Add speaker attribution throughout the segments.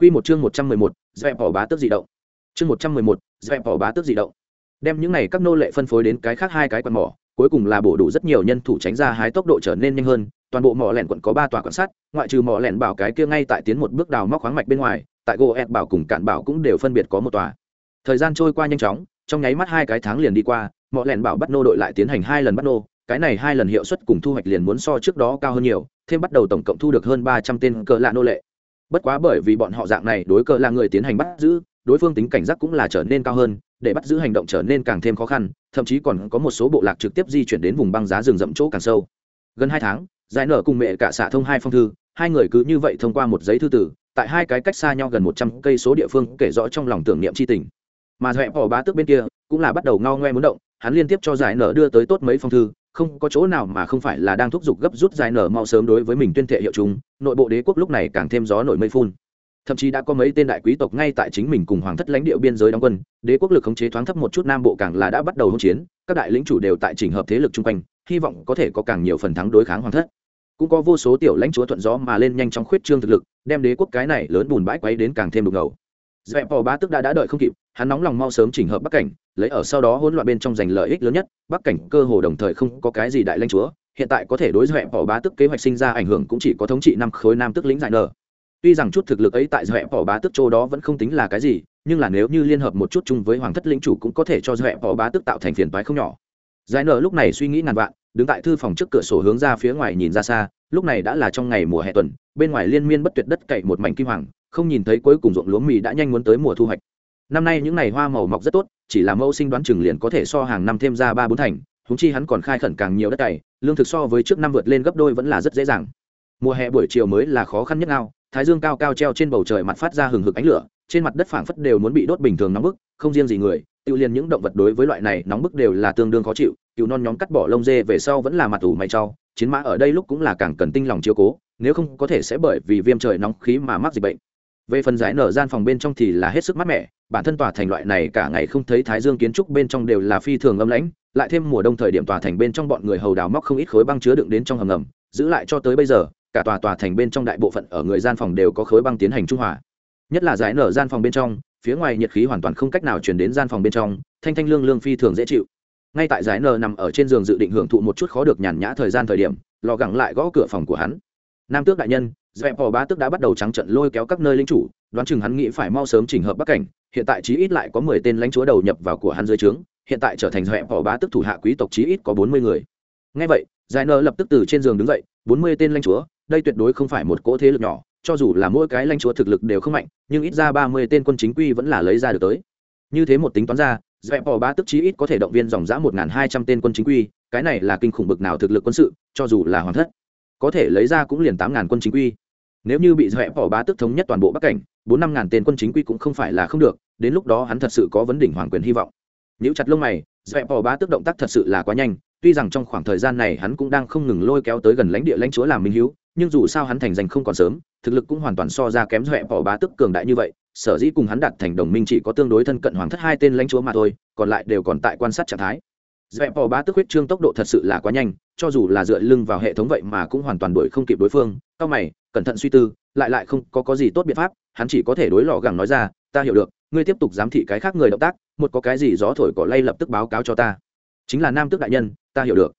Speaker 1: Quy một chương 111, dẹp bỏ bá tước dị động. Chương 111, dẹp bỏ bá tước dị động. Đem những này các nô lệ phân phối đến cái khác hai cái quận mỏ, cuối cùng là bổ đủ rất nhiều nhân thủ tránh ra hái tốc độ trở nên nhanh hơn, toàn bộ mỏ lẻn quận có 3 tòa quan sát, ngoại trừ mỏ lẻn bảo cái kia ngay tại tiến một bước đào móc khoáng mạch bên ngoài, tại Goet bảo cùng cạn bảo cũng đều phân biệt có một tòa. Thời gian trôi qua nhanh chóng, trong nháy mắt hai cái tháng liền đi qua, mỏ lẻn bảo bắt nô đội lại tiến hành hai lần bắt nô, cái này hai lần hiệu suất cùng thu hoạch liền muốn so trước đó cao hơn nhiều, thêm bắt đầu tổng cộng thu được hơn 300 tên cờ lạ nô lệ bất quá bởi vì bọn họ dạng này đối cờ là người tiến hành bắt giữ, đối phương tính cảnh giác cũng là trở nên cao hơn, để bắt giữ hành động trở nên càng thêm khó khăn, thậm chí còn có một số bộ lạc trực tiếp di chuyển đến vùng băng giá rừng rậm chỗ càng sâu. Gần hai tháng, giải nở cùng mẹ cả xạ thông hai phong thư, hai người cứ như vậy thông qua một giấy thư tử, tại hai cái cách xa nhau gần một trăm cây số địa phương kể rõ trong lòng tưởng niệm c h i tình. Mà dẹp bỏ bá tước bên kia cũng là bắt đầu ngao ngoe muốn động, hắn liên tiếp cho giải nở đưa tới tốt mấy phong thư không có chỗ nào mà không phải là đang thúc giục gấp rút dài nở mau sớm đối với mình tuyên thệ hiệu chúng, nội bộ đế quốc lúc này càng thêm gió nổi mây phun. Thậm chí đã có mấy tên đại quý tộc ngay tại chính mình cùng hoàng thất lãnh địa biên giới đóng quân, đế quốc lực khống chế thoáng thấp một chút nam bộ càng là đã bắt đầu hỗn chiến, các đại lĩnh chủ đều tại chỉnh hợp thế lực chung quanh, hy vọng có thể có càng nhiều phần thắng đối kháng hoàng thất. Cũng có vô số tiểu lãnh chúa thuận gió mà lên nhanh chóng khuyết trương thực lực, đem đế quốc cái này lớn bùn bãi quấy đến càng thêm đục ngầu dẹp bò bá tức đã đã đợi không kịp, hắn nóng lòng mau sớm chỉnh hợp bắc cảnh, lấy ở sau đó hỗn loạn bên trong giành lợi ích lớn nhất. Bắc cảnh cơ hồ đồng thời không có cái gì đại lãnh chúa, hiện tại có thể đối dẹp bò bá tức kế hoạch sinh ra ảnh hưởng cũng chỉ có thống trị năm khối nam tức lĩnh giải nở tuy rằng chút thực lực ấy tại dẹp bò bá tức châu đó vẫn không tính là cái gì, nhưng là nếu như liên hợp một chút chung với hoàng thất lĩnh chủ cũng có thể cho dẹp bò bá tức tạo thành phiền toái không nhỏ. Giải nở lúc này suy nghĩ ngàn vạn, đứng tại thư phòng trước cửa sổ hướng ra phía ngoài nhìn ra xa, lúc này đã là trong ngày mùa hè tuần, bên ngoài liên miên bất tuyệt đất cậy một mảnh kim hoàng không nhìn thấy cuối cùng ruộng lúa mì đã nhanh muốn tới mùa thu hoạch. Năm nay những ngày hoa màu mọc rất tốt, chỉ là mẫu sinh đoán chừng liền có thể so hàng năm thêm ra ba bốn thành húng chi hắn còn khai khẩn càng nhiều đất cày, lương thực so với trước năm vượt lên gấp đôi vẫn là rất dễ dàng. Mùa hè buổi chiều mới là khó khăn nhất nào thái dương cao cao treo trên bầu trời mặt phát ra hừng hực ánh lửa, trên mặt đất phảng phất đều muốn bị đốt bình thường nóng bức, không riêng gì người, tự liền những động vật đối với loại này nóng bức đều là tương đương khó chịu cựu non nhóm cắt bỏ lông dê về sau vẫn là mặt ủ mày trau chiến mã ở đây lúc cũng là càng cần tinh lòng chiếu cố, nếu không có thể sẽ bởi vì viêm trời nóng khí mà mắc dịch bệnh về phần giải nở gian phòng bên trong thì là hết sức mát mẻ, bản thân tòa thành loại này cả ngày không thấy thái dương kiến trúc bên trong đều là phi thường âm lãnh, lại thêm mùa đông thời điểm tòa thành bên trong bọn người hầu đào móc không ít khối băng chứa đựng đến trong hầm ngầm, giữ lại cho tới bây giờ, cả tòa tòa thành bên trong đại bộ phận ở người gian phòng đều có khối băng tiến hành trung hòa. Nhất là giải nở gian phòng bên trong, phía ngoài nhiệt khí hoàn toàn không cách nào chuyển đến gian phòng bên trong, thanh thanh lương lương phi thường dễ chịu. Ngay tại giải nở nằm ở trên giường dự định hưởng thụ một chút khó được nhàn nhã thời gian thời điểm, lò gẳng lại gõ cửa phòng của hắn. Nam tước đại nhân dẹp bỏ bá tước đã bắt đầu trắng trận lôi kéo các nơi lính chủ, đoán chừng hắn nghĩ phải mau sớm chỉnh hợp bắc cảnh, hiện tại chí ít lại có mười tên lãnh chúa đầu nhập vào của hắn dưới trướng, hiện tại trở thành dẹp bỏ bá tước thủ hạ quý tộc chí ít có bốn mươi người. Ngay vậy, giải nơ lập tức từ trên giường đứng dậy, bốn mươi tên lãnh chúa, đây tuyệt đối không phải một cỗ thế lực nhỏ, cho dù là mỗi cái lãnh chúa thực lực đều không mạnh, nhưng ít ra ba mươi tên quân chính quy vẫn là lấy ra được tới. Như thế một tính toán ra, dẹp bỏ bá tức chí ít có thể động viên dòng giã một hai trăm tên quân chính quy, cái này là kinh khủng bực nào thực lực quân sự, cho dù là hoàng thất, có thể lấy ra cũng liền tám ngàn quân chính quy nếu như bị dẹp bỏ bá tức thống nhất toàn bộ bắc cảnh, bốn năm ngàn tên quân chính quy cũng không phải là không được, đến lúc đó hắn thật sự có vấn đỉnh hoàng quyền hy vọng. Nếu chặt lông mày dẹp bỏ bá tức động tác thật sự là quá nhanh, tuy rằng trong khoảng thời gian này hắn cũng đang không ngừng lôi kéo tới gần lãnh địa lãnh chúa làm minh hiếu, nhưng dù sao hắn thành danh không còn sớm, thực lực cũng hoàn toàn so ra kém dẹp bỏ bá tức cường đại như vậy, sở dĩ cùng hắn đạt thành đồng minh chỉ có tương đối thân cận hoàng thất hai tên lãnh chúa mà thôi, còn lại đều còn tại quan sát trạng thái. Dẹp bỏ bá tức huyết trương tốc độ thật sự là quá nhanh, cho dù là dựa lưng vào hệ thống vậy mà cũng hoàn toàn đuổi không kịp đối phương, cao mày cẩn thận suy tư, lại lại không có có gì tốt biện pháp, hắn chỉ có thể đối lò gẳng nói ra, ta hiểu được, ngươi tiếp tục giám thị cái khác người động tác, một có cái gì gió thổi cỏ lay lập tức báo cáo cho ta. Chính là nam tước đại nhân, ta hiểu được.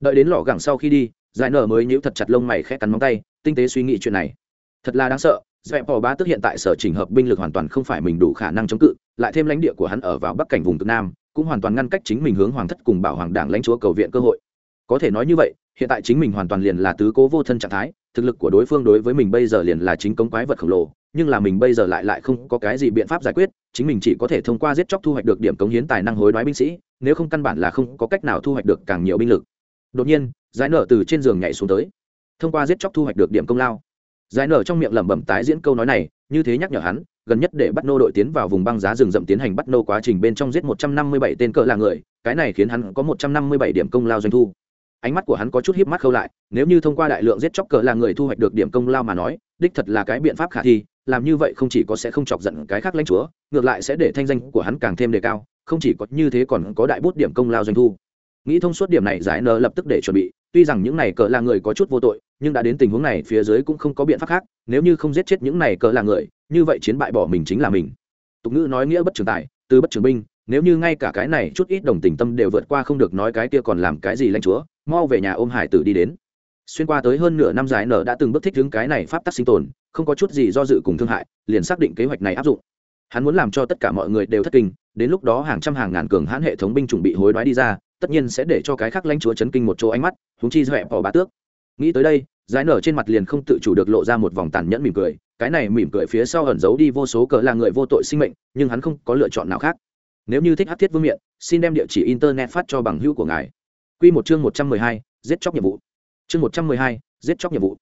Speaker 1: Đợi đến lò gẳng sau khi đi, giải nở mới nhíu thật chặt lông mày khẽ cắn móng tay, tinh tế suy nghĩ chuyện này. Thật là đáng sợ dẹp bỏ bá tức hiện tại sở trình hợp binh lực hoàn toàn không phải mình đủ khả năng chống cự, lại thêm lãnh địa của hắn ở vào bắc cảnh vùng cực nam, cũng hoàn toàn ngăn cách chính mình hướng hoàng thất cùng bảo hoàng đảng lãnh chúa cầu viện cơ hội. Có thể nói như vậy, hiện tại chính mình hoàn toàn liền là tứ cố vô thân trạng thái thực lực của đối phương đối với mình bây giờ liền là chính công quái vật khổng lồ, nhưng là mình bây giờ lại lại không có cái gì biện pháp giải quyết, chính mình chỉ có thể thông qua giết chóc thu hoạch được điểm cống hiến tài năng hối đoái binh sĩ, nếu không căn bản là không có cách nào thu hoạch được càng nhiều binh lực. Đột nhiên, giải nở từ trên giường nhảy xuống tới. Thông qua giết chóc thu hoạch được điểm công lao. Giải nở trong miệng lẩm bẩm tái diễn câu nói này, như thế nhắc nhở hắn, gần nhất để bắt nô đội tiến vào vùng băng giá rừng rậm tiến hành bắt nô quá trình bên trong giết một trăm năm mươi bảy tên cỡ là người, cái này khiến hắn có một trăm năm mươi bảy điểm công lao doanh thu ánh mắt của hắn có chút hiếp mắt khâu lại, nếu như thông qua đại lượng giết chóc cờ là người thu hoạch được điểm công lao mà nói, đích thật là cái biện pháp khả thi, làm như vậy không chỉ có sẽ không chọc giận cái khác lãnh chúa, ngược lại sẽ để thanh danh của hắn càng thêm đề cao, không chỉ có như thế còn có đại bút điểm công lao doanh thu. Nghĩ thông suốt điểm này, giải nờ lập tức để chuẩn bị, tuy rằng những này cờ là người có chút vô tội, nhưng đã đến tình huống này, phía dưới cũng không có biện pháp khác, nếu như không giết chết những này cờ là người, như vậy chiến bại bỏ mình chính là mình. Tục ngữ nói nghĩa bất trường tài, từ bất trường binh nếu như ngay cả cái này chút ít đồng tình tâm đều vượt qua không được nói cái kia còn làm cái gì lãnh chúa, mau về nhà ôm hải tử đi đến. Xuyên qua tới hơn nửa năm dài nở đã từng bước thích đứng cái này pháp tắc sinh tồn, không có chút gì do dự cùng thương hại, liền xác định kế hoạch này áp dụng. Hắn muốn làm cho tất cả mọi người đều thất kinh, đến lúc đó hàng trăm hàng ngàn cường hãn hệ thống binh chủng bị hối đoái đi ra, tất nhiên sẽ để cho cái khác lãnh chúa chấn kinh một chỗ ánh mắt húng chi dọa bỏ bá tước. Nghĩ tới đây, giải nở trên mặt liền không tự chủ được lộ ra một vòng tàn nhẫn mỉm cười, cái này mỉm cười phía sau ẩn giấu đi vô số cỡ là người vô tội sinh mệnh, nhưng hắn không có lựa chọn nào khác nếu như thích hát thiết vương miện, xin đem địa chỉ internet phát cho bằng hữu của ngài. Q một chương một trăm mười hai, giết chóc nhiệm vụ. Chương một trăm mười hai, giết chóc nhiệm vụ.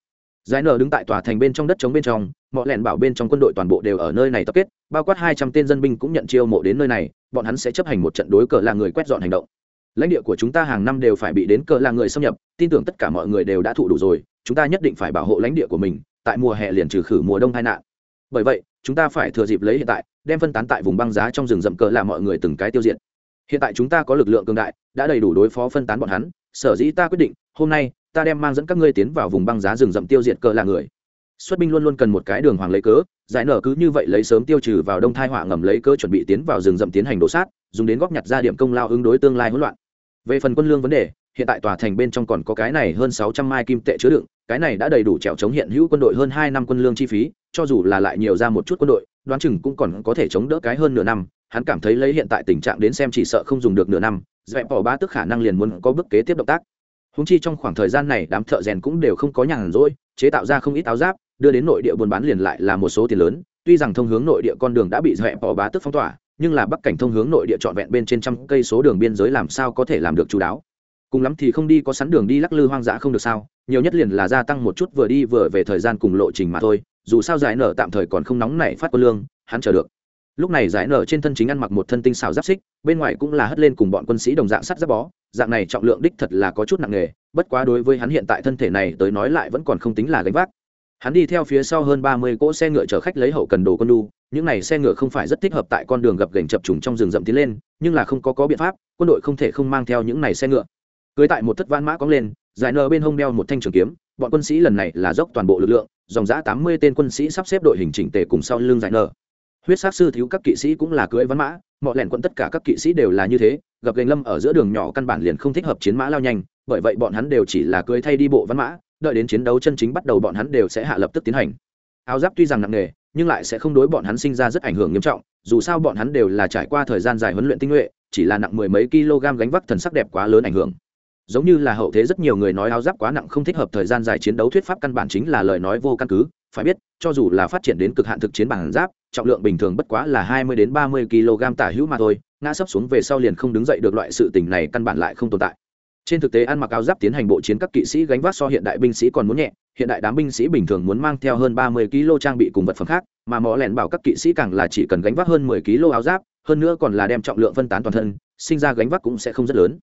Speaker 1: Giải nở đứng tại tòa thành bên trong đất chống bên trong mọi lẻn bảo bên trong quân đội toàn bộ đều ở nơi này tập kết, bao quát hai trăm tên dân binh cũng nhận chiêu mộ đến nơi này, bọn hắn sẽ chấp hành một trận đối cờ là người quét dọn hành động. Lãnh địa của chúng ta hàng năm đều phải bị đến cờ là người xâm nhập, tin tưởng tất cả mọi người đều đã thụ đủ rồi, chúng ta nhất định phải bảo hộ lãnh địa của mình, tại mùa hè liền trừ khử mùa đông tai nạn. Bởi vậy chúng ta phải thừa dịp lấy hiện tại, đem phân tán tại vùng băng giá trong rừng rậm cờ là mọi người từng cái tiêu diệt. Hiện tại chúng ta có lực lượng cường đại, đã đầy đủ đối phó phân tán bọn hắn, sở dĩ ta quyết định, hôm nay, ta đem mang dẫn các ngươi tiến vào vùng băng giá rừng rậm tiêu diệt cờ là người. Xuất binh luôn luôn cần một cái đường hoàng lấy cớ, giải nở cứ như vậy lấy sớm tiêu trừ vào đông thai họa ngầm lấy cớ chuẩn bị tiến vào rừng rậm tiến hành đổ sát, dùng đến góp nhặt ra điểm công lao ứng đối tương lai hỗn loạn. Về phần quân lương vấn đề hiện tại tòa thành bên trong còn có cái này hơn sáu trăm mai kim tệ chứa đựng, cái này đã đầy đủ trèo chống hiện hữu quân đội hơn hai năm quân lương chi phí, cho dù là lại nhiều ra một chút quân đội, đoán chừng cũng còn có thể chống đỡ cái hơn nửa năm, hắn cảm thấy lấy hiện tại tình trạng đến xem chỉ sợ không dùng được nửa năm, dẹp bỏ ba tức khả năng liền muốn có bước kế tiếp động tác. Húng chi trong khoảng thời gian này đám thợ rèn cũng đều không có nhàn rỗi, chế tạo ra không ít áo giáp, đưa đến nội địa buôn bán liền lại là một số tiền lớn, tuy rằng thông hướng nội địa con đường đã bị dẹp bỏ bá tức phong tỏa, nhưng là bắc cảnh thông hướng nội địa trọn vẹn bên trên trăm cây số đường biên giới làm sao có thể làm được chú đáo cùng lắm thì không đi có sẵn đường đi lắc lư hoang dã không được sao, nhiều nhất liền là gia tăng một chút vừa đi vừa về thời gian cùng lộ trình mà thôi, dù sao giải nở tạm thời còn không nóng nảy phát quân lương, hắn chờ được. Lúc này giải nở trên thân chính ăn mặc một thân tinh xào giáp xích, bên ngoài cũng là hất lên cùng bọn quân sĩ đồng dạng sắt giáp bó, dạng này trọng lượng đích thật là có chút nặng nghề bất quá đối với hắn hiện tại thân thể này tới nói lại vẫn còn không tính là gánh vác. Hắn đi theo phía sau hơn ba mươi cỗ xe ngựa chở khách lấy hậu cần đồ con đu, những này xe ngựa không phải rất thích hợp tại con đường gập ghềnh chập trùng trong rừng rậm tiến lên, nhưng là không có có biện pháp, quân đội không thể không mang theo những này xe ngựa cưới tại một thất ván mã cóng lên, giải nờ bên hông đeo một thanh trường kiếm, bọn quân sĩ lần này là dốc toàn bộ lực lượng, dòng giã tám mươi tên quân sĩ sắp xếp đội hình chỉnh tề cùng sau lưng giải nờ huyết sát sư thiếu các kỵ sĩ cũng là cưỡi ván mã mọi lẻn quận tất cả các kỵ sĩ đều là như thế, gặp gành lâm ở giữa đường nhỏ căn bản liền không thích hợp chiến mã lao nhanh, bởi vậy bọn hắn đều chỉ là cưỡi thay đi bộ ván mã, đợi đến chiến đấu chân chính bắt đầu bọn hắn đều sẽ hạ lập tức tiến hành. Áo giáp tuy rằng nặng nề, nhưng lại sẽ không đối bọn hắn sinh ra rất ảnh hưởng nghiêm trọng, dù sao bọn hắn đều là trải qua thời gian dài huấn luyện tinh nhuệ, chỉ là nặng mười mấy kg gánh vác thần sắc đẹp quá lớn ảnh hưởng giống như là hậu thế rất nhiều người nói áo giáp quá nặng không thích hợp thời gian dài chiến đấu, thuyết pháp căn bản chính là lời nói vô căn cứ. Phải biết, cho dù là phát triển đến cực hạn thực chiến bằng giáp, trọng lượng bình thường bất quá là hai mươi đến ba mươi kg tả hữu mà thôi, ngã sấp xuống về sau liền không đứng dậy được loại sự tình này căn bản lại không tồn tại. Trên thực tế ăn mặc áo giáp tiến hành bộ chiến các kỵ sĩ gánh vác so hiện đại binh sĩ còn muốn nhẹ, hiện đại đám binh sĩ bình thường muốn mang theo hơn ba mươi kg trang bị cùng vật phẩm khác, mà mỏ lẻn bảo các kỵ sĩ càng là chỉ cần gánh vác hơn mười kg áo giáp, hơn nữa còn là đem trọng lượng phân tán toàn thân, sinh ra gánh vác cũng sẽ không rất lớn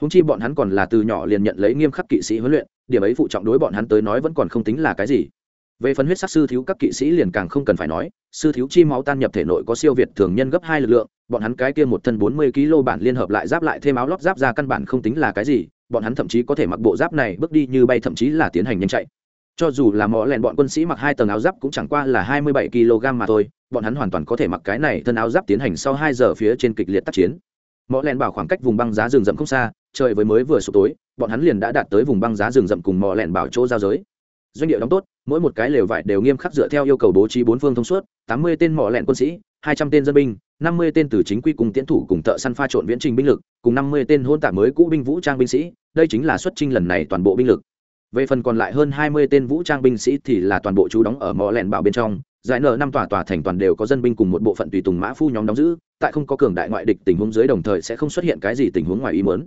Speaker 1: húng chi bọn hắn còn là từ nhỏ liền nhận lấy nghiêm khắc kỵ sĩ huấn luyện, điểm ấy phụ trọng đối bọn hắn tới nói vẫn còn không tính là cái gì. Về phần huyết sắc sư thiếu các kỵ sĩ liền càng không cần phải nói, sư thiếu chi máu tan nhập thể nội có siêu việt thường nhân gấp hai lực lượng, bọn hắn cái kia một thân bốn mươi kg bản liên hợp lại giáp lại thêm áo lót giáp ra căn bản không tính là cái gì, bọn hắn thậm chí có thể mặc bộ giáp này bước đi như bay thậm chí là tiến hành nhanh chạy. Cho dù là mỏ lẹn bọn quân sĩ mặc hai tầng áo giáp cũng chẳng qua là hai mươi bảy kg mà thôi, bọn hắn hoàn toàn có thể mặc cái này thân áo giáp tiến hành sau hai giờ phía trên kịch liệt tác chiến. Mỏ lẹn bảo khoảng cách vùng băng giá rừng rậm không xa trời với mới vừa sụp tối, bọn hắn liền đã đạt tới vùng băng giá rừng rậm cùng mò lẹn bảo chỗ giao giới. Doanh địa đóng tốt, mỗi một cái lều vải đều nghiêm khắc dựa theo yêu cầu bố trí bốn phương thông suốt, tám mươi tên mỏ lẹn quân sĩ, hai trăm tên dân binh, năm mươi tên từ chính quy cùng tiến thủ cùng thợ săn pha trộn viễn trình binh lực, cùng năm mươi tên hôn tả mới cũ binh vũ trang binh sĩ, đây chính là xuất trinh lần này toàn bộ binh lực. Về phần còn lại hơn hai mươi tên vũ trang binh sĩ thì là toàn bộ chú đóng ở mỏ lẹn bảo bên trong, giải nợ năm tòa tòa thành toàn đều có dân binh cùng một bộ phận tùy tùng mã phu nhóm đóng giữ, tại không có cường đại ngoại địch tình huống dưới đồng thời sẽ không xuất hiện cái gì tình huống ngoài ý muốn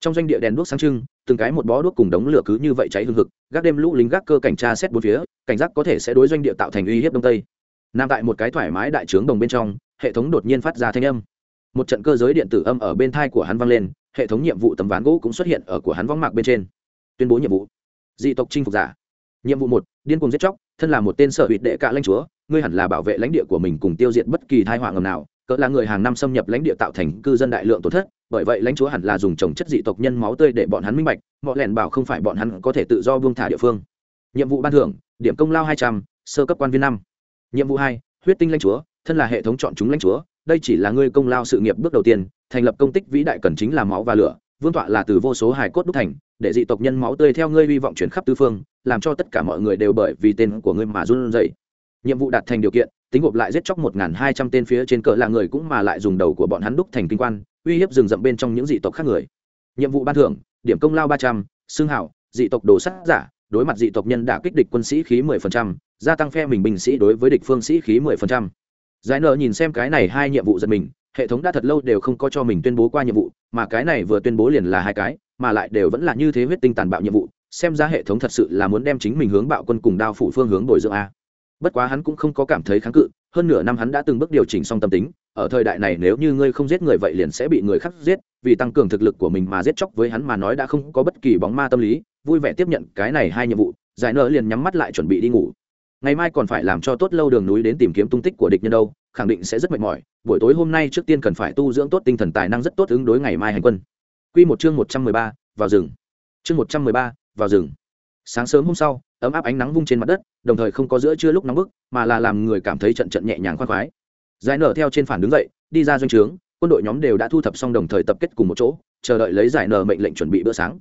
Speaker 1: trong doanh địa đèn đuốc sáng trưng, từng cái một bó đuốc cùng đống lửa cứ như vậy cháy hương hực, gác đêm lũ lính gác cơ cảnh tra xét bốn phía, cảnh giác có thể sẽ đối doanh địa tạo thành uy hiếp đông tây. Nằm tại một cái thoải mái đại trướng đồng bên trong, hệ thống đột nhiên phát ra thanh âm. Một trận cơ giới điện tử âm ở bên thai của hắn vang lên, hệ thống nhiệm vụ tấm ván gỗ cũng xuất hiện ở của hắn vong mạc bên trên. Tuyên bố nhiệm vụ. Dị tộc chinh phục giả. Nhiệm vụ một, điên cuồng giết chóc, thân là một tên sở hụt đệ cạ lãnh chúa, ngươi hẳn là bảo vệ lãnh địa của mình cùng tiêu diệt bất kỳ thai họa ngầm nào, cỡ là người hàng năm xâm nhập lãnh địa tạo thành cư dân đại lượng tổn thất bởi vậy lãnh chúa hẳn là dùng trồng chất dị tộc nhân máu tươi để bọn hắn minh bạch, mọi lẻn bảo không phải bọn hắn có thể tự do buông thả địa phương. Nhiệm vụ ban thưởng, điểm công lao hai trăm, sơ cấp quan viên năm. Nhiệm vụ hai, huyết tinh lãnh chúa, thân là hệ thống chọn chúng lãnh chúa, đây chỉ là ngươi công lao sự nghiệp bước đầu tiên, thành lập công tích vĩ đại cần chính là máu và lửa, vương tọa là từ vô số hài cốt đúc thành, để dị tộc nhân máu tươi theo ngươi hy vọng chuyển khắp tứ phương, làm cho tất cả mọi người đều bởi vì tên của ngươi mà run rẩy. Nhiệm vụ đạt thành điều kiện, tính gộp lại giết chóc một hai trăm tên phía trên cỡ là người cũng mà lại dùng đầu của bọn hắn đúc thành kinh quan uy hiếp rừng rậm bên trong những dị tộc khác người. Nhiệm vụ ban thưởng, điểm công lao ba trăm, xương hảo, dị tộc đồ sắt giả, đối mặt dị tộc nhân đã kích địch quân sĩ khí mười phần trăm, gia tăng phe mình binh sĩ đối với địch phương sĩ khí mười phần trăm. Giải nợ nhìn xem cái này hai nhiệm vụ giật mình, hệ thống đã thật lâu đều không có cho mình tuyên bố qua nhiệm vụ, mà cái này vừa tuyên bố liền là hai cái, mà lại đều vẫn là như thế huyết tinh tàn bạo nhiệm vụ, xem ra hệ thống thật sự là muốn đem chính mình hướng bạo quân cùng đao phủ phương hướng bồi dưỡng a bất quá hắn cũng không có cảm thấy kháng cự, hơn nửa năm hắn đã từng bước điều chỉnh xong tâm tính, ở thời đại này nếu như ngươi không giết người vậy liền sẽ bị người khác giết, vì tăng cường thực lực của mình mà giết chóc với hắn mà nói đã không có bất kỳ bóng ma tâm lý, vui vẻ tiếp nhận cái này hai nhiệm vụ, giải nợ liền nhắm mắt lại chuẩn bị đi ngủ. Ngày mai còn phải làm cho tốt lâu đường núi đến tìm kiếm tung tích của địch nhân đâu, khẳng định sẽ rất mệt mỏi, buổi tối hôm nay trước tiên cần phải tu dưỡng tốt tinh thần tài năng rất tốt ứng đối ngày mai hành quân. Quy một chương một trăm mười ba, vào rừng. Chương một trăm mười ba, vào rừng. Sáng sớm hôm sau ấm áp ánh nắng vung trên mặt đất, đồng thời không có giữa trưa lúc nóng bức, mà là làm người cảm thấy trận trận nhẹ nhàng khoan khoái. Giải nở theo trên phản đứng dậy, đi ra doanh trướng, quân đội nhóm đều đã thu thập xong đồng thời tập kết cùng một chỗ, chờ đợi lấy giải nở mệnh lệnh chuẩn bị bữa sáng.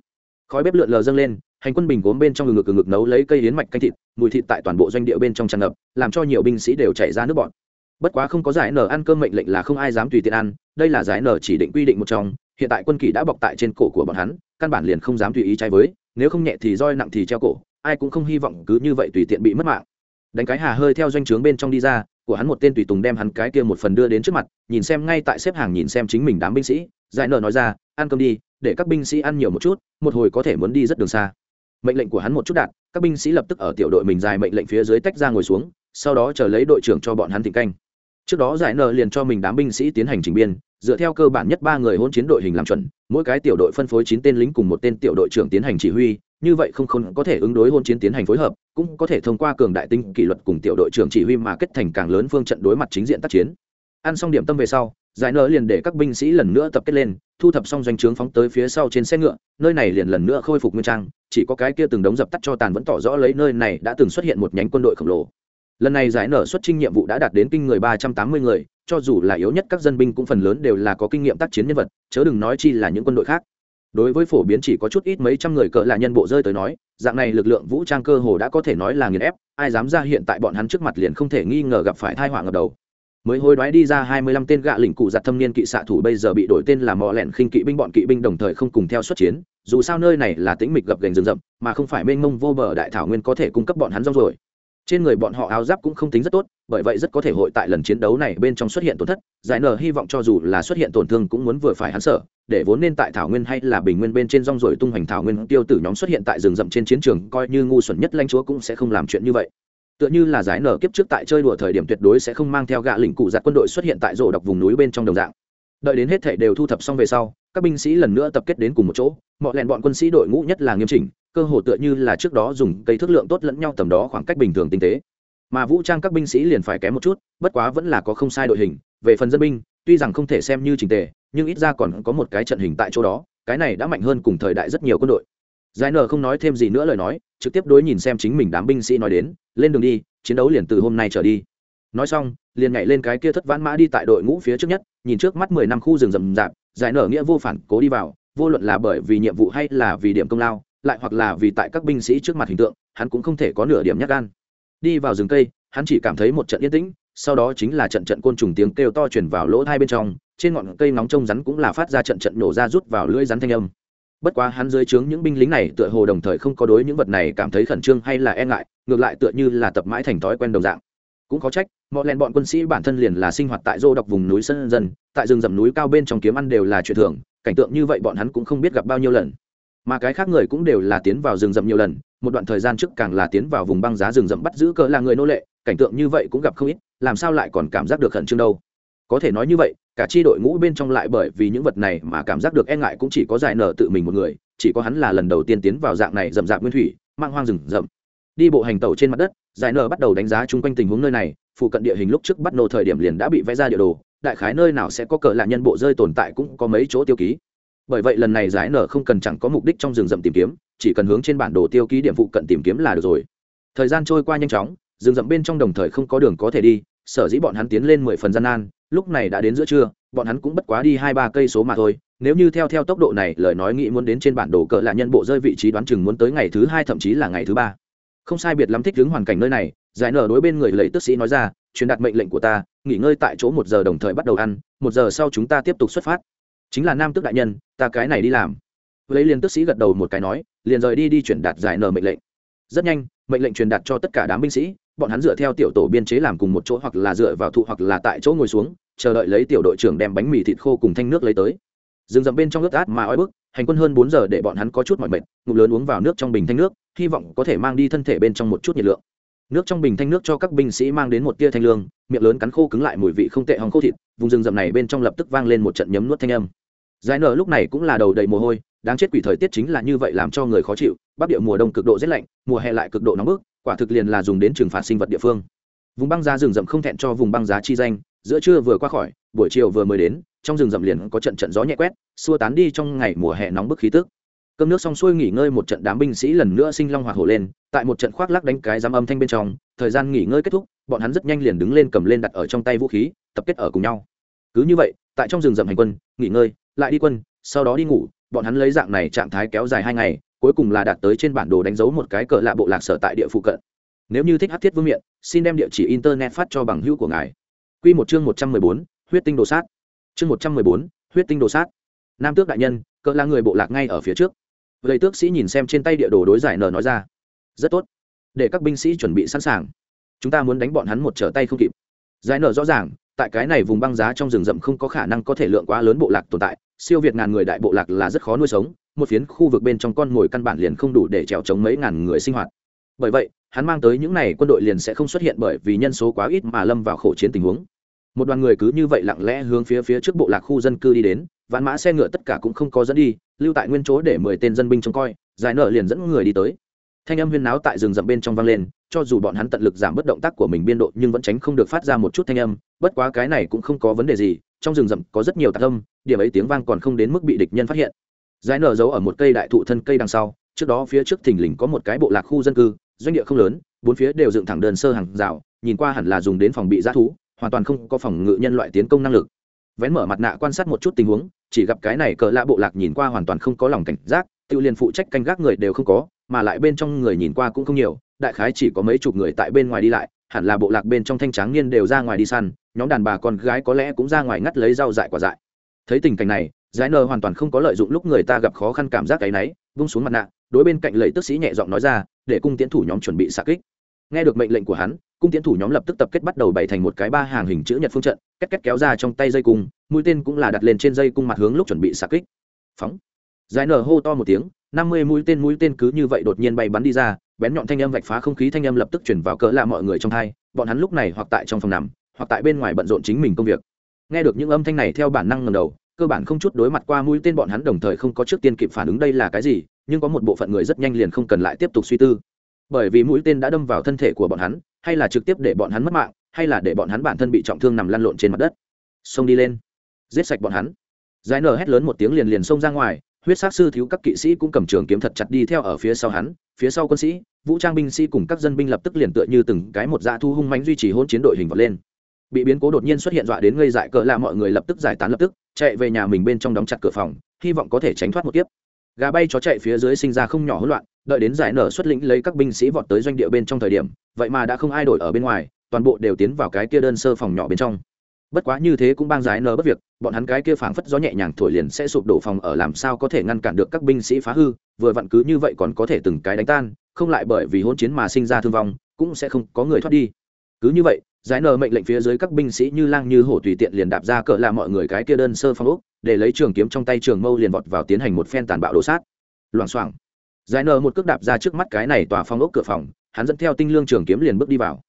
Speaker 1: Khói bếp lượn lờ dâng lên, hành quân bình gốm bên trong ngực ngực nấu lấy cây yến mạch canh thịt, mùi thịt tại toàn bộ doanh địa bên trong tràn ngập, làm cho nhiều binh sĩ đều chảy ra nước bọn bất quá không có giải nở ăn cơm mệnh lệnh là không ai dám tùy tiện ăn, đây là giải nở chỉ định quy định một trong, hiện tại quân kỳ đã bọc tại trên cổ của bọn hắn, căn bản liền không dám tùy ý trái với, nếu không nhẹ thì roi nặng thì treo cổ ai cũng không hy vọng cứ như vậy tùy tiện bị mất mạng. Đánh cái hà hơi theo doanh trướng bên trong đi ra, của hắn một tên tùy tùng đem hắn cái kia một phần đưa đến trước mặt, nhìn xem ngay tại xếp hàng nhìn xem chính mình đám binh sĩ. Giải nở nói ra, ăn cơm đi, để các binh sĩ ăn nhiều một chút, một hồi có thể muốn đi rất đường xa. Mệnh lệnh của hắn một chút đạt, các binh sĩ lập tức ở tiểu đội mình dài mệnh lệnh phía dưới tách ra ngồi xuống, sau đó chờ lấy đội trưởng cho bọn hắn thịnh canh. Trước đó giải nợ liền cho mình đám binh sĩ tiến hành trình biên, dựa theo cơ bản nhất ba người hôn chiến đội hình làm chuẩn, mỗi cái tiểu đội phân phối chín tên lính cùng một tên tiểu đội trưởng tiến hành chỉ huy như vậy không khôn có thể ứng đối hôn chiến tiến hành phối hợp, cũng có thể thông qua cường đại tinh kỷ luật cùng tiểu đội trưởng chỉ huy mà kết thành càng lớn phương trận đối mặt chính diện tác chiến. Ăn xong điểm tâm về sau, giải nợ liền để các binh sĩ lần nữa tập kết lên, thu thập xong doanh trướng phóng tới phía sau trên xe ngựa, nơi này liền lần nữa khôi phục nguyên trang, chỉ có cái kia từng đống dập tắt cho tàn vẫn tỏ rõ lấy nơi này đã từng xuất hiện một nhánh quân đội khổng lồ. Lần này giải nở xuất trinh nhiệm vụ đã đạt đến kinh người ba trăm tám mươi người, cho dù là yếu nhất các dân binh cũng phần lớn đều là có kinh nghiệm tác chiến nhân vật, chớ đừng nói chi là những quân đội khác đối với phổ biến chỉ có chút ít mấy trăm người cỡ là nhân bộ rơi tới nói, dạng này lực lượng vũ trang cơ hồ đã có thể nói là nghiền ép, ai dám ra hiện tại bọn hắn trước mặt liền không thể nghi ngờ gặp phải thai họa ngập đầu mới hối đoái đi ra hai mươi lăm tên gạ lĩnh cụ giặt thâm niên kỵ xạ thủ bây giờ bị đổi tên là mò lẹn khinh kỵ binh bọn kỵ binh đồng thời không cùng theo xuất chiến, dù sao nơi này là tĩnh mịch gập gành rừng rậm, mà không phải mênh mông vô bờ đại thảo nguyên có thể cung cấp bọn hắn rong rồi trên người bọn họ áo giáp cũng không tính rất tốt, bởi vậy rất có thể hội tại lần chiến đấu này bên trong xuất hiện tổn thất, giải nở hy vọng cho dù là xuất hiện tổn thương cũng muốn vừa phải hắn sở để vốn nên tại thảo nguyên hay là bình nguyên bên trên rong rồi tung hoành thảo nguyên, tiêu tử nhóm xuất hiện tại rừng rậm trên chiến trường, coi như ngu xuẩn nhất lãnh chúa cũng sẽ không làm chuyện như vậy. Tựa như là giải nở kiếp trước tại chơi đùa thời điểm tuyệt đối sẽ không mang theo gạ lĩnh cụ giặt quân đội xuất hiện tại rổ đọc vùng núi bên trong đồng dạng. Đợi đến hết thể đều thu thập xong về sau, các binh sĩ lần nữa tập kết đến cùng một chỗ, mọi lẹn bọn quân sĩ đội ngũ nhất là nghiêm chỉnh, cơ hồ tựa như là trước đó dùng cây thước lượng tốt lẫn nhau tầm đó khoảng cách bình thường tinh tế mà vũ trang các binh sĩ liền phải kém một chút, bất quá vẫn là có không sai đội hình. Về phần dân binh, tuy rằng không thể xem như trình tề, nhưng ít ra còn có một cái trận hình tại chỗ đó, cái này đã mạnh hơn cùng thời đại rất nhiều quân đội. Giải nở không nói thêm gì nữa lời nói, trực tiếp đối nhìn xem chính mình đám binh sĩ nói đến, lên đường đi, chiến đấu liền từ hôm nay trở đi. Nói xong, liền nhảy lên cái kia thất vãn mã đi tại đội ngũ phía trước nhất, nhìn trước mắt mười năm khu rừng rậm rạp, giải nở nghĩa vô phản cố đi vào, vô luận là bởi vì nhiệm vụ hay là vì điểm công lao, lại hoặc là vì tại các binh sĩ trước mặt hình tượng, hắn cũng không thể có nửa điểm nhát gan đi vào rừng cây, hắn chỉ cảm thấy một trận yên tĩnh, sau đó chính là trận trận côn trùng tiếng kêu to truyền vào lỗ hai bên trong, trên ngọn cây nóng trông rắn cũng là phát ra trận trận nổ ra rút vào lưỡi rắn thanh âm. Bất quá hắn dưới trướng những binh lính này tựa hồ đồng thời không có đối những vật này cảm thấy khẩn trương hay là e ngại, ngược lại tựa như là tập mãi thành thói quen đồng dạng. Cũng có trách mọi lẹn bọn quân sĩ bản thân liền là sinh hoạt tại rô độc vùng núi sân dân, tại rừng rậm núi cao bên trong kiếm ăn đều là chuyện thường, cảnh tượng như vậy bọn hắn cũng không biết gặp bao nhiêu lần. Mà cái khác người cũng đều là tiến vào rừng rậm nhiều lần một đoạn thời gian trước càng là tiến vào vùng băng giá rừng rậm bắt giữ cỡ là người nô lệ, cảnh tượng như vậy cũng gặp không ít, làm sao lại còn cảm giác được khẩn trương đâu? Có thể nói như vậy, cả chi đội ngũ bên trong lại bởi vì những vật này mà cảm giác được e ngại cũng chỉ có giải nở tự mình một người, chỉ có hắn là lần đầu tiên tiến vào dạng này rậm rạp nguyên thủy, mang hoang rừng rậm. Đi bộ hành tàu trên mặt đất, giải nở bắt đầu đánh giá chung quanh tình huống nơi này, phụ cận địa hình lúc trước bắt nổ thời điểm liền đã bị vẽ ra địa đồ, đại khái nơi nào sẽ có cỡ lạ nhân bộ rơi tồn tại cũng có mấy chỗ tiêu ký bởi vậy lần này giải nở không cần chẳng có mục đích trong rừng rậm tìm kiếm, chỉ cần hướng trên bản đồ tiêu ký điểm vụ cận tìm kiếm là được rồi. Thời gian trôi qua nhanh chóng, rừng rậm bên trong đồng thời không có đường có thể đi, sở dĩ bọn hắn tiến lên mười phần gian nan, lúc này đã đến giữa trưa, bọn hắn cũng bất quá đi hai ba cây số mà thôi. Nếu như theo theo tốc độ này, lời nói nghĩ muốn đến trên bản đồ cỡ là nhân bộ rơi vị trí đoán chừng muốn tới ngày thứ hai thậm chí là ngày thứ ba. Không sai biệt lắm thích ứng hoàn cảnh nơi này, giải nở đối bên người lầy tức sĩ nói ra, truyền đạt mệnh lệnh của ta, nghỉ ngơi tại chỗ một giờ đồng thời bắt đầu ăn, một giờ sau chúng ta tiếp tục xuất phát chính là nam tước đại nhân, ta cái này đi làm. Lấy liền tức sĩ gật đầu một cái nói, liền rời đi đi truyền đạt giải nở mệnh lệnh. Rất nhanh, mệnh lệnh truyền đạt cho tất cả đám binh sĩ, bọn hắn dựa theo tiểu tổ biên chế làm cùng một chỗ hoặc là dựa vào thụ hoặc là tại chỗ ngồi xuống, chờ đợi lấy tiểu đội trưởng đem bánh mì thịt khô cùng thanh nước lấy tới. Dừng dậm bên trong ướt át mà oi bức, hành quân hơn bốn giờ để bọn hắn có chút mỏi mệt, ngụm lớn uống vào nước trong bình thanh nước, hy vọng có thể mang đi thân thể bên trong một chút nhiệt lượng. Nước trong bình thanh nước cho các binh sĩ mang đến một tia thanh lương, miệng lớn cắn khô cứng lại mùi vị không tệ hòng khô thịt, vùng rừng rậm này bên trong lập tức vang lên một trận nhấm nuốt thanh âm giải nở lúc này cũng là đầu đầy mồ hôi, đáng chết quỷ thời tiết chính là như vậy làm cho người khó chịu. Bắc địa mùa đông cực độ rét lạnh, mùa hè lại cực độ nóng bức, quả thực liền là dùng đến trừng phạt sinh vật địa phương. Vùng băng giá rừng rậm không thẹn cho vùng băng giá chi danh, giữa trưa vừa qua khỏi, buổi chiều vừa mới đến, trong rừng rậm liền có trận trận gió nhẹ quét, xua tán đi trong ngày mùa hè nóng bức khí tức. Cơm nước xong xuôi nghỉ ngơi một trận đám binh sĩ lần nữa sinh long hoạt hổ lên, tại một trận khoác lắc đánh cái giám âm thanh bên trong, thời gian nghỉ ngơi kết thúc, bọn hắn rất nhanh liền đứng lên cầm lên đặt ở trong tay vũ khí, tập kết ở cùng nhau. Cứ như vậy, tại trong rừng rậm hành quân, nghỉ ngơi lại đi quân, sau đó đi ngủ, bọn hắn lấy dạng này trạng thái kéo dài hai ngày, cuối cùng là đạt tới trên bản đồ đánh dấu một cái cờ lạ bộ lạc sở tại địa phụ cận. Nếu như thích hát thiết vương miện, xin đem địa chỉ internet phát cho bằng hữu của ngài. Q một chương một trăm mười bốn, huyết tinh đồ sát. Chương một trăm mười bốn, huyết tinh đồ sát. Nam tước đại nhân cỡ là người bộ lạc ngay ở phía trước. Vậy tước sĩ nhìn xem trên tay địa đồ đối giải nờ nói ra. Rất tốt. Để các binh sĩ chuẩn bị sẵn sàng. Chúng ta muốn đánh bọn hắn một trở tay không kịp. Giải nờ rõ ràng, tại cái này vùng băng giá trong rừng rậm không có khả năng có thể lượng quá lớn bộ lạc tồn tại siêu việt ngàn người đại bộ lạc là rất khó nuôi sống, một phiến khu vực bên trong con mồi căn bản liền không đủ để trèo chống mấy ngàn người sinh hoạt. Bởi vậy, hắn mang tới những n à y quân đội liền sẽ không xuất hiện bởi vì nhân số quá ít mà lâm vào khổ chiến tình huống. Một đoàn người cứ như vậy lặng lẽ hướng phía phía trước bộ lạc khu dân cư đi đến, vạn mã xe ngựa tất cả cũng không có dẫn đi, lưu tại nguyên chỗ để mười tên dân binh trông coi, giải nợ liền dẫn người đi tới. Thanh âm huyên náo tại rừng rậm bên trong vang lên, cho dù bọn hắn tận lực giảm bất động tác của mình biên độ nhưng vẫn tránh không được phát ra một chút thanh âm, bất quá cái này cũng không có vấn đề gì trong rừng rậm có rất nhiều tạc âm, điểm ấy tiếng vang còn không đến mức bị địch nhân phát hiện. Giải nở giấu ở một cây đại thụ thân cây đằng sau, trước đó phía trước thình lình có một cái bộ lạc khu dân cư, doanh địa không lớn, bốn phía đều dựng thẳng đơn sơ hàng rào, nhìn qua hẳn là dùng đến phòng bị g thú, hoàn toàn không có phòng ngự nhân loại tiến công năng lực. Vén mở mặt nạ quan sát một chút tình huống, chỉ gặp cái này cờ lạ bộ lạc nhìn qua hoàn toàn không có lòng cảnh giác tự liền phụ trách canh gác người đều không có, mà lại bên trong người nhìn qua cũng không nhiều, đại khái chỉ có mấy chục người tại bên ngoài đi lại hẳn là bộ lạc bên trong thanh tráng niên đều ra ngoài đi săn, nhóm đàn bà con gái có lẽ cũng ra ngoài ngắt lấy rau dại quả dại. Thấy tình cảnh này, giải nờ hoàn toàn không có lợi dụng lúc người ta gặp khó khăn cảm giác cái náy vung xuống mặt nạ, đối bên cạnh lầy tức sĩ nhẹ giọng nói ra, để cung tiến thủ nhóm chuẩn bị xạ kích. Nghe được mệnh lệnh của hắn, cung tiến thủ nhóm lập tức tập kết bắt đầu bày thành một cái ba hàng hình chữ nhật phương trận, két két kéo ra trong tay dây cung, mũi tên cũng là đặt lên trên dây cung mặt hướng lúc chuẩn bị xạ kích. Phóng. Giải Nờ hô to một tiếng năm mươi mũi tên mũi tên cứ như vậy đột nhiên bay bắn đi ra, bén nhọn thanh âm vạch phá không khí thanh âm lập tức chuyển vào cỡ lạ mọi người trong thai bọn hắn lúc này hoặc tại trong phòng nằm, hoặc tại bên ngoài bận rộn chính mình công việc. Nghe được những âm thanh này theo bản năng ngầm đầu, cơ bản không chút đối mặt qua mũi tên bọn hắn đồng thời không có trước tiên kịp phản ứng đây là cái gì, nhưng có một bộ phận người rất nhanh liền không cần lại tiếp tục suy tư. Bởi vì mũi tên đã đâm vào thân thể của bọn hắn, hay là trực tiếp để bọn hắn mất mạng, hay là để bọn hắn bản thân bị trọng thương nằm lăn lộn trên mặt đất. Xông đi lên. Giết sạch bọn hắn. Giải nở hét lớn một tiếng liền liền xông ra ngoài huyết sát sư thiếu các kỵ sĩ cũng cầm trường kiếm thật chặt đi theo ở phía sau hắn, phía sau quân sĩ, vũ trang binh sĩ cùng các dân binh lập tức liền tựa như từng cái một dạ thu hung mánh duy trì hôn chiến đội hình vật lên. Bị biến cố đột nhiên xuất hiện dọa đến ngây dại cỡ là mọi người lập tức giải tán lập tức, chạy về nhà mình bên trong đóng chặt cửa phòng, hy vọng có thể tránh thoát một tiếp gà bay chó chạy phía dưới sinh ra không nhỏ hỗn loạn, đợi đến giải nở xuất lĩnh lấy các binh sĩ vọt tới doanh địa bên trong thời điểm, vậy mà đã không ai đổi ở bên ngoài, toàn bộ đều tiến vào cái kia đơn sơ phòng nhỏ bên trong bất quá như thế cũng bang giải nở bất việc, bọn hắn cái kia phảng phất gió nhẹ nhàng thổi liền sẽ sụp đổ phòng ở làm sao có thể ngăn cản được các binh sĩ phá hư, vừa vặn cứ như vậy còn có thể từng cái đánh tan, không lại bởi vì hỗn chiến mà sinh ra thương vong, cũng sẽ không có người thoát đi. Cứ như vậy, giải nở mệnh lệnh phía dưới các binh sĩ như lang như hổ tùy tiện liền đạp ra cỡ là mọi người cái kia đơn sơ phong ốc, để lấy trường kiếm trong tay trường mâu liền vọt vào tiến hành một phen tàn bạo đổ sát. Loảng xoảng. Giải nở một cước đạp ra trước mắt cái này tòa phong ốc cửa phòng, hắn dẫn theo tinh lương trường kiếm liền bước đi vào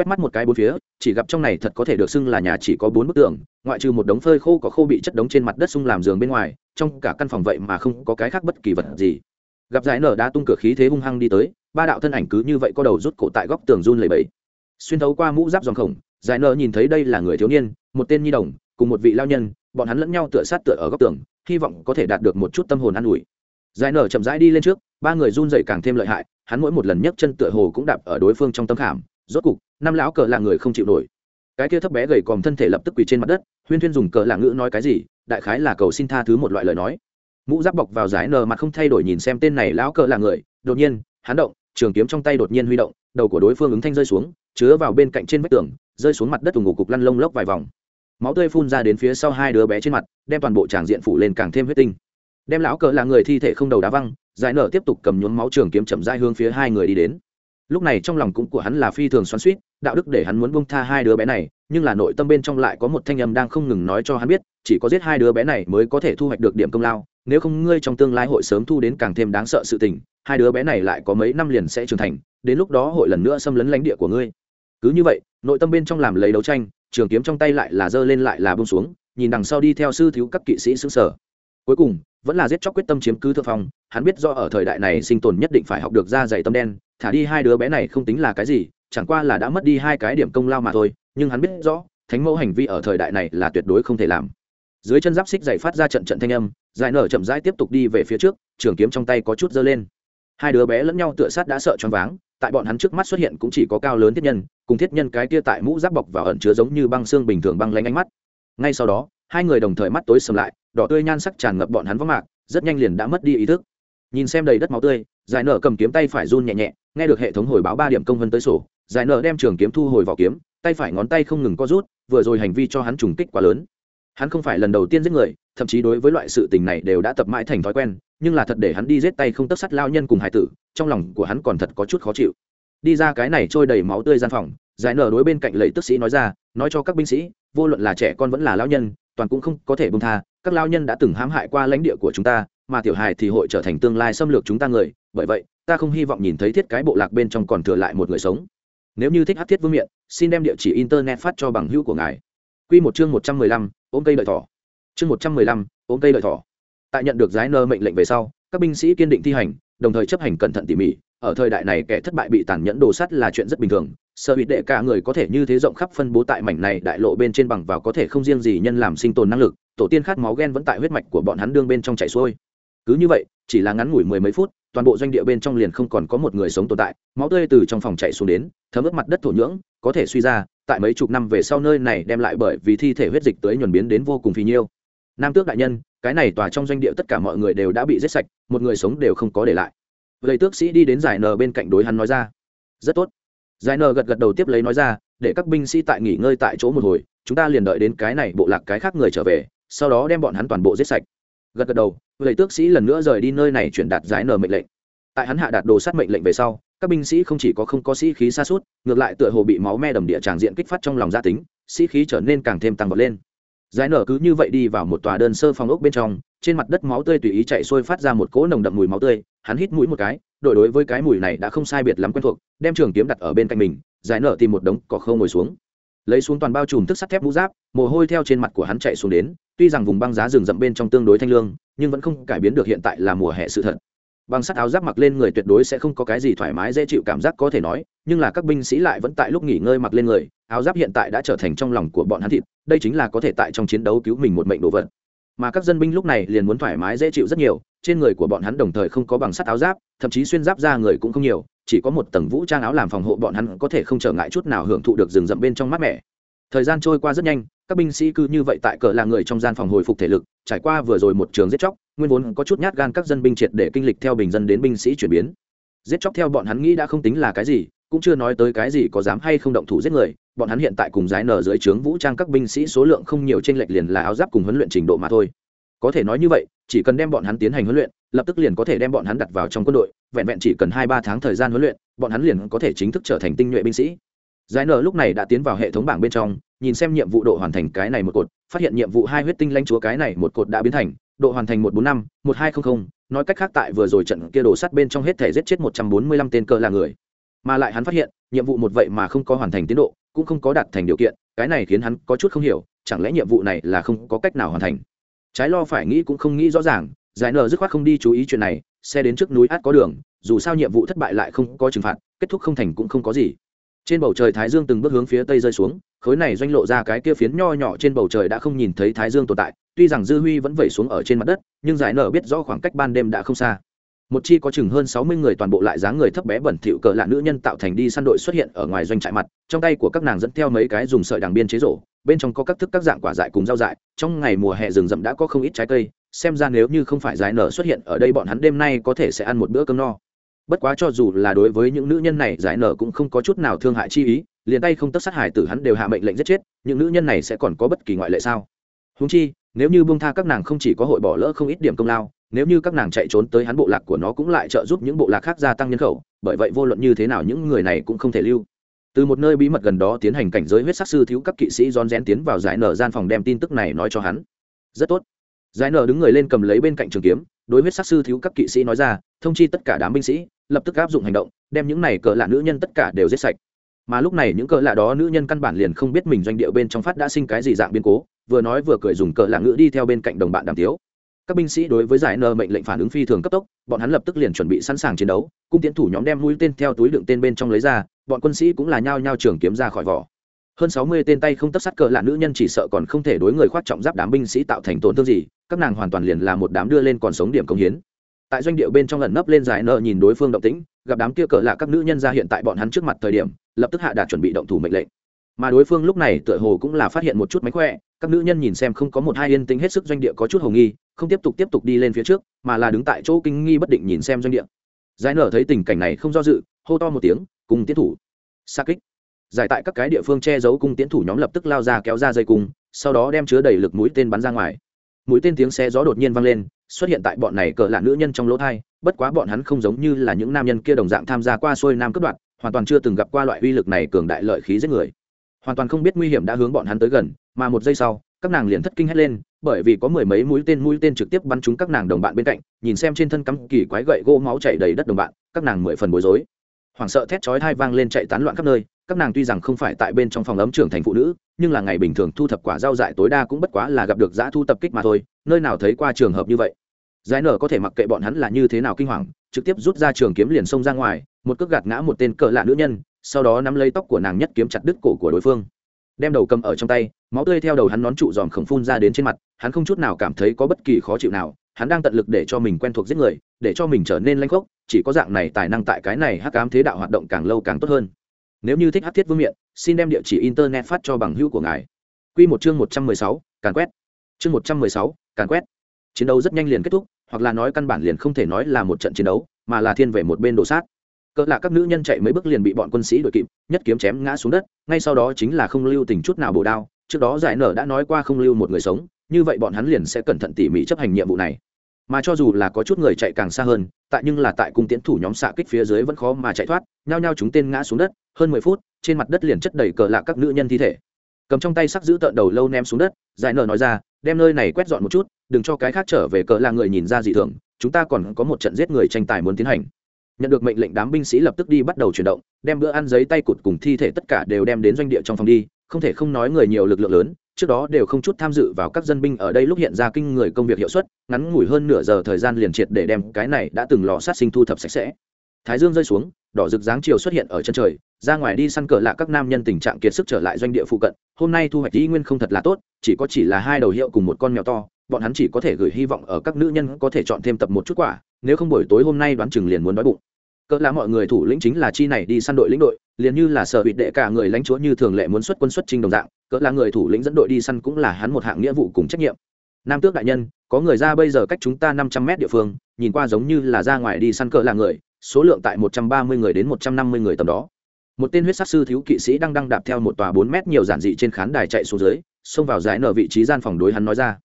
Speaker 1: quét mắt một cái bốn phía chỉ gặp trong này thật có thể được xưng là nhà chỉ có bốn bức tường ngoại trừ một đống phơi khô có khô bị chất đống trên mặt đất sung làm giường bên ngoài trong cả căn phòng vậy mà không có cái khác bất kỳ vật gì. Gặp giải nở đã tung cửa khí thế hung hăng đi tới ba đạo thân ảnh cứ như vậy có đầu rút cổ tại góc tường run lẩy bẩy, xuyên thấu qua mũ giáp dòng khổng giải nở nhìn thấy đây là người thiếu niên một tên nhi đồng cùng một vị lao nhân bọn hắn lẫn nhau tựa sát tựa ở góc tường hy vọng có thể đạt được một chút tâm hồn an ủi. Giải nở chậm rãi đi lên trước ba người run dậy càng thêm lợi hại hắn mỗi một lần nhấc chân tựa hồ cũng đạp ở đối phương trong tâm khảm rốt cục, năm lão cờ là người không chịu nổi. Cái kia thấp bé gầy còm thân thể lập tức quỳ trên mặt đất, huyên thuyên dùng cờ là ngữ nói cái gì, đại khái là cầu xin tha thứ một loại lời nói. Mũ giáp bọc vào giải nờ mặt không thay đổi nhìn xem tên này lão cờ là người, đột nhiên, hắn động, trường kiếm trong tay đột nhiên huy động, đầu của đối phương ứng thanh rơi xuống, chứa vào bên cạnh trên vách tường, rơi xuống mặt đất ủng ngủ cục lăn lông lốc vài vòng. Máu tươi phun ra đến phía sau hai đứa bé trên mặt, đem toàn bộ tràng diện phủ lên càng thêm huyết tinh. Đem lão cờ là người thi thể không đầu đá văng, giải nở tiếp tục cầm nhuốm máu trường kiếm chậm dai hướng phía hai người đi đến lúc này trong lòng cũng của hắn là phi thường xoắn suýt đạo đức để hắn muốn bông tha hai đứa bé này, nhưng là nội tâm bên trong lại có một thanh âm đang không ngừng nói cho hắn biết, chỉ có giết hai đứa bé này mới có thể thu hoạch được điểm công lao, nếu không ngươi trong tương lai hội sớm thu đến càng thêm đáng sợ sự tình, hai đứa bé này lại có mấy năm liền sẽ trưởng thành, đến lúc đó hội lần nữa xâm lấn lãnh địa của ngươi. Cứ như vậy, nội tâm bên trong làm lấy đấu tranh, trường kiếm trong tay lại là giơ lên lại là bông xuống, nhìn đằng sau đi theo sư thiếu các kỵ sĩ xứng sở cuối cùng vẫn là giết chóc quyết tâm chiếm cứ thượng phong, hắn biết do ở thời đại này sinh tồn nhất định phải học được ra dạy tâm đen, thả đi hai đứa bé này không tính là cái gì, chẳng qua là đã mất đi hai cái điểm công lao mà thôi, nhưng hắn biết rõ, thánh mẫu hành vi ở thời đại này là tuyệt đối không thể làm. Dưới chân giáp xích dày phát ra trận trận thanh âm, dài nở chậm rãi tiếp tục đi về phía trước, trường kiếm trong tay có chút dơ lên. Hai đứa bé lẫn nhau tựa sát đã sợ choáng váng, tại bọn hắn trước mắt xuất hiện cũng chỉ có cao lớn thiết nhân, cùng thiết nhân cái kia tại mũ giáp bọc và ẩn chứa giống như băng xương bình thường băng lanh ánh mắt. Ngay sau đó hai người đồng thời mắt tối sầm lại, đỏ tươi nhan sắc tràn ngập bọn hắn vắng mạc, rất nhanh liền đã mất đi ý thức. Nhìn xem đầy đất máu tươi, giải nở cầm kiếm tay phải run nhẹ nhẹ, nghe được hệ thống hồi báo ba điểm công vân tới sổ, giải nở đem trường kiếm thu hồi vào kiếm, tay phải ngón tay không ngừng co rút, vừa rồi hành vi cho hắn trùng kích quá lớn. Hắn không phải lần đầu tiên giết người, thậm chí đối với loại sự tình này đều đã tập mãi thành thói quen, nhưng là thật để hắn đi giết tay không tất sắt lao nhân cùng hải tử, trong lòng của hắn còn thật có chút khó chịu. Đi ra cái này trôi đầy máu tươi gian phòng, giải nở đối bên cạnh lầy tức sĩ nói ra, nói cho các binh sĩ, vô luận là trẻ con vẫn là lao nhân toàn cũng không có thể bông tha, các lao nhân đã từng hãm hại qua lãnh địa của chúng ta, mà tiểu hài thì hội trở thành tương lai xâm lược chúng ta người, bởi vậy, ta không hy vọng nhìn thấy thiết cái bộ lạc bên trong còn thừa lại một người sống. Nếu như thích hát thiết vương miện, xin đem địa chỉ internet phát cho bằng hữu của ngài. Q một chương một trăm mười lăm, ôm cây đợi thỏ. Chương một trăm mười lăm, ôm cây đợi thỏ. Tại nhận được giái nơ mệnh lệnh về sau, các binh sĩ kiên định thi hành, đồng thời chấp hành cẩn thận tỉ mỉ. Ở thời đại này kẻ thất bại bị tàn nhẫn đồ sắt là chuyện rất bình thường sợ bị đệ cả người có thể như thế rộng khắp phân bố tại mảnh này đại lộ bên trên bằng vào có thể không riêng gì nhân làm sinh tồn năng lực, tổ tiên khát máu ghen vẫn tại huyết mạch của bọn hắn đương bên trong chảy xuôi. Cứ như vậy, chỉ là ngắn ngủi mười mấy phút, toàn bộ doanh địa bên trong liền không còn có một người sống tồn tại, máu tươi từ trong phòng chạy xuống đến, thấm ướt mặt đất thổ nhưỡng, có thể suy ra, tại mấy chục năm về sau nơi này đem lại bởi vì thi thể huyết dịch tới nhuần biến đến vô cùng phì nhiêu. Nam tước đại nhân, cái này tòa trong doanh địa tất cả mọi người đều đã bị giết sạch, một người sống đều không có để lại. Vậy tước sĩ đi đến giải nờ bên cạnh đối hắn nói ra. Rất tốt giải nờ gật gật đầu tiếp lấy nói ra, để các binh sĩ tại nghỉ ngơi tại chỗ một hồi, chúng ta liền đợi đến cái này bộ lạc cái khác người trở về, sau đó đem bọn hắn toàn bộ giết sạch. Gật gật đầu vậy tước sĩ lần nữa rời đi nơi này chuyển đạt giải nờ mệnh lệnh. Tại hắn hạ đạt đồ sát mệnh lệnh về sau, các binh sĩ không chỉ có không có sĩ khí xa suốt ngược lại tựa hồ bị máu me đầm địa tràng diện kích phát trong lòng gia tính, sĩ khí trở nên càng thêm tăng vọt lên. Giải nở cứ như vậy đi vào một tòa đơn sơ phòng ốc bên trong, trên mặt đất máu tươi tùy ý chạy xuôi phát ra một cỗ nồng đậm mùi máu tươi, hắn hít mũi một cái đội đối với cái mùi này đã không sai biệt lắm quen thuộc, đem trường kiếm đặt ở bên cạnh mình, giải nở tìm một đống cỏ khâu ngồi xuống. Lấy xuống toàn bao trùm thức sắt thép mũ giáp, mồ hôi theo trên mặt của hắn chạy xuống đến, tuy rằng vùng băng giá rừng rậm bên trong tương đối thanh lương, nhưng vẫn không cải biến được hiện tại là mùa hè sự thật. Băng sắt áo giáp mặc lên người tuyệt đối sẽ không có cái gì thoải mái dễ chịu cảm giác có thể nói, nhưng là các binh sĩ lại vẫn tại lúc nghỉ ngơi mặc lên người, áo giáp hiện tại đã trở thành trong lòng của bọn hắn thịt, đây chính là có thể tại trong chiến đấu cứu mình một mệnh đồ vật mà các dân binh lúc này liền muốn thoải mái dễ chịu rất nhiều, trên người của bọn hắn đồng thời không có bằng sắt áo giáp, thậm chí xuyên giáp ra người cũng không nhiều, chỉ có một tầng vũ trang áo làm phòng hộ bọn hắn có thể không trở ngại chút nào hưởng thụ được rừng rậm bên trong mát mẻ. Thời gian trôi qua rất nhanh, các binh sĩ cứ như vậy tại cờ là người trong gian phòng hồi phục thể lực, trải qua vừa rồi một trường giết chóc, nguyên vốn có chút nhát gan các dân binh triệt để kinh lịch theo bình dân đến binh sĩ chuyển biến. Giết chóc theo bọn hắn nghĩ đã không tính là cái gì cũng chưa nói tới cái gì có dám hay không động thủ giết người, bọn hắn hiện tại cùng giải nở dưới trướng vũ trang các binh sĩ số lượng không nhiều trên lệch liền là áo giáp cùng huấn luyện trình độ mà thôi. Có thể nói như vậy, chỉ cần đem bọn hắn tiến hành huấn luyện, lập tức liền có thể đem bọn hắn đặt vào trong quân đội, vẹn vẹn chỉ cần hai ba tháng thời gian huấn luyện, bọn hắn liền có thể chính thức trở thành tinh nhuệ binh sĩ. Giải nở lúc này đã tiến vào hệ thống bảng bên trong, nhìn xem nhiệm vụ độ hoàn thành cái này một cột, phát hiện nhiệm vụ hai huyết tinh lãnh chúa cái này một cột đã biến thành, độ hoàn thành một bốn năm, một hai không không, nói cách khác tại vừa rồi trận kia đổ sắt bên trong hết thể giết chết một trăm bốn mươi lăm tên cơ là người mà lại hắn phát hiện, nhiệm vụ một vậy mà không có hoàn thành tiến độ, cũng không có đạt thành điều kiện, cái này khiến hắn có chút không hiểu, chẳng lẽ nhiệm vụ này là không có cách nào hoàn thành? Trái lo phải nghĩ cũng không nghĩ rõ ràng, giải nở dứt khoát không đi chú ý chuyện này, xe đến trước núi át có đường, dù sao nhiệm vụ thất bại lại không có trừng phạt, kết thúc không thành cũng không có gì. Trên bầu trời thái dương từng bước hướng phía tây rơi xuống, khối này doanh lộ ra cái kia phiến nho nhỏ trên bầu trời đã không nhìn thấy thái dương tồn tại, tuy rằng dư huy vẫn vẩy xuống ở trên mặt đất, nhưng giải nở biết rõ khoảng cách ban đêm đã không xa một chi có chừng hơn sáu mươi người toàn bộ lại dáng người thấp bé bẩn thỉu cờ lạ nữ nhân tạo thành đi săn đội xuất hiện ở ngoài doanh trại mặt, trong tay của các nàng dẫn theo mấy cái dùng sợi đằng biên chế rổ, bên trong có các thức các dạng quả dại cùng rau dại, trong ngày mùa hè rừng rậm đã có không ít trái cây, xem ra nếu như không phải giải nở xuất hiện ở đây bọn hắn đêm nay có thể sẽ ăn một bữa cơm no. Bất quá cho dù là đối với những nữ nhân này, giải nở cũng không có chút nào thương hại chi ý, liền tay không tất sát hải tử hắn đều hạ mệnh lệnh giết chết, những nữ nhân này sẽ còn có bất kỳ ngoại lệ sao? Húng chi, nếu như buông tha các nàng không chỉ có hội bỏ lỡ không ít điểm công lao nếu như các nàng chạy trốn tới hắn bộ lạc của nó cũng lại trợ giúp những bộ lạc khác gia tăng nhân khẩu, bởi vậy vô luận như thế nào những người này cũng không thể lưu. Từ một nơi bí mật gần đó tiến hành cảnh giới huyết sắc sư thiếu các kỵ sĩ rón rén tiến vào giải nở gian phòng đem tin tức này nói cho hắn. Rất tốt. Giải nở đứng người lên cầm lấy bên cạnh trường kiếm, đối huyết sắc sư thiếu các kỵ sĩ nói ra, thông chi tất cả đám binh sĩ, lập tức áp dụng hành động, đem những này cỡ lạ nữ nhân tất cả đều giết sạch. Mà lúc này những cỡ lạ đó nữ nhân căn bản liền không biết mình doanh địa bên trong phát đã sinh cái gì dạng biến cố, vừa nói vừa cười dùng cỡ lạ ngữ đi theo bên cạnh đồng bạn đàm tiếu các binh sĩ đối với giải nơ mệnh lệnh phản ứng phi thường cấp tốc, bọn hắn lập tức liền chuẩn bị sẵn sàng chiến đấu, cung tiến thủ nhóm đem mũi tên theo túi đựng tên bên trong lấy ra, bọn quân sĩ cũng là nhao nhao trường kiếm ra khỏi vỏ. Hơn sáu mươi tên tay không tấp sắt cờ là nữ nhân chỉ sợ còn không thể đối người khoát trọng giáp đám binh sĩ tạo thành tổn thương gì, các nàng hoàn toàn liền là một đám đưa lên còn sống điểm công hiến. Tại doanh điệu bên trong lần nấp lên giải nợ nhìn đối phương động tĩnh, gặp đám kia cờ là các nữ nhân ra hiện tại bọn hắn trước mặt thời điểm, lập tức hạ đạt chuẩn bị động thủ mệnh lệnh mà đối phương lúc này tựa hồ cũng là phát hiện một chút mánh khỏe, các nữ nhân nhìn xem không có một hai yên tĩnh hết sức doanh địa có chút hồ nghi, không tiếp tục tiếp tục đi lên phía trước, mà là đứng tại chỗ kinh nghi bất định nhìn xem doanh địa. Giải nở thấy tình cảnh này không do dự, hô to một tiếng cùng tiến thủ. Xa kích. Giải tại các cái địa phương che giấu cung tiến thủ nhóm lập tức lao ra kéo ra dây cung, sau đó đem chứa đầy lực mũi tên bắn ra ngoài. Mũi tên tiếng xe gió đột nhiên vang lên, xuất hiện tại bọn này cỡ là nữ nhân trong lỗ thai, bất quá bọn hắn không giống như là những nam nhân kia đồng dạng tham gia qua xuôi nam cướp đoạt hoàn toàn chưa từng gặp qua loại uy lực này cường đại lợi khí giết người hoàn toàn không biết nguy hiểm đã hướng bọn hắn tới gần mà một giây sau các nàng liền thất kinh hét lên bởi vì có mười mấy mũi tên mũi tên trực tiếp bắn trúng các nàng đồng bạn bên cạnh nhìn xem trên thân cắm kỳ quái gậy gỗ máu chảy đầy đất đồng bạn các nàng mười phần bối rối hoảng sợ thét chói hai vang lên chạy tán loạn khắp nơi các nàng tuy rằng không phải tại bên trong phòng ấm trưởng thành phụ nữ nhưng là ngày bình thường thu thập quả rau dại tối đa cũng bất quá là gặp được giã thu tập kích mà thôi nơi nào thấy qua trường hợp như vậy giải nở có thể mặc kệ bọn hắn là như thế nào kinh hoàng trực tiếp rút ra trường kiếm liền xông ra ngoài một cước gạt ngã một tên cỡ lạ nữ nhân sau đó nắm lấy tóc của nàng nhất kiếm chặt đứt cổ của đối phương. Đem đầu cầm ở trong tay, máu tươi theo đầu hắn nón trụ dòm khổng phun ra đến trên mặt, hắn không chút nào cảm thấy có bất kỳ khó chịu nào, hắn đang tận lực để cho mình quen thuộc giết người, để cho mình trở nên lanh khốc, chỉ có dạng này tài năng tại cái này hắc ám thế đạo hoạt động càng lâu càng tốt hơn. Nếu như thích hắc thiết vương miện, xin đem địa chỉ internet phát cho bằng hữu của ngài. Q một chương một trăm mười sáu, càn quét. Chương một trăm mười sáu, càn quét. Chiến đấu rất nhanh liền kết thúc, hoặc là nói căn bản liền không thể nói là một trận chiến đấu, mà là thiên về một bên đổ sát cỡ là các nữ nhân chạy mấy bước liền bị bọn quân sĩ đuổi kịp, nhất kiếm chém ngã xuống đất, ngay sau đó chính là không lưu tình chút nào bổ đao, trước đó giải nở đã nói qua không lưu một người sống, như vậy bọn hắn liền sẽ cẩn thận tỉ mỉ chấp hành nhiệm vụ này. Mà cho dù là có chút người chạy càng xa hơn, tại nhưng là tại cung tiến thủ nhóm xạ kích phía dưới vẫn khó mà chạy thoát, nhao nhao chúng tên ngã xuống đất, hơn mười phút, trên mặt đất liền chất đầy cờ lạ các nữ nhân thi thể. Cầm trong tay sắc giữ tợn đầu lâu ném xuống đất, giải nở nói ra, đem nơi này quét dọn một chút, đừng cho cái khác trở về cờ là người nhìn ra dị thường, chúng ta còn có một trận giết người tranh tài muốn tiến hành nhận được mệnh lệnh, đám binh sĩ lập tức đi bắt đầu chuyển động, đem bữa ăn, giấy tay cụt cùng thi thể tất cả đều đem đến doanh địa trong phòng đi. Không thể không nói người nhiều lực lượng lớn, trước đó đều không chút tham dự vào các dân binh ở đây lúc hiện ra kinh người công việc hiệu suất, ngắn ngủi hơn nửa giờ thời gian liền triệt để đem cái này đã từng lò sát sinh thu thập sạch sẽ. Thái dương rơi xuống, đỏ rực dáng chiều xuất hiện ở chân trời, ra ngoài đi săn cờ lạ các nam nhân tình trạng kiệt sức trở lại doanh địa phụ cận. Hôm nay thu hoạch dĩ nguyên không thật là tốt, chỉ có chỉ là hai đầu hiệu cùng một con mèo to, bọn hắn chỉ có thể gửi hy vọng ở các nữ nhân có thể chọn thêm tập một chút quả, nếu không buổi tối hôm nay đoán chừng liền muốn đói bụng cỡ là mọi người thủ lĩnh chính là chi này đi săn đội lĩnh đội, liền như là sở bị đệ cả người lãnh chúa như thường lệ muốn xuất quân xuất trinh đồng dạng, cỡ là người thủ lĩnh dẫn đội đi săn cũng là hắn một hạng nghĩa vụ cùng trách nhiệm. Nam tước đại nhân, có người ra bây giờ cách chúng ta năm trăm mét địa phương, nhìn qua giống như là ra ngoài đi săn cỡ là người, số lượng tại một trăm ba mươi người đến một trăm năm mươi người tầm đó. Một tên huyết sát sư thiếu kỵ sĩ đang đang đạp theo một tòa bốn mét nhiều giản dị trên khán đài chạy xuống dưới, xông vào giải nở vị trí gian phòng đối hắn nói ra.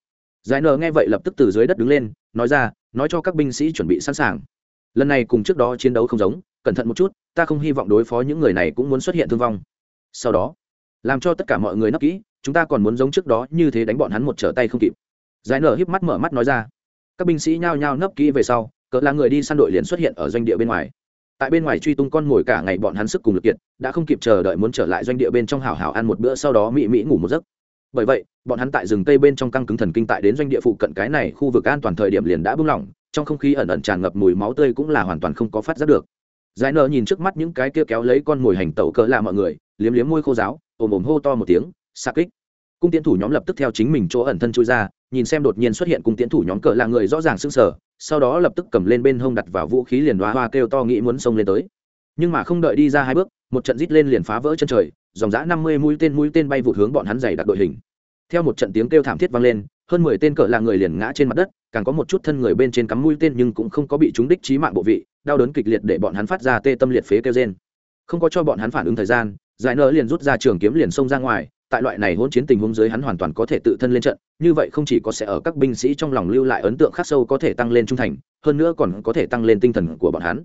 Speaker 1: Giải nở nghe vậy lập tức từ dưới đất đứng lên, nói ra, nói cho các binh sĩ chuẩn bị sẵn sàng lần này cùng trước đó chiến đấu không giống, cẩn thận một chút, ta không hy vọng đối phó những người này cũng muốn xuất hiện thương vong. Sau đó, làm cho tất cả mọi người nấp kỹ, chúng ta còn muốn giống trước đó như thế đánh bọn hắn một trở tay không kịp. Giải nở híp mắt mở mắt nói ra. Các binh sĩ nhao nhao nấp kỹ về sau, cỡ là người đi săn đội liền xuất hiện ở doanh địa bên ngoài. Tại bên ngoài truy tung con mồi cả ngày bọn hắn sức cùng lực kiệt, đã không kịp chờ đợi muốn trở lại doanh địa bên trong hào hào ăn một bữa sau đó mỹ mỹ ngủ một giấc. Bởi vậy, bọn hắn tại rừng tây bên trong căng cứng thần kinh tại đến doanh địa phụ cận cái này khu vực an toàn thời điểm liền đã buông lỏng trong không khí ẩn ẩn tràn ngập mùi máu tươi cũng là hoàn toàn không có phát giác được. Giải nợ nhìn trước mắt những cái kia kéo lấy con mồi hành tẩu cỡ lạ mọi người, liếm liếm môi khô giáo, ồm ồm hô to một tiếng xa kích. Cung tiến thủ nhóm lập tức theo chính mình chỗ ẩn thân chui ra, nhìn xem đột nhiên xuất hiện Cung tiến thủ nhóm cỡ là người rõ ràng sưng sở sau đó lập tức cầm lên bên hông đặt vào vũ khí liền đoá hoa kêu to nghĩ muốn xông lên tới. Nhưng mà không đợi đi ra hai bước, một trận rít lên liền phá vỡ chân trời, dòng dã năm mươi mũi tên mũi tên bay vụt hướng bọn hắn dày đặc đội hình. Theo một trận tiếng kêu thảm thiết vang lên hơn mười tên cờ là người liền ngã trên mặt đất, càng có một chút thân người bên trên cắm mũi tên nhưng cũng không có bị chúng đích trí mạng bộ vị, đau đớn kịch liệt để bọn hắn phát ra tê tâm liệt phế kêu trên không có cho bọn hắn phản ứng thời gian, giải nở liền rút ra trường kiếm liền xông ra ngoài, tại loại này hỗn chiến tình huống dưới hắn hoàn toàn có thể tự thân lên trận, như vậy không chỉ có sẽ ở các binh sĩ trong lòng lưu lại ấn tượng khắc sâu có thể tăng lên trung thành, hơn nữa còn có thể tăng lên tinh thần của bọn hắn.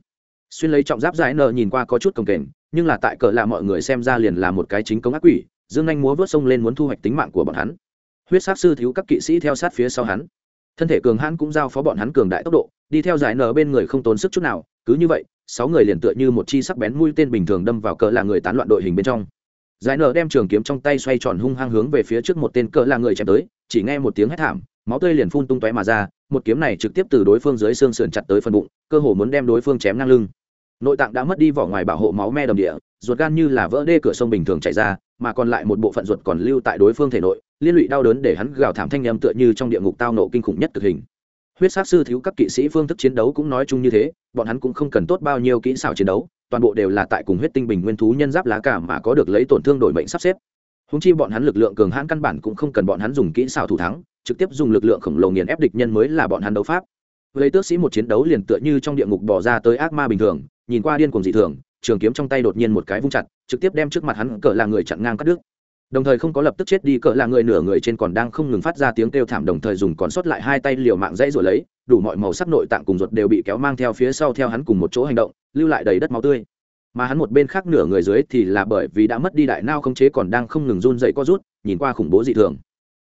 Speaker 1: Xuyên lấy trọng giáp giải nở nhìn qua có chút công kềnh, nhưng là tại cờ là mọi người xem ra liền là một cái chính công ác quỷ, dương anh múa vớt sông lên muốn thu hoạch tính mạng của bọn hắn huyết sát sư thiếu các kỵ sĩ theo sát phía sau hắn. Thân thể cường hãn cũng giao phó bọn hắn cường đại tốc độ, đi theo giải nở bên người không tốn sức chút nào, cứ như vậy, sáu người liền tựa như một chi sắc bén mũi tên bình thường đâm vào cỡ là người tán loạn đội hình bên trong. Giải nở đem trường kiếm trong tay xoay tròn hung hăng hướng về phía trước một tên cỡ là người chém tới, chỉ nghe một tiếng hét thảm, máu tươi liền phun tung tóe mà ra, một kiếm này trực tiếp từ đối phương dưới xương sườn chặt tới phần bụng, cơ hồ muốn đem đối phương chém ngang lưng. Nội tạng đã mất đi vỏ ngoài bảo hộ máu me đầm địa, ruột gan như là vỡ đê cửa sông bình thường chảy ra, mà còn lại một bộ phận ruột còn lưu tại đối phương thể nội liên lụy đau đớn để hắn gào thảm thanh em tựa như trong địa ngục tao nộ kinh khủng nhất cực hình. Huyết sát sư thiếu các kỵ sĩ phương thức chiến đấu cũng nói chung như thế, bọn hắn cũng không cần tốt bao nhiêu kỹ xảo chiến đấu, toàn bộ đều là tại cùng huyết tinh bình nguyên thú nhân giáp lá cả mà có được lấy tổn thương đổi mệnh sắp xếp. Húng chi bọn hắn lực lượng cường hãn căn bản cũng không cần bọn hắn dùng kỹ xảo thủ thắng, trực tiếp dùng lực lượng khổng lồ nghiền ép địch nhân mới là bọn hắn đấu pháp. Lấy tước sĩ một chiến đấu liền tựa như trong địa ngục bỏ ra tới ác ma bình thường, nhìn qua điên cuồng dị thường, trường kiếm trong tay đột nhiên một cái vung chặt, trực tiếp đem trước mặt hắn cỡ là người chặn ngang cắt đứt đồng thời không có lập tức chết đi, cỡ là người nửa người trên còn đang không ngừng phát ra tiếng kêu thảm, đồng thời dùng còn sót lại hai tay liều mạng dãy rồi lấy, đủ mọi màu sắc nội tạng cùng ruột đều bị kéo mang theo phía sau theo hắn cùng một chỗ hành động, lưu lại đầy đất máu tươi. Mà hắn một bên khác nửa người dưới thì là bởi vì đã mất đi đại nao không chế còn đang không ngừng run dậy co rút, nhìn qua khủng bố dị thường.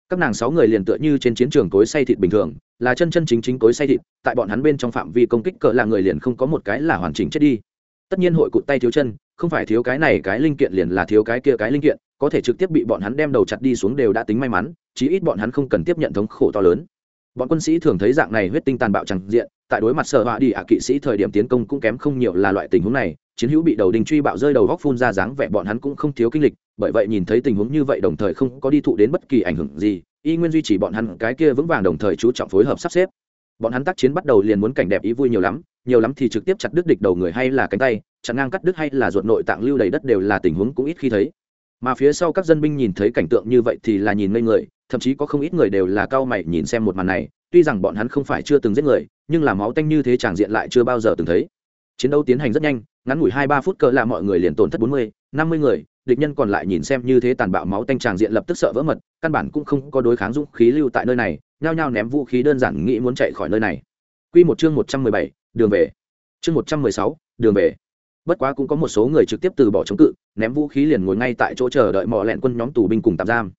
Speaker 1: Các nàng sáu người liền tựa như trên chiến trường cối say thịt bình thường, là chân chân chính chính cối say thịt, tại bọn hắn bên trong phạm vi công kích cỡ là người liền không có một cái là hoàn chỉnh chết đi. Tất nhiên hội cụt tay thiếu chân, không phải thiếu cái này cái linh kiện liền là thiếu cái kia cái linh kiện có thể trực tiếp bị bọn hắn đem đầu chặt đi xuống đều đã tính may mắn, chí ít bọn hắn không cần tiếp nhận thống khổ to lớn. Bọn quân sĩ thường thấy dạng này huyết tinh tàn bạo chẳng diện, tại đối mặt sợ họa đi ạ kỵ sĩ thời điểm tiến công cũng kém không nhiều là loại tình huống này, chiến hữu bị đầu đình truy bạo rơi đầu góc phun ra dáng vẻ bọn hắn cũng không thiếu kinh lịch, bởi vậy nhìn thấy tình huống như vậy đồng thời không có đi thụ đến bất kỳ ảnh hưởng gì, y nguyên duy trì bọn hắn cái kia vững vàng đồng thời chú trọng phối hợp sắp xếp. Bọn hắn tác chiến bắt đầu liền muốn cảnh đẹp ý vui nhiều lắm nhiều lắm thì trực tiếp chặt đứt địch đầu người hay là cánh tay chặt ngang cắt đứt hay là ruột nội tạng lưu đầy đất đều là tình huống cũng ít khi thấy mà phía sau các dân binh nhìn thấy cảnh tượng như vậy thì là nhìn ngây người, thậm chí có không ít người đều là cao mày nhìn xem một màn này, tuy rằng bọn hắn không phải chưa từng giết người, nhưng là máu tanh như thế tràng diện lại chưa bao giờ từng thấy. Chiến đấu tiến hành rất nhanh, ngắn ngủi hai ba phút cỡ là mọi người liền tổn thất bốn mươi, năm mươi người, địch nhân còn lại nhìn xem như thế tàn bạo máu tanh tràng diện lập tức sợ vỡ mật, căn bản cũng không có đối kháng dũng khí lưu tại nơi này, nhao nhao ném vũ khí đơn giản nghĩ muốn chạy khỏi nơi này. Quy một chương một trăm mười bảy, đường về. Chương một trăm mười sáu, đường về bất quá cũng có một số người trực tiếp từ bỏ chống cự, ném vũ khí liền ngồi ngay tại chỗ chờ đợi mò lẹn quân nhóm tù binh cùng tạm giam.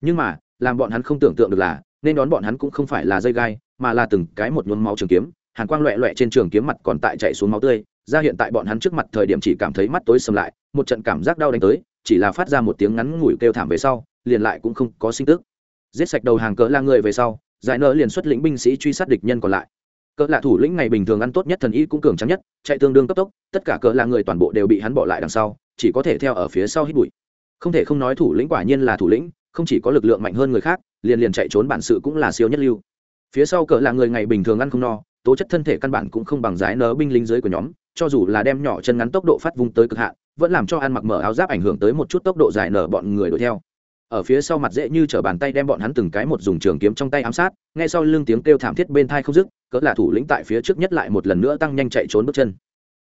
Speaker 1: Nhưng mà, làm bọn hắn không tưởng tượng được là, nên đón bọn hắn cũng không phải là dây gai, mà là từng cái một nhuốm máu trường kiếm, hàn quang loẹ loẹ trên trường kiếm mặt còn tại chạy xuống máu tươi, ra hiện tại bọn hắn trước mặt thời điểm chỉ cảm thấy mắt tối sầm lại, một trận cảm giác đau đánh tới, chỉ là phát ra một tiếng ngắn ngủi kêu thảm về sau, liền lại cũng không có sinh tức. Giết sạch đầu hàng cỡ la người về sau, giải nợ liền xuất lĩnh binh sĩ truy sát địch nhân còn lại cỡ là thủ lĩnh ngày bình thường ăn tốt nhất thần y cũng cường trắng nhất, chạy tương đương cấp tốc, tất cả cỡ là người toàn bộ đều bị hắn bỏ lại đằng sau, chỉ có thể theo ở phía sau hít bụi. Không thể không nói thủ lĩnh quả nhiên là thủ lĩnh, không chỉ có lực lượng mạnh hơn người khác, liền liền chạy trốn bản sự cũng là siêu nhất lưu. Phía sau cỡ là người ngày bình thường ăn không no, tố chất thân thể căn bản cũng không bằng giái nớ binh lính dưới của nhóm, cho dù là đem nhỏ chân ngắn tốc độ phát vung tới cực hạn, vẫn làm cho ăn mặc mở áo giáp ảnh hưởng tới một chút tốc độ giải nở bọn người đuổi theo ở phía sau mặt dễ như t bàn tay đem bọn hắn từng cái một dùng trường kiếm trong tay ám sát, nghe sau lưng tiếng kêu thảm thiết bên thai không dứt, cỡ là thủ lĩnh tại phía trước nhất lại một lần nữa tăng nhanh chạy trốn bước chân.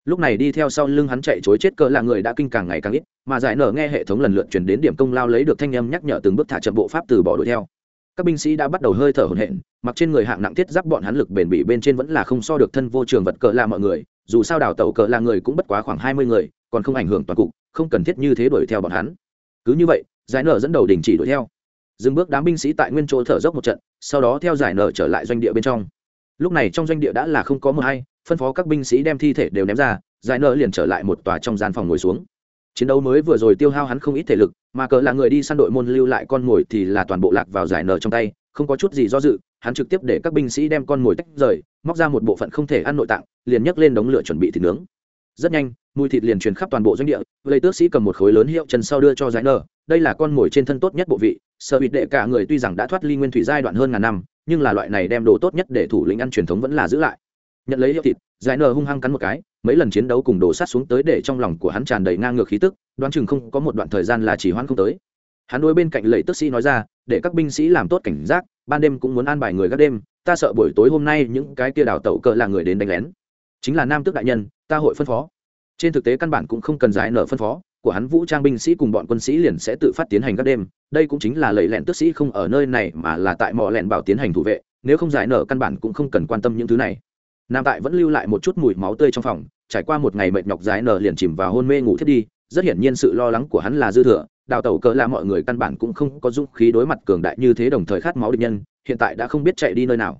Speaker 1: Lúc này đi theo sau lưng hắn chạy chối chết cỡ là người đã kinh càng ngày càng ít, mà giải nở nghe hệ thống lần lượt chuyển đến điểm công lao lấy được thanh âm nhắc nhở từng bước thả chậm bộ pháp từ bỏ đuổi theo. Các binh sĩ đã bắt đầu hơi thở hổn hển, mặc trên người hạng nặng thiết giáp bọn hắn lực bền bỉ bên trên vẫn là không so được thân vô trường vật cỡ là mọi người, dù sao đào tàu cỡ là người cũng bất quá khoảng hai mươi người, còn không ảnh hưởng toàn cục, không cần thiết như thế đuổi theo bọn hắn. Cứ như vậy giải nở dẫn đầu đình chỉ đuổi theo. Dừng bước đám binh sĩ tại nguyên chỗ thở dốc một trận, sau đó theo giải nở trở lại doanh địa bên trong. Lúc này trong doanh địa đã là không có mờ hay, phân phó các binh sĩ đem thi thể đều ném ra, giải nở liền trở lại một tòa trong gian phòng ngồi xuống. Chiến đấu mới vừa rồi tiêu hao hắn không ít thể lực, mà cỡ là người đi săn đội môn lưu lại con mồi thì là toàn bộ lạc vào giải nở trong tay, không có chút gì do dự, hắn trực tiếp để các binh sĩ đem con mồi tách rời, móc ra một bộ phận không thể ăn nội tạng, liền nhấc lên đống lửa chuẩn bị thịt nướng rất nhanh, mùi thịt liền truyền khắp toàn bộ doanh địa, lấy tước sĩ cầm một khối lớn hiệu chân sau đưa cho giải nở. Đây là con mồi trên thân tốt nhất bộ vị sợ bịt đệ cả người tuy rằng đã thoát ly nguyên thủy giai đoạn hơn ngàn năm, nhưng là loại này đem đồ tốt nhất để thủ lĩnh ăn truyền thống vẫn là giữ lại. Nhận lấy hiệu thịt, giải nờ hung hăng cắn một cái, mấy lần chiến đấu cùng đổ sát xuống tới để trong lòng của hắn tràn đầy ngang ngược khí tức, đoán chừng không có một đoạn thời gian là chỉ hoãn không tới. Hắn đối bên cạnh lầy tức sĩ nói ra, để các binh sĩ làm tốt cảnh giác, ban đêm cũng muốn an bài người các đêm, ta sợ buổi tối hôm nay những cái kia đào tẩu cỡ là người đến đánh lén chính là nam tước đại nhân, ta hội phân phó. Trên thực tế căn bản cũng không cần giải nở phân phó, của hắn vũ trang binh sĩ cùng bọn quân sĩ liền sẽ tự phát tiến hành các đêm. Đây cũng chính là lầy lẹn tước sĩ không ở nơi này mà là tại mỏ lẹn bảo tiến hành thủ vệ, nếu không giải nở căn bản cũng không cần quan tâm những thứ này. Nam tại vẫn lưu lại một chút mùi máu tươi trong phòng, trải qua một ngày mệt nhọc giải nở liền chìm vào hôn mê ngủ thiết đi, rất hiển nhiên sự lo lắng của hắn là dư thừa, đào tẩu cỡ là mọi người căn bản cũng không có dũng khí đối mặt cường đại như thế đồng thời khát máu địch nhân, hiện tại đã không biết chạy đi nơi nào.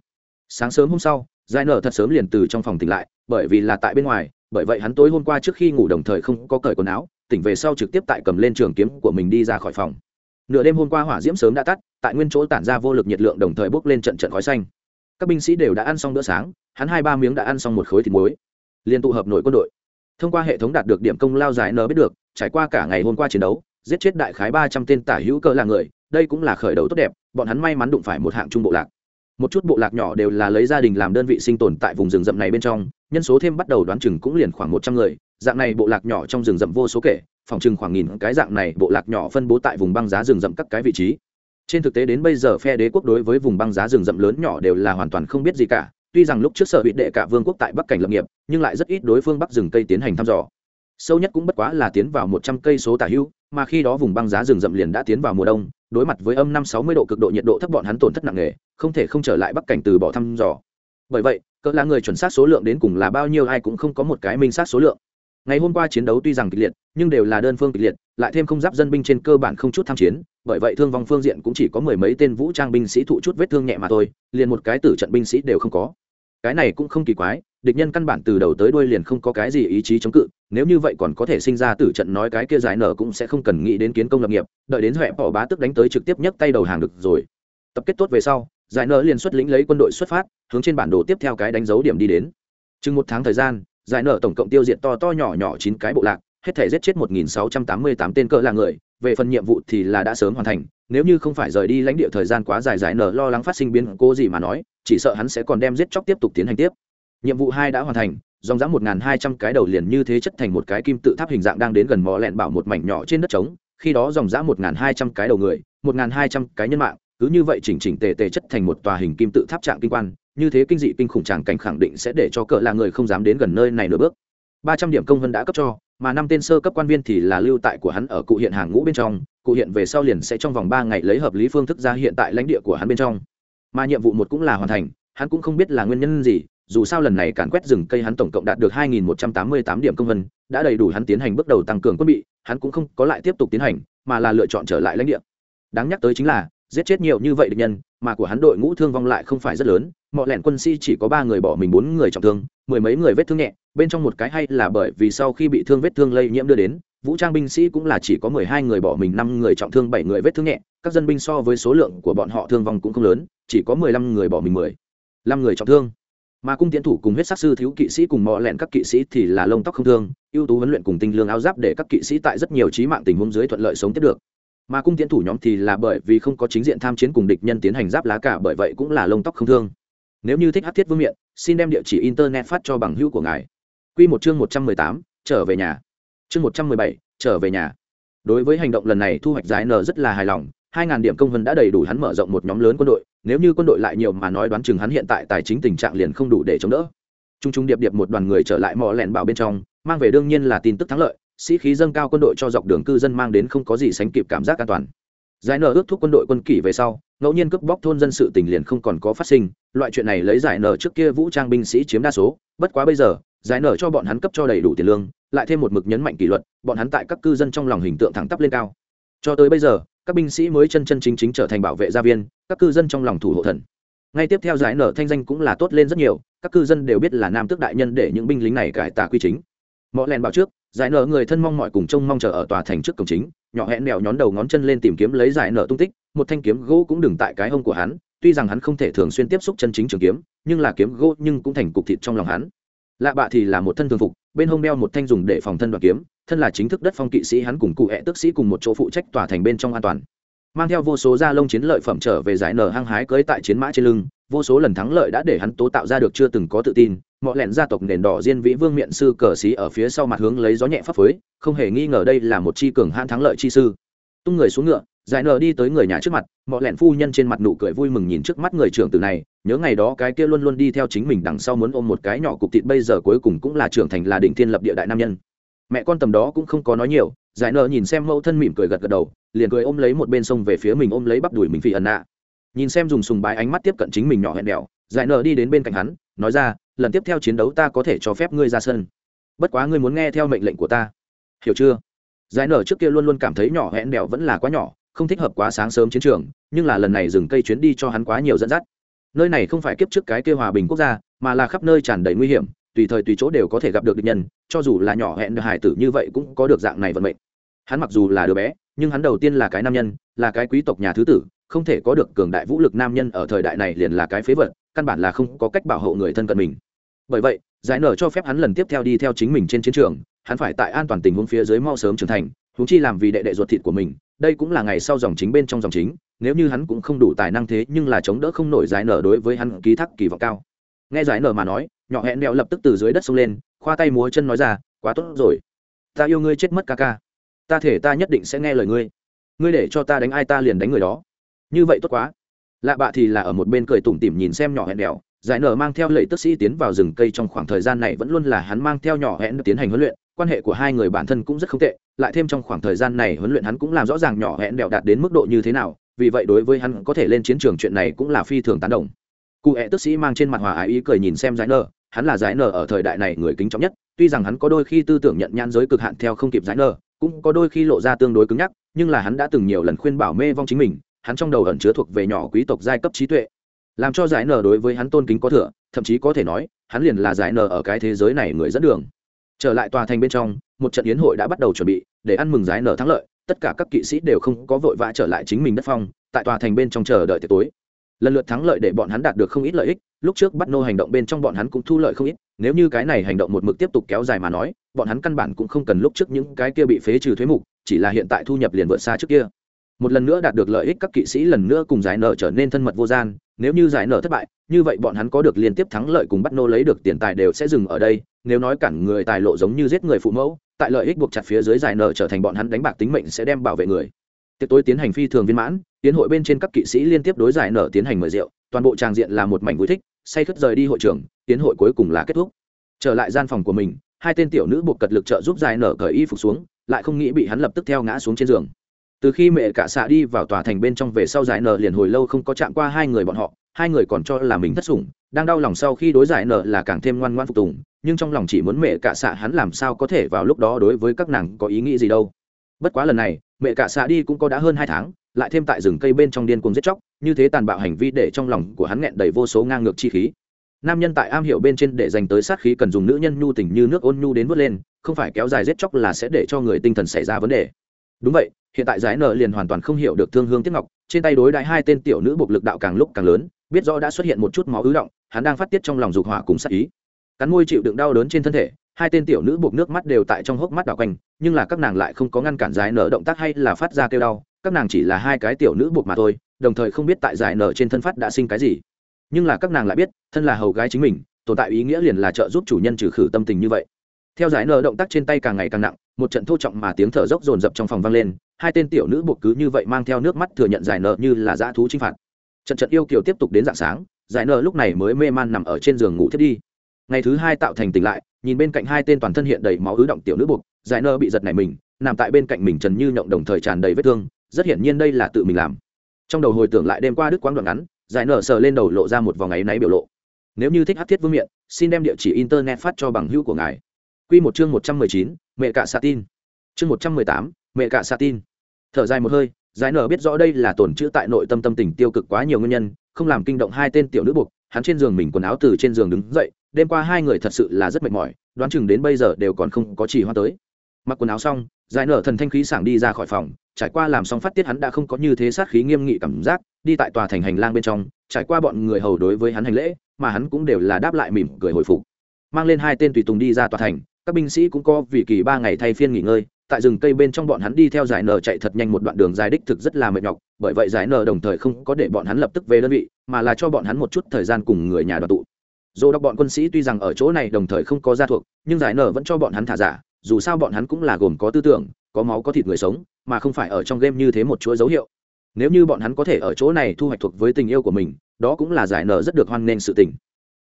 Speaker 1: Sáng sớm hôm sau giải nở thật sớm liền từ trong phòng tỉnh lại, bởi vì là tại bên ngoài, bởi vậy hắn tối hôm qua trước khi ngủ đồng thời không có cởi quần áo, tỉnh về sau trực tiếp tại cầm lên trường kiếm của mình đi ra khỏi phòng. Nửa đêm hôm qua hỏa diễm sớm đã tắt, tại nguyên chỗ tản ra vô lực nhiệt lượng đồng thời bốc lên trận trận khói xanh. Các binh sĩ đều đã ăn xong bữa sáng, hắn hai ba miếng đã ăn xong một khối thịt muối. Liên tụ hợp nội quân đội. Thông qua hệ thống đạt được điểm công lao giải nở biết được, trải qua cả ngày hôm qua chiến đấu, giết chết đại khái ba trăm tên tả hữu cơ là người, đây cũng là khởi đầu tốt đẹp, bọn hắn may mắn đụng phải một hạng trung bộ lạc một chút bộ lạc nhỏ đều là lấy gia đình làm đơn vị sinh tồn tại vùng rừng rậm này bên trong, nhân số thêm bắt đầu đoán chừng cũng liền khoảng một trăm người, dạng này bộ lạc nhỏ trong rừng rậm vô số kể, phòng chừng khoảng nghìn cái dạng này bộ lạc nhỏ phân bố tại vùng băng giá rừng rậm các cái vị trí. Trên thực tế đến bây giờ phe đế quốc đối với vùng băng giá rừng rậm lớn nhỏ đều là hoàn toàn không biết gì cả, tuy rằng lúc trước sở bị đệ cả vương quốc tại bắc cảnh lập nghiệp, nhưng lại rất ít đối phương bắc rừng cây tiến hành thăm dò. Sâu nhất cũng bất quá là tiến vào một trăm cây số tả hữu, mà khi đó vùng băng giá rừng rậm liền đã tiến vào mùa đông đối mặt với âm năm sáu mươi độ cực độ nhiệt độ thấp bọn hắn tổn thất nặng nề, không thể không trở lại bắc cảnh từ bỏ thăm dò. Bởi vậy, cỡ là người chuẩn xác số lượng đến cùng là bao nhiêu ai cũng không có một cái minh xác số lượng. Ngày hôm qua chiến đấu tuy rằng kịch liệt, nhưng đều là đơn phương kịch liệt, lại thêm không giáp dân binh trên cơ bản không chút tham chiến, bởi vậy thương vong phương diện cũng chỉ có mười mấy tên vũ trang binh sĩ thụ chút vết thương nhẹ mà thôi, liền một cái tử trận binh sĩ đều không có. Cái này cũng không kỳ quái địch nhân căn bản từ đầu tới đuôi liền không có cái gì ý chí chống cự, nếu như vậy còn có thể sinh ra tử trận nói cái kia giải nở cũng sẽ không cần nghĩ đến kiến công lập nghiệp, đợi đến huệ bỏ bá tức đánh tới trực tiếp nhấc tay đầu hàng được rồi. Tập kết tốt về sau, giải nở liền xuất lĩnh lấy quân đội xuất phát, hướng trên bản đồ tiếp theo cái đánh dấu điểm đi đến. Chừng một tháng thời gian, giải nở tổng cộng tiêu diệt to to nhỏ nhỏ chín cái bộ lạc, hết thể giết chết 1688 tên cỡ là người, về phần nhiệm vụ thì là đã sớm hoàn thành, nếu như không phải rời đi lãnh địa thời gian quá dài giải nở lo lắng phát sinh biến cố gì mà nói, chỉ sợ hắn sẽ còn đem giết chóc tiếp tục tiến hành tiếp nhiệm vụ hai đã hoàn thành, dòng dã một hai trăm cái đầu liền như thế chất thành một cái kim tự tháp hình dạng đang đến gần mò lẹn bảo một mảnh nhỏ trên đất trống. Khi đó dòng dã một hai trăm cái đầu người, một hai trăm cái nhân mạng, cứ như vậy chỉnh chỉnh tề tề chất thành một tòa hình kim tự tháp trạng kinh quan. Như thế kinh dị kinh khủng tràng cảnh khẳng định sẽ để cho cỡ là người không dám đến gần nơi này nửa bước. ba trăm điểm công vân đã cấp cho, mà năm tên sơ cấp quan viên thì là lưu tại của hắn ở cụ hiện hàng ngũ bên trong. Cụ hiện về sau liền sẽ trong vòng ba ngày lấy hợp lý phương thức ra hiện tại lãnh địa của hắn bên trong. Mà nhiệm vụ một cũng là hoàn thành, hắn cũng không biết là nguyên nhân gì dù sao lần này càn quét rừng cây hắn tổng cộng đạt được 2.188 điểm công vân, đã đầy đủ hắn tiến hành bước đầu tăng cường quân bị, hắn cũng không có lại tiếp tục tiến hành, mà là lựa chọn trở lại lãnh địa. Đáng nhắc tới chính là, giết chết nhiều như vậy địch nhân, mà của hắn đội ngũ thương vong lại không phải rất lớn mọi lẻn quân si chỉ có ba người bỏ mình bốn người trọng thương, mười mấy người vết thương nhẹ, bên trong một cái hay là bởi vì sau khi bị thương vết thương lây nhiễm đưa đến, vũ trang binh sĩ cũng là chỉ có mười hai người bỏ mình năm người trọng thương bảy người vết thương nhẹ, các dân binh so với số lượng của bọn họ thương vong cũng không lớn, chỉ có mười lăm người bỏ mình mười lăm người trọng thương mà cung tiến thủ cùng huyết sắc sư thiếu kỵ sĩ cùng mò lẹn các kỵ sĩ thì là lông tóc không thương, ưu tú huấn luyện cùng tinh lương áo giáp để các kỵ sĩ tại rất nhiều trí mạng tình huống dưới thuận lợi sống tiếp được. Mà cung tiến thủ nhóm thì là bởi vì không có chính diện tham chiến cùng địch nhân tiến hành giáp lá cả bởi vậy cũng là lông tóc không thương. Nếu như thích hát thiết vương miện, xin đem địa chỉ internet phát cho bằng hữu của ngài. Q một chương một trăm mười tám, trở về nhà. Chương một trăm mười bảy, trở về nhà. Đối với hành động lần này, thu hoạch giải n rất là hài lòng hai ngàn điểm công vân đã đầy đủ hắn mở rộng một nhóm lớn quân đội, nếu như quân đội lại nhiều mà nói đoán chừng hắn hiện tại tài chính tình trạng liền không đủ để chống đỡ. T r u n g t r u n g điệp điệp một đoàn người trở lại mò lẹn bảo bên trong, mang về đương nhiên là tin tức thắng lợi, sĩ khí dâng cao quân đội cho dọc đường cư dân mang đến không có gì sánh kịp cảm giác an toàn. Giải nở ước thúc quân đội quân kỷ về sau, ngẫu nhiên cướp bóc thôn dân sự tình liền không còn có phát sinh, loại chuyện này lấy giải nở trước kia vũ trang binh sĩ chiếm đa số, bất quá bây giờ, giải nở cho bọn hắn cấp cho đầy đủ tiền lương, lại thêm một mực nhấn mạnh kỷ luật, bọn hắn tại các cư dân trong lòng hình tượng thẳng tắp lên cao cho tới bây giờ, các binh sĩ mới chân chân chính chính trở thành bảo vệ gia viên, các cư dân trong lòng thủ hộ thần. Ngay tiếp theo giải nở thanh danh cũng là tốt lên rất nhiều, các cư dân đều biết là nam tước đại nhân để những binh lính này cải tà quy chính. Mọi lèn bảo trước, giải nở người thân mong mọi cùng trông mong chờ ở tòa thành trước cổng chính, nhỏ hẹn mèo nhón đầu ngón chân lên tìm kiếm lấy giải nở tung tích, một thanh kiếm gỗ cũng đừng tại cái hông của hắn, tuy rằng hắn không thể thường xuyên tiếp xúc chân chính trường kiếm, nhưng là kiếm gỗ nhưng cũng thành cục thịt trong lòng hắn. Lạ bạ thì là một thân thường phục bên hông đeo một thanh dùng để phòng thân đoàn kiếm, thân là chính thức đất phong kỵ sĩ hắn cùng cụ hẹ tước sĩ cùng một chỗ phụ trách tòa thành bên trong an toàn. Mang theo vô số da lông chiến lợi phẩm trở về giải nở hăng hái cưới tại chiến mã trên lưng, vô số lần thắng lợi đã để hắn tố tạo ra được chưa từng có tự tin mọi lẹn gia tộc nền đỏ diên vĩ vương miện sư cờ xí ở phía sau mặt hướng lấy gió nhẹ pháp phới, không hề nghi ngờ đây là một chi cường hãn thắng lợi chi sư. Tung người xuống ngựa giải nờ đi tới người nhà trước mặt mọi lẹn phu nhân trên mặt nụ cười vui mừng nhìn trước mắt người trưởng tử này, nhớ ngày đó cái kia luôn luôn đi theo chính mình đằng sau muốn ôm một cái nhỏ cục thịt bây giờ cuối cùng cũng là trưởng thành là đỉnh thiên lập địa đại nam nhân. Mẹ con tầm đó cũng không có nói nhiều, giải nờ nhìn xem mẫu thân mỉm cười gật gật đầu, liền cười ôm lấy một bên sông về phía mình ôm lấy bắp đùi mình phi ẩn nạ. Nhìn xem dùng sùng bái ánh mắt tiếp cận chính mình nhỏ hẹn đèo, giải nờ đi đến bên cạnh hắn, nói ra, lần tiếp theo chiến đấu ta có thể cho phép ngươi ra sân. Bất quá ngươi muốn nghe theo mệnh lệnh của ta. Hiểu chưa? Giải nở trước kia luôn luôn cảm thấy nhỏ hẹn đèo vẫn là quá nhỏ không thích hợp quá sáng sớm chiến trường, nhưng là lần này dừng cây chuyến đi cho hắn quá nhiều dẫn dắt. Nơi này không phải kiếp trước cái kia hòa bình quốc gia, mà là khắp nơi tràn đầy nguy hiểm, tùy thời tùy chỗ đều có thể gặp được địch nhân, cho dù là nhỏ hẹn hải tử như vậy cũng có được dạng này vận mệnh. Hắn mặc dù là đứa bé, nhưng hắn đầu tiên là cái nam nhân, là cái quý tộc nhà thứ tử, không thể có được cường đại vũ lực nam nhân ở thời đại này liền là cái phế vật, căn bản là không có cách bảo hộ người thân cận mình. Bởi vậy, giải nở cho phép hắn lần tiếp theo đi theo chính mình trên chiến trường, hắn phải tại an toàn tình huống phía dưới mau sớm trưởng thành huống chi làm vì đệ đệ ruột thịt của mình, đây cũng là ngày sau dòng chính bên trong dòng chính, nếu như hắn cũng không đủ tài năng thế, nhưng là chống đỡ không nổi giải nở đối với hắn ký thác kỳ vọng cao. Nghe giải nở mà nói, nhỏ hẹn đeo lập tức từ dưới đất xông lên, khoa tay múa chân nói ra, quá tốt rồi. Ta yêu ngươi chết mất ca ca. Ta thể ta nhất định sẽ nghe lời ngươi. Ngươi để cho ta đánh ai ta liền đánh người đó. Như vậy tốt quá. Lạ bạ thì là ở một bên cười tủm tỉm nhìn xem nhỏ hẹn đèo giải nở mang theo lệ tức sĩ tiến vào rừng cây trong khoảng thời gian này vẫn luôn là hắn mang theo nhỏ hẹn tiến hành huấn luyện quan hệ của hai người bản thân cũng rất không tệ lại thêm trong khoảng thời gian này huấn luyện hắn cũng làm rõ ràng nhỏ hẹn đẹo đạt đến mức độ như thế nào vì vậy đối với hắn có thể lên chiến trường chuyện này cũng là phi thường tán đồng. Cụ hẹ tức sĩ mang trên mặt hòa ái ý cười nhìn xem giải Nờ, hắn là giải Nờ ở thời đại này người kính trọng nhất tuy rằng hắn có đôi khi tư tưởng nhận nhãn giới cực hạn theo không kịp giải Nờ, cũng có đôi khi lộ ra tương đối cứng nhắc nhưng là hắn đã từng nhiều lần khuyên bảo mê vong chính mình hắn trong đầu ẩn chứa thuộc về nhỏ quý tộc giai cấp trí tuệ. Làm cho giải Nờ đối với hắn tôn kính có thừa thậm chí có thể nói hắn liền là giải Nờ ở cái thế giới này người dẫn đường trở lại tòa thành bên trong, một trận yến hội đã bắt đầu chuẩn bị, để ăn mừng giải nở thắng lợi, tất cả các kỵ sĩ đều không có vội vã trở lại chính mình đất phong, tại tòa thành bên trong chờ đợi tiệc tối. Lần lượt thắng lợi để bọn hắn đạt được không ít lợi ích, lúc trước bắt nô hành động bên trong bọn hắn cũng thu lợi không ít, nếu như cái này hành động một mực tiếp tục kéo dài mà nói, bọn hắn căn bản cũng không cần lúc trước những cái kia bị phế trừ thuế mục, chỉ là hiện tại thu nhập liền vượt xa trước kia. Một lần nữa đạt được lợi ích các kỵ sĩ lần nữa cùng giải nợ trở nên thân mật vô gian, nếu như giải nợ thất bại, như vậy bọn hắn có được liên tiếp thắng lợi cùng bắt nô lấy được tiền tài đều sẽ dừng ở đây nếu nói cản người tài lộ giống như giết người phụ mẫu, tại lợi ích buộc chặt phía dưới giải nợ trở thành bọn hắn đánh bạc tính mệnh sẽ đem bảo vệ người. Tiệc tối tiến hành phi thường viên mãn, tiến hội bên trên các kỵ sĩ liên tiếp đối giải nợ tiến hành mời rượu, toàn bộ tràng diện là một mảnh vui thích, say khất rời đi hội trường, tiến hội cuối cùng là kết thúc. Trở lại gian phòng của mình, hai tên tiểu nữ buộc cật lực trợ giúp giải nở cởi y phục xuống, lại không nghĩ bị hắn lập tức theo ngã xuống trên giường. Từ khi mẹ cả xạ đi vào tòa thành bên trong về sau giải nở liền hồi lâu không có chạm qua hai người bọn họ, hai người còn cho là mình thất sủng đang đau lòng sau khi đối giải nợ là càng thêm ngoan ngoan phục tùng, nhưng trong lòng chỉ muốn mẹ cả xạ hắn làm sao có thể vào lúc đó đối với các nàng có ý nghĩ gì đâu. Bất quá lần này, mẹ cả xạ đi cũng có đã hơn hai tháng, lại thêm tại rừng cây bên trong điên cuồng giết chóc, như thế tàn bạo hành vi để trong lòng của hắn nghẹn đầy vô số ngang ngược chi khí. Nam nhân tại am hiểu bên trên để dành tới sát khí cần dùng nữ nhân nhu tình như nước ôn nhu đến vớt lên, không phải kéo dài giết chóc là sẽ để cho người tinh thần xảy ra vấn đề. Đúng vậy, hiện tại giải nợ liền hoàn toàn không hiểu được thương hương tiết ngọc, trên tay đối đãi hai tên tiểu nữ bộc lực đạo càng lúc càng lớn, biết rõ đã xuất hiện một chút máu ứ động hắn đang phát tiết trong lòng dục hỏa cùng sát ý. Cắn môi chịu đựng đau đớn trên thân thể, hai tên tiểu nữ buộc nước mắt đều tại trong hốc mắt đảo quanh, nhưng là các nàng lại không có ngăn cản giải nở động tác hay là phát ra kêu đau, các nàng chỉ là hai cái tiểu nữ buộc mà thôi, đồng thời không biết tại giải nở trên thân phát đã sinh cái gì. Nhưng là các nàng lại biết, thân là hầu gái chính mình, tồn tại ý nghĩa liền là trợ giúp chủ nhân trừ khử tâm tình như vậy. Theo giải nở động tác trên tay càng ngày càng nặng, một trận thô trọng mà tiếng thở dốc dồn dập trong phòng vang lên, hai tên tiểu nữ buộc cứ như vậy mang theo nước mắt thừa nhận giải nở như là dã thú chinh phạt. Trận trận yêu kiều tiếp tục đến dạng sáng giải nở lúc này mới mê man nằm ở trên giường ngủ thiết đi. Ngày thứ hai tạo thành tỉnh lại, nhìn bên cạnh hai tên toàn thân hiện đầy máu ứ động tiểu nữ buộc, giải nở bị giật này mình, nằm tại bên cạnh mình trần như nhộng đồng thời tràn đầy vết thương, rất hiển nhiên đây là tự mình làm. Trong đầu hồi tưởng lại đêm qua đức quán đoạn ngắn, giải nở sờ lên đầu lộ ra một vòng áy náy biểu lộ. Nếu như thích hát thiết vương miện, xin đem địa chỉ internet phát cho bằng hữu của ngài. Q một chương một trăm mười chín, mẹ cạ xạ tin. Chương một trăm mười tám, mẹ cạ xạ tin. Thở dài một hơi, giải nở biết rõ đây là tổn chữ tại nội tâm tâm tình tiêu cực quá nhiều nguyên nhân không làm kinh động hai tên tiểu nữ buộc, hắn trên giường mình quần áo từ trên giường đứng dậy, đêm qua hai người thật sự là rất mệt mỏi, đoán chừng đến bây giờ đều còn không có chỉ hoa tới. Mặc quần áo xong, giải nở thần thanh khí sảng đi ra khỏi phòng, trải qua làm xong phát tiết hắn đã không có như thế sát khí nghiêm nghị cảm giác, đi tại tòa thành hành lang bên trong, trải qua bọn người hầu đối với hắn hành lễ, mà hắn cũng đều là đáp lại mỉm cười hồi phục. Mang lên hai tên tùy tùng đi ra tòa thành, các binh sĩ cũng có vì kỳ ba ngày thay phiên nghỉ ngơi tại rừng cây bên trong bọn hắn đi theo giải nở chạy thật nhanh một đoạn đường dài đích thực rất là mệt nhọc, bởi vậy giải nở đồng thời không có để bọn hắn lập tức về đơn vị, mà là cho bọn hắn một chút thời gian cùng người nhà đoàn tụ. Dồ đọc bọn quân sĩ tuy rằng ở chỗ này đồng thời không có gia thuộc, nhưng giải nở vẫn cho bọn hắn thả giả, dù sao bọn hắn cũng là gồm có tư tưởng, có máu có thịt người sống, mà không phải ở trong game như thế một chuỗi dấu hiệu. Nếu như bọn hắn có thể ở chỗ này thu hoạch thuộc với tình yêu của mình, đó cũng là giải nở rất được hoan nghênh sự tình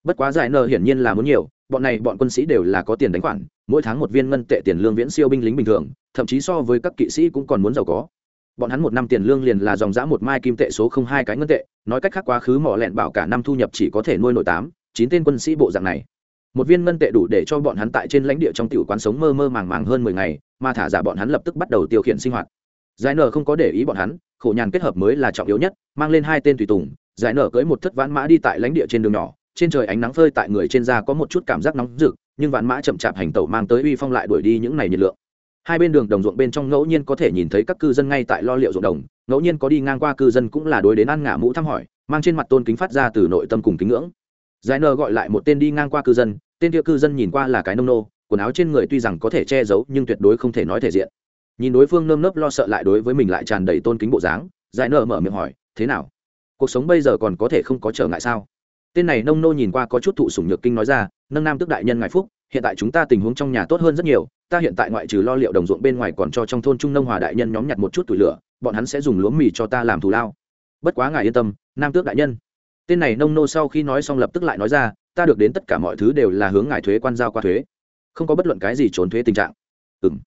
Speaker 1: bất quá giải nợ hiển nhiên là muốn nhiều, bọn này bọn quân sĩ đều là có tiền đánh khoản, mỗi tháng một viên ngân tệ tiền lương viễn siêu binh lính bình thường, thậm chí so với các kỵ sĩ cũng còn muốn giàu có. Bọn hắn một năm tiền lương liền là dòng giã một mai kim tệ số không hai cái ngân tệ, nói cách khác quá khứ mỏ lẹn bảo cả năm thu nhập chỉ có thể nuôi nội tám, chín tên quân sĩ bộ dạng này. Một viên ngân tệ đủ để cho bọn hắn tại trên lãnh địa trong tiểu quán sống mơ mơ màng màng hơn mười ngày, mà thả giả bọn hắn lập tức bắt đầu tiêu khiển sinh hoạt. Giải nở không có để ý bọn hắn, khổ nhàn kết hợp mới là trọng yếu nhất, mang lên hai tên tùy tùng, giải nở cưỡi một thất vãn mã đi tại lãnh địa trên đường nhỏ trên trời ánh nắng phơi tại người trên da có một chút cảm giác nóng rực, nhưng vạn mã chậm chạp hành tẩu mang tới uy phong lại đuổi đi những này nhiệt lượng. Hai bên đường đồng ruộng bên trong ngẫu nhiên có thể nhìn thấy các cư dân ngay tại lo liệu ruộng đồng, ngẫu nhiên có đi ngang qua cư dân cũng là đối đến ăn ngả mũ thăm hỏi, mang trên mặt tôn kính phát ra từ nội tâm cùng kính ngưỡng. Giải nờ gọi lại một tên đi ngang qua cư dân, tên kia cư dân nhìn qua là cái nông nô, quần áo trên người tuy rằng có thể che giấu nhưng tuyệt đối không thể nói thể diện. Nhìn đối phương nơm nớp lo sợ lại đối với mình lại tràn đầy tôn kính bộ dáng, giải nờ mở miệng hỏi, thế nào? Cuộc sống bây giờ còn có thể không có trở ngại sao? Tên này nông nô nhìn qua có chút thụ sủng nhược kinh nói ra, nâng nam tức đại nhân ngài phúc, hiện tại chúng ta tình huống trong nhà tốt hơn rất nhiều, ta hiện tại ngoại trừ lo liệu đồng ruộng bên ngoài còn cho trong thôn trung nông hòa đại nhân nhóm nhặt một chút tủi lửa, bọn hắn sẽ dùng lúa mì cho ta làm thù lao. Bất quá ngài yên tâm, nam tước đại nhân. Tên này nông nô sau khi nói xong lập tức lại nói ra, ta được đến tất cả mọi thứ đều là hướng ngài thuế quan giao qua thuế, không có bất luận cái gì trốn thuế tình trạng. Ừ m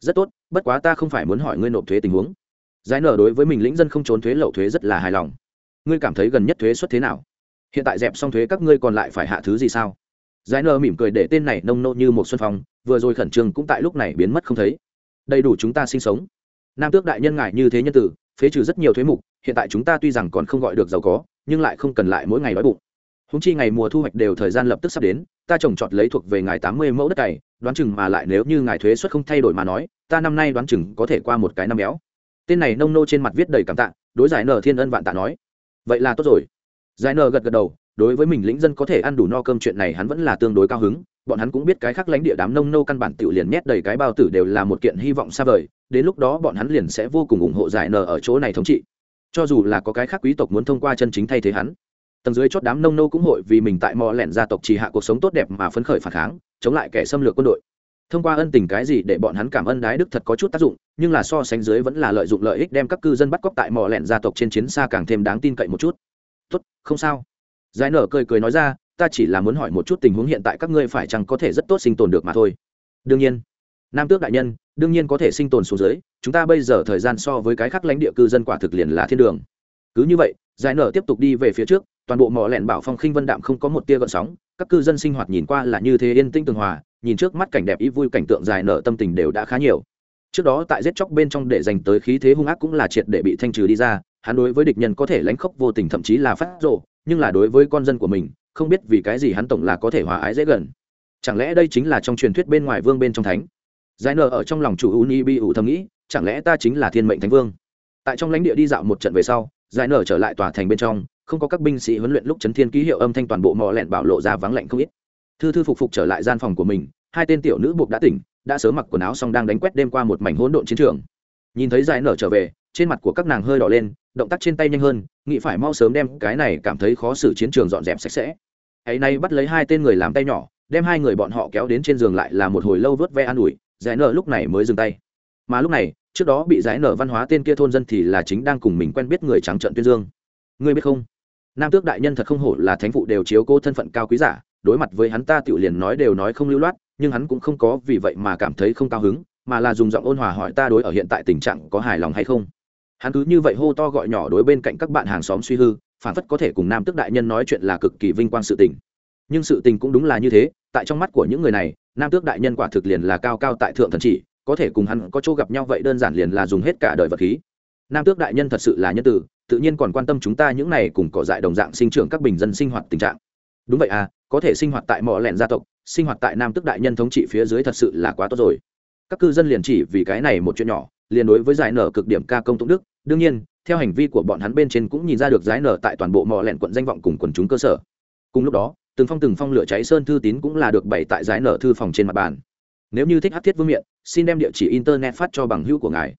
Speaker 1: rất tốt, bất quá ta không phải muốn hỏi ngươi nộp thuế tình huống. Giải nở đối với mình lĩnh dân không trốn thuế lậu thuế rất là hài lòng. Ngươi cảm thấy gần nhất thuế xuất thế nào? Hiện tại dẹp xong thuế các ngươi còn lại phải hạ thứ gì sao? Giải nở mỉm cười để tên này nông nô như một xuân phong, vừa rồi khẩn trương cũng tại lúc này biến mất không thấy. Đầy đủ chúng ta sinh sống. Nam tước đại nhân ngại như thế nhân tử, phế trừ rất nhiều thuế mục, hiện tại chúng ta tuy rằng còn không gọi được giàu có, nhưng lại không cần lại mỗi ngày đói bụng. Húng chi ngày mùa thu hoạch đều thời gian lập tức sắp đến, ta trồng trọt lấy thuộc về ngài tám mươi mẫu đất cày đoán chừng mà lại nếu như ngài thuế suất không thay đổi mà nói, ta năm nay đoán chừng có thể qua một cái năm béo. Tên này nông nô trên mặt viết đầy cảm tạ, đối giải nở thiên ân vạn tạ nói. Vậy là tốt rồi giải nở gật gật đầu, đối với mình lĩnh dân có thể ăn đủ no cơm chuyện này hắn vẫn là tương đối cao hứng. Bọn hắn cũng biết cái khác lãnh địa đám nông nô căn bản tự liền nhét đầy cái bao tử đều là một kiện hy vọng xa vời, đến lúc đó bọn hắn liền sẽ vô cùng ủng hộ giải nở ở chỗ này thống trị. Cho dù là có cái khác quý tộc muốn thông qua chân chính thay thế hắn, tầng dưới chót đám nông nô cũng hội vì mình tại mò lẻn gia tộc trì hạ cuộc sống tốt đẹp mà phấn khởi phản kháng, chống lại kẻ xâm lược quân đội. Thông qua ân tình cái gì để bọn hắn cảm ơn đái đức thật có chút tác dụng, nhưng là so sánh dưới vẫn là lợi dụng lợi ích đem các cư dân bắt cóc tại mò lẻn gia tộc trên chiến xa càng thêm đáng tin cậy một chút tốt, không sao. Giải nở cười cười nói ra, ta chỉ là muốn hỏi một chút tình huống hiện tại các ngươi phải chăng có thể rất tốt sinh tồn được mà thôi? Đương nhiên. Nam tước đại nhân, đương nhiên có thể sinh tồn xuống dưới, chúng ta bây giờ thời gian so với cái khác lãnh địa cư dân quả thực liền là thiên đường. Cứ như vậy, giải nở tiếp tục đi về phía trước, toàn bộ mỏ lẻn bảo phong khinh vân đạm không có một tia gợn sóng, các cư dân sinh hoạt nhìn qua là như thế yên tĩnh tường hòa, nhìn trước mắt cảnh đẹp ý vui cảnh tượng dài nở tâm tình đều đã khá nhiều. Trước đó tại giết chóc bên trong để dành tới khí thế hung ác cũng là triệt để bị thanh trừ đi ra hắn đối với địch nhân có thể lánh khóc vô tình thậm chí là phát rộ, nhưng là đối với con dân của mình, không biết vì cái gì hắn tổng là có thể hòa ái dễ gần. Chẳng lẽ đây chính là trong truyền thuyết bên ngoài vương bên trong thánh? Giải nở ở trong lòng chủ uni bi ủ thầm nghĩ, chẳng lẽ ta chính là thiên mệnh thánh vương? Tại trong lãnh địa đi dạo một trận về sau, giải nở trở lại tòa thành bên trong, không có các binh sĩ huấn luyện lúc chấn thiên ký hiệu âm thanh toàn bộ mò lẹn bảo lộ ra vắng lạnh không ít. Thư thư phục phục trở lại gian phòng của mình, hai tên tiểu nữ buộc đã tỉnh, đã sớm mặc quần áo xong đang đánh quét đêm qua một mảnh hỗn độn chiến trường. Nhìn thấy giải nở trở về trên mặt của các nàng hơi đỏ lên, động tác trên tay nhanh hơn, nghĩ phải mau sớm đem cái này cảm thấy khó xử chiến trường dọn dẹp sạch sẽ. Ấy nay bắt lấy hai tên người làm tay nhỏ, đem hai người bọn họ kéo đến trên giường lại là một hồi lâu vớt ve an ủi, giải nở lúc này mới dừng tay. Mà lúc này, trước đó bị giải nở văn hóa tên kia thôn dân thì là chính đang cùng mình quen biết người trắng trận tuyên dương. Ngươi biết không? Nam tước đại nhân thật không hổ là thánh phụ đều chiếu cố thân phận cao quý giả, đối mặt với hắn ta tiểu liền nói đều nói không lưu loát, nhưng hắn cũng không có vì vậy mà cảm thấy không cao hứng, mà là dùng giọng ôn hòa hỏi ta đối ở hiện tại tình trạng có hài lòng hay không hắn cứ như vậy hô to gọi nhỏ đối bên cạnh các bạn hàng xóm suy hư phản phất có thể cùng nam tước đại nhân nói chuyện là cực kỳ vinh quang sự tình. Nhưng sự tình cũng đúng là như thế, tại trong mắt của những người này, nam tước đại nhân quả thực liền là cao cao tại thượng thần chỉ, có thể cùng hắn có chỗ gặp nhau vậy đơn giản liền là dùng hết cả đời vật khí. Nam tước đại nhân thật sự là nhân tử, tự nhiên còn quan tâm chúng ta những này cùng cỏ dại đồng dạng sinh trưởng các bình dân sinh hoạt tình trạng. Đúng vậy à có thể sinh hoạt tại mỏ lẹn gia tộc, sinh hoạt tại nam tước đại nhân thống trị phía dưới thật sự là quá tốt rồi. Các cư dân liền chỉ vì cái này một chuyện nhỏ liền đối với giải nở cực điểm ca công tụng đức, đương nhiên, theo hành vi của bọn hắn bên trên cũng nhìn ra được giải nở tại toàn bộ mỏ lẹn quận danh vọng cùng quần chúng cơ sở. Cùng lúc đó, từng phong từng phong lửa cháy sơn thư tín cũng là được bày tại giải nở thư phòng trên mặt bàn. Nếu như thích hát thiết vương miện, xin đem địa chỉ internet phát cho bằng hữu của ngài.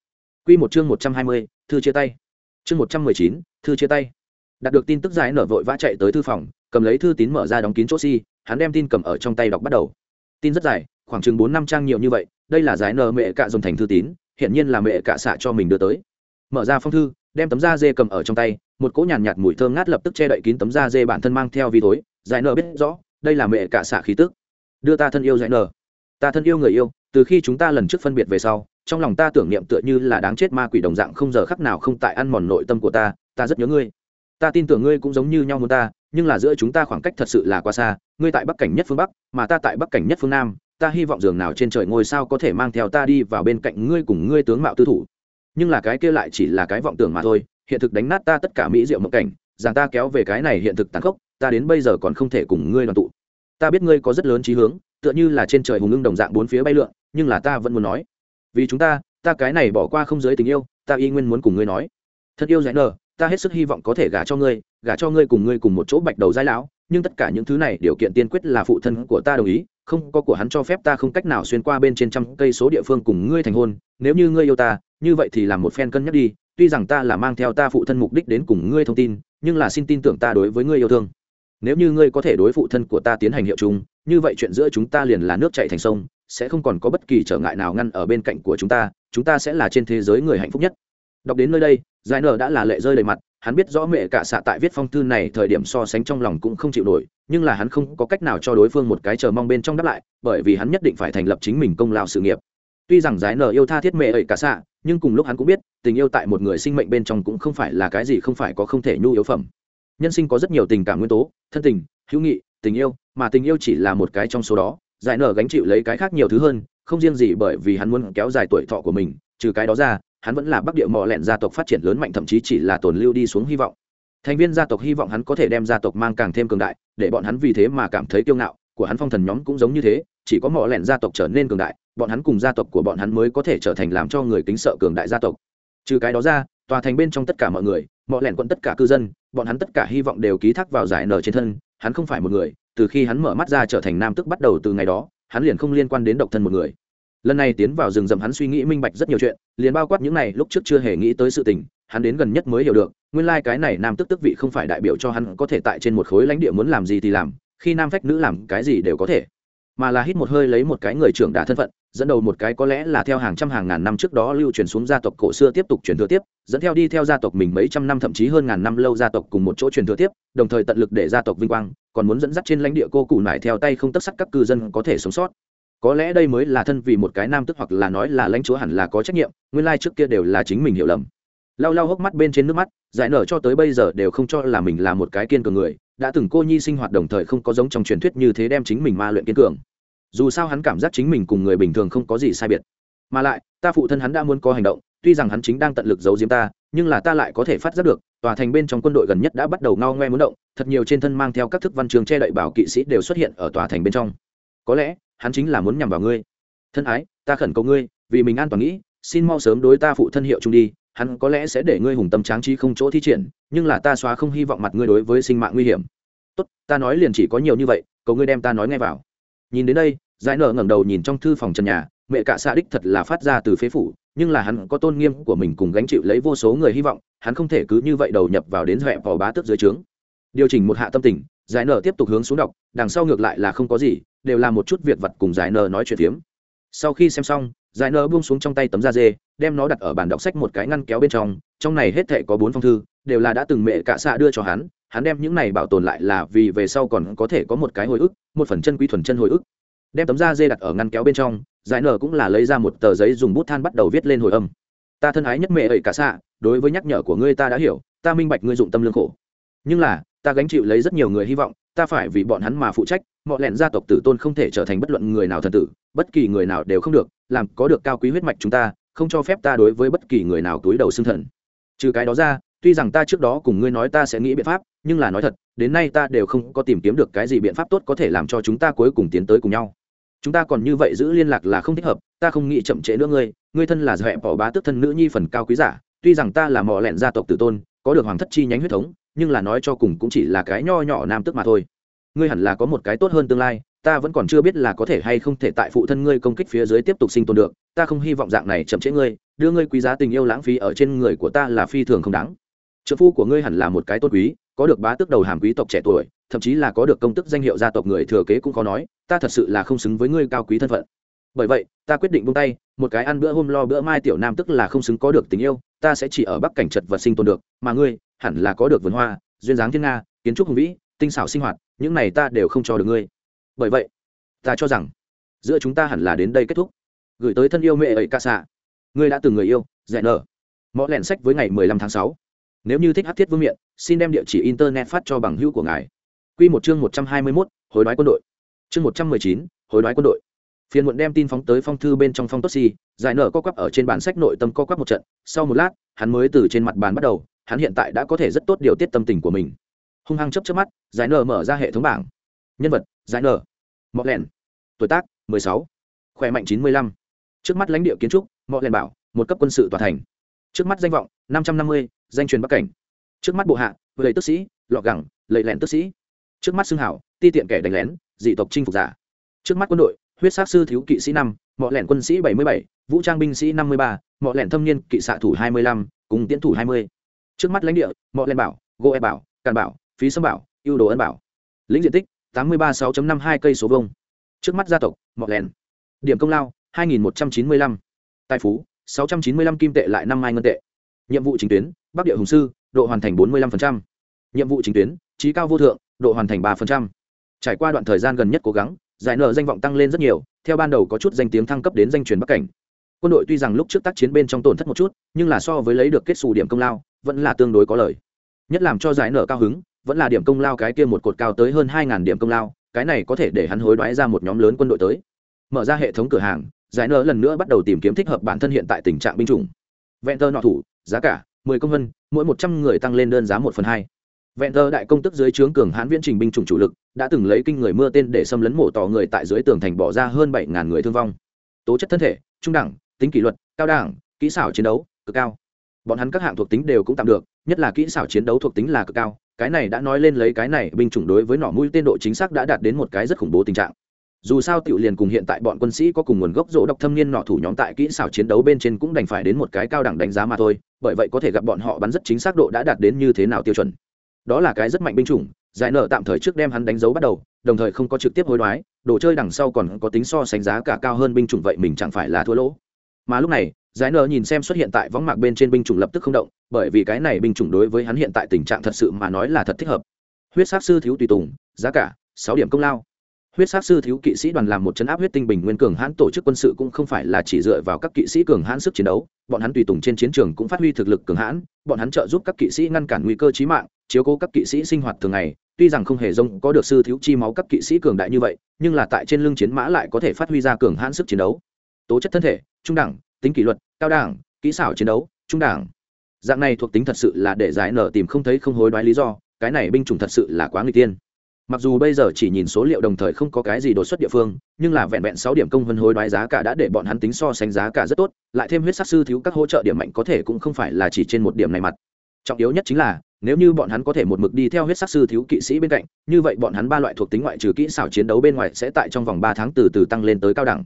Speaker 1: Q một chương một trăm hai mươi, thư chia tay. Chương một trăm mười chín, thư chia tay. Đạt được tin tức giải nở vội vã chạy tới thư phòng, cầm lấy thư tín mở ra đóng kín chỗ si, hắn đem tin cầm ở trong tay đọc bắt đầu. Tin rất dài, khoảng chừng bốn năm trang nhiều như vậy, đây là giải nở mẹ cạ dồn thành thư tín hiện nhiên là mẹ cạ xạ cho mình đưa tới. Mở ra phong thư đem tấm da dê cầm ở trong tay một cỗ nhàn nhạt, nhạt mùi thơm ngát lập tức che đậy kín tấm da dê bản thân mang theo vi thối. Giải nở biết rõ đây là mẹ cạ xạ khí tức. Đưa ta thân yêu giải nở. Ta thân yêu người yêu từ khi chúng ta lần trước phân biệt về sau trong lòng ta tưởng niệm tựa như là đáng chết ma quỷ đồng dạng không giờ khắc nào không tại ăn mòn nội tâm của ta ta rất nhớ ngươi. Ta tin tưởng ngươi cũng giống như nhau muốn ta nhưng là giữa chúng ta khoảng cách thật sự là quá xa ngươi tại bắc cảnh nhất phương bắc mà ta tại bắc cảnh nhất phương nam ta hy vọng giường nào trên trời ngôi sao có thể mang theo ta đi vào bên cạnh ngươi cùng ngươi tướng mạo tư thủ. Nhưng là cái kia lại chỉ là cái vọng tưởng mà thôi, hiện thực đánh nát ta tất cả mỹ diệu mộng cảnh, rằng ta kéo về cái này hiện thực tàn khốc, ta đến bây giờ còn không thể cùng ngươi đoàn tụ. Ta biết ngươi có rất lớn trí hướng, tựa như là trên trời hùng ngưng đồng dạng bốn phía bay lượn, nhưng là ta vẫn muốn nói. Vì chúng ta ta cái này bỏ qua không giới tình yêu, ta y nguyên muốn cùng ngươi nói. Thật yêu dạy nờ ta hết sức hy vọng có thể gả cho ngươi, gả cho ngươi cùng ngươi cùng một chỗ bạch đầu giai lão, nhưng tất cả những thứ này điều kiện tiên quyết là phụ thân của ta đồng ý không có của hắn cho phép ta không cách nào xuyên qua bên trên trăm cây số địa phương cùng ngươi thành hôn, nếu như ngươi yêu ta, như vậy thì làm một phen cân nhắc đi, tuy rằng ta là mang theo ta phụ thân mục đích đến cùng ngươi thông tin, nhưng là xin tin tưởng ta đối với ngươi yêu thương. Nếu như ngươi có thể đối phụ thân của ta tiến hành hiệu chung như vậy chuyện giữa chúng ta liền là nước chạy thành sông, sẽ không còn có bất kỳ trở ngại nào ngăn ở bên cạnh của chúng ta chúng ta sẽ là trên thế giới người hạnh phúc nhất. Đọc đến nơi đây, giải nở đã là lệ rơi đầy mặt hắn biết rõ mẹ cả xạ tại viết phong thư này thời điểm so sánh trong lòng cũng không chịu nổi, nhưng là hắn không có cách nào cho đối phương một cái chờ mong bên trong đáp lại, bởi vì hắn nhất định phải thành lập chính mình công lao sự nghiệp. Tuy rằng giải nở yêu tha thiết mẹ ấy cả xạ, nhưng cùng lúc hắn cũng biết, tình yêu tại một người sinh mệnh bên trong cũng không phải là cái gì không phải có không thể nhu yếu phẩm. Nhân sinh có rất nhiều tình cảm nguyên tố, thân tình, hữu nghị, tình yêu, mà tình yêu chỉ là một cái trong số đó, giải nở gánh chịu lấy cái khác nhiều thứ hơn, không riêng gì bởi vì hắn muốn kéo dài tuổi thọ của mình, trừ cái đó ra hắn vẫn là bắc địa mò lẹn gia tộc phát triển lớn mạnh, thậm chí chỉ là tồn lưu đi xuống hy vọng. Thành viên gia tộc hy vọng hắn có thể đem gia tộc mang càng thêm cường đại, để bọn hắn vì thế mà cảm thấy kiêu ngạo, của hắn phong thần nhóm cũng giống như thế, chỉ có mỏ lẹn gia tộc trở nên cường đại, bọn hắn cùng gia tộc của bọn hắn mới có thể trở thành làm cho người kính sợ cường đại gia tộc. Trừ cái đó ra, tòa thành bên trong tất cả mọi người mỏ lẹn quận tất cả cư dân, bọn hắn tất cả hy vọng đều ký thác vào giải nở trên thân, hắn không phải một người, từ khi hắn mở mắt ra trở thành nam tức bắt đầu từ ngày đó, hắn liền không liên quan đến độc thân một người lần này tiến vào rừng rậm hắn suy nghĩ minh bạch rất nhiều chuyện, liền bao quát những này lúc trước chưa hề nghĩ tới sự tình, hắn đến gần nhất mới hiểu được, nguyên lai、like、cái này nam tức tức vị không phải đại biểu cho hắn có thể tại trên một khối lãnh địa muốn làm gì thì làm, khi nam phách nữ làm cái gì đều có thể. Mà là hít một hơi lấy một cái người trưởng đả thân phận, dẫn đầu một cái có lẽ là theo hàng trăm hàng ngàn năm trước đó lưu truyền xuống gia tộc cổ xưa tiếp tục truyền thừa tiếp, dẫn theo đi theo gia tộc mình mấy trăm năm thậm chí hơn ngàn năm lâu gia tộc cùng một chỗ truyền thừa tiếp, đồng thời tận lực để gia tộc vinh quang, còn muốn dẫn dắt trên lãnh địa cô cụ nải theo tay không tất sắt các cư dân có thể sống sót có lẽ đây mới là thân vì một cái nam tức hoặc là nói là lãnh chúa hẳn là có trách nhiệm, nguyên lai trước kia đều là chính mình hiểu lầm. Lau lau hốc mắt bên trên nước mắt, giải nở cho tới bây giờ đều không cho là mình là một cái kiên cường người, đã từng cô nhi sinh hoạt đồng thời không có giống trong truyền thuyết như thế đem chính mình ma luyện kiên cường. Dù sao hắn cảm giác chính mình cùng người bình thường không có gì sai biệt. Mà lại, ta phụ thân hắn đã muốn có hành động, tuy rằng hắn chính đang tận lực giấu giếm ta, nhưng là ta lại có thể phát giác được, tòa thành bên trong quân đội gần nhất đã bắt đầu ngao ngoe muốn động, thật nhiều trên thân mang theo các thức văn trường che đậy bảo kỵ sĩ đều xuất hiện ở tòa thành bên trong. Có lẽ hắn chính là muốn nhằm vào ngươi. Thân ái, ta khẩn cầu ngươi, vì mình an toàn nghĩ, xin mau sớm đối ta phụ thân hiệu chung đi, hắn có lẽ sẽ để ngươi hùng tâm tráng trí không chỗ thi triển, nhưng là ta xóa không hy vọng mặt ngươi đối với sinh mạng nguy hiểm. Tốt, ta nói liền chỉ có nhiều như vậy, cầu ngươi đem ta nói ngay vào. Nhìn đến đây, giải nở ngẩng đầu nhìn trong thư phòng trần nhà, mẹ cả xạ đích thật là phát ra từ phế phủ, nhưng là hắn có tôn nghiêm của mình cùng gánh chịu lấy vô số người hy vọng, hắn không thể cứ như vậy đầu nhập vào đến huệ vào bá tước dưới trướng. Điều chỉnh một hạ tâm tình, giải nở tiếp tục hướng xuống đọc, đằng sau ngược lại là không có gì đều là một chút việc vật cùng giải Nờ nói chuyện phiếm. Sau khi xem xong, giải Nờ buông xuống trong tay tấm da dê, đem nó đặt ở bàn đọc sách một cái ngăn kéo bên trong trong này hết thệ có bốn phong thư, đều là đã từng mẹ cả xạ đưa cho hắn hắn đem những này bảo tồn lại là vì về sau còn có thể có một cái hồi ức, một phần chân quý thuần chân hồi ức. Đem tấm da dê đặt ở ngăn kéo bên trong, giải nở cũng là lấy ra một tờ giấy dùng bút than bắt đầu viết lên hồi âm. Ta thân ái nhất mẹ ấy cả xạ, đối với nhắc nhở của ngươi ta đã hiểu, ta minh bạch ngươi dụng tâm lương khổ. Nhưng là, ta gánh chịu lấy rất nhiều người hy vọng ta phải vì bọn hắn mà phụ trách, mọi lẹn gia tộc tử tôn không thể trở thành bất luận người nào thần tử, bất kỳ người nào đều không được, làm có được cao quý huyết mạch chúng ta, không cho phép ta đối với bất kỳ người nào túi đầu xưng thần. Trừ cái đó ra, tuy rằng ta trước đó cùng ngươi nói ta sẽ nghĩ biện pháp, nhưng là nói thật, đến nay ta đều không có tìm kiếm được cái gì biện pháp tốt có thể làm cho chúng ta cuối cùng tiến tới cùng nhau. Chúng ta còn như vậy giữ liên lạc là không thích hợp, ta không nghĩ chậm trễ nữa ngươi ngươi thân là dẹp bỏ bá tước thân nữ nhi phần cao quý giả, tuy rằng ta là mò lẹn gia tộc tử tôn, có được hoàng thất chi nhánh huyết thống nhưng là nói cho cùng cũng chỉ là cái nho nhỏ nam tức mà thôi. Ngươi hẳn là có một cái tốt hơn tương lai, ta vẫn còn chưa biết là có thể hay không thể tại phụ thân ngươi công kích phía dưới tiếp tục sinh tồn được, ta không hy vọng dạng này chậm trễ ngươi, đưa ngươi quý giá tình yêu lãng phí ở trên người của ta là phi thường không đáng. Trợ phu của ngươi hẳn là một cái tốt quý, có được bá tước đầu hàm quý tộc trẻ tuổi, thậm chí là có được công tức danh hiệu gia tộc người thừa kế cũng khó nói, ta thật sự là không xứng với ngươi cao quý thân phận. Bởi vậy, ta quyết định buông tay, một cái ăn bữa hôm lo bữa mai tiểu nam tức là không xứng có được tình yêu ta sẽ chỉ ở bắc cảnh chật vật sinh tồn được mà ngươi hẳn là có được vườn hoa duyên dáng thiên nga kiến trúc hùng vĩ tinh xảo sinh hoạt những này ta đều không cho được ngươi. Bởi vậy ta cho rằng giữa chúng ta hẳn là đến đây kết thúc. Gửi tới thân yêu mẹ ấy ca xạ ngươi đã từng người yêu dạy nở. Mõ lẻn sách với ngày 15 tháng 6. nếu như thích hát thiết vương miện xin đem địa chỉ internet phát cho bằng hữu của ngài. Quy một chương 121, hối đoái quân đội. Chương 119, hối đoái quân đội phiền muộn đem tin phóng tới phong thư bên trong phong tốt si giải nở co quắp ở trên bản sách nội tâm co quắp một trận sau một lát hắn mới từ trên mặt bàn bắt đầu hắn hiện tại đã có thể rất tốt điều tiết tâm tình của mình. Hung hăng chấp chấp mắt giải nở mở ra hệ thống bảng. Nhân vật giải nở. Mọ lẹn. Tuổi tác 16. khỏe mạnh 95. trước mắt lãnh địa kiến trúc mọ lẹn bảo một cấp quân sự tòa thành. Trước mắt danh vọng 550, danh truyền bắc cảnh. Trước mắt bộ hạ lầy tức sĩ lọ gẳng lầy lẹn tức sĩ. Trước mắt xưng hảo ti tiện kẻ đánh lén dị tộc chinh phục giả. Trước mắt quân đội huyết sát sư thiếu kỵ sĩ năm, mọ lẹn quân sĩ bảy mươi bảy, vũ trang binh sĩ năm mươi ba, mọ lẹn thâm niên kỵ xạ thủ hai mươi lăm, cùng tiến thủ hai mươi. Trước mắt lãnh địa, mọ lẹn bảo, gô e bảo, càn bảo, phí sâm bảo, ưu đồ ân bảo. Lĩnh diện tích, tám mươi ba sáu năm hai cây số vông trước mắt gia tộc, mọ lẹn điểm công lao, hai nghìn một trăm chín mươi lăm. Tài phú, sáu trăm chín mươi lăm kim tệ lại năm mai ngân tệ. Nhiệm vụ chính tuyến, bắc địa hùng sư, độ hoàn thành bốn mươi lăm nhiệm vụ chính tuyến trí cao vô thượng, độ hoàn thành ba trải qua đoạn thời gian gần nhất cố gắng giải nợ danh vọng tăng lên rất nhiều, theo ban đầu có chút danh tiếng thăng cấp đến danh truyền bắc cảnh. Quân đội tuy rằng lúc trước tác chiến bên trong tổn thất một chút, nhưng là so với lấy được kết xù điểm công lao, vẫn là tương đối có lời nhất làm cho giải nợ cao hứng, vẫn là điểm công lao cái kia một cột cao tới hơn hai điểm công lao, cái này có thể để hắn hối đoái ra một nhóm lớn quân đội tới. Mở ra hệ thống cửa hàng, giải nợ lần nữa bắt đầu tìm kiếm thích hợp bản thân hiện tại tình trạng binh chủng. Vẹn tơ nọ thủ, giá cả, mười công vân, mỗi một trăm người tăng lên đơn giá một phần hai. Vẹn tơ đại công tức dưới trướng cường hãn viễn trình binh chủng chủ lực đã từng lấy kinh người mưa tên để xâm lấn mổ tỏ người tại dưới tường thành bỏ ra hơn bảy ngàn người thương vong. Tố chất thân thể, trung đẳng, tính kỷ luật, cao đẳng, kỹ xảo chiến đấu, cực cao. Bọn hắn các hạng thuộc tính đều cũng tạm được, nhất là kỹ xảo chiến đấu thuộc tính là cực cao, cái này đã nói lên lấy cái này binh chủng đối với nỏ mũi tên độ chính xác đã đạt đến một cái rất khủng bố tình trạng. Dù sao tiểu liền cùng hiện tại bọn quân sĩ có cùng nguồn gốc rỗ độc thâm niên nọ thủ nhóm tại kỹ xảo chiến đấu bên trên cũng đành phải đến một cái cao đẳng đánh giá mà thôi, bởi vậy có thể gặp bọn họ bắn rất chính xác độ đã đạt đến như thế nào tiêu chuẩn. Đó là cái rất mạnh binh chủng giải nợ tạm thời trước đem hắn đánh dấu bắt đầu, đồng thời không có trực tiếp hối đoái, đồ chơi đằng sau còn có tính so sánh giá cả cao hơn binh chủng vậy mình chẳng phải là thua lỗ. Mà lúc này, giải nợ nhìn xem xuất hiện tại võng mạc bên trên binh chủng lập tức không động, bởi vì cái này binh chủng đối với hắn hiện tại tình trạng thật sự mà nói là thật thích hợp. Huyết sát sư thiếu tùy tùng, giá cả sáu điểm công lao huyết sát sư thiếu kỵ sĩ đoàn làm một chấn áp huyết tinh bình nguyên cường hãn tổ chức quân sự cũng không phải là chỉ dựa vào các kỵ sĩ cường hãn sức chiến đấu, bọn hắn tùy tùng trên chiến trường cũng phát huy thực lực cường hãn, bọn hắn trợ giúp các kỵ sĩ ngăn cản nguy cơ chí mạng, chiếu cố các kỵ sĩ sinh hoạt thường ngày. Tuy rằng không hề rông có được sư thiếu chi máu các kỵ sĩ cường đại như vậy, nhưng là tại trên lưng chiến mã lại có thể phát huy ra cường hãn sức chiến đấu. Tố chất thân thể, trung đẳng, tính kỷ luật, cao đẳng, kỹ xảo chiến đấu, trung đẳng. Dạng này thuộc tính thật sự là để giải nở tìm không thấy không hối đoái lý do, cái này binh chủng thật sự là quá người tiên mặc dù bây giờ chỉ nhìn số liệu đồng thời không có cái gì đột xuất địa phương, nhưng là vẹn vẹn sáu điểm công vân hối đoái giá cả đã để bọn hắn tính so sánh giá cả rất tốt, lại thêm huyết sắc sư thiếu các hỗ trợ điểm mạnh có thể cũng không phải là chỉ trên một điểm này mặt. Trọng yếu nhất chính là, nếu như bọn hắn có thể một mực đi theo huyết sắc sư thiếu kỵ sĩ bên cạnh, như vậy bọn hắn ba loại thuộc tính ngoại trừ kỹ xảo chiến đấu bên ngoài sẽ tại trong vòng ba tháng từ từ tăng lên tới cao đẳng.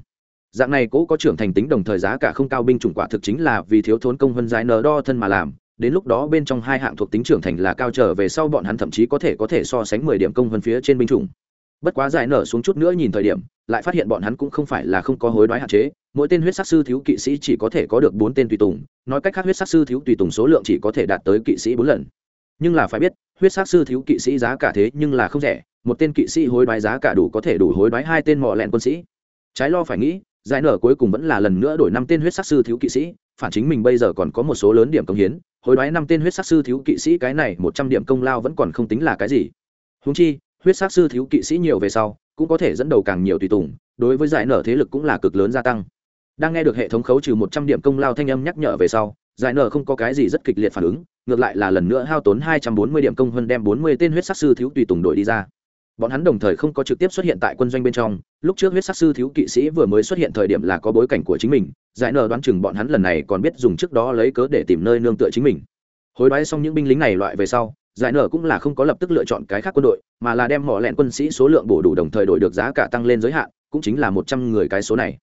Speaker 1: Dạng này cố có trưởng thành tính đồng thời giá cả không cao binh chủng quả thực chính là vì thiếu thốn công vân giải nờ đo thân mà làm đến lúc đó bên trong hai hạng thuộc tính trưởng thành là cao trở về sau bọn hắn thậm chí có thể có thể so sánh mười điểm công vân phía trên binh chủng. Bất quá giải nở xuống chút nữa nhìn thời điểm, lại phát hiện bọn hắn cũng không phải là không có hối đoái hạn chế, mỗi tên huyết sắc sư thiếu kỵ sĩ chỉ có thể có được bốn tên tùy tùng, nói cách khác huyết sắc sư thiếu tùy tùng số lượng chỉ có thể đạt tới kỵ sĩ bốn lần. Nhưng là phải biết, huyết sắc sư thiếu kỵ sĩ giá cả thế nhưng là không rẻ, một tên kỵ sĩ hối đoái giá cả đủ có thể đủ hối đoái hai tên mỏ lẹn quân sĩ. Trái lo phải nghĩ, giải nở cuối cùng vẫn là lần nữa đổi năm tên huyết sắc sư thiếu kỵ sĩ phản chính mình bây giờ còn có một số lớn điểm công hiến, hối đoái năm tên huyết sắc sư thiếu kỵ sĩ cái này một trăm điểm công lao vẫn còn không tính là cái gì. Húng chi, huyết sắc sư thiếu kỵ sĩ nhiều về sau, cũng có thể dẫn đầu càng nhiều tùy tùng, đối với giải nở thế lực cũng là cực lớn gia tăng. Đang nghe được hệ thống khấu trừ một trăm điểm công lao thanh âm nhắc nhở về sau, giải nở không có cái gì rất kịch liệt phản ứng, ngược lại là lần nữa hao tốn hai trăm bốn mươi điểm công hơn đem bốn mươi tên huyết sắc sư thiếu tùy tùng đội đi ra bọn hắn đồng thời không có trực tiếp xuất hiện tại quân doanh bên trong, lúc trước huyết sắc sư thiếu kỵ sĩ vừa mới xuất hiện thời điểm là có bối cảnh của chính mình, giải nở đoán chừng bọn hắn lần này còn biết dùng trước đó lấy cớ để tìm nơi nương tựa chính mình. Hối đoái xong những binh lính này loại về sau, giải nở cũng là không có lập tức lựa chọn cái khác quân đội, mà là đem mỏ lẹn quân sĩ số lượng bổ đủ đồng thời đổi được giá cả tăng lên giới hạn, cũng chính là một trăm người cái số này.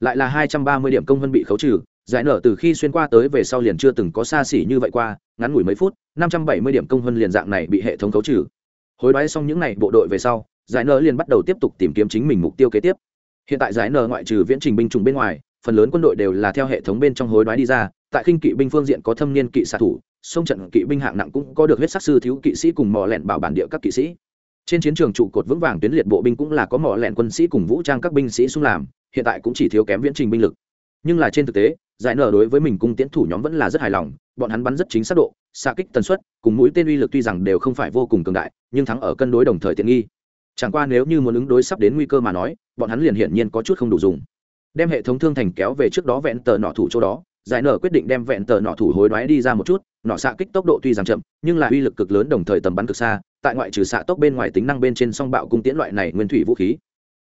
Speaker 1: Lại là hai trăm ba mươi điểm công vân bị khấu trừ, giải nở từ khi xuyên qua tới về sau liền chưa từng có xa xỉ như vậy qua, ngắn ngủi mấy phút, năm trăm bảy mươi điểm công hơn liền dạng này bị hệ thống khấu trừ hối đoái xong những n à y bộ đội về sau, giải nở liền bắt đầu tiếp tục tìm kiếm chính mình mục tiêu kế tiếp. Hiện tại giải nở ngoại trừ viễn trình binh chủng bên ngoài, phần lớn quân đội đều là theo hệ thống bên trong hối đoái đi ra. Tại khinh kỵ binh phương diện có thâm niên kỵ xạ thủ, sông trận kỵ binh hạng nặng cũng có được huyết sắc sư thiếu kỵ sĩ cùng mò lẹn bảo bản địa các kỵ sĩ. Trên chiến trường trụ cột vững vàng tuyến liệt bộ binh cũng là có mỏ lẹn quân sĩ cùng vũ trang các binh sĩ xung làm, hiện tại cũng chỉ thiếu kém viễn trình binh lực. Nhưng là trên thực tế giải nở đối với mình cung tiễn thủ nhóm vẫn là rất hài lòng, bọn hắn bắn rất chính xác độ xa kích tần suất, cùng mũi tên uy lực tuy rằng đều không phải vô cùng cường đại, nhưng thắng ở cân đối đồng thời tiện nghi. Chẳng qua nếu như muốn ứng đối sắp đến nguy cơ mà nói, bọn hắn liền hiển nhiên có chút không đủ dùng. Đem hệ thống thương thành kéo về trước đó vẹn tờ nọ thủ chỗ đó, giải nở quyết định đem vẹn tờ nọ thủ hối đoái đi ra một chút, nọ xạ kích tốc độ tuy rằng chậm, nhưng là uy lực cực lớn đồng thời tầm bắn cực xa, tại ngoại trừ xạ tốc bên ngoài tính năng bên trên song bạo cung tiễn loại này nguyên thủy vũ khí.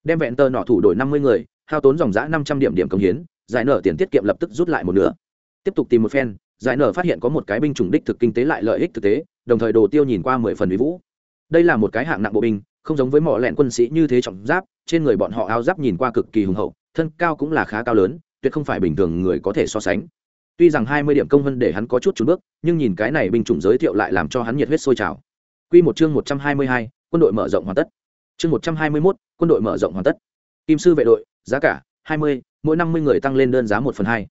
Speaker 1: Đem vẹn tờ nọ thủ đổi năm mươi người, hao tốn dòng giã năm trăm điểm điểm công hiến giải nở tiền tiết kiệm lập tức rút lại một nửa. Tiếp tục tìm một phen giải nở phát hiện có một cái binh chủng đích thực kinh tế lại lợi ích thực tế đồng thời đồ tiêu nhìn qua mười phần uy vũ. Đây là một cái hạng nặng bộ binh không giống với mỏ lẹn quân sĩ như thế trọng giáp trên người bọn họ áo giáp nhìn qua cực kỳ hùng hậu thân cao cũng là khá cao lớn tuyệt không phải bình thường người có thể so sánh. Tuy rằng hai mươi điểm công hơn để hắn có chút trốn bước nhưng nhìn cái này binh chủng giới thiệu lại làm cho hắn nhiệt huyết sôi trào. Quy một chương một trăm hai mươi hai, quân đội mở rộng hoàn tất. Chương một trăm hai mươi 121, quân đội mở rộng hoàn tất. Kim sư vệ đội giá cả hai mươi, mỗi năm mươi người tăng lên đơn giá một phần hai.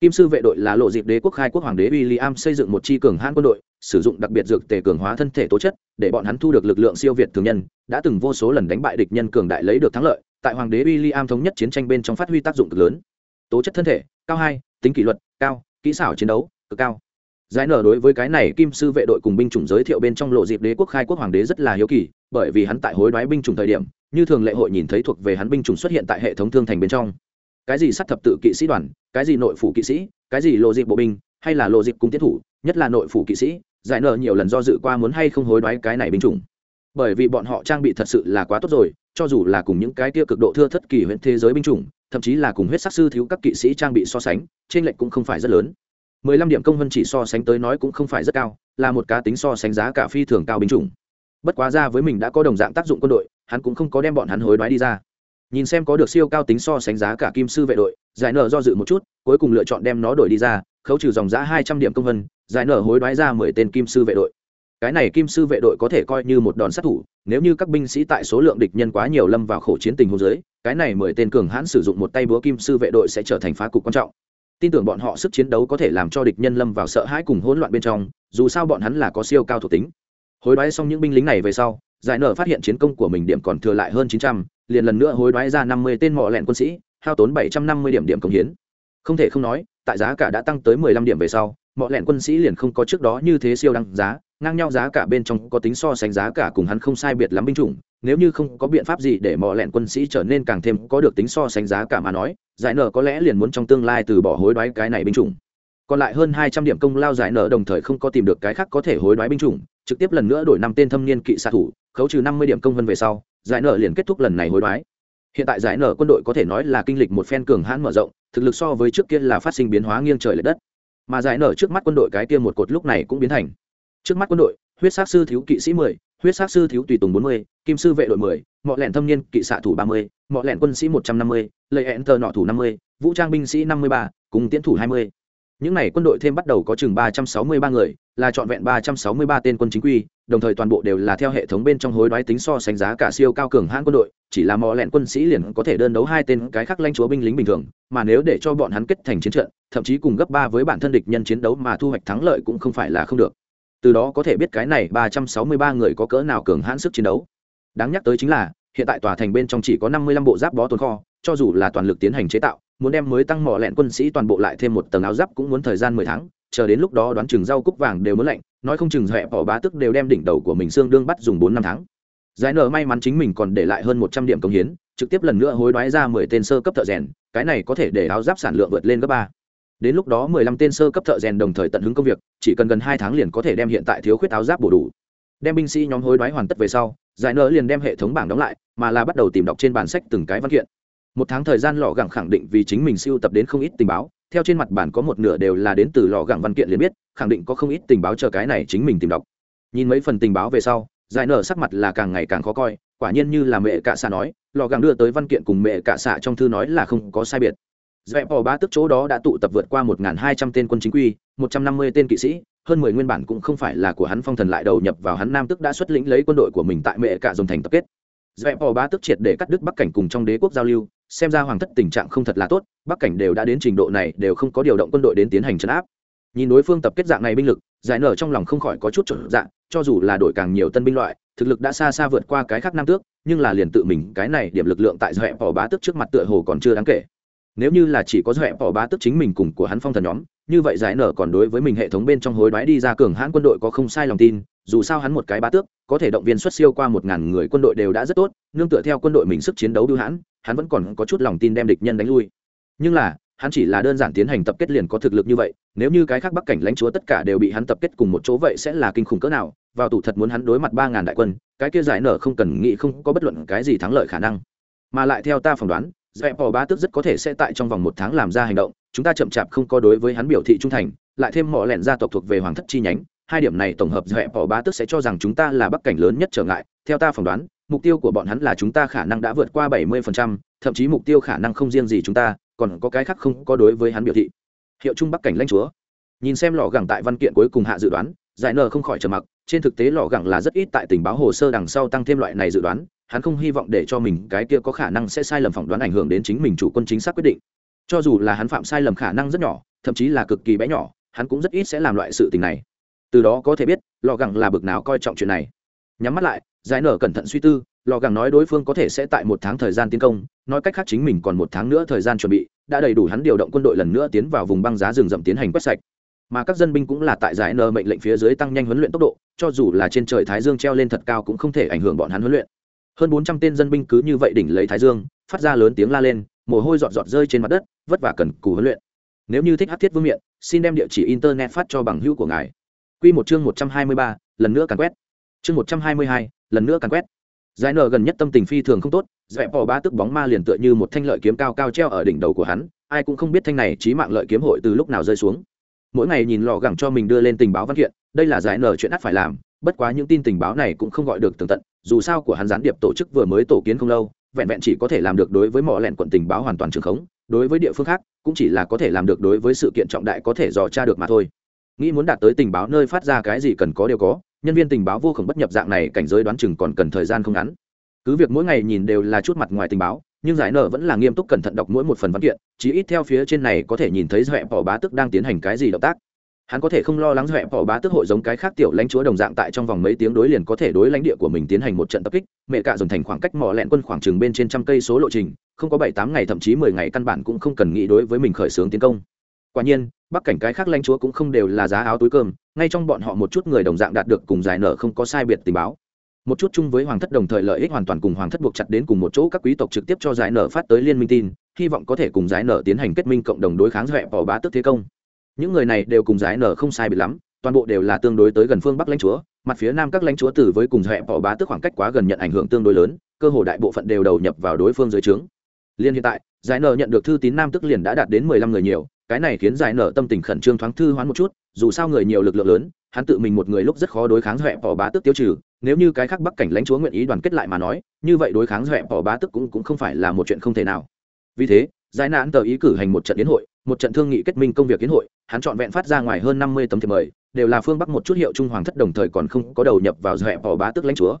Speaker 1: Kim sư vệ đội là lộ dịp đế quốc khai quốc hoàng đế William xây dựng một chi cường hãn quân đội sử dụng đặc biệt dược tề cường hóa thân thể tố chất để bọn hắn thu được lực lượng siêu việt thường nhân đã từng vô số lần đánh bại địch nhân cường đại lấy được thắng lợi tại hoàng đế William thống nhất chiến tranh bên trong phát huy tác dụng cực lớn. Tố chất thân thể cao hai tính kỷ luật cao kỹ xảo chiến đấu cực cao. Giải nở đối với cái này kim sư vệ đội cùng binh chủng giới thiệu bên trong lộ dịp đế quốc khai quốc hoàng đế rất là hiếu kỳ bởi vì hắn tại hối đoái binh chủng thời điểm như thường lệ hội nhìn thấy thuộc về hắn binh chủng xuất hiện tại hệ thống thương thành bên trong. Cái gì sát thập tự kỵ sĩ đoàn, cái gì nội phủ kỵ sĩ, cái gì lộ dịp bộ binh, hay là lộ dịp cung tiến thủ, nhất là nội phủ kỵ sĩ, giải nợ nhiều lần do dự qua muốn hay không hối đoái cái này binh chủng. Bởi vì bọn họ trang bị thật sự là quá tốt rồi, cho dù là cùng những cái tiêu cực độ thưa thất kỳ huyện thế giới binh chủng, thậm chí là cùng huyết sắc sư thiếu các kỵ sĩ trang bị so sánh trên lệnh cũng không phải rất lớn. Mười lăm điểm công vân chỉ so sánh tới nói cũng không phải rất cao, là một cá tính so sánh giá cả phi thường cao binh chủng bất quá ra với mình đã có đồng dạng tác dụng quân đội, hắn cũng không có đem bọn hắn hối đoái đi ra. Nhìn xem có được siêu cao tính so sánh giá cả kim sư vệ đội, giải nở do dự một chút, cuối cùng lựa chọn đem nó đổi đi ra, khấu trừ dòng giá hai trăm điểm công vân, giải nở hối đoái ra mười tên kim sư vệ đội. Cái này kim sư vệ đội có thể coi như một đòn sát thủ, nếu như các binh sĩ tại số lượng địch nhân quá nhiều lâm vào khổ chiến tình hồ dưới, cái này mười tên cường hãn sử dụng một tay búa kim sư vệ đội sẽ trở thành phá cục quan trọng. Tin tưởng bọn họ sức chiến đấu có thể làm cho địch nhân lâm vào sợ hãi cùng hỗn loạn bên trong, dù sao bọn hắn là có siêu cao thuộc tính hối đoái xong những binh lính này về sau, giải nở phát hiện chiến công của mình điểm còn thừa lại hơn chín trăm, liền lần nữa hối đoái ra năm mươi tên mọ lẹn quân sĩ, hao tốn bảy trăm năm mươi điểm điểm công hiến. Không thể không nói, tại giá cả đã tăng tới mười lăm điểm về sau, mọ lẹn quân sĩ liền không có trước đó như thế siêu đăng giá, ngang nhau giá cả bên trong có tính so sánh giá cả cùng hắn không sai biệt lắm binh chủng, nếu như không có biện pháp gì để mọ lẹn quân sĩ trở nên càng thêm có được tính so sánh giá cả mà nói, giải nở có lẽ liền muốn trong tương lai từ bỏ hối đoái cái này binh chủng. Còn lại hơn hai trăm điểm công lao giải nở đồng thời không có tìm được cái khác có thể hối đoái binh chủng trực tiếp lần nữa đổi năm tên thâm niên kỵ xạ thủ, khấu trừ năm mươi điểm công vân về sau, giải nở liền kết thúc lần này hối đoái. Hiện tại giải nở quân đội có thể nói là kinh lịch một phen cường hãn mở rộng, thực lực so với trước kia là phát sinh biến hóa nghiêng trời l ệ đất. Mà giải nở trước mắt quân đội cái kia một cột lúc này cũng biến thành. Trước mắt quân đội, huyết sát sư thiếu kỵ sĩ mười, huyết sát sư thiếu tùy tùng bốn mươi, kim sư vệ đội mười, mọ lẹn thâm niên kỵ xạ thủ ba mươi, mọ lẹn quân sĩ một trăm năm mươi, lệ hẹn thờ nọ thủ năm mươi, vũ trang binh sĩ năm mươi ba, cùng tiến thủ hai mươi những n à y quân đội thêm bắt đầu có chừng ba trăm sáu mươi ba người, là trọn vẹn ba trăm sáu mươi ba tên quân chính quy, đồng thời toàn bộ đều là theo hệ thống bên trong hối đoái tính so sánh giá cả siêu cao cường hãn quân đội, chỉ là mò lẹn quân sĩ liền có thể đơn đấu hai tên cái khác lãnh chúa binh lính bình thường, mà nếu để cho bọn hắn kết thành chiến trận, thậm chí cùng gấp ba với bản thân địch nhân chiến đấu mà thu hoạch thắng lợi cũng không phải là không được. Từ đó có thể biết cái này ba trăm sáu mươi ba người có cỡ nào cường hãn sức chiến đấu. Đáng nhắc tới chính là, hiện tại tòa thành bên trong chỉ có năm mươi lăm bộ giáp bó tồn kho cho dù là toàn lực tiến hành chế tạo, muốn đem mới tăng mỏ lẹn quân sĩ toàn bộ lại thêm một tầng áo giáp cũng muốn thời gian mười tháng, chờ đến lúc đó đoán chừng rau cúc vàng đều muốn lạnh, nói không chừng dẹp bỏ bá tức đều đem đỉnh đầu của mình xương đương bắt dùng bốn năm tháng. Giải nở may mắn chính mình còn để lại hơn một trăm điểm công hiến, trực tiếp lần nữa hối đoái ra mười tên sơ cấp thợ rèn, cái này có thể để áo giáp sản lượng vượt lên gấp ba. Đến lúc đó mười lăm tên sơ cấp thợ rèn đồng thời tận hứng công việc, chỉ cần gần hai tháng liền có thể đem hiện tại thiếu khuyết áo giáp bổ đủ. Đem binh sĩ nhóm hối đoái hoàn tất về sau, giải nở liền đem hệ thống bảng đóng lại, mà là bắt đầu tìm đọc trên bản sách từng cái văn kiện một tháng thời gian lò gẳng khẳng định vì chính mình siêu tập đến không ít tình báo, theo trên mặt bản có một nửa đều là đến từ lò gẳng văn kiện liền biết, khẳng định có không ít tình báo chờ cái này chính mình tìm đọc. Nhìn mấy phần tình báo về sau, giải nở sắc mặt là càng ngày càng khó coi, quả nhiên như là mẹ cạ xạ nói lò gẳng đưa tới văn kiện cùng mẹ cạ xạ trong thư nói là không có sai biệt. Dẹp bỏ ba tức chỗ đó đã tụ tập vượt qua một hai trăm tên quân chính quy, một trăm năm mươi tên kỵ sĩ, hơn mười nguyên bản cũng không phải là của hắn phong thần lại đầu nhập vào hắn nam tức đã xuất lĩnh lấy quân đội của mình tại mẹ cả dùng thành tập kết dẹp bỏ bá tức triệt để cắt đứt bắc cảnh cùng trong đế quốc giao lưu, xem ra hoàng thất tình trạng không thật là tốt, bắc cảnh đều đã đến trình độ này đều không có điều động quân đội đến tiến hành chấn áp. Nhìn đối phương tập kết dạng này binh lực, giải nở trong lòng không khỏi có chút chuẩn dạng cho dù là đội càng nhiều tân binh loại, thực lực đã xa xa vượt qua cái khác nam tước, nhưng là liền tự mình, cái này điểm lực lượng tại dẹp bỏ bá tức trước mặt tựa hồ còn chưa đáng kể. Nếu như là chỉ có dẹp bỏ bá tức chính mình cùng của hắn phong thần nhóm như vậy giải nở còn đối với mình hệ thống bên trong hối đoái đi ra cường hãn quân đội có không sai lòng tin, dù sao hắn một cái bá tước, có thể động viên xuất siêu qua một ngàn người quân đội đều đã rất tốt, nương tựa theo quân đội mình sức chiến đấu bưu hãn, hắn vẫn còn có chút lòng tin đem địch nhân đánh lui. Nhưng là, hắn chỉ là đơn giản tiến hành tập kết liền có thực lực như vậy, nếu như cái khác bắc cảnh lãnh chúa tất cả đều bị hắn tập kết cùng một chỗ vậy sẽ là kinh khủng cỡ nào, vào tủ thật muốn hắn đối mặt ba ngàn đại quân, cái kia giải nở không cần nghĩ không có bất luận cái gì thắng lợi khả năng. Mà lại theo ta phỏng đoán dẹp bỏ ba tước rất có thể sẽ tại trong vòng một tháng làm ra hành động chúng ta chậm chạp không có đối với hắn biểu thị trung thành lại thêm mỏ lẹn gia tộc thuộc về hoàng thất chi nhánh hai điểm này tổng hợp dẹp bỏ ba tước sẽ cho rằng chúng ta là bắc cảnh lớn nhất trở ngại theo ta phỏng đoán mục tiêu của bọn hắn là chúng ta khả năng đã vượt qua bảy mươi phần trăm, thậm chí mục tiêu khả năng không riêng gì chúng ta còn có cái khác không có đối với hắn biểu thị. Hiệu trung bắc cảnh lãnh chúa. Nhìn xem lò gẳng tại văn kiện cuối cùng hạ dự đoán giải nờ không khỏi trầm mặc trên thực tế lò gẳng là rất ít tại tình báo hồ sơ đằng sau tăng thêm loại này dự đoán hắn không hy vọng để cho mình cái kia có khả năng sẽ sai lầm phỏng đoán ảnh hưởng đến chính mình chủ quân chính xác quyết định. Cho dù là hắn phạm sai lầm khả năng rất nhỏ, thậm chí là cực kỳ bé nhỏ, hắn cũng rất ít sẽ làm loại sự tình này. Từ đó có thể biết, lò gẳng là bực nào coi trọng chuyện này. Nhắm mắt lại, giải nở cẩn thận suy tư, lò gẳng nói đối phương có thể sẽ tại một tháng thời gian tiến công, nói cách khác chính mình còn một tháng nữa thời gian chuẩn bị, đã đầy đủ hắn điều động quân đội lần nữa tiến vào vùng băng giá rừng rậm tiến hành quét sạch. Mà các dân binh cũng là tại giải nở mệnh lệnh phía dưới tăng nhanh huấn luyện tốc độ, cho dù là trên trời thái dương treo lên thật cao cũng không thể ảnh hưởng bọn hắn huấn luyện hơn bốn trăm tên dân binh cứ như vậy đỉnh lấy thái dương, phát ra lớn tiếng la lên, mồ hôi giọt giọt rơi trên mặt đất, vất vả cần cù huấn luyện. Nếu như thích hát thiết vương miện, xin đem địa chỉ internet phát cho bằng hữu của ngài. Q một chương một trăm hai mươi ba, lần nữa càn quét. Chương một trăm hai mươi hai, lần nữa càn quét. Giải nở gần nhất tâm tình phi thường không tốt, dẹp bỏ ba tức bóng ma liền tựa như một thanh lợi kiếm cao cao treo ở đỉnh đầu của hắn, ai cũng không biết thanh này trí mạng lợi kiếm hội từ lúc nào rơi xuống. Mỗi ngày nhìn lò gẳng cho mình đưa lên tình báo văn kiện, đây là giải nở chuyện ắt phải làm, bất quá những tin tình báo này cũng không gọi được tường tận dù sao của hắn gián điệp tổ chức vừa mới tổ kiến không lâu, vẹn vẹn chỉ có thể làm được đối với mỏ lẹn quận tình báo hoàn toàn trường khống, đối với địa phương khác, cũng chỉ là có thể làm được đối với sự kiện trọng đại có thể dò tra được mà thôi. Nghĩ muốn đạt tới tình báo nơi phát ra cái gì cần có đều có, nhân viên tình báo vô khổng bất nhập dạng này, cảnh giới đoán chừng còn cần thời gian không ngắn. Cứ việc mỗi ngày nhìn đều là chút mặt ngoài tình báo, nhưng giải nở vẫn là nghiêm túc cẩn thận đọc mỗi một phần văn kiện, chí ít theo phía trên này có thể nhìn thấy dọa bỏ bá tức đang tiến hành cái gì động tác hắn có thể không lo lắng dọa bỏ bá tức hội giống cái khác tiểu lãnh chúa đồng dạng tại trong vòng mấy tiếng đối liền có thể đối lãnh địa của mình tiến hành một trận tập kích, mẹ cạ dồn thành khoảng cách mỏ lẹn quân khoảng chừng bên trên trăm cây số lộ trình, không có bảy tám ngày thậm chí mười ngày căn bản cũng không cần nghĩ đối với mình khởi xướng tiến công. Quả nhiên, bắc cảnh cái khác lãnh chúa cũng không đều là giá áo túi cơm, ngay trong bọn họ một chút người đồng dạng đạt được cùng giải nở không có sai biệt tình báo. Một chút chung với hoàng thất đồng thời lợi ích hoàn toàn cùng hoàng thất buộc chặt đến cùng một chỗ, các quý tộc trực tiếp cho giải nở phát tới liên minh tin, hy vọng có thể cùng giải nở tiến hành kết minh cộng đồng đối kháng dọa bỏ bá tức thế công những người này đều cùng giải nở không sai biệt lắm, toàn bộ đều là tương đối tới gần phương bắc lãnh chúa, mặt phía nam các lãnh chúa tử với cùng hệ bỏ bá tức khoảng cách quá gần nhận ảnh hưởng tương đối lớn, cơ hồ đại bộ phận đều đầu nhập vào đối phương dưới trướng. Liên hiện tại, giải nở nhận được thư tín nam tức liền đã đạt đến mười lăm người nhiều, cái này khiến giải nở tâm tình khẩn trương thoáng thư hoán một chút, dù sao người nhiều lực lượng lớn, hắn tự mình một người lúc rất khó đối kháng hệ bỏ bá tức tiêu trừ, nếu như cái khác bắc cảnh lãnh chúa nguyện ý đoàn kết lại mà nói, như vậy đối kháng hệ bỏ bá tức cũng cũng không phải là một chuyện không thể nào. Vì thế, giải nạn tờ ý cử hành một trận yến hội một trận thương nghị kết minh công việc kiến hội, hắn chọn vẹn phát ra ngoài hơn năm mươi tấm thiệp mời, đều là phương bắc một chút hiệu trung hoàng thất đồng thời còn không có đầu nhập vào dọa bỏ bá tức lãnh chúa.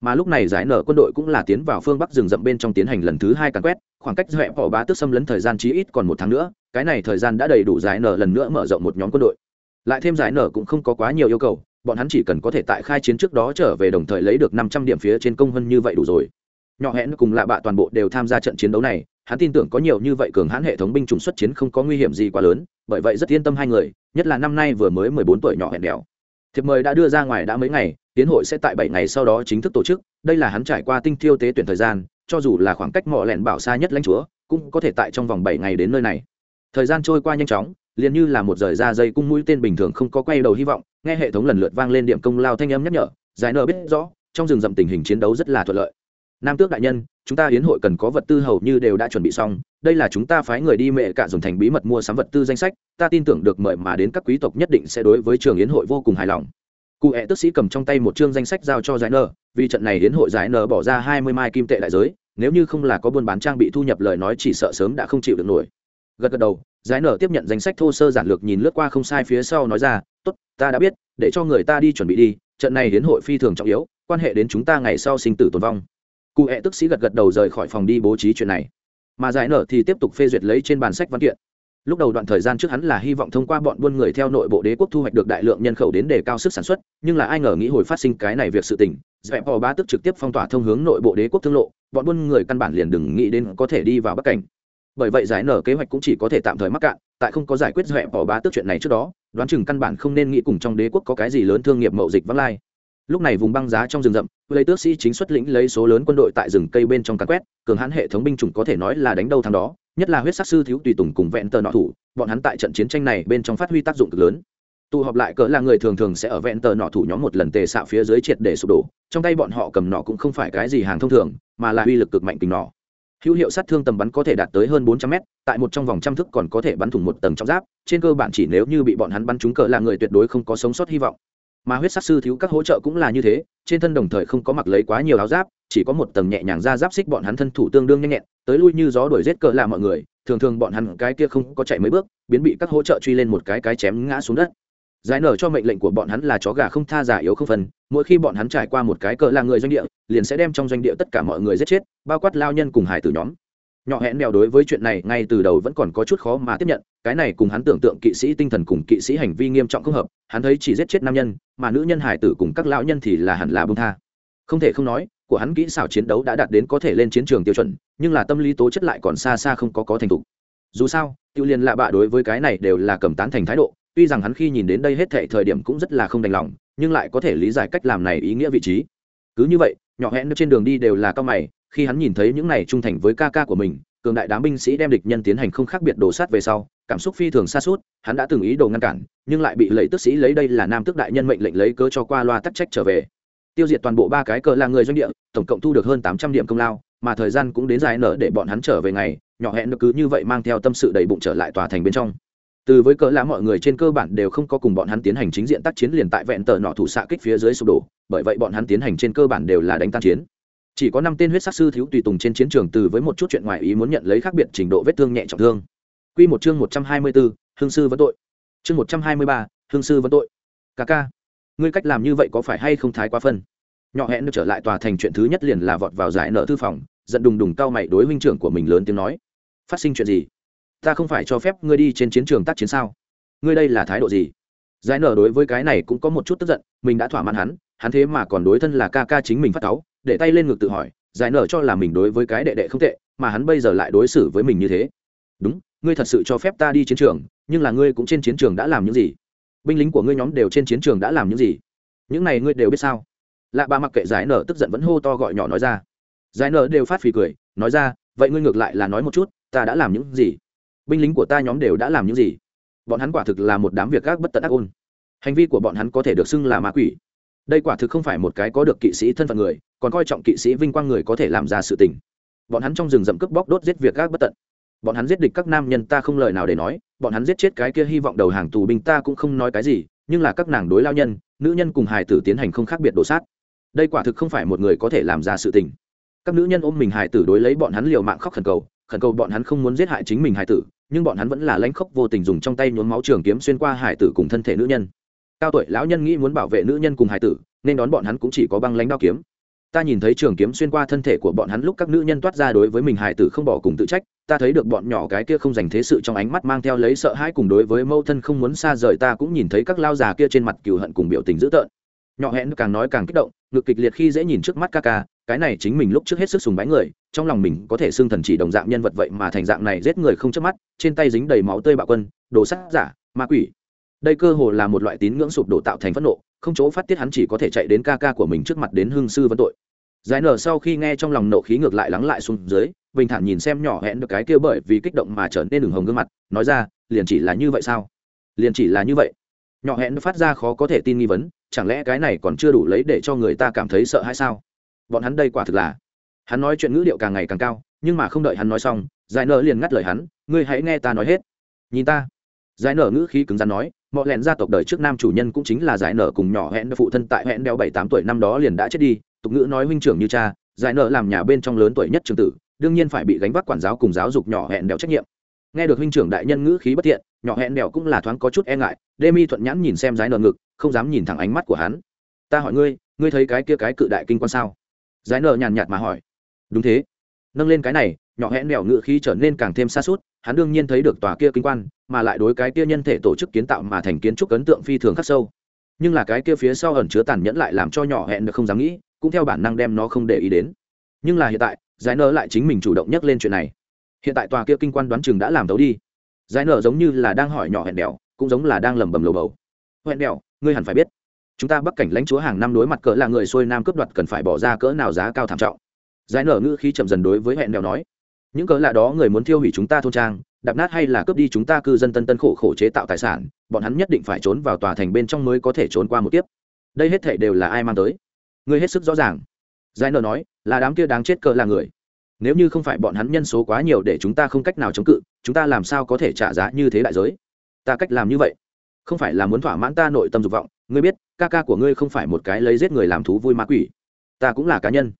Speaker 1: Mà lúc này giải nở quân đội cũng là tiến vào phương bắc rừng rậm bên trong tiến hành lần thứ hai càn quét, khoảng cách dọa bỏ bá tức xâm lấn thời gian chí ít còn một tháng nữa, cái này thời gian đã đầy đủ giải nở lần nữa mở rộng một nhóm quân đội. Lại thêm giải nở cũng không có quá nhiều yêu cầu, bọn hắn chỉ cần có thể tại khai chiến trước đó trở về đồng thời lấy được năm trăm điểm phía trên công hơn như vậy đủ rồi. Nhỏ hẹn cùng lạ bạ toàn bộ đều tham gia trận chiến đấu này hắn tin tưởng có nhiều như vậy cường hãn hệ thống binh chủng xuất chiến không có nguy hiểm gì quá lớn, bởi vậy rất yên tâm hai người, nhất là năm nay vừa mới mười bốn tuổi nhỏ hẹn đèo. Thiệp mời đã đưa ra ngoài đã mấy ngày, tiến hội sẽ tại bảy ngày sau đó chính thức tổ chức, đây là hắn trải qua tinh thiêu tế tuyển thời gian, cho dù là khoảng cách mỏ lẹn bảo xa nhất lãnh chúa, cũng có thể tại trong vòng bảy ngày đến nơi này. Thời gian trôi qua nhanh chóng, liền như là một rời ra dây cung mũi tên bình thường không có quay đầu hy vọng, nghe hệ thống lần lượt vang lên điểm công lao thanh âm nhắc nhở, giải nợ biết rõ, trong rừng rậm tình hình chiến đấu rất là thuận lợi nam tước đại nhân, chúng ta hiến hội cần có vật tư hầu như đều đã chuẩn bị xong, đây là chúng ta phái người đi mẹ cả dồn thành bí mật mua sắm vật tư danh sách, ta tin tưởng được mời mà đến các quý tộc nhất định sẽ đối với trường hiến hội vô cùng hài lòng. Cụ hẹ tức sĩ cầm trong tay một chương danh sách giao cho giải nợ, vì trận này hiến hội giải nợ bỏ ra hai mươi mai kim tệ đại giới, nếu như không là có buôn bán trang bị thu nhập lời nói chỉ sợ sớm đã không chịu được nổi. Gật gật đầu, giải nở tiếp nhận danh sách thô sơ giản lược nhìn lướt qua không sai phía sau nói ra, tốt, ta đã biết, để cho người ta đi chuẩn bị đi, trận này đến hội phi thường trọng yếu, quan hệ đến chúng ta ngày sau sinh tử tồn vong cụ hẹ tức sĩ gật gật đầu rời khỏi phòng đi bố trí chuyện này. Mà giải nở thì tiếp tục phê duyệt lấy trên bàn sách văn kiện. Lúc đầu đoạn thời gian trước hắn là hy vọng thông qua bọn buôn người theo nội bộ đế quốc thu hoạch được đại lượng nhân khẩu đến để cao sức sản xuất, nhưng là ai ngờ nghĩ hồi phát sinh cái này việc sự tình, dẹp bò ba tức trực tiếp phong tỏa thông hướng nội bộ đế quốc thương lộ, bọn buôn người căn bản liền đừng nghĩ đến có thể đi vào bắc cảnh. Bởi vậy giải nở kế hoạch cũng chỉ có thể tạm thời mắc cạn, tại không có giải quyết dẹp bò ba tức chuyện này trước đó, đoán chừng căn bản không nên nghĩ cùng trong đế quốc có cái gì lớn thương nghiệp mậu dịch vắng lai lúc này vùng băng giá trong rừng rậm, lấy tước sĩ chính xuất lĩnh lấy số lớn quân đội tại rừng cây bên trong cắn quét, cường hãn hệ thống binh chủng có thể nói là đánh đâu thằng đó, nhất là huyết sắc sư thiếu tùy tùng cùng vẹn tờ nọ thủ, bọn hắn tại trận chiến tranh này bên trong phát huy tác dụng cực lớn. Tụ họp lại cỡ là người thường thường sẽ ở vẹn tờ nọ thủ nhóm một lần tề xạo phía dưới triệt để sụp đổ, trong tay bọn họ cầm nọ cũng không phải cái gì hàng thông thường, mà là uy lực cực mạnh kính nọ. Hữu hiệu sát thương tầm bắn có thể đạt tới hơn bốn trăm mét, tại một trong vòng trăm thức còn có thể bắn thủng một tầng trong giáp, trên cơ bản chỉ nếu như bị bọn hắn bắn trúng cỡ là người tuyệt đối không có sống sót hy vọng mà huyết sắc sư thiếu các hỗ trợ cũng là như thế, trên thân đồng thời không có mặc lấy quá nhiều áo giáp, chỉ có một tầng nhẹ nhàng ra giáp xích bọn hắn thân thủ tương đương nhanh nhẹn, tới lui như gió đuổi rết cờ là mọi người, thường thường bọn hắn cái kia không có chạy mấy bước, biến bị các hỗ trợ truy lên một cái cái chém ngã xuống đất. Giải nở cho mệnh lệnh của bọn hắn là chó gà không tha giả yếu không phần mỗi khi bọn hắn trải qua một cái cờ là người doanh địa, liền sẽ đem trong doanh địa tất cả mọi người giết chết, bao quát lao nhân cùng hải tử nhóm nhỏ hẹn mèo đối với chuyện này ngay từ đầu vẫn còn có chút khó mà tiếp nhận, cái này cùng hắn tưởng tượng kỵ sĩ tinh thần cùng kỵ sĩ hành vi nghiêm trọng không hợp, hắn thấy chỉ giết chết nam nhân, mà nữ nhân hải tử cùng các lão nhân thì là hẳn là bông tha. Không thể không nói, của hắn kỹ xảo chiến đấu đã đạt đến có thể lên chiến trường tiêu chuẩn, nhưng là tâm lý tố chất lại còn xa xa không có có thành thục. Dù sao tiêu liên lạ bạ đối với cái này đều là cầm tán thành thái độ, tuy rằng hắn khi nhìn đến đây hết thệ thời điểm cũng rất là không đành lòng, nhưng lại có thể lý giải cách làm này ý nghĩa vị trí. Cứ như vậy, nhỏ hẹn trên đường đi đều là cao mày khi hắn nhìn thấy những này trung thành với ca ca của mình, cường đại đám binh sĩ đem địch nhân tiến hành không khác biệt đổ sát về sau, cảm xúc phi thường xa suốt, hắn đã từng ý đồ ngăn cản, nhưng lại bị lầy tức sĩ lấy đây là nam tước đại nhân mệnh lệnh lấy cớ cho qua loa tắc trách trở về. Tiêu diệt toàn bộ ba cái cờ là người doanh địa, tổng cộng thu được hơn tám trăm điểm công lao, mà thời gian cũng đến dài nở để bọn hắn trở về ngày, nhỏ hẹn được cứ như vậy mang theo tâm sự đầy bụng trở lại tòa thành bên trong. Từ với cỡ lá mọi người trên cơ bản đều không có cùng bọn hắn tiến hành chính diện tác chiến liền tại vẹn tờ nọ thủ xạ kích phía dưới sụp đổ, bởi vậy bọn hắn tiến hành trên cơ bản đều là đánh tan chiến chỉ có năm tên huyết sắc sư thiếu tùy tùng trên chiến trường từ với một chút chuyện ngoài ý muốn nhận lấy khác biệt trình độ vết thương nhẹ trọng thương Quy một chương một trăm hai mươi 124, hương sư vẫn tội. Chương một trăm hai mươi ba, hương sư vẫn tội. ca ca, ngươi cách làm như vậy có phải hay không thái quá phân? Nhỏ hẹn được trở lại tòa thành chuyện thứ nhất liền là vọt vào giải nợ thư phòng, giận đùng đùng cao mày đối huynh trưởng của mình lớn tiếng nói: "Phát sinh chuyện gì? Ta không phải cho phép ngươi đi trên chiến trường tác chiến sao? Ngươi đây là thái độ gì?" Giải nợ đối với cái này cũng có một chút tức giận, mình đã thỏa mãn hắn, hắn thế mà còn đối thân là ca ca chính mình phát cáu, để tay lên ngực tự hỏi, giải nở cho là mình đối với cái đệ đệ không tệ, mà hắn bây giờ lại đối xử với mình như thế. Đúng, ngươi thật sự cho phép ta đi chiến trường, nhưng là ngươi cũng trên chiến trường đã làm những gì? Binh lính của ngươi nhóm đều trên chiến trường đã làm những gì? Những này ngươi đều biết sao? Lạ ba mặc kệ giải nở tức giận vẫn hô to gọi nhỏ nói ra. Giải nở đều phát phì cười, nói ra, vậy ngươi ngược lại là nói một chút, ta đã làm những gì? Binh lính của ta nhóm đều đã làm những gì? Bọn hắn quả thực là một đám việc gác bất tận ác ôn. Hành vi của bọn hắn có thể được xưng là ma quỷ đây quả thực không phải một cái có được kỵ sĩ thân phận người, còn coi trọng kỵ sĩ vinh quang người có thể làm ra sự tình. Bọn hắn trong rừng rậm cướp bóc đốt giết việc gác bất tận. Bọn hắn giết địch các nam nhân ta không lời nào để nói, bọn hắn giết chết cái kia hy vọng đầu hàng tù binh ta cũng không nói cái gì, nhưng là các nàng đối lao nhân, nữ nhân cùng hài tử tiến hành không khác biệt đổ sát. Đây quả thực không phải một người có thể làm ra sự tình. Các nữ nhân ôm mình hài tử đối lấy bọn hắn liều mạng khóc khẩn cầu khẩn cầu bọn hắn không muốn giết hại chính mình hài tử, nhưng bọn hắn vẫn là lãnh khốc vô tình dùng trong tay nhuốm máu trường kiếm xuyên qua hài tử cùng thân thể nữ nhân cao tuổi lão nhân nghĩ muốn bảo vệ nữ nhân cùng hài tử, nên đón bọn hắn cũng chỉ có băng lãnh đao kiếm. Ta nhìn thấy trường kiếm xuyên qua thân thể của bọn hắn lúc các nữ nhân toát ra đối với mình hài tử không bỏ cùng tự trách, ta thấy được bọn nhỏ cái kia không dành thế sự trong ánh mắt mang theo lấy sợ hãi cùng đối với mâu thân không muốn xa rời ta cũng nhìn thấy các lao già kia trên mặt cừu hận cùng biểu tình dữ tợn. Nhỏ hẹn càng nói càng kích động, ngực kịch liệt khi dễ nhìn trước mắt ca ca, cái này chính mình lúc trước hết sức sùng bái người, trong lòng mình có thể xưng thần chỉ đồng dạng nhân vật vậy mà thành dạng này giết người không chớp mắt, trên tay dính đầy máu tươi bạo quân, đồ sát giả, ma quỷ đây cơ hồ là một loại tín ngưỡng sụp đổ tạo thành phẫn nộ, không chỗ phát tiết hắn chỉ có thể chạy đến ca ca của mình trước mặt đến hương sư vấn tội. Giải nở sau khi nghe trong lòng nộ khí ngược lại lắng lại xuống dưới, bình thản nhìn xem nhỏ hẹn được cái kia bởi vì kích động mà trở nên đường hồng gương mặt, nói ra, liền chỉ là như vậy sao? Liền chỉ là như vậy? Nhỏ hẹn phát ra khó có thể tin nghi vấn, chẳng lẽ cái này còn chưa đủ lấy để cho người ta cảm thấy sợ hay sao? Bọn hắn đây quả thực là, hắn nói chuyện ngữ điệu càng ngày càng cao, nhưng mà không đợi hắn nói xong, giải nở liền ngắt lời hắn, ngươi hãy nghe ta nói hết. Nhìn ta. Giải nở ngữ khí cứng rắn nói mọi lẹn gia tộc đời trước nam chủ nhân cũng chính là giải nở cùng nhỏ hẹn phụ thân tại hẹn đeo bảy tám tuổi năm đó liền đã chết đi. Tục ngữ nói huynh trưởng như cha, giải nở làm nhà bên trong lớn tuổi nhất trường tử, đương nhiên phải bị gánh vác quản giáo cùng giáo dục nhỏ hẹn đeo trách nhiệm. Nghe được huynh trưởng đại nhân ngữ khí bất thiện, nhỏ hẹn đèo cũng là thoáng có chút e ngại, đê mi thuận nhãn nhìn xem giải nở ngực, không dám nhìn thẳng ánh mắt của hắn. Ta hỏi ngươi ngươi thấy cái kia cái cự đại kinh quan sao? Giải nở nhàn nhạt mà hỏi. Đúng thế nâng lên cái này, nhỏ hẹn đèo ngự khí trở nên càng thêm xa suốt, hắn đương nhiên thấy được tòa kia kinh quan, mà lại đối cái kia nhân thể tổ chức kiến tạo mà thành kiến trúc ấn tượng phi thường khắc sâu. Nhưng là cái kia phía sau ẩn chứa tàn nhẫn lại làm cho nhỏ hẹn được không dám nghĩ, cũng theo bản năng đem nó không để ý đến. Nhưng là hiện tại, giải nở lại chính mình chủ động nhắc lên chuyện này. Hiện tại tòa kia kinh quan đoán chừng đã làm tấu đi. Giải nở giống như là đang hỏi nhỏ hẹn đèo cũng giống là đang lẩm bẩm lầu bầu. Hẹn đèo ngươi hẳn phải biết, chúng ta bắc cảnh lãnh chúa hàng năm đối mặt cỡ là người xuôi nam cướp đoạt cần phải bỏ ra cỡ nào giá cao thảm trọng giải nở ngữ khi chậm dần đối với hẹn đèo nói. Những cớ lạ đó người muốn thiêu hủy chúng ta thôn trang, đạp nát hay là cướp đi chúng ta cư dân tân tân khổ khổ chế tạo tài sản, bọn hắn nhất định phải trốn vào tòa thành bên trong mới có thể trốn qua một kiếp. Đây hết thể đều là ai mang tới? Ngươi hết sức rõ ràng. Giải nở nói, là đám kia đáng chết cỡ là người. Nếu như không phải bọn hắn nhân số quá nhiều để chúng ta không cách nào chống cự, chúng ta làm sao có thể trả giá như thế đại giới? Ta cách làm như vậy, không phải là muốn thỏa mãn ta nội tâm dục vọng. Ngươi biết, ca ca của ngươi không phải một cái lấy giết người làm thú vui ma quỷ. Ta cũng là cá nhân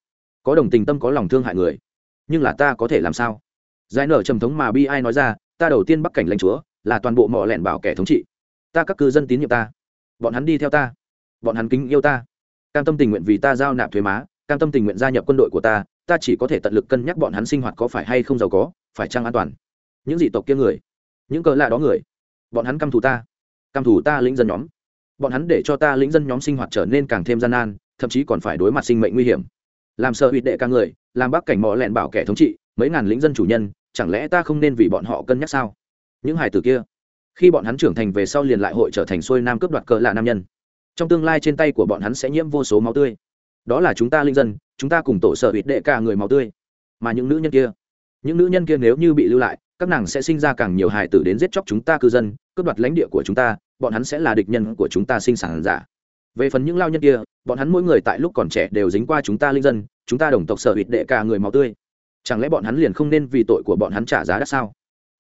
Speaker 1: có đồng tình tâm có lòng thương hại người. Nhưng là ta có thể làm sao? Giải nở trầm thống mà bi ai nói ra, ta đầu tiên bắc cảnh lãnh chúa, là toàn bộ mỏ lẻn bảo kẻ thống trị. Ta các cư dân tín nhiệm ta. Bọn hắn đi theo ta. Bọn hắn kính yêu ta. Cam tâm tình nguyện vì ta giao nạp thuế má, cam tâm tình nguyện gia nhập quân đội của ta ta chỉ có thể tận lực cân nhắc bọn hắn sinh hoạt có phải hay không giàu có, phải chăng an toàn. Những dị tộc kia người, những cờ lạ đó người, bọn hắn căm thù ta. Căm thù ta lĩnh dân nhóm. Bọn hắn để cho ta lĩnh dân nhóm sinh hoạt trở nên càng thêm gian nan, thậm chí còn phải đối mặt sinh mệnh nguy hiểm làm sợ hụt đệ ca người, làm bác cảnh mò lẹn bảo kẻ thống trị, mấy ngàn lĩnh dân chủ nhân, chẳng lẽ ta không nên vì bọn họ cân nhắc sao? Những hài tử kia, khi bọn hắn trưởng thành về sau liền lại hội trở thành xuôi nam cướp đoạt cờ lạ nam nhân. Trong tương lai trên tay của bọn hắn sẽ nhiễm vô số máu tươi. Đó là chúng ta linh dân, chúng ta cùng tổ sở hụt đệ ca người máu tươi. Mà những nữ nhân kia, những nữ nhân kia nếu như bị lưu lại, các nàng sẽ sinh ra càng nhiều hài tử đến giết chóc chúng ta cư dân, cướp đoạt lãnh địa của chúng ta, bọn hắn sẽ là địch nhân của chúng ta sinh sản giả về phần những lao nhân kia, bọn hắn mỗi người tại lúc còn trẻ đều dính qua chúng ta linh dân, chúng ta đồng tộc sở hụt đệ cả người máu tươi. Chẳng lẽ bọn hắn liền không nên vì tội của bọn hắn trả giá đắt sao?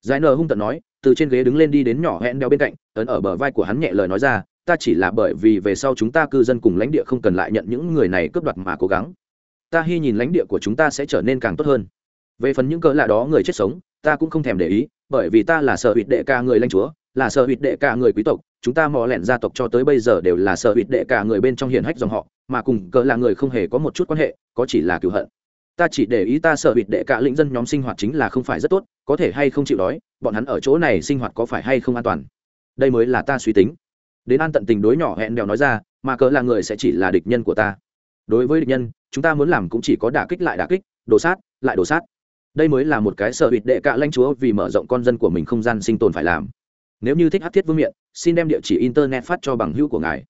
Speaker 1: Giải nờ hung tận nói, từ trên ghế đứng lên đi đến nhỏ hẹn đeo bên cạnh, ấn ở bờ vai của hắn nhẹ lời nói ra, ta chỉ là bởi vì về sau chúng ta cư dân cùng lãnh địa không cần lại nhận những người này cướp đoạt mà cố gắng. Ta hy nhìn lãnh địa của chúng ta sẽ trở nên càng tốt hơn. Về phần những cỡ lạ đó người chết sống, ta cũng không thèm để ý, bởi vì ta là sở hụt đệ ca người lãnh chúa, là sở hụt đệ ca người quý tộc chúng ta mò lẹn gia tộc cho tới bây giờ đều là sợ hụt đệ cả người bên trong hiển hách dòng họ, mà cùng cỡ là người không hề có một chút quan hệ, có chỉ là cựu hận. Ta chỉ để ý ta sợ hụt đệ cả lĩnh dân nhóm sinh hoạt chính là không phải rất tốt, có thể hay không chịu đói, bọn hắn ở chỗ này sinh hoạt có phải hay không an toàn? Đây mới là ta suy tính. Đến an tận tình đối nhỏ hẹn đèo nói ra, mà cỡ là người sẽ chỉ là địch nhân của ta. Đối với địch nhân, chúng ta muốn làm cũng chỉ có đả kích lại đả kích, đổ sát, lại đổ sát. Đây mới là một cái sợ hụt đệ cả lãnh chúa vì mở rộng con dân của mình không gian sinh tồn phải làm nếu như thích hát thiết vương miện, xin đem địa chỉ internet phát cho bằng hữu của ngài.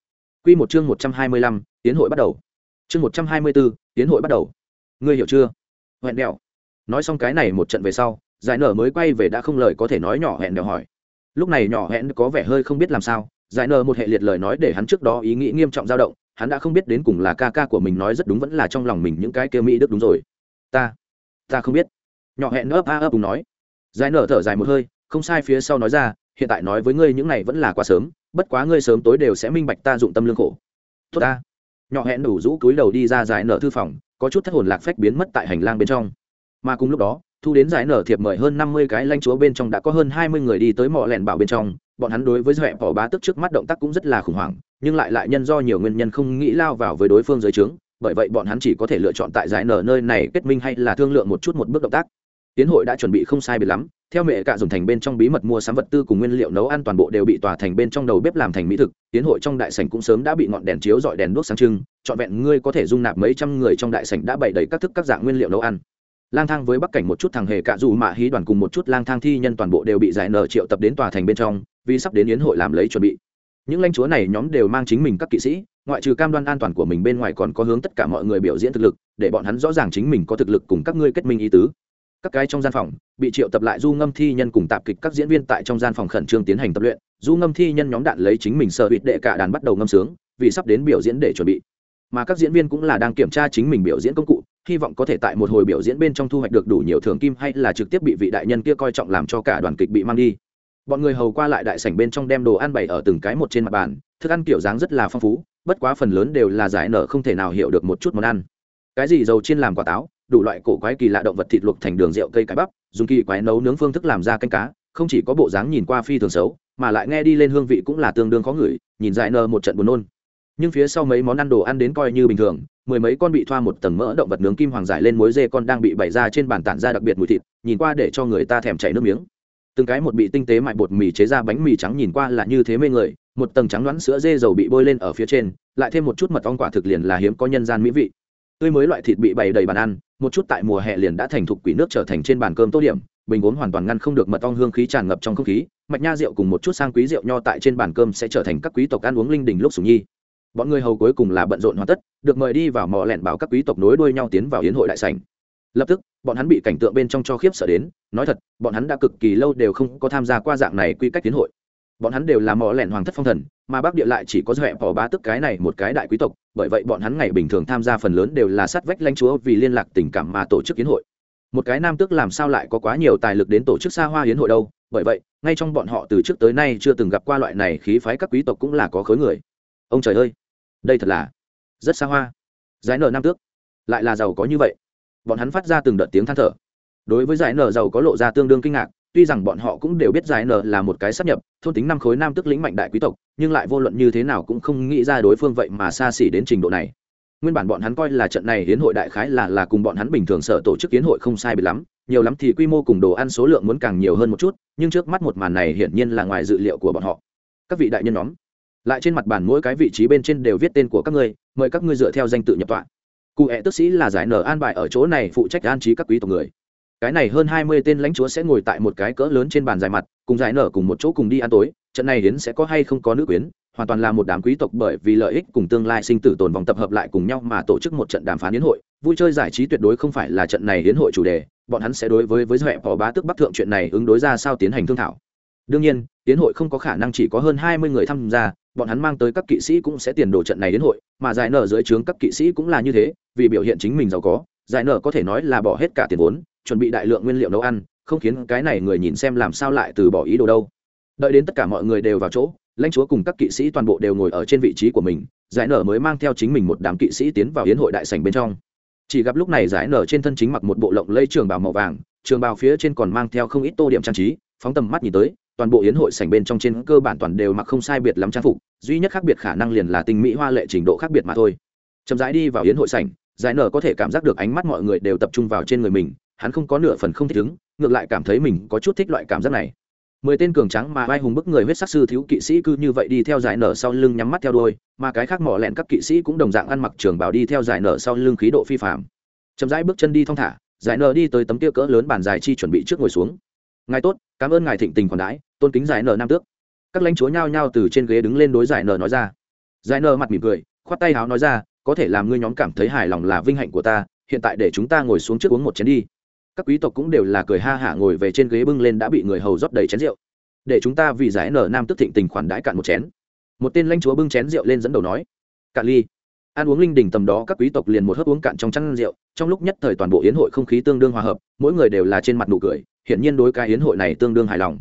Speaker 1: Q một chương một trăm hai mươi lăm, tiến hội bắt đầu. Chương một trăm hai mươi bốn tiến hội bắt đầu. Ngươi hiểu chưa? Hẹn đèo. Nói xong cái này một trận về sau, giải nở mới quay về đã không lời có thể nói nhỏ hẹn đèo hỏi. Lúc này nhỏ hẹn có vẻ hơi không biết làm sao, giải nở một hệ liệt lời nói để hắn trước đó ý nghĩ nghiêm trọng dao động, hắn đã không biết đến cùng là ca ca của mình nói rất đúng vẫn là trong lòng mình những cái kia mỹ đức đúng rồi. Ta ta không biết. Nhỏ hẹn ấp a ấp cùng nói. Giải nở thở dài một hơi, không sai phía sau nói ra hiện tại nói với ngươi những này vẫn là quá sớm, bất quá ngươi sớm tối đều sẽ minh bạch ta dụng tâm lương khổ. Tốt ta. Nhỏ hẹn đủ rũ túi đầu đi ra giải nở thư phòng, có chút thất hồn lạc phách biến mất tại hành lang bên trong. Mà cùng lúc đó, thu đến giải nở thiệp mời hơn năm mươi cái lanh chúa bên trong đã có hơn hai mươi người đi tới mỏ lẻn bảo bên trong. Bọn hắn đối với dọa bỏ bá tức trước mắt động tác cũng rất là khủng hoảng, nhưng lại lại nhân do nhiều nguyên nhân không nghĩ lao vào với đối phương dưới trướng, bởi vậy bọn hắn chỉ có thể lựa chọn tại giải nở nơi này kết minh hay là thương lượng một chút một bước động tác tiến hội đã chuẩn bị không sai biệt lắm, theo mẹ cả dùng thành bên trong bí mật mua sắm vật tư cùng nguyên liệu nấu ăn toàn bộ đều bị tòa thành bên trong đầu bếp làm thành mỹ thực, tiến hội trong đại sảnh cũng sớm đã bị ngọn đèn chiếu dọi đèn đuốc sáng trưng, trọn vẹn ngươi có thể dung nạp mấy trăm người trong đại sảnh đã bày đầy các thức các dạng nguyên liệu nấu ăn. Lang thang với bắc cảnh một chút thằng hề cạ dù mạ hí đoàn cùng một chút lang thang thi nhân toàn bộ đều bị giải nở triệu tập đến tòa thành bên trong, vì sắp đến yến hội làm lấy chuẩn bị. Những lãnh chúa này nhóm đều mang chính mình các kỵ sĩ, ngoại trừ cam đoan an toàn của mình bên ngoài còn có hướng tất cả mọi người biểu diễn thực lực, để bọn hắn rõ ràng chính mình có thực lực cùng các ngươi kết minh ý tứ các cái trong gian phòng, bị triệu tập lại du ngâm thi nhân cùng tạp kịch các diễn viên tại trong gian phòng khẩn trương tiến hành tập luyện. Du ngâm thi nhân nhóm đạn lấy chính mình sợ hụt đệ cả đàn bắt đầu ngâm sướng, vì sắp đến biểu diễn để chuẩn bị. Mà các diễn viên cũng là đang kiểm tra chính mình biểu diễn công cụ, hy vọng có thể tại một hồi biểu diễn bên trong thu hoạch được đủ nhiều thưởng kim hay là trực tiếp bị vị đại nhân kia coi trọng làm cho cả đoàn kịch bị mang đi. Bọn người hầu qua lại đại sảnh bên trong đem đồ ăn bày ở từng cái một trên mặt bàn, thức ăn kiểu dáng rất là phong phú, bất quá phần lớn đều là giải nở không thể nào hiểu được một chút món ăn. Cái gì dầu chiên làm quả táo đủ loại cổ quái kỳ lạ động vật thịt luộc thành đường rượu cây cải bắp, dùng kỳ quái nấu nướng phương thức làm ra canh cá, không chỉ có bộ dáng nhìn qua phi thường xấu, mà lại nghe đi lên hương vị cũng là tương đương khó ngửi, nhìn dại nờ một trận buồn nôn. Nhưng phía sau mấy món ăn đồ ăn đến coi như bình thường, mười mấy con bị thoa một tầng mỡ động vật nướng kim hoàng giải lên muối dê con đang bị bày ra trên bàn tản ra đặc biệt mùi thịt, nhìn qua để cho người ta thèm chảy nước miếng. Từng cái một bị tinh tế mại bột mì chế ra bánh mì trắng nhìn qua là như thế mê người, một tầng trắng đoán sữa dê dầu bị bôi lên ở phía trên, lại thêm một chút mật ong quả thực liền là hiếm có nhân gian mỹ vị. Tươi mới loại thịt bị bày đầy bàn ăn một chút tại mùa hè liền đã thành thục quỷ nước trở thành trên bàn cơm tô điểm, bình uống hoàn toàn ngăn không được mật ong hương khí tràn ngập trong không khí, mạch nha rượu cùng một chút sang quý rượu nho tại trên bàn cơm sẽ trở thành các quý tộc ăn uống linh đình lúc sùng nhi. Bọn người hầu cuối cùng là bận rộn hoàn tất, được mời đi vào mò lẹn bảo các quý tộc nối đuôi nhau tiến vào hiến hội đại sảnh. Lập tức, bọn hắn bị cảnh tượng bên trong cho khiếp sợ đến, nói thật, bọn hắn đã cực kỳ lâu đều không có tham gia qua dạng này quy cách tiến hội bọn hắn đều là mỏ lẹn hoàng thất phong thần, mà bắc địa lại chỉ có doẹ bỏ bá tức cái này một cái đại quý tộc, bởi vậy bọn hắn ngày bình thường tham gia phần lớn đều là sát vách lãnh chúa vì liên lạc tình cảm mà tổ chức kiến hội. Một cái nam tước làm sao lại có quá nhiều tài lực đến tổ chức xa hoa hiến hội đâu, bởi vậy, ngay trong bọn họ từ trước tới nay chưa từng gặp qua loại này khí phái các quý tộc cũng là có khối người. Ông trời ơi, đây thật là rất xa hoa. Giải nợ nam tước, lại là giàu có như vậy. Bọn hắn phát ra từng đợt tiếng than thở. Đối với giải nợ giàu có lộ ra tương đương kinh ngạc tuy rằng bọn họ cũng đều biết giải nở là một cái sắp nhập, thôn tính năm khối nam tức lĩnh mạnh đại quý tộc, nhưng lại vô luận như thế nào cũng không nghĩ ra đối phương vậy mà xa xỉ đến trình độ này. Nguyên bản bọn hắn coi là trận này hiến hội đại khái là là cùng bọn hắn bình thường sở tổ chức hiến hội không sai biệt lắm, nhiều lắm thì quy mô cùng đồ ăn số lượng muốn càng nhiều hơn một chút, nhưng trước mắt một màn này hiển nhiên là ngoài dự liệu của bọn họ. Các vị đại nhân nhóm, lại trên mặt bàn mỗi cái vị trí bên trên đều viết tên của các ngươi, mời các ngươi dựa theo danh tự nhập tọa. Cụ hẹ tức sĩ là giải nở an bài ở chỗ này phụ trách an trí các quý tộc người cái này hơn hai mươi tên lãnh chúa sẽ ngồi tại một cái cỡ lớn trên bàn dài mặt, cùng giải nở cùng một chỗ cùng đi ăn tối. Trận này đến sẽ có hay không có nữ quyến, hoàn toàn là một đám quý tộc bởi vì lợi ích cùng tương lai sinh tử tồn vòng tập hợp lại cùng nhau mà tổ chức một trận đàm phán hiến hội. Vui chơi giải trí tuyệt đối không phải là trận này hiến hội chủ đề, bọn hắn sẽ đối với với dẹp bỏ bá tức bắc thượng chuyện này ứng đối ra sao tiến hành thương thảo. Đương nhiên, hiến hội không có khả năng chỉ có hơn hai mươi người tham gia, bọn hắn mang tới các kỵ sĩ cũng sẽ tiền đồ trận này đến hội, mà giải nở dưới trướng các kỵ sĩ cũng là như thế, vì biểu hiện chính mình giàu có, giải nở có thể nói là bỏ hết cả tiền vốn chuẩn bị đại lượng nguyên liệu nấu ăn, không khiến cái này người nhìn xem làm sao lại từ bỏ ý đồ đâu. Đợi đến tất cả mọi người đều vào chỗ, lãnh chúa cùng các kỵ sĩ toàn bộ đều ngồi ở trên vị trí của mình, giải nở mới mang theo chính mình một đám kỵ sĩ tiến vào hiến hội đại sành bên trong. Chỉ gặp lúc này giải nở trên thân chính mặc một bộ lộng lây trường bào màu vàng, trường bào phía trên còn mang theo không ít tô điểm trang trí, phóng tầm mắt nhìn tới, toàn bộ yến hội sảnh bên trong trên cơ bản toàn đều mặc không sai biệt lắm trang phục, duy nhất khác biệt khả năng liền là tình mỹ hoa lệ trình độ khác biệt mà thôi. Chậm rãi đi vào yến hội sảnh, giải nở có thể cảm giác được ánh mắt mọi người đều tập trung vào trên người mình hắn không có nửa phần không thích ứng, ngược lại cảm thấy mình có chút thích loại cảm giác này. Mười tên cường trắng mà vai hùng bức người huyết sắc sư thiếu kỵ sĩ cứ như vậy đi theo giải nở sau lưng nhắm mắt theo đôi mà cái khác mỏ lẹn các kỵ sĩ cũng đồng dạng ăn mặc trường bảo đi theo giải nở sau lưng khí độ phi phạm chậm rãi bước chân đi thong thả giải nở đi tới tấm kia cỡ lớn bàn dài chi chuẩn bị trước ngồi xuống. Ngài tốt, cảm ơn ngài thịnh tình còn đãi, tôn kính giải nở nam tước. Các lãnh chúa nhao nhao từ trên ghế đứng lên đối giải nở nói ra. Giải nở mặt mỉm cười, khoát tay háo nói ra, có thể làm ngươi nhóm cảm thấy hài lòng là vinh hạnh của ta, hiện tại để chúng ta ngồi xuống trước uống một chén đi các quý tộc cũng đều là cười ha hả ngồi về trên ghế bưng lên đã bị người hầu rót đầy chén rượu để chúng ta vì giải nở nam tức thịnh tình khoản đãi cạn một chén một tên lãnh chúa bưng chén rượu lên dẫn đầu nói cạn ly ăn uống linh đình tầm đó các quý tộc liền một hớp uống cạn trong chăn rượu trong lúc nhất thời toàn bộ yến hội không khí tương đương hòa hợp mỗi người đều là trên mặt nụ cười hiện nhiên đối cái yến hội này tương đương hài lòng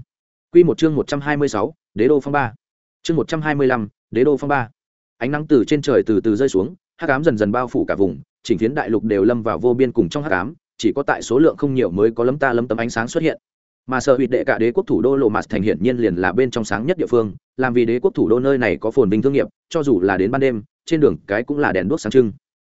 Speaker 1: Quy một chương 126, Đế đô phong ba. Chương 125, Đế đô phong ba. Ánh nắng từ trên trời từ từ rơi xuống, hắc ám dần dần bao phủ cả vùng, chỉnh phiến đại lục đều lâm vào vô biên cùng trong hắc ám, chỉ có tại số lượng không nhiều mới có lấm ta lấm tấm ánh sáng xuất hiện. Mà sở huyệt đệ cả đế quốc thủ đô Lộ Mạt thành hiển nhiên liền là bên trong sáng nhất địa phương, làm vì đế quốc thủ đô nơi này có phồn vinh thương nghiệp, cho dù là đến ban đêm, trên đường cái cũng là đèn đuốc sáng trưng.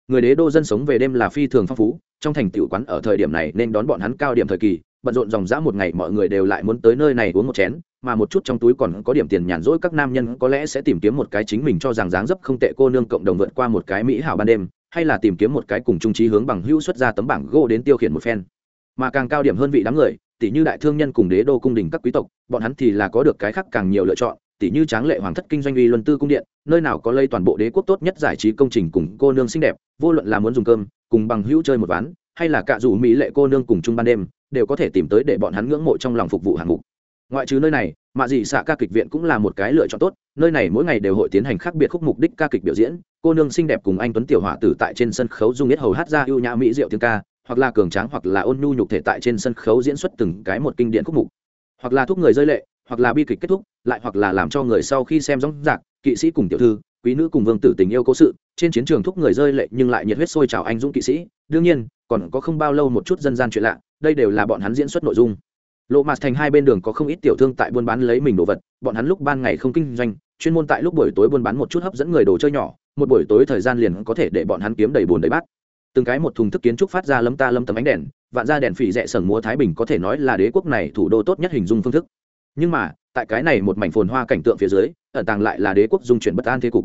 Speaker 1: Người đế đô dân sống về đêm là phi thường phong phú, trong thành tiểu quán ở thời điểm này nên đón bọn hắn cao điểm thời kỳ, bận rộn dòng dã một ngày mọi người đều lại muốn tới nơi này uống một chén mà một chút trong túi còn có điểm tiền nhàn rỗi các nam nhân có lẽ sẽ tìm kiếm một cái chính mình cho rằng dáng dấp không tệ cô nương cộng đồng vượt qua một cái mỹ hảo ban đêm hay là tìm kiếm một cái cùng trung trí hướng bằng hữu xuất ra tấm bảng gỗ đến tiêu khiển một phen. Mà càng cao điểm hơn vị đám người, tỷ như đại thương nhân cùng đế đô cung đình các quý tộc, bọn hắn thì là có được cái khác càng nhiều lựa chọn, tỷ như tráng lệ hoàng thất kinh doanh uy luân tư cung điện, nơi nào có lây toàn bộ đế quốc tốt nhất giải trí công trình cùng cô nương xinh đẹp, vô luận là muốn dùng cơm, cùng bằng hữu chơi một ván, hay là cả rủ mỹ lệ cô nương cùng chung ban đêm, đều có thể tìm tới để bọn hắn ngưỡng mộ trong lòng phục vụ hạng mục. Ngoại trừ nơi này, mạ dị xạ ca kịch viện cũng là một cái lựa chọn tốt nơi này mỗi ngày đều hội tiến hành khác biệt khúc mục đích ca kịch biểu diễn. Cô nương xinh đẹp cùng anh tuấn tiểu họa tử tại trên sân khấu dung nhất hầu hát ra ưu nhã mỹ diệu tiếng ca, hoặc là cường tráng hoặc là ôn nhu nhục thể tại trên sân khấu diễn xuất từng cái một kinh điển khúc mục. Hoặc là thúc người rơi lệ, hoặc là bi kịch kết thúc, lại hoặc là làm cho người sau khi xem giống dạc kỵ sĩ cùng tiểu thư, quý nữ cùng vương tử tình yêu cố sự, trên chiến trường thúc người rơi lệ nhưng lại nhiệt huyết sôi trào anh dũng kỵ sĩ. Đương nhiên, còn có không bao lâu một chút dân gian chuyện lạ, đây đều là bọn hắn diễn xuất nội dung. Lộ mặt thành hai bên đường có không ít tiểu thương tại buôn bán lấy mình đồ vật, bọn hắn lúc ban ngày không kinh doanh chuyên môn tại lúc buổi tối buôn bán một chút hấp dẫn người đồ chơi nhỏ, một buổi tối thời gian liền có thể để bọn hắn kiếm đầy bùn đầy bát. Từng cái một thùng thức kiến trúc phát ra lâm ta lâm tấm ánh đèn, vạn ra đèn phỉ rẽ sởng múa thái bình có thể nói là đế quốc này thủ đô tốt nhất hình dung phương thức. Nhưng mà, tại cái này một mảnh phồn hoa cảnh tượng phía dưới, ẩn tàng lại là đế quốc dung chuyển bất an thế cục.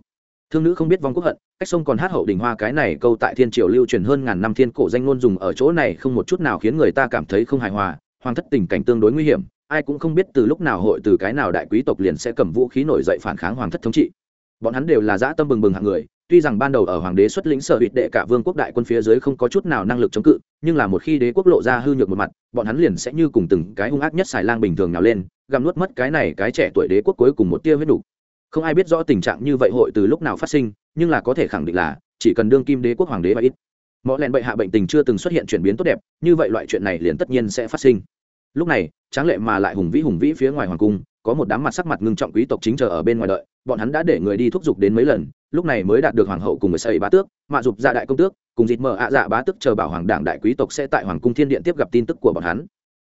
Speaker 1: Thương nữ không biết vong quốc hận, cách sông còn hát hậu đình hoa cái này câu tại thiên triều lưu truyền hơn ngàn năm thiên cổ danh ngôn dùng ở chỗ này không một chút nào khiến người ta cảm thấy không hài hòa, hoàng thất tình cảnh tương đối nguy hiểm ai cũng không biết từ lúc nào hội từ cái nào đại quý tộc liền sẽ cầm vũ khí nổi dậy phản kháng hoàng thất thống trị. Bọn hắn đều là dã tâm bừng bừng hạng người, tuy rằng ban đầu ở hoàng đế xuất lĩnh sở hụt đệ cả vương quốc đại quân phía dưới không có chút nào năng lực chống cự, nhưng là một khi đế quốc lộ ra hư nhược một mặt, bọn hắn liền sẽ như cùng từng cái hung ác nhất xài lang bình thường nào lên, gặm nuốt mất cái này cái trẻ tuổi đế quốc cuối cùng một tia huyết đủ. Không ai biết rõ tình trạng như vậy hội từ lúc nào phát sinh, nhưng là có thể khẳng định là, chỉ cần đương kim đế quốc hoàng đế và ít. Mọi lẹn bệ hạ bệnh tình chưa từng xuất hiện chuyển biến tốt đẹp, như vậy loại chuyện này liền tất nhiên sẽ phát sinh lúc này, tráng lệ mà lại hùng vĩ hùng vĩ phía ngoài hoàng cung, có một đám mặt sắc mặt ngưng trọng quý tộc chính chờ ở bên ngoài đợi, bọn hắn đã để người đi thúc giục đến mấy lần, lúc này mới đạt được hoàng hậu cùng người xây bá tước, mạ dục dạ đại công tước, cùng dịt mở ạ dạ bá tước chờ bảo hoàng đảng đại quý tộc sẽ tại hoàng cung thiên điện tiếp gặp tin tức của bọn hắn.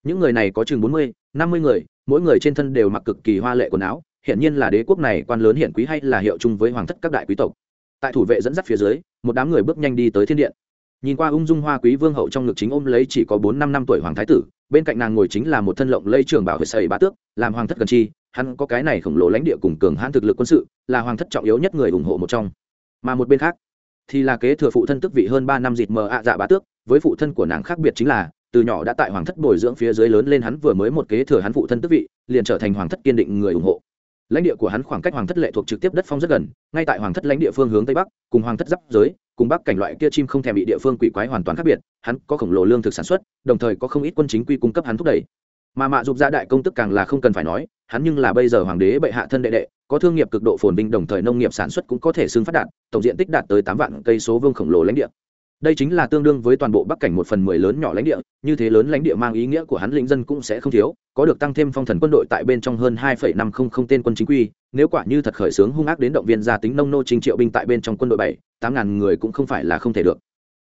Speaker 1: Những người này có chừng bốn mươi, năm mươi người, mỗi người trên thân đều mặc cực kỳ hoa lệ quần áo hiện nhiên là đế quốc này quan lớn hiện quý hay là hiệu chung với hoàng thất các đại quý tộc. Tại thủ vệ dẫn dắt phía dưới, một đám người bước nhanh đi tới thiên điện. Nhìn qua ung dung hoa quý vương hậu trong ngực chính ôm lấy chỉ có bốn năm năm tuổi hoàng thái tử bên cạnh nàng ngồi chính là một thân lộng lây trường bảo vệ sầy bá tước, làm hoàng thất gần chi, hắn có cái này khổng lồ lãnh địa cùng cường hãn thực lực quân sự, là hoàng thất trọng yếu nhất người ủng hộ một trong. Mà một bên khác, thì là kế thừa phụ thân tức vị hơn ba năm dịt mờ ạ dạ bá tước, với phụ thân của nàng khác biệt chính là, từ nhỏ đã tại hoàng thất bồi dưỡng phía dưới lớn lên hắn vừa mới một kế thừa hắn phụ thân tức vị, liền trở thành hoàng thất kiên định người ủng hộ lãnh địa của hắn khoảng cách hoàng thất lệ thuộc trực tiếp đất phong rất gần, ngay tại hoàng thất lãnh địa phương hướng tây bắc, cùng hoàng thất giáp giới, cùng bắc cảnh loại kia chim không thèm bị địa phương quỷ quái hoàn toàn khác biệt, hắn có khổng lồ lương thực sản xuất, đồng thời có không ít quân chính quy cung cấp hắn thúc đẩy. Mà mạ dục gia đại công tức càng là không cần phải nói, hắn nhưng là bây giờ hoàng đế bệ hạ thân đệ đệ, có thương nghiệp cực độ phồn vinh, đồng thời nông nghiệp sản xuất cũng có thể xưng phát đạt, tổng diện tích đạt tới tám vạn cây số vương khổng lồ lãnh địa đây chính là tương đương với toàn bộ bắc cảnh một phần mười lớn nhỏ lãnh địa, như thế lớn lãnh địa mang ý nghĩa của hắn lĩnh dân cũng sẽ không thiếu, có được tăng thêm phong thần quân đội tại bên trong hơn hai phẩy năm không không tên quân chính quy, nếu quả như thật khởi xướng hung ác đến động viên gia tính nông nô trình triệu binh tại bên trong quân đội bảy, tám ngàn người cũng không phải là không thể được.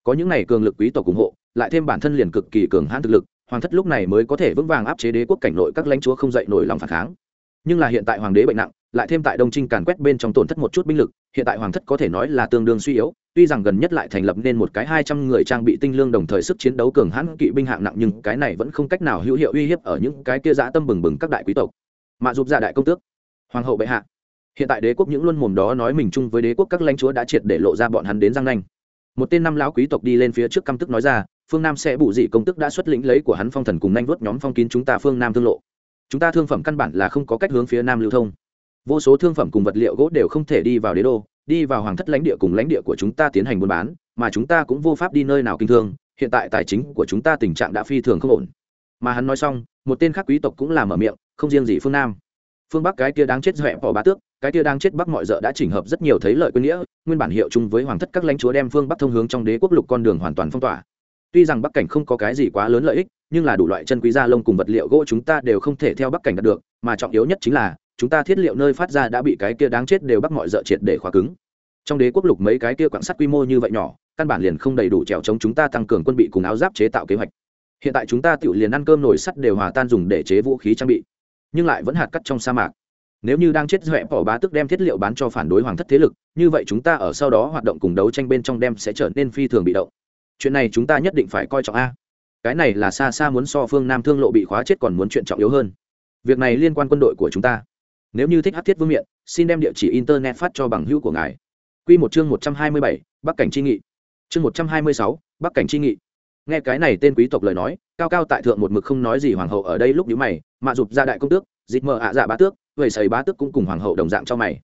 Speaker 1: Có những này cường lực quý tộc ủng hộ, lại thêm bản thân liền cực kỳ cường hãn thực lực, hoàng thất lúc này mới có thể vững vàng áp chế đế quốc cảnh nội các lãnh chúa không dậy nổi lòng phản kháng. Nhưng là hiện tại hoàng đế bệnh nặng, lại thêm tại đông trinh càn quét bên trong tổn thất một chút binh lực, hiện tại hoàng thất có thể nói là tương đương suy yếu tuy rằng gần nhất lại thành lập nên một cái hai trăm người trang bị tinh lương đồng thời sức chiến đấu cường hãn kỵ binh hạng nặng, nhưng cái này vẫn không cách nào hữu hiệu uy hiếp ở những cái kia dã tâm bừng bừng các đại quý tộc. Mạ giúp gia đại công tước, hoàng hậu bệ hạ, hiện tại đế quốc những luân mồm đó nói mình chung với đế quốc các lãnh chúa đã triệt để lộ ra bọn hắn đến răng nanh. Một tên năm lão quý tộc đi lên phía trước căm tức nói ra, phương nam sẽ bù dị công tức đã xuất lĩnh lấy của hắn phong thần cùng nhanh vớt nhóm phong kín chúng ta phương nam thương lộ. Chúng ta thương phẩm căn bản là không có cách hướng phía nam lưu thông. Vô số thương phẩm cùng vật liệu gỗ đều không thể đi vào đế đô đi vào hoàng thất lãnh địa cùng lãnh địa của chúng ta tiến hành buôn bán, mà chúng ta cũng vô pháp đi nơi nào kinh thương, hiện tại tài chính của chúng ta tình trạng đã phi thường không ổn. Mà hắn nói xong, một tên khác quý tộc cũng làm mở miệng, không riêng gì phương nam. Phương bắc cái kia đang chết dọa bỏ bá tước, cái kia đang chết bắc mọi dợ đã chỉnh hợp rất nhiều thấy lợi quân nghĩa, nguyên bản hiệu chung với hoàng thất các lãnh chúa đem phương bắc thông hướng trong đế quốc lục con đường hoàn toàn phong tỏa. Tuy rằng bắc cảnh không có cái gì quá lớn lợi ích, nhưng là đủ loại chân quý da lông cùng vật liệu gỗ chúng ta đều không thể theo bắc cảnh đạt được, mà trọng yếu nhất chính là chúng ta thiết liệu nơi phát ra đã bị cái kia đáng chết đều bắt mọi dợ triệt để khóa cứng. Trong đế quốc lục mấy cái kia quảng sắt quy mô như vậy nhỏ, căn bản liền không đầy đủ trèo chống chúng ta tăng cường quân bị cùng áo giáp chế tạo kế hoạch. Hiện tại chúng ta tự liền ăn cơm nổi sắt đều hòa tan dùng để chế vũ khí trang bị, nhưng lại vẫn hạt cắt trong sa mạc. Nếu như đang chết doẹ bỏ bá tức đem thiết liệu bán cho phản đối hoàng thất thế lực, như vậy chúng ta ở sau đó hoạt động cùng đấu tranh bên trong đem sẽ trở nên phi thường bị động. Chuyện này chúng ta nhất định phải coi trọng a. Cái này là xa xa muốn so phương nam thương lộ bị khóa chết còn muốn chuyện trọng yếu hơn. Việc này liên quan quân đội của chúng ta nếu như thích hát thiết vương miện, xin đem địa chỉ internet phát cho bằng hữu của ngài. Q một chương một trăm hai mươi bảy, bắc cảnh tri nghị. Chương một trăm hai mươi sáu, bắc cảnh tri nghị. Nghe cái này tên quý tộc lời nói, cao cao tại thượng một mực không nói gì hoàng hậu ở đây lúc nhữ mày mạ dục ra đại công tước, dịch mờ ạ dạ bá tước vậy sầy bá tước cũng cùng hoàng hậu đồng dạng cho mày.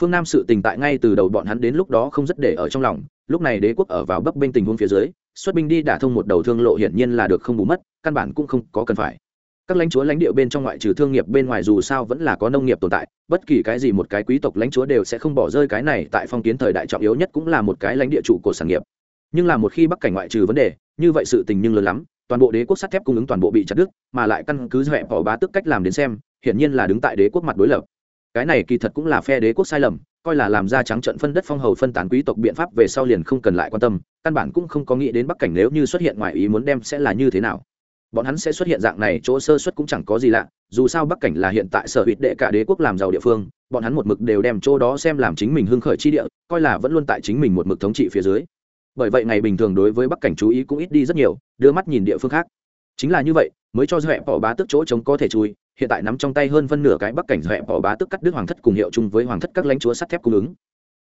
Speaker 1: Phương nam sự tình tại ngay từ đầu bọn hắn đến lúc đó không rất để ở trong lòng, lúc này đế quốc ở vào bắc bênh tình huống phía dưới, xuất binh đi đả thông một đầu thương lộ hiển nhiên là được không bù mất, căn bản cũng không có cần phải các lãnh chúa lãnh địa bên trong ngoại trừ thương nghiệp bên ngoài dù sao vẫn là có nông nghiệp tồn tại, bất kỳ cái gì một cái quý tộc lãnh chúa đều sẽ không bỏ rơi cái này tại phong kiến thời đại trọng yếu nhất cũng là một cái lãnh địa trụ của sản nghiệp. Nhưng là một khi bắc cảnh ngoại trừ vấn đề, như vậy sự tình nhưng lớn lắm, toàn bộ đế quốc sắt thép cung ứng toàn bộ bị chặt đứt, mà lại căn cứ dẹp bỏ bá tức cách làm đến xem, hiển nhiên là đứng tại đế quốc mặt đối lập. Cái này kỳ thật cũng là phe đế quốc sai lầm, coi là làm ra trắng trận phân đất phong hầu phân tán quý tộc biện pháp về sau liền không cần lại quan tâm, căn bản cũng không có nghĩ đến bắc cảnh nếu như xuất hiện ngoài ý muốn đem sẽ là như thế nào bọn hắn sẽ xuất hiện dạng này chỗ sơ xuất cũng chẳng có gì lạ, dù sao bắc cảnh là hiện tại sở hữu đệ cả đế quốc làm giàu địa phương, bọn hắn một mực đều đem chỗ đó xem làm chính mình hưng khởi chi địa, coi là vẫn luôn tại chính mình một mực thống trị phía dưới. Bởi vậy ngày bình thường đối với bắc cảnh chú ý cũng ít đi rất nhiều, đưa mắt nhìn địa phương khác. Chính là như vậy, mới cho dẹp bỏ bá tức chỗ chống có thể chui, hiện tại nắm trong tay hơn phân nửa cái bắc cảnh dẹp bỏ bá tức cắt đứt hoàng thất cùng hiệu chung với hoàng thất các lãnh chúa sắt thép cung ứng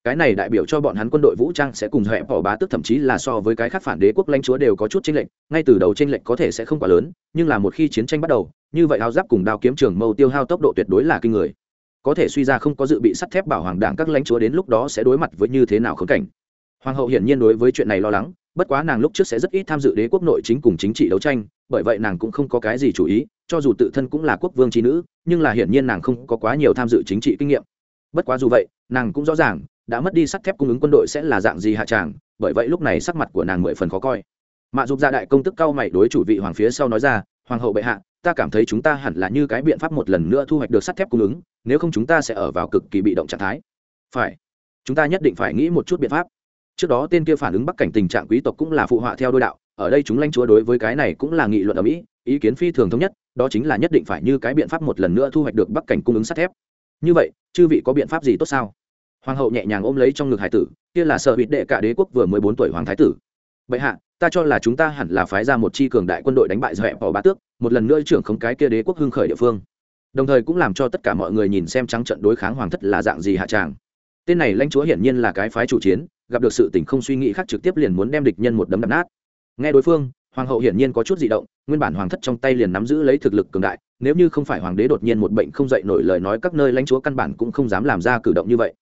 Speaker 1: cái này đại biểu cho bọn hắn quân đội vũ trang sẽ cùng dẹp bỏ bá tức thậm chí là so với cái khác phản đế quốc lãnh chúa đều có chút tranh lệch, ngay từ đầu tranh lệch có thể sẽ không quá lớn, nhưng là một khi chiến tranh bắt đầu, như vậy áo giáp cùng đao kiếm trường mâu tiêu hao tốc độ tuyệt đối là kinh người. Có thể suy ra không có dự bị sắt thép bảo hoàng đảng các lãnh chúa đến lúc đó sẽ đối mặt với như thế nào khốn cảnh. Hoàng hậu hiển nhiên đối với chuyện này lo lắng, bất quá nàng lúc trước sẽ rất ít tham dự đế quốc nội chính cùng chính trị đấu tranh, bởi vậy nàng cũng không có cái gì chủ ý, cho dù tự thân cũng là quốc vương trí nữ, nhưng là hiển nhiên nàng không có quá nhiều tham dự chính trị kinh nghiệm. Bất quá dù vậy, nàng cũng rõ ràng đã mất đi sắt thép cung ứng quân đội sẽ là dạng gì hạ tràng, bởi vậy lúc này sắc mặt của nàng mười phần khó coi. Mạ dục gia đại công tức cao mày đối chủ vị hoàng phía sau nói ra, hoàng hậu bệ hạ, ta cảm thấy chúng ta hẳn là như cái biện pháp một lần nữa thu hoạch được sắt thép cung ứng, nếu không chúng ta sẽ ở vào cực kỳ bị động trạng thái. Phải, chúng ta nhất định phải nghĩ một chút biện pháp. Trước đó tên kia phản ứng bắc cảnh tình trạng quý tộc cũng là phụ họa theo đôi đạo, ở đây chúng lãnh chúa đối với cái này cũng là nghị luận ở mỹ, ý kiến phi thường thống nhất, đó chính là nhất định phải như cái biện pháp một lần nữa thu hoạch được bắc cảnh cung ứng sắt thép. Như vậy, chư vị có biện pháp gì tốt sao? Hoàng hậu nhẹ nhàng ôm lấy trong ngực hải tử, kia là sợ bịt đệ cả đế quốc vừa mới bốn tuổi hoàng thái tử. Bệ hạ, ta cho là chúng ta hẳn là phái ra một chi cường đại quân đội đánh bại dọa bỏ bá tước, một lần nữa trưởng không cái kia đế quốc hưng khởi địa phương. Đồng thời cũng làm cho tất cả mọi người nhìn xem trắng trận đối kháng hoàng thất là dạng gì hạ tràng. Tên này lãnh chúa hiển nhiên là cái phái chủ chiến, gặp được sự tình không suy nghĩ khác trực tiếp liền muốn đem địch nhân một đấm đập nát. Nghe đối phương, hoàng hậu hiển nhiên có chút dị động, nguyên bản hoàng thất trong tay liền nắm giữ lấy thực lực cường đại, nếu như không phải hoàng đế đột nhiên một bệnh không dậy nổi lời nói các nơi lãnh chúa căn bản cũng không dám làm ra cử động như vậy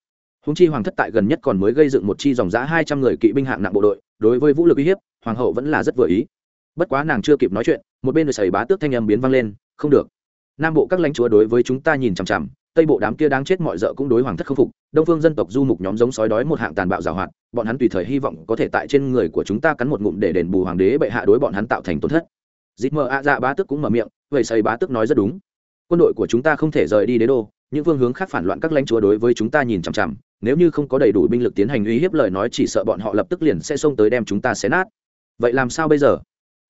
Speaker 1: húng chi hoàng thất tại gần nhất còn mới gây dựng một chi dòng giã hai trăm người kỵ binh hạng nặng bộ đội, đối với vũ lực uy hiếp, hoàng hậu vẫn là rất vừa ý. Bất quá nàng chưa kịp nói chuyện, một bên người xảy bá tước thanh âm biến vang lên, không được. Nam bộ các lãnh chúa đối với chúng ta nhìn chằm chằm, tây bộ đám kia đáng chết mọi rợ cũng đối hoàng thất không phục, đông phương dân tộc du mục nhóm giống sói đói một hạng tàn bạo giảo hoạt, bọn hắn tùy thời hy vọng có thể tại trên người của chúng ta cắn một ngụm để đền bù hoàng đế bệ hạ đối bọn hắn tạo thành tổn thất. Dịp mờ ạ dạ bá tước cũng mở miệng, vậy xây bá tước nói rất đúng. Quân đội của chúng ta không thể rời đi đế đô, những phương hướng khác phản loạn các lãnh chúa đối với chúng ta nhìn chằm chằm nếu như không có đầy đủ binh lực tiến hành uy hiếp lời nói chỉ sợ bọn họ lập tức liền sẽ xông tới đem chúng ta xé nát. Vậy làm sao bây giờ?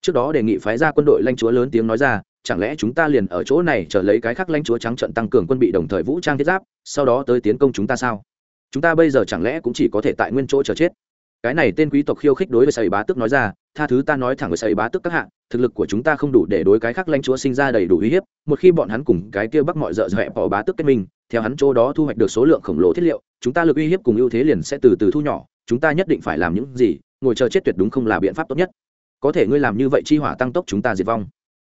Speaker 1: Trước đó đề nghị phái ra quân đội lãnh chúa lớn tiếng nói ra, chẳng lẽ chúng ta liền ở chỗ này chờ lấy cái khác lãnh chúa trắng trận tăng cường quân bị đồng thời vũ trang thiết giáp, sau đó tới tiến công chúng ta sao? Chúng ta bây giờ chẳng lẽ cũng chỉ có thể tại nguyên chỗ chờ chết? Cái này tên quý tộc khiêu khích đối với sầy bá tức nói ra, tha thứ ta nói thẳng với sầy bá tức các hạng thực lực của chúng ta không đủ để đối cái khác lãnh chúa sinh ra đầy đủ uy hiếp, một khi bọn hắn cùng cái kia bắc mọi rợ dẹ bỏ bá tức kết minh theo hắn chỗ đó thu hoạch được số lượng khổng lồ thiết liệu, chúng ta lực uy hiếp cùng ưu thế liền sẽ từ từ thu nhỏ, chúng ta nhất định phải làm những gì, ngồi chờ chết tuyệt đúng không là biện pháp tốt nhất. Có thể ngươi làm như vậy chi hỏa tăng tốc chúng ta diệt vong.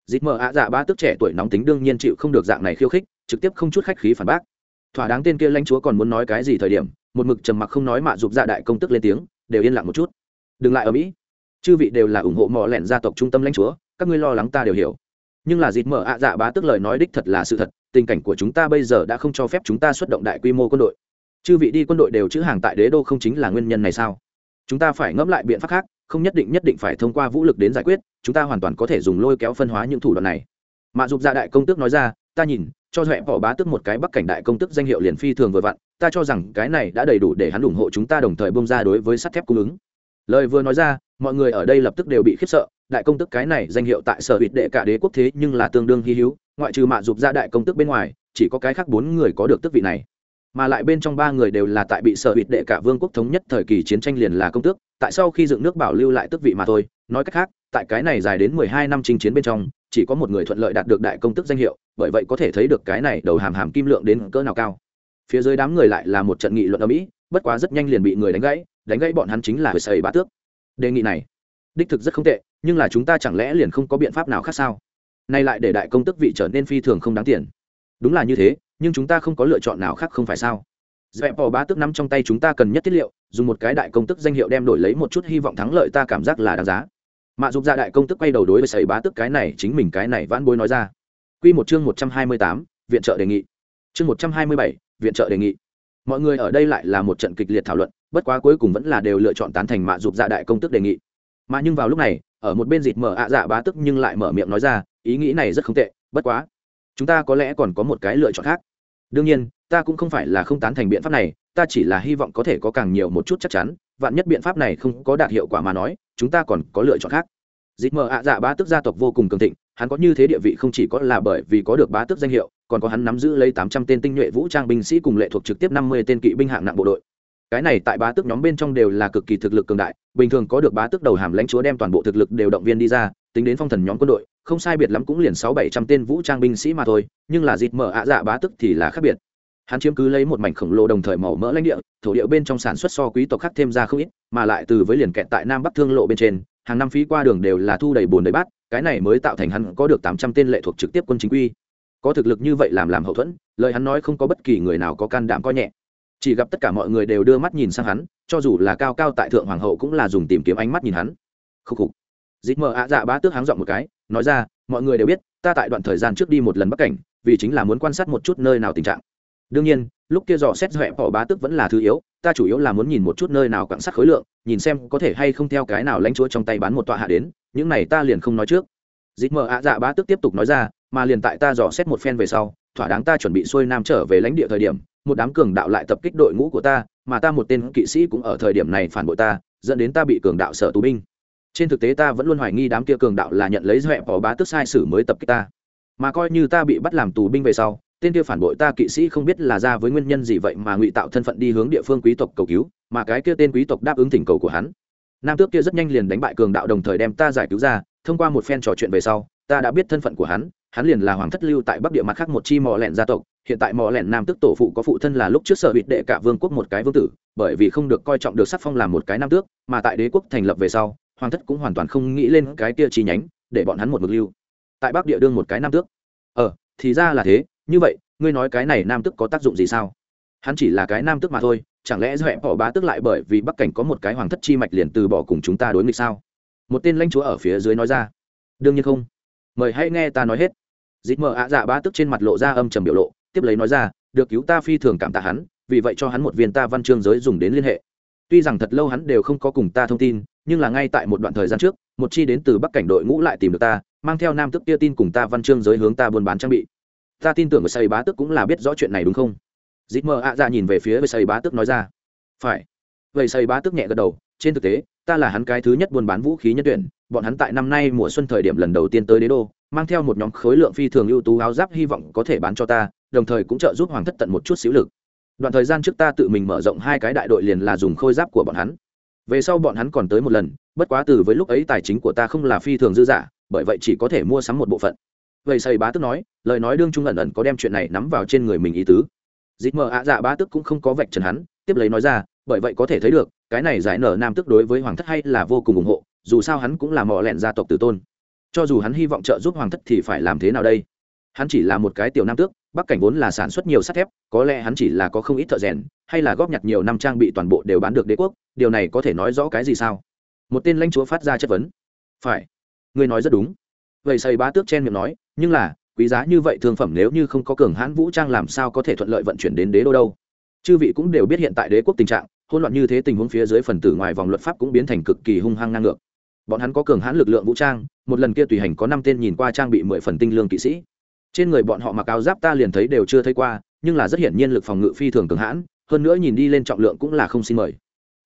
Speaker 1: Dịp mờ ạ dạ ba tức trẻ tuổi nóng tính đương nhiên chịu không được dạng này khiêu khích, trực tiếp không chút khách khí phản bác. Thỏa đáng tên kia lãnh chúa còn muốn nói cái gì thời điểm, một mực trầm mặc không nói mạ giục dạ đại công tức lên tiếng, đều yên lặng một chút. Đừng lại ở mỹ. Chư vị đều là ủng hộ mò lẹn gia tộc trung tâm lãnh chúa, các ngươi lo lắng ta đều hiểu. Nhưng là dịp mở ạ dạ bá tức lời nói đích thật là sự thật tình cảnh của chúng ta bây giờ đã không cho phép chúng ta xuất động đại quy mô quân đội. Chư vị đi quân đội đều chữ hàng tại đế đô không chính là nguyên nhân này sao? Chúng ta phải ngẫm lại biện pháp khác, không nhất định nhất định phải thông qua vũ lực đến giải quyết, chúng ta hoàn toàn có thể dùng lôi kéo phân hóa những thủ đoạn này. Mạ dục gia đại công tước nói ra, ta nhìn, cho huệ bỏ bá tức một cái bắc cảnh đại công tức danh hiệu liền phi thường vừa vặn, ta cho rằng cái này đã đầy đủ để hắn ủng hộ chúng ta đồng thời bông ra đối với sắt thép cung ứng. Lời vừa nói ra, mọi người ở đây lập tức đều bị khiếp sợ đại công tức cái này danh hiệu tại sở hụt đệ cả đế quốc thế nhưng là tương đương hy hữu, ngoại trừ mạ dục ra đại công tức bên ngoài, chỉ có cái khác bốn người có được tước vị này. Mà lại bên trong ba người đều là tại bị sở hụt đệ cả vương quốc thống nhất thời kỳ chiến tranh liền là công tước, tại sau khi dựng nước bảo lưu lại tước vị mà thôi. Nói cách khác, tại cái này dài đến mười hai năm chinh chiến bên trong, chỉ có một người thuận lợi đạt được đại công tức danh hiệu, bởi vậy có thể thấy được cái này đầu hàm hàm kim lượng đến cỡ nào cao. Phía dưới đám người lại là một trận nghị luận ở mỹ, bất quá rất nhanh liền bị người đánh gãy đánh gãy bọn hắn chính là hơi sầy bá tước. Đề nghị này, đích thực rất không tệ nhưng là chúng ta chẳng lẽ liền không có biện pháp nào khác sao? Nay lại để đại công tức vị trở nên phi thường không đáng tiền. Đúng là như thế, nhưng chúng ta không có lựa chọn nào khác không phải sao? Dẹp bỏ bá tức nắm trong tay chúng ta cần nhất tiết liệu, dùng một cái đại công tức danh hiệu đem đổi lấy một chút hy vọng thắng lợi ta cảm giác là đáng giá. Mạ dục ra đại công tức quay đầu đối với sầy bá tức cái này, chính mình cái này vãn bối nói ra. Q một chương một trăm hai mươi tám, viện trợ đề nghị. Chương một trăm hai mươi bảy, viện trợ đề nghị. Mọi người ở đây lại là một trận kịch liệt thảo luận, bất quá cuối cùng vẫn là đều lựa chọn tán thành mạ dục dạ đại công tức đề nghị. Mà nhưng vào lúc này ở một bên dịt mở ạ dạ bá tức nhưng lại mở miệng nói ra, ý nghĩ này rất không tệ, bất quá, chúng ta có lẽ còn có một cái lựa chọn khác. Đương nhiên, ta cũng không phải là không tán thành biện pháp này, ta chỉ là hy vọng có thể có càng nhiều một chút chắc chắn, vạn nhất biện pháp này không có đạt hiệu quả mà nói, chúng ta còn có lựa chọn khác. Dịt mở ạ dạ bá tức gia tộc vô cùng cường thịnh, hắn có như thế địa vị không chỉ có là bởi vì có được bá tước danh hiệu, còn có hắn nắm giữ lấy tám trăm tên tinh nhuệ vũ trang binh sĩ cùng lệ thuộc trực tiếp năm mươi tên kỵ binh hạng nặng bộ đội cái này tại bá tước nhóm bên trong đều là cực kỳ thực lực cường đại, bình thường có được bá tước đầu hàm lãnh chúa đem toàn bộ thực lực đều động viên đi ra, tính đến phong thần nhóm quân đội, không sai biệt lắm cũng liền sáu bảy trăm tên vũ trang binh sĩ mà thôi, nhưng là dịp mở ạ dạ bá tước thì là khác biệt. Hắn chiếm cứ lấy một mảnh khổng lồ đồng thời màu mỡ lãnh địa, thổ địa bên trong sản xuất so quý tộc khác thêm ra không ít, mà lại từ với liền kẹt tại nam bắc thương lộ bên trên, hàng năm phí qua đường đều là thu đầy bồn đầy bát, cái này mới tạo thành hắn có được tám trăm tên lệ thuộc trực tiếp quân chính quy. Có thực lực như vậy làm làm hậu thuẫn, lời hắn nói không có bất kỳ người nào có can đảm coi nhẹ chỉ gặp tất cả mọi người đều đưa mắt nhìn sang hắn, cho dù là cao cao tại thượng hoàng hậu cũng là dùng tìm kiếm ánh mắt nhìn hắn. Khúc khục. Dít mờ ạ dạ bá tước háng dọn một cái, nói ra, mọi người đều biết, ta tại đoạn thời gian trước đi một lần bắc cảnh, vì chính là muốn quan sát một chút nơi nào tình trạng. Đương nhiên, lúc kia dò xét dọa bỏ bá tước vẫn là thứ yếu, ta chủ yếu là muốn nhìn một chút nơi nào quặng sắt khối lượng, nhìn xem có thể hay không theo cái nào lãnh chúa trong tay bán một tọa hạ đến, những này ta liền không nói trước. Dít mờ ạ dạ bá tước tiếp tục nói ra, mà liền tại ta dò xét một phen về sau, thỏa đáng ta chuẩn bị xuôi nam trở về lãnh địa thời điểm một đám cường đạo lại tập kích đội ngũ của ta, mà ta một tên kỵ sĩ cũng ở thời điểm này phản bội ta, dẫn đến ta bị cường đạo sở tù binh. Trên thực tế ta vẫn luôn hoài nghi đám kia cường đạo là nhận lấy dọa bỏ bá tước sai sử mới tập kích ta. Mà coi như ta bị bắt làm tù binh về sau, tên kia phản bội ta kỵ sĩ không biết là ra với nguyên nhân gì vậy mà ngụy tạo thân phận đi hướng địa phương quý tộc cầu cứu, mà cái kia tên quý tộc đáp ứng thỉnh cầu của hắn. Nam tước kia rất nhanh liền đánh bại cường đạo đồng thời đem ta giải cứu ra, thông qua một phen trò chuyện về sau, ta đã biết thân phận của hắn hắn liền là hoàng thất lưu tại bắc địa mặt khác một chi mò lẹn gia tộc, hiện tại mò lẹn nam tước tổ phụ có phụ thân là lúc trước sở hụt đệ cả vương quốc một cái vương tử, bởi vì không được coi trọng được sắc phong làm một cái nam tước, mà tại đế quốc thành lập về sau, hoàng thất cũng hoàn toàn không nghĩ lên cái kia chi nhánh, để bọn hắn một mực lưu tại bắc địa đương một cái nam tước. Ờ thì ra là thế, như vậy, ngươi nói cái này nam tước có tác dụng gì sao? Hắn chỉ là cái nam tước mà thôi, chẳng lẽ dọa bỏ bá tước lại bởi vì bắc cảnh có một cái hoàng thất chi mạch liền từ bỏ cùng chúng ta đối nghịch sao? Một tên lãnh chúa ở phía dưới nói ra. Đương nhiên không. Mời hãy nghe ta nói hết. Dịt mờ ạ dạ bá tức trên mặt lộ ra âm trầm biểu lộ, tiếp lấy nói ra, được cứu ta phi thường cảm tạ hắn, vì vậy cho hắn một viên ta văn chương giới dùng đến liên hệ. Tuy rằng thật lâu hắn đều không có cùng ta thông tin, nhưng là ngay tại một đoạn thời gian trước, một chi đến từ bắc cảnh đội ngũ lại tìm được ta, mang theo nam tức kia tin cùng ta văn chương giới hướng ta buôn bán trang bị. Ta tin tưởng với xây bá tức cũng là biết rõ chuyện này đúng không? Dịp mờ ạ dạ nhìn về phía với xây bá tức nói ra, phải. Vậy xây bá tức nhẹ gật đầu, trên thực tế, ta là hắn cái thứ nhất buôn bán vũ khí nhân tuyển, bọn hắn tại năm nay mùa xuân thời điểm lần đầu tiên tới đế đô mang theo một nhóm khối lượng phi thường ưu tú áo giáp hy vọng có thể bán cho ta, đồng thời cũng trợ giúp hoàng thất tận một chút xíu lực. Đoạn thời gian trước ta tự mình mở rộng hai cái đại đội liền là dùng khôi giáp của bọn hắn. Về sau bọn hắn còn tới một lần, bất quá từ với lúc ấy tài chính của ta không là phi thường dư dả, bởi vậy chỉ có thể mua sắm một bộ phận. Vậy xây bá tức nói, lời nói đương trung ẩn ẩn có đem chuyện này nắm vào trên người mình ý tứ. Dịp mờ ạ dạ bá tức cũng không có vạch trần hắn, tiếp lấy nói ra, bởi vậy có thể thấy được, cái này giải nở nam tức đối với hoàng thất hay là vô cùng ủng hộ, dù sao hắn cũng là mò lẹn gia tộc tử tôn cho dù hắn hy vọng trợ giúp hoàng thất thì phải làm thế nào đây? Hắn chỉ là một cái tiểu nam tước, bắc cảnh vốn là sản xuất nhiều sắt thép, có lẽ hắn chỉ là có không ít thợ rèn, hay là góp nhặt nhiều năm trang bị toàn bộ đều bán được đế quốc, điều này có thể nói rõ cái gì sao? Một tên lãnh chúa phát ra chất vấn. Phải. Ngươi nói rất đúng. Vậy xây bá tước chen miệng nói, nhưng là, quý giá như vậy thương phẩm nếu như không có cường hãn vũ trang làm sao có thể thuận lợi vận chuyển đến đế đô đâu? Chư vị cũng đều biết hiện tại đế quốc tình trạng, hỗn loạn như thế tình huống phía dưới phần tử ngoài vòng luật pháp cũng biến thành cực kỳ hung hăng ngang ngược bọn hắn có cường hãn lực lượng vũ trang, một lần kia tùy hành có năm tên nhìn qua trang bị mười phần tinh lương kỵ sĩ. Trên người bọn họ mặc áo giáp ta liền thấy đều chưa thấy qua, nhưng là rất hiển nhiên lực phòng ngự phi thường cường hãn, hơn nữa nhìn đi lên trọng lượng cũng là không xin mời.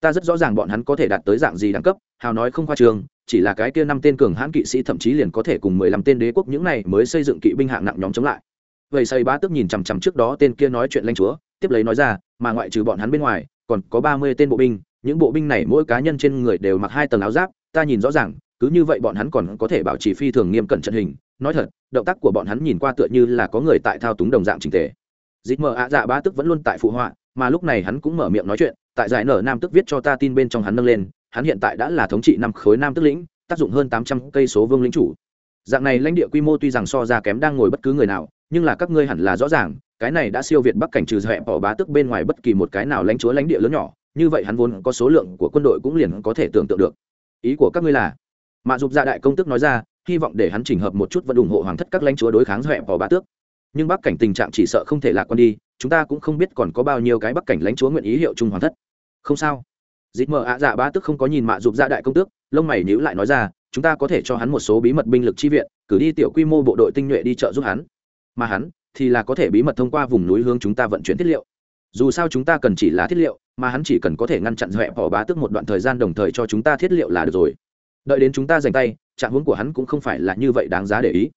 Speaker 1: Ta rất rõ ràng bọn hắn có thể đạt tới dạng gì đẳng cấp, hào nói không khoa trường, chỉ là cái kia năm tên cường hãn kỵ sĩ thậm chí liền có thể cùng mười lăm tên đế quốc những này mới xây dựng kỵ binh hạng nặng nhóm chống lại. Vậy xây bá tức nhìn chằm chằm trước đó tên kia nói chuyện lanh chúa, tiếp lấy nói ra, mà ngoại trừ bọn hắn bên ngoài, còn có ba mươi tên bộ binh, những bộ binh này mỗi cá nhân trên người đều mặc hai tầng áo giáp ta nhìn rõ ràng, cứ như vậy bọn hắn còn có thể bảo trì phi thường nghiêm cẩn trận hình. Nói thật, động tác của bọn hắn nhìn qua tựa như là có người tại thao túng đồng dạng trình tề. Dịch mờ ạ dạ ba tức vẫn luôn tại phụ họa, mà lúc này hắn cũng mở miệng nói chuyện, tại giải nở nam tức viết cho ta tin bên trong hắn nâng lên, hắn hiện tại đã là thống trị năm khối nam tức lĩnh, tác dụng hơn tám trăm cây số vương lĩnh chủ. Dạng này lãnh địa quy mô tuy rằng so ra kém đang ngồi bất cứ người nào, nhưng là các ngươi hẳn là rõ ràng, cái này đã siêu việt bắc cảnh trừ hẹp bỏ bá tức bên ngoài bất kỳ một cái nào lãnh chúa lãnh địa lớn nhỏ, như vậy hắn vốn có số lượng của quân đội cũng liền có thể tưởng tượng được ý của các ngươi là? Mạ dục gia đại công tức nói ra, hy vọng để hắn chỉnh hợp một chút vẫn ủng hộ hoàng thất các lãnh chúa đối kháng dẹp bỏ bá tước. Nhưng bắc cảnh tình trạng chỉ sợ không thể lạc quan đi, chúng ta cũng không biết còn có bao nhiêu cái bắc cảnh lãnh chúa nguyện ý hiệu trung hoàng thất. Không sao. Dịp mờ ạ dạ bá tức không có nhìn mạ dục gia đại công tước, lông mày nhíu lại nói ra, chúng ta có thể cho hắn một số bí mật binh lực chi viện, cử đi tiểu quy mô bộ đội tinh nhuệ đi trợ giúp hắn. Mà hắn thì là có thể bí mật thông qua vùng núi hướng chúng ta vận chuyển thiết liệu dù sao chúng ta cần chỉ là thiết liệu mà hắn chỉ cần có thể ngăn chặn huệ bỏ bá tức một đoạn thời gian đồng thời cho chúng ta thiết liệu là được rồi đợi đến chúng ta dành tay trạng huống của hắn cũng không phải là như vậy đáng giá để ý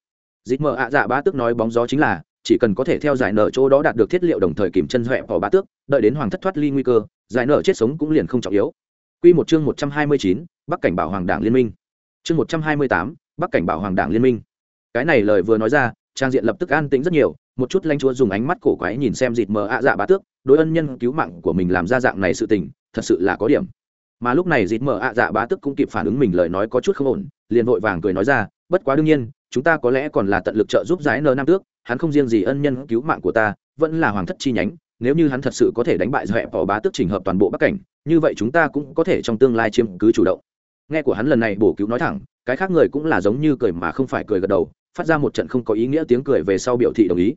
Speaker 1: dịch mờ ạ dạ bá tước nói bóng gió chính là chỉ cần có thể theo giải nở chỗ đó đạt được thiết liệu đồng thời kìm chân huệ bỏ bá tước đợi đến hoàng thất thoát ly nguy cơ giải nở chết sống cũng liền không trọng yếu Quy một chương 129, Bắc cảnh bảo hoàng đảng liên minh. Chương 128, Bắc cảnh bảo hoàng đảng liên minh. Cái này lời vừa nói ra, trang diện lập tức an tĩnh rất nhiều, một chút lãnh chúa dùng ánh mắt cổ quái nhìn xem dịt mờ ạ dạ bá tước, đối ân nhân cứu mạng của mình làm ra dạng này sự tình, thật sự là có điểm. Mà lúc này dịt mờ ạ dạ bá tước cũng kịp phản ứng mình lời nói có chút không ổn, liền vội vàng cười nói ra, bất quá đương nhiên, chúng ta có lẽ còn là tận lực trợ giúp giải nờ nam tước, hắn không riêng gì ân nhân cứu mạng của ta, vẫn là hoàng thất chi nhánh, nếu như hắn thật sự có thể đánh bại dọa bỏ bá tước trình hợp toàn bộ bắc cảnh như vậy chúng ta cũng có thể trong tương lai chiếm cứ chủ động nghe của hắn lần này bổ cứu nói thẳng cái khác người cũng là giống như cười mà không phải cười gật đầu phát ra một trận không có ý nghĩa tiếng cười về sau biểu thị đồng ý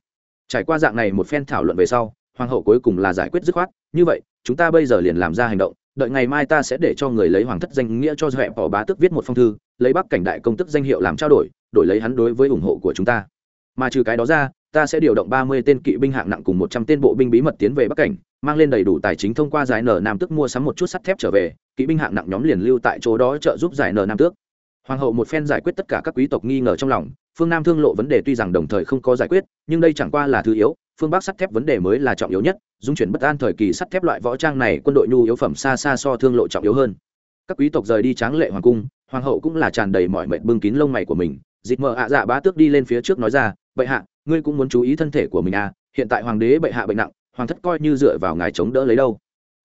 Speaker 1: trải qua dạng này một phen thảo luận về sau, hoàng hậu cuối cùng là giải quyết dứt khoát, như vậy, chúng ta bây giờ liền làm ra hành động, đợi ngày mai ta sẽ để cho người lấy hoàng thất danh nghĩa cho dọa bỏ bá tước viết một phong thư, lấy bắc cảnh đại công tức danh hiệu làm trao đổi đổi lấy hắn đối với ủng hộ của chúng ta. Mà trừ cái đó ra, ta sẽ điều động ba mươi tên kỵ binh hạng nặng cùng một trăm tên bộ binh bí mật tiến về bắc cảnh, mang lên đầy đủ tài chính thông qua giải nở nam tước mua sắm một chút sắt thép trở về, kỵ binh hạng nặng nhóm liền lưu tại chỗ đó trợ giúp giải nở nam tước. Hoàng hậu một phen giải quyết tất cả các quý tộc nghi ngờ trong lòng phương nam thương lộ vấn đề tuy rằng đồng thời không có giải quyết, nhưng đây chẳng qua là thứ yếu, phương bắc sắt thép vấn đề mới là trọng yếu nhất, dung chuyển bất an thời kỳ sắt thép loại võ trang này quân đội nhu yếu phẩm xa xa so thương lộ trọng yếu hơn. Các quý tộc rời đi tráng lệ hoàng cung, hoàng hậu cũng là tràn đầy mọi mệt bưng kín lông mày của mình dịp mờ ạ dạ bá tước đi lên phía trước nói ra, bệ hạ, ngươi cũng muốn chú ý thân thể của mình à hiện tại hoàng đế bệ hạ bệnh nặng, hoàng thất coi như dựa vào ngài chống đỡ lấy đâu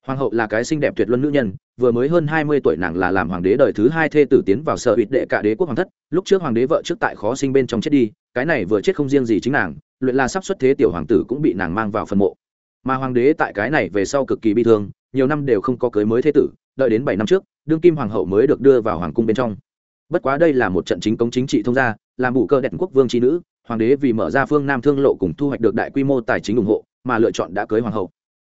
Speaker 1: hoàng hậu là cái xinh đẹp tuyệt luân nữ nhân, vừa mới hơn hai mươi tuổi nàng là làm hoàng đế đời thứ hai thê tử tiến vào sở hụt đệ cả đế quốc hoàng thất, lúc trước hoàng đế vợ trước tại khó sinh bên trong chết đi, cái này vừa chết không riêng gì chính nàng, luyện là sắp xuất thế tiểu hoàng tử cũng bị nàng mang vào phần mộ. Mà hoàng đế tại cái này về sau cực kỳ bi thương, nhiều năm đều không có cưới mới thế tử, đợi đến bảy năm trước, đương kim hoàng hậu mới được đưa vào hoàng cung bên trong. Bất quá đây là một trận chính công chính trị thông gia, làm bù cơ đẹp quốc vương trí nữ, hoàng đế vì mở ra phương nam thương lộ cùng thu hoạch được đại quy mô tài chính ủng hộ, mà lựa chọn đã cưới hoàng hậu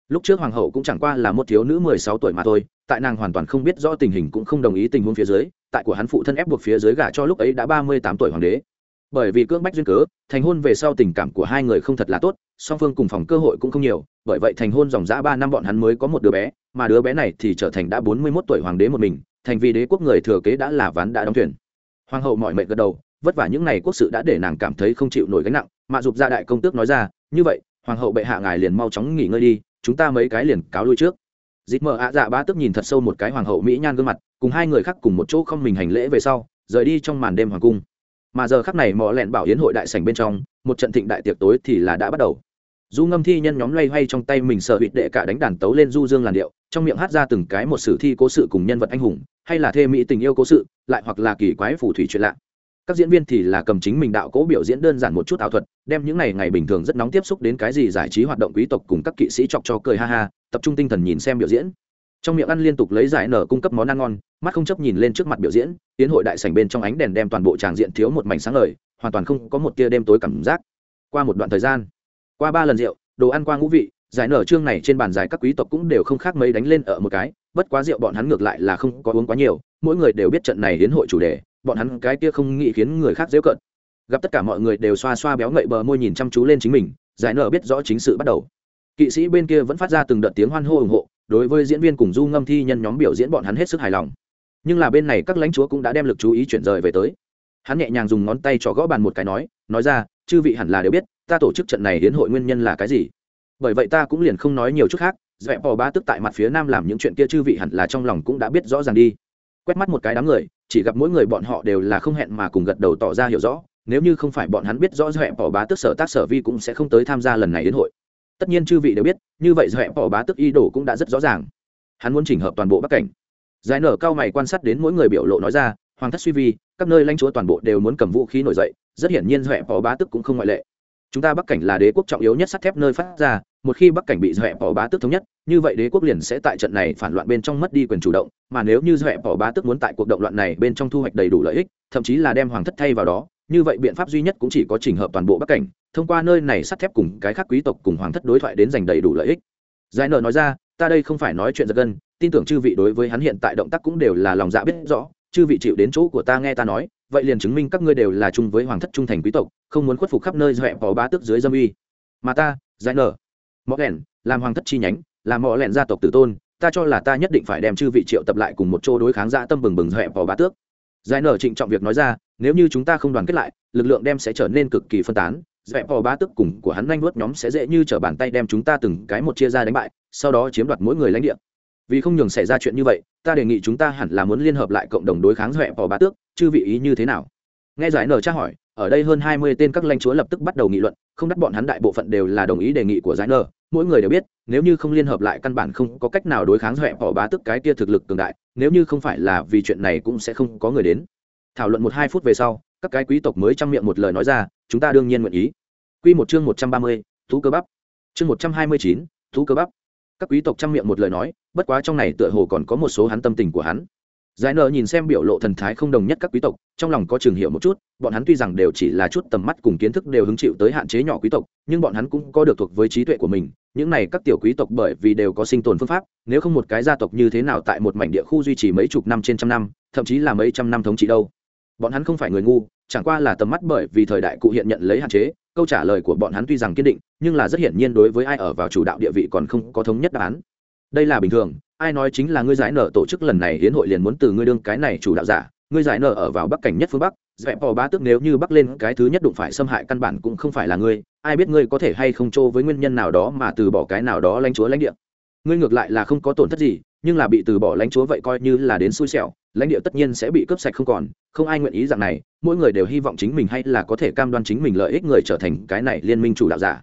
Speaker 1: lúc trước hoàng hậu cũng chẳng qua là một thiếu nữ mười sáu tuổi mà thôi, tại nàng hoàn toàn không biết rõ tình hình cũng không đồng ý tình huống phía dưới, tại của hắn phụ thân ép buộc phía dưới gả cho lúc ấy đã ba mươi tám tuổi hoàng đế. Bởi vì cưỡng bách duyên cớ, thành hôn về sau tình cảm của hai người không thật là tốt, song phương cùng phòng cơ hội cũng không nhiều, bởi vậy thành hôn dòng dã ba năm bọn hắn mới có một đứa bé, mà đứa bé này thì trở thành đã bốn mươi mốt tuổi hoàng đế một mình, thành vì đế quốc người thừa kế đã là ván đã đóng thuyền. Hoàng hậu mọi mệnh gật đầu, vất vả những ngày quốc sự đã để nàng cảm thấy không chịu nổi gánh nặng mạ dục gia đại công tước nói ra, như vậy, hoàng hậu bệ hạ ngài liền mau chóng nghỉ ngơi đi chúng ta mấy cái liền cáo lui trước. Dịp mở ạ dạ ba tức nhìn thật sâu một cái hoàng hậu mỹ nhan gương mặt, cùng hai người khác cùng một chỗ không mình hành lễ về sau, rời đi trong màn đêm hoàng cung. Mà giờ khắc này mò lẹn bảo hiến hội đại sảnh bên trong, một trận thịnh đại tiệc tối thì là đã bắt đầu. Du ngâm thi nhân nhóm loay hoay trong tay mình sợ hụt đệ cả đánh đàn tấu lên du dương làn điệu, trong miệng hát ra từng cái một sử thi cố sự cùng nhân vật anh hùng, hay là thê mỹ tình yêu cố sự, lại hoặc là kỳ quái phù thủy chuyện lạ các diễn viên thì là cầm chính mình đạo cố biểu diễn đơn giản một chút ảo thuật, đem những ngày ngày bình thường rất nóng tiếp xúc đến cái gì giải trí hoạt động quý tộc cùng các kỵ sĩ chọc cho cười ha ha, tập trung tinh thần nhìn xem biểu diễn. Trong miệng ăn liên tục lấy giải nở cung cấp món ăn ngon, mắt không chấp nhìn lên trước mặt biểu diễn, tiến hội đại sảnh bên trong ánh đèn đem toàn bộ tràng diện thiếu một mảnh sáng lời hoàn toàn không có một tia đêm tối cảm giác. Qua một đoạn thời gian, qua ba lần rượu, đồ ăn qua ngũ vị, giải nở trương này trên bàn giải các quý tộc cũng đều không khác mấy đánh lên ở một cái, bất quá rượu bọn hắn ngược lại là không có uống quá nhiều, mỗi người đều biết trận này đến hội chủ đề bọn hắn cái kia không nghĩ khiến người khác dễ cận. Gặp tất cả mọi người đều xoa xoa béo ngậy bờ môi nhìn chăm chú lên chính mình, giải nở biết rõ chính sự bắt đầu. Kỵ sĩ bên kia vẫn phát ra từng đợt tiếng hoan hô ủng hộ, đối với diễn viên cùng du ngâm thi nhân nhóm biểu diễn bọn hắn hết sức hài lòng. Nhưng là bên này các lãnh chúa cũng đã đem lực chú ý chuyển rời về tới. Hắn nhẹ nhàng dùng ngón tay cho gõ bàn một cái nói nói ra, chư vị hẳn là đều biết, ta tổ chức trận này đến hội nguyên nhân là cái gì? Bởi vậy ta cũng liền không nói nhiều chút khác, dẹp bò ba tức tại mặt phía nam làm những chuyện kia chư vị hẳn là trong lòng cũng đã biết rõ ràng đi quét mắt một cái đám người, chỉ gặp mỗi người bọn họ đều là không hẹn mà cùng gật đầu tỏ ra hiểu rõ, nếu như không phải bọn hắn biết rõ dẹp bỏ bá tức sở tác sở vi cũng sẽ không tới tham gia lần này đến hội. Tất nhiên chư vị đều biết, như vậy dẹp bỏ bá tức y đồ cũng đã rất rõ ràng. Hắn muốn chỉnh hợp toàn bộ bắc cảnh. Giải nở cao mày quan sát đến mỗi người biểu lộ nói ra, hoàng thất suy vi, các nơi lãnh chúa toàn bộ đều muốn cầm vũ khí nổi dậy, rất hiển nhiên dẹp bỏ bá tức cũng không ngoại lệ chúng ta bắc cảnh là đế quốc trọng yếu nhất sắt thép nơi phát ra, một khi bắc cảnh bị dọa bỏ bá tước thống nhất, như vậy đế quốc liền sẽ tại trận này phản loạn bên trong mất đi quyền chủ động, mà nếu như dọa bỏ bá tước muốn tại cuộc động loạn này bên trong thu hoạch đầy đủ lợi ích, thậm chí là đem hoàng thất thay vào đó, như vậy biện pháp duy nhất cũng chỉ có chỉnh hợp toàn bộ bắc cảnh, thông qua nơi này sắt thép cùng cái khác quý tộc cùng hoàng thất đối thoại đến giành đầy đủ lợi ích. Giải nợ nói ra, ta đây không phải nói chuyện giật gân, tin tưởng chư vị đối với hắn hiện tại động tác cũng đều là lòng dạ biết rõ, chư vị chịu đến chỗ của ta nghe ta nói vậy liền chứng minh các ngươi đều là chung với hoàng thất trung thành quý tộc, không muốn khuất phục khắp nơi dọa bỏ bá tước dưới dâm uy. Mà ta, giải nở, mọ lẻn, làm hoàng thất chi nhánh làm mọ lẻn gia tộc tử tôn, ta cho là ta nhất định phải đem chư vị triệu tập lại cùng một chỗ đối kháng dã tâm bừng bừng dọa bỏ bá tước. Giải nở trịnh trọng việc nói ra, nếu như chúng ta không đoàn kết lại, lực lượng đem sẽ trở nên cực kỳ phân tán, dọa bỏ bá tước cùng của hắn nhanh nuốt nhóm sẽ dễ như trở bàn tay đem chúng ta từng cái một chia ra đánh bại, sau đó chiếm đoạt mỗi người lãnh địa. Vì không nhường xảy ra chuyện như vậy, ta đề nghị chúng ta hẳn là muốn liên hợp lại cộng đồng đối kháng dọa bỏ bá tước chư vị ý như thế nào nghe giải nở tra hỏi ở đây hơn hai mươi tên các lãnh chúa lập tức bắt đầu nghị luận không đắt bọn hắn đại bộ phận đều là đồng ý đề nghị của giải nở mỗi người đều biết nếu như không liên hợp lại căn bản không có cách nào đối kháng dẹp bỏ bá tức cái kia thực lực cường đại nếu như không phải là vì chuyện này cũng sẽ không có người đến thảo luận một hai phút về sau các cái quý tộc mới trang miệng một lời nói ra chúng ta đương nhiên nguyện ý Quy một chương một trăm ba mươi, thú cơ bắp. Chương một trăm hai mươi chín, thú cơ bắp. Các quý tộc trang miệng một lời nói, bất quá trong này tựa hồ còn có một số hắn tâm tình của hắn. Giải nợ nhìn xem biểu lộ thần thái không đồng nhất các quý tộc, trong lòng có trường hiểu một chút, bọn hắn tuy rằng đều chỉ là chút tầm mắt cùng kiến thức đều hứng chịu tới hạn chế nhỏ quý tộc, nhưng bọn hắn cũng có được thuộc với trí tuệ của mình. Những này các tiểu quý tộc bởi vì đều có sinh tồn phương pháp, nếu không một cái gia tộc như thế nào tại một mảnh địa khu duy trì mấy chục năm trên trăm năm, thậm chí là mấy trăm năm thống trị đâu. Bọn hắn không phải người ngu, chẳng qua là tầm mắt bởi vì thời đại cụ hiện nhận lấy hạn chế, câu trả lời của bọn hắn tuy rằng kiên định nhưng là rất hiển nhiên đối với ai ở vào chủ đạo địa vị còn không có thống nhất đáp án đây là bình thường, ai nói chính là ngươi giải nợ tổ chức lần này hiến hội liền muốn từ ngươi đương cái này chủ đạo giả, ngươi giải nợ ở vào bắc cảnh nhất phương bắc, dẹp bò bá tức nếu như bắc lên cái thứ nhất đụng phải xâm hại căn bản cũng không phải là ngươi, ai biết ngươi có thể hay không trô với nguyên nhân nào đó mà từ bỏ cái nào đó lãnh chúa lãnh địa. Ngươi ngược lại là không có tổn thất gì, nhưng là bị từ bỏ lãnh chúa vậy coi như là đến xui xẻo, lãnh địa tất nhiên sẽ bị cướp sạch không còn, không ai nguyện ý dạng này, mỗi người đều hy vọng chính mình hay là có thể cam đoan chính mình lợi ích người trở thành cái này liên minh chủ đạo giả.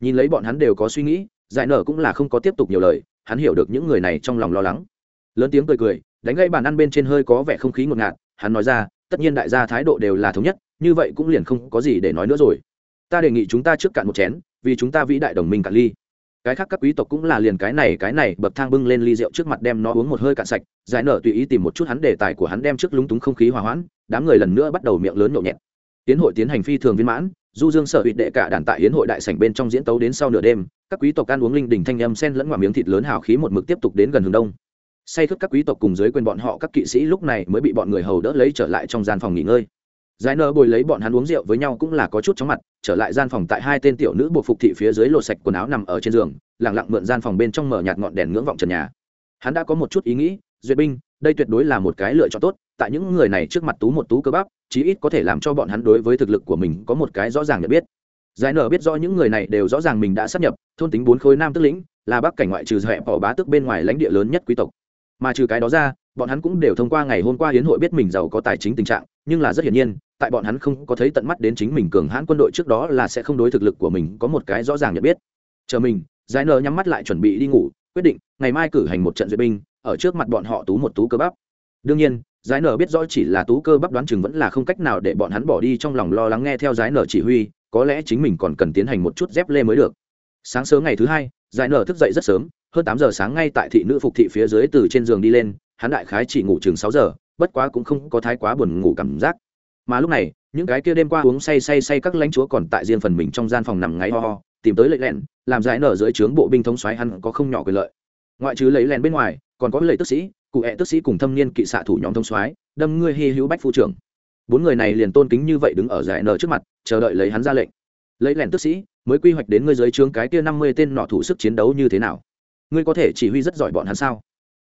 Speaker 1: Nhìn lấy bọn hắn đều có suy nghĩ giải nở cũng là không có tiếp tục nhiều lời, hắn hiểu được những người này trong lòng lo lắng. Lớn tiếng cười cười, đánh gây bàn ăn bên trên hơi có vẻ không khí ngột ngạt, hắn nói ra, tất nhiên đại gia thái độ đều là thống nhất, như vậy cũng liền không có gì để nói nữa rồi. Ta đề nghị chúng ta trước cạn một chén, vì chúng ta vĩ đại đồng minh cạn ly. Cái khác các quý tộc cũng là liền cái này cái này, bậc thang bưng lên ly rượu trước mặt đem nó uống một hơi cạn sạch, giải nở tùy ý tìm một chút hắn đề tài của hắn đem trước lúng túng không khí hòa hoãn, đám người lần nữa bắt đầu miệng lớn nhộn nhẹt. Tiến hội tiến hành phi thường viên mãn du dương sở hụt đệ cả đàn tại hiến hội đại sảnh bên trong diễn tấu đến sau nửa đêm, các quý tộc ăn uống linh đình thanh âm sen lẫn ngoạm miếng thịt lớn hào khí một mực tiếp tục đến gần hướng đông. Say thức các quý tộc cùng dưới quyền bọn họ, các kỵ sĩ lúc này mới bị bọn người hầu đỡ lấy trở lại trong gian phòng nghỉ ngơi. Giải nơ bồi lấy bọn hắn uống rượu với nhau cũng là có chút chóng mặt, trở lại gian phòng tại hai tên tiểu nữ buộc phục thị phía dưới lột sạch quần áo nằm ở trên giường lẳng lặng mượn gian phòng bên trong mở nhạt ngọn đèn ngưỡng vọng trần nhà. Hắn đã có một chút ý nghĩ, duyệt binh, đây tuyệt đối là một cái lựa chọn tốt tại những người này trước mặt tú một tú cơ bắp, chí ít có thể làm cho bọn hắn đối với thực lực của mình có một cái rõ ràng nhận biết. Giải nở biết rõ những người này đều rõ ràng mình đã sắp nhập, thôn tính bốn khối nam tức lĩnh, là bắc cảnh ngoại trừ hẹp bỏ bá tức bên ngoài lãnh địa lớn nhất quý tộc. Mà trừ cái đó ra, bọn hắn cũng đều thông qua ngày hôm qua hiến hội biết mình giàu có tài chính tình trạng, nhưng là rất hiển nhiên, tại bọn hắn không có thấy tận mắt đến chính mình cường hãn quân đội trước đó là sẽ không đối thực lực của mình có một cái rõ ràng nhận biết. Chờ mình, giải nở nhắm mắt lại chuẩn bị đi ngủ, quyết định ngày mai cử hành một trận duyệt binh, ở trước mặt bọn họ tú một tú cơ bắp. Đương nhiên giải nở biết rõ chỉ là tú cơ bắp đoán chừng vẫn là không cách nào để bọn hắn bỏ đi trong lòng lo lắng nghe theo giải nở chỉ huy, có lẽ chính mình còn cần tiến hành một chút dép lê mới được. Sáng sớm ngày thứ hai giải nở thức dậy rất sớm, hơn tám giờ sáng ngay tại thị nữ phục thị phía dưới từ trên giường đi lên, hắn đại khái chỉ ngủ chừng sáu giờ, bất quá cũng không có thái quá buồn ngủ cảm giác. Mà lúc này, những cái kia đêm qua uống say say say các lãnh chúa còn tại riêng phần mình trong gian phòng nằm ngáy ho ho, tìm tới lệ lẹn, làm giải nở dưới trướng bộ binh thống xoáy hắn có không nhỏ quyền lợi. Ngoại trừ lấy lẹn bên ngoài, còn có lệ tức sĩ cụ hẹ tức sĩ cùng thâm niên kỵ xạ thủ nhóm thông xoáy đâm ngươi hy hữu bách phu trưởng. Bốn người này liền tôn kính như vậy đứng ở giải nở trước mặt, chờ đợi lấy hắn ra lệnh. Lấy lẻn tức sĩ, mới quy hoạch đến ngươi dưới trướng cái kia năm mươi tên nọ thủ sức chiến đấu như thế nào? Ngươi có thể chỉ huy rất giỏi bọn hắn sao?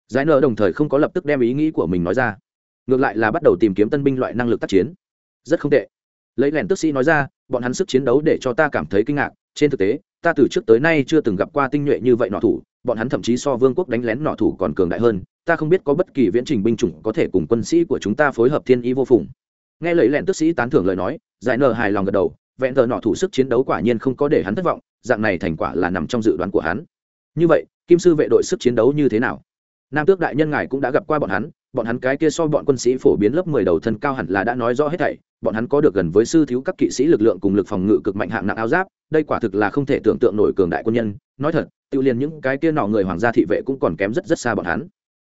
Speaker 1: Giải nở đồng thời không có lập tức đem ý nghĩ của mình nói ra. Ngược lại là bắt đầu tìm kiếm tân binh loại năng lực tác chiến. Rất không tệ. Lấy lẻn tức sĩ nói ra, bọn hắn sức chiến đấu để cho ta cảm thấy kinh ngạc, trên thực tế ta từ trước tới nay chưa từng gặp qua tinh nhuệ như vậy nọ thủ, bọn hắn thậm chí so vương quốc đánh lén nọ thủ còn cường đại hơn, ta không biết có bất kỳ viễn trình binh chủng có thể cùng quân sĩ của chúng ta phối hợp thiên ý vô phùng. Nghe lời lẹn tức sĩ tán thưởng lời nói, giải nờ hài lòng gật đầu, vẹn tờ nọ thủ sức chiến đấu quả nhiên không có để hắn thất vọng, dạng này thành quả là nằm trong dự đoán của hắn. Như vậy, kim sư vệ đội sức chiến đấu như thế nào? Nam tước đại nhân ngài cũng đã gặp qua bọn hắn bọn hắn cái kia so bọn quân sĩ phổ biến lớp mười đầu thân cao hẳn là đã nói rõ hết thảy bọn hắn có được gần với sư thiếu các kỵ sĩ lực lượng cùng lực phòng ngự cực mạnh hạng nặng áo giáp, đây quả thực là không thể tưởng tượng nổi cường đại quân nhân. Nói thật tự liền những cái kia nọ người hoàng gia thị vệ cũng còn kém rất rất xa bọn hắn.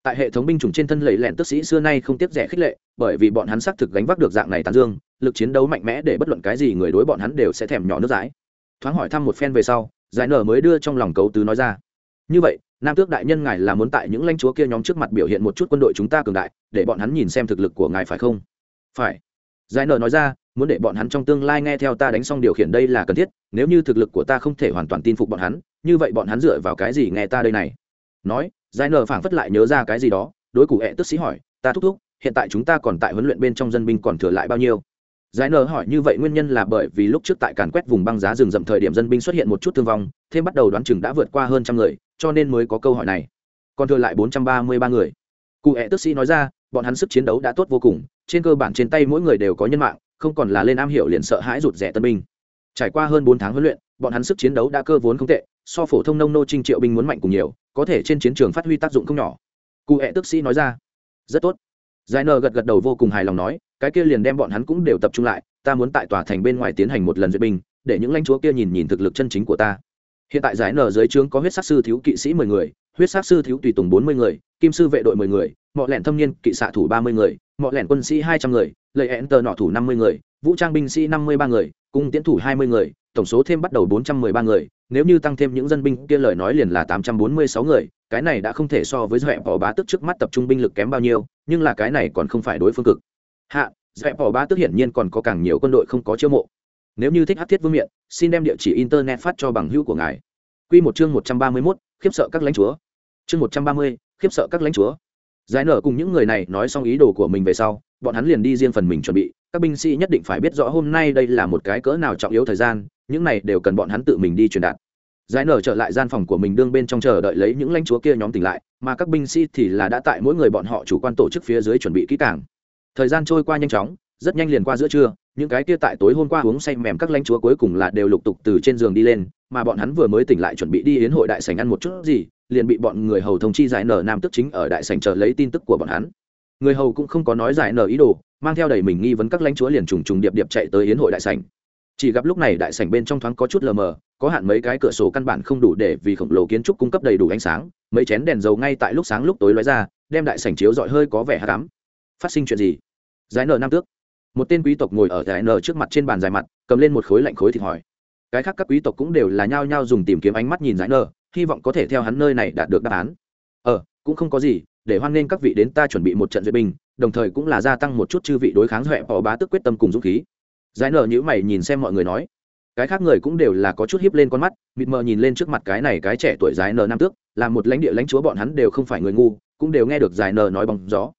Speaker 1: Tại hệ thống binh chủng trên thân lầy lẹn tức sĩ xưa nay không tiếc rẻ khích lệ, bởi vì bọn hắn xác thực gánh vác được dạng này tàn dương, lực chiến đấu mạnh mẽ để bất luận cái gì người đối bọn hắn đều sẽ thèm nhỏ nước dãi. Thoáng hỏi thăm một phen về sau, giải nở mới đưa trong lòng cấu tứ nói ra. Như vậy, nam tước đại nhân ngài là muốn tại những lãnh chúa kia nhóm trước mặt biểu hiện một chút quân đội chúng ta cường đại, để bọn hắn nhìn xem thực lực của ngài phải không? Phải giải nở nói ra, muốn để bọn hắn trong tương lai nghe theo ta đánh xong điều khiển đây là cần thiết, nếu như thực lực của ta không thể hoàn toàn tin phục bọn hắn, như vậy bọn hắn dựa vào cái gì nghe ta đây này? Nói, giải nở phảng phất lại nhớ ra cái gì đó, đối cụ hẹ tức sĩ hỏi, ta thúc thúc, hiện tại chúng ta còn tại huấn luyện bên trong dân binh còn thừa lại bao nhiêu? Giải nở hỏi như vậy nguyên nhân là bởi vì lúc trước tại càn quét vùng băng giá rừng rậm thời điểm dân binh xuất hiện một chút thương vong, thêm bắt đầu đoán chừng đã vượt qua hơn trăm người, cho nên mới có câu hỏi này. Còn thừa lại bốn trăm ba mươi ba người. Cụ hẹ tức sĩ nói ra, bọn hắn sức chiến đấu đã tốt vô cùng trên cơ bản trên tay mỗi người đều có nhân mạng, không còn là lên am hiểu liền sợ hãi rụt rẻ tân binh. Trải qua hơn bốn tháng huấn luyện, bọn hắn sức chiến đấu đã cơ vốn không tệ, so phổ thông nông nô trinh triệu binh muốn mạnh cùng nhiều, có thể trên chiến trường phát huy tác dụng không nhỏ. Cụ hẹ tức sĩ nói ra, rất tốt. Giải nờ gật gật đầu vô cùng hài lòng nói, cái kia liền đem bọn hắn cũng đều tập trung lại, ta muốn tại tòa thành bên ngoài tiến hành một lần duyệt binh, để những lãnh chúa kia nhìn nhìn thực lực chân chính của ta hiện tại giải nở dưới trướng có huyết sắc sư thiếu kỵ sĩ mười người, huyết sắc sư thiếu tùy tùng bốn mươi người, kim sư vệ đội mười người, mọ lẻn thâm niên kỵ xạ thủ ba mươi người, mọ lẻn quân sĩ hai trăm người lợi hẹn tờ nọ thủ năm mươi người, vũ trang binh sĩ năm mươi ba người, cung tiến thủ hai mươi người, tổng số thêm bắt đầu bốn trăm mười ba người. Nếu như tăng thêm những dân binh kia lời nói liền là tám trăm bốn mươi sáu người, cái này đã không thể so với dẹp bỏ bá tức trước mắt tập trung binh lực kém bao nhiêu, nhưng là cái này còn không phải đối phương cực. Hạ, dẹp bỏ bá tức hiển nhiên còn có càng nhiều quân đội không có chiêu mộ nếu như thích hát thiết vương miện, xin đem địa chỉ internet phát cho bằng hữu của ngài. Q một chương một trăm ba mươi mốt, khiếp sợ các lãnh chúa. Chương một trăm ba mươi, khiếp sợ các lãnh chúa. Giải nở cùng những người này nói xong ý đồ của mình về sau, bọn hắn liền đi riêng phần mình chuẩn bị. Các binh sĩ nhất định phải biết rõ hôm nay đây là một cái cỡ nào trọng yếu thời gian, những này đều cần bọn hắn tự mình đi truyền đạt. Giải nở trở lại gian phòng của mình đương bên trong chờ đợi lấy những lãnh chúa kia nhóm tỉnh lại, mà các binh sĩ thì là đã tại mỗi người bọn họ chủ quan tổ chức phía dưới chuẩn bị kỹ càng. Thời gian trôi qua nhanh chóng rất nhanh liền qua giữa trưa, những cái kia tại tối hôm qua uống say mềm các lãnh chúa cuối cùng là đều lục tục từ trên giường đi lên, mà bọn hắn vừa mới tỉnh lại chuẩn bị đi yến hội đại sảnh ăn một chút gì, liền bị bọn người hầu thông chi giải nở nam tức chính ở đại sảnh chờ lấy tin tức của bọn hắn. Người hầu cũng không có nói giải nở ý đồ, mang theo đầy mình nghi vấn các lãnh chúa liền trùng trùng điệp điệp chạy tới yến hội đại sảnh. Chỉ gặp lúc này đại sảnh bên trong thoáng có chút lờ mờ, có hạn mấy cái cửa sổ căn bản không đủ để vì khổng lồ kiến trúc cung cấp đầy đủ ánh sáng, mấy chén đèn dầu ngay tại lúc sáng lúc tối lóe ra, đem đại sảnh chiếu dọi hơi có vẻ hát cám phát sinh chuyện gì? Giải nở nam tước một tên quý tộc ngồi ở giải n trước mặt trên bàn dài mặt, cầm lên một khối lạnh khối thịt hỏi. Cái khác các quý tộc cũng đều là nhao nhao dùng tìm kiếm ánh mắt nhìn giải n hy vọng có thể theo hắn nơi này đạt được đáp án. Ờ cũng không có gì, để hoan nghênh các vị đến ta chuẩn bị một trận duyệt binh, đồng thời cũng là gia tăng một chút chư vị đối kháng huệ bỏ bá tức quyết tâm cùng dũng khí. Giải nở nhữ mày nhìn xem mọi người nói. Cái khác người cũng đều là có chút hiếp lên con mắt, mịt mờ nhìn lên trước mặt cái này cái trẻ tuổi giải nở nam tước, là một lãnh địa lãnh chúa bọn hắn đều không phải người ngu, cũng đều nghe được giải nở nói bằng gió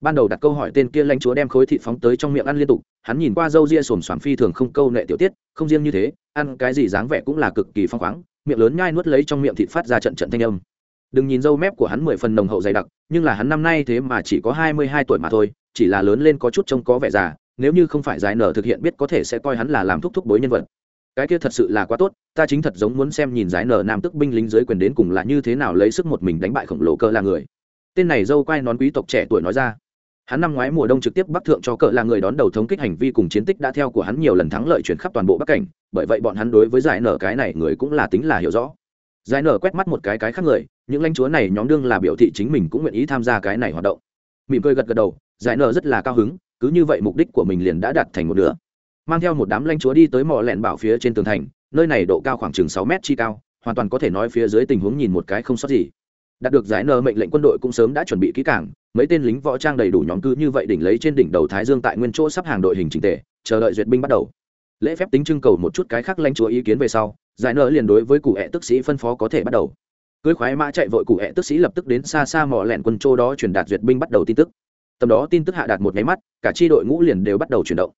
Speaker 1: ban đầu đặt câu hỏi tên kia lãnh chúa đem khối thịt phóng tới trong miệng ăn liên tục, hắn nhìn qua râu ria xồm xoàm phi thường không câu nệ tiểu tiết, không riêng như thế, ăn cái gì dáng vẻ cũng là cực kỳ phong khoáng, miệng lớn nhai nuốt lấy trong miệng thịt phát ra trận trận thanh âm. Đừng nhìn râu mép của hắn mười phần nồng hậu dày đặc, nhưng là hắn năm nay thế mà chỉ có hai mươi hai tuổi mà thôi, chỉ là lớn lên có chút trông có vẻ già, nếu như không phải giải nở thực hiện biết có thể sẽ coi hắn là làm thúc thúc bối nhân vật. Cái kia thật sự là quá tốt, ta chính thật giống muốn xem nhìn giải nở nam tức binh lính dưới quyền đến cùng là như thế nào lấy sức một mình đánh bại khổng lồ cơ là người. Tên này dâu quai nón quý tộc trẻ tuổi nói ra hắn năm ngoái mùa đông trực tiếp bắc thượng cho cỡ là người đón đầu thống kích hành vi cùng chiến tích đã theo của hắn nhiều lần thắng lợi chuyển khắp toàn bộ bắc cảnh, bởi vậy bọn hắn đối với giải nở cái này người cũng là tính là hiểu rõ. Giải nở quét mắt một cái cái khác người, những lãnh chúa này nhóm đương là biểu thị chính mình cũng nguyện ý tham gia cái này hoạt động. Mỉm cười gật gật đầu, giải nở rất là cao hứng, cứ như vậy mục đích của mình liền đã đạt thành một nửa. Mang theo một đám lãnh chúa đi tới mỏ lẹn bảo phía trên tường thành, nơi này độ cao khoảng chừng sáu mét chi cao, hoàn toàn có thể nói phía dưới tình huống nhìn một cái không sót gì đạt được giải nờ mệnh lệnh quân đội cũng sớm đã chuẩn bị kỹ cảng mấy tên lính võ trang đầy đủ nhóm cứ như vậy đỉnh lấy trên đỉnh đầu thái dương tại nguyên chỗ sắp hàng đội hình trình tề, chờ đợi duyệt binh bắt đầu. Lễ phép tính trưng cầu một chút cái khác lãnh chúa ý kiến về sau, giải nợ liền đối với cụ hẹ tức sĩ phân phó có thể bắt đầu. Cưới khoái mã chạy vội cụ hẹ tức sĩ lập tức đến xa xa mỏ lẹn quân châu đó truyền đạt duyệt binh bắt đầu tin tức. Tầm đó tin tức hạ đạt một nháy mắt, cả tri đội ngũ liền đều bắt đầu chuyển động.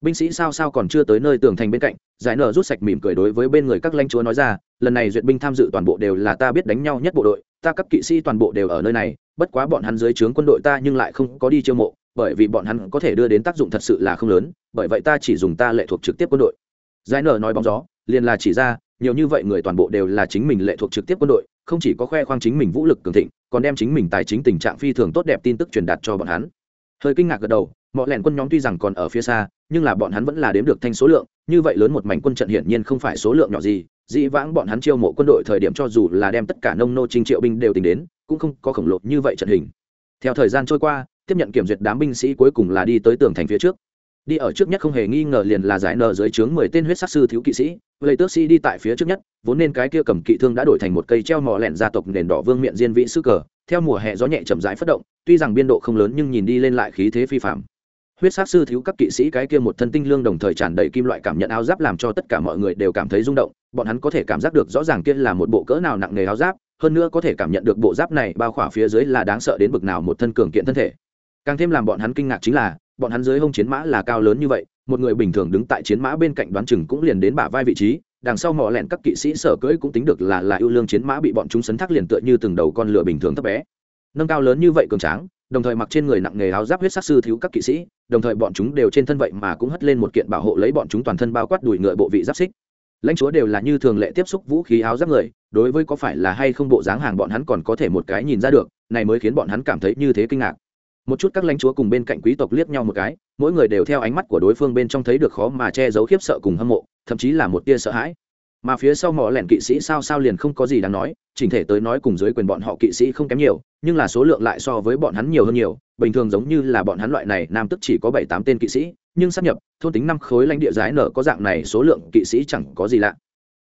Speaker 1: Binh sĩ sao sao còn chưa tới nơi tường thành bên cạnh, giải nở rút sạch mỉm cười đối với bên người các lãnh chúa nói ra, lần này duyệt binh tham dự toàn bộ đều là ta biết đánh nhau nhất bộ đội ta cấp kỵ sĩ toàn bộ đều ở nơi này, bất quá bọn hắn dưới trướng quân đội ta nhưng lại không có đi chiêu mộ, bởi vì bọn hắn có thể đưa đến tác dụng thật sự là không lớn, bởi vậy ta chỉ dùng ta lệ thuộc trực tiếp quân đội. Giải nở nói bóng gió, liền là chỉ ra, nhiều như vậy người toàn bộ đều là chính mình lệ thuộc trực tiếp quân đội, không chỉ có khoe khoang chính mình vũ lực cường thịnh, còn đem chính mình tài chính tình trạng phi thường tốt đẹp tin tức truyền đạt cho bọn hắn. Hơi kinh ngạc gật đầu, mọi lẻn quân nhóm tuy rằng còn ở phía xa, nhưng là bọn hắn vẫn là đếm được thanh số lượng, như vậy lớn một mảnh quân trận hiển nhiên không phải số lượng nhỏ gì dĩ vãng bọn hắn chiêu mộ quân đội thời điểm cho dù là đem tất cả nông nô trinh triệu binh đều tính đến, cũng không có khổng lồ như vậy trận hình. Theo thời gian trôi qua, tiếp nhận kiểm duyệt đám binh sĩ cuối cùng là đi tới tường thành phía trước. Đi ở trước nhất không hề nghi ngờ liền là giải nợ dưới trướng mười tên huyết sắc sư thiếu kỵ sĩ. Lấy tước sĩ đi tại phía trước nhất, vốn nên cái kia cầm kỵ thương đã đổi thành một cây treo mò lẹn gia tộc nền đỏ vương miệng diên vĩ sư cờ. Theo mùa hè gió nhẹ chậm rãi phất động, tuy rằng biên độ không lớn nhưng nhìn đi lên lại khí thế phi phạm huyết sát sư thiếu các kỵ sĩ cái kia một thân tinh lương đồng thời tràn đầy kim loại cảm nhận áo giáp làm cho tất cả mọi người đều cảm thấy rung động. Bọn hắn có thể cảm giác được rõ ràng kia là một bộ cỡ nào nặng nề áo giáp, hơn nữa có thể cảm nhận được bộ giáp này bao khỏa phía dưới là đáng sợ đến bực nào một thân cường kiện thân thể. Càng thêm làm bọn hắn kinh ngạc chính là, bọn hắn dưới hông chiến mã là cao lớn như vậy, một người bình thường đứng tại chiến mã bên cạnh đoán chừng cũng liền đến bả vai vị trí, đằng sau mỏ lẹn các kỵ sĩ sở cưỡi cũng tính được là là ưu lương chiến mã bị bọn chúng sấn thác liền tựa như từng đầu con lửa bình thường thấp bé. Nâng cao lớn như vậy cường tráng đồng thời mặc trên người nặng nghề áo giáp huyết sắc sư thiếu các kỵ sĩ, đồng thời bọn chúng đều trên thân vậy mà cũng hất lên một kiện bảo hộ lấy bọn chúng toàn thân bao quát đùi ngựa bộ vị giáp xích. Lãnh chúa đều là như thường lệ tiếp xúc vũ khí áo giáp người, đối với có phải là hay không bộ dáng hàng bọn hắn còn có thể một cái nhìn ra được, này mới khiến bọn hắn cảm thấy như thế kinh ngạc. Một chút các lãnh chúa cùng bên cạnh quý tộc liếc nhau một cái, mỗi người đều theo ánh mắt của đối phương bên trong thấy được khó mà che giấu khiếp sợ cùng hâm mộ, thậm chí là một tia sợ hãi mà phía sau mỏ lẻn kỵ sĩ sao sao liền không có gì đáng nói, chỉnh thể tới nói cùng dưới quyền bọn họ kỵ sĩ không kém nhiều, nhưng là số lượng lại so với bọn hắn nhiều hơn nhiều, bình thường giống như là bọn hắn loại này, nam tức chỉ có bảy tám tên kỵ sĩ, nhưng sắp nhập, thôn tính năm khối lãnh địa giái nở có dạng này số lượng kỵ sĩ chẳng có gì lạ.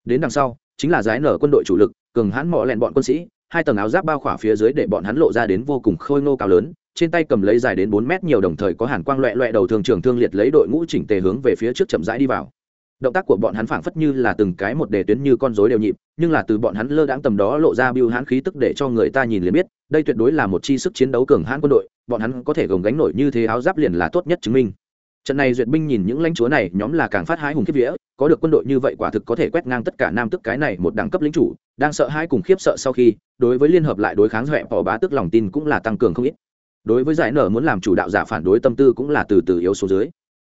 Speaker 1: Đến đằng sau, chính là giái nở quân đội chủ lực, cường hãn mỏ lẻn bọn quân sĩ, hai tầng áo giáp bao khỏa phía dưới để bọn hắn lộ ra đến vô cùng khôi ngô cao lớn, trên tay cầm lấy dài đến bốn mét nhiều đồng thời có hàn quang loẹ loẹ đầu thường trường thương liệt lấy đội ngũ chỉnh tề hướng về phía trước chậm rãi đi vào động tác của bọn hắn phảng phất như là từng cái một đề tuyến như con rối đều nhịp, nhưng là từ bọn hắn lơ đãng tầm đó lộ ra biêu hãn khí tức để cho người ta nhìn liền biết, đây tuyệt đối là một chi sức chiến đấu cường hãn quân đội, bọn hắn có thể gồng gánh nổi như thế áo giáp liền là tốt nhất chứng minh. Trận này duyệt binh nhìn những lãnh chúa này nhóm là càng phát hái hùng kiếp vía, có được quân đội như vậy quả thực có thể quét ngang tất cả nam tức cái này một đẳng cấp lính chủ, đang sợ hai cùng khiếp sợ sau khi, đối với liên hợp lại đối kháng huệ bỏ bá tức lòng tin cũng là tăng cường không ít. Đối với giải nở muốn làm chủ đạo giả phản đối tâm tư cũng là từ từ yếu số dưới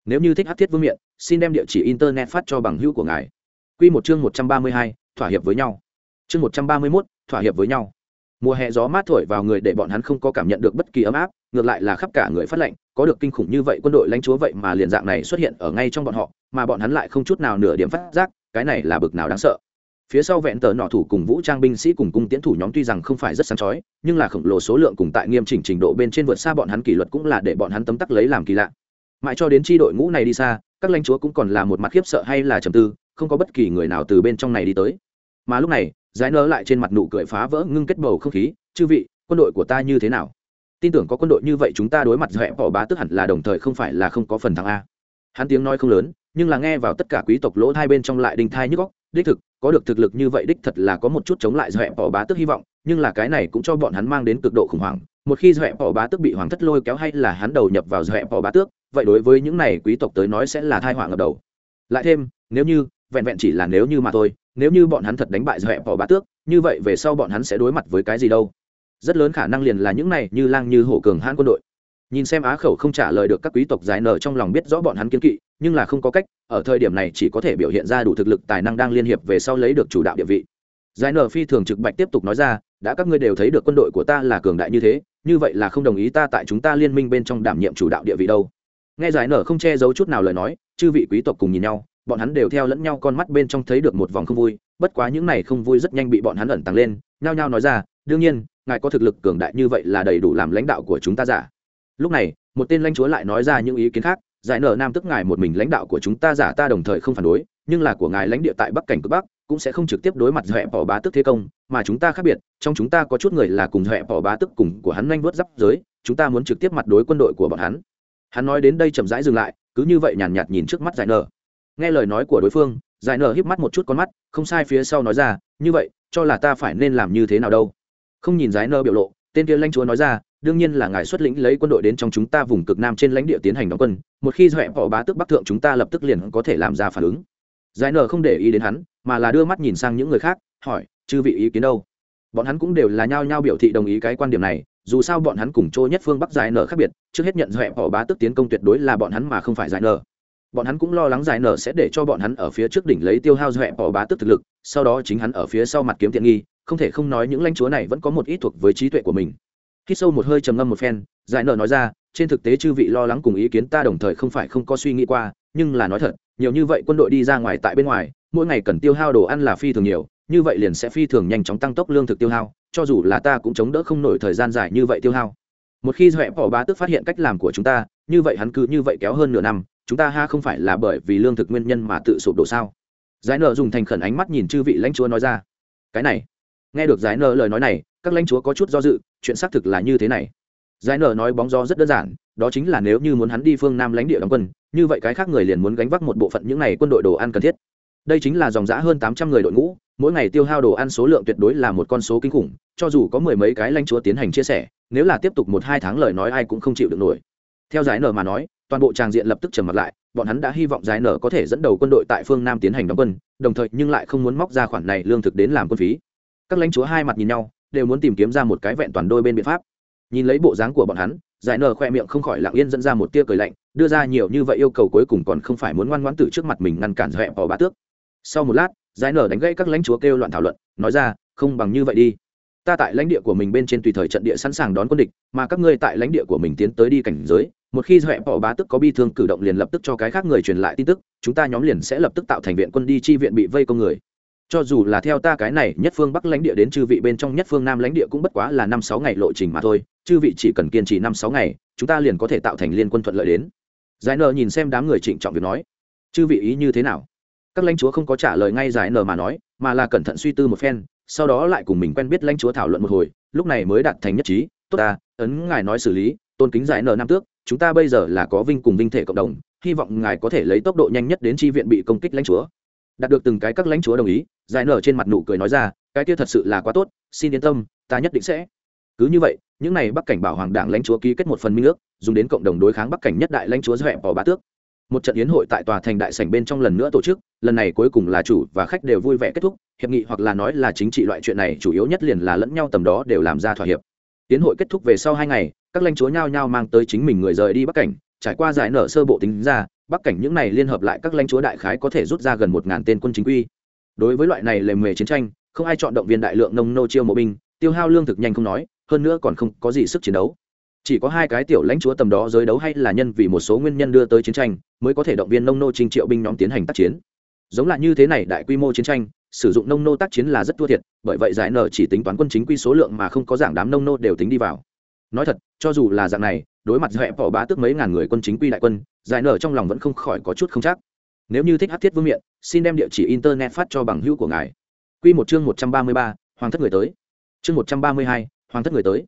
Speaker 1: nếu như thích hát thiết vương miện, xin đem địa chỉ internet phát cho bằng hữu của ngài. Q một chương một trăm ba mươi hai, thỏa hiệp với nhau. Chương một trăm ba mươi mốt, thỏa hiệp với nhau. Mùa hè gió mát thổi vào người để bọn hắn không có cảm nhận được bất kỳ ấm áp, ngược lại là khắp cả người phát lệnh có được kinh khủng như vậy quân đội lãnh chúa vậy mà liền dạng này xuất hiện ở ngay trong bọn họ, mà bọn hắn lại không chút nào nửa điểm phát giác, cái này là bực nào đáng sợ. Phía sau vẹn tờ nọ thủ cùng vũ trang binh sĩ cùng cung tiến thủ nhóm tuy rằng không phải rất sáng chói, nhưng là khổng lồ số lượng cùng tại nghiêm chỉnh trình độ bên trên vượt xa bọn hắn kỷ luật cũng là để bọn hắn tấm tắc lấy làm kỳ lạ mãi cho đến tri đội ngũ này đi xa, các lãnh chúa cũng còn là một mặt khiếp sợ hay là trầm tư, không có bất kỳ người nào từ bên trong này đi tới. Mà lúc này, giải nở lại trên mặt nụ cười phá vỡ ngưng kết bầu không khí, chư vị, quân đội của ta như thế nào? Tin tưởng có quân đội như vậy chúng ta đối mặt dọa bỏ bá tức hẳn là đồng thời không phải là không có phần thắng a. Hắn tiếng nói không lớn, nhưng là nghe vào tất cả quý tộc lỗ hai bên trong lại đinh thai nhức góc đích thực, có được thực lực như vậy đích thật là có một chút chống lại dọa bỏ bá tức hy vọng, nhưng là cái này cũng cho bọn hắn mang đến cực độ khủng hoảng một khi dọa bỏ bá tước bị hoàng thất lôi kéo hay là hắn đầu nhập vào dọa bỏ bá tước, vậy đối với những này quý tộc tới nói sẽ là thai họa ngập đầu. Lại thêm, nếu như, vẹn vẹn chỉ là nếu như mà thôi, nếu như bọn hắn thật đánh bại dọa bỏ bá tước, như vậy về sau bọn hắn sẽ đối mặt với cái gì đâu? Rất lớn khả năng liền là những này như lang như hổ cường hãn quân đội. Nhìn xem á khẩu không trả lời được các quý tộc giải nở trong lòng biết rõ bọn hắn kiên kỵ, nhưng là không có cách, ở thời điểm này chỉ có thể biểu hiện ra đủ thực lực tài năng đang liên hiệp về sau lấy được chủ đạo địa vị. Giải nở phi thường trực bạch tiếp tục nói ra đã các ngươi đều thấy được quân đội của ta là cường đại như thế, như vậy là không đồng ý ta tại chúng ta liên minh bên trong đảm nhiệm chủ đạo địa vị đâu. Nghe giải nở không che giấu chút nào lời nói, chư vị quý tộc cùng nhìn nhau, bọn hắn đều theo lẫn nhau con mắt bên trong thấy được một vòng không vui, bất quá những này không vui rất nhanh bị bọn hắn ẩn tăng lên, nhao nhao nói ra, đương nhiên, ngài có thực lực cường đại như vậy là đầy đủ làm lãnh đạo của chúng ta giả. Lúc này, một tên lãnh chúa lại nói ra những ý kiến khác, giải nở nam tức ngài một mình lãnh đạo của chúng ta giả ta đồng thời không phản đối, nhưng là của ngài lãnh địa tại bắc cảnh cực bắc cũng sẽ không trực tiếp đối mặt hệ bỏ bá tức thế công mà chúng ta khác biệt trong chúng ta có chút người là cùng hệ bỏ bá tức cùng của hắn nhanh vớt giáp giới chúng ta muốn trực tiếp mặt đối quân đội của bọn hắn. Hắn nói đến đây chậm rãi dừng lại cứ như vậy nhàn nhạt, nhạt nhìn trước mắt giải nở. Nghe lời nói của đối phương giải nở híp mắt một chút con mắt không sai phía sau nói ra như vậy cho là ta phải nên làm như thế nào đâu? Không nhìn giải nở biểu lộ tên kia lãnh chúa nói ra đương nhiên là ngài xuất lĩnh lấy quân đội đến trong chúng ta vùng cực nam trên lãnh địa tiến hành đóng quân một khi dọa bỏ bá tức bắc thượng chúng ta lập tức liền có thể làm ra phản ứng. Giải nở không để ý đến hắn mà là đưa mắt nhìn sang những người khác, hỏi, chư vị ý kiến đâu? Bọn hắn cũng đều là nhao nhao biểu thị đồng ý cái quan điểm này, dù sao bọn hắn cùng chỗ nhất phương bắc giải nở khác biệt, trước hết nhận dọa bỏ bá tức tiến công tuyệt đối là bọn hắn mà không phải giải nở. Bọn hắn cũng lo lắng giải nở sẽ để cho bọn hắn ở phía trước đỉnh lấy tiêu hao dọa bỏ bá tức thực lực, sau đó chính hắn ở phía sau mặt kiếm tiện nghi, không thể không nói những lãnh chúa này vẫn có một ít thuộc với trí tuệ của mình. Khi sâu một hơi trầm ngâm một phen, giải nở nói ra, trên thực tế chư vị lo lắng cùng ý kiến ta đồng thời không phải không có suy nghĩ qua, nhưng là nói thật, nhiều như vậy quân đội đi ra ngoài tại bên ngoài mỗi ngày cần tiêu hao đồ ăn là phi thường nhiều, như vậy liền sẽ phi thường nhanh chóng tăng tốc lương thực tiêu hao, cho dù là ta cũng chống đỡ không nổi thời gian dài như vậy tiêu hao. Một khi huệ bỏ bá tức phát hiện cách làm của chúng ta, như vậy hắn cứ như vậy kéo hơn nửa năm, chúng ta ha không phải là bởi vì lương thực nguyên nhân mà tự sụp đổ sao? Giải nợ dùng thành khẩn ánh mắt nhìn chư vị lãnh chúa nói ra. Cái này, nghe được giải nợ lời nói này, các lãnh chúa có chút do dự, chuyện xác thực là như thế này. Giải nợ nói bóng gió rất đơn giản, đó chính là nếu như muốn hắn đi phương nam lãnh địa đóng quân, như vậy cái khác người liền muốn gánh vác một bộ phận những n à y quân đội đồ ăn cần thiết đây chính là dòng giã hơn tám trăm người đội ngũ, mỗi ngày tiêu hao đồ ăn số lượng tuyệt đối là một con số kinh khủng, cho dù có mười mấy cái lãnh chúa tiến hành chia sẻ, nếu là tiếp tục một hai tháng lời nói ai cũng không chịu được nổi. Theo giải nở mà nói, toàn bộ tràng diện lập tức trầm mặt lại, bọn hắn đã hy vọng giải nở có thể dẫn đầu quân đội tại phương nam tiến hành đóng quân, đồng thời nhưng lại không muốn móc ra khoản này lương thực đến làm quân phí. Các lãnh chúa hai mặt nhìn nhau, đều muốn tìm kiếm ra một cái vẹn toàn đôi bên biện pháp. Nhìn lấy bộ dáng của bọn hắn, giải nở khoe miệng không khỏi lặng yên dẫn ra một tia cười lạnh, đưa ra nhiều như vậy yêu cầu cuối cùng còn không phải muốn ngoan ngoãn từ trước mặt mình ngăn cản dọa bỏ bá tước sau một lát, giải nở đánh gãy các lãnh chúa kêu loạn thảo luận, nói ra, không bằng như vậy đi. Ta tại lãnh địa của mình bên trên tùy thời trận địa sẵn sàng đón quân địch, mà các ngươi tại lãnh địa của mình tiến tới đi cảnh giới, một khi huệ bỏ bá tức có bi thương cử động liền lập tức cho cái khác người truyền lại tin tức, chúng ta nhóm liền sẽ lập tức tạo thành viện quân đi chi viện bị vây công người. Cho dù là theo ta cái này nhất phương bắc lãnh địa đến chư vị bên trong nhất phương nam lãnh địa cũng bất quá là năm sáu ngày lộ trình mà thôi, chư vị chỉ cần kiên trì năm sáu ngày, chúng ta liền có thể tạo thành liên quân thuận lợi đến. Giải nờ nhìn xem đám người trịnh trọng việc nói. Chư vị ý như thế nào? Các lãnh chúa không có trả lời ngay giải nờ mà nói, mà là cẩn thận suy tư một phen, sau đó lại cùng mình quen biết lãnh chúa thảo luận một hồi, lúc này mới đạt thành nhất trí, tốt ta, ấn ngài nói xử lý, tôn kính giải nờ nam tước, chúng ta bây giờ là có vinh cùng vinh thể cộng đồng, hy vọng ngài có thể lấy tốc độ nhanh nhất đến tri viện bị công kích lãnh chúa. Đạt được từng cái các lãnh chúa đồng ý, giải nở trên mặt nụ cười nói ra, cái kia thật sự là quá tốt, xin yên tâm, ta nhất định sẽ. Cứ như vậy, những n à y bắc cảnh bảo hoàng đảng lãnh chúa ký kết một phần minh ước, dùng đến cộng đồng đối kháng bắc cảnh nhất đại lãnh chúa dọa bỏ bá tước một trận yến hội tại tòa thành đại sảnh bên trong lần nữa tổ chức, lần này cuối cùng là chủ và khách đều vui vẻ kết thúc, hiệp nghị hoặc là nói là chính trị loại chuyện này chủ yếu nhất liền là lẫn nhau tầm đó đều làm ra thỏa hiệp. Yến hội kết thúc về sau hai ngày, các lãnh chúa nhao nhao mang tới chính mình người rời đi bắc cảnh, trải qua giải nở sơ bộ tính ra, bắc cảnh những này liên hợp lại các lãnh chúa đại khái có thể rút ra gần một ngàn tên quân chính quy. Đối với loại này lề mề chiến tranh, không ai chọn động viên đại lượng nông nô chiêu mộ binh, tiêu hao lương thực nhanh không nói, hơn nữa còn không có gì sức chiến đấu chỉ có hai cái tiểu lãnh chúa tầm đó giới đấu hay là nhân vì một số nguyên nhân đưa tới chiến tranh, mới có thể động viên nông nô trinh triệu binh nhóm tiến hành tác chiến. Giống là như thế này đại quy mô chiến tranh, sử dụng nông nô tác chiến là rất thua thiệt, bởi vậy giải nở chỉ tính toán quân chính quy số lượng mà không có dạng đám nông nô đều tính đi vào. Nói thật, cho dù là dạng này, đối mặt dẹp bỏ bá tước mấy ngàn người quân chính quy đại quân, giải nở trong lòng vẫn không khỏi có chút không chắc. Nếu như thích hát thiết vương miện, xin đem địa chỉ internet phát cho bằng hữu của ngài. Q một chương một trăm ba mươi ba, hoàng thất người tới. Chương một trăm ba mươi hai, hoàng thất người tới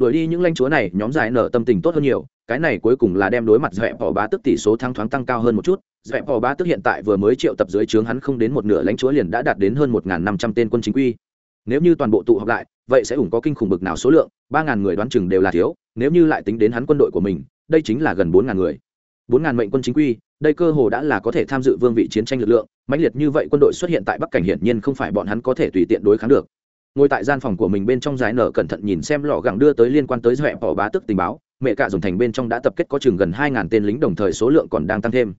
Speaker 1: đuổi đi những lãnh chúa này, nhóm giải nở tâm tình tốt hơn nhiều, cái này cuối cùng là đem đối mặt dẹp bỏ bá tức tỷ số thắng thoáng tăng cao hơn một chút. Dẹp bỏ bá tức hiện tại vừa mới triệu tập dưới trướng hắn không đến một nửa lãnh chúa liền đã đạt đến hơn một năm trăm tên quân chính quy. Nếu như toàn bộ tụ họp lại, vậy sẽ ủng có kinh khủng bực nào số lượng, ba ngàn người đoán chừng đều là thiếu, nếu như lại tính đến hắn quân đội của mình, đây chính là gần bốn ngàn người. bốn ngàn mệnh quân chính quy, đây cơ hồ đã là có thể tham dự vương vị chiến tranh lực lượng, mãnh liệt như vậy quân đội xuất hiện tại bắc cảnh hiển nhiên không phải bọn hắn có thể tùy tiện đối kháng được ngồi tại gian phòng của mình bên trong giải nở cẩn thận nhìn xem lò gẳng đưa tới liên quan tới dọa bỏ bá tức tình báo, mẹ cả dùng thành bên trong đã tập kết có chừng gần hai ngàn tên lính đồng thời số lượng còn đang tăng thêm.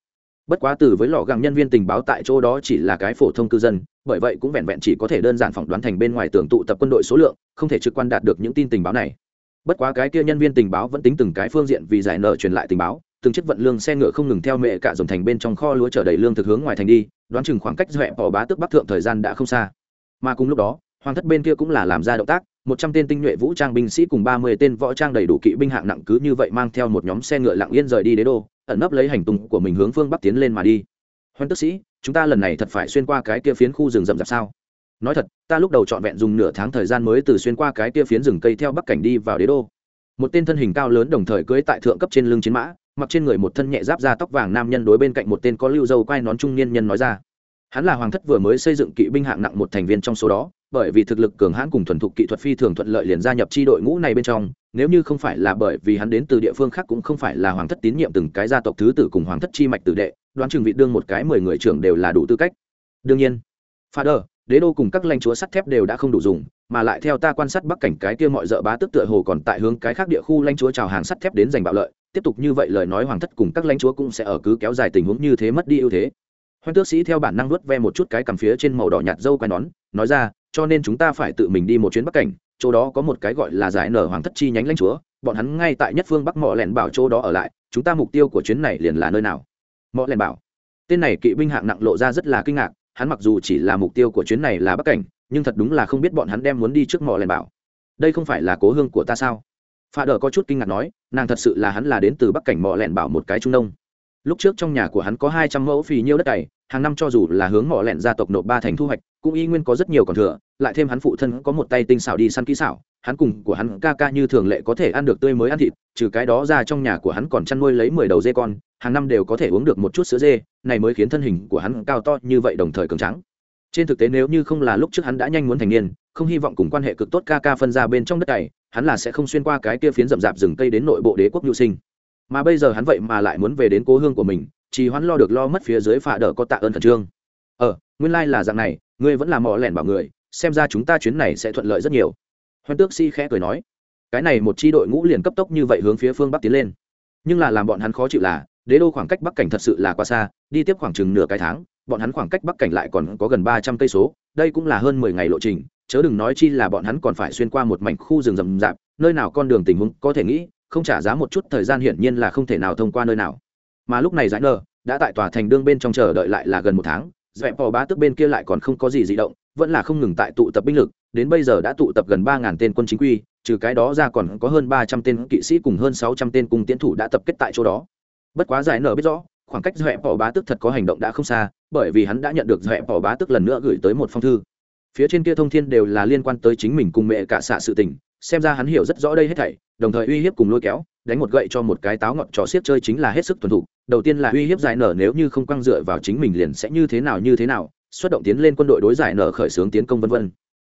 Speaker 1: Bất quá từ với lò gẳng nhân viên tình báo tại chỗ đó chỉ là cái phổ thông cư dân, bởi vậy cũng vẹn vẹn chỉ có thể đơn giản phỏng đoán thành bên ngoài tưởng tụ tập quân đội số lượng, không thể trực quan đạt được những tin tình báo này. Bất quá cái kia nhân viên tình báo vẫn tính từng cái phương diện vì giải nợ truyền lại tình báo, từng chiếc vận lương xe ngựa không ngừng theo mẹ cả dòng thành bên trong kho lúa chở đầy lương thực hướng ngoài thành đi, đoán chừng khoảng cách dọa bỏ bá tức bắc thượng thời gian đã không xa. Mà cùng lúc đó hoàng thất bên kia cũng là làm ra động tác, một trăm tên tinh nhuệ vũ trang binh sĩ cùng ba mươi tên võ trang đầy đủ kỵ binh hạng nặng cứ như vậy mang theo một nhóm xe ngựa lặng yên rời đi đế đô, ẩn nấp lấy hành tung của mình hướng phương bắc tiến lên mà đi. Hoan tức sĩ, chúng ta lần này thật phải xuyên qua cái kia phiến khu rừng rậm rạp sao? Nói thật, ta lúc đầu trọn vẹn dùng nửa tháng thời gian mới từ xuyên qua cái kia phiến rừng cây theo bắc cảnh đi vào đế đô. Một tên thân hình cao lớn đồng thời cưỡi tại thượng cấp trên lưng chiến mã, mặc trên người một thân nhẹ giáp da tóc vàng nam nhân đối bên cạnh một tên có lưu dâu quai nón trung niên nhân nói ra. Hắn là hoàng thất vừa mới xây dựng kỵ binh hạng nặng một thành viên trong số đó bởi vì thực lực cường hãn cùng thuần thục kỹ thuật phi thường thuận lợi liền gia nhập chi đội ngũ này bên trong, nếu như không phải là bởi vì hắn đến từ địa phương khác cũng không phải là hoàng thất tín nhiệm từng cái gia tộc thứ tử cùng hoàng thất chi mạch tử đệ, đoán chừng vị đương một cái mười người trưởng đều là đủ tư cách. Đương nhiên, father, đế đô cùng các lãnh chúa sắt thép đều đã không đủ dùng, mà lại theo ta quan sát bắc cảnh cái kia mọi dợ bá tức tựa hồ còn tại hướng cái khác địa khu lãnh chúa chào hàng sắt thép đến giành bạo lợi, tiếp tục như vậy lời nói hoàng thất cùng các lãnh chúa cũng sẽ ở cứ kéo dài tình huống như thế mất đi ưu thế hoan tước sĩ theo bản năng nuốt ve một chút cái cằm phía trên màu đỏ nhạt dâu quai nón, nói ra, cho nên chúng ta phải tự mình đi một chuyến bắc cảnh, chỗ đó có một cái gọi là giải nở hoàng thất chi nhánh lãnh chúa, bọn hắn ngay tại nhất phương bắc mọ lẹn bảo chỗ đó ở lại, chúng ta mục tiêu của chuyến này liền là nơi nào? Mọ lẹn bảo. Tên này kỵ binh hạng nặng lộ ra rất là kinh ngạc, hắn mặc dù chỉ là mục tiêu của chuyến này là bắc cảnh, nhưng thật đúng là không biết bọn hắn đem muốn đi trước mỏ lèn bảo. Đây không phải là cố hương của ta sao? Pha đờ có chút kinh ngạc nói, nàng thật sự là hắn là đến từ bắc cảnh mỏ lèn bảo một cái trung đông lúc trước trong nhà của hắn có hai trăm mẫu phì nhiêu đất cày, hàng năm cho dù là hướng mỏ lẹn gia tộc nộp ba thành thu hoạch, cũng y nguyên có rất nhiều còn thừa, lại thêm hắn phụ thân có một tay tinh xảo đi săn kỹ xảo, hắn cùng của hắn ca ca như thường lệ có thể ăn được tươi mới ăn thịt, trừ cái đó ra trong nhà của hắn còn chăn nuôi lấy mười đầu dê con, hàng năm đều có thể uống được một chút sữa dê, này mới khiến thân hình của hắn cao to như vậy đồng thời cường trắng trên thực tế nếu như không là lúc trước hắn đã nhanh muốn thành niên, không hy vọng cùng quan hệ cực tốt ca ca phân ra bên trong đất cày, hắn là sẽ không xuyên qua cái kia phiến rậm rạp rừng cây đến nội bộ đế quốc nhu sinh mà bây giờ hắn vậy mà lại muốn về đến cố hương của mình, chỉ hoãn lo được lo mất phía dưới phà đỡ có tạ ơn khẩn trương. Ờ nguyên lai、like、là dạng này, ngươi vẫn là mò lẻn bảo người, xem ra chúng ta chuyến này sẽ thuận lợi rất nhiều. Hoan tước si khẽ cười nói, cái này một c h i đội ngũ liền cấp tốc như vậy hướng phía phương bắc tiến lên. Nhưng là làm bọn hắn khó chịu là, đế đô khoảng cách bắc cảnh thật sự là quá xa, đi tiếp khoảng chừng nửa cái tháng, bọn hắn khoảng cách bắc cảnh lại còn có gần ba trăm cây số, đây cũng là hơn mười ngày lộ trình, chớ đừng nói chi là bọn hắn còn phải xuyên qua một mảnh khu rừng rậm rạp, nơi nào con đường tình huống có thể nghĩ không trả giá một chút, thời gian hiển nhiên là không thể nào thông qua nơi nào. Mà lúc này giải nờ đã tại tòa thành đương bên trong chờ đợi lại là gần một tháng dẹp bò bá tức bên kia lại còn không có gì di động, vẫn là không ngừng tại tụ tập binh lực, đến bây giờ đã tụ tập gần ba ngàn tên quân chính quy, trừ cái đó ra còn có hơn ba trăm tên kỵ sĩ cùng hơn sáu trăm tên cung tiến thủ đã tập kết tại chỗ đó. Bất quá giải nở biết rõ, khoảng cách dẹp bò bá tức thật có hành động đã không xa, bởi vì hắn đã nhận được dẹp bò bá tức lần nữa gửi tới một phong thư. Phía trên kia thông thiên đều là liên quan tới chính mình cùng mẹ cả xạ sự tình, xem ra hắn hiểu rất rõ đây hết thảy đồng thời uy hiếp cùng lôi kéo, đánh một gậy cho một cái táo ngọt trò xiết chơi chính là hết sức thuần thục. Đầu tiên là uy hiếp giải nở, nếu như không quăng dựa vào chính mình liền sẽ như thế nào, như thế nào? Xuất động tiến lên quân đội đối giải nở khởi xướng tiến công vân vân.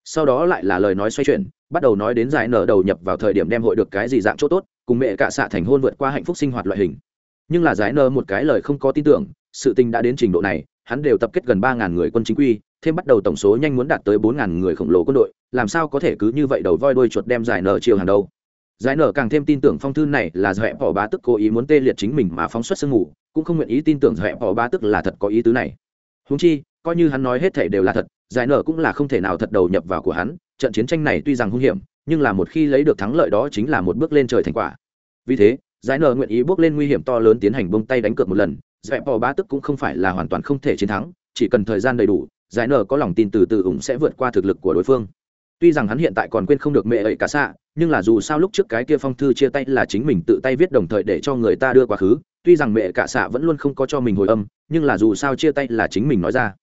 Speaker 1: Sau đó lại là lời nói xoay chuyển, bắt đầu nói đến giải nở đầu nhập vào thời điểm đem hội được cái gì dạng chỗ tốt, cùng mẹ cả xạ thành hôn vượt qua hạnh phúc sinh hoạt loại hình. Nhưng là giải nở một cái lời không có tin tưởng, sự tình đã đến trình độ này, hắn đều tập kết gần ba ngàn người quân chính quy, thêm bắt đầu tổng số nhanh muốn đạt tới bốn ngàn người khổng lồ quân đội, làm sao có thể cứ như vậy đầu voi đuôi chuột đem giải nở chiều hàng đầu? Giải nở càng thêm tin tưởng phong thư này là dọa bỏ bá tức cố ý muốn tê liệt chính mình mà phóng xuất sương ngủ cũng không nguyện ý tin tưởng dọa bỏ bá tức là thật có ý tứ này. Húng chi, coi như hắn nói hết thể đều là thật, giải nở cũng là không thể nào thật đầu nhập vào của hắn, trận chiến tranh này tuy rằng hung hiểm, nhưng là một khi lấy được thắng lợi đó chính là một bước lên trời thành quả. Vì thế, giải nở nguyện ý bước lên nguy hiểm to lớn tiến hành bông tay đánh cược một lần dọa bỏ bá tức cũng không phải là hoàn toàn không thể chiến thắng, chỉ cần thời gian đầy đủ, giải nở có lòng tin từ từ ủng sẽ vượt qua thực lực của đối phương. Tuy rằng hắn hiện tại còn quên không được mẹ ấy cả xạ nhưng là dù sao lúc trước cái kia phong thư chia tay là chính mình tự tay viết đồng thời để cho người ta đưa quá khứ, tuy rằng mẹ cả xạ vẫn luôn không có cho mình hồi âm, nhưng là dù sao chia tay là chính mình nói ra.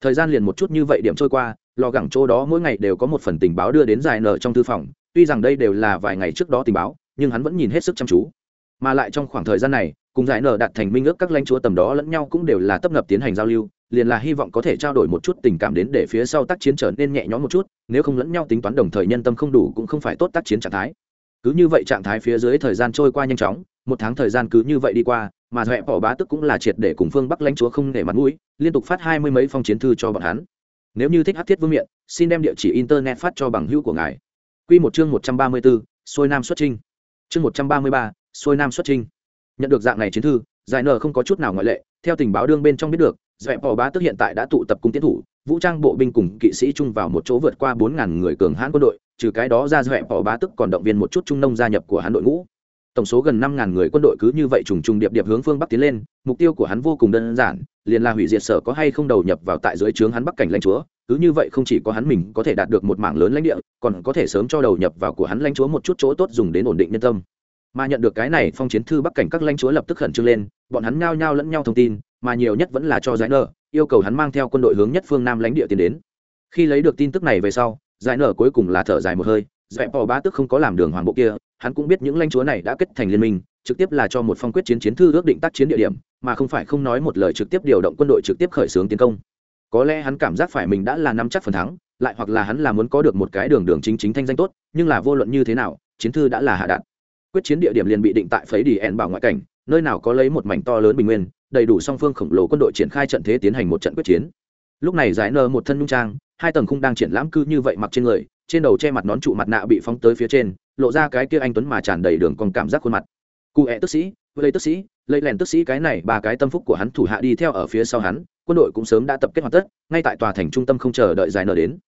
Speaker 1: Thời gian liền một chút như vậy điểm trôi qua, lò gẳng chỗ đó mỗi ngày đều có một phần tình báo đưa đến dài nở trong thư phòng, tuy rằng đây đều là vài ngày trước đó tình báo, nhưng hắn vẫn nhìn hết sức chăm chú mà lại trong khoảng thời gian này, cùng giải nở đạt thành minh ước các lãnh chúa tầm đó lẫn nhau cũng đều là tấp nập tiến hành giao lưu, liền là hy vọng có thể trao đổi một chút tình cảm đến để phía sau tác chiến trở nên nhẹ nhõm một chút, nếu không lẫn nhau tính toán đồng thời nhân tâm không đủ cũng không phải tốt tác chiến trạng thái. Cứ như vậy trạng thái phía dưới thời gian trôi qua nhanh chóng, một tháng thời gian cứ như vậy đi qua, mà dọa bỏ bá tức cũng là triệt để cùng phương bắc lãnh chúa không để mặt mũi, liên tục phát hai mươi mấy phong chiến thư cho bọn hắn. Nếu như thích hát thiết vương miện, xin đem địa chỉ internet phát cho bằng hữu của ngài. Q một chương một trăm ba mươi bốn xuôi nam xuất trinh. Chương một trăm ba mươi ba xuôi nam xuất trinh. Nhận được dạng này chiến thư, giải nờ không có chút nào ngoại lệ, theo tình báo đương bên trong biết được, dẹp bỏ bá tức hiện tại đã tụ tập cung tiến thủ, vũ trang bộ binh cùng kỵ sĩ chung vào một chỗ vượt qua bốn ngàn người cường hãn quân đội, trừ cái đó ra dẹp bỏ bá tức còn động viên một chút trung nông gia nhập của hắn đội ngũ. Tổng số gần năm ngàn người quân đội cứ như vậy trùng trùng điệp điệp hướng phương bắc tiến lên, mục tiêu của hắn vô cùng đơn giản, liền là hủy diệt sở có hay không đầu nhập vào tại dưới trướng hắn bắc cảnh lãnh chúa, cứ như vậy không chỉ có hắn mình có thể đạt được một mảng lớn lãnh địa, còn có thể sớm cho đầu nhập vào của hắn lãnh chúa một chút chỗ tốt dùng đến ổn định nhân tâm mà nhận được cái này phong chiến thư bắc cảnh các lãnh chúa lập tức khẩn trương lên, bọn hắn nhao nhao lẫn nhau thông tin, mà nhiều nhất vẫn là cho giải nở, yêu cầu hắn mang theo quân đội hướng nhất phương nam lãnh địa tiến đến. Khi lấy được tin tức này về sau, giải nở cuối cùng là thở dài một hơi dẹp bỏ bá tức không có làm đường hoàng bộ kia, hắn cũng biết những lãnh chúa này đã kết thành liên minh, trực tiếp là cho một phong quyết chiến chiến thư ước định tác chiến địa điểm, mà không phải không nói một lời trực tiếp điều động quân đội trực tiếp khởi xướng tiến công. Có lẽ hắn cảm giác phải mình đã là nắm chắc phần thắng, lại hoặc là hắn là muốn có được một cái đường đường chính chính thanh danh tốt, nhưng là vô luận như thế nào, chiến thư đã là hạ đạn quyết chiến địa điểm liền bị định tại phấy đi ẹn bảo ngoại cảnh, nơi nào có lấy một mảnh to lớn bình nguyên, đầy đủ song phương khổng lồ quân đội triển khai trận thế tiến hành một trận quyết chiến. Lúc này giải nơ một thân nhung trang, hai tầng khung đang triển lãm cư như vậy mặc trên người, trên đầu che mặt nón trụ mặt nạ bị phóng tới phía trên, lộ ra cái kia anh tuấn mà tràn đầy đường còn cảm giác khuôn mặt. Cụ hẹ tức sĩ lấy tức sĩ lấy lèn tức sĩ cái này, ba cái tâm phúc của hắn thủ hạ đi theo ở phía sau hắn, quân đội cũng sớm đã tập kết hoàn tất, ngay tại tòa thành trung tâm không chờ đợi giải nở đến.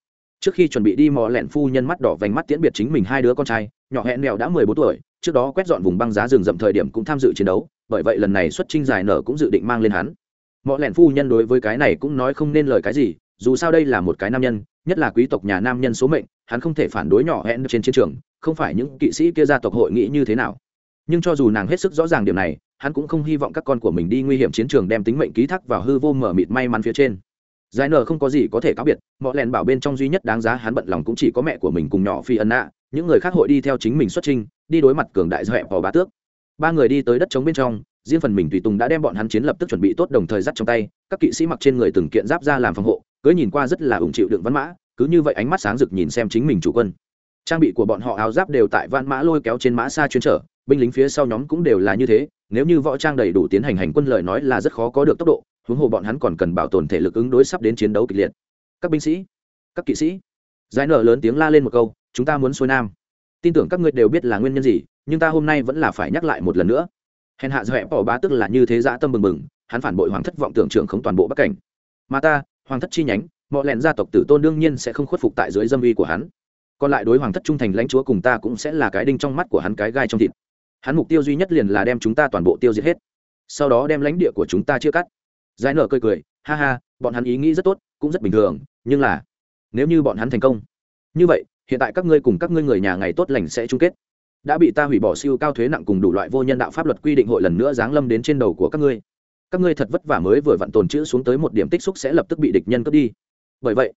Speaker 1: Trước khi chuẩn bị đi mò lẹn phu nhân mắt đỏ vành mắt tiễn biệt chính mình hai đứa con trai, nhỏ hẹn mèo đã mười bốn tuổi trước đó quét dọn vùng băng giá rừng rậm thời điểm cũng tham dự chiến đấu, bởi vậy lần này xuất trinh giải nở cũng dự định mang lên hắn. Mọi lẻn phu nhân đối với cái này cũng nói không nên lời cái gì, dù sao đây là một cái nam nhân, nhất là quý tộc nhà nam nhân số mệnh, hắn không thể phản đối nhỏ hẹn trên chiến trường, không phải những kỵ sĩ kia gia tộc hội nghĩ như thế nào. Nhưng cho dù nàng hết sức rõ ràng điểm này, hắn cũng không hy vọng các con của mình đi nguy hiểm chiến trường đem tính mệnh ký thác vào hư vô mở mịt may mắn phía trên. Giải nở không có gì có thể cáo biệt mọi lẻn bảo bên trong duy nhất đáng giá hắn bận lòng cũng chỉ có mẹ của mình cùng nhỏ phi ân ạ những người khác hội đi theo chính mình xuất trinh đi đối mặt cường đại do hẹp vào bá tước. Ba người đi tới đất trống bên trong, riêng phần mình tùy tùng đã đem bọn hắn chiến lập tức chuẩn bị tốt đồng thời dắt trong tay, các kỵ sĩ mặc trên người từng kiện giáp ra làm phòng hộ cứ nhìn qua rất là ủng chịu đựng văn mã, cứ như vậy ánh mắt sáng rực nhìn xem chính mình chủ quân. Trang bị của bọn họ áo giáp đều tại văn mã lôi kéo trên mã xa chuyên trở, binh lính phía sau nhóm cũng đều là như thế, nếu như võ trang đầy đủ tiến hành hành quân lời nói là rất khó có được tốc độ, huống hồ bọn hắn còn cần bảo tồn thể lực ứng đối sắp đến chiến đấu kịch liệt. Các binh sĩ, các kỵ sĩ, giải nở lớn tiếng la lên một câu, chúng ta muốn xuôi nam tin tưởng các ngươi đều biết là nguyên nhân gì, nhưng ta hôm nay vẫn là phải nhắc lại một lần nữa. Hèn hạ dọa bỏ bá tức là như thế dã tâm bừng bừng, hắn phản bội hoàng thất vọng tưởng trưởng không toàn bộ bắc cảnh. Mà ta, hoàng thất chi nhánh mọi lẹn gia tộc tử tôn đương nhiên sẽ không khuất phục tại dưới dâm uy của hắn. Còn lại đối hoàng thất trung thành lãnh chúa cùng ta cũng sẽ là cái đinh trong mắt của hắn cái gai trong thịt. Hắn mục tiêu duy nhất liền là đem chúng ta toàn bộ tiêu diệt hết. Sau đó đem lãnh địa của chúng ta chia cắt. Giải nở cười cười, ha ha, bọn hắn ý nghĩ rất tốt, cũng rất bình thường, nhưng là, nếu như bọn hắn thành công, như vậy hiện tại các ngươi cùng các ngươi người nhà ngày tốt lành sẽ chung kết. Đã bị ta hủy bỏ siêu cao thuế nặng cùng đủ loại vô nhân đạo pháp luật quy định hội lần nữa giáng lâm đến trên đầu của các ngươi. Các ngươi thật vất vả mới vừa vặn tồn chữ xuống tới một điểm tích xúc sẽ lập tức bị địch nhân cướp đi. Bởi vậy,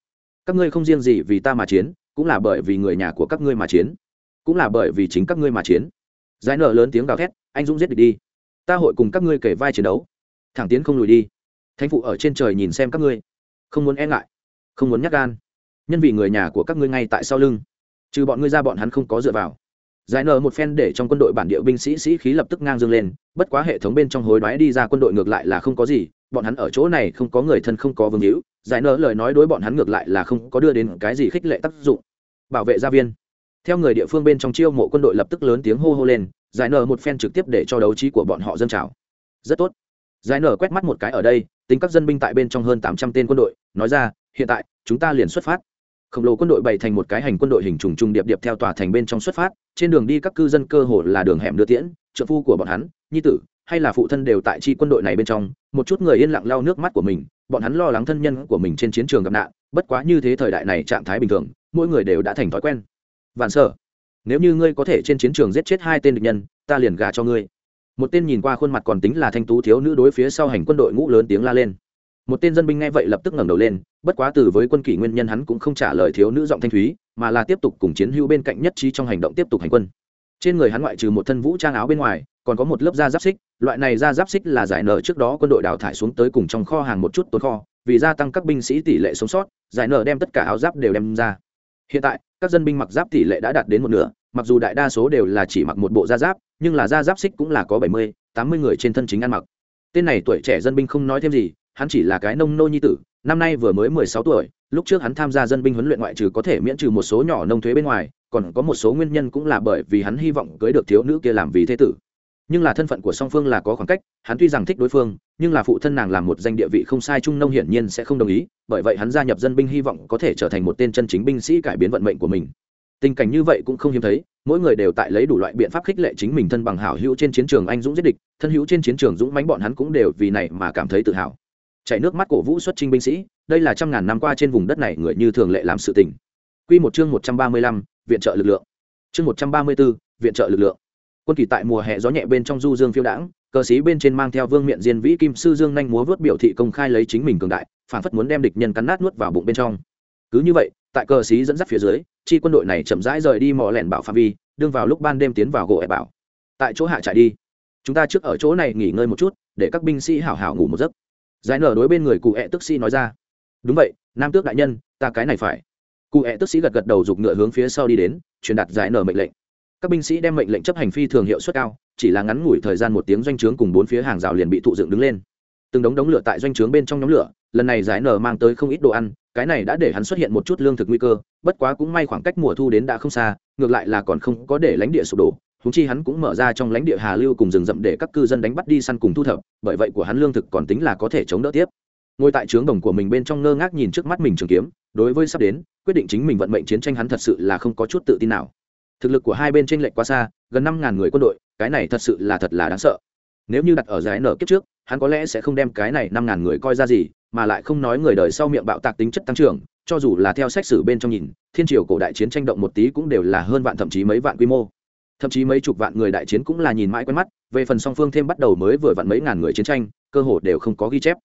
Speaker 1: các ngươi không riêng gì vì ta mà chiến, cũng là bởi vì người nhà của các ngươi mà chiến, cũng là bởi vì chính các ngươi mà chiến. Giải nợ lớn tiếng gào thét, anh dũng giết địch đi. Ta hội cùng các ngươi kể vai chiến đấu. Thẳng tiến không lùi đi. Thánh phụ ở trên trời nhìn xem các ngươi. Không muốn e ngại, không muốn nhắc gan nhân vì người nhà của các ngươi ngay tại sau lưng. Trừ bọn ngươi ra bọn hắn không có dựa vào. Giải nở một phen để trong quân đội bản địa binh sĩ sĩ khí lập tức ngang dương lên, bất quá hệ thống bên trong hối đoái đi ra quân đội ngược lại là không có gì, bọn hắn ở chỗ này không có người thân không có vương hữu, giải nở lời nói đối bọn hắn ngược lại là không có đưa đến cái gì khích lệ tác dụng. Bảo vệ gia viên. Theo người địa phương bên trong chiêu mộ quân đội lập tức lớn tiếng hô hô lên, giải nở một phen trực tiếp để cho đấu trí của bọn họ dân trào. Rất tốt. Giải nở quét mắt một cái ở đây, tính các dân binh tại bên trong hơn tám trăm tên quân đội, nói ra, hiện tại, chúng ta liền xuất phát khổng lồ quân đội bày thành một cái hành quân đội hình trùng trùng điệp điệp theo tòa thành bên trong xuất phát, trên đường đi các cư dân cơ hồ là đường hẻm đưa tiễn, trợ phu của bọn hắn, nhi tử, hay là phụ thân đều tại chi quân đội này bên trong, một chút người yên lặng lau nước mắt của mình, bọn hắn lo lắng thân nhân của mình trên chiến trường gặp nạn, bất quá như thế thời đại này trạng thái bình thường, mỗi người đều đã thành thói quen. Vạn sở, nếu như ngươi có thể trên chiến trường giết chết hai tên địch nhân, ta liền gà cho ngươi. Một tên nhìn qua khuôn mặt còn tính là thanh tú thiếu nữ đối phía sau hành quân đội ngũ lớn tiếng la lên một tên dân binh nghe vậy lập tức ngẩng đầu lên, bất quá từ với quân kỷ nguyên nhân hắn cũng không trả lời thiếu nữ giọng thanh thúy, mà là tiếp tục cùng chiến hữu bên cạnh nhất trí trong hành động tiếp tục hành quân. Trên người hắn ngoại trừ một thân vũ trang áo bên ngoài, còn có một lớp da giáp xích, loại này da giáp xích là giải nở trước đó quân đội đào thải xuống tới cùng trong kho hàng một chút tồn kho, vì gia tăng các binh sĩ tỷ lệ sống sót, giải nở đem tất cả áo giáp đều đem ra. Hiện tại, các dân binh mặc giáp tỷ lệ đã đạt đến một nửa, mặc dù đại đa số đều là chỉ mặc một bộ da giáp, nhưng là da giáp xích cũng là có bảy mươi, tám mươi người trên thân chính ăn mặc. Tên này tuổi trẻ dân binh không nói thêm gì hắn chỉ là cái nông nô nhi tử, năm nay vừa mới mười sáu tuổi, lúc trước hắn tham gia dân binh huấn luyện ngoại trừ có thể miễn trừ một số nhỏ nông thuế bên ngoài, còn có một số nguyên nhân cũng là bởi vì hắn hy vọng cưới được thiếu nữ kia làm vì thế tử. Nhưng là thân phận của song phương là có khoảng cách, hắn tuy rằng thích đối phương, nhưng là phụ thân nàng làm một danh địa vị không sai trung nông hiển nhiên sẽ không đồng ý, bởi vậy hắn gia nhập dân binh hy vọng có thể trở thành một tên chân chính binh sĩ cải biến vận mệnh của mình. Tình cảnh như vậy cũng không hiếm thấy, mỗi người đều tại lấy đủ loại biện pháp khích lệ chính mình thân bằng hảo hữu trên chiến trường anh dũng giết địch, thân hữu trên chiến trường dũng mánh bọn hắn cũng đều vì này mà cảm thấy tự hào chảy nước mắt cổ vũ xuất trinh binh sĩ đây là trăm ngàn năm qua trên vùng đất này người như thường lệ làm sự tình Quy một chương một trăm ba mươi lăm, viện trợ lực lượng. Chương một trăm ba mươi 134, viện trợ lực lượng. Quân kỳ tại mùa hè gió nhẹ bên trong du dương phiêu đãng, cờ sĩ bên trên mang theo vương miện diên vĩ kim sư dương nhanh múa vớt biểu thị công khai lấy chính mình cường đại, phản phất muốn đem địch nhân cắn nát nuốt vào bụng bên trong. Cứ như vậy, tại cờ sĩ dẫn dắt phía dưới, chi quân đội này chậm rãi rời đi mò lẻn bảo phạm vi, đương vào lúc ban đêm tiến vào gỗ ẻ bảo. Tại chỗ hạ trại đi. Chúng ta trước ở chỗ này nghỉ ngơi một chút, để các binh sĩ hảo hảo ngủ một giấc giải nở đối bên người cụ ẹ tức sĩ nói ra. Đúng vậy, nam tước đại nhân, ta cái này phải. Cụ ẹ tức sĩ gật gật đầu giục ngựa hướng phía sau đi đến, truyền đạt giải nở mệnh lệnh. Các binh sĩ đem mệnh lệnh chấp hành phi thường hiệu suất cao, chỉ là ngắn ngủi thời gian một tiếng doanh trướng cùng bốn phía hàng rào liền bị thụ dựng đứng lên. Từng đống đống lửa tại doanh trướng bên trong nhóm lửa, lần này giải nở mang tới không ít đồ ăn, cái này đã để hắn xuất hiện một chút lương thực nguy cơ, bất quá cũng may khoảng cách mùa thu đến đã không xa, ngược lại là còn không có để lãnh địa sụp đổ húng chi hắn cũng mở ra trong lãnh địa hà lưu cùng rừng rậm để các cư dân đánh bắt đi săn cùng thu thập, bởi vậy của hắn lương thực còn tính là có thể chống đỡ tiếp. Ngồi tại trướng đồng của mình bên trong ngơ ngác nhìn trước mắt mình trường kiếm, đối với sắp đến, quyết định chính mình vận mệnh chiến tranh hắn thật sự là không có chút tự tin nào. Thực lực của hai bên tranh lệch quá xa, gần năm ngàn người quân đội, cái này thật sự là thật là đáng sợ. Nếu như đặt ở giải nở kiếp trước, hắn có lẽ sẽ không đem cái này năm ngàn người coi ra gì, mà lại không nói người đời sau miệng bạo tạc tính chất tăng trưởng, cho dù là theo sách sử bên trong nhìn, thiên triều cổ đại chiến tranh động một tí cũng đều là hơn vạn thậm chí mấy vạn quy mô thậm chí mấy chục vạn người đại chiến cũng là nhìn mãi quen mắt, về phần song phương thêm bắt đầu mới vừa vặn mấy ngàn người chiến tranh, cơ hồ đều không có ghi chép.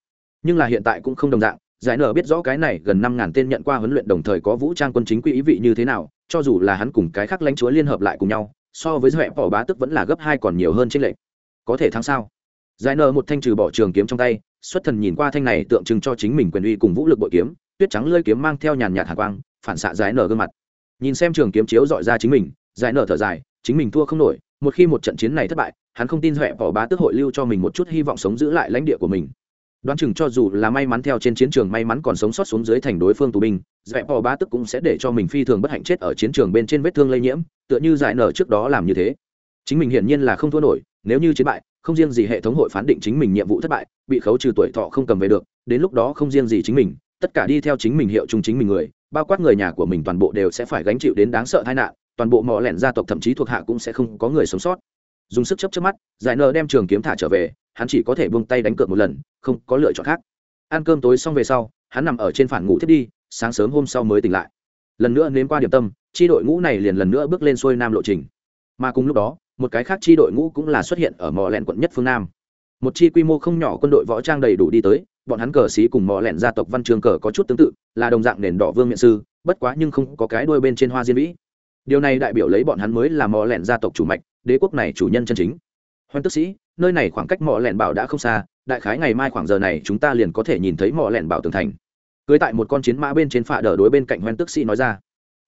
Speaker 1: Nhưng là hiện tại cũng không đồng dạng, giải nở biết rõ cái này gần năm ngàn tên nhận qua huấn luyện đồng thời có vũ trang quân chính quy ý vị như thế nào, cho dù là hắn cùng cái khác lãnh chúa liên hợp lại cùng nhau, so với dọa bỏ bá tức vẫn là gấp hai còn nhiều hơn trên lệch. Có thể thắng sao? Giải nở một thanh trừ bỏ trường kiếm trong tay, xuất thần nhìn qua thanh này tượng trưng cho chính mình quyền uy cùng vũ lực bội kiếm, tuyết trắng lơi kiếm mang theo nhàn nhạt hạ quang, phản xạ giải nở gương mặt. Nhìn xem trường kiếm chiếu dọi ra chính mình, giải nở thở dài chính mình thua không nổi, một khi một trận chiến này thất bại, hắn không tin huệ bỏ bá tước hội lưu cho mình một chút hy vọng sống giữ lại lãnh địa của mình. Đoán chừng cho dù là may mắn theo trên chiến trường, may mắn còn sống sót xuống dưới thành đối phương tù binh giải bỏ bá tức cũng sẽ để cho mình phi thường bất hạnh chết ở chiến trường bên trên vết thương lây nhiễm, tựa như giải nở trước đó làm như thế. Chính mình hiển nhiên là không thua nổi, nếu như chiến bại, không riêng gì hệ thống hội phán định chính mình nhiệm vụ thất bại, bị khấu trừ tuổi thọ không cầm về được, đến lúc đó không riêng gì chính mình, tất cả đi theo chính mình hiệu chung chính mình người, bao quát người nhà của mình toàn bộ đều sẽ phải gánh chịu đến đáng sợ tai nạn toàn bộ mỏ lẻn gia tộc thậm chí thuộc hạ cũng sẽ không có người sống sót. Dùng sức chấp chấp mắt, giải nờ đem trường kiếm thả trở về, hắn chỉ có thể buông tay đánh cược một lần, không có lựa chọn khác. Ăn cơm tối xong về sau, hắn nằm ở trên phản ngủ thiết đi, sáng sớm hôm sau mới tỉnh lại. Lần nữa nếm qua điểm tâm, chi đội ngũ này liền lần nữa bước lên xuôi nam lộ trình. Mà cùng lúc đó, một cái khác chi đội ngũ cũng là xuất hiện ở mỏ lẹn quận nhất phương nam. Một chi quy mô không nhỏ quân đội võ trang đầy đủ đi tới, bọn hắn cờ xí cùng mỏ lẹn gia tộc văn trường cờ có chút tương tự, là đồng dạng nền đỏ vương miện sư, bất quá nhưng không có cái đuôi bên trên hoa diên vĩ điều này đại biểu lấy bọn hắn mới là mỏ lẹn gia tộc chủ mạch, đế quốc này chủ nhân chân chính. Hoan tức sĩ, nơi này khoảng cách mỏ lẹn bảo đã không xa, đại khái ngày mai khoảng giờ này chúng ta liền có thể nhìn thấy mỏ lẹn bảo tường thành. Cưới tại một con chiến mã bên trên phạ đờ đối bên cạnh hoan tức sĩ nói ra,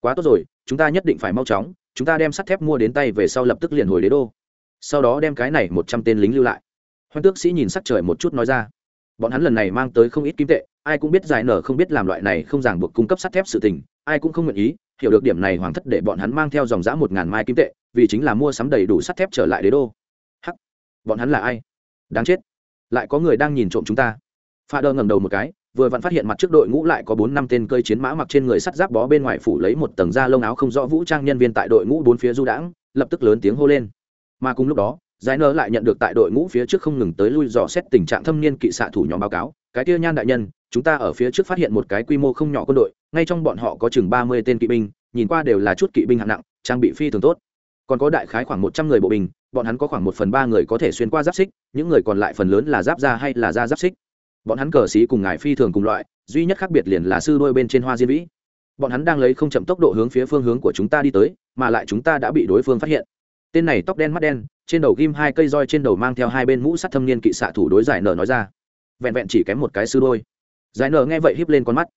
Speaker 1: quá tốt rồi, chúng ta nhất định phải mau chóng, chúng ta đem sắt thép mua đến tay về sau lập tức liền hồi đế đô. Sau đó đem cái này một trăm tên lính lưu lại. Hoan tước sĩ nhìn sắc trời một chút nói ra, bọn hắn lần này mang tới không ít kim tệ, ai cũng biết giải nở không biết làm loại này không ràng buộc cung cấp sắt thép sự tình, ai cũng không nguyện ý hiểu được điểm này hoàng thất để bọn hắn mang theo dòng giã một ngàn mai kim tệ, vì chính là mua sắm đầy đủ sắt thép trở lại đế đô. Hắc, bọn hắn là ai? Đáng chết, lại có người đang nhìn trộm chúng ta. Pha đơ ngầm đầu một cái, vừa vặn phát hiện mặt trước đội ngũ lại có bốn năm tên cơi chiến mã mặc trên người sắt giáp bó bên ngoài phủ lấy một tầng da lông áo không rõ vũ trang nhân viên tại đội ngũ bốn phía du đãng, lập tức lớn tiếng hô lên. Mà cùng lúc đó, giải nơ lại nhận được tại đội ngũ phía trước không ngừng tới lui dò xét tình trạng thâm niên kỵ xạ thủ nhóm báo cáo, cái kia nhan đại nhân chúng ta ở phía trước phát hiện một cái quy mô không nhỏ quân đội, ngay trong bọn họ có chừng ba mươi tên kỵ binh, nhìn qua đều là chút kỵ binh hạng nặng, trang bị phi thường tốt. Còn có đại khái khoảng một trăm người bộ binh, bọn hắn có khoảng một phần ba người có thể xuyên qua giáp xích, những người còn lại phần lớn là giáp da hay là da giáp xích. Bọn hắn cờ xí cùng ngài phi thường cùng loại, duy nhất khác biệt liền là sư đôi bên trên hoa diên vĩ. Bọn hắn đang lấy không chậm tốc độ hướng phía phương hướng của chúng ta đi tới, mà lại chúng ta đã bị đối phương phát hiện. Tên này tóc đen mắt đen, trên đầu ghim hai cây roi trên đầu mang theo hai bên mũ sắt thâm niên kỵ xạ thủ đối giải nở nói ra. Vẹn vẹn chỉ kém một cái sư đôi giải nở nghe vậy híp lên con mắt.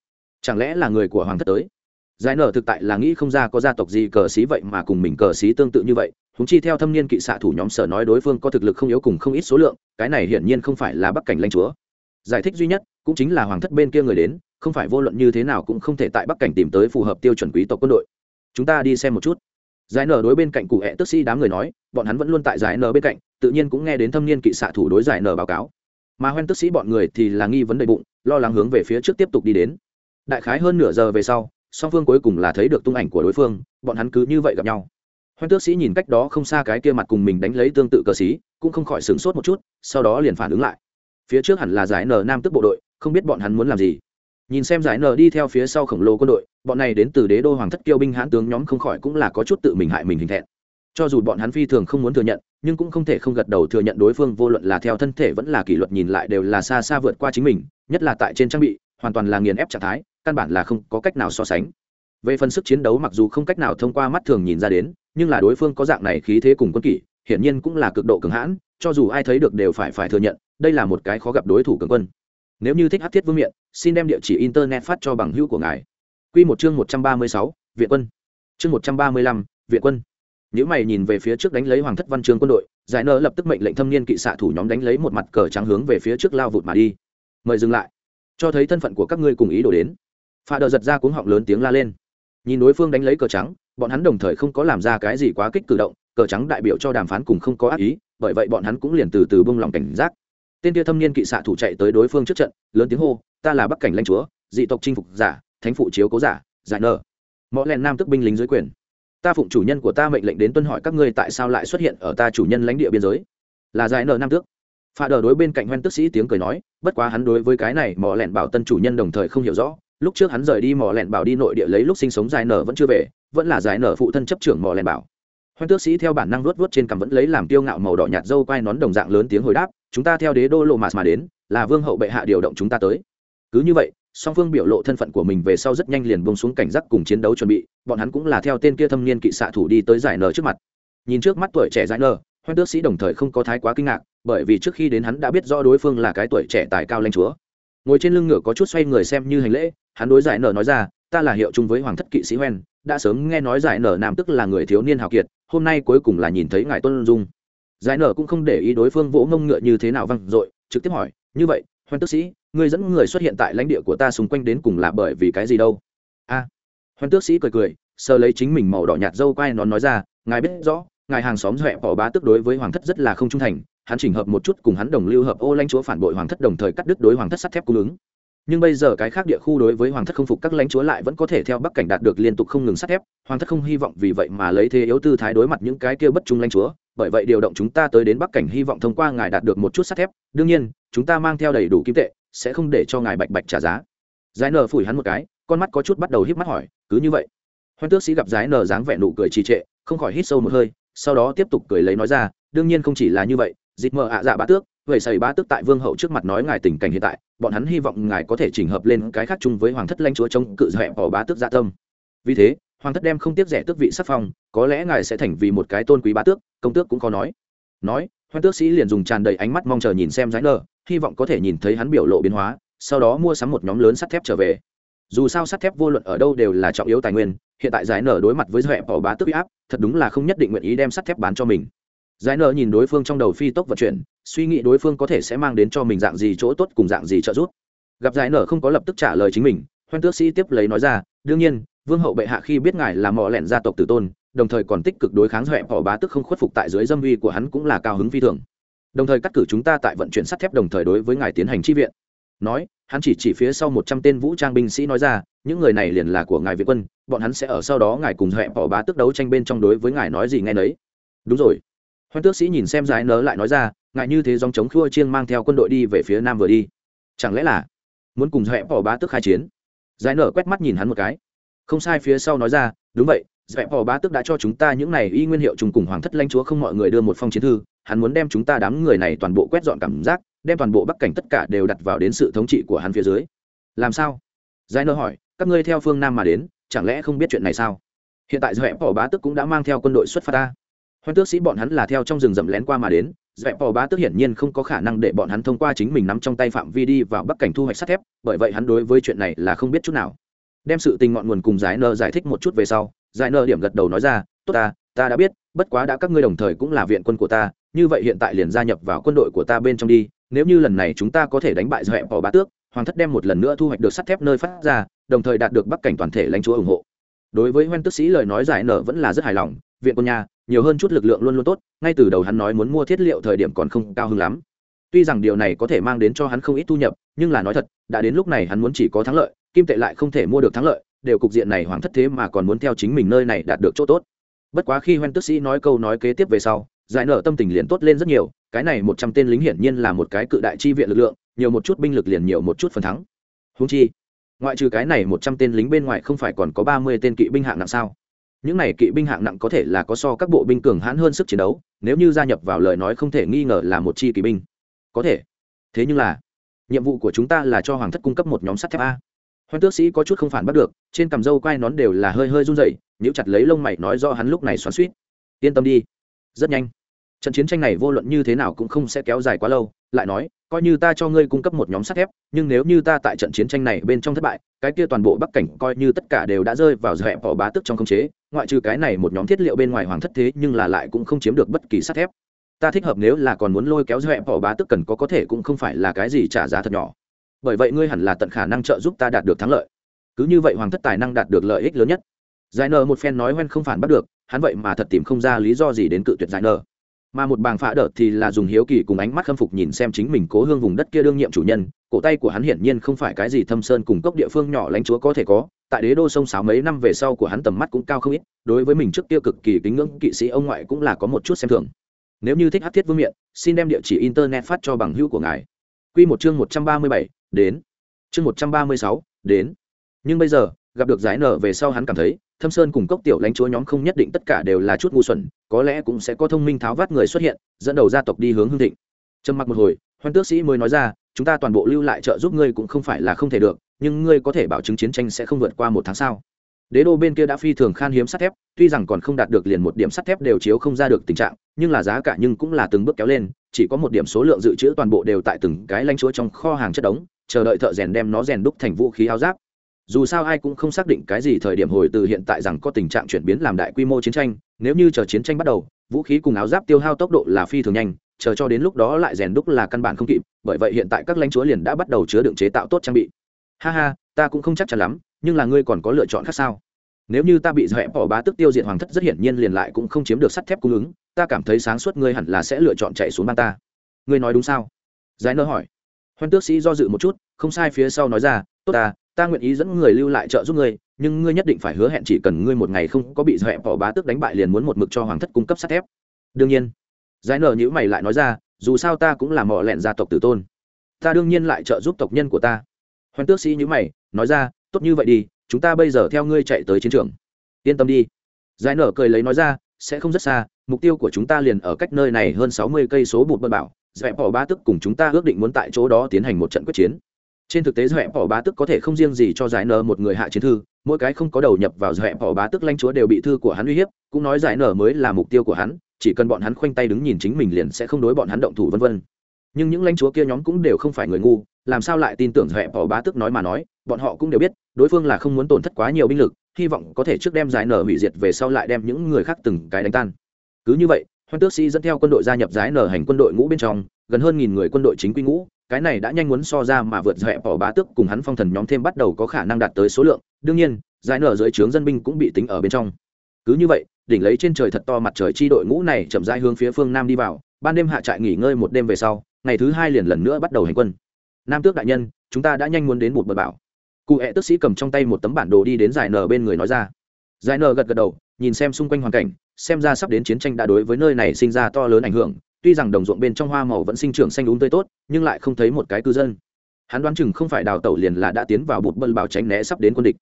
Speaker 1: Chẳng lẽ là người của hoàng thất tới? Giải nở thực tại là nghĩ không ra có gia tộc gì cờ xí vậy mà cùng mình cờ xí tương tự như vậy. Húng chi theo thâm niên kỵ xạ thủ nhóm sở nói đối phương có thực lực không yếu cùng không ít số lượng, cái này hiển nhiên không phải là bắc cảnh lanh chúa. Giải thích duy nhất, cũng chính là hoàng thất bên kia người đến, không phải vô luận như thế nào cũng không thể tại bắc cảnh tìm tới phù hợp tiêu chuẩn quý tộc quân đội. Chúng ta đi xem một chút. Giải nở đối bên cạnh cụ hẹ tức sĩ đám người nói, bọn hắn vẫn luôn tại giải nở bên cạnh, tự nhiên cũng nghe đến thâm niên kỵ xạ thủ đối giải nở báo cáo. Mà hoen tức sĩ bọn người thì là nghi vấn đầy bụng lo lắng hướng về phía trước tiếp tục đi đến. Đại khái hơn nửa giờ về sau, song phương cuối cùng là thấy được tung ảnh của đối phương, bọn hắn cứ như vậy gặp nhau. Hoen tước sĩ nhìn cách đó không xa cái kia mặt cùng mình đánh lấy tương tự cờ sĩ, cũng không khỏi sửng sốt một chút, sau đó liền phản ứng lại. Phía trước hẳn là giải nở nam tức bộ đội, không biết bọn hắn muốn làm gì. Nhìn xem giải n đi theo phía sau khổng lồ quân đội, bọn này đến từ đế đô hoàng thất kiêu binh hãn tướng nhóm không khỏi cũng là có chút tự mình hại mình hình thẹn cho dù bọn hắn phi thường không muốn thừa nhận, nhưng cũng không thể không gật đầu thừa nhận đối phương vô luận là theo thân thể vẫn là kỷ luật nhìn lại đều là xa xa vượt qua chính mình, nhất là tại trên trang bị, hoàn toàn là nghiền ép trạng thái, căn bản là không có cách nào so sánh. Về phần sức chiến đấu mặc dù không cách nào thông qua mắt thường nhìn ra đến, nhưng là đối phương có dạng này khí thế cùng quân kỷ, hiển nhiên cũng là cực độ cường hãn, cho dù ai thấy được đều phải phải thừa nhận, đây là một cái khó gặp đối thủ cường quân. Nếu như thích hát thiết vương miện, xin đem địa chỉ internet phát cho bằng hữu của ngài. Q một chương một trăm ba mươi sáu, viện quân. Chương một trăm ba mươi lăm, viện quân nếu mày nhìn về phía trước đánh lấy hoàng thất văn chương quân đội, giải nơ lập tức mệnh lệnh thâm niên kỵ xạ thủ nhóm đánh lấy một mặt cờ trắng hướng về phía trước lao vụt mà đi. Mời dừng lại. Cho thấy thân phận của các ngươi cùng ý đồ đến. Pha đờ giật ra cuống họng lớn tiếng la lên. Nhìn đối phương đánh lấy cờ trắng, bọn hắn đồng thời không có làm ra cái gì quá kích cử động, cờ trắng đại biểu cho đàm phán cùng không có ác ý, bởi vậy bọn hắn cũng liền từ từ bông lòng cảnh giác. Tên kia thâm niên kỵ xạ thủ chạy tới đối phương trước trận, lớn tiếng hô, ta là bắc cảnh lãnh chúa, dị tộc chinh phục giả, thánh phụ chiếu cố giả, giải nơ mọi lẹn nam tức binh lính dưới quyền ta phụng chủ nhân của ta mệnh lệnh đến tuân hỏi các ngươi tại sao lại xuất hiện ở ta chủ nhân lãnh địa biên giới. Là giải nợ nam tước. Pha đờ đối bên cạnh hoen tức sĩ tiếng cười nói, bất quá hắn đối với cái này mò lẹn bảo tân chủ nhân đồng thời không hiểu rõ, lúc trước hắn rời đi mò lẹn bảo đi nội địa lấy lúc sinh sống giải nở vẫn chưa về, vẫn là giải nở phụ thân chấp trưởng mò lẹn bảo. Hoen tước sĩ theo bản năng luốt vuốt trên cằm vẫn lấy làm tiêu ngạo màu đỏ nhạt dâu quai nón đồng dạng lớn tiếng hồi đáp, chúng ta theo đế đô lộ mạt mà đến, là vương hậu bệ hạ điều động chúng ta tới. Cứ như vậy song phương biểu lộ thân phận của mình về sau rất nhanh liền bông xuống cảnh giác cùng chiến đấu chuẩn bị, bọn hắn cũng là theo tên kia thâm niên kỵ xạ thủ đi tới giải nở trước mặt. Nhìn trước mắt tuổi trẻ giải nở hoen tước sĩ đồng thời không có thái quá kinh ngạc, bởi vì trước khi đến hắn đã biết rõ đối phương là cái tuổi trẻ tài cao lanh chúa. Ngồi trên lưng ngựa có chút xoay người xem như hành lễ, hắn đối giải nở nói ra, ta là hiệu chung với hoàng thất kỵ sĩ hoen, đã sớm nghe nói giải nở nam tức là người thiếu niên hào kiệt, hôm nay cuối cùng là nhìn thấy ngài tôn dung. Giải nở cũng không để ý đối phương vỗ ngông ngựa như thế nào văng dội, trực tiếp hỏi, như vậy, hoan tước sĩ Ngươi dẫn người xuất hiện tại lãnh địa của ta xung quanh đến cùng là bởi vì cái gì đâu? A à, hoan tước sĩ cười cười sờ lấy chính mình màu đỏ nhạt dâu quai nón nói ra ngài biết rõ ngài hàng xóm huệ bỏ bá tức đối với hoàng thất rất là không trung thành hắn chỉnh hợp một chút cùng hắn đồng lưu hợp ô lãnh chúa phản bội hoàng thất đồng thời cắt đứt đối hoàng thất sắt thép cung ứng. Nhưng bây giờ cái khác địa khu đối với hoàng thất không phục các lãnh chúa lại vẫn có thể theo bắc cảnh đạt được liên tục không ngừng sắt thép hoàng thất không hy vọng vì vậy mà lấy thế yếu tư thái đối mặt những cái kia bất trung lãnh chúa bởi vậy điều động chúng ta tới đến bắc cảnh hy vọng thông qua ngài đạt được một chút sắt thép. Đương nhiên chúng ta mang theo đầy đủ kim tệ sẽ không để cho ngài bạch bạch trả giá. Giải nở phủi hắn một cái, con mắt có chút bắt đầu híp mắt hỏi, cứ như vậy. Hoan tước sĩ gặp giải nở dáng vẻ nụ cười trì trệ, không khỏi hít sâu một hơi, sau đó tiếp tục cười lấy nói ra, đương nhiên không chỉ là như vậy, dịp mờ ạ dạ bá tước vậy xảy bá tước tại vương hậu trước mặt nói ngài tình cảnh hiện tại, bọn hắn hy vọng ngài có thể chỉnh hợp lên cái khác chung với hoàng thất lãnh chúa chống cự dẹp bỏ bá tước dạ tâm. Vì thế, hoàng thất đem không tiếc rẻ tước vị sắc phong, có lẽ ngài sẽ thành vì một cái tôn quý bá tước, công tước cũng khó nói. Nói hoan tước sĩ liền dùng tràn đầy ánh mắt mong chờ nhìn xem giải nở, hy vọng có thể nhìn thấy hắn biểu lộ biến hóa, sau đó mua sắm một nhóm lớn sắt thép trở về. Dù sao sắt thép vô luận ở đâu đều là trọng yếu tài nguyên, hiện tại giải nở đối mặt với dẹp bỏ bá tước áp, thật đúng là không nhất định nguyện ý đem sắt thép bán cho mình. Giải nở nhìn đối phương trong đầu phi tốc vận chuyển, suy nghĩ đối phương có thể sẽ mang đến cho mình dạng gì chỗ tốt cùng dạng gì trợ giúp. Gặp giải nở không có lập tức trả lời chính mình, hoan tước sĩ tiếp lấy nói ra, đương nhiên, vương hậu bệ hạ khi biết ngài là mỏ lẻn gia tộc tử tôn đồng thời còn tích cực đối kháng huệ bỏ bá tức không khuất phục tại dưới dâm uy của hắn cũng là cao hứng phi thường. Đồng thời cắt cử chúng ta tại vận chuyển sắt thép đồng thời đối với ngài tiến hành chi viện. Nói, hắn chỉ chỉ phía sau một trăm tên vũ trang binh sĩ nói ra, những người này liền là của ngài việt quân, bọn hắn sẽ ở sau đó ngài cùng huệ bỏ bá tức đấu tranh bên trong đối với ngài nói gì nghe nấy. Đúng rồi. Hoan tước sĩ nhìn xem giải nớ lại nói ra, ngài như thế dòng chống khua chiêng mang theo quân đội đi về phía nam vừa đi. Chẳng lẽ là muốn cùng huệ bỏ bá tức khai chiến? Giải nở quét mắt nhìn hắn một cái. Không sai, phía sau nói ra, đúng vậy dẹp bỏ bá tức đã cho chúng ta những này y nguyên hiệu trùng cùng hoàng thất lãnh chúa không mọi người đưa một phong chiến thư, hắn muốn đem chúng ta đám người này toàn bộ quét dọn cảm giác, đem toàn bộ bắc cảnh tất cả đều đặt vào đến sự thống trị của hắn phía dưới. Làm sao? Giải nơ hỏi, các ngươi theo phương nam mà đến, chẳng lẽ không biết chuyện này sao? Hiện tại dẹp bỏ bá tức cũng đã mang theo quân đội xuất phát ta. Hoan tước sĩ bọn hắn là theo trong rừng rậm lén qua mà đến, dẹp bỏ bá tức hiển nhiên không có khả năng để bọn hắn thông qua chính mình nắm trong tay phạm vi đi vào bắc cảnh thu hoạch sắt thép, bởi vậy hắn đối với chuyện này là không biết chút nào. Đem sự tình ngọn nguồn cùng giải nơ giải thích một chút về sau giải nợ điểm gật đầu nói ra, tốt ta ta đã biết, bất quá đã các ngươi đồng thời cũng là viện quân của ta, như vậy hiện tại liền gia nhập vào quân đội của ta bên trong đi, nếu như lần này chúng ta có thể đánh bại dẹp bỏ bá tước, hoàng thất đem một lần nữa thu hoạch được sắt thép nơi phát ra, đồng thời đạt được bắc cảnh toàn thể lãnh chúa ủng hộ. Đối với hoen tức sĩ lời nói giải nở vẫn là rất hài lòng, viện quân nhà, nhiều hơn chút lực lượng luôn luôn tốt, ngay từ đầu hắn nói muốn mua thiết liệu thời điểm còn không cao hứng lắm. Tuy rằng điều này có thể mang đến cho hắn không ít thu nhập, nhưng là nói thật, đã đến lúc này hắn muốn chỉ có thắng lợi, kim tệ lại không thể mua được thắng lợi đều cục diện này hoàng thất thế mà còn muốn theo chính mình nơi này đạt được chỗ tốt. Bất quá khi hoen tức sĩ nói câu nói kế tiếp về sau, giải nở tâm tình liền tốt lên rất nhiều, cái này một trăm tên lính hiển nhiên là một cái cự đại chi viện lực lượng, nhiều một chút binh lực liền nhiều một chút phần thắng. Húng chi, ngoại trừ cái này một trăm tên lính bên ngoài không phải còn có ba mươi tên kỵ binh hạng nặng sao? Những này kỵ binh hạng nặng có thể là có so các bộ binh cường hãn hơn sức chiến đấu, nếu như gia nhập vào lời nói không thể nghi ngờ là một chi kỵ binh. Có thể. Thế nhưng là, nhiệm vụ của chúng ta là cho hoàng thất cung cấp một nhóm sắt thép a hoan tước sĩ có chút không phản bắt được, trên cằm râu quai nón đều là hơi hơi run rẩy nếu chặt lấy lông mày nói do hắn lúc này xoắn suýt yên tâm đi. Rất nhanh. Trận chiến tranh này vô luận như thế nào cũng không sẽ kéo dài quá lâu, lại nói, coi như ta cho ngươi cung cấp một nhóm sắt thép, nhưng nếu như ta tại trận chiến tranh này bên trong thất bại, cái kia toàn bộ bắc cảnh coi như tất cả đều đã rơi vào dẹp bỏ bá tức trong khống chế, ngoại trừ cái này một nhóm thiết liệu bên ngoài hoàng thất thế, nhưng là lại cũng không chiếm được bất kỳ sắt thép. Ta thích hợp nếu là còn muốn lôi kéo dẹp bỏ bá tức cần có có thể cũng không phải là cái gì trả giá thật nhỏ bởi vậy ngươi hẳn là tận khả năng trợ giúp ta đạt được thắng lợi. Cứ như vậy hoàng thất tài năng đạt được lợi ích lớn nhất. Giải nờ một phen nói hoen không phản bắt được, hắn vậy mà thật tìm không ra lý do gì đến cự tuyệt giải nờ. Mà một bàng phá đợt thì là dùng hiếu kỳ cùng ánh mắt khâm phục nhìn xem chính mình cố hương vùng đất kia đương nhiệm chủ nhân, cổ tay của hắn hiển nhiên không phải cái gì thâm sơn cùng cốc địa phương nhỏ lãnh chúa có thể có, tại đế đô sông sáo mấy năm về sau của hắn tầm mắt cũng cao không ít, đối với mình trước kia cực kỳ kính ngưỡng kỵ sĩ ông ngoại cũng là có một chút xem thường. Nếu như thích hát thiết vương miện, xin đem địa chỉ internet phát cho bằng hữu của ngài. Q một chương một trăm ba mươi bảy đến. Chương một trăm ba mươi sáu, đến. Nhưng bây giờ, gặp được giải nở về sau hắn cảm thấy, thâm sơn cùng cốc tiểu lãnh chúa nhóm không nhất định tất cả đều là chút ngu xuẩn, có lẽ cũng sẽ có thông minh tháo vát người xuất hiện, dẫn đầu gia tộc đi hướng hương thịnh. Trầm mặc một hồi, hoan tước sĩ mới nói ra, chúng ta toàn bộ lưu lại trợ giúp ngươi cũng không phải là không thể được, nhưng ngươi có thể bảo chứng chiến tranh sẽ không vượt qua một tháng sau. Đế đô bên kia đã phi thường khan hiếm sắt thép, tuy rằng còn không đạt được liền một điểm sắt thép đều chiếu không ra được tình trạng, nhưng là giá cả nhưng cũng là từng bước kéo lên, chỉ có một điểm số lượng dự trữ toàn bộ đều tại từng cái lãnh chúa trong kho hàng chất đống chờ đợi thợ rèn đem nó rèn đúc thành vũ khí áo giáp. Dù sao ai cũng không xác định cái gì thời điểm hồi từ hiện tại rằng có tình trạng chuyển biến làm đại quy mô chiến tranh, nếu như chờ chiến tranh bắt đầu, vũ khí cùng áo giáp tiêu hao tốc độ là phi thường nhanh, chờ cho đến lúc đó lại rèn đúc là căn bản không kịp, bởi vậy hiện tại các lãnh chúa liền đã bắt đầu chứa đựng chế tạo tốt trang bị. Ha ha, ta cũng không chắc chắn lắm, nhưng là ngươi còn có lựa chọn khác sao? Nếu như ta bị dẹp bỏ bá tức tiêu diệt hoàng thất rất hiển nhiên liền lại cũng không chiếm được sắt thép cung ứng, ta cảm thấy sáng suốt ngươi hẳn là sẽ lựa chọn chạy xuống bang ta. Ngươi nói đúng sao? Giải nơ hỏi hoan tước sĩ do dự một chút, không sai phía sau nói ra, tốt ta ta nguyện ý dẫn người lưu lại trợ giúp ngươi, nhưng ngươi nhất định phải hứa hẹn chỉ cần ngươi một ngày không có bị dẹp bỏ bá tước đánh bại liền muốn một mực cho hoàng thất cung cấp sắt thép. Đương nhiên, giải nở nhữ mày lại nói ra, dù sao ta cũng là mỏ lẹn gia tộc tử tôn, ta đương nhiên lại trợ giúp tộc nhân của ta. Hoan tước sĩ nhữ mày, nói ra, tốt như vậy đi, chúng ta bây giờ theo ngươi chạy tới chiến trường. Yên tâm đi. Giải nở cười lấy nói ra, sẽ không rất xa, mục tiêu của chúng ta liền ở cách nơi này hơn sáu mươi cây số bụt bân bảo dẹp bỏ ba tức cùng chúng ta ước định muốn tại chỗ đó tiến hành một trận quyết chiến. Trên thực tế dẹp bỏ ba tức có thể không riêng gì cho giải nở một người hạ chiến thư, mỗi cái không có đầu nhập vào dẹp bỏ ba tức lanh chúa đều bị thư của hắn uy hiếp, cũng nói giải nở mới là mục tiêu của hắn, chỉ cần bọn hắn khoanh tay đứng nhìn chính mình liền sẽ không đối bọn hắn động thủ vân vân. Nhưng những lãnh chúa kia nhóm cũng đều không phải người ngu, làm sao lại tin tưởng dẹp bỏ ba tức nói mà nói, bọn họ cũng đều biết, đối phương là không muốn tổn thất quá nhiều binh lực, hy vọng có thể trước đem giải nở hủy diệt về sau lại đem những người khác từng cái đánh tan. Cứ như vậy hoan tước sĩ dẫn theo quân đội gia nhập giải nở hành quân đội ngũ bên trong, gần hơn nghìn người quân đội chính quy ngũ. Cái này đã nhanh muốn so ra mà vượt dẹp bỏ bá tước cùng hắn phong thần nhóm thêm bắt đầu có khả năng đạt tới số lượng. Đương nhiên giải nở dưới trướng dân binh cũng bị tính ở bên trong. Cứ như vậy, đỉnh lấy trên trời thật to mặt trời chi đội ngũ này chậm rãi hướng phía phương nam đi vào. Ban đêm hạ trại nghỉ ngơi một đêm về sau, ngày thứ hai liền lần nữa bắt đầu hành quân. Nam tước đại nhân, chúng ta đã nhanh muốn đến một bờ bảo. Cụ hẹ Tước sĩ cầm trong tay một tấm bản đồ đi đến giải nở bên người nói ra. Giải nở gật gật đầu, nhìn xem xung quanh hoàn cảnh xem ra sắp đến chiến tranh đã đối với nơi này sinh ra to lớn ảnh hưởng, tuy rằng đồng ruộng bên trong hoa màu vẫn sinh trưởng xanh đúng tươi tốt, nhưng lại không thấy một cái cư dân. Hắn đoán chừng không phải đào tẩu liền là đã tiến vào bụt bân bảo tránh né sắp đến quân địch.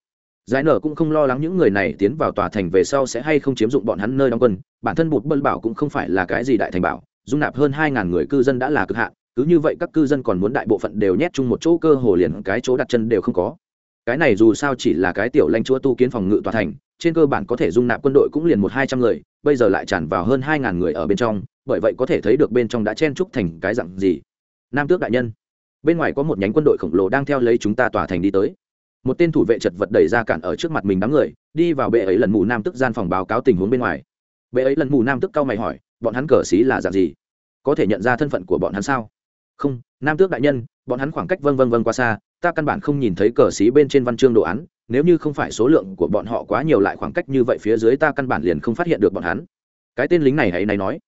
Speaker 1: Giải nở cũng không lo lắng những người này tiến vào tòa thành về sau sẽ hay không chiếm dụng bọn hắn nơi đóng quân, bản thân bụt bân bảo cũng không phải là cái gì đại thành bảo, dung nạp hơn hai ngàn người cư dân đã là cực hạn, cứ như vậy các cư dân còn muốn đại bộ phận đều nhét chung một chỗ cơ hồ liền cái chỗ đặt chân đều không có cái này dù sao chỉ là cái tiểu lãnh chúa tu kiến phòng ngự tòa thành, trên cơ bản có thể dung nạp quân đội cũng liền một hai trăm người, bây giờ lại tràn vào hơn hai ngàn người ở bên trong, bởi vậy có thể thấy được bên trong đã chen trúc thành cái dặn gì. Nam tước đại nhân, bên ngoài có một nhánh quân đội khổng lồ đang theo lấy chúng ta tòa thành đi tới. Một tên thủ vệ chật vật đẩy ra cản ở trước mặt mình đám người, đi vào bệ ấy lần mù nam tức gian phòng báo cáo tình huống bên ngoài. Bệ ấy lần mù nam tức cao mày hỏi, bọn hắn cờ xí là dạng gì? Có thể nhận ra thân phận của bọn hắn sao? Không, nam tước đại nhân, bọn hắn khoảng cách vân vân vân qua xa ta căn bản không nhìn thấy cờ xí bên trên văn chương đồ án, nếu như không phải số lượng của bọn họ quá nhiều lại khoảng cách như vậy phía dưới ta căn bản liền không phát hiện được bọn hắn. Cái tên lính này hãy này nói.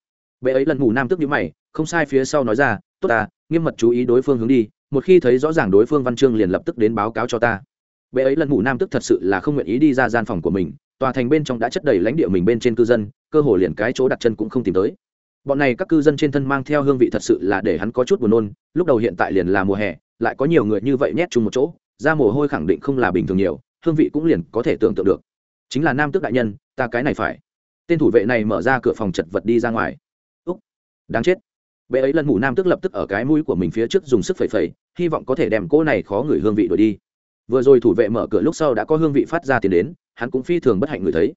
Speaker 1: Bệ ấy lần mù nam tức nhíu mày, không sai phía sau nói ra, tốt ta, nghiêm mật chú ý đối phương hướng đi, một khi thấy rõ ràng đối phương văn chương liền lập tức đến báo cáo cho ta. Bệ ấy lần mù nam tức thật sự là không nguyện ý đi ra gian phòng của mình, tòa thành bên trong đã chất đầy lãnh địa mình bên trên cư dân, cơ hồ liền cái chỗ đặt chân cũng không tìm tới. Bọn này các cư dân trên thân mang theo hương vị thật sự là để hắn có chút buồn nôn, lúc đầu hiện tại liền là mùa hè lại có nhiều người như vậy nhét chung một chỗ ra mồ hôi khẳng định không là bình thường nhiều, hương vị cũng liền có thể tưởng tượng được. Chính là nam tước đại nhân, ta cái này phải. Tên thủ vệ này mở ra cửa phòng chật vật đi ra ngoài. Úc, đáng chết. Bệ ấy lần mù nam tước lập tức ở cái mũi của mình phía trước dùng sức phẩy phẩy, hy vọng có thể đem cô này khó ngửi hương vị đổi đi. Vừa rồi thủ vệ mở cửa lúc sau đã có hương vị phát ra tiền đến, hắn cũng phi thường bất hạnh người thấy.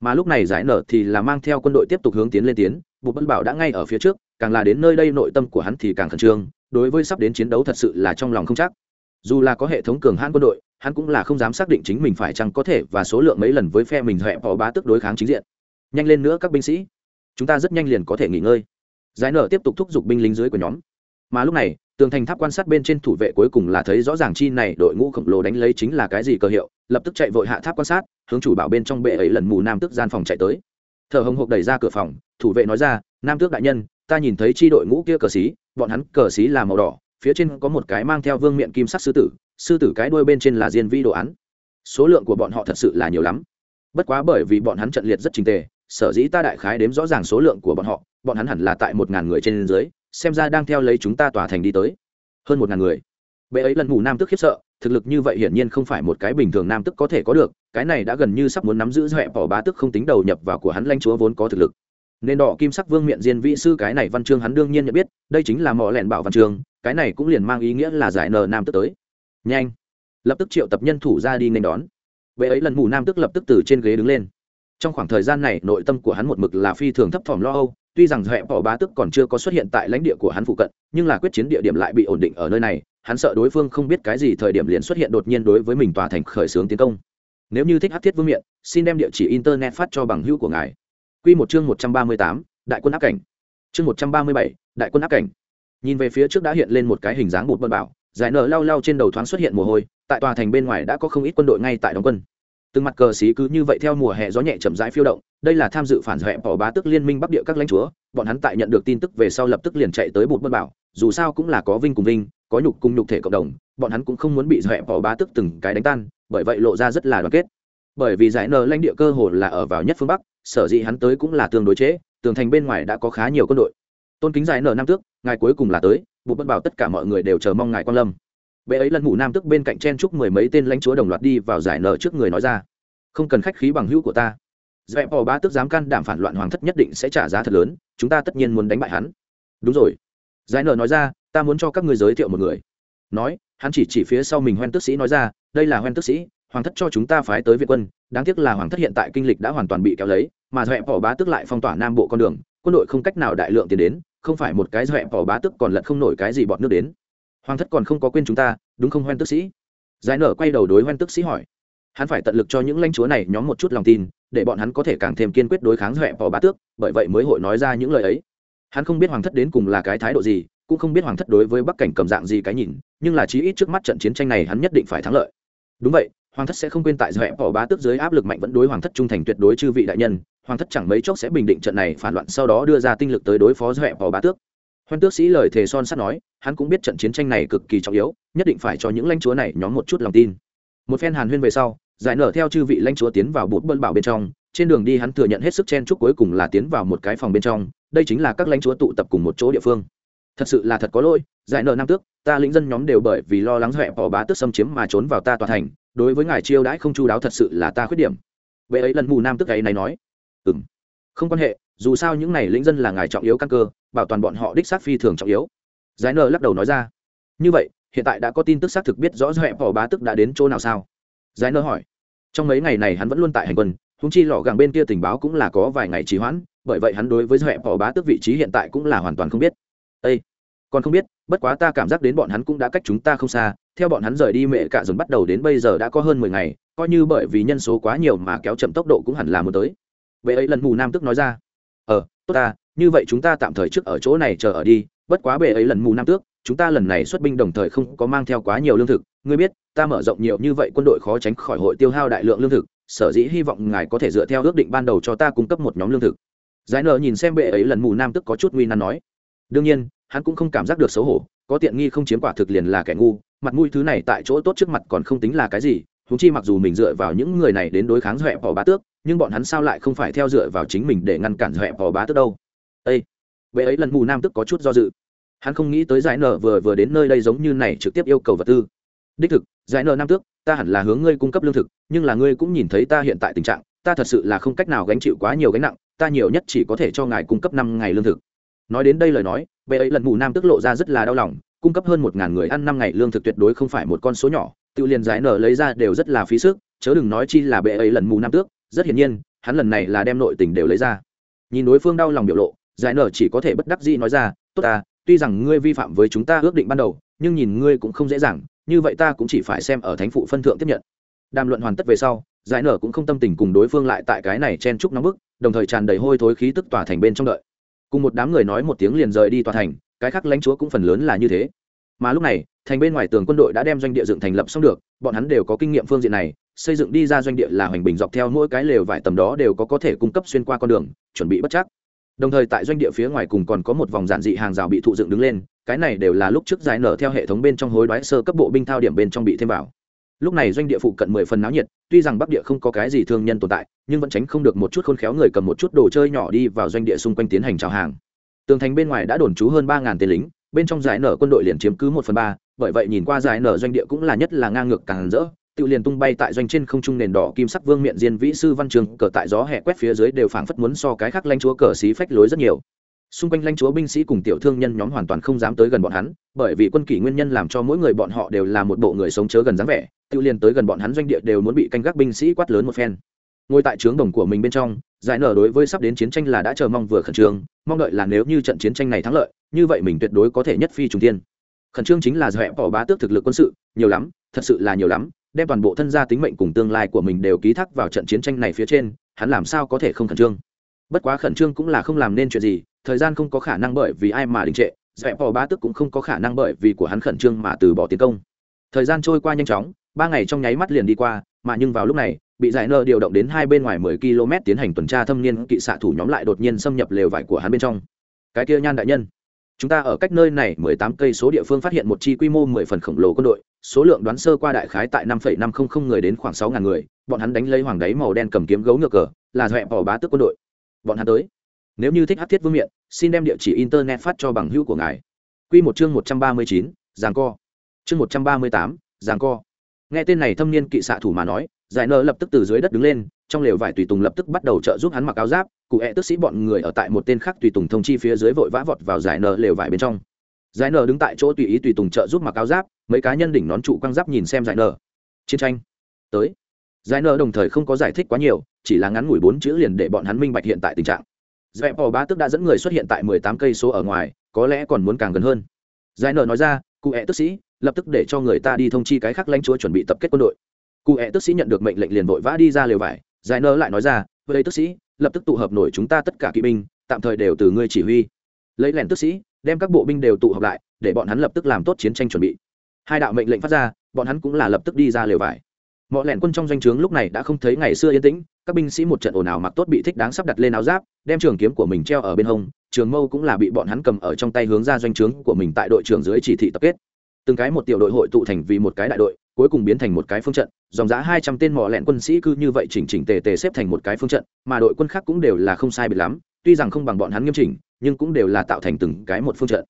Speaker 1: Mà lúc này giải nở thì là mang theo quân đội tiếp tục hướng tiến lên tiến bục bất bảo đã ngay ở phía trước, càng là đến nơi đây nội tâm của hắn thì càng khẩn trương đối với sắp đến chiến đấu thật sự là trong lòng không chắc. Dù là có hệ thống cường hãn quân đội, hắn cũng là không dám xác định chính mình phải chăng có thể và số lượng mấy lần với phe mình huệ bỏ bá tức đối kháng chính diện. Nhanh lên nữa các binh sĩ. Chúng ta rất nhanh liền có thể nghỉ ngơi. Giải nở tiếp tục thúc giục binh lính dưới của nhóm. Mà lúc này, tường thành tháp quan sát bên trên thủ vệ cuối cùng là thấy rõ ràng chi này đội ngũ khổng lồ đánh lấy chính là cái gì cơ hiệu, lập tức chạy vội hạ tháp quan sát, hướng chủ bảo bên trong bệ ấy lần mù nam tức gian phòng chạy tới. Thở hồng hộc đẩy ra cửa phòng, thủ vệ nói ra, nam tước đại nhân ta nhìn thấy chi đội ngũ kia cờ xí, bọn hắn cờ xí là màu đỏ, phía trên có một cái mang theo vương miện kim sắc sư tử sư tử cái đuôi bên trên là diên vi đồ án. Số lượng của bọn họ thật sự là nhiều lắm. Bất quá bởi vì bọn hắn trận liệt rất trình tề, sở dĩ ta đại khái đếm rõ ràng số lượng của bọn họ, bọn hắn hẳn là tại một ngàn người trên dưới, xem ra đang theo lấy chúng ta tòa thành đi tới. Hơn một ngàn người. Bệ ấy lần mù nam tức khiếp sợ, thực lực như vậy hiển nhiên không phải một cái bình thường nam tức có thể có được, cái này đã gần như sắp muốn nắm giữ huệ bỏ bá tức không tính đầu nhập vào của hắn lanh chúa vốn có thực lực nên đỏ kim sắc vương miện diên vị sư cái này văn chương hắn đương nhiên nhận biết, đây chính là mỏ lẹn bảo văn chương, cái này cũng liền mang ý nghĩa là giải nờ nam tức tới. Nhanh! Lập tức triệu tập nhân thủ ra đi nên đón. Vậy ấy lần mù nam tức lập tức từ trên ghế đứng lên. Trong khoảng thời gian này, nội tâm của hắn một mực là phi thường thấp thỏm lo âu, tuy rằng huệ bỏ bá tức còn chưa có xuất hiện tại lãnh địa của hắn phụ cận, nhưng là quyết chiến địa điểm lại bị ổn định ở nơi này, hắn sợ đối phương không biết cái gì thời điểm liền xuất hiện đột nhiên đối với mình tòa thành khởi xướng tiến công. Nếu như thích hát thiết vương miện, xin đem địa chỉ internet phát cho bằng hữu của ngài. Quy một chương một trăm ba mươi tám, đại quân áp cảnh. Chương một trăm ba mươi bảy, đại quân áp cảnh. Nhìn về phía trước đã hiện lên một cái hình dáng bột bận bảo, giải nở lao lao trên đầu thoáng xuất hiện mồ hôi, tại tòa thành bên ngoài đã có không ít quân đội ngay tại đóng quân. Từng mặt cờ xí cứ như vậy theo mùa hè gió nhẹ chậm rãi phiêu động, đây là tham dự phản hệ bỏ bá tức liên minh bắc địa các lãnh chúa, bọn hắn tại nhận được tin tức về sau lập tức liền chạy tới bột bận bảo, dù sao cũng là có vinh cùng vinh, có nhục cùng nhục thể cộng đồng, bọn hắn cũng không muốn bị hệ bỏ bá tức từng cái đánh tan, bởi vậy lộ ra rất là đoàn kết bởi vì giải nờ lãnh địa cơ hồ là ở vào nhất phương bắc, sở dĩ hắn tới cũng là tương đối chế tường thành bên ngoài đã có khá nhiều quân đội. Tôn kính giải nờ nam tước, ngài cuối cùng là tới buộc bất bảo tất cả mọi người đều chờ mong ngài quan lâm. Bệ ấy lần mù nam tước bên cạnh chen chúc mười mấy tên lãnh chúa đồng loạt đi vào giải nờ trước người nói ra, không cần khách khí bằng hữu của ta. Dẹp bỏ ba tước dám can đảm phản loạn hoàng thất nhất định sẽ trả giá thật lớn, chúng ta tất nhiên muốn đánh bại hắn. Đúng rồi. Giải nờ nói ra, ta muốn cho các ngươi giới thiệu một người. Nói, hắn chỉ chỉ phía sau mình hoen tước sĩ nói ra, đây là hoen tước sĩ hoàng thất cho chúng ta phái tới việt quân, đáng tiếc là hoàng thất hiện tại kinh lịch đã hoàn toàn bị kéo lấy, mà dẹp bỏ bá tước lại phong tỏa nam bộ con đường, quân đội không cách nào đại lượng tiến đến, không phải một cái dẹp bỏ bá tước còn lận không nổi cái gì bọn nước đến. Hoàng thất còn không có quên chúng ta, đúng không hoen tước sĩ? Giải nở quay đầu đối hoen tước sĩ hỏi. Hắn phải tận lực cho những lãnh chúa này nhóm một chút lòng tin, để bọn hắn có thể càng thêm kiên quyết đối kháng dẹp bỏ bá tước, bởi vậy mới hội nói ra những lời ấy. Hắn không biết hoàng thất đến cùng là cái thái độ gì, cũng không biết hoàng thất đối với bắc cảnh cầm dạng gì cái nhìn, nhưng là chí ít trước mắt trận chiến tranh này hắn nhất định phải thắng lợi. Đúng vậy hoàng thất sẽ không quên tại dẹp bỏ bá tước dưới áp lực mạnh vẫn đối hoàng thất trung thành tuyệt đối chư vị đại nhân, hoàng thất chẳng mấy chốc sẽ bình định trận này, phản loạn sau đó đưa ra tinh lực tới đối phó dẹp bỏ bá tước. Hoan tước sĩ lời thề son sắt nói, hắn cũng biết trận chiến tranh này cực kỳ trọng yếu, nhất định phải cho những lãnh chúa này nhóm một chút lòng tin. Một phen hàn huyên về sau, giải nở theo chư vị lãnh chúa tiến vào bụt bơn bảo bên trong, trên đường đi hắn thừa nhận hết sức chen chúc cuối cùng là tiến vào một cái phòng bên trong, đây chính là các lãnh chúa tụ tập cùng một chỗ địa phương. Thật sự là thật có lỗi, giải nở nam tước, ta lĩnh dân nhóm đều bởi vì lo lắng dẹp bỏ bá tước xâm chiếm mà trốn vào ta tòa thành đối với ngài chiêu đãi không chu đáo thật sự là ta khuyết điểm. Vậy ấy lần mù nam tức ấy này nói ừ m không quan hệ, dù sao những này lĩnh dân là ngài trọng yếu căn cơ, bảo toàn bọn họ đích xác phi thường trọng yếu. Giải nờ lắc đầu nói ra, như vậy, hiện tại đã có tin tức xác thực biết rõ dẹp bỏ bá tức đã đến chỗ nào sao? Giải nờ hỏi, trong mấy ngày này hắn vẫn luôn tại hành quân húng chi lò gàng bên kia tình báo cũng là có vài ngày trì hoãn, bởi vậy hắn đối với dẹp bỏ bá tức vị trí hiện tại cũng là hoàn toàn không biết. Ây còn không biết, bất quá ta cảm giác đến bọn hắn cũng đã cách chúng ta không xa theo bọn hắn rời đi mẹ cả dồn bắt đầu đến bây giờ đã có hơn mười ngày, coi như bởi vì nhân số quá nhiều mà kéo chậm tốc độ cũng hẳn là muốn tới. Vậy ấy lần mù nam tức nói ra ờ tốt ta, như vậy chúng ta tạm thời trước ở chỗ này chờ ở đi, bất quá bệ ấy lần mù nam tước, chúng ta lần này xuất binh đồng thời không có mang theo quá nhiều lương thực. Ngươi biết, ta mở rộng nhiều như vậy quân đội khó tránh khỏi hội tiêu hao đại lượng lương thực, sở dĩ hy vọng ngài có thể dựa theo ước định ban đầu cho ta cung cấp một nhóm lương thực. Giải nợ nhìn xem bệ ấy lần mù nam tức có chút nguy nan nói, đương nhiên hắn cũng không cảm giác được xấu hổ, có tiện nghi không chiếm quả thực liền là kẻ ngu, mặt mũi thứ này tại chỗ tốt trước mặt còn không tính là cái gì húng chi mặc dù mình dựa vào những người này đến đối kháng huệ bỏ bá tước, nhưng bọn hắn sao lại không phải theo dựa vào chính mình để ngăn cản huệ bỏ bá tước đâu? Ây vậy ấy lần mù nam tức có chút do dự. Hắn không nghĩ tới giải nợ vừa vừa đến nơi đây giống như này trực tiếp yêu cầu vật tư. Đích thực, giải nợ nam tước, ta hẳn là hướng ngươi cung cấp lương thực, nhưng là ngươi cũng nhìn thấy ta hiện tại tình trạng, ta thật sự là không cách nào gánh chịu quá nhiều gánh nặng, ta nhiều nhất chỉ có thể cho ngài cung cấp năm ngày lương thực. Nói đến đây lời nói bệ ấy lần mù nam tức lộ ra rất là đau lòng, cung cấp hơn một ngàn người ăn năm ngày lương thực tuyệt đối không phải một con số nhỏ, tự liền giải nở lấy ra đều rất là phí sức, chớ đừng nói chi là bệ ấy lần mù nam tước, rất hiển nhiên, hắn lần này là đem nội tình đều lấy ra. Nhìn đối phương đau lòng biểu lộ, giải nở chỉ có thể bất đắc dĩ nói ra, tốt ta, tuy rằng ngươi vi phạm với chúng ta ước định ban đầu, nhưng nhìn ngươi cũng không dễ dàng, như vậy ta cũng chỉ phải xem ở thánh phụ phân thượng tiếp nhận. Đàm luận hoàn tất về sau, giải nở cũng không tâm tình cùng đối phương lại tại cái này chen chúc nóng bức, đồng thời tràn đầy hôi thối khí tức tỏa thành bên trong đợi cùng một đám người nói một tiếng liền rời đi tòa thành, cái khác lãnh chúa cũng phần lớn là như thế. Mà lúc này, thành bên ngoài tường quân đội đã đem doanh địa dựng thành lập xong được, bọn hắn đều có kinh nghiệm phương diện này, xây dựng đi ra doanh địa là hoành bình dọc theo mỗi cái lều vải tầm đó đều có có thể cung cấp xuyên qua con đường, chuẩn bị bất chắc. Đồng thời tại doanh địa phía ngoài cùng còn có một vòng giản dị hàng rào bị thụ dựng đứng lên, cái này đều là lúc trước giải nở theo hệ thống bên trong hối đoái sơ cấp bộ binh thao điểm bên trong bị thêm vào lúc này doanh địa phụ cận mười phần náo nhiệt, tuy rằng bắc địa không có cái gì thương nhân tồn tại, nhưng vẫn tránh không được một chút khôn khéo người cầm một chút đồ chơi nhỏ đi vào doanh địa xung quanh tiến hành chào hàng. Tường thành bên ngoài đã đồn trú hơn ba ngàn tên lính, bên trong giải nở quân đội liền chiếm cứ một phần ba, bởi vậy nhìn qua giải nở doanh địa cũng là nhất là ngang ngược càng rỡ, tự liền tung bay tại doanh trên không trung nền đỏ kim sắc vương miện diên vĩ sư văn trường, cờ tại gió hẹ quét phía dưới đều phảng phất muốn so cái khác lanh chúa cờ xí phách lối rất nhiều. Xung quanh lãnh chúa binh sĩ cùng tiểu thương nhân nhóm hoàn toàn không dám tới gần bọn hắn, bởi vì quân kỷ nguyên nhân làm cho mỗi người bọn họ đều là một bộ người sống chớ gần dáng vẻ tự liền tới gần bọn hắn doanh địa đều muốn bị canh gác binh sĩ quát lớn một phen. Ngồi tại trướng đồng của mình bên trong, giải nở đối với sắp đến chiến tranh là đã chờ mong vừa khẩn trương, mong đợi là nếu như trận chiến tranh này thắng lợi, như vậy mình tuyệt đối có thể nhất phi trùng tiên khẩn trương chính là dẹp bỏ bá tước thực lực quân sự, nhiều lắm, thật sự là nhiều lắm, đem toàn bộ thân gia tính mệnh cùng tương lai của mình đều ký thác vào trận chiến tranh này phía trên, hắn làm sao có thể không khẩn trương? Bất quá khẩn trương cũng là không làm nên chuyện gì, thời gian không có khả năng bởi vì ai mà đình trệ, dẹp bỏ bá tước cũng không có khả năng bởi vì của hắn khẩn trương mà từ bỏ tiến công. Thời gian trôi qua nhanh chóng ba ngày trong nháy mắt liền đi qua, mà nhưng vào lúc này, bị giải nơ điều động đến hai bên ngoài mười km tiến hành tuần tra thâm niên kỵ xạ thủ nhóm lại đột nhiên xâm nhập lều vải của hắn bên trong. Cái kia nhan đại nhân, chúng ta ở cách nơi này mười tám cây số địa phương phát hiện một chi quy mô mười phần khổng lồ quân đội, số lượng đoán sơ qua đại khái tại năm phẩy năm không không người đến khoảng sáu ngàn người, bọn hắn đánh lấy hoàng đáy màu đen cầm kiếm gấu ngược cờ, là dọa bỏ bá tước quân đội. Bọn hắn tới. Nếu như thích hát thiết vương miện, xin đem địa chỉ internet phát cho bằng hữu của ngài. Q một chương một trăm ba mươi chín giàng co. Chương một trăm ba mươi tám giàng co nghe tên này thâm niên kỵ xạ thủ mà nói, giải nơ lập tức từ dưới đất đứng lên, trong lều vải tùy tùng lập tức bắt đầu trợ giúp hắn mặc áo giáp, cụ hẹ tức sĩ bọn người ở tại một tên khác tùy tùng thông chi phía dưới vội vã vọt vào giải nơ lều vải bên trong. Giải nơ đứng tại chỗ tùy ý tùy tùng trợ giúp mặc áo giáp, mấy cá nhân đỉnh nón trụ quăng giáp nhìn xem giải nơ chiến tranh. Tới. Giải nơ đồng thời không có giải thích quá nhiều, chỉ là ngắn ngủi bốn chữ liền để bọn hắn minh bạch hiện tại tình trạng. Dẹp bò bá tức đã dẫn người xuất hiện tại mười tám cây số ở ngoài, có lẽ còn muốn càng gần hơn. Giải nơ nói ra, cụ hẹ tức sĩ lập tức để cho người ta đi thông chi cái khác lãnh chúa chuẩn bị tập kết quân đội. Cụ hẹ tức sĩ nhận được mệnh lệnh liền vội vã đi ra lều vải, giải nơ lại nói ra với đây tức sĩ, lập tức tụ hợp nổi chúng ta tất cả kỵ binh, tạm thời đều từ ngươi chỉ huy. Lấy lẻn tức sĩ, đem các bộ binh đều tụ hợp lại, để bọn hắn lập tức làm tốt chiến tranh chuẩn bị. Hai đạo mệnh lệnh phát ra, bọn hắn cũng là lập tức đi ra lều vải. Mọi lẻn quân trong doanh trướng lúc này đã không thấy ngày xưa yên tĩnh, các binh sĩ một trận ồn ào mặc tốt bị thích đáng sắp đặt lên áo giáp, đem trường kiếm của mình treo ở bên hông, trường mâu cũng là bị bọn hắn cầm ở trong tay hướng ra doanh trướng của mình tại đội trưởng dưới chỉ thị tập kết từng cái một tiểu đội hội tụ thành vì một cái đại đội, cuối cùng biến thành một cái phương trận. Dòng giá hai trăm tên mỏ lẹn quân sĩ cứ như vậy chỉnh chỉnh tề tề xếp thành một cái phương trận, mà đội quân khác cũng đều là không sai biệt lắm. Tuy rằng không bằng bọn hắn nghiêm chỉnh, nhưng cũng đều là tạo thành từng cái một phương trận.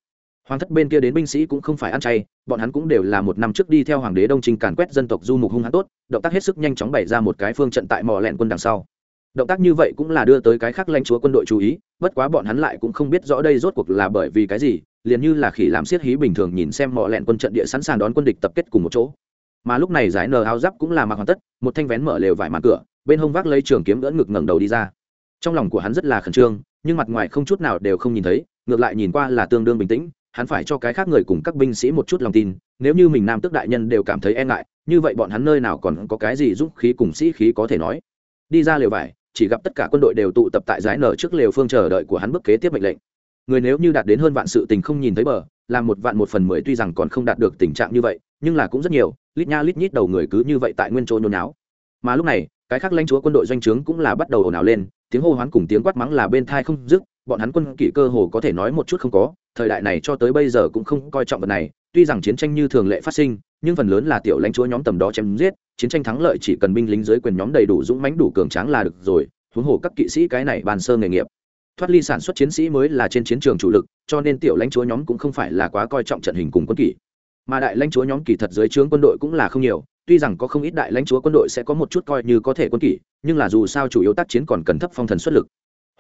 Speaker 1: Hoàng thất bên kia đến binh sĩ cũng không phải ăn chay, bọn hắn cũng đều là một năm trước đi theo hoàng đế đông trinh càn quét dân tộc du mục hung hãn tốt, động tác hết sức nhanh chóng bày ra một cái phương trận tại mỏ lẹn quân đằng sau động tác như vậy cũng là đưa tới cái khác lãnh chúa quân đội chú ý, bất quá bọn hắn lại cũng không biết rõ đây rốt cuộc là bởi vì cái gì, liền như là khỉ làm siết hí bình thường nhìn xem mọi lẹn quân trận địa sẵn sàng đón quân địch tập kết cùng một chỗ. Mà lúc này giải nờ áo giáp cũng là mặc hoàn tất, một thanh vén mở lều vải mặt cửa, bên hông vác lấy trường kiếm ngỡ ngực ngẩng đầu đi ra. Trong lòng của hắn rất là khẩn trương, nhưng mặt ngoài không chút nào đều không nhìn thấy, ngược lại nhìn qua là tương đương bình tĩnh, hắn phải cho cái khác người cùng các binh sĩ một chút lòng tin, nếu như mình nam tước đại nhân đều cảm thấy e ngại, như vậy bọn hắn nơi nào còn có cái gì giúp khí cùng sĩ khí có thể nói. Đi ra lều vải chỉ gặp tất cả quân đội đều tụ tập tại giải nở trước lều phương chờ đợi của hắn bước kế tiếp mệnh lệnh. Người nếu như đạt đến hơn vạn sự tình không nhìn thấy bờ, làm một vạn một phần mười tuy rằng còn không đạt được tình trạng như vậy, nhưng là cũng rất nhiều, lít nha lít nhít đầu người cứ như vậy tại nguyên chỗ nhôn náo. Mà lúc này, cái khác lãnh chúa quân đội doanh trướng cũng là bắt đầu ồn ào lên, tiếng hô hoán cùng tiếng quát mắng là bên thai không dứt bọn hắn quân kỷ cơ hồ có thể nói một chút không có, thời đại này cho tới bây giờ cũng không coi trọng vật này, tuy rằng chiến tranh như thường lệ phát sinh, nhưng phần lớn là tiểu lãnh chúa nhóm tầm đó chém giết, chiến tranh thắng lợi chỉ cần binh lính dưới quyền nhóm đầy đủ dũng mãnh đủ cường tráng là được rồi, huống hồ các kỵ sĩ cái này bàn sơ nghề nghiệp. Thoát ly sản xuất chiến sĩ mới là trên chiến trường chủ lực, cho nên tiểu lãnh chúa nhóm cũng không phải là quá coi trọng trận hình cùng quân kỷ. Mà đại lãnh chúa nhóm kỳ thật dưới trướng quân đội cũng là không nhiều, tuy rằng có không ít đại lãnh chúa quân đội sẽ có một chút coi như có thể quân kỷ, nhưng là dù sao chủ yếu tác chiến còn cần thấp phong thần xuất lực.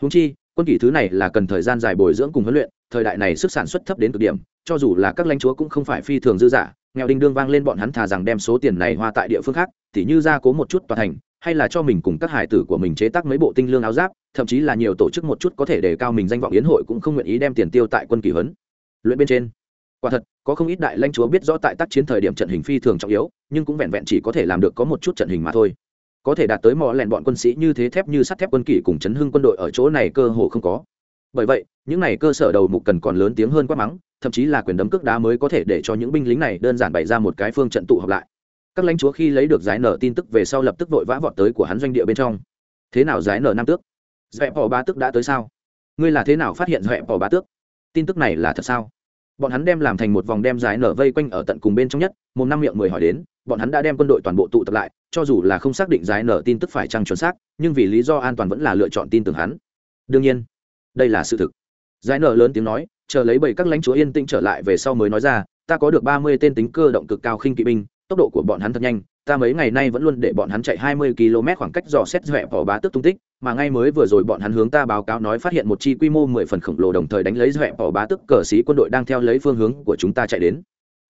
Speaker 1: Húng chi quân kỷ thứ này là cần thời gian dài bồi dưỡng cùng huấn luyện, thời đại này sức sản xuất thấp đến cực điểm, cho dù là các lãnh chúa cũng không phải phi thường dư giả nghèo đinh đương vang lên bọn hắn thà rằng đem số tiền này hoa tại địa phương khác thì như gia cố một chút tòa thành, hay là cho mình cùng các hải tử của mình chế tác mấy bộ tinh lương áo giáp, thậm chí là nhiều tổ chức một chút có thể đề cao mình danh vọng yến hội cũng không nguyện ý đem tiền tiêu tại quân kỳ huấn. Luyện bên trên. Quả thật, có không ít đại lãnh chúa biết rõ tại tác chiến thời điểm trận hình phi thường trọng yếu, nhưng cũng vẹn vẹn chỉ có thể làm được có một chút trận hình mà thôi có thể đạt tới mọi lẹn bọn quân sĩ như thế thép như sắt thép quân kỷ cùng chấn hưng quân đội ở chỗ này cơ hồ không có. Bởi vậy, những này cơ sở đầu mục cần còn lớn tiếng hơn quát mắng, thậm chí là quyền đấm cước đá mới có thể để cho những binh lính này đơn giản bày ra một cái phương trận tụ họp lại. Các lãnh chúa khi lấy được giải nở tin tức về sau lập tức vội vã vọt tới của hắn doanh địa bên trong. Thế nào giải nở nam tước? Dẹp bỏ ba tước đã tới sao? Ngươi là thế nào phát hiện dẹp bỏ ba tước? Tin tức này là thật sao? Bọn hắn đem làm thành một vòng đem giải nở vây quanh ở tận cùng bên trong nhất, một năm miệng mười hỏi đến, bọn hắn đã đem quân đội toàn bộ tụ tập lại cho dù là không xác định giải nở tin tức phải chăng chuẩn xác, nhưng vì lý do an toàn vẫn là lựa chọn tin tưởng hắn. Đương nhiên, đây là sự thực. Giải nở lớn tiếng nói, chờ lấy bảy các lãnh chúa yên tĩnh trở lại về sau mới nói ra, ta có được ba mươi tên tính cơ động cực cao khinh kỵ binh, tốc độ của bọn hắn thật nhanh, ta mấy ngày nay vẫn luôn để bọn hắn chạy hai mươi km khoảng cách dò xét dọa bỏ bá tước tung tích, mà ngay mới vừa rồi bọn hắn hướng ta báo cáo nói phát hiện một chi quy mô mười phần khổng lồ đồng thời đánh lấy dọa bỏ bá tước cờ sĩ quân đội đang theo lấy phương hướng của chúng ta chạy đến.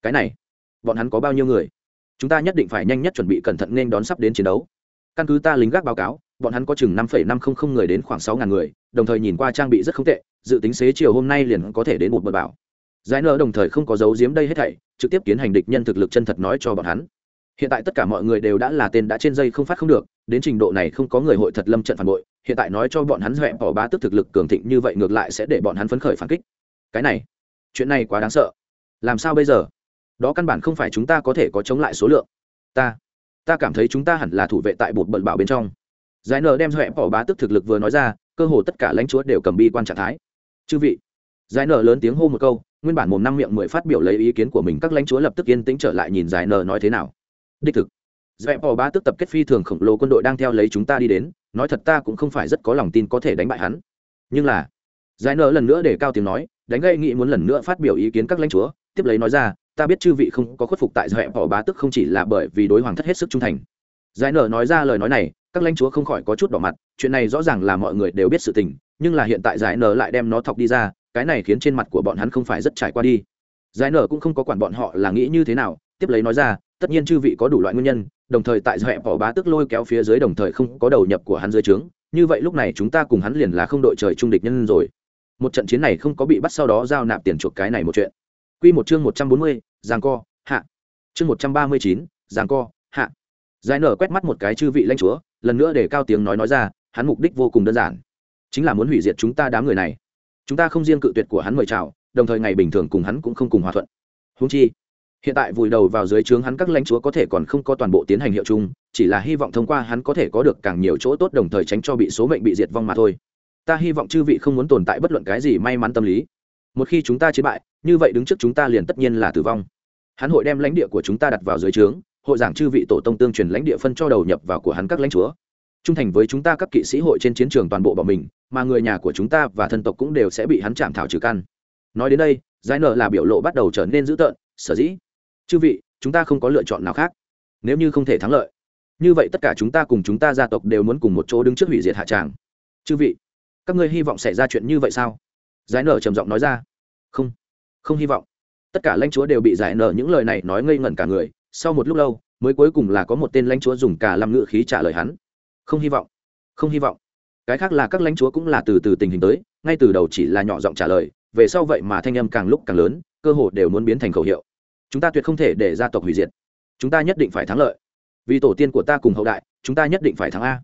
Speaker 1: Cái này, bọn hắn có bao nhiêu người? Chúng ta nhất định phải nhanh nhất chuẩn bị cẩn thận nên đón sắp đến chiến đấu. Căn cứ ta lính gác báo cáo, bọn hắn có chừng năm năm không không người đến khoảng sáu ngàn người, đồng thời nhìn qua trang bị rất không tệ, dự tính xế chiều hôm nay liền có thể đến một bờ bảo giải nở đồng thời không có dấu giếm đây hết thảy, trực tiếp tiến hành địch nhân thực lực chân thật nói cho bọn hắn. Hiện tại tất cả mọi người đều đã là tên đã trên dây không phát không được, đến trình độ này không có người hội thật lâm trận phản bội, hiện tại nói cho bọn hắn dẹp bỏ ba tức thực lực cường thịnh như vậy ngược lại sẽ để bọn hắn phấn khởi phản kích. Cái này, chuyện này quá đáng sợ. Làm sao bây giờ? Đó căn bản không phải chúng ta có thể có chống lại số lượng. Ta ta cảm thấy chúng ta hẳn là thủ vệ tại bột bận bảo bên trong. Giải nở đem huệ bỏ bá tức thực lực vừa nói ra, cơ hồ tất cả lãnh chúa đều cầm bi quan trạng thái. Chư vị, giải nở lớn tiếng hô một câu, nguyên bản mồm năm miệng mười phát biểu lấy ý kiến của mình, các lãnh chúa lập tức yên tĩnh trở lại nhìn giải nở nói thế nào. Đích thực dẹp bỏ bá tức tập kết phi thường khổng lồ quân đội đang theo lấy chúng ta đi đến, nói thật ta cũng không phải rất có lòng tin có thể đánh bại hắn. Nhưng là, giải nở lần nữa để cao tiếng nói, đánh gây nghị muốn lần nữa phát biểu ý kiến các lãnh chúa, tiếp lấy nói ra ta biết chư vị không có khuất phục tại dẹp bỏ bá tức không chỉ là bởi vì đối hoàng thất hết sức trung thành. Giải nở nói ra lời nói này, các lãnh chúa không khỏi có chút đỏ mặt, chuyện này rõ ràng là mọi người đều biết sự tình, nhưng là hiện tại giải nở lại đem nó thọc đi ra, cái này khiến trên mặt của bọn hắn không phải rất trải qua đi. Giải nở cũng không có quản bọn họ là nghĩ như thế nào, tiếp lấy nói ra, tất nhiên chư vị có đủ loại nguyên nhân, đồng thời tại dẹp bỏ bá tức lôi kéo phía dưới đồng thời không có đầu nhập của hắn dưới trướng, như vậy lúc này chúng ta cùng hắn liền là không đội trời trung địch nhân rồi. Một trận chiến này không có bị bắt sau đó giao nạp tiền chuộc cái này một chuyện. Quy một chương một trăm bốn mươi, giang co, hạ. Chương một trăm ba mươi chín, giang co, hạ. Giải nở quét mắt một cái chư vị lãnh chúa, lần nữa để cao tiếng nói nói ra, hắn mục đích vô cùng đơn giản, chính là muốn hủy diệt chúng ta đám người này. Chúng ta không riêng cự tuyệt của hắn mời chào, đồng thời ngày bình thường cùng hắn cũng không cùng hòa thuận. Huống chi, hiện tại vùi đầu vào dưới trướng hắn các lãnh chúa có thể còn không có toàn bộ tiến hành hiệu chung chỉ là hy vọng thông qua hắn có thể có được càng nhiều chỗ tốt đồng thời tránh cho bị số mệnh bị diệt vong mà thôi ta hy vọng chư vị không muốn tồn tại bất luận cái gì may mắn tâm lý một khi chúng ta chiến bại như vậy đứng trước chúng ta liền tất nhiên là tử vong. Hắn hội đem lãnh địa của chúng ta đặt vào dưới trướng, hội giảng chư vị tổ tông tương truyền lãnh địa phân cho đầu nhập vào của hắn các lãnh chúa. Trung thành với chúng ta các kỵ sĩ hội trên chiến trường toàn bộ bỏ mình, mà người nhà của chúng ta và thân tộc cũng đều sẽ bị hắn chạm thảo trừ căn. Nói đến đây, giải nợ là biểu lộ bắt đầu trở nên dữ tợn, sở dĩ? Chư vị, chúng ta không có lựa chọn nào khác. Nếu như không thể thắng lợi, như vậy tất cả chúng ta cùng chúng ta gia tộc đều muốn cùng một chỗ đứng trước hủy diệt hạ tràng. Chư vị, các ngươi hy vọng xảy ra chuyện như vậy sao? Giải nở trầm giọng nói ra. Không không hy vọng. Tất cả lãnh chúa đều bị giải nở những lời này nói ngây ngẩn cả người, sau một lúc lâu, mới cuối cùng là có một tên lãnh chúa dùng cả làm ngự khí trả lời hắn. Không hy vọng, không hy vọng. Cái khác là các lãnh chúa cũng là từ từ tình hình tới, ngay từ đầu chỉ là nhỏ giọng trả lời, về sau vậy mà thanh âm càng lúc càng lớn, cơ hội đều muốn biến thành khẩu hiệu. Chúng ta tuyệt không thể để gia tộc hủy diệt. Chúng ta nhất định phải thắng lợi. Vì tổ tiên của ta cùng hậu đại, chúng ta nhất định phải thắng a.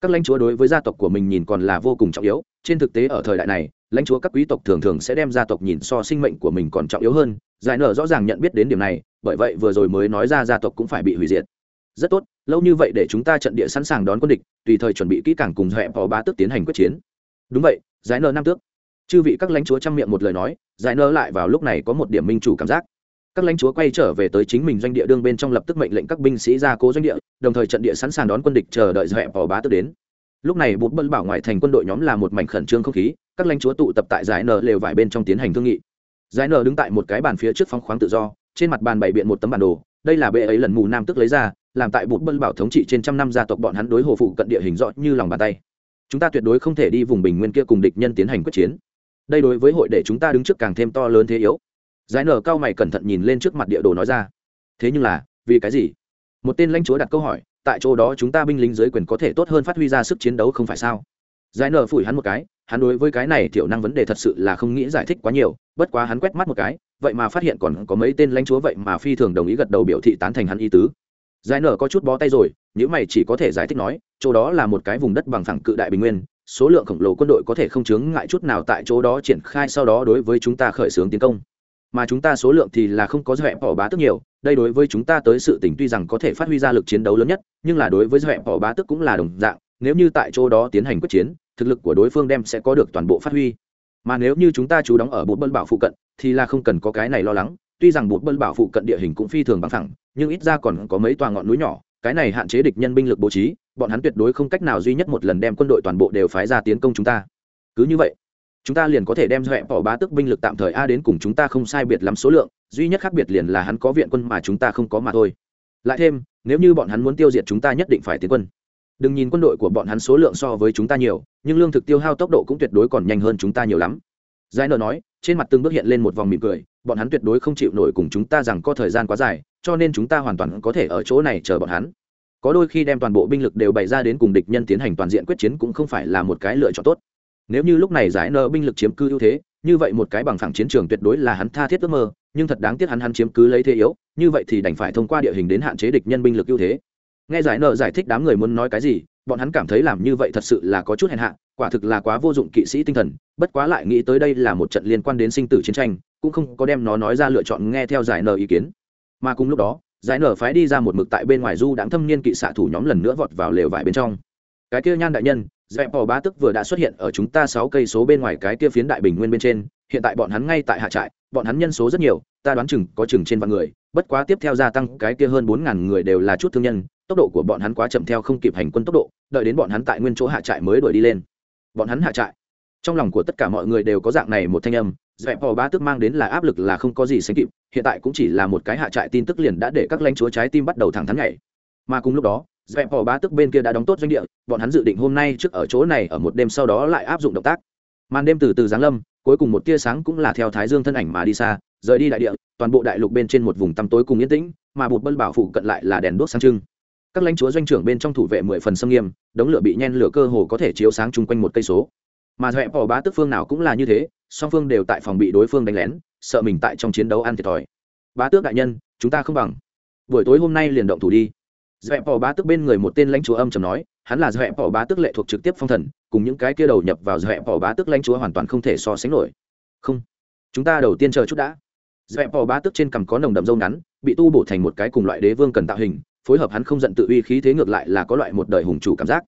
Speaker 1: Các lãnh chúa đối với gia tộc của mình nhìn còn là vô cùng trọng yếu trên thực tế ở thời đại này, lãnh chúa các quý tộc thường thường sẽ đem gia tộc nhìn so sinh mệnh của mình còn trọng yếu hơn, giải nở rõ ràng nhận biết đến điểm này, bởi vậy vừa rồi mới nói ra gia tộc cũng phải bị hủy diệt. Rất tốt, lâu như vậy để chúng ta trận địa sẵn sàng đón quân địch, tùy thời chuẩn bị kỹ càng cùng hẹ họ ba tước tiến hành quyết chiến. Đúng vậy, giải nở nam tước. Chư vị các lãnh chúa chăm miệng một lời nói, giải nở lại vào lúc này có một điểm minh chủ cảm giác. Các lãnh chúa quay trở về tới chính mình doanh địa đương bên trong lập tức mệnh lệnh các binh sĩ ra cố doanh địa, đồng thời trận địa sẵn sàng đón quân địch chờ đợi dẹp họ bá tức đến lúc này bút bân bảo ngoại thành quân đội nhóm là một mảnh khẩn trương không khí, các lãnh chúa tụ tập tại giải nở lều vải bên trong tiến hành thương nghị. Giải nở đứng tại một cái bàn phía trước phóng khoáng tự do, trên mặt bàn bày biện một tấm bản đồ, đây là bệ ấy lần mù nam tức lấy ra, làm tại bút bân bảo thống trị trên trăm năm gia tộc bọn hắn đối hồ phụ cận địa hình rõ như lòng bàn tay. Chúng ta tuyệt đối không thể đi vùng bình nguyên kia cùng địch nhân tiến hành quyết chiến. Đây đối với hội để chúng ta đứng trước càng thêm to lớn thế yếu. Giải nở cao mày cẩn thận nhìn lên trước mặt địa đồ nói ra. Thế nhưng là, vì cái gì? Một tên lãnh chúa đặt câu hỏi tại chỗ đó chúng ta binh lính dưới quyền có thể tốt hơn phát huy ra sức chiến đấu không phải sao? Giải nở phủi hắn một cái, hắn đối với cái này thiểu năng vấn đề thật sự là không nghĩ giải thích quá nhiều, bất quá hắn quét mắt một cái, vậy mà phát hiện còn có mấy tên lãnh chúa vậy mà phi thường đồng ý gật đầu biểu thị tán thành hắn ý tứ. Giải nở có chút bó tay rồi nếu mày chỉ có thể giải thích nói, chỗ đó là một cái vùng đất bằng phẳng cự đại bình nguyên, số lượng khổng lồ quân đội có thể không chướng ngại chút nào tại chỗ đó triển khai sau đó đối với chúng ta khởi xướng tiến công. Mà chúng ta số lượng thì là không có dẹp bỏ bá tức nhiều đây đối với chúng ta tới sự tỉnh tuy rằng có thể phát huy ra lực chiến đấu lớn nhất, nhưng là đối với dẹp bỏ bá tức cũng là đồng dạng, nếu như tại chỗ đó tiến hành quyết chiến, thực lực của đối phương đem sẽ có được toàn bộ phát huy. Mà nếu như chúng ta chú đóng ở bột bân bảo phụ cận, thì là không cần có cái này lo lắng, tuy rằng bột bân bảo phụ cận địa hình cũng phi thường bằng thẳng nhưng ít ra còn có mấy tòa ngọn núi nhỏ, cái này hạn chế địch nhân binh lực bố trí, bọn hắn tuyệt đối không cách nào duy nhất một lần đem quân đội toàn bộ đều phái ra tiến công chúng ta. Cứ như vậy chúng ta liền có thể đem dọa bỏ bá tức binh lực tạm thời a đến cùng chúng ta không sai biệt lắm số lượng, duy nhất khác biệt liền là hắn có viện quân mà chúng ta không có mà thôi. Lại thêm, nếu như bọn hắn muốn tiêu diệt chúng ta nhất định phải tiến quân. Đừng nhìn quân đội của bọn hắn số lượng so với chúng ta nhiều, nhưng lương thực tiêu hao tốc độ cũng tuyệt đối còn nhanh hơn chúng ta nhiều lắm. Giải nở nói, trên mặt từng bước hiện lên một vòng mỉm cười, bọn hắn tuyệt đối không chịu nổi cùng chúng ta rằng có thời gian quá dài, cho nên chúng ta hoàn toàn có thể ở chỗ này chờ bọn hắn. Có đôi khi đem toàn bộ binh lực đều bày ra đến cùng địch nhân tiến hành toàn diện quyết chiến cũng không phải là một cái lựa chọn tốt nếu như lúc này giải nợ binh lực chiếm cứ ưu thế, như vậy một cái bằng phẳng chiến trường tuyệt đối là hắn tha thiết ước mơ, nhưng thật đáng tiếc hắn hắn chiếm cứ lấy thế yếu, như vậy thì đành phải thông qua địa hình đến hạn chế địch nhân binh lực ưu thế. Nghe giải nợ giải thích đám người muốn nói cái gì, bọn hắn cảm thấy làm như vậy thật sự là có chút hèn hạ, quả thực là quá vô dụng kỵ sĩ tinh thần, bất quá lại nghĩ tới đây là một trận liên quan đến sinh tử chiến tranh, cũng không có đem nó nói ra lựa chọn nghe theo giải nợ ý kiến. Mà cùng lúc đó, giải nở phái đi ra một mực tại bên ngoài du đáng thâm niên kỵ xạ thủ nhóm lần nữa vọt vào lều vải bên trong cái kia nhan đại nhân, dẹp bò bá tức vừa đã xuất hiện ở chúng ta sáu cây số bên ngoài cái kia phiến đại bình nguyên bên trên, hiện tại bọn hắn ngay tại hạ trại, bọn hắn nhân số rất nhiều, ta đoán chừng có chừng trên vạn người, bất quá tiếp theo gia tăng cái kia hơn bốn ngàn người đều là chút thương nhân, tốc độ của bọn hắn quá chậm theo không kịp hành quân tốc độ, đợi đến bọn hắn tại nguyên chỗ hạ trại mới đuổi đi lên. Bọn hắn hạ trại. Trong lòng của tất cả mọi người đều có dạng này một thanh âm, dẹp bò bá tức mang đến là áp lực là không có gì sánh kịp, hiện tại cũng chỉ là một cái hạ trại tin tức liền đã để các lãnh chúa trái tim bắt đầu thẳng thắn nhảy. Mà cùng lúc đó dẹp bò bá tức bên kia đã đóng tốt doanh địa, bọn hắn dự định hôm nay trước ở chỗ này ở một đêm sau đó lại áp dụng động tác. Màn đêm từ từ giáng lâm, cuối cùng một tia sáng cũng là theo thái dương thân ảnh mà đi xa, rời đi đại địa, toàn bộ đại lục bên trên một vùng tăm tối cùng yên tĩnh, mà bụt bân bảo phụ cận lại là đèn đuốc sáng trưng. Các lãnh chúa doanh trưởng bên trong thủ vệ mười phần xâm nghiêm, đống lửa bị nhen lửa cơ hồ có thể chiếu sáng chung quanh một cây số. Mà dẹp bỏ bá tức phương nào cũng là như thế, song phương đều tại phòng bị đối phương đánh lén, sợ mình tại trong chiến đấu ăn thiệt thòi. Bá tước đại nhân, chúng ta không bằng. Buổi tối hôm nay liền động thủ đi dẹp bỏ bá tức bên người một tên lãnh chúa âm trầm nói, hắn là dẹp bỏ bá tức lệ thuộc trực tiếp phong thần, cùng những cái kia đầu nhập vào dẹp bỏ bá tức lãnh chúa hoàn toàn không thể so sánh nổi. Không, chúng ta đầu tiên chờ chút đã. Dẹp bỏ bá tức trên cằm có nồng đậm râu ngắn, bị tu bổ thành một cái cùng loại đế vương cần tạo hình, phối hợp hắn không giận tự uy khí thế ngược lại là có loại một đời hùng chủ cảm giác.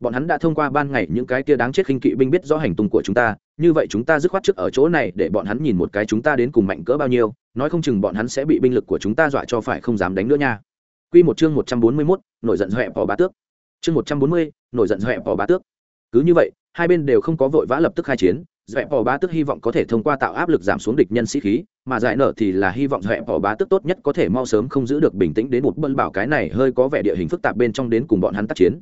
Speaker 1: Bọn hắn đã thông qua ban ngày những cái kia đáng chết khinh kỵ binh biết rõ hành tung của chúng ta, như vậy chúng ta dứt khoát trước ở chỗ này để bọn hắn nhìn một cái chúng ta đến cùng mạnh cỡ bao nhiêu, nói không chừng bọn hắn sẽ bị binh lực của chúng ta dọa cho phải không dám đánh nữa nha. Quy một chương một trăm bốn mươi 141, nổi giận hoẹ bỏ bá tước. Chương một trăm bốn mươi, nổi giận hoẹ bỏ bá tước. Cứ như vậy, hai bên đều không có vội vã lập tức khai chiến, Dọa bỏ bá tước hy vọng có thể thông qua tạo áp lực giảm xuống địch nhân sĩ khí, mà giải nở thì là hy vọng Dọa bỏ bá tước tốt nhất có thể mau sớm không giữ được bình tĩnh đến một bân bảo cái này hơi có vẻ địa hình phức tạp bên trong đến cùng bọn hắn tác chiến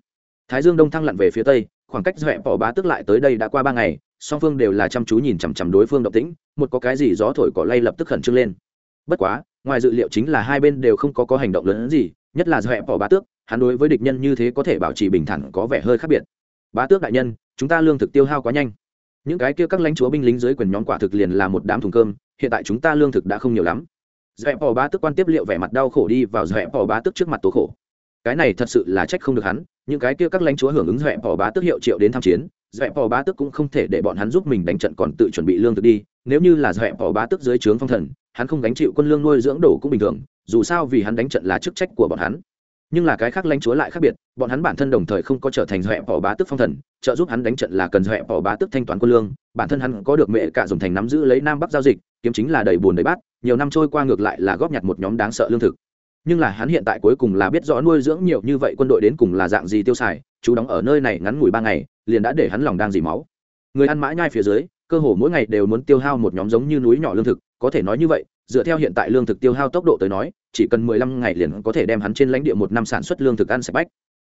Speaker 1: thái dương đông thăng lặn về phía tây khoảng cách dọa bỏ bá Tước lại tới đây đã qua ba ngày song phương đều là chăm chú nhìn chằm chằm đối phương động tĩnh một có cái gì gió thổi cỏ lay lập tức khẩn trương lên bất quá ngoài dự liệu chính là hai bên đều không có có hành động lớn hơn gì nhất là dọa bỏ bá tước, hắn đối với địch nhân như thế có thể bảo trì bình thản có vẻ hơi khác biệt. Bá tước đại nhân, chúng ta lương thực tiêu hao quá nhanh. Những cái kia các lãnh chúa binh lính dưới quyền nhóm quả thực liền là một đám thùng cơm, hiện tại chúng ta lương thực đã không nhiều lắm. Dẹp bỏ bá tước quan tiếp liệu vẻ mặt đau khổ đi vào dẹp bỏ bá tước trước mặt tố khổ. Cái này thật sự là trách không được hắn, những cái kia các lãnh chúa hưởng ứng dẹp bỏ bá tước hiệu triệu đến tham chiến dẹp bỏ bá Tước cũng không thể để bọn hắn giúp mình đánh trận còn tự chuẩn bị lương thực đi. Nếu như là dẹp bỏ bá Tước dưới trướng phong thần, hắn không gánh chịu quân lương nuôi dưỡng đổ cũng bình thường, dù sao vì hắn đánh trận là chức trách của bọn hắn. Nhưng là cái khác lãnh chúa lại khác biệt, bọn hắn bản thân đồng thời không có trở thành dẹp bỏ bá Tước phong thần, trợ giúp hắn đánh trận là cần dẹp bỏ bá Tước thanh toán quân lương. Bản thân hắn có được mẹ cả dùng thành nắm giữ lấy nam bắc giao dịch, kiếm chính là đầy bùn đầy bát, nhiều năm trôi qua ngược lại là góp nhặt một nhóm đáng sợ lương thực. Nhưng là hắn hiện tại cuối cùng là biết rõ nuôi dưỡng nhiều như vậy quân đội đến cùng là dạng gì tiêu xài chú đóng ở nơi này ngắn ngủi ba ngày, liền đã để hắn lòng đang dì máu. Người ăn mã nhai phía dưới, cơ hồ mỗi ngày đều muốn tiêu hao một nhóm giống như núi nhỏ lương thực, có thể nói như vậy, dựa theo hiện tại lương thực tiêu hao tốc độ tới nói, chỉ cần mười lăm ngày liền có thể đem hắn trên lãnh địa một năm sản xuất lương thực ăn sạch bách.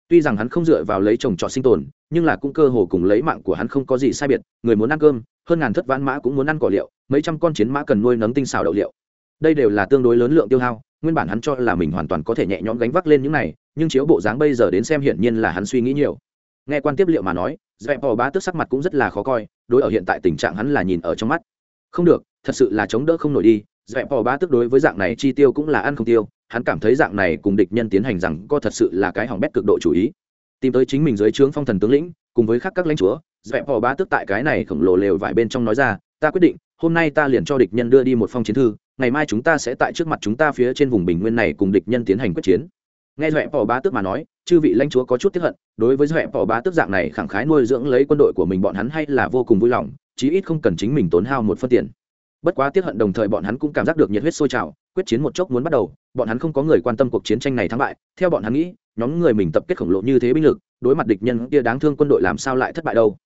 Speaker 1: Tuy rằng hắn không dựa vào lấy trồng trọt sinh tồn, nhưng là cũng cơ hồ cùng lấy mạng của hắn không có gì sai biệt, người muốn ăn cơm, hơn ngàn thất vãn mã cũng muốn ăn cỏ liệu, mấy trăm con chiến mã cần nuôi nấng tinh xào đậu liệu. Đây đều là tương đối lớn lượng tiêu hao nguyên bản hắn cho là mình hoàn toàn có thể nhẹ nhõm gánh vác lên những này, nhưng chiếu bộ dáng bây giờ đến xem hiển nhiên là hắn suy nghĩ nhiều. Nghe quan tiếp liệu mà nói, dẹp bò bá tức sắc mặt cũng rất là khó coi, đối ở hiện tại tình trạng hắn là nhìn ở trong mắt. Không được, thật sự là chống đỡ không nổi đi, dẹp bò bá tức đối với dạng này chi tiêu cũng là ăn không tiêu, hắn cảm thấy dạng này cùng địch nhân tiến hành rằng có thật sự là cái hỏng bét cực độ chủ ý. Tìm tới chính mình dưới trướng phong thần tướng lĩnh, cùng với khác các lãnh chúa, dẹp bò bá tức tại cái này khổng lồ lều vải bên trong nói ra, ta quyết định, hôm nay ta liền cho địch nhân đưa đi một phong chiến thư ngày mai chúng ta sẽ tại trước mặt chúng ta phía trên vùng bình nguyên này cùng địch nhân tiến hành quyết chiến. Nghe dọa bỏ bá tước mà nói, chư vị lãnh chúa có chút tiếp hận, đối với dọa bỏ bá tước dạng này khẳng khái nuôi dưỡng lấy quân đội của mình bọn hắn hay là vô cùng vui lòng, chí ít không cần chính mình tốn hao một phân tiền. Bất quá tiếp hận đồng thời bọn hắn cũng cảm giác được nhiệt huyết sôi trào, quyết chiến một chốc muốn bắt đầu, bọn hắn không có người quan tâm cuộc chiến tranh này thắng bại, theo bọn hắn nghĩ, nhóm người mình tập kết khổng lồ như thế binh lực, đối mặt địch nhân kia đáng thương quân đội làm sao lại thất bại đâu.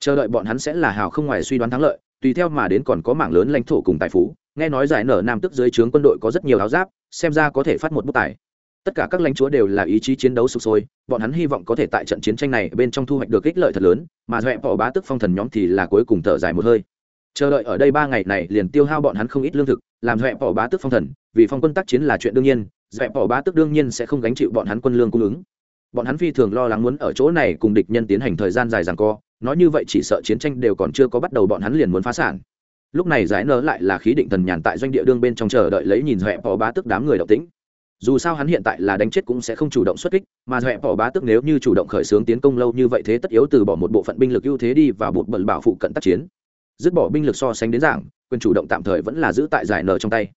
Speaker 1: Chờ đợi bọn hắn sẽ là hào không ngoài suy đoán thắng lợi, tùy theo mà đến còn có mảng lớn lãnh thổ cùng tài phú nghe nói giải nở nam tức dưới trướng quân đội có rất nhiều áo giáp, xem ra có thể phát một bức tài. Tất cả các lãnh chúa đều là ý chí chiến đấu sục sôi, bọn hắn hy vọng có thể tại trận chiến tranh này bên trong thu hoạch được ích lợi thật lớn, mà dọa bỏ bá tức phong thần nhóm thì là cuối cùng thở dài một hơi. Chờ đợi ở đây ba ngày này liền tiêu hao bọn hắn không ít lương thực, làm dọa bỏ bá tức phong thần, vì phong quân tác chiến là chuyện đương nhiên dọa bỏ bá tức đương nhiên sẽ không gánh chịu bọn hắn quân lương cung ứng. Bọn hắn phi thường lo lắng muốn ở chỗ này cùng địch nhân tiến hành thời gian dài rằng co, nói như vậy chỉ sợ chiến tranh đều còn chưa có bắt đầu bọn hắn liền muốn phá sản lúc này giải nở lại là khí định thần nhàn tại doanh địa đương bên trong chờ đợi lấy nhìn huệ bỏ bá tức đám người động tĩnh. Dù sao hắn hiện tại là đánh chết cũng sẽ không chủ động xuất kích, mà huệ bỏ bá tức nếu như chủ động khởi xướng tiến công lâu như vậy thế tất yếu từ bỏ một bộ phận binh lực ưu thế đi và bột bẩn bảo phụ cận tác chiến. Dứt bỏ binh lực so sánh đến dạng, quyền chủ động tạm thời vẫn là giữ tại giải nở trong tay.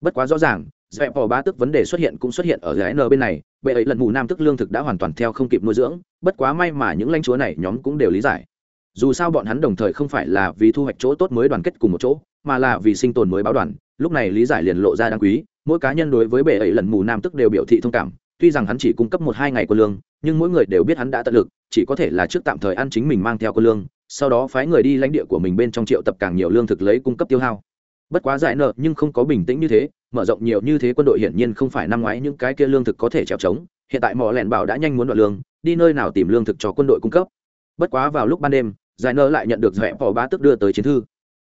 Speaker 1: Bất quá rõ ràng dẹp bỏ bá tức vấn đề xuất hiện cũng xuất hiện ở giải n bên này, bệ ấy lần mù nam tức lương thực đã hoàn toàn theo không kịp nuôi dưỡng, bất quá may mà những lãnh chúa này nhóm cũng đều lý giải dù sao bọn hắn đồng thời không phải là vì thu hoạch chỗ tốt mới đoàn kết cùng một chỗ, mà là vì sinh tồn mới báo đoàn. Lúc này lý giải liền lộ ra đáng quý, mỗi cá nhân đối với bệ ấy lần mù nam tức đều biểu thị thông cảm. Tuy rằng hắn chỉ cung cấp một hai ngày quân lương, nhưng mỗi người đều biết hắn đã tận lực, chỉ có thể là trước tạm thời ăn chính mình mang theo quân lương, sau đó phái người đi lãnh địa của mình bên trong triệu tập càng nhiều lương thực lấy cung cấp tiêu hao. Bất quá giải nợ nhưng không có bình tĩnh như thế, mở rộng nhiều như thế quân đội hiển nhiên không phải năm ngoái những cái kia lương thực có thể trèo trống, hiện tại mỏ lẻn bảo đã nhanh muốn đoạn lương, đi nơi nào tìm lương thực cho quân đội cung cấp. Bất quá vào lúc ban đêm giải nơ lại nhận được dẹp bỏ bá tức đưa tới chiến thư.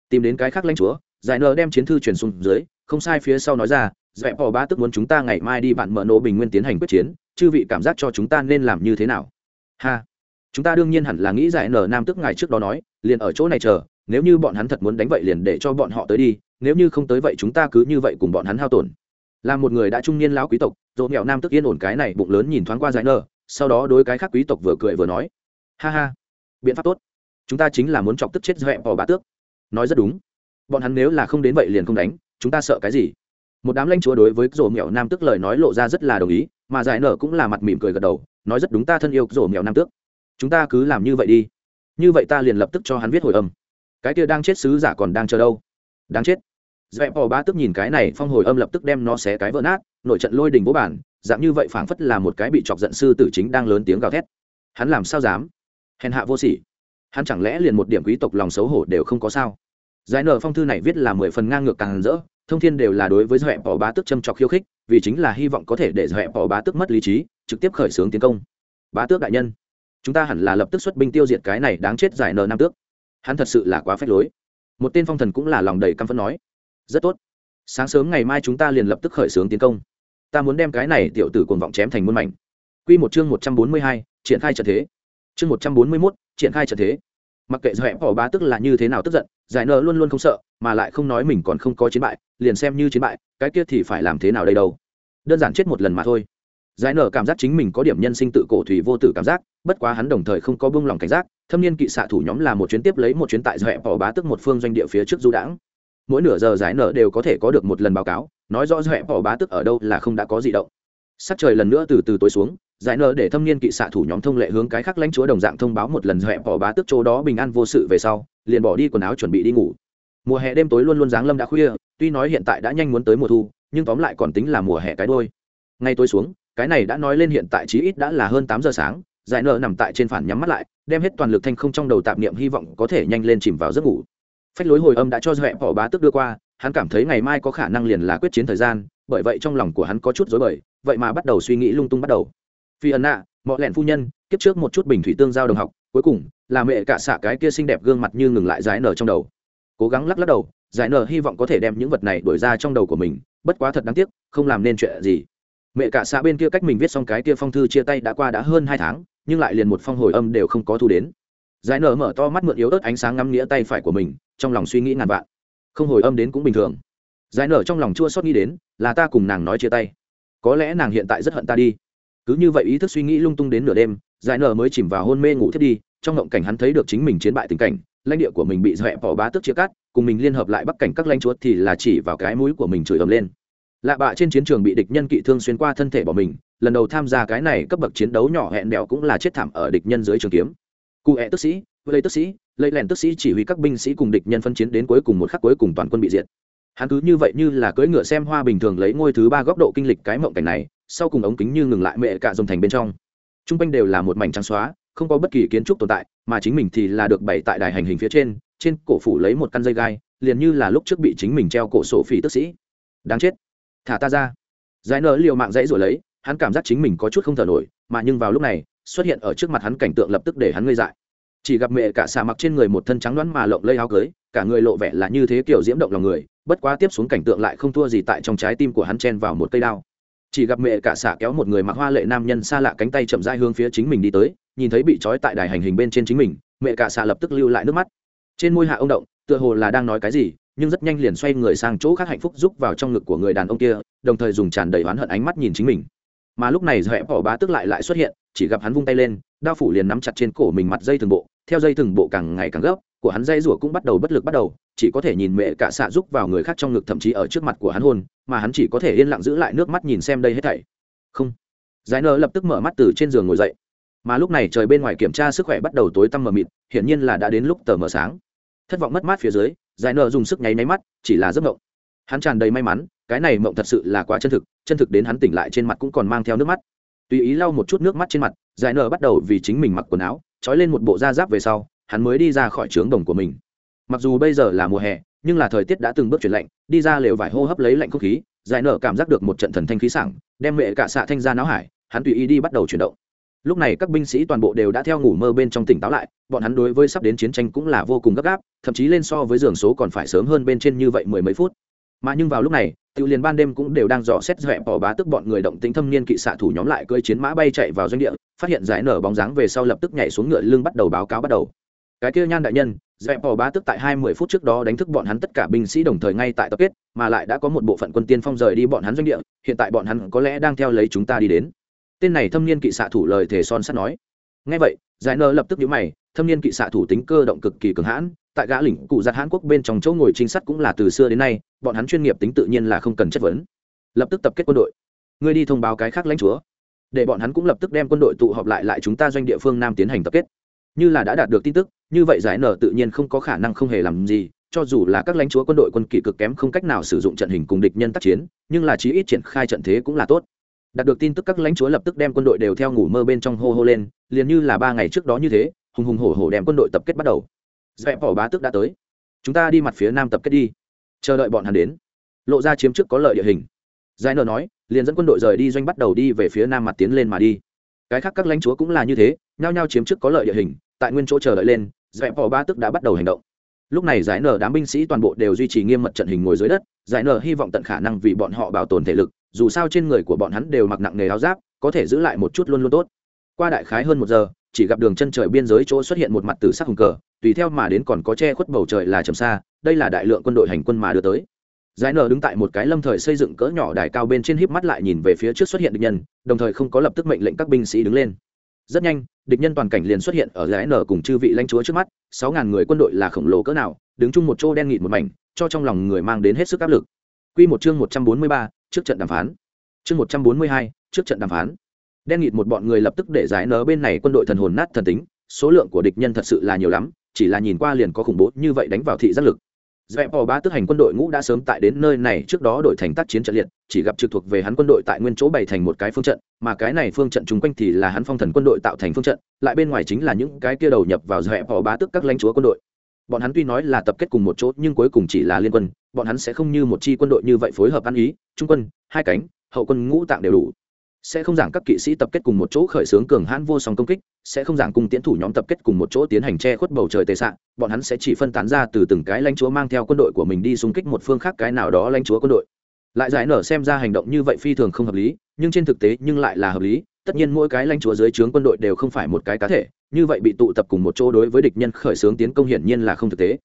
Speaker 1: Tìm đến cái khác lãnh chúa, giải nơ đem chiến thư truyền xuống dưới, không sai phía sau nói ra dẹp bỏ bá tức muốn chúng ta ngày mai đi bạn mở nổ bình nguyên tiến hành quyết chiến, chư vị cảm giác cho chúng ta nên làm như thế nào? Ha, chúng ta đương nhiên hẳn là nghĩ giải nở nam tức ngài trước đó nói, liền ở chỗ này chờ, nếu như bọn hắn thật muốn đánh vậy liền để cho bọn họ tới đi, nếu như không tới vậy chúng ta cứ như vậy cùng bọn hắn hao tổn. Là một người đã trung niên lão quý tộc, dỗ nghèo nam tức yên ổn cái này bụng lớn nhìn thoáng qua giải nở, sau đó đối cái khác quý tộc vừa cười vừa nói, ha ha, biện pháp tốt chúng ta chính là muốn chọc tức chết dọa bỏ bá tước. Nói rất đúng. Bọn hắn nếu là không đến vậy liền không đánh, chúng ta sợ cái gì? Một đám lãnh chúa đối với rổ mèo nam tước lời nói lộ ra rất là đồng ý, mà giải nở cũng là mặt mỉm cười gật đầu, nói rất đúng ta thân yêu rổ mèo nam tước. Chúng ta cứ làm như vậy đi. Như vậy ta liền lập tức cho hắn viết hồi âm. Cái kia đang chết sứ giả còn đang chờ đâu? Đáng chết. Dẹp bỏ bá tức nhìn cái này phong hồi âm lập tức đem nó xé cái vỡ nát nội trận lôi đình vô bản, dạng như vậy phảng phất là một cái bị chọc giận sư tử chính đang lớn tiếng gào thét. Hắn làm sao dám? Hèn hạ vô sỉ hắn chẳng lẽ liền một điểm quý tộc lòng xấu hổ đều không có sao? Giải nở phong thư này viết là mười phần ngang ngược càng rỡ, thông thiên đều là đối với dẹp bỏ bá tước châm trọc khiêu khích, vì chính là hy vọng có thể để dẹp bỏ bá tước mất lý trí, trực tiếp khởi xướng tiến công. Bá tước đại nhân, chúng ta hẳn là lập tức xuất binh tiêu diệt cái này đáng chết giải nở nam tước. Hắn thật sự là quá phép lối. Một tên phong thần cũng là lòng đầy căm phẫn nói. Rất tốt. Sáng sớm ngày mai chúng ta liền lập tức khởi xướng tiến công. Ta muốn đem cái này tiểu tử cuồng vọng chém thành muôn mảnh. Quy một chương một trăm bốn mươi hai, triển khai trận thế. Chương một trăm bốn mươi mốt, triển khai trận thế mặc kệ dọa bỏ bá tức là như thế nào tức giận, giải nợ luôn luôn không sợ, mà lại không nói mình còn không có chiến bại, liền xem như chiến bại, cái kia thì phải làm thế nào đây đâu. Đơn giản chết một lần mà thôi. Giải nở cảm giác chính mình có điểm nhân sinh tự cổ thủy vô tử cảm giác, bất quá hắn đồng thời không có buông lòng cảnh giác, thâm niên kỵ xạ thủ nhóm là một chuyến tiếp lấy một chuyến tại dọa bỏ bá tức một phương doanh địa phía trước du đãng. Mỗi nửa giờ giải nở đều có thể có được một lần báo cáo, nói rõ dọa bỏ bá tức ở đâu là không đã có gì động. Sắc trời lần nữa từ từ tối xuống giải nở để thâm niên kỵ xạ thủ nhóm thông lệ hướng cái khác lãnh chúa đồng dạng thông báo một lần hẹp bỏ bá tức chỗ đó bình an vô sự về sau, liền bỏ đi quần áo chuẩn bị đi ngủ. Mùa hè đêm tối luôn luôn giáng lâm đã khuya, tuy nói hiện tại đã nhanh muốn tới mùa thu, nhưng tóm lại còn tính là mùa hè cái đôi. Ngay tối xuống, cái này đã nói lên hiện tại chí ít đã là hơn tám giờ sáng, giải nợ nằm tại trên phản nhắm mắt lại, đem hết toàn lực thanh không trong đầu tạp niệm hy vọng có thể nhanh lên chìm vào giấc ngủ. Phách lối hồi âm đã cho hẹp bỏ bá tức đưa qua, hắn cảm thấy ngày mai có khả năng liền là quyết chiến thời gian, bởi vậy trong lòng của hắn có chút dối bời, vậy mà bắt đầu suy nghĩ lung tung bắt đầu phi ẩn nạ mọi lẹn phu nhân, kiếp trước một chút bình thủy tương giao đồng học, cuối cùng, là mẹ cả xạ cái kia xinh đẹp gương mặt như ngừng lại giải nở trong đầu. Cố gắng lắc lắc đầu, giải nở hy vọng có thể đem những vật này đổi ra trong đầu của mình, bất quá thật đáng tiếc, không làm nên chuyện gì. Mẹ cả xã bên kia cách mình viết xong cái kia phong thư chia tay đã qua đã hơn hai tháng, nhưng lại liền một phong hồi âm đều không có thu đến. Giải nở mở to mắt mượn yếu ớt ánh sáng ngắm nghĩa tay phải của mình, trong lòng suy nghĩ ngàn vạn. Không hồi âm đến cũng bình thường. Giải nở trong lòng chua xót nghĩ đến, là ta cùng nàng nói chia tay. Có lẽ nàng hiện tại rất hận ta đi cứ như vậy ý thức suy nghĩ lung tung đến nửa đêm, giải nở mới chìm vào hôn mê ngủ thiết đi, trong ngộng cảnh hắn thấy được chính mình chiến bại tình cảnh, lãnh địa của mình bị dọa bỏ bá tức chia cắt, cùng mình liên hợp lại bắc cảnh các lãnh chúa thì là chỉ vào cái mũi của mình chửi ầm lên. Lạ bạ trên chiến trường bị địch nhân kỵ thương xuyên qua thân thể bỏ mình, lần đầu tham gia cái này cấp bậc chiến đấu nhỏ hẹn đẹo cũng là chết thảm ở địch nhân dưới trường kiếm. Cụ hẹ tức sĩ lê tức sĩ lê lèn tức sĩ chỉ huy các binh sĩ cùng địch nhân phân chiến đến cuối cùng một khắc cuối cùng toàn quân bị diệt hắn cứ như vậy như là cưỡi ngựa xem hoa bình thường lấy ngôi thứ ba góc độ kinh lịch cái mộng cảnh này, sau cùng ống kính như ngừng lại mẹ cả dòng thành bên trong. T r u n g quanh đều là một mảnh trắng xóa, không có bất kỳ kiến trúc tồn tại, mà chính mình thì là được bày tại đài hành hình phía trên trên cổ phủ lấy một căn dây gai, liền như là lúc trước bị chính mình treo cổ sổ phỉ tức sĩ. Đáng chết. Thả ta ra. Giải nở liều mạng dãy rồi lấy, hắn cảm giác chính mình có chút không thở nổi, mà nhưng vào lúc này, xuất hiện ở trước mặt hắn cảnh tượng lập tức để hắn ngây dại. Chỉ gặp mẹ cả xà mặc trên người một thân trắng đoán mà lộng lây áo cưới cả người lộ vẻ là như thế kiểu diễm động lòng người, bất quá tiếp xuống cảnh tượng lại không thua gì tại trong trái tim của hắn chen vào một cây đao. Chỉ gặp mẹ cả xà kéo một người mặc hoa lệ nam nhân xa lạ cánh tay chậm dai hướng phía chính mình đi tới, nhìn thấy bị trói tại đài hành hình bên trên chính mình, mẹ cả xà lập tức lưu lại nước mắt. Trên môi hạ ông động, tựa hồ là đang nói cái gì, nhưng rất nhanh liền xoay người sang chỗ khác hạnh phúc giúp vào trong ngực của người đàn ông kia, đồng thời dùng tràn đầy oán hận ánh mắt nhìn chính mình. Mà lúc này dẹp bỏ bá tức lại lại xuất hiện, chỉ gặp hắn vung tay lên, đao phủ liền nắm chặt trên cổ mình mặt dây thường bộ, theo dây thường bộ càng ngày càng gấp của hắn dây rủa cũng bắt đầu bất lực bắt đầu, chỉ có thể nhìn mẹ cả xạ giúp vào người khác trong ngực thậm chí ở trước mặt của hắn hôn, mà hắn chỉ có thể yên lặng giữ lại nước mắt nhìn xem đây hết thảy. Không. Giải nơ lập tức mở mắt từ trên giường ngồi dậy. Mà lúc này trời bên ngoài kiểm tra sức khỏe bắt đầu tối tăm mờ mịt, hiển nhiên là đã đến lúc tờ mờ sáng. Thất vọng mất mát phía dưới, giải nơ dùng sức nháy máy mắt, chỉ là giấc mộng. Hắn tràn đầy may mắn, cái này mộng thật sự là quá chân thực chân thực đến hắn tỉnh lại trên mặt cũng còn mang theo nước mắt. Tùy ý lau một chút nước mắt trên mặt, giải nơ bắt đầu vì chính mình mặc quần áo, trói lên một bộ da giáp về sau hắn mới đi ra khỏi trướng đồng của mình. Mặc dù bây giờ là mùa hè, nhưng là thời tiết đã từng bước chuyển lạnh, đi ra lều vải hô hấp lấy lạnh không khí, giải nở cảm giác được một trận thần thanh khí sảng, đem mẹ cả xạ thanh ra náo hải, hắn tùy ý đi bắt đầu chuyển động. Lúc này các binh sĩ toàn bộ đều đã theo ngủ mơ bên trong tỉnh táo lại, bọn hắn đối với sắp đến chiến tranh cũng là vô cùng gấp gáp, thậm chí lên so với giường số còn phải sớm hơn bên trên như vậy mười mấy phút. Mà nhưng vào lúc này tự liền ban đêm cũng đều đang dò xét dẹp bỏ bá tức bọn người động tính thâm niên kỵ xạ thủ nhóm lại cơi chiến mã bay chạy vào doanh địa, phát hiện giải nở bóng dáng về sau lập tức nhảy xuống ngựa lưng bắt đầu báo cáo bắt đầu cái kia nhan đại nhân, dẹp bỏ bá tức tại hai mươi phút trước đó đánh thức bọn hắn tất cả binh sĩ đồng thời ngay tại tập kết, mà lại đã có một bộ phận quân tiên phong rời đi bọn hắn doanh địa, hiện tại bọn hắn có lẽ đang theo lấy chúng ta đi đến. Tên này thâm niên kỵ xạ thủ lời thề son sắt nói. Ngay vậy, giải nơ lập tức nhíu mày, thâm niên kỵ xạ thủ tính cơ động cực kỳ cường hãn, tại gã lĩnh cụ giặt hãn quốc bên trong chỗ ngồi trinh sát cũng là từ xưa đến nay, bọn hắn chuyên nghiệp tính tự nhiên là không cần chất vấn. Lập tức tập kết quân đội. Ngươi đi thông báo cái khác lãnh chúa. Để bọn hắn cũng lập tức đem quân đội tụ họp lại lại chúng ta doanh địa phương nam tiến hành tập kết. Như là đã đạt được tin tức như vậy giải nở tự nhiên không có khả năng không hề làm gì, cho dù là các lãnh chúa quân đội quân kỵ cực kém không cách nào sử dụng trận hình cùng địch nhân tác chiến, nhưng là chí ít triển khai trận thế cũng là tốt. Đạt được tin tức các lãnh chúa lập tức đem quân đội đều theo ngủ mơ bên trong hô hô lên, liền như là ba ngày trước đó như thế, hùng hùng hổ hổ đem quân đội tập kết bắt đầu. Dẹp bỏ bá tức đã tới. Chúng ta đi mặt phía nam tập kết đi. Chờ đợi bọn hắn đến. Lộ ra chiếm trước có lợi địa hình. Giải nở nói, liền dẫn quân đội rời đi doanh bắt đầu đi về phía nam mặt tiến lên mà đi. Cái khác các lãnh chúa cũng là như thế, nhao nhao chiếm trước có lợi địa hình, tại nguyên chỗ chờ đợi lên dẹp bỏ ba tức đã bắt đầu hành động. Lúc này giải nở đám binh sĩ toàn bộ đều duy trì nghiêm mật trận hình ngồi dưới đất, giải nở hy vọng tận khả năng vì bọn họ bảo tồn thể lực, dù sao trên người của bọn hắn đều mặc nặng nghề áo giáp, có thể giữ lại một chút luôn luôn tốt. Qua đại khái hơn một giờ, chỉ gặp đường chân trời biên giới chỗ xuất hiện một mặt từ sắc hùng cờ, tùy theo mà đến còn có che khuất bầu trời là trầm xa, đây là đại lượng quân đội hành quân mà đưa tới. Giải nở đứng tại một cái lâm thời xây dựng cỡ nhỏ đài cao bên trên híp mắt lại nhìn về phía trước xuất hiện địch nhân, đồng thời không có lập tức mệnh lệnh các binh sĩ đứng lên rất nhanh địch nhân toàn cảnh liền xuất hiện ở giải nở cùng chư vị lãnh chúa trước mắt sáu ngàn người quân đội là khổng lồ cỡ nào đứng chung một chỗ đen nghịt một mảnh cho trong lòng người mang đến hết sức áp lực Quy một chương một trăm bốn mươi ba, trước trận đàm phán. Chương một trăm bốn mươi hai, trước trận đàm phán. Đen nghịt một bọn người lập tức để giải nở bên này quân đội thần hồn nát thần tính, số lượng của địch nhân thật sự là nhiều lắm, chỉ là nhìn qua liền có khủng bố như vậy đánh vào thị giác lực dẹp bò ba tức hành quân đội ngũ đã sớm tại đến nơi này trước đó đổi thành tác chiến trận liệt, chỉ gặp trực thuộc về hắn quân đội tại nguyên chỗ bày thành một cái phương trận, mà cái này phương trận chung quanh thì là hắn phong thần quân đội tạo thành phương trận, lại bên ngoài chính là những cái kia đầu nhập vào dẹp bò ba tức các lãnh chúa quân đội. Bọn hắn tuy nói là tập kết cùng một chỗ, nhưng cuối cùng chỉ là liên quân, bọn hắn sẽ không như một chi quân đội như vậy phối hợp ăn ý, trung quân, hai cánh, hậu quân ngũ tạng đều đủ sẽ không giảng các kỵ sĩ tập kết cùng một chỗ khởi xướng cường hãn vô song công kích, sẽ không giảng cùng tiến thủ nhóm tập kết cùng một chỗ tiến hành che khuất bầu trời tệ sạn, bọn hắn sẽ chỉ phân tán ra từ từng cái lãnh chúa mang theo quân đội của mình đi xung kích một phương khác cái nào đó lãnh chúa quân đội. Lại giải nở xem ra hành động như vậy phi thường không hợp lý, nhưng trên thực tế nhưng lại là hợp lý, tất nhiên mỗi cái lãnh chúa dưới trướng quân đội đều không phải một cái cá thể, như vậy bị tụ tập cùng một chỗ đối với địch nhân khởi xướng tiến công hiển nhiên là không thực tế.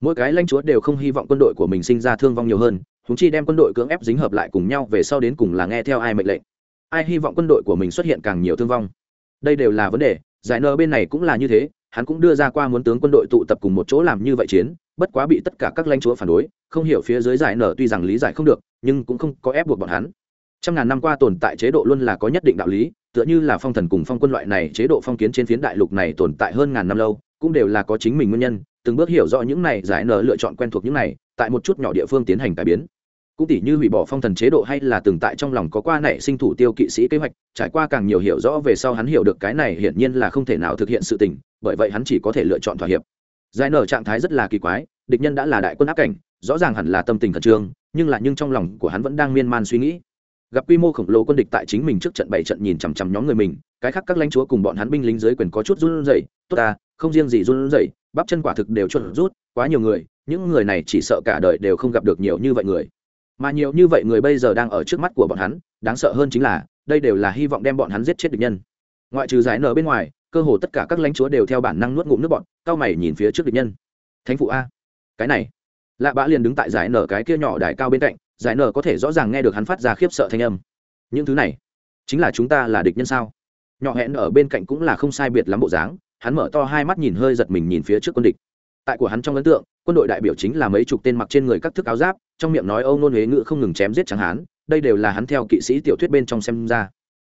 Speaker 1: Mỗi cái lãnh chúa đều không hy vọng quân đội của mình sinh ra thương vong nhiều hơn húng chi đem quân đội cưỡng ép dính hợp lại cùng nhau về sau đến cùng là nghe theo ai mệnh lệnh ai hy vọng quân đội của mình xuất hiện càng nhiều thương vong? Đây đều là vấn đề, giải nơ bên này cũng là như thế, hắn cũng đưa ra qua muốn tướng quân đội tụ tập cùng một chỗ làm như vậy chiến, bất quá bị tất cả các lãnh chúa phản đối, không hiểu phía dưới giải nở tuy rằng lý giải không được, nhưng cũng không có ép buộc bọn hắn. Trăm ngàn năm qua tồn tại chế độ luôn là có nhất định đạo lý, tựa như là phong thần cùng phong quân loại này chế độ phong kiến trên phiến đại lục này tồn tại hơn ngàn năm lâu, cũng đều là có chính mình nguyên nhân, từng bước hiểu rõ những này giải nở lựa chọn quen thuộc những này, tại một chút nhỏ địa phương tiến hành cải biến cũng tỷ như hủy bỏ phong thần chế độ hay là từng tại trong lòng có qua nảy sinh thủ tiêu kỵ sĩ kế hoạch, trải qua càng nhiều hiểu rõ về sau hắn hiểu được cái này hiển nhiên là không thể nào thực hiện sự tình, bởi vậy hắn chỉ có thể lựa chọn thỏa hiệp. Giải nở trạng thái rất là kỳ quái, địch nhân đã là đại quân áp cảnh, rõ ràng hẳn là tâm tình khẩn trương, nhưng là nhưng trong lòng của hắn vẫn đang miên man suy nghĩ. Gặp quy mô khổng lồ quân địch tại chính mình trước trận bảy trận nhìn chằm chằm nhóm người mình, cái khác các lãnh chúa cùng bọn hắn binh lính dưới quyền có chút run rẩy, tốt ta, không riêng gì run rẩy, bắp chân quả thực đều chuẩn rút, quá nhiều người, những người này chỉ sợ cả đời đều không gặp được nhiều như vậy người mà nhiều như vậy người bây giờ đang ở trước mắt của bọn hắn, đáng sợ hơn chính là, đây đều là hy vọng đem bọn hắn giết chết địch nhân. Ngoại trừ giải nở bên ngoài, cơ hồ tất cả các lãnh chúa đều theo bản năng nuốt ngụm nước bọn cao mày nhìn phía trước địch nhân. Thánh phụ a, cái này. Lạ bã liền đứng tại giải nở cái kia nhỏ đài cao bên cạnh, giải nở có thể rõ ràng nghe được hắn phát ra khiếp sợ thanh âm. Những thứ này, chính là chúng ta là địch nhân sao? Nhỏ hẹn ở bên cạnh cũng là không sai biệt lắm bộ dáng, hắn mở to hai mắt nhìn hơi giật mình nhìn phía trước quân địch tại của hắn trong ấn tượng, quân đội đại biểu chính là mấy chục tên mặc trên người các thức áo giáp, trong miệng nói âu nôn huế ngữ không ngừng chém giết chẳng hán, đây đều là hắn theo kỵ sĩ tiểu thuyết bên trong xem ra.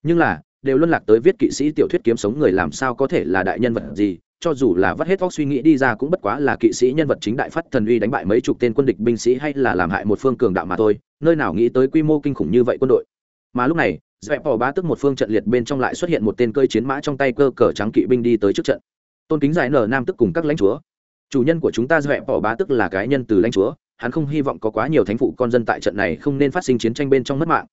Speaker 1: Nhưng là, đều luân lạc tới viết kỵ sĩ tiểu thuyết kiếm sống người làm sao có thể là đại nhân vật gì, cho dù là vắt hết óc suy nghĩ đi ra cũng bất quá là kỵ sĩ nhân vật chính đại phát thần uy đánh bại mấy chục tên quân địch binh sĩ hay là làm hại một phương cường đạo mà thôi, nơi nào nghĩ tới quy mô kinh khủng như vậy quân đội. Mà lúc này, dẹp bỏ bá tức một phương trận liệt bên trong lại xuất hiện một tên cơi chiến mã trong tay cơ cờ trắng kỵ binh đi tới trước trận. Tôn kính giải nở nam tức cùng các lãnh chúa chủ nhân của chúng ta dẹp bỏ bá tức là cái nhân từ lãnh chúa, hắn không hy vọng có quá nhiều thánh phụ con dân tại trận này không nên phát sinh chiến tranh bên trong mất mạng.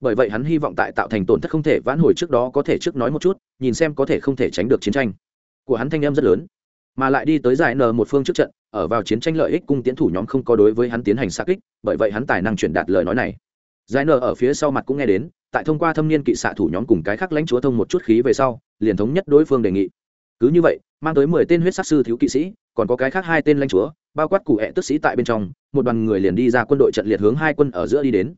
Speaker 1: Bởi vậy hắn hy vọng tại tạo thành tổn thất không thể vãn hồi trước đó có thể trước nói một chút, nhìn xem có thể không thể tránh được chiến tranh. Của hắn thanh em rất lớn, mà lại đi tới giải n một phương trước trận, ở vào chiến tranh lợi ích cung tiến thủ nhóm không có đối với hắn tiến hành xa kích, bởi vậy hắn tài năng truyền đạt lời nói này. Giải n ở phía sau mặt cũng nghe đến, tại thông qua thâm niên kỵ xạ thủ nhóm cùng cái khác lãnh chúa thông một chút khí về sau, liền thống nhất đối phương đề nghị. Cứ như vậy mang tới mười tên huyết sắc sư thiếu kỵ sĩ, còn có cái khác hai tên lãnh chúa, bao quát cụ hẹ tức sĩ tại bên trong, một đoàn người liền đi ra quân đội trận liệt hướng hai quân ở giữa đi đến.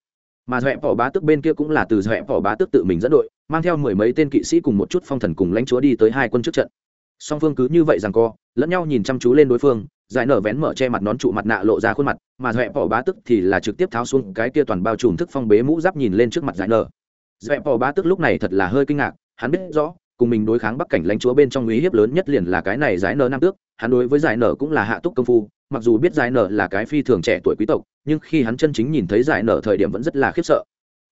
Speaker 1: Mà dọa bỏ bá tức bên kia cũng là từ dọa bỏ bá tức tự mình dẫn đội, mang theo mười mấy tên kỵ sĩ cùng một chút phong thần cùng lãnh chúa đi tới hai quân trước trận. Song phương cứ như vậy rằng co, lẫn nhau nhìn chăm chú lên đối phương, giải nở vén mở che mặt nón trụ mặt nạ lộ ra khuôn mặt, mà dọa bỏ bá tức thì là trực tiếp tháo xuống cái kia toàn bao trùm thức phong bế mũ giáp nhìn lên trước mặt giải nở. Dọa bỏ bá tức lúc này thật là hơi kinh ngạc, hắn biết rõ cùng mình đối kháng bắc cảnh lãnh chúa bên trong uy hiếp lớn nhất liền là cái này giải nở nam tước, hắn đối với giải nở cũng là hạ túc công phu, mặc dù biết giải nở là cái phi thường trẻ tuổi quý tộc, nhưng khi hắn chân chính nhìn thấy giải nở thời điểm vẫn rất là khiếp sợ.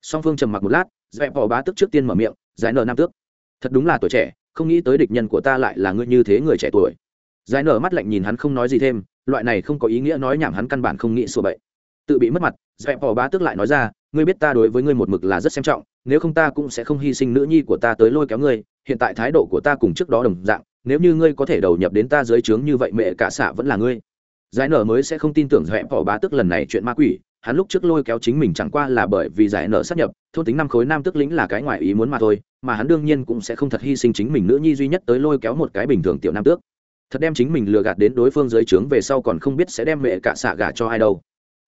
Speaker 1: Song phương trầm mặc một lát, dẹp bỏ bá tức trước tiên mở miệng, giải nở nam tước, thật đúng là tuổi trẻ, không nghĩ tới địch nhân của ta lại là ngươi như thế người trẻ tuổi. Giải nở mắt lạnh nhìn hắn không nói gì thêm, loại này không có ý nghĩa nói nhảm hắn căn bản không nghĩ sửa bậy. Tự bị mất mặt, dẹp bỏ bá tức lại nói ra, ngươi biết ta đối với ngươi một mực là rất xem trọng, nếu không ta cũng sẽ không hy sinh nữ nhi của ta tới lôi kéo ngươi hiện tại thái độ của ta cùng trước đó đồng dạng, nếu như ngươi có thể đầu nhập đến ta dưới trướng như vậy, mẹ cả xạ vẫn là ngươi. Giải nở mới sẽ không tin tưởng dẹp bỏ bá tức lần này chuyện ma quỷ, hắn lúc trước lôi kéo chính mình chẳng qua là bởi vì giải nợ sát nhập, thôn tính năm khối nam tức lĩnh là cái ngoại ý muốn mà thôi, mà hắn đương nhiên cũng sẽ không thật hy sinh chính mình nữ nhi duy nhất tới lôi kéo một cái bình thường tiểu nam tước. Thật đem chính mình lừa gạt đến đối phương dưới trướng về sau còn không biết sẽ đem mẹ cả xạ gả cho ai đâu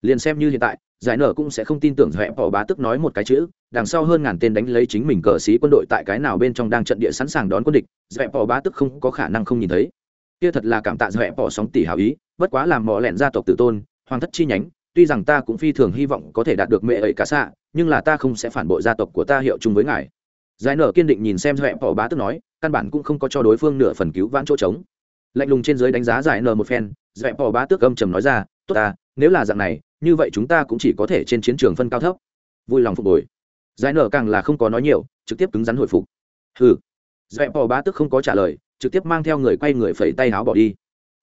Speaker 1: liền xem như hiện tại, giải nở cũng sẽ không tin tưởng dẹp bỏ bá tức nói một cái chữ, đằng sau hơn ngàn tên đánh lấy chính mình cờ xí quân đội tại cái nào bên trong đang trận địa sẵn sàng đón quân địch dẹp bỏ bá tức không có khả năng không nhìn thấy. Kia thật là cảm tạ dẹp bỏ sóng tỷ hào ý, bất quá làm mỏ lẹn gia tộc tự tôn, hoàng thất chi nhánh, tuy rằng ta cũng phi thường hy vọng có thể đạt được mẹ ấy cả xạ, nhưng là ta không sẽ phản bội gia tộc của ta hiệu chung với ngài. Giải nở kiên định nhìn xem dẹp bỏ bá tức nói, căn bản cũng không có cho đối phương nửa phần cứu vãn chỗ trống. Lạnh lùng trên dưới đánh giá giải nở một phen dẹp bỏ bá tức âm trầm nói ra, tốt ta, nếu là dạng này như vậy chúng ta cũng chỉ có thể trên chiến trường phân cao thấp. Vui lòng phục hồi. Giải nở càng là không có nói nhiều trực tiếp cứng rắn hồi phục. Hừ. Dẹp bỏ bá tức không có trả lời trực tiếp mang theo người quay người phẩy tay áo bỏ đi.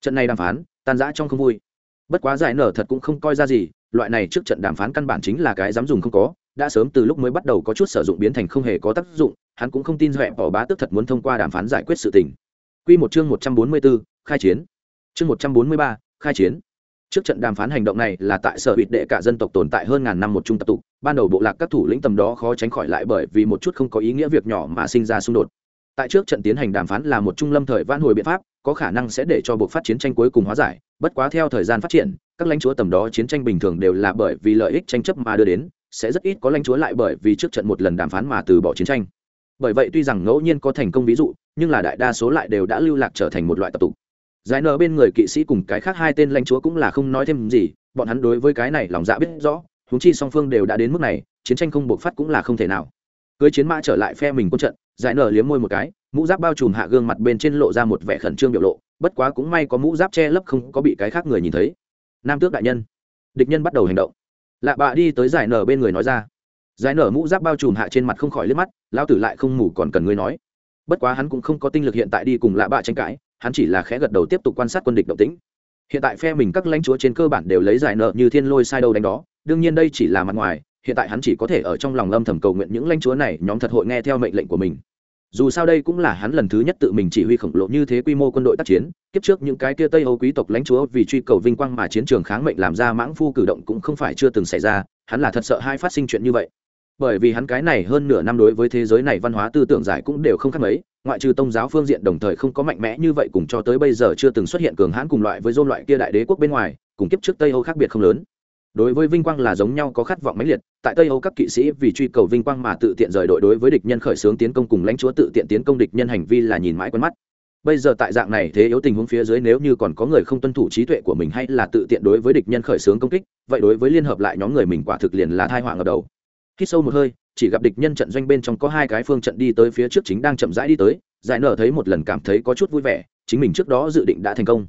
Speaker 1: Trận này đàm phán tan rã trong không vui. Bất quá giải nở thật cũng không coi ra gì loại này trước trận đàm phán căn bản chính là cái dám dùng không có đã sớm từ lúc mới bắt đầu có chút sử dụng biến thành không hề có tác dụng hắn cũng không tin dẹp bỏ bá tức thật muốn thông qua đàm phán giải quyết sự tình. Quy một chương 144, khai chiến. Chương 143, khai chiến. Trước trận đàm phán hành động này là tại sở bịt đệ cả dân tộc tồn tại hơn ngàn năm một trung tập tụ, ban đầu bộ lạc các thủ lĩnh tầm đó khó tránh khỏi lại bởi vì một chút không có ý nghĩa việc nhỏ mà sinh ra xung đột. Tại trước trận tiến hành đàm phán là một trung lâm thời vãn hồi biện pháp, có khả năng sẽ để cho buộc phát chiến tranh cuối cùng hóa giải, bất quá theo thời gian phát triển, các lãnh chúa tầm đó chiến tranh bình thường đều là bởi vì lợi ích tranh chấp mà đưa đến, sẽ rất ít có lãnh chúa lại bởi vì trước trận một lần đàm phán mà từ bỏ chiến tranh. Bởi vậy tuy rằng ngẫu nhiên có thành công ví dụ, nhưng là đại đa số lại đều đã lưu lạc trở thành một loại tập tục giải nở bên người kỵ sĩ cùng cái khác hai tên lãnh chúa cũng là không nói thêm gì, bọn hắn đối với cái này lòng dạ biết rõ húng chi song phương đều đã đến mức này, chiến tranh không buộc phát cũng là không thể nào. Cưới chiến mã trở lại phe mình quân trận, giải nở liếm môi một cái, mũ giáp bao trùm hạ gương mặt bên trên lộ ra một vẻ khẩn trương biểu lộ, bất quá cũng may có mũ giáp che lấp không có bị cái khác người nhìn thấy. Nam tước đại nhân, địch nhân bắt đầu hành động. Lạ bạ đi tới giải nở bên người nói ra. Giải nở mũ giáp bao trùm hạ trên mặt không khỏi liếc mắt, lão tử lại không ngủ còn cần ngươi nói. Bất quá hắn cũng không có tinh lực hiện tại đi cùng lạ bạ tranh cãi hắn chỉ là khẽ gật đầu tiếp tục quan sát quân địch động tĩnh. Hiện tại phe mình các lãnh chúa trên cơ bản đều lấy giải nợ như thiên lôi sai đâu đánh đó, đương nhiên đây chỉ là mặt ngoài, hiện tại hắn chỉ có thể ở trong lòng âm thầm cầu nguyện những lãnh chúa này, nhóm thật hội nghe theo mệnh lệnh của mình. Dù sao đây cũng là hắn lần thứ nhất tự mình chỉ huy khổng lồ như thế quy mô quân đội tác chiến, kiếp trước những cái kia tây âu quý tộc lãnh chúa vì truy cầu vinh quang mà chiến trường kháng mệnh làm ra mãng phu cử động cũng không phải chưa từng xảy ra, hắn là thật sợ hai phát sinh chuyện như vậy bởi vì hắn cái này hơn nửa năm đối với thế giới này văn hóa tư tưởng giải cũng đều không khác mấy, ngoại trừ tôn giáo phương diện đồng thời không có mạnh mẽ như vậy cùng cho tới bây giờ chưa từng xuất hiện cường hãn cùng loại với dôn loại kia đại đế quốc bên ngoài, cùng kiếp trước tây âu khác biệt không lớn. Đối với vinh quang là giống nhau có khát vọng mãnh liệt, tại tây âu các kỵ sĩ vì truy cầu vinh quang mà tự tiện rời đội đối với địch nhân khởi xướng tiến công cùng lãnh chúa tự tiện tiến công địch nhân hành vi là nhìn mãi quen mắt. Bây giờ tại dạng này thế yếu tình huống phía dưới nếu như còn có người không tuân thủ trí tuệ của mình hay là tự tiện đối với địch nhân khởi xướng công kích, vậy đối với liên hợp lại nhóm người mình quả thực liền là thai họa ngập đầu khi sâu một hơi, chỉ gặp địch nhân trận doanh bên trong có hai cái phương trận đi tới phía trước chính đang chậm rãi đi tới, giải nở thấy một lần cảm thấy có chút vui vẻ, chính mình trước đó dự định đã thành công.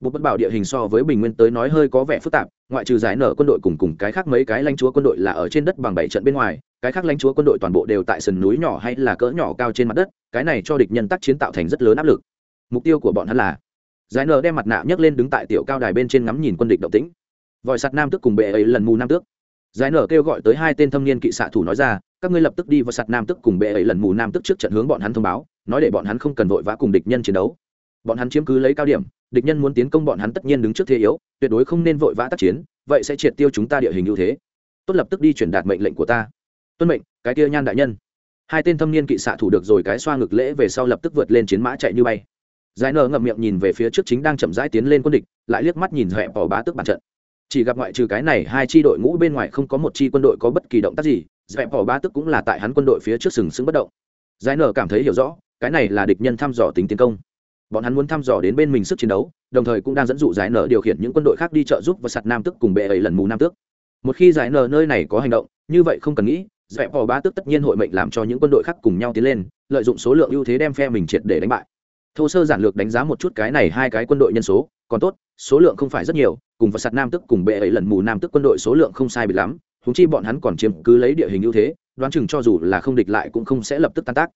Speaker 1: Một bất bảo địa hình so với bình nguyên tới nói hơi có vẻ phức tạp, ngoại trừ giải nở quân đội cùng cùng cái khác mấy cái lãnh chúa quân đội là ở trên đất bằng bảy trận bên ngoài, cái khác lãnh chúa quân đội toàn bộ đều tại sườn núi nhỏ hay là cỡ nhỏ cao trên mặt đất, cái này cho địch nhân tác chiến tạo thành rất lớn áp lực. Mục tiêu của bọn hắn là, giải nở đem mặt nạ nhấc lên đứng tại tiểu cao đài bên trên ngắm nhìn quân địch động tĩnh. Vòi sạt nam tước cùng bệ ấy lần mù nam tước giải nở kêu gọi tới hai tên thâm niên kỵ xạ thủ nói ra, các ngươi lập tức đi vào sạt nam tức cùng bệ ấy lần mù nam tức trước trận hướng bọn hắn thông báo, nói để bọn hắn không cần vội vã cùng địch nhân chiến đấu. Bọn hắn chiếm cứ lấy cao điểm, địch nhân muốn tiến công bọn hắn tất nhiên đứng trước thế yếu, tuyệt đối không nên vội vã tác chiến, vậy sẽ triệt tiêu chúng ta địa hình ưu thế. Tốt lập tức đi truyền đạt mệnh lệnh của ta. Tuân mệnh, cái kia nhan đại nhân. Hai tên thâm niên kỵ xạ thủ được rồi cái xoa ngực lễ về sau lập tức vượt lên chiến mã chạy như bay. Giải nở ngậm miệng nhìn về phía trước chính đang chậm rãi tiến lên quân địch, lại liếc mắt nhìn hẹp bỏ bá tức bản trận chỉ gặp ngoại trừ cái này hai chi đội ngũ bên ngoài không có một chi quân đội có bất kỳ động tác gì, dẹp bỏ ba tức cũng là tại hắn quân đội phía trước sừng sững bất động. Giải nở cảm thấy hiểu rõ, cái này là địch nhân thăm dò tính tiến công. Bọn hắn muốn thăm dò đến bên mình sức chiến đấu, đồng thời cũng đang dẫn dụ giải nở điều khiển những quân đội khác đi trợ giúp và sạt nam tức cùng bệ ấy lần mù nam tước. Một khi giải nở nơi này có hành động, như vậy không cần nghĩ, dẹp bỏ ba tức tất nhiên hội mệnh làm cho những quân đội khác cùng nhau tiến lên, lợi dụng số lượng ưu thế đem phe mình triệt để đánh bại. Thô sơ giản lược đánh giá một chút cái này hai cái quân đội nhân số còn tốt, số lượng không phải rất nhiều, cùng và sạt nam tức cùng bệ ấy lần mù nam tức quân đội số lượng không sai bị lắm húng chi bọn hắn còn chiếm cứ lấy địa hình ưu thế, đoán chừng cho dù là không địch lại cũng không sẽ lập tức tan tác.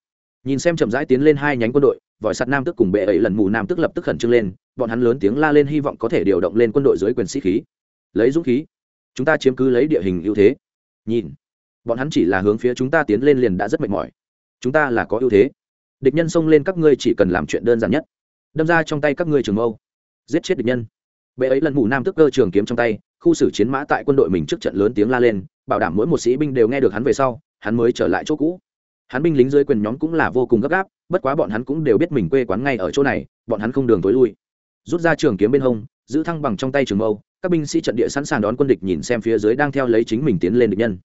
Speaker 1: Nhìn xem chậm rãi tiến lên hai nhánh quân đội, vòi sạt nam tức cùng bệ ấy lần mù nam tức lập tức khẩn trương lên, bọn hắn lớn tiếng la lên hy vọng có thể điều động lên quân đội dưới quyền sĩ khí. Lấy dũng khí, chúng ta chiếm cứ lấy địa hình ưu thế. Nhìn, bọn hắn chỉ là hướng phía chúng ta tiến lên liền đã rất mệt mỏi. Chúng ta là có ưu thế. Địch nhân xông lên các ngươi chỉ cần làm chuyện đơn giản nhất. Đâm ra trong tay các ngươi trường mâu giết chết địch nhân. Bệ ấy lần mù nam tức cơ trường kiếm trong tay, khu xử chiến mã tại quân đội mình trước trận lớn tiếng la lên, bảo đảm mỗi một sĩ binh đều nghe được hắn về sau, hắn mới trở lại chỗ cũ. Hắn binh lính dưới quyền nhóm cũng là vô cùng gấp gáp, bất quá bọn hắn cũng đều biết mình quê quán ngay ở chỗ này, bọn hắn không đường tối lui. Rút ra trường kiếm bên hông, giữ thăng bằng trong tay trường mâu, các binh sĩ trận địa sẵn sàng đón quân địch nhìn xem phía dưới đang theo lấy chính mình tiến lên địch nhân.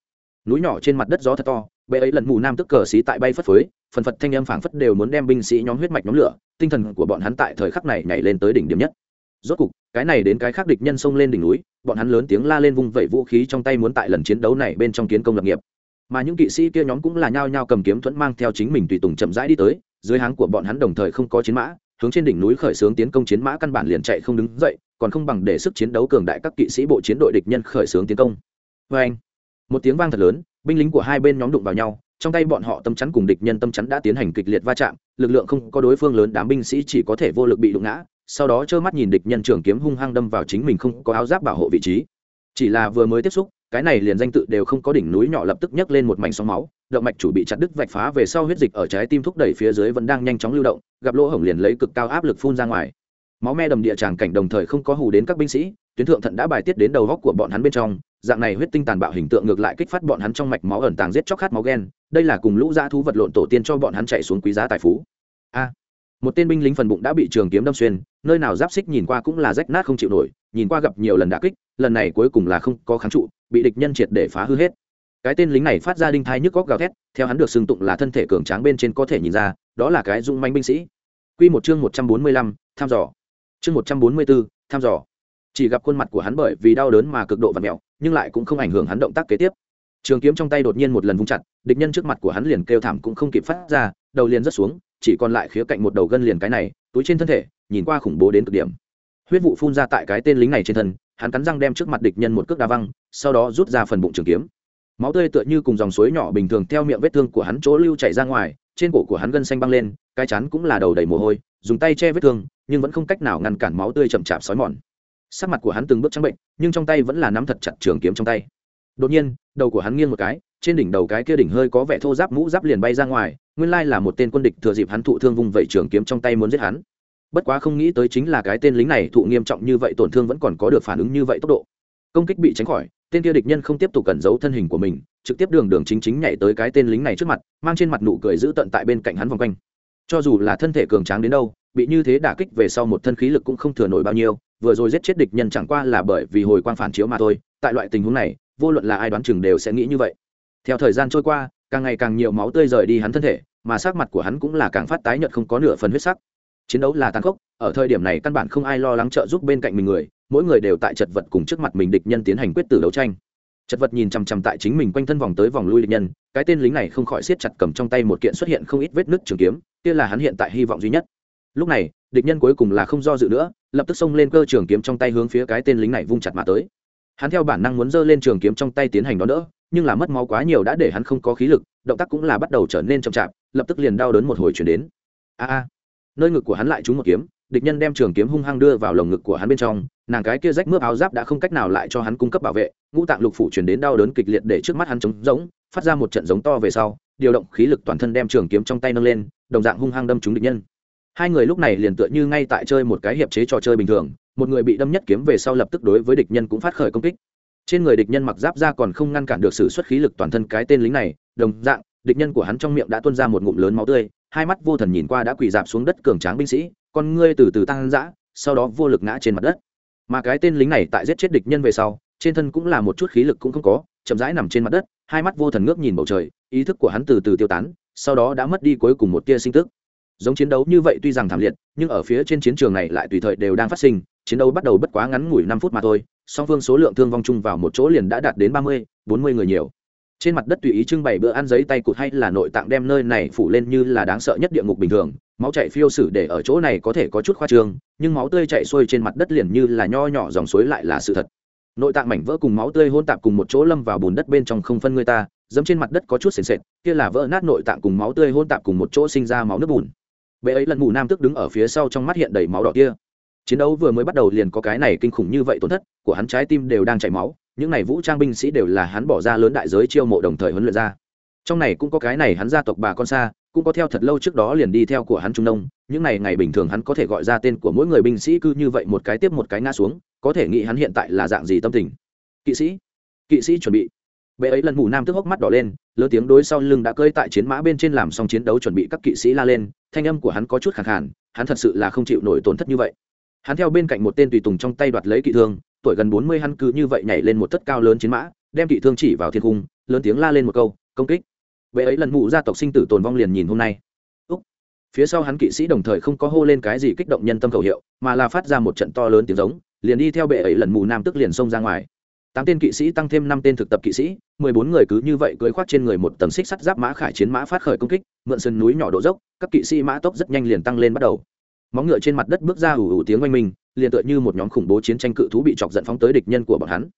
Speaker 1: Núi nhỏ trên mặt đất gió thật to, bệ ấy lần mù nam tức cờ xí tại bay phất phới, phần phật thanh âm phảng phất đều muốn đem binh sĩ nhóm huyết mạch nhóm lửa, tinh thần của bọn hắn tại thời khắc này nhảy lên tới đỉnh điểm nhất rốt cục, cái này đến cái khác địch nhân xông lên đỉnh núi, bọn hắn lớn tiếng la lên vung vẩy vũ khí trong tay muốn tại lần chiến đấu này bên trong kiến công lập nghiệp. Mà những kỵ sĩ kia nhóm cũng là nhao nhao cầm kiếm thuẫn mang theo chính mình tùy tùng chậm rãi đi tới, dưới háng của bọn hắn đồng thời không có chiến mã, hướng trên đỉnh núi khởi xướng tiến công chiến mã căn bản liền chạy không đứng dậy, còn không bằng để sức chiến đấu cường đại các kỵ sĩ bộ chiến đội địch nhân khởi xướng tiến công. Vê anh một tiếng vang thật lớn, binh lính của hai bên nhóm đụng vào nhau, trong tay bọn họ tâm chắn cùng địch nhân tâm chắn đã tiến hành kịch liệt va chạm, lực lượng không có đối phương lớn đám binh sĩ chỉ có thể vô lực bị đụng ngã sau đó trơ mắt nhìn địch nhân trường kiếm hung hăng đâm vào chính mình không có áo giáp bảo hộ vị trí. Chỉ là vừa mới tiếp xúc, cái này liền danh tự đều không có đỉnh núi nhỏ lập tức nhấc lên một mảnh sóng máu, động mạch chủ bị chặt đứt vạch phá về sau huyết dịch ở trái tim thúc đẩy phía dưới vẫn đang nhanh chóng lưu động, gặp lỗ hổng liền lấy cực cao áp lực phun ra ngoài. Máu me đầm địa tràng cảnh đồng thời không có hù đến các binh sĩ, tuyến thượng thận đã bài tiết đến đầu góc của bọn hắn bên trong, dạng này huyết tinh tàn bạo hình tượng ngược lại kích phát bọn hắn trong mạch máu ẩn tàng giết chóc khát máu ghen, đây là cùng lũ dã thú vật lộn tổ tiên cho bọn hắn chạy xuống quý giá tài phú. A, một tên binh lính phần bụng đã bị trường kiếm đâm xuyên nơi nào giáp xích nhìn qua cũng là rách nát không chịu nổi nhìn qua gặp nhiều lần đả kích lần này cuối cùng là không có kháng trụ bị địch nhân triệt để phá hư hết cái tên lính này phát ra đinh thai nhức góc gào thét theo hắn được xưng tụng là thân thể cường tráng bên trên có thể nhìn ra đó là cái dung manh binh sĩ Quy một chương một trăm bốn mươi lăm, thăm dò. Chương một trăm bốn mươi bốn thăm dò. Chỉ gặp khuôn mặt của hắn bởi vì đau đớn mà cực độ và mèo, nhưng lại cũng không ảnh hưởng hắn động tác kế tiếp. Trường kiếm trong tay đột nhiên một lần vung chặt, địch nhân trước mặt của hắn liền kêu thảm cũng không kịp phát ra, đầu liền rớt xuống, chỉ còn lại khía cạnh một đầu gân liền cái này, túi trên thân thể, nhìn qua khủng bố đến cực điểm. Huyết vụ phun ra tại cái tên lính này trên thân, hắn cắn răng đem trước mặt địch nhân một cước đá văng sau đó rút ra phần bụng trường kiếm. Máu tươi tựa như cùng dòng suối nhỏ bình thường theo miệng vết thương của hắn chỗ lưu chảy ra ngoài trên cổ của hắn gân xanh băng lên cái chắn cũng là đầu đầy mồ hôi dùng tay che vết thương nhưng vẫn không cách nào ngăn cản máu tươi chậm chạp xói mòn. Sắc mặt của hắn từng bước trắng bệnh nhưng trong tay vẫn là nắm thật chặt trường kiếm trong tay. Đột nhiên đầu của hắn nghiêng một cái trên đỉnh đầu cái kia đỉnh hơi có vẻ thô giáp mũ giáp liền bay ra ngoài nguyên lai là một tên quân địch thừa dịp hắn thụ thương vùng vẩy trường kiếm trong tay muốn giết hắn. Bất quá không nghĩ tới chính là cái tên lính này thụ nghiêm trọng như vậy tổn thương vẫn còn có được phản ứng như vậy tốc độ. Công kích bị tránh khỏi, tên kia địch nhân không tiếp tục cẩn giấu thân hình của mình, trực tiếp đường đường chính chính nhảy tới cái tên lính này trước mặt, mang trên mặt nụ cười giữ tận tại bên cạnh hắn vòng quanh. Cho dù là thân thể cường tráng đến đâu, bị như thế đả kích về sau một thân khí lực cũng không thừa nổi bao nhiêu, vừa rồi giết chết địch nhân chẳng qua là bởi vì hồi quang phản chiếu mà thôi, tại loại tình huống này, vô luận là ai đoán chừng đều sẽ nghĩ như vậy. Theo thời gian trôi qua càng ngày càng nhiều máu tươi rời đi hắn thân thể, mà sắc mặt của hắn cũng là càng phát tái nhợt không có nửa phần huyết sắc. Chiến đấu là tàn khốc, ở thời điểm này căn bản không ai lo lắng trợ giúp bên cạnh mình người, mỗi người đều tại chật vật cùng trước mặt mình địch nhân tiến hành quyết tử đấu tranh. Chật vật nhìn chằm chằm tại chính mình quanh thân vòng tới vòng lui địch nhân, cái tên lính này không khỏi siết chặt cầm trong tay một kiện xuất hiện không ít vết nứt trường kiếm, kia là hắn hiện tại hy vọng duy nhất. Lúc này, địch nhân cuối cùng là không do dự nữa, lập tức xông lên cơ trường kiếm trong tay hướng phía cái tên lính này vung chặt mà tới. Hắn theo bản năng muốn giơ lên trường kiếm trong tay tiến hành đón đỡ nhưng là mất máu quá nhiều đã để hắn không có khí lực, động tác cũng là bắt đầu trở nên chậm chạp, lập tức liền đau đớn một hồi chuyển đến. A a, nơi ngực của hắn lại trúng một kiếm, địch nhân đem trường kiếm hung hăng đưa vào lồng ngực của hắn bên trong, nàng cái kia rách mướp áo giáp đã không cách nào lại cho hắn cung cấp bảo vệ, ngũ tạng lục phủ chuyển đến đau đớn kịch liệt để trước mắt hắn trống rỗng, phát ra một trận giống to về sau, điều động khí lực toàn thân đem trường kiếm trong tay nâng lên, đồng dạng hung hăng đâm trúng địch nhân. Hai người lúc này liền tựa như ngay tại chơi một cái hiệp chế trò chơi bình thường, một người bị đâm nhất kiếm về sau lập tức đối với địch nhân cũng phát khởi công kích trên người địch nhân mặc giáp ra còn không ngăn cản được sự xuất khí lực toàn thân cái tên lính này, đồng dạng, địch nhân của hắn trong miệng đã tuôn ra một ngụm lớn máu tươi, hai mắt vô thần nhìn qua đã quỳ dạp xuống đất cường tráng binh sĩ, con ngươi từ từ tăng dã, sau đó vô lực ngã trên mặt đất. Mà cái tên lính này tại giết chết địch nhân về sau, trên thân cũng là một chút khí lực cũng không có, chậm rãi nằm trên mặt đất, hai mắt vô thần ngước nhìn bầu trời, ý thức của hắn từ từ tiêu tán, sau đó đã mất đi cuối cùng một tia sinh tức. Giống chiến đấu như vậy tuy rằng thảm liệt, nhưng ở phía trên chiến trường này lại tùy thời đều đang phát sinh, chiến đấu bắt đầu bất quá ngắn ngủi năm phút mà thôi song phương số lượng thương vong chung vào một chỗ liền đã đạt đến ba mươi, bốn mươi người nhiều. Trên mặt đất tùy ý trưng bày bữa ăn giấy tay cụt hay là nội tạng đem nơi này phủ lên như là đáng sợ nhất địa ngục bình thường. Máu chạy phiêu sử để ở chỗ này có thể có chút khoa trương, nhưng máu tươi chạy xuôi trên mặt đất liền như là nho nhỏ dòng suối lại là sự thật. Nội tạng mảnh vỡ cùng máu tươi hôn tạp cùng một chỗ lâm vào bùn đất bên trong không phân người ta, dẫm trên mặt đất có chút sền sệt, kia là vỡ nát nội tạng cùng máu tươi hôn tạp cùng một chỗ sinh ra máu nước bùn. Bệ ấy lần mù nam tức đứng ở phía sau trong mắt hiện đầy máu đỏ kia. Chiến đấu vừa mới bắt đầu liền có cái này kinh khủng như vậy tổn thất của hắn trái tim đều đang chảy máu, những này vũ trang binh sĩ đều là hắn bỏ ra lớn đại giới chiêu mộ đồng thời huấn luyện ra. Trong này cũng có cái này hắn gia tộc bà con xa, cũng có theo thật lâu trước đó liền đi theo của hắn trung nông, những này ngày bình thường hắn có thể gọi ra tên của mỗi người binh sĩ cứ như vậy một cái tiếp một cái ngã xuống, có thể nghĩ hắn hiện tại là dạng gì tâm tình. Kỵ sĩ kỵ sĩ chuẩn bị. Bệ ấy lần mù nam tức hốc mắt đỏ lên, lớn tiếng đối sau lưng đã cơi tại chiến mã bên trên làm xong chiến đấu chuẩn bị các kỵ sĩ la lên, thanh âm của hắn có chút khẳng hẳn hắn thật sự là không chịu nổi tổn thất như vậy. Hắn theo bên cạnh một tên tùy tùng trong tay đoạt lấy kỵ thương tuổi gần bốn mươi hắn cứ như vậy nhảy lên một thất cao lớn chiến mã, đem kỵ thương chỉ vào thiên cung lớn tiếng la lên một câu, công kích! Vệ ấy lần mụ gia tộc sinh tử tồn vong liền nhìn hôm nay. Úc. phía sau hắn kỵ sĩ đồng thời không có hô lên cái gì kích động nhân tâm khẩu hiệu, mà là phát ra một trận to lớn tiếng giống, liền đi theo bệ ấy lần mù nam tức liền xông ra ngoài. Tám tên kỵ sĩ tăng thêm năm tên thực tập kỵ sĩ, mười bốn người cứ như vậy cưới khoác trên người một tầng xích sắt giáp mã khải chiến mã phát khởi công kích, mượn sườn núi nhỏ độ dốc, các kỵ sĩ mã tốc rất nhanh liền tăng lên bắt đầu. Móng ngựa trên mặt đất bước ra ủ ủ tiếng oanh minh liền tựa như một nhóm khủng bố chiến tranh cự thú bị chọc giận phóng tới địch nhân của bọn hắn.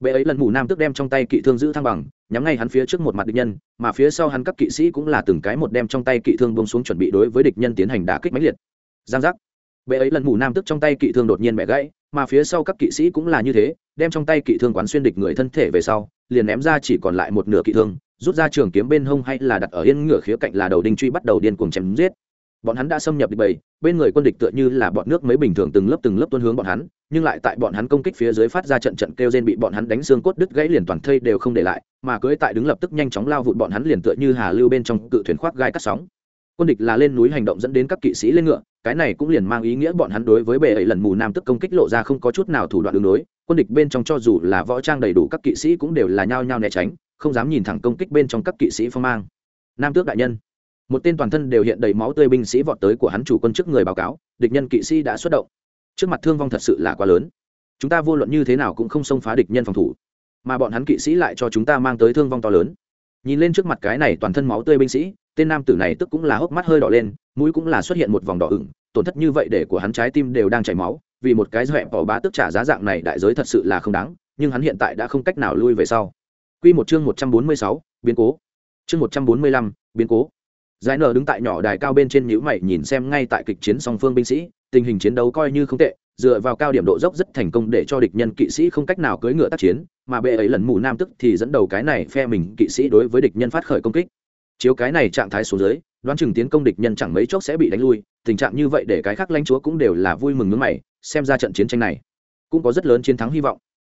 Speaker 1: Bệ ấy lần mù nam tức đem trong tay kỵ thương giữ thăng bằng, nhắm ngay hắn phía trước một mặt địch nhân, mà phía sau hắn các kỵ sĩ cũng là từng cái một đem trong tay kỵ thương bông xuống chuẩn bị đối với địch nhân tiến hành đả kích mãnh liệt. Giang giác. Bệ ấy lần mù nam tức trong tay kỵ thương đột nhiên bẻ gãy, mà phía sau các kỵ sĩ cũng là như thế, đem trong tay kỵ thương quán xuyên địch người thân thể về sau, liền ném ra chỉ còn lại một nửa kỵ thương, rút ra trường kiếm bên hông hay là đặt ở yên ngựa khía cạnh là đầu đinh truy bắt đầu điên cuồng chém giết bọn hắn đã xâm nhập địch bầy, bên người quân địch tựa như là bọn nước mấy bình thường từng lớp từng lớp tuân hướng bọn hắn, nhưng lại tại bọn hắn công kích phía dưới phát ra trận trận kêu rên bị bọn hắn đánh xương cốt đứt gãy liền toàn thây đều không để lại, mà cưới tại đứng lập tức nhanh chóng lao vụt bọn hắn liền tựa như hà lưu bên trong cự thuyền khoác gai cắt sóng. Quân địch là lên núi hành động dẫn đến các kỵ sĩ lên ngựa, cái này cũng liền mang ý nghĩa bọn hắn đối với bệ ấy lần mù nam tức công kích lộ ra không có chút nào thủ đoạn đường đối quân địch bên trong cho dù là võ trang đầy đủ các kỵ sĩ cũng đều là nhao nhao né tránh, không dám nhìn thẳng công kích bên trong các kỵ sĩ phong mang. Nam tước đại nhân một tên toàn thân đều hiện đầy máu tươi binh sĩ vọt tới của hắn chủ quân trước người báo cáo địch nhân kỵ sĩ đã xuất động. Trước mặt thương vong thật sự là quá lớn. Chúng ta vô luận như thế nào cũng không xông phá địch nhân phòng thủ mà bọn hắn kỵ sĩ lại cho chúng ta mang tới thương vong to lớn. Nhìn lên trước mặt cái này toàn thân máu tươi binh sĩ tên nam tử này tức cũng là hốc mắt hơi đỏ lên mũi cũng là xuất hiện một vòng đỏ ửng tổn thất như vậy để của hắn trái tim đều đang chảy máu vì một cái dọa bỏ bá tức trả giá dạng này đại giới thật sự là không đáng nhưng hắn hiện tại đã không cách nào lui về sau. Quy một chương một trăm bốn mươi sáu, biến cố. Chương một trăm bốn mươi lăm, biến cố giải nở đứng tại nhỏ đài cao bên trên nhữ mày nhìn xem ngay tại kịch chiến song phương binh sĩ, tình hình chiến đấu coi như không tệ, dựa vào cao điểm độ dốc rất thành công để cho địch nhân kỵ sĩ không cách nào cưỡi ngựa tác chiến, mà bệ ấy lần mù nam tức thì dẫn đầu cái này phe mình kỵ sĩ đối với địch nhân phát khởi công kích. Chiếu cái này trạng thái xuống dưới, đoán chừng tiến công địch nhân chẳng mấy chốc sẽ bị đánh lui, tình trạng như vậy để cái khác lãnh chúa cũng đều là vui mừng nước mày, xem ra trận chiến tranh này cũng có rất lớn chiến thắng hy vọng.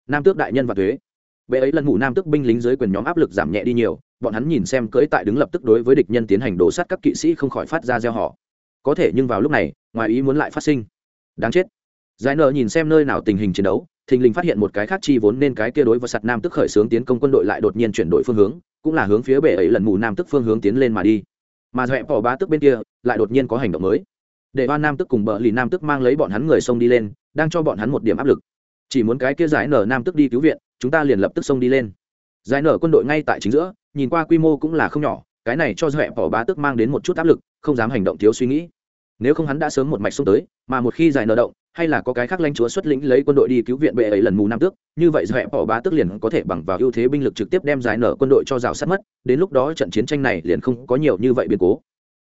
Speaker 1: Nam tước đại nhân và thuế. Bệ ấy lần mù nam tước binh lính dưới quyền nhóm áp lực giảm nhẹ đi nhiều bọn hắn nhìn xem cưỡi tại đứng lập tức đối với địch nhân tiến hành đổ sát các kỵ sĩ không khỏi phát ra gieo họ có thể nhưng vào lúc này, ngoài ý muốn lại phát sinh. Đáng chết. Giải nợ nhìn xem nơi nào tình hình chiến đấu, thình lình phát hiện một cái khác chi vốn nên cái kia đối với sạt nam tức khởi xướng tiến công quân đội lại đột nhiên chuyển đổi phương hướng, cũng là hướng phía bể ấy lần mù nam tức phương hướng tiến lên mà đi. Mà dẹp bỏ bá tức bên kia, lại đột nhiên có hành động mới. Để ba nam tức cùng bờ lì nam tức mang lấy bọn hắn người xông đi lên, đang cho bọn hắn một điểm áp lực. Chỉ muốn cái kia giải nở nam tức đi cứu viện, chúng ta liền lập tức xông đi lên. Giải nở quân đội ngay tại chính giữa nhìn qua quy mô cũng là không nhỏ, cái này cho dẹp bỏ bá tức mang đến một chút áp lực, không dám hành động thiếu suy nghĩ. Nếu không hắn đã sớm một mạch xông tới, mà một khi giải nở động, hay là có cái khác lãnh chúa xuất lĩnh lấy quân đội đi cứu viện bệ ấy lần mù nam tước, như vậy dẹp bỏ bá tước liền có thể bằng vào ưu thế binh lực trực tiếp đem giải nở quân đội cho rào sát mất, đến lúc đó trận chiến tranh này liền không có nhiều như vậy biến cố.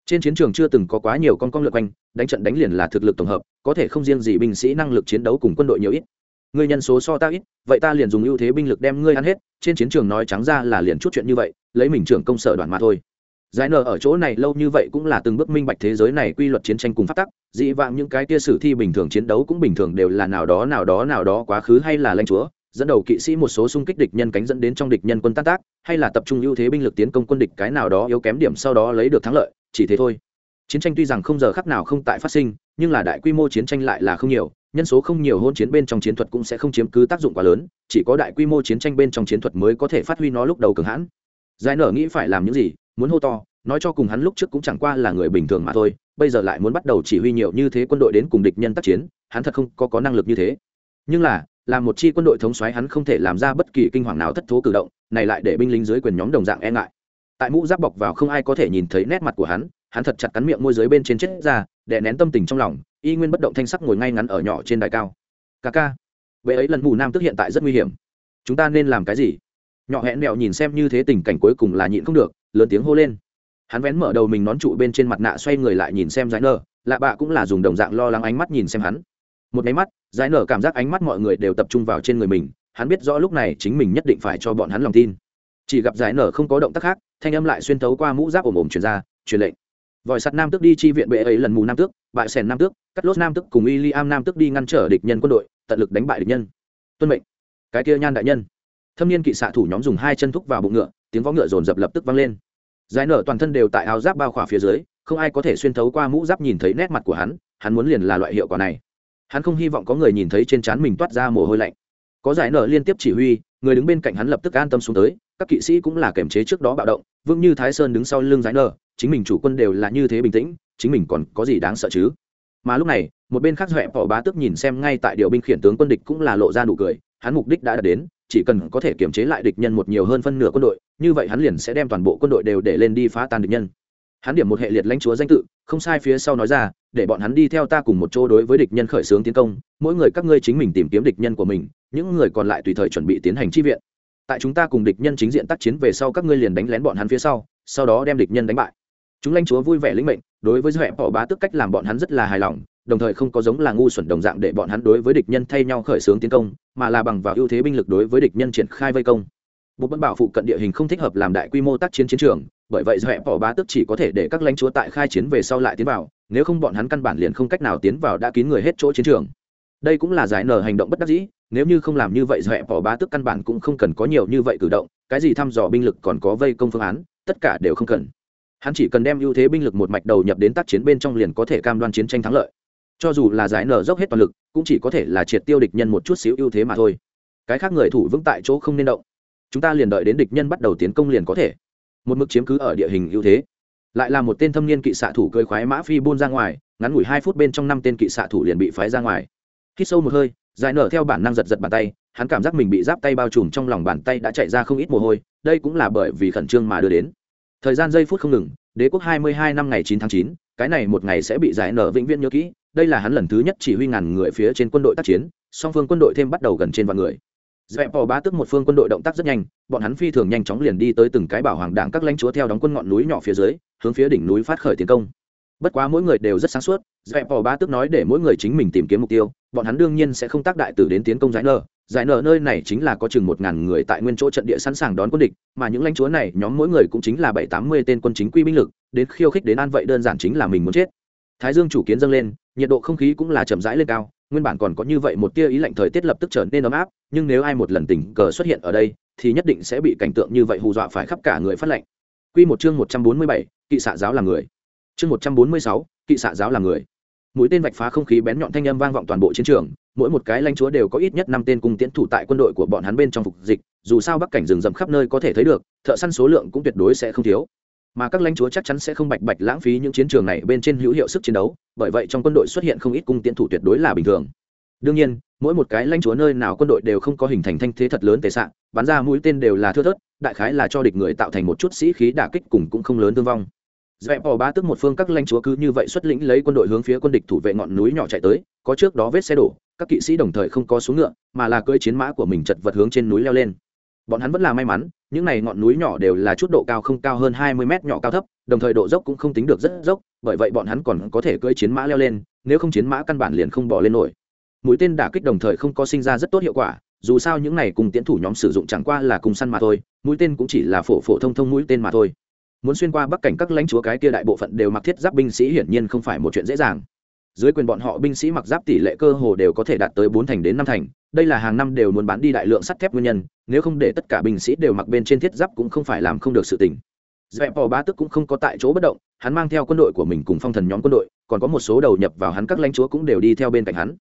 Speaker 1: Trên chiến trường chưa từng có quá nhiều con con lượt quanh, đánh trận đánh liền là thực lực tổng hợp, có thể không riêng gì binh sĩ năng lực chiến đấu cùng quân đội nhiều ít người nhân số so ta ít, vậy ta liền dùng ưu thế binh lực đem ngươi ăn hết, trên chiến trường nói trắng ra là liền chút chuyện như vậy, lấy mình trưởng công sở đoàn mà thôi. Giải nở ở chỗ này lâu như vậy cũng là từng bước minh bạch thế giới này quy luật chiến tranh cùng phát tắc, dị vãng những cái tia sử thi bình thường chiến đấu cũng bình thường đều là nào đó nào đó nào đó quá khứ hay là lãnh chúa, dẫn đầu kỵ sĩ một số xung kích địch nhân cánh dẫn đến trong địch nhân quân tác tác, hay là tập trung ưu thế binh lực tiến công quân địch cái nào đó yếu kém điểm sau đó lấy được thắng lợi, chỉ thế thôi. Chiến tranh tuy rằng không giờ khắc nào không tại phát sinh, nhưng là đại quy mô chiến tranh lại là không nhiều nhân số không nhiều hôn chiến bên trong chiến thuật cũng sẽ không chiếm cứ tác dụng quá lớn chỉ có đại quy mô chiến tranh bên trong chiến thuật mới có thể phát huy nó lúc đầu cường hãn. Giải nở nghĩ phải làm những gì muốn hô to nói cho cùng hắn lúc trước cũng chẳng qua là người bình thường mà thôi bây giờ lại muốn bắt đầu chỉ huy nhiều như thế quân đội đến cùng địch nhân tác chiến hắn thật không có, có năng lực như thế. Nhưng là là một chi quân đội thống soái hắn không thể làm ra bất kỳ kinh hoàng nào thất thố cử động này lại để binh lính dưới quyền nhóm đồng dạng e ngại. Tại mũ giáp bọc vào không ai có thể nhìn thấy nét mặt của hắn hắn thật chặt cắn miệng môi dưới bên trên chết ra để nén tâm tình trong lòng y nguyên bất động thanh sắc ngồi ngay ngắn ở nhỏ trên đài cao. Ca ca vậy ấy lần mù nam tức hiện tại rất nguy hiểm. Chúng ta nên làm cái gì? Nhỏ hẹn mẹo nhìn xem như thế tình cảnh cuối cùng là nhịn không được, lớn tiếng hô lên. Hắn vén mở đầu mình nón trụ bên trên mặt nạ xoay người lại nhìn xem giải nở lạ bạ cũng là dùng đồng dạng lo lắng ánh mắt nhìn xem hắn. Một máy mắt giải nở cảm giác ánh mắt mọi người đều tập trung vào trên người mình, hắn biết rõ lúc này chính mình nhất định phải cho bọn hắn lòng tin. Chỉ gặp giải nở không có động tác khác, thanh âm lại xuyên tấu qua mũ giáp ồm ồm truyền ra, truyền lệnh vòi sắt nam tước đi chi viện bệ ấy lần mù nam tước, bại sèn nam tước, cắt lốt nam tước cùng y li am nam tước đi ngăn trở địch nhân quân đội, tận lực đánh bại địch nhân. Tuân mệnh. Cái kia nhan đại nhân. Thâm niên kỵ xạ thủ nhóm dùng hai chân thúc vào bụng ngựa, tiếng võ ngựa dồn dập lập tức vang lên. Giải nở toàn thân đều tại áo giáp bao khỏa phía dưới, không ai có thể xuyên thấu qua mũ giáp nhìn thấy nét mặt của hắn hắn muốn liền là loại hiệu quả này. Hắn không hy vọng có người nhìn thấy trên trán mình toát ra mồ hôi lạnh. Có giải nở liên tiếp chỉ huy, người đứng bên cạnh hắn lập tức an tâm xuống tới, các kỵ sĩ cũng là kềm chế trước đó bạo động vững như thái sơn đứng sau lưng giải nở chính mình chủ quân đều là như thế bình tĩnh, chính mình còn có gì đáng sợ chứ? Mà lúc này, một bên khác huệ bỏ bá tức nhìn xem ngay tại điều binh khiển tướng quân địch cũng là lộ ra nụ cười, hắn mục đích đã đạt đến, chỉ cần có thể kiềm chế lại địch nhân một nhiều hơn phân nửa quân đội, như vậy hắn liền sẽ đem toàn bộ quân đội đều để lên đi phá tan địch nhân. Hắn điểm một hệ liệt lãnh chúa danh tự, không sai phía sau nói ra, để bọn hắn đi theo ta cùng một chỗ đối với địch nhân khởi xướng tiến công, mỗi người các ngươi chính mình tìm kiếm địch nhân của mình, những người còn lại tùy thời chuẩn bị tiến hành chi viện. Tại chúng ta cùng địch nhân chính diện tác chiến về sau các ngươi liền đánh lén bọn hắn phía sau sau đó đem địch nhân đánh bại chúng lãnh chúa vui vẻ lĩnh mệnh, đối với duệ bỏ bá tức cách làm bọn hắn rất là hài lòng, đồng thời không có giống là ngu xuẩn đồng dạng để bọn hắn đối với địch nhân thay nhau khởi xướng tiến công, mà là bằng vào ưu thế binh lực đối với địch nhân triển khai vây công. Bộ bất bảo phụ cận địa hình không thích hợp làm đại quy mô tác chiến chiến trường, bởi vậy duệ bỏ bá tức chỉ có thể để các lãnh chúa tại khai chiến về sau lại tiến vào, nếu không bọn hắn căn bản liền không cách nào tiến vào đã kín người hết chỗ chiến trường. Đây cũng là giải nở hành động bất đắc dĩ, nếu như không làm như vậy duệ bỏ bá tức căn bản cũng không cần có nhiều như vậy cử động, cái gì thăm dò binh lực còn có vây công phương án, tất cả đều không cần hắn chỉ cần đem ưu thế binh lực một mạch đầu nhập đến tác chiến bên trong liền có thể cam đoan chiến tranh thắng lợi. Cho dù là giải nở dốc hết toàn lực, cũng chỉ có thể là triệt tiêu địch nhân một chút xíu ưu thế mà thôi. Cái khác người thủ vững tại chỗ không nên động. Chúng ta liền đợi đến địch nhân bắt đầu tiến công liền có thể. Một mực chiếm cứ ở địa hình ưu thế. Lại là một tên thâm niên kỵ xạ thủ cơi khoái mã phi buôn ra ngoài, ngắn ngủi hai phút bên trong năm tên kỵ xạ thủ liền bị phái ra ngoài. Khi sâu một hơi, giải nở theo bản năng giật giật bàn tay, hắn cảm giác mình bị giáp tay bao trùm trong lòng bàn tay đã chạy ra không ít mồ hôi, đây cũng là bởi vì khẩn trương mà đưa đến thời gian giây phút không ngừng đế quốc 22 năm ngày chín tháng chín, cái này một ngày sẽ bị giải nở vĩnh viễn nhớ kỹ đây là hắn lần thứ nhất chỉ huy ngàn người phía trên quân đội tác chiến song phương quân đội thêm bắt đầu gần trên vạn người. Dẹp bỏ bá tức một phương quân đội động tác rất nhanh bọn hắn phi thường nhanh chóng liền đi tới từng cái bảo hoàng đảng các lãnh chúa theo đóng quân ngọn núi nhỏ phía dưới hướng phía đỉnh núi phát khởi tiến công. Bất quá mỗi người đều rất sáng suốt dẹp bỏ bá tức nói để mỗi người chính mình tìm kiếm mục tiêu bọn hắn đương nhiên sẽ không tác đại tử đến tiến công giải nở giải nở nơi này chính là có chừng một ngàn người tại nguyên chỗ trận địa sẵn sàng đón quân địch mà những lãnh chúa này nhóm mỗi người cũng chính là bảy tám mươi tên quân chính quy binh lực đến khiêu khích đến an vậy đơn giản chính là mình muốn chết thái dương chủ kiến dâng lên nhiệt độ không khí cũng là chậm rãi lên cao nguyên bản còn có như vậy một tia ý lạnh thời tiết lập tức trở nên ấm áp nhưng nếu ai một lần tình cờ xuất hiện ở đây thì nhất định sẽ bị cảnh tượng như vậy hù dọa phải khắp cả người phát lạnh Quy một chương một trăm bốn mươi bảy, kỵ xạ giáo là người. Chương một trăm bốn mươi sáu, kỵ xạ giáo là người. Mũi tên vạch phá không khí bén nhọn thanh âm vang vọng toàn bộ chiến trường, mỗi một cái lãnh chúa đều có ít nhất năm tên cung tiến thủ tại quân đội của bọn hắn bên trong phục dịch dù sao bắc cảnh rừng rậm khắp nơi có thể thấy được thợ săn số lượng cũng tuyệt đối sẽ không thiếu. Mà các lãnh chúa chắc chắn sẽ không bạch bạch lãng phí những chiến trường này bên trên hữu hiệu sức chiến đấu bởi vậy trong quân đội xuất hiện không ít cung tiến thủ tuyệt đối là bình thường. Đương nhiên mỗi một cái lãnh chúa nơi nào quân đội đều không có hình thành thanh thế thật lớn tệ sạn bắn ra mũi tên đều là thưa thớt đại khái là cho địch người tạo thành một chút sĩ khí đả kích cùng cũng không lớn thương vong dẹp bỏ ba tức một phương các lãnh chúa cứ như vậy xuất lĩnh lấy quân đội hướng phía quân địch thủ vệ ngọn núi nhỏ chạy tới, có trước đó vết xe đổ, các kỵ sĩ đồng thời không có xuống ngựa, mà là cưỡi chiến mã của mình chật vật hướng trên núi leo lên. Bọn hắn vẫn là may mắn, những này ngọn núi nhỏ đều là chút độ cao không cao hơn hai mươi mét nhỏ cao thấp, đồng thời độ dốc cũng không tính được rất dốc, bởi vậy bọn hắn còn có thể cưỡi chiến mã leo lên, nếu không chiến mã căn bản liền không bỏ lên nổi. Mũi tên đả kích đồng thời không có sinh ra rất tốt hiệu quả, dù sao những này cùng tiến thủ nhóm sử dụng chẳng qua là cùng săn mà thôi, mũi tên cũng chỉ là phổ phổ thông thông mũi tên mà thôi muốn xuyên qua bắc cảnh các lãnh chúa cái kia đại bộ phận đều mặc thiết giáp binh sĩ hiển nhiên không phải một chuyện dễ dàng. Dưới quyền bọn họ binh sĩ mặc giáp tỷ lệ cơ hồ đều có thể đạt tới bốn thành đến năm thành. Đây là hàng năm đều muốn bán đi đại lượng sắt thép nguyên nhân, nếu không để tất cả binh sĩ đều mặc bên trên thiết giáp cũng không phải làm không được sự tình. Dẹp bỏ bá tức cũng không có tại chỗ bất động, hắn mang theo quân đội của mình cùng phong thần nhóm quân đội, còn có một số đầu nhập vào hắn các lãnh chúa cũng đều đi theo bên cạnh hắn.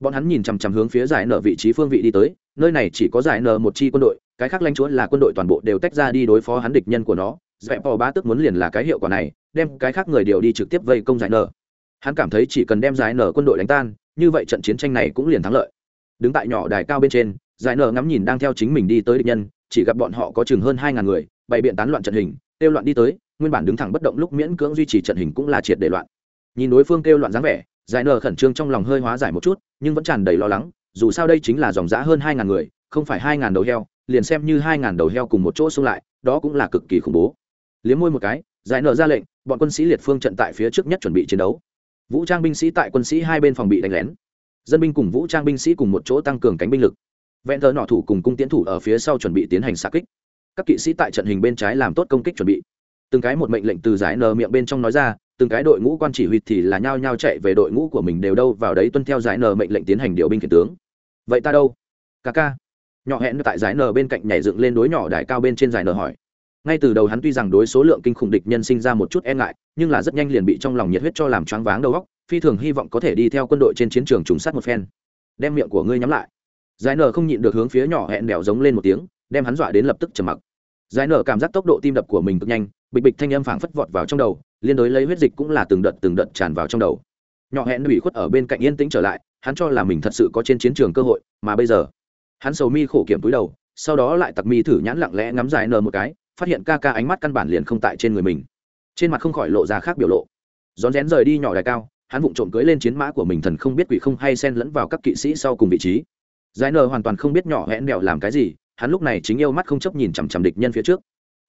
Speaker 1: Bọn hắn nhìn chằm chằm hướng phía giải nở vị trí phương vị đi tới, nơi này chỉ có giải nở một chi quân đội, cái khác lãnh chúa là quân đội toàn bộ đều tách ra đi đối phó hắn địch nhân của nó dẹp bò bá tức muốn liền là cái hiệu quả này, đem cái khác người đều đi trực tiếp vây công giải nở. Hắn cảm thấy chỉ cần đem giải nở quân đội đánh tan, như vậy trận chiến tranh này cũng liền thắng lợi. Đứng tại nhỏ đài cao bên trên, giải nở ngắm nhìn đang theo chính mình đi tới địch nhân, chỉ gặp bọn họ có chừng hơn hai ngàn người, bày biện tán loạn trận hình, kêu loạn đi tới, nguyên bản đứng thẳng bất động lúc miễn cưỡng duy trì trận hình cũng là triệt để loạn. Nhìn đối phương kêu loạn dáng vẻ, giải nở khẩn trương trong lòng hơi hóa giải một chút, nhưng vẫn tràn đầy lo lắng, dù sao đây chính là dòng giã hơn hai ngàn người, không phải hai ngàn đầu heo, liền xem như hai ngàn đầu heo cùng một chỗ xung lại, đó cũng là cực kỳ khủng bố liếm môi một cái, giải nở ra lệnh, bọn quân sĩ liệt phương trận tại phía trước nhất chuẩn bị chiến đấu. Vũ trang binh sĩ tại quân sĩ hai bên phòng bị đánh lén. Dân binh cùng vũ trang binh sĩ cùng một chỗ tăng cường cánh binh lực. Vẹn thờ nọ thủ cùng cung tiến thủ ở phía sau chuẩn bị tiến hành xạ kích. Các kỵ sĩ tại trận hình bên trái làm tốt công kích chuẩn bị. Từng cái một mệnh lệnh từ giải nờ miệng bên trong nói ra, từng cái đội ngũ quan chỉ huy thì là nhao nhao chạy về đội ngũ của mình đều đâu vào đấy tuân theo giải nờ mệnh lệnh tiến hành điều binh khiển tướng. Vậy ta đâu? Ca ca. Nhỏ hẹn tại giải nờ bên cạnh nhảy dựng lên đối nhỏ đại cao bên trên giải nờ hỏi ngay từ đầu hắn tuy rằng đối số lượng kinh khủng địch nhân sinh ra một chút e ngại, nhưng là rất nhanh liền bị trong lòng nhiệt huyết cho làm choáng váng đầu óc, phi thường hy vọng có thể đi theo quân đội trên chiến trường trùng sát một phen. Đem miệng của ngươi nhắm lại. Giải nở không nhịn được hướng phía nhỏ hẹn đèo giống lên một tiếng, đem hắn dọa đến lập tức trầm mặc. Giải nở cảm giác tốc độ tim đập của mình cực nhanh, bịch bịch thanh âm phảng phất vọt vào trong đầu, liên đối lấy huyết dịch cũng là từng đợt từng đợt tràn vào trong đầu. Nhỏ hẹn bị khuất ở bên cạnh yên tĩnh trở lại, hắn cho là mình thật sự có trên chiến trường cơ hội, mà bây giờ, hắn sầu mi khổ kiểm túi đầu, sau đó lại tặc mi thử nhãn lặng lẽ ngắm giải nở một cái phát hiện ca ca ánh mắt căn bản liền không tại trên người mình. Trên mặt không khỏi lộ ra khác biểu lộ. Rón rén rời đi nhỏ đài cao, hắn vụng trộm cưới lên chiến mã của mình thần không biết quỷ không hay xen lẫn vào các kỵ sĩ sau cùng vị trí. Giải nờ hoàn toàn không biết nhỏ hẹn mẹo làm cái gì, hắn lúc này chính yêu mắt không chấp nhìn chằm chằm địch nhân phía trước.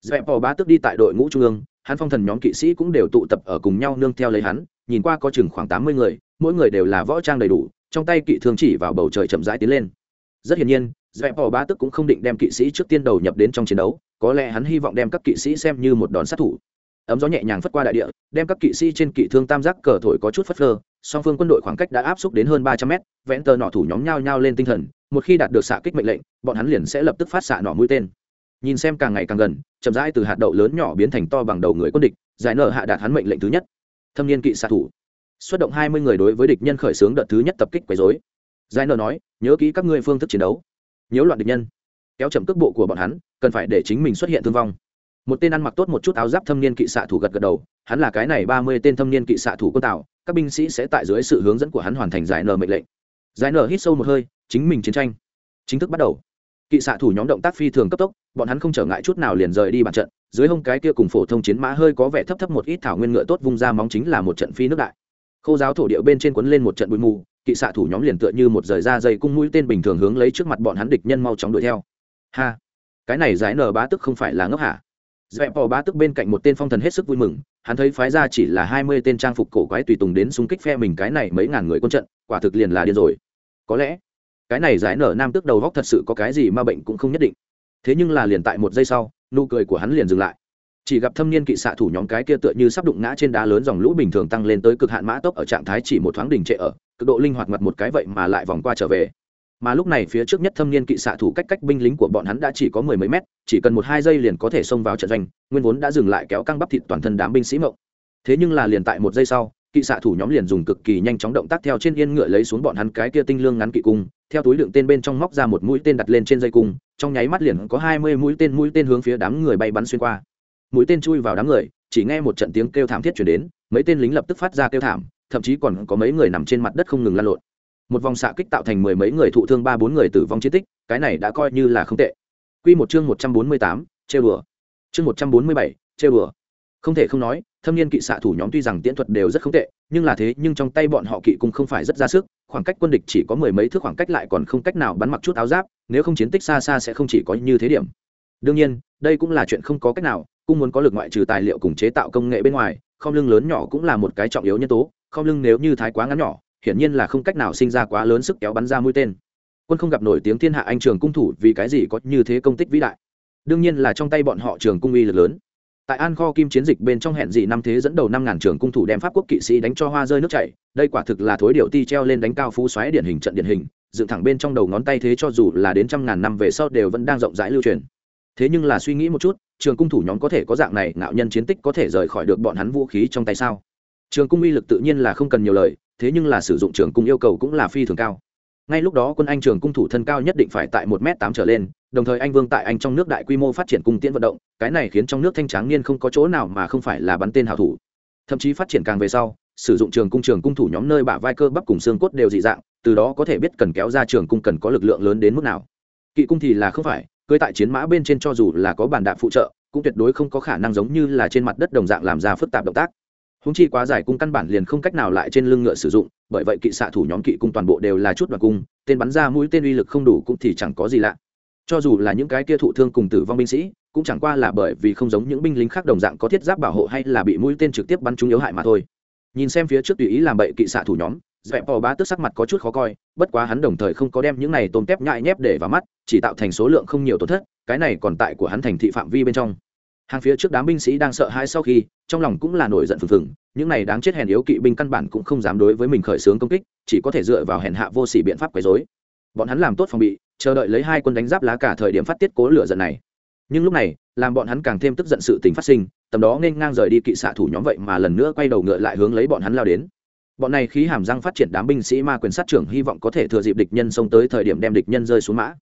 Speaker 1: Dẹp bò bá tức đi tại đội ngũ trung ương, hắn phong thần nhóm kỵ sĩ cũng đều tụ tập ở cùng nhau nương theo lấy hắn, nhìn qua có chừng khoảng tám mươi người, mỗi người đều là võ trang đầy đủ, trong tay kỵ thường chỉ vào bầu trời chậm rãi tiến lên. Rất hiển nhiên, dẹp bò bá tức cũng không định đem kỵ sĩ trước tiên đầu nhập đến trong chiến đấu có lẽ hắn hy vọng đem các kỵ sĩ xem như một đòn sát thủ. Ấm gió nhẹ nhàng phất qua đại địa, đem các kỵ sĩ trên kỵ thương tam giác cờ thổi có chút phất phơ, song phương quân đội khoảng cách đã áp xúc đến hơn ba trăm mét vẽn tờ nọ thủ nhóm nhao nhao lên tinh thần, một khi đạt được xạ kích mệnh lệnh, bọn hắn liền sẽ lập tức phát xạ nọ mũi tên. Nhìn xem càng ngày càng gần, chậm rãi từ hạt đậu lớn nhỏ biến thành to bằng đầu người quân địch, giải nở hạ đạt hắn mệnh lệnh thứ nhất. Thâm niên kỵ xạ thủ. Xuất động hai mươi người đối với địch nhân khởi xướng đợt thứ nhất tập kích quấy dối giải nở nói, nhớ kỹ các ngươi phương thức chiến đấu. Nhiễu loạn địch nhân kéo chậm cước bộ của bọn hắn, cần phải để chính mình xuất hiện thương vong. Một tên ăn mặc tốt một chút áo giáp thâm niên kỵ xạ thủ gật gật đầu, hắn là cái này ba mươi tên thâm niên kỵ xạ thủ quân tạo, các binh sĩ sẽ tại dưới sự hướng dẫn của hắn hoàn thành giải nở mệnh lệnh. Giải nở hít sâu một hơi, chính mình chiến tranh chính thức bắt đầu. Kỵ xạ thủ nhóm động tác phi thường cấp tốc, bọn hắn không trở ngại chút nào liền rời đi bàn trận, dưới hông cái kia cùng phổ thông chiến mã hơi có vẻ thấp thấp một ít thảo nguyên ngựa tốt vung ra móng chính là một trận phi nước đại. Khô giáo thổ địa bên trên quấn lên một trận bụi mù, kỵ xạ thủ nhóm liền tựa như một rời da dây cung mũi tên bình thường hướng lấy trước mặt bọn hắn địch nhân mau chóng đuổi theo ha, cái này giải nở bá tức không phải là ngốc hả? Dẹp bỏ bá tức bên cạnh một tên phong thần hết sức vui mừng, hắn thấy phái ra chỉ là hai mươi tên trang phục cổ quái tùy tùng đến xung kích phe mình cái này mấy ngàn người quân trận, quả thực liền là điên rồi. Có lẽ, cái này giải nở nam tức đầu góc thật sự có cái gì mà bệnh cũng không nhất định. Thế nhưng là liền tại một giây sau, nụ cười của hắn liền dừng lại. Chỉ gặp thâm niên kỵ xạ thủ nhóm cái kia tựa như sắp đụng ngã trên đá lớn dòng lũ bình thường tăng lên tới cực hạn mã tốc ở trạng thái chỉ một thoáng đình trệ ở, cực độ linh hoạt mặt một cái vậy mà lại vòng qua trở về mà lúc này phía trước nhất thâm niên kỵ xạ thủ cách cách binh lính của bọn hắn đã chỉ có mười mấy mét, chỉ cần một hai giây liền có thể xông vào trận doanh, nguyên vốn đã dừng lại kéo căng bắp thịt toàn thân đám binh sĩ mộng. Thế nhưng là liền tại một giây sau, kỵ xạ thủ nhóm liền dùng cực kỳ nhanh chóng động tác theo trên yên ngựa lấy xuống bọn hắn cái kia tinh lương ngắn kỵ cung, theo túi đựng tên bên trong móc ra một mũi tên đặt lên trên dây cung, trong nháy mắt liền có hai mươi mũi tên mũi tên hướng phía đám người bay bắn xuyên qua. Mũi tên chui vào đám người, chỉ nghe một trận tiếng kêu thảm thiết chuyển đến, mấy tên lính lập tức phát ra kêu thảm, thậm chí còn có mấy người nằm trên mặt đất không ngừng lan lộn một vòng xạ kích tạo thành mười mấy người thụ thương ba bốn người tử vong chiến tích cái này đã coi như là không tệ. Quy một chương một trăm bốn mươi tám, chê bừa Chương một trăm bốn mươi bảy, chê bừa Không thể không nói, thâm niên kỵ xạ thủ nhóm tuy rằng tiễn thuật đều rất không tệ, nhưng là thế, nhưng trong tay bọn họ kỵ cũng không phải rất ra sức, khoảng cách quân địch chỉ có mười mấy thước khoảng cách lại còn không cách nào bắn mặc chút áo giáp, nếu không chiến tích xa xa sẽ không chỉ có như thế điểm. Đương nhiên, đây cũng là chuyện không có cách nào, cũng muốn có lực ngoại trừ tài liệu cùng chế tạo công nghệ bên ngoài, không lưng lớn nhỏ cũng là một cái trọng yếu nhân tố, không lưng nếu như thái quá ngắn nhỏ, hiển nhiên là không cách nào sinh ra quá lớn sức kéo bắn ra mũi tên. Quân không gặp nổi tiếng thiên hạ anh trường cung thủ vì cái gì có như thế công tích vĩ đại. Đương nhiên là trong tay bọn họ trường cung uy lực lớn. Tại an kho kim chiến dịch bên trong hẹn dị năm thế dẫn đầu năm ngàn trường cung thủ đem pháp quốc kỵ sĩ đánh cho hoa rơi nước chảy, đây quả thực là thối điệu ti treo lên đánh cao phú xoáy điển hình trận điển hình, dựng thẳng bên trong đầu ngón tay thế cho dù là đến trăm ngàn năm về sau đều vẫn đang rộng rãi lưu truyền. Thế nhưng là suy nghĩ một chút, trường cung thủ nhóm có thể có dạng này, ngạo nhân chiến tích có thể rời khỏi được bọn hắn vũ khí trong tay sao? Trường cung uy lực tự nhiên là không cần nhiều lời thế nhưng là sử dụng trường cung yêu cầu cũng là phi thường cao. Ngay lúc đó quân anh trường cung thủ thân cao nhất định phải tại một m tám trở lên, đồng thời anh vương tại anh trong nước đại quy mô phát triển cung tiễn vận động, cái này khiến trong nước thanh tráng niên không có chỗ nào mà không phải là bắn tên hảo thủ. Thậm chí phát triển càng về sau, sử dụng trường cung trường cung thủ nhóm nơi bả vai cơ bắp cùng xương cốt đều dị dạng, từ đó có thể biết cần kéo ra trường cung cần có lực lượng lớn đến mức nào. Kỵ cung thì là không phải, cưới tại chiến mã bên trên cho dù là có bàn đạp phụ trợ, cũng tuyệt đối không có khả năng giống như là trên mặt đất đồng dạng làm ra phức tạp động tác húng chi quá dài cung căn bản liền không cách nào lại trên lưng ngựa sử dụng, bởi vậy kỵ xạ thủ nhóm kỵ cung toàn bộ đều là chút đoạt cung, tên bắn ra mũi tên uy lực không đủ cũng thì chẳng có gì lạ. Cho dù là những cái kia thụ thương cùng tử vong binh sĩ, cũng chẳng qua là bởi vì không giống những binh lính khác đồng dạng có thiết giáp bảo hộ hay là bị mũi tên trực tiếp bắn trúng yếu hại mà thôi. Nhìn xem phía trước tùy ý làm bậy kỵ xạ thủ nhóm, dẹp bò bá tức sắc mặt có chút khó coi, bất quá hắn đồng thời không có đem những này tôm tép nhại nhép để vào mắt, chỉ tạo thành số lượng không nhiều tổn thất, cái này còn tại của hắn thành thị phạm vi bên trong hàng phía trước đám binh sĩ đang sợ hãi sau khi, trong lòng cũng là nổi giận phừng phừng, những này đáng chết hèn yếu kỵ binh căn bản cũng không dám đối với mình khởi xướng công kích, chỉ có thể dựa vào hèn hạ vô sỉ biện pháp quấy dối bọn hắn làm tốt phòng bị, chờ đợi lấy hai quân đánh giáp lá cả thời điểm phát tiết cố lửa giận này. Nhưng lúc này, làm bọn hắn càng thêm tức giận sự tình phát sinh, tầm đó nên ngang rời đi kỵ xạ thủ nhóm vậy mà lần nữa quay đầu ngựa lại hướng lấy bọn hắn lao đến. Bọn này khí hàm răng phát triển đám binh sĩ ma quyền sát trưởng hy vọng có thể thừa dịp địch nhân xông tới thời điểm đem địch nhân rơi xuống mã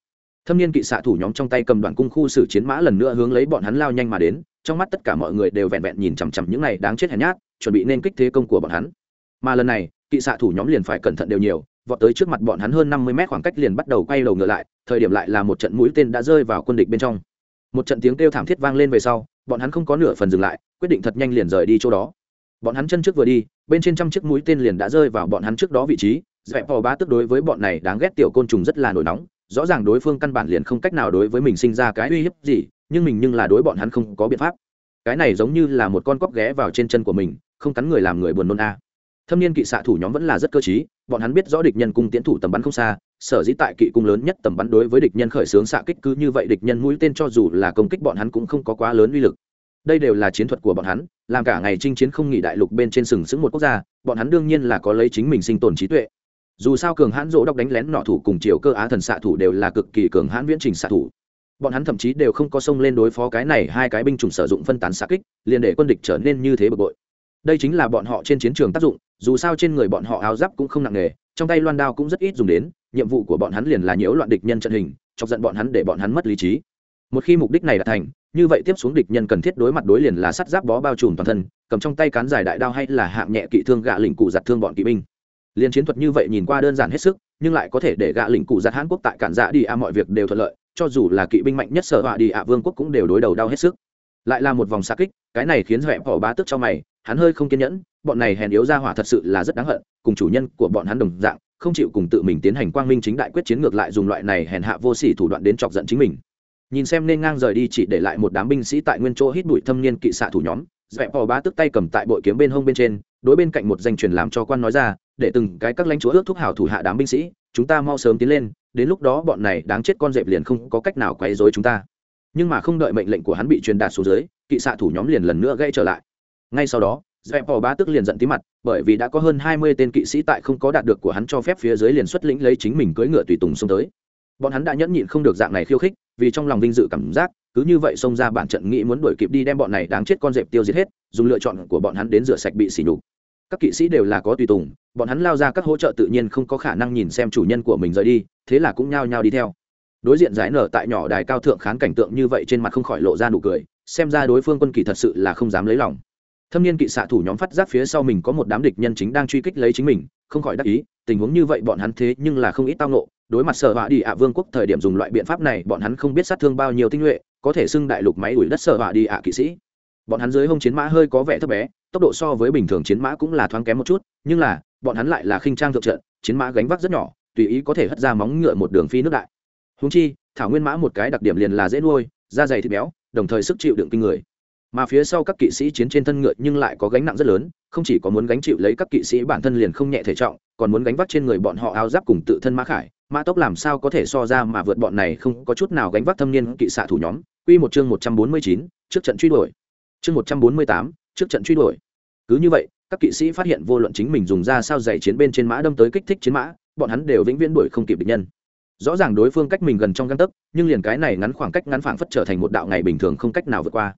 Speaker 1: thâm niên kỵ xạ thủ nhóm trong tay cầm đoàn cung khu xử chiến mã lần nữa hướng lấy bọn hắn lao nhanh mà đến, trong mắt tất cả mọi người đều vẹn vẹn nhìn chằm chằm những này đáng chết hèn nhát, chuẩn bị nên kích thế công của bọn hắn. Mà lần này, kỵ xạ thủ nhóm liền phải cẩn thận đều nhiều, vọt tới trước mặt bọn hắn hơn năm mươi mét khoảng cách liền bắt đầu quay đầu ngựa lại, thời điểm lại là một trận mũi tên đã rơi vào quân địch bên trong. Một trận tiếng kêu thảm thiết vang lên về sau, bọn hắn không có nửa phần dừng lại, quyết định thật nhanh liền rời đi chỗ đó. Bọn hắn chân trước vừa đi, bên trên trăm chiếc mũi tên liền đã rơi vào bọn hắn trước đó vị trí, dẹp vò bá tức đối với bọn này đáng ghét tiểu côn trùng rất là nổi nóng rõ ràng đối phương căn bản liền không cách nào đối với mình sinh ra cái uy hiếp gì, nhưng mình nhưng là đối bọn hắn không có biện pháp. Cái này giống như là một con cóc ghé vào trên chân của mình, không cắn người làm người buồn nôn a. Thâm niên kỵ xạ thủ nhóm vẫn là rất cơ t bọn hắn biết rõ địch nhân cung tiến thủ tầm bắn không xa, sở dĩ tại kỵ cung lớn nhất tầm bắn đối với địch nhân khởi xướng xạ kích cứ như vậy địch nhân mũi tên cho dù là công kích bọn hắn cũng không có quá lớn uy lực. Đây đều là chiến thuật của bọn hắn, làm cả ngày chinh chiến không nghỉ đại lục bên trên sừng sững một quốc gia, bọn hắn đương nhiên là có lấy chính mình sinh tồn trí tuệ dù sao cường hãn dỗ đọc đánh lén nọ thủ cùng chiều cơ á thần xạ thủ đều là cực kỳ cường hãn viễn trình xạ thủ. Bọn hắn thậm chí đều không có sông lên đối phó cái này, hai cái binh chủng sử dụng phân tán xạ kích, liền để quân địch trở nên như thế bực bội. Đây chính là bọn họ trên chiến trường tác dụng, dù sao trên người bọn họ áo giáp cũng không nặng nề, trong tay loan đao cũng rất ít dùng đến, nhiệm vụ của bọn hắn liền là nhiễu loạn địch nhân trận hình, chọc giận bọn hắn để bọn hắn mất lý trí. Một khi mục đích này đã thành, như vậy tiếp xuống địch nhân cần thiết đối mặt đối liền là sắt giáp bó bao trùm toàn thân, cầm trong tay cán dài đại đao hay là hạng nhẹ kỵ thương gạ lỉnh cụ giặt thương bọn kỵ binh liên chiến thuật như vậy nhìn qua đơn giản hết sức, nhưng lại có thể để gạ lĩnh cụ giặt hàn quốc tại cản dạ đi a mọi việc đều thuận lợi, cho dù là kỵ binh mạnh nhất sở họa đi ạ vương quốc cũng đều đối đầu đau hết sức. Lại là một vòng xa kích, cái này khiến dẹp họ bá tức cho mày, hắn hơi không kiên nhẫn, bọn này hèn yếu ra hỏa thật sự là rất đáng hận, cùng chủ nhân của bọn hắn đồng dạng, không chịu cùng tự mình tiến hành quang minh chính đại quyết chiến ngược lại dùng loại này hèn hạ vô sỉ thủ đoạn đến chọc giận chính mình. Nhìn xem nên ngang rời đi chỉ để lại một đám binh sĩ tại nguyên chỗ hít bụi thâm niên kỵ xạ thủ nhóm dẹp họ bá tức tay cầm tại bội kiếm bên hông bên trên, đối bên cạnh một danh truyền làm cho quan nói ra để từng cái các lãnh chúa ước thúc hào thủ hạ đám binh sĩ, chúng ta mau sớm tiến lên, đến lúc đó bọn này đáng chết con dẹp liền không có cách nào quấy rối chúng ta. Nhưng mà không đợi mệnh lệnh của hắn bị truyền đạt xuống dưới, kỵ xạ thủ nhóm liền lần nữa gây trở lại. Ngay sau đó, dẹp bỏ bá tức liền giận tí mặt, bởi vì đã có hơn hai mươi tên kỵ sĩ tại không có đạt được của hắn cho phép phía dưới liền xuất lĩnh lấy chính mình cưỡi ngựa tùy tùng xông tới. Bọn hắn đã nhẫn nhịn không được dạng này khiêu khích, vì trong lòng vinh dự cảm giác, cứ như vậy xông ra bản trận nghĩ muốn đuổi kịp đi đem bọn này đáng chết con dẹp tiêu diệt hết, dùng lựa chọn của bọn hắn đến rửa sạch bị xỉ nhục các kỵ sĩ đều là có tùy tùng, bọn hắn lao ra các hỗ trợ tự nhiên không có khả năng nhìn xem chủ nhân của mình rời đi, thế là cũng nhao nhao đi theo. Đối diện giải nở tại nhỏ đài cao thượng khán cảnh tượng như vậy trên mặt không khỏi lộ ra nụ cười, xem ra đối phương quân kỳ thật sự là không dám lấy lòng. Thâm niên kỵ xạ thủ nhóm phát giác phía sau mình có một đám địch nhân chính đang truy kích lấy chính mình, không khỏi đắc ý, tình huống như vậy bọn hắn thế nhưng là không ít tao nộ đối mặt sở họa đi ạ vương quốc thời điểm dùng loại biện pháp này, bọn hắn không biết sát thương bao nhiêu tinh nhuệ, có thể xưng đại lục máy ủi đất sở họa đi ạ kỵ sĩ. Bọn hắn dưới hông chiến mã hơi có vẻ thấp bé tốc độ so với bình thường chiến mã cũng là thoáng kém một chút, nhưng là, bọn hắn lại là khinh trang thượng trận, chiến mã gánh vác rất nhỏ, tùy ý có thể hất ra móng ngựa một đường phi nước đại. Húng chi, thảo nguyên mã một cái đặc điểm liền là dễ nuôi, da dày thịt béo, đồng thời sức chịu đựng kinh người. Mà phía sau các kỵ sĩ chiến trên thân ngựa nhưng lại có gánh nặng rất lớn, không chỉ có muốn gánh chịu lấy các kỵ sĩ bản thân liền không nhẹ thể trọng, còn muốn gánh vác trên người bọn họ áo giáp cùng tự thân mã khải. Mã tốc làm sao có thể so ra mà vượt bọn này không có chút nào gánh vác thâm niên kỵ xạ thủ nhóm. Q một chương một trăm bốn mươi chín, trước trận truy đuổi. Chương một trăm bốn mươi tám, trước trận truy đuổi cứ như vậy, các kỵ sĩ phát hiện vô luận chính mình dùng ra sao dày chiến bên trên mã đâm tới kích thích chiến mã, bọn hắn đều vĩnh viễn đuổi không kịp địch nhân. Rõ ràng đối phương cách mình gần trong găng tấc, nhưng liền cái này ngắn khoảng cách ngắn phảng phất trở thành một đạo ngày bình thường không cách nào vượt qua.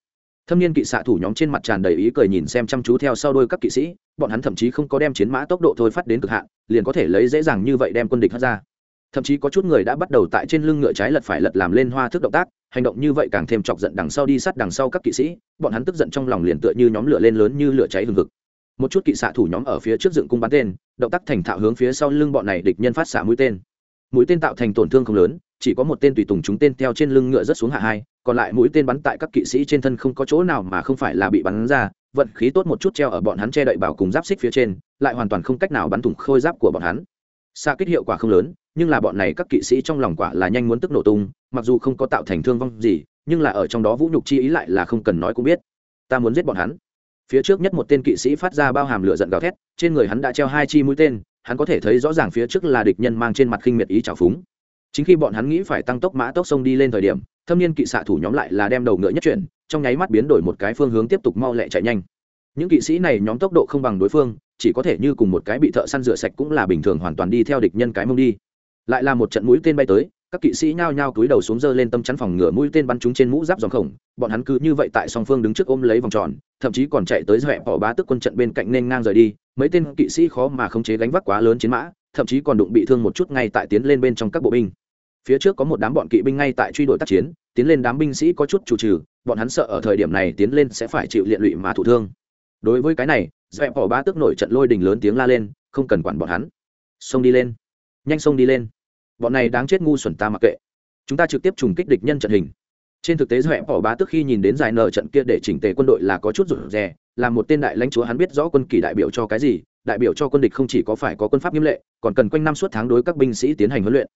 Speaker 1: Thâm niên kỵ xạ thủ nhóm trên mặt tràn đầy ý cười nhìn xem chăm chú theo sau đôi các kỵ sĩ, bọn hắn thậm chí không có đem chiến mã tốc độ thôi phát đến cực hạn, liền có thể lấy dễ dàng như vậy đem quân địch hất ra thậm chí có chút người đã bắt đầu tại trên lưng ngựa trái lật phải lật làm lên hoa thức động tác, hành động như vậy càng thêm chọc giận đằng sau đi sát đằng sau các kỵ sĩ, bọn hắn tức giận trong lòng liền tựa như nhóm lửa lên lớn như lửa cháy hừng hực. Một chút kỵ xạ thủ nhóm ở phía trước dựng cung bắn tên, động tác thành thạo hướng phía sau lưng bọn này địch nhân phát xạ mũi tên. Mũi tên tạo thành tổn thương không lớn, chỉ có một tên tùy tùng chúng tên theo trên lưng ngựa rất xuống hạ hai, còn lại mũi tên bắn tại các kỵ sĩ trên thân không có chỗ nào mà không phải là bị bắn ra, vận khí tốt một chút treo ở bọn hắn che đậy bảo cùng giáp xích phía trên, lại hoàn toàn không cách nào bắn thủng khôi giáp của bọn hắn xa kích hiệu quả không lớn, nhưng là bọn này các kỵ sĩ trong lòng quả là nhanh muốn tức nổ tung, mặc dù không có tạo thành thương vong gì, nhưng là ở trong đó vũ nhục chi ý lại là không cần nói cũng biết. Ta muốn giết bọn hắn. Phía trước nhất một tên kỵ sĩ phát ra bao hàm lửa giận gào thét, trên người hắn đã treo hai chi mũi tên, hắn có thể thấy rõ ràng phía trước là địch nhân mang trên mặt khinh miệt ý trào phúng. Chính khi bọn hắn nghĩ phải tăng tốc mã tốc sông đi lên thời điểm, thâm niên kỵ xạ thủ nhóm lại là đem đầu ngựa nhất chuyển, trong nháy mắt biến đổi một cái phương hướng tiếp tục mau lẹ chạy nhanh. Những kỵ sĩ này nhóm tốc độ không bằng đối phương chỉ có thể như cùng một cái bị thợ săn rửa sạch cũng là bình thường hoàn toàn đi theo địch nhân cái mông đi. Lại là một trận mũi tên bay tới, các kỵ sĩ nhao nhao cúi đầu xuống dơ lên tâm chắn phòng ngựa mũi tên bắn chúng trên mũ giáp dòng khổng, bọn hắn cứ như vậy tại song phương đứng trước ôm lấy vòng tròn, thậm chí còn chạy tới dọa bỏ bá tức quân trận bên cạnh nên ngang rời đi, mấy tên kỵ sĩ khó mà khống chế gánh vác quá lớn chiến mã, thậm chí còn đụng bị thương một chút ngay tại tiến lên bên trong các bộ binh. Phía trước có một đám bọn kỵ binh ngay tại truy đuổi tác chiến, tiến lên đám binh sĩ có chút chủ trừ bọn hắn sợ ở thời điểm này tiến lên sẽ phải chịu liện lụy mà thụ thương đối với cái này, dẹp bỏ ba tức nổi trận lôi đình lớn tiếng la lên, không cần quản bọn hắn. Xông đi lên. Nhanh xông đi lên. Bọn này đáng chết ngu xuẩn ta mặc kệ. Chúng ta trực tiếp trùng kích địch nhân trận hình. Trên thực tế dẹp bỏ bá tức khi nhìn đến giải nợ trận kia để chỉnh tề quân đội là có chút rụt rè, là một tên đại lãnh chúa hắn biết rõ quân kỳ đại biểu cho cái gì, đại biểu cho quân địch không chỉ có phải có quân pháp nghiêm lệ, còn cần quanh năm suốt tháng đối các binh sĩ tiến hành huấn luyện.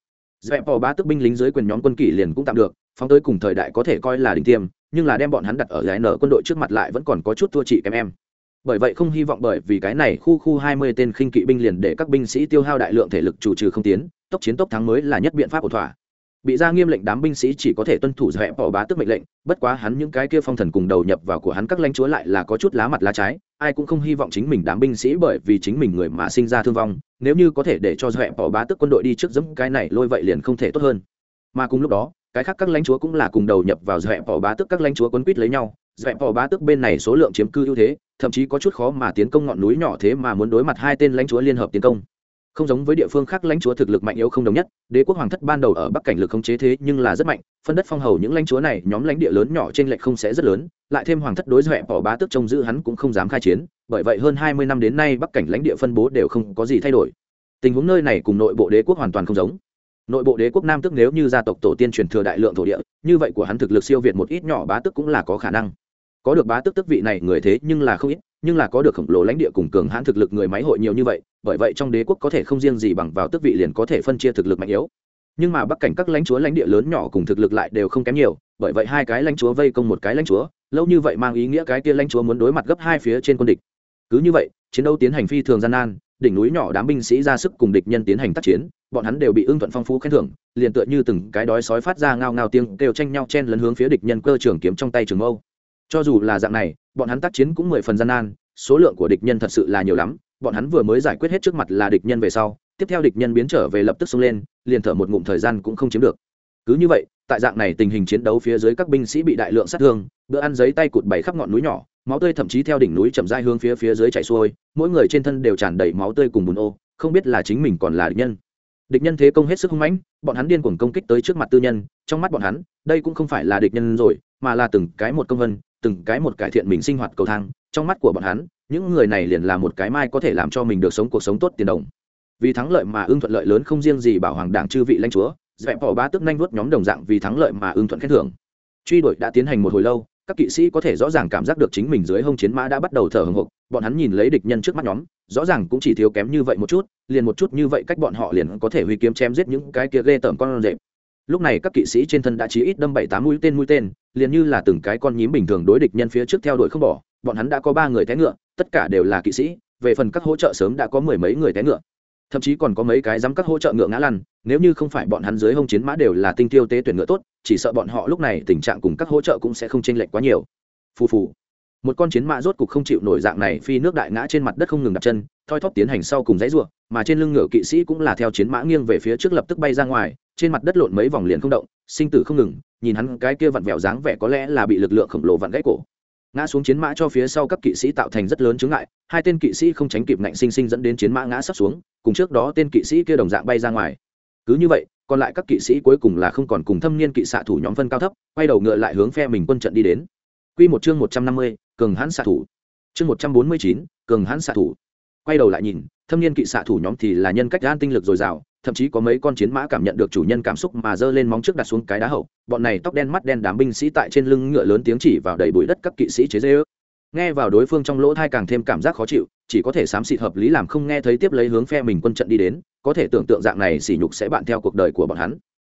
Speaker 1: Dẹp bỏ bá tức binh lính dưới quyền nhóm quân kỷ liền cũng tạm được, phóng tới cùng thời đại có thể coi là đỉnh tiêm, nhưng là đem bọn hắn đặt ở giải nở quân đội trước mặt lại vẫn còn có chút thua chị kém em bởi vậy không hy vọng bởi vì cái này khu khu hai mươi tên khinh kỵ binh liền để các binh sĩ tiêu hao đại lượng thể lực chủ trừ không tiến, tốc chiến tốc thắng mới là nhất biện pháp ổn thỏa. Bị ra nghiêm lệnh đám binh sĩ chỉ có thể tuân thủ dẹp bỏ bá tức mệnh lệnh, bất quá hắn những cái kia phong thần cùng đầu nhập vào của hắn các lãnh chúa lại là có chút lá mặt lá trái, ai cũng không hy vọng chính mình đám binh sĩ bởi vì chính mình người mà sinh ra thương vong, nếu như có thể để cho dẹp bỏ bá tức quân đội đi trước dẫm cái này lôi vậy liền không thể tốt hơn. Mà cùng lúc đó, cái khác các lãnh chúa cũng là cùng đầu nhập vào dẹp bỏ bá tức các lãnh chúa quấn quýt lấy nhau dẹp bỏ bá tức bên này số lượng chiếm cư ưu thế, thậm chí có chút khó mà tiến công ngọn núi nhỏ thế mà muốn đối mặt hai tên lãnh chúa liên hợp tiến công. Không giống với địa phương khác lãnh chúa thực lực mạnh yếu không đồng nhất, đế quốc hoàng thất ban đầu ở bắc cảnh lực không chế thế nhưng là rất mạnh, phân đất phong hầu những lãnh chúa này, nhóm lãnh địa lớn nhỏ trên lệch không sẽ rất lớn, lại thêm hoàng thất đối dẹp bỏ bá tức trông giữ hắn cũng không dám khai chiến, bởi vậy hơn hai mươi năm đến nay bắc cảnh lãnh địa phân bố đều không có gì thay đổi. Tình huống nơi này cùng nội bộ đế quốc hoàn toàn không giống. Nội bộ đế quốc nam tức nếu như gia tộc tổ tiên truyền thừa đại lượng thổ địa, như vậy của hắn thực lực siêu việt một ít nhỏ bá tức cũng là có khả năng có được bá tức tức vị này người thế nhưng là không ít, nhưng là có được khổng lồ lãnh địa cùng cường hãn thực lực người máy hội nhiều như vậy, bởi vậy trong đế quốc có thể không riêng gì bằng vào tước vị liền có thể phân chia thực lực mạnh yếu. Nhưng mà bắc cảnh các lãnh chúa lãnh địa lớn nhỏ cùng thực lực lại đều không kém nhiều, bởi vậy hai cái lãnh chúa vây công một cái lãnh chúa, lâu như vậy mang ý nghĩa cái kia lãnh chúa muốn đối mặt gấp hai phía trên quân địch. Cứ như vậy, chiến đấu tiến hành phi thường gian nan, đỉnh núi nhỏ đám binh sĩ ra sức cùng địch nhân tiến hành tác chiến, bọn hắn đều bị ưng thuận phong phú khen thưởng, liền tựa như từng cái đói sói phát ra ngao ngao tiếng kêu tranh nhau chen lấn hướng phía địch nhân cơ trường kiếm trong tay trường mâu cho dù là dạng này, bọn hắn tác chiến cũng mười phần gian nan, số lượng của địch nhân thật sự là nhiều lắm, bọn hắn vừa mới giải quyết hết trước mặt là địch nhân về sau, tiếp theo địch nhân biến trở về lập tức xông lên, liền thở một ngụm thời gian cũng không chiếm được. Cứ như vậy, tại dạng này tình hình chiến đấu phía dưới các binh sĩ bị đại lượng sát thương, bữa ăn giấy tay cụt bảy khắp ngọn núi nhỏ, máu tươi thậm chí theo đỉnh núi chậm dai hướng phía phía dưới chảy xuôi, mỗi người trên thân đều tràn đầy máu tươi cùng bùn ô, không biết là chính mình còn là địch nhân. Địch nhân thế công hết sức hung mãnh, bọn hắn điên cuồng công kích tới trước mặt tư nhân, trong mắt bọn hắn, đây cũng không phải là địch nhân rồi, mà là từng cái một công vân từng cái một cải thiện mình sinh hoạt cầu thang, trong mắt của bọn hắn, những người này liền là một cái mai có thể làm cho mình được sống cuộc sống tốt tiền đồng. Vì thắng lợi mà ưng thuận lợi lớn không riêng gì bảo hoàng đảng chư vị lãnh chúa, dẹp bỏ ba tức nhanh vuốt nhóm đồng dạng vì thắng lợi mà ưng thuận khen thưởng. Truy đuổi đã tiến hành một hồi lâu, các kỵ sĩ có thể rõ ràng cảm giác được chính mình dưới hông chiến mã đã bắt đầu thở hồng hộc bọn hắn nhìn lấy địch nhân trước mắt nhóm, rõ ràng cũng chỉ thiếu kém như vậy một chút, liền một chút như vậy cách bọn họ liền có thể huy kiếm chém giết những cái kia ghê tởm con rệp. Lúc này các kỵ sĩ trên thân đã chí ít đâm bảy tám mũi tên mũi tên liền như là từng cái con nhím bình thường đối địch nhân phía trước theo đuổi không bỏ, bọn hắn đã có ba người té ngựa, tất cả đều là kỵ sĩ, về phần các hỗ trợ sớm đã có mười mấy người té ngựa. Thậm chí còn có mấy cái dám các hỗ trợ ngựa ngã lăn, nếu như không phải bọn hắn dưới hông chiến mã đều là tinh tiêu tế tuyển ngựa tốt, chỉ sợ bọn họ lúc này tình trạng cùng các hỗ trợ cũng sẽ không chênh lệch quá nhiều. Phù phù. Một con chiến mã rốt cục không chịu nổi dạng này phi nước đại ngã trên mặt đất không ngừng đặt chân, thoi thóp tiến hành sau cùng dãy ruộng mà trên lưng ngựa kỵ sĩ cũng là theo chiến mã nghiêng về phía trước lập tức bay ra ngoài, trên mặt đất lộn mấy vòng liền không động, sinh tử không ngừng nhìn hắn cái kia vặn vẹo dáng vẻ có lẽ là bị lực lượng khổng lồ vặn gãy cổ ngã xuống chiến mã cho phía sau các kỵ sĩ tạo thành rất lớn chướng ngại hai tên kỵ sĩ không tránh kịp ngạnh sinh sinh dẫn đến chiến mã ngã sắp xuống cùng trước đó tên kỵ sĩ kia đồng dạng bay ra ngoài cứ như vậy còn lại các kỵ sĩ cuối cùng là không còn cùng thâm niên kỵ xạ thủ nhóm phân cao thấp quay đầu ngựa lại hướng phe mình quân trận đi đến Quy một chương một trăm năm mươi, cường hãn xạ thủ. Chương một trăm bốn mươi chín, cường hãn xạ thủ. Quay đầu lại nhìn, thâm niên kỵ xạ thủ nhóm thì là nhân cách gan tinh lực dồi dào, thậm chí có mấy con chiến mã cảm nhận được chủ nhân cảm xúc mà giơ lên móng trước đặt xuống cái đá hậu, bọn này tóc đen mắt đen đám binh sĩ tại trên lưng ngựa lớn tiếng chỉ vào đầy bụi đất các kỵ sĩ chế dê ước nghe vào đối phương trong lỗ thai càng thêm cảm giác khó chịu, chỉ có thể xám xịt hợp lý làm không nghe thấy tiếp lấy hướng phe mình quân trận đi đến, có thể tưởng tượng dạng này sỉ nhục sẽ bạn theo cuộc đời của bọn hắn.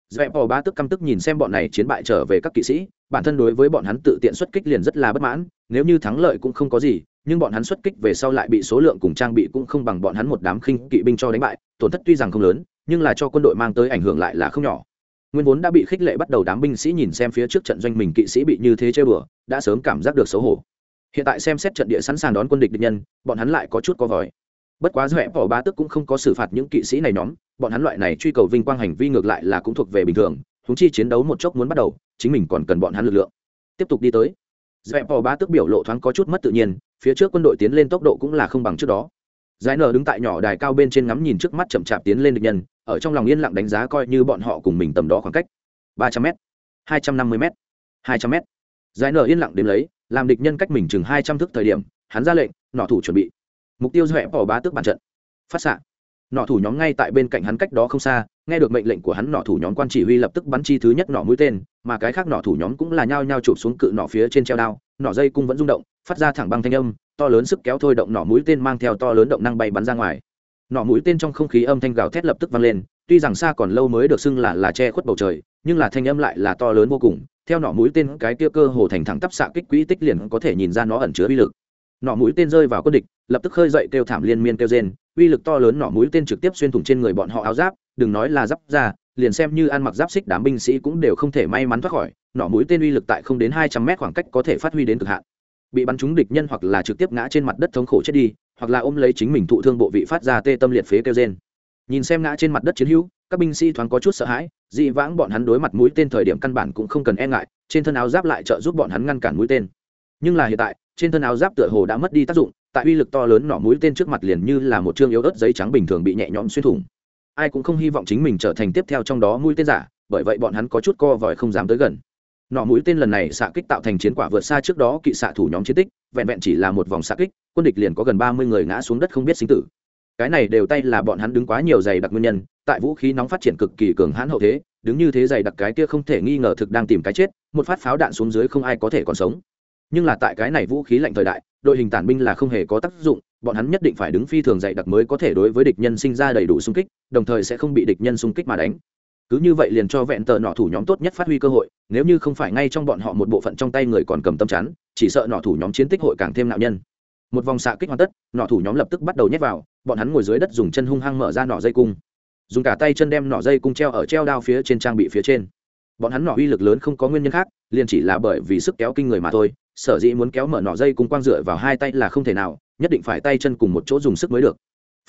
Speaker 1: Dẹp bò ba tức căm tức nhìn xem bọn này chiến bại trở về các kỵ sĩ, bản thân đối với bọn hắn tự tiện xuất kích liền rất là bất mãn, nếu như thắng lợi cũng không có gì, nhưng bọn hắn xuất kích về sau lại bị số lượng cùng trang bị cũng không bằng bọn hắn một đám khinh kỵ binh cho đánh bại, tổn thất tuy rằng không lớn nhưng là cho quân đội mang tới ảnh hưởng lại là không nhỏ. Nguyên vốn đã bị khích lệ bắt đầu đám binh sĩ nhìn xem phía trước trận doanh mình kỵ sĩ bị như thế chơi bừa, đã sớm cảm giác được xấu hổ. Hiện tại xem xét trận địa sẵn sàng đón quân địch địch nhân, bọn hắn lại có chút có vòi. Bất quá doẹ bỏ ba tức cũng không có xử phạt những kỵ sĩ này nhóm, bọn hắn loại này truy cầu vinh quang hành vi ngược lại là cũng thuộc về bình thường húng chi chiến đấu một chốc muốn bắt đầu, chính mình còn cần bọn hắn lực lượng. Tiếp tục đi tới. Doẹ bỏ ba tức biểu lộ thoáng có chút mất tự nhiên, phía trước quân đội tiến lên tốc độ cũng là không bằng trước đó giải nở đứng tại nhỏ đài cao bên trên ngắm nhìn trước mắt chậm chạp tiến lên địch nhân, ở trong lòng yên lặng đánh giá coi như bọn họ cùng mình tầm đó khoảng cách. Ba trăm m hai trăm năm mươi m hai trăm m giải nở yên lặng đếm lấy, làm địch nhân cách mình chừng hai trăm thước thời điểm, hắn ra lệnh nọ thủ chuẩn bị. Mục tiêu dọa bỏ bá tước bàn trận. Phát xạ. Nọ thủ nhóm ngay tại bên cạnh hắn cách đó không xa, nghe được mệnh lệnh của hắn nọ thủ nhóm quan chỉ huy lập tức bắn chi thứ nhất nọ mũi tên, mà cái khác nọ thủ nhóm cũng là nhao nhao chụp xuống cự nọ phía trên treo đao nọ dây cung vẫn rung động, phát ra thẳng băng thanh âm to lớn sức kéo thôi động nỏ mũi tên mang theo to lớn động năng bay bắn ra ngoài. Nỏ mũi tên trong không khí âm thanh gào thét lập tức vang lên, tuy rằng xa còn lâu mới được xưng là là che khuất bầu trời, nhưng là thanh âm lại là to lớn vô cùng, theo nỏ mũi tên cái kia cơ hồ thành thẳng tắp xạ kích quỹ tích liền có thể nhìn ra nó ẩn chứa uy lực. Nỏ mũi tên rơi vào quân địch, lập tức khơi dậy kêu thảm liên miên kêu rên, uy lực to lớn nỏ mũi tên trực tiếp xuyên thủng trên người bọn họ áo giáp, đừng nói là giáp ra liền xem như ăn mặc giáp xích đám binh sĩ cũng đều không thể may mắn thoát khỏi, nỏ mũi tên uy lực tại không đến hai trăm mét khoảng cách có thể phát huy đến cực hạn bị bắn trúng địch nhân hoặc là trực tiếp ngã trên mặt đất thống khổ chết đi, hoặc là ôm lấy chính mình thụ thương bộ vị phát ra tê tâm liệt phế kêu gen nhìn xem ngã trên mặt đất chiến hữu, các binh sĩ thoáng có chút sợ hãi, dị vãng bọn hắn đối mặt mũi tên thời điểm căn bản cũng không cần e ngại, trên thân áo giáp lại trợ giúp bọn hắn ngăn cản mũi tên. Nhưng là hiện tại, trên thân áo giáp tựa hồ đã mất đi tác dụng, tại uy lực to lớn nỏ mũi tên trước mặt liền như là một chương yếu ớt giấy trắng bình thường bị nhẹ nhõm xuyên thủng. Ai cũng không hy vọng chính mình trở thành tiếp theo trong đó mũi tên giả, bởi vậy bọn hắn có chút co vòi không dám tới gần nọ mũi tên lần này xạ kích tạo thành chiến quả vượt xa trước đó kỵ xạ thủ nhóm chiến tích, vẹn vẹn chỉ là một vòng xạ kích, quân địch liền có gần ba mươi người ngã xuống đất không biết sinh tử. Cái này đều tay là bọn hắn đứng quá nhiều dày đặc nguyên nhân, tại vũ khí nóng phát triển cực kỳ cường hãn hậu thế, đứng như thế dày đặc cái kia không thể nghi ngờ thực đang tìm cái chết, một phát pháo đạn xuống dưới không ai có thể còn sống. Nhưng là tại cái này vũ khí lạnh thời đại, đội hình tản binh là không hề có tác dụng, bọn hắn nhất định phải đứng phi thường dày đặc mới có thể đối với địch nhân sinh ra đầy đủ xung kích, đồng thời sẽ không bị địch nhân xung kích mà đánh cứ như vậy liền cho vẹn tờ nọ thủ nhóm tốt nhất phát huy cơ hội, nếu như không phải ngay trong bọn họ một bộ phận trong tay người còn cầm tâm chắn, chỉ sợ nọ thủ nhóm chiến tích hội càng thêm nạo nhân. Một vòng xạ kích hoàn tất, nọ thủ nhóm lập tức bắt đầu nhét vào, bọn hắn ngồi dưới đất dùng chân hung hăng mở ra nọ dây cung. Dùng cả tay chân đem nọ dây cung treo ở treo đao phía trên trang bị phía trên. Bọn hắn nọ uy lực lớn không có nguyên nhân khác, liền chỉ là bởi vì sức kéo kinh người mà thôi, sở dĩ muốn kéo mở nọ dây cung quang dựa vào hai tay là không thể nào, nhất định phải tay chân cùng một chỗ dùng sức mới được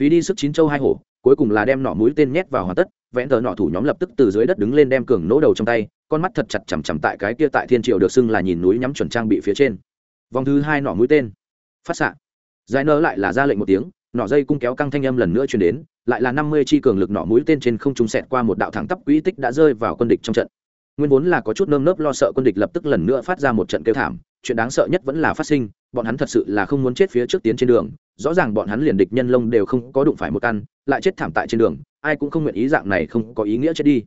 Speaker 1: phí đi sức chín châu hai hổ, cuối cùng là đem nọ mũi tên nhét vào hoàn tất vẽn tờ nọ thủ nhóm lập tức từ dưới đất đứng lên đem cường nỗ đầu trong tay, con mắt thật chặt chằm chằm tại cái kia tại thiên triều được xưng là nhìn núi nhắm chuẩn trang bị phía trên. Vòng thứ hai nọ mũi tên. Phát xạ. Giải nơ lại là ra lệnh một tiếng, nọ dây cung kéo căng thanh âm lần nữa chuyển đến, lại là năm mươi chi cường lực nọ mũi tên trên không trung sẹt qua một đạo thẳng tắp quỹ tích đã rơi vào quân địch trong trận. Nguyên vốn là có chút nơm nớp lo sợ quân địch lập tức lần nữa phát ra một trận kêu thảm, chuyện đáng sợ nhất vẫn là phát sinh, bọn hắn thật sự là không muốn chết phía trước tiến trên đường rõ ràng bọn hắn liền địch nhân lông đều không có đụng phải một căn, lại chết thảm tại trên đường, ai cũng không nguyện ý dạng này không có ý nghĩa chết đi.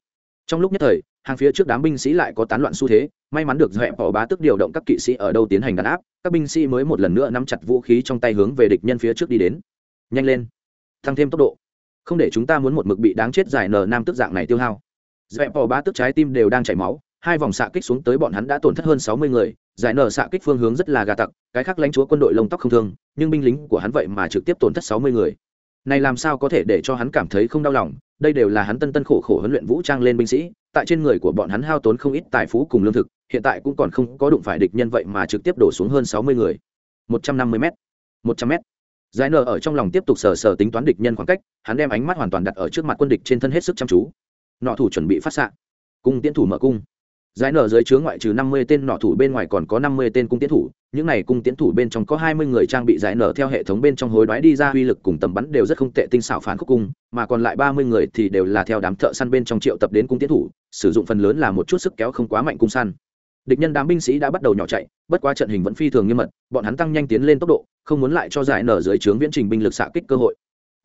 Speaker 1: Trong lúc nhất thời, hàng phía trước đám binh sĩ lại có tán loạn xu thế, may mắn được dẹp bỏ bá tức điều động các kỵ sĩ ở đâu tiến hành đàn áp, các binh sĩ mới một lần nữa nắm chặt vũ khí trong tay hướng về địch nhân phía trước đi đến. Nhanh lên, tăng thêm tốc độ. Không để chúng ta muốn một mực bị đáng chết giải nờ nam tức dạng này tiêu hao. Dẹp bỏ bá tức trái tim đều đang chảy máu, hai vòng xạ kích xuống tới bọn hắn đã tổn thất hơn sáu mươi người giải nở xạ kích phương hướng rất là gà tặc, cái khác lãnh chúa quân đội lông tóc không thương, nhưng binh lính của hắn vậy mà trực tiếp tổn thất sáu mươi người. Này làm sao có thể để cho hắn cảm thấy không đau lòng, đây đều là hắn tân tân khổ khổ huấn luyện vũ trang lên binh sĩ, tại trên người của bọn hắn hao tốn không ít tài phú cùng lương thực, hiện tại cũng còn không có đụng phải địch nhân vậy mà trực tiếp đổ xuống hơn sáu mươi người. Một trăm năm mươi m một trăm m giải nở ở trong lòng tiếp tục sờ sờ tính toán địch nhân khoảng cách, hắn đem ánh mắt hoàn toàn đặt ở trước mặt quân địch trên thân hết sức chăm chú. Nọ thủ chuẩn bị phát xạ. Cung tiến thủ mở cung giải nở dưới chứa ngoại trừ năm mươi tên nọ thủ bên ngoài còn có năm mươi tên cung tiến thủ. Những này cung tiến thủ bên trong có hai mươi người trang bị giải nở theo hệ thống bên trong hối đoái đi ra uy lực cùng tầm bắn đều rất không tệ tinh xảo phản khúc cung, mà còn lại ba mươi người thì đều là theo đám thợ săn bên trong triệu tập đến cung tiến thủ, sử dụng phần lớn là một chút sức kéo không quá mạnh cung săn. Địch nhân đám binh sĩ đã bắt đầu nhỏ chạy, bất quá trận hình vẫn phi thường nghiêm mật, bọn hắn tăng nhanh tiến lên tốc độ, không muốn lại cho giải nở dưới trướng viễn trình binh lực xạ kích cơ hội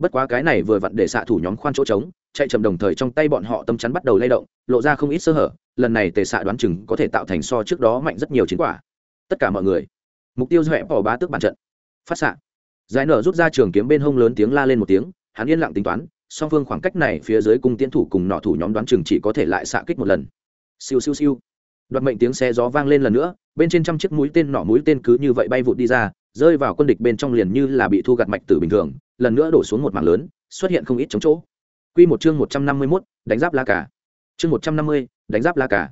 Speaker 1: bất quá cái này vừa vặn để xạ thủ nhóm khoan chỗ trống, chạy chậm đồng thời trong tay bọn họ tâm chắn bắt đầu lay động, lộ ra không ít sơ hở, lần này tề xạ đoán chừng có thể tạo thành so trước đó mạnh rất nhiều chiến quả. Tất cả mọi người, mục tiêu dọa bỏ bá tước bàn trận. Phát xạ. Giải nở rút ra trường kiếm bên hông lớn tiếng la lên một tiếng, hắn yên lặng tính toán, song phương khoảng cách này phía dưới cung tiến thủ cùng nọ thủ nhóm đoán chừng chỉ có thể lại xạ kích một lần. Siêu siêu siêu. Đoạt mệnh tiếng xe gió vang lên lần nữa, bên trên trăm chiếc mũi tên nọ mũi tên cứ như vậy bay vụt đi ra rơi vào quân địch bên trong liền như là bị thu gặt mạch tử bình thường lần nữa đổ xuống một mảng lớn xuất hiện không ít chống chỗ Quy một chương 151, đánh giáp la cả. Chương 150, đánh giáp la cả.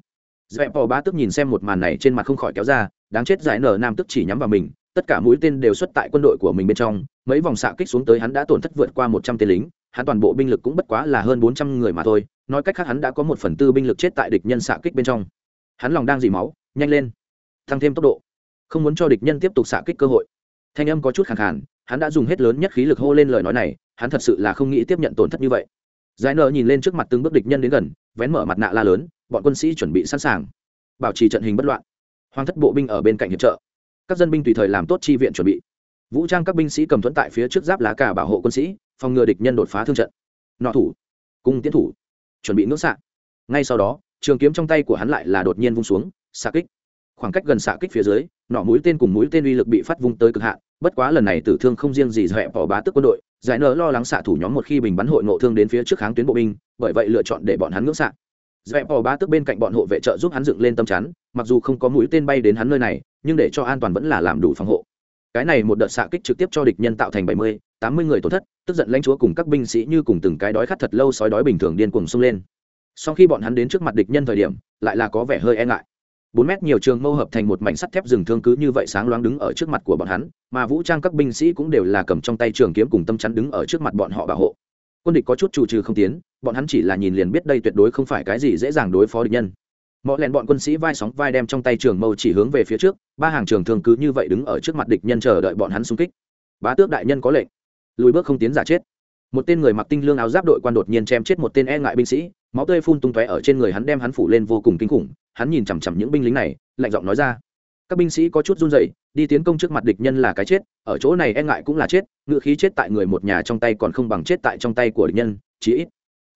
Speaker 1: Dẹp Bò Bá tức nhìn xem một màn này trên mặt không khỏi kéo ra, đáng chết giải nở nam tức chỉ nhắm vào mình, tất cả mũi tên đều xuất tại quân đội của mình bên trong, mấy vòng xạ kích xuống tới hắn đã tổn thất vượt qua 100 tên lính, hắn toàn bộ binh lực cũng bất quá là hơn 400 người mà thôi, nói cách khác hắn đã có một phần tư binh lực chết tại địch nhân xạ kích bên trong. Hắn lòng đang dỉ máu, nhanh lên, tăng thêm tốc độ, không muốn cho địch nhân tiếp tục xạ kích cơ hội. Thanh âm có chút khẳng khàn, hắn đã dùng hết lớn nhất khí lực hô lên lời nói này, hắn thật sự là không nghĩ tiếp nhận tổn thất như vậy. Giải nợ nhìn lên trước mặt từng bước địch nhân đến gần vén mở mặt nạ la lớn bọn quân sĩ chuẩn bị sẵn sàng. Bảo trì trận hình bất loạn. Hoàng thất bộ binh ở bên cạnh hiệp trợ. Các dân binh tùy thời làm tốt chi viện chuẩn bị. Vũ trang các binh sĩ cầm thuẫn tại phía trước giáp lá cả bảo hộ quân sĩ phòng ngừa địch nhân đột phá thương trận. Nọ thủ. Cung tiến thủ. Chuẩn bị ngưỡng xạ ngay sau đó trường kiếm trong tay của hắn lại là đột nhiên vung xuống xạ kích khoảng cách gần xạ kích phía dưới, nọ mũi tên cùng mũi tên uy lực bị phát vung tới cực hạn, bất quá lần này tử thương không riêng gì dọa bỏ bá tức quân đội, giải nở lo lắng xạ thủ nhóm một khi bình bắn hội ngộ thương đến phía trước kháng tuyến bộ binh, bởi vậy lựa chọn để bọn hắn ngưỡng xạ. Dọa bỏ bá tức bên cạnh bọn hộ vệ trợ giúp hắn dựng lên tâm chắn, mặc dù không có mũi tên bay đến hắn nơi này, nhưng để cho an toàn vẫn là làm đủ phòng hộ. Cái này một đợt xạ kích trực tiếp cho địch nhân tạo thành bảy mươi, tám mươi người tổn thất, tức giận lãnh chúa cùng các binh sĩ như cùng từng cái đói khát thật lâu sói đói bình thường điên cuồng xông lên. Sau khi bọn hắn đến trước mặt địch nhân thời điểm, lại là có vẻ hơi e ngại bốn mét nhiều trường mâu hợp thành một mảnh sắt thép rừng thương cứ như vậy sáng loáng đứng ở trước mặt của bọn hắn, mà vũ trang các binh sĩ cũng đều là cầm trong tay trường kiếm cùng tâm chắn đứng ở trước mặt bọn họ bảo hộ. Quân địch có chút chủ trừ không tiến, bọn hắn chỉ là nhìn liền biết đây tuyệt đối không phải cái gì dễ dàng đối phó địch nhân. Mọi lẹn bọn quân sĩ vai sóng vai đem trong tay trường mâu chỉ hướng về phía trước, ba hàng trường thương cứ như vậy đứng ở trước mặt địch nhân chờ đợi bọn hắn xung kích. Bá tước đại nhân có lệnh. Lùi bước không tiến giả chết. Một tên người mặc tinh lương áo giáp đội quan đột nhiên chém chết một tên e ngại binh sĩ máu tươi phun tung tóe ở trên người hắn đem hắn phủ lên vô cùng kinh khủng. Hắn nhìn chằm chằm những binh lính này, lạnh giọng nói ra, các binh sĩ có chút run rẩy, đi tiến công trước mặt địch nhân là cái chết, ở chỗ này e ngại cũng là chết, ngự khí chết tại người một nhà trong tay còn không bằng chết tại trong tay của địch nhân, chí ít.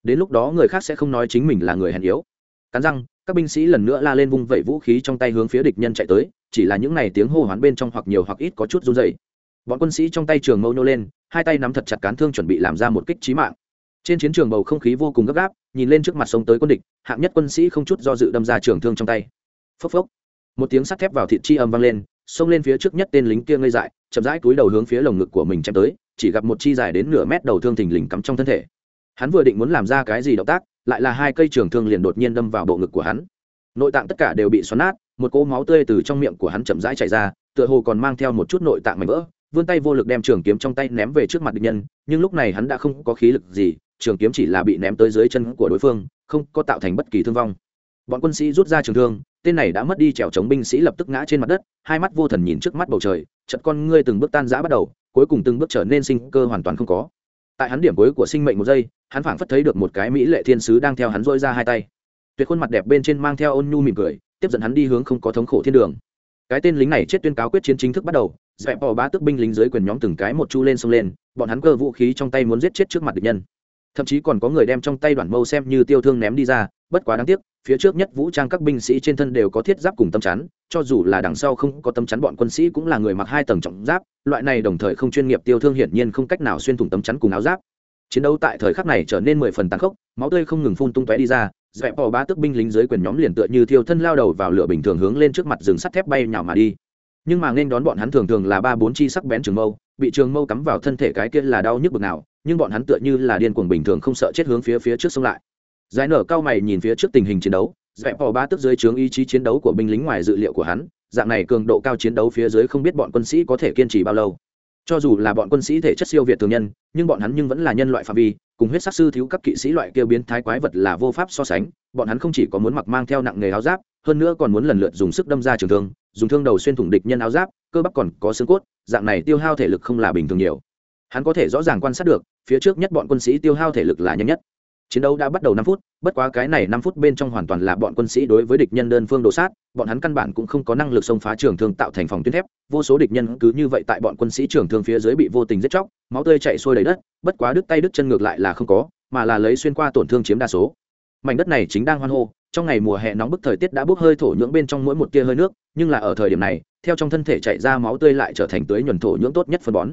Speaker 1: Đến lúc đó người khác sẽ không nói chính mình là người hèn yếu. Cắn răng, các binh sĩ lần nữa la lên vung vẩy vũ khí trong tay hướng phía địch nhân chạy tới, chỉ là những n à y tiếng hô hoán bên trong hoặc nhiều hoặc ít có chút run rẩy. Bọn quân sĩ trong tay trường mâu nô lên, hai tay nắm thật chặt cán thương chuẩn bị làm ra một kích trí mạng trên chiến trường bầu không khí vô cùng gấp gáp, nhìn lên trước mặt sông tới quân địch, hạng nhất quân sĩ không chút do dự đâm ra trường thương trong tay. Phốc phốc. Một tiếng sắt thép vào thịt chi âm vang lên xông lên phía trước nhất tên lính kia ngây dại, chậm rãi cúi đầu hướng phía lồng ngực của mình chém tới, chỉ gặp một chi dài đến nửa mét đầu thương thình lình cắm trong thân thể. Hắn vừa định muốn làm ra cái gì động tác, lại là hai cây trường thương liền đột nhiên đâm vào bộ ngực của hắn. Nội tạng tất cả đều bị xoắn nát, một cỗ máu tươi từ trong miệng của hắn chậm rãi chảy ra, tựa hồ còn mang theo một chút nội tạng mảnh vỡ, vươn tay vô lực đem trường kiếm trong tay ném về trước mặt địch nhân, nhưng lúc này hắn đã không có khí lực gì trường kiếm chỉ là bị ném tới dưới chân của đối phương, không có tạo thành bất kỳ thương vong. Bọn quân sĩ rút ra trường thương, tên này đã mất đi trèo chống binh sĩ lập tức ngã trên mặt đất, hai mắt vô thần nhìn trước mắt bầu trời chật con ngươi từng bước tan rã bắt đầu, cuối cùng từng bước trở nên sinh cơ hoàn toàn không có. Tại hắn điểm cuối của sinh mệnh một giây, hắn phảng phất thấy được một cái mỹ lệ thiên sứ đang theo hắn dôi ra hai tay. Tuyệt khuôn mặt đẹp bên trên mang theo ôn nhu mỉm cười, tiếp dẫn hắn đi hướng không có thống khổ thiên đường. Cái tên lính này chết tuyên cáo quyết chiến chính thức bắt đầu, dẹp bỏ ba tước binh lính dưới quyền nhóm từng cái một chu lên xông lên, bọn hắn cơ vũ khí trong tay muốn giết chết trước mặt địch nhân thậm chí còn có người đem trong tay đoạn mâu xem như tiêu thương ném đi ra, bất quá đáng tiếc, phía trước nhất vũ trang các binh sĩ trên thân đều có thiết giáp cùng tâm chắn, cho dù là đằng sau không có tâm chắn bọn quân sĩ cũng là người mặc hai tầng trọng giáp, loại này đồng thời không chuyên nghiệp tiêu thương hiển nhiên không cách nào xuyên thủng tấm chắn cùng áo giáp. Chiến đấu tại thời khắc này trở nên mười phần tàn khốc, máu tươi không ngừng phun tung tóe đi ra, dẹp bỏ ba tức binh lính dưới quyền nhóm liền tựa như thiêu thân lao đầu vào lửa bình thường hướng lên trước mặt rừng sắt thép bay nhào mà đi. Nhưng mà nên đón bọn hắn thường thường là ba bốn chi sắc bén trường mâu, bị trường mâu cắm vào thân thể cái kia là đau nhức bực nào nhưng bọn hắn tựa như là điên cuồng bình thường không sợ chết hướng phía phía trước xông lại. Giải nở cao mày nhìn phía trước tình hình chiến đấu, dẹp bỏ ba tức dưới trướng ý chí chiến đấu của binh lính ngoài dự liệu của hắn, dạng này cường độ cao chiến đấu phía dưới không biết bọn quân sĩ có thể kiên trì bao lâu. Cho dù là bọn quân sĩ thể chất siêu việt thường nhân, nhưng bọn hắn nhưng vẫn là nhân loại phạm vi, cùng huyết sắc sư thiếu các kỵ sĩ loại kêu biến thái quái vật là vô pháp so sánh, bọn hắn không chỉ có muốn mặc mang theo nặng nghề áo giáp, hơn nữa còn muốn lần lượt dùng sức đâm ra trường thương, dùng thương đầu xuyên thủng địch nhân áo giáp, cơ bắp còn có xương cốt, dạng này tiêu hao thể lực không là bình thường nhiều hắn có thể rõ ràng quan sát được, phía trước nhất bọn quân sĩ tiêu hao thể lực là nhanh nhất. Chiến đấu đã bắt đầu năm phút, bất quá cái này năm phút bên trong hoàn toàn là bọn quân sĩ đối với địch nhân đơn phương đổ sát, bọn hắn căn bản cũng không có năng lực xông phá trường thương tạo thành phòng tuyến thép, vô số địch nhân cứ như vậy tại bọn quân sĩ trường thương phía dưới bị vô tình giết chóc, máu tươi chạy xuôi đầy đất, bất quá đứt tay đứt chân ngược lại là không có, mà là lấy xuyên qua tổn thương chiếm đa số. Mảnh đất này chính đang hoan hô, trong ngày mùa hè nóng bức thời tiết đã bốc hơi thổ nhưỡng bên trong mỗi một tia hơi nước, nhưng là ở thời điểm này, theo trong thân thể chạy ra máu tươi lại trở thành tưới nhuần thổ nhưỡng tốt nhất phân bón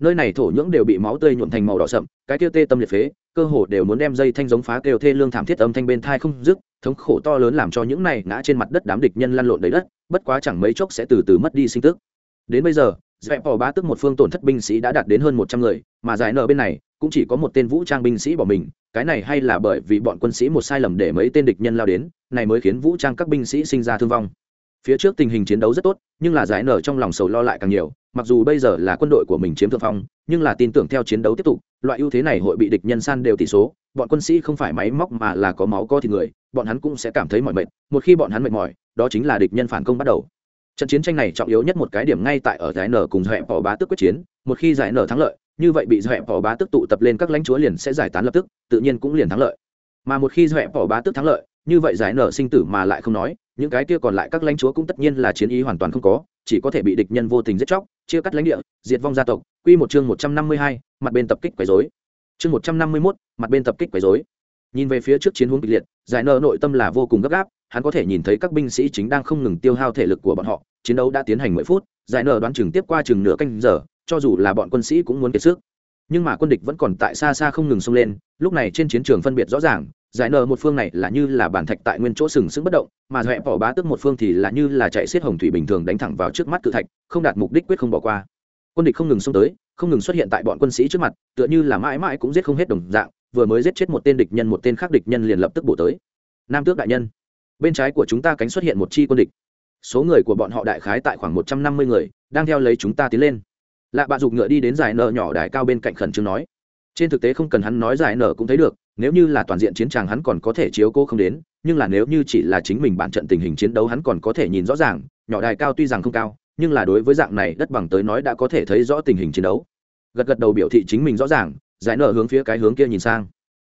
Speaker 1: nơi này thổ nhưỡng đều bị máu tươi nhuộm thành màu đỏ sậm, cái tiêu tê tâm liệt phế, cơ hồ đều muốn đem dây thanh giống phá kêu thê lương thảm thiết âm thanh bên thai không dứt, thống khổ to lớn làm cho những này ngã trên mặt đất đám địch nhân lăn lộn đầy đất, bất quá chẳng mấy chốc sẽ từ từ mất đi sinh tức. Đến bây giờ, dẹp bỏ ba tức một phương tổn thất binh sĩ đã đạt đến hơn một trăm người, mà giải nợ bên này, cũng chỉ có một tên vũ trang binh sĩ bỏ mình, cái này hay là bởi vì bọn quân sĩ một sai lầm để mấy tên địch nhân lao đến, này mới khiến vũ trang các binh sĩ sinh ra thương vong. Phía trước tình hình chiến đấu rất tốt, nhưng là giải nở trong lòng sầu lo lại càng nhiều mặc dù bây giờ là quân đội của mình chiếm thượng phong, nhưng là tin tưởng theo chiến đấu tiếp tục, loại ưu thế này hội bị địch nhân san đều tỷ số, bọn quân sĩ không phải máy móc mà là có máu có thịt người, bọn hắn cũng sẽ cảm thấy mỏi mệt, một khi bọn hắn mệt mỏi, đó chính là địch nhân phản công bắt đầu. Trận chiến tranh này trọng yếu nhất một cái điểm ngay tại ở giải nở cùng giải bỏ bá tức quyết chiến, một khi giải nở thắng lợi, như vậy bị giải bỏ bá tức tụ tập lên các lãnh chúa liền sẽ giải tán lập tức, tự nhiên cũng liền thắng lợi. Mà một khi giải bỏ bá tức thắng lợi, như vậy giải nở sinh tử mà lại không nói, những cái kia còn lại các lãnh chúa cũng tất nhiên là chiến ý hoàn toàn không có chỉ có thể bị địch nhân vô tình giết chóc chia cắt lãnh địa diệt vong gia tộc. Quy một chương một trăm năm mươi hai, mặt bên tập kích quấy rối. Chương một trăm năm mươi 151, mặt bên tập kích quấy rối. Nhìn về phía trước chiến hướng kịch liệt giải nợ nội tâm là vô cùng gấp gáp hắn có thể nhìn thấy các binh sĩ chính đang không ngừng tiêu hao thể lực của bọn họ chiến đấu đã tiến hành mười phút giải nợ đoán chừng tiếp qua chừng nửa canh giờ cho dù là bọn quân sĩ cũng muốn kiệt sức. Nhưng mà quân địch vẫn còn tại xa xa không ngừng xông lên lúc này trên chiến trường phân biệt rõ ràng giải nở một phương này là như là bản thạch tại nguyên chỗ sừng sững bất động, mà dẹp bỏ bá tức một phương thì là như là chạy xiết hồng thủy bình thường đánh thẳng vào trước mắt cự thạch, không đạt mục đích quyết không bỏ qua. Quân địch không ngừng xông tới, không ngừng xuất hiện tại bọn quân sĩ trước mặt, tựa như là mãi mãi cũng giết không hết đồng dạng, vừa mới giết chết một tên địch nhân một tên khác địch nhân liền lập tức bổ tới. Nam tước đại nhân, bên trái của chúng ta cánh xuất hiện một chi quân địch. Số người của bọn họ đại khái tại khoảng một trăm năm mươi người, đang theo lấy chúng ta tiến lên. Lạ bạ giục ngựa đi đến giải nở nhỏ đài cao bên cạnh khẩn trương nói. Trên thực tế không cần hắn nói giải nở cũng thấy được nếu như là toàn diện chiến tràng hắn còn có thể chiếu cô không đến, nhưng là nếu như chỉ là chính mình bản trận tình hình chiến đấu hắn còn có thể nhìn rõ ràng, nhỏ đài cao tuy rằng không cao, nhưng là đối với dạng này đất bằng tới nói đã có thể thấy rõ tình hình chiến đấu. Gật gật đầu biểu thị chính mình rõ ràng, giải nở hướng phía cái hướng kia nhìn sang.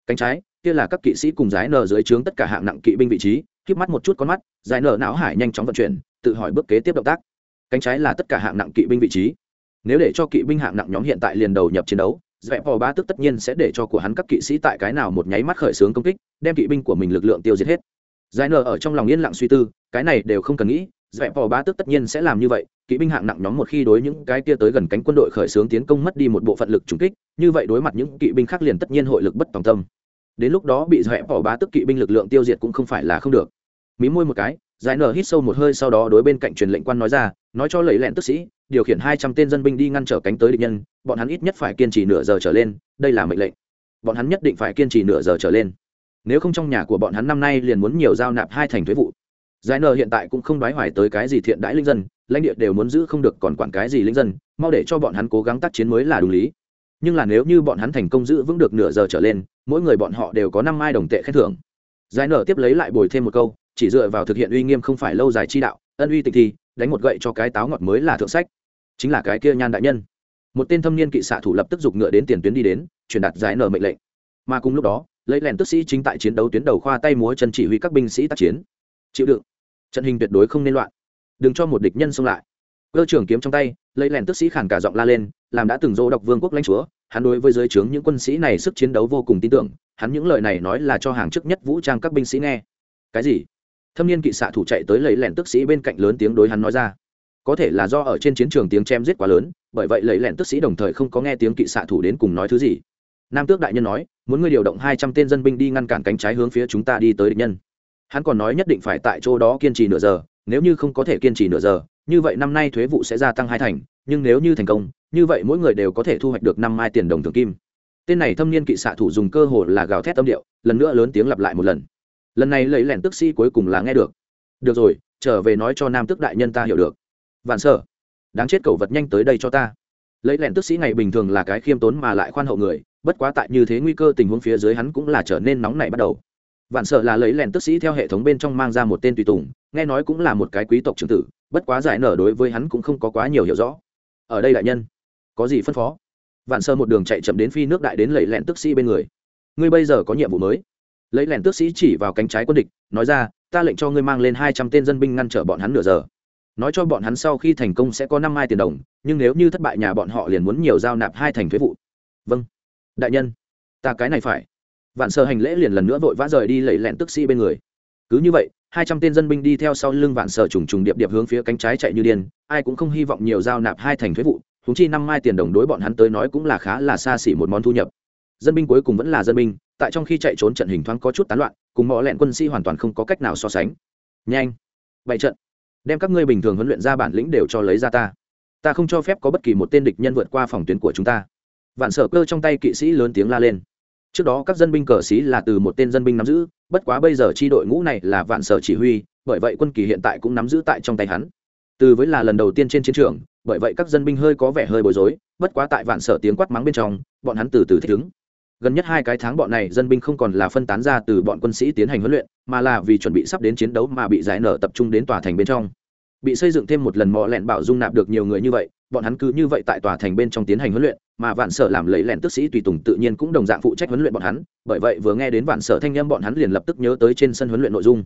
Speaker 1: Cánh trái, kia là các kỵ sĩ cùng giải nở dưới trướng tất cả hạng nặng kỵ binh vị trí khiếp mắt một chút con mắt, giải nở não hải nhanh chóng vận chuyển, tự hỏi bước kế tiếp động tác. Cánh trái là tất cả hạng nặng kỵ binh vị trí. Nếu để cho kỵ binh hạng nặng nhóm hiện tại liền đầu nhập chiến đấu dẹp vò ba tức tất nhiên sẽ để cho của hắn các kỵ sĩ tại cái nào một nháy mắt khởi xướng công kích, đem kỵ binh của mình lực lượng tiêu diệt hết. Giải nở ở trong lòng yên lặng suy tư, cái này đều không cần nghĩ, dẹp vò ba tức tất nhiên sẽ làm như vậy, kỵ binh hạng nặng nhóm một khi đối những cái kia tới gần cánh quân đội khởi xướng tiến công mất đi một bộ phận lực trùng kích, như vậy đối mặt những kỵ binh khác liền tất nhiên hội lực bất tòng tâm. Đến lúc đó bị dẹp vò ba tức kỵ binh lực lượng tiêu diệt cũng không phải là không được mí môi một cái, giải nở hít sâu một hơi sau đó đối bên cạnh truyền lệnh quan nói ra, nói cho lẫy lẹn tức sĩ, điều khiển hai trăm tên dân binh đi ngăn trở cánh tới địch nhân, bọn hắn ít nhất phải kiên trì nửa giờ trở lên, đây là mệnh lệnh. Bọn hắn nhất định phải kiên trì nửa giờ trở lên. Nếu không trong nhà của bọn hắn năm nay liền muốn nhiều giao nạp hai thành thuế vụ. Giải nở hiện tại cũng không đoái hoài tới cái gì thiện đãi linh dân, lãnh địa đều muốn giữ không được còn quản cái gì linh dân, mau để cho bọn hắn cố gắng tác chiến mới là đúng lý. Nhưng là nếu như bọn hắn thành công giữ vững được nửa giờ trở lên, mỗi người bọn họ đều có năm mai đồng tệ khen thưởng. Giải nở tiếp lấy lại bồi thêm một câu chỉ dựa vào thực hiện uy nghiêm không phải lâu dài chi đạo, ân uy tịch thì, đánh một gậy cho cái táo ngọt mới là thượng sách. Chính là cái kia nhan đại nhân. Một tên thâm niên kỵ xạ thủ lập tức giục ngựa đến tiền tuyến đi đến, truyền đạt giải nở mệnh lệnh. Mà cùng lúc đó, lấy lèn tức sĩ chính tại chiến đấu tuyến đầu khoa tay múa chân chỉ huy các binh sĩ tác chiến. Chịu đựng. Trận hình tuyệt đối không nên loạn. Đừng cho một địch nhân xông lại. Cơ trưởng kiếm trong tay, lấy lèn tức sĩ khản cả giọng la lên, làm đã từng dỗ độc vương quốc lãnh chúa, hắn đối với giới trướng những quân sĩ này sức chiến đấu vô cùng tin tưởng, hắn những lời này nói là cho hàng chức nhất vũ trang các binh sĩ nghe. Cái gì? Thâm niên kỵ xạ thủ chạy tới lấy lẻn tức sĩ bên cạnh lớn tiếng đối hắn nói ra. Có thể là do ở trên chiến trường tiếng chém giết quá lớn, bởi vậy lấy lẻn tức sĩ đồng thời không có nghe tiếng kỵ xạ thủ đến cùng nói thứ gì. Nam tước đại nhân nói, muốn ngươi điều động hai trăm tên dân binh đi ngăn cản cánh trái hướng phía chúng ta đi tới địch nhân. Hắn còn nói nhất định phải tại chỗ đó kiên trì nửa giờ, nếu như không có thể kiên trì nửa giờ, như vậy năm nay thuế vụ sẽ gia tăng hai thành, nhưng nếu như thành công, như vậy mỗi người đều có thể thu hoạch được năm mai tiền đồng thường kim. Tên này thâm niên kỵ xạ thủ dùng cơ hồ là gào thét tâm điệu, lần nữa lớn tiếng lặp lại một lần lần này lấy lẻn tức sĩ cuối cùng là nghe được. Được rồi, trở về nói cho nam tước đại nhân ta hiểu được. Vạn sở, đáng chết cẩu vật nhanh tới đây cho ta. Lấy lẻn tức sĩ ngày bình thường là cái khiêm tốn mà lại khoan hậu người, bất quá tại như thế nguy cơ tình huống phía dưới hắn cũng là trở nên nóng nảy bắt đầu. Vạn sợ là lấy lẻn tức sĩ theo hệ thống bên trong mang ra một tên tùy tùng, nghe nói cũng là một cái quý tộc trưởng tử, bất quá giải nở đối với hắn cũng không có quá nhiều hiểu rõ. Ở đây đại nhân, có gì phân phó? Vạn sơ một đường chạy chậm đến phi nước đại đến lấy lẻn tức sĩ bên người. Ngươi bây giờ có nhiệm vụ mới lấy lẻn tước sĩ chỉ vào cánh trái quân địch, nói ra, ta lệnh cho ngươi mang lên hai trăm tên dân binh ngăn trở bọn hắn nửa giờ. Nói cho bọn hắn sau khi thành công sẽ có năm hai tiền đồng, nhưng nếu như thất bại nhà bọn họ liền muốn nhiều giao nạp hai thành thuế vụ. Vâng đại nhân. Ta cái này phải. Vạn sơ hành lễ liền lần nữa vội vã rời đi lẩy lẹn tức sĩ bên người. Cứ như vậy, hai trăm tên dân binh đi theo sau lưng vạn sở trùng trùng điệp điệp hướng phía cánh trái chạy như điên, ai cũng không hy vọng nhiều giao nạp hai thành thuế vụ húng chi năm mai tiền đồng đối bọn hắn tới nói cũng là khá là xa xỉ một món thu nhập. Dân binh cuối cùng vẫn là dân binh tại trong khi chạy trốn trận hình thoáng có chút tán loạn, cùng mọi lẹn quân sĩ hoàn toàn không có cách nào so sánh. Nhanh bày trận. Đem các ngươi bình thường huấn luyện ra bản lĩnh đều cho lấy ra ta. Ta không cho phép có bất kỳ một tên địch nhân vượt qua phòng tuyến của chúng ta. Vạn sở cơ trong tay kỵ sĩ lớn tiếng la lên. Trước đó các dân binh cờ sĩ là từ một tên dân binh nắm giữ, bất quá bây giờ tri đội ngũ này là vạn sở chỉ huy, bởi vậy quân kỳ hiện tại cũng nắm giữ tại trong tay hắn. Từ với là lần đầu tiên trên chiến trường, bởi vậy các dân binh hơi có vẻ hơi bối rối, bất quá tại vạn sở tiếng quát mắng bên trong, bọn hắn từ từ thích ứng gần nhất hai cái tháng bọn này dân binh không còn là phân tán ra từ bọn quân sĩ tiến hành huấn luyện, mà là vì chuẩn bị sắp đến chiến đấu mà bị giải nở tập trung đến tòa thành bên trong. Bị xây dựng thêm một lần mò lẹn bảo dung nạp được nhiều người như vậy, bọn hắn cứ như vậy tại tòa thành bên trong tiến hành huấn luyện, mà vạn sở làm lấy lẹn tức sĩ tùy tùng tự nhiên cũng đồng dạng phụ trách huấn luyện bọn hắn, bởi vậy vừa nghe đến vạn sở thanh â bọn hắn liền lập tức nhớ tới trên sân huấn luyện nội dung.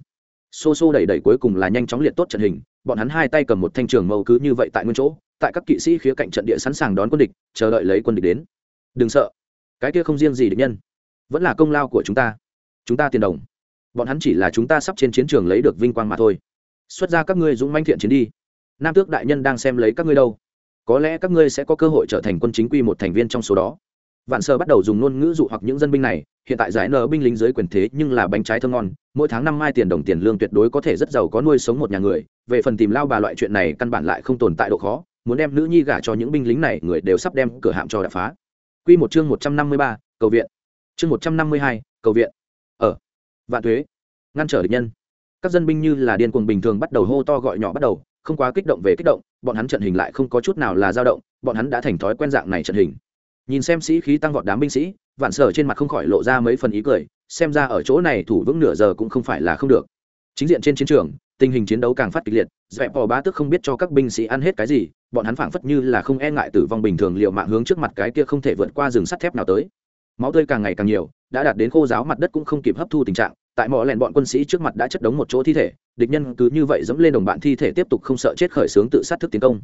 Speaker 1: Xô xô đẩy đẩy cuối cùng là nhanh chóng liệt tốt trận hình, bọn hắn hai tay cầm một thanh trường mâu cứ như vậy tại nguyên chỗ, tại các kỵ sĩ khía cạnh trận địa sẵn sàng đón quân địch, chờ đợi lấy quân địch đến. Đừng sợ cái kia không riêng gì địch nhân, vẫn là công lao của chúng ta. Chúng ta tiền đồng. Bọn hắn chỉ là chúng ta sắp trên chiến trường lấy được vinh quang mà thôi. Xuất ra các ngươi dũng manh thiện chiến đi. Nam tước đại nhân đang xem lấy các ngươi đâu. Có lẽ các ngươi sẽ có cơ hội trở thành quân chính quy một thành viên trong số đó. Vạn sơ bắt đầu dùng ngôn ngữ dụ hoặc những dân binh này. Hiện tại giải nở binh lính dưới quyền thế nhưng là bánh trái thơm ngon. Mỗi tháng năm mai tiền đồng tiền lương tuyệt đối có thể rất giàu có nuôi sống một nhà người. Về phần tìm lao bà loại chuyện này căn bản lại không tồn tại độ khó. Muốn đem nữ nhi gả cho những binh lính này, người đều sắp đem cửa hạm cho đập phá. Quy một chương một trăm năm mươi ba, cầu viện. Chương một trăm năm mươi hai, cầu viện. Ở. Vạn thuế. Ngăn trở địch nhân. Các dân binh như là điên cuồng bình thường bắt đầu hô to gọi nhỏ bắt đầu, không quá kích động về kích động, bọn hắn trận hình lại không có chút nào là dao động, bọn hắn đã thành thói quen dạng này trận hình. Nhìn xem sĩ khí tăng vọt đám binh sĩ, vạn sở trên mặt không khỏi lộ ra mấy phần ý cười, xem ra ở chỗ này thủ vững nửa giờ cũng không phải là không được. Chính diện trên chiến trường, tình hình chiến đấu càng phát kịch liệt, dẹp Pò bá tức không biết cho các binh sĩ ăn hết cái gì, bọn hắn phảng phất như là không e ngại tử vong bình thường liệu mạng hướng trước mặt cái kia không thể vượt qua rừng sắt thép nào tới. Máu tươi càng ngày càng nhiều, đã đạt đến khô giáo mặt đất cũng không kịp hấp thu tình trạng, tại mỏ lẹn bọn quân sĩ trước mặt đã chất đống một chỗ thi thể, địch nhân cứ như vậy dẫm lên đồng bạn thi thể tiếp tục không sợ chết khởi xướng tự sát thức tiến công.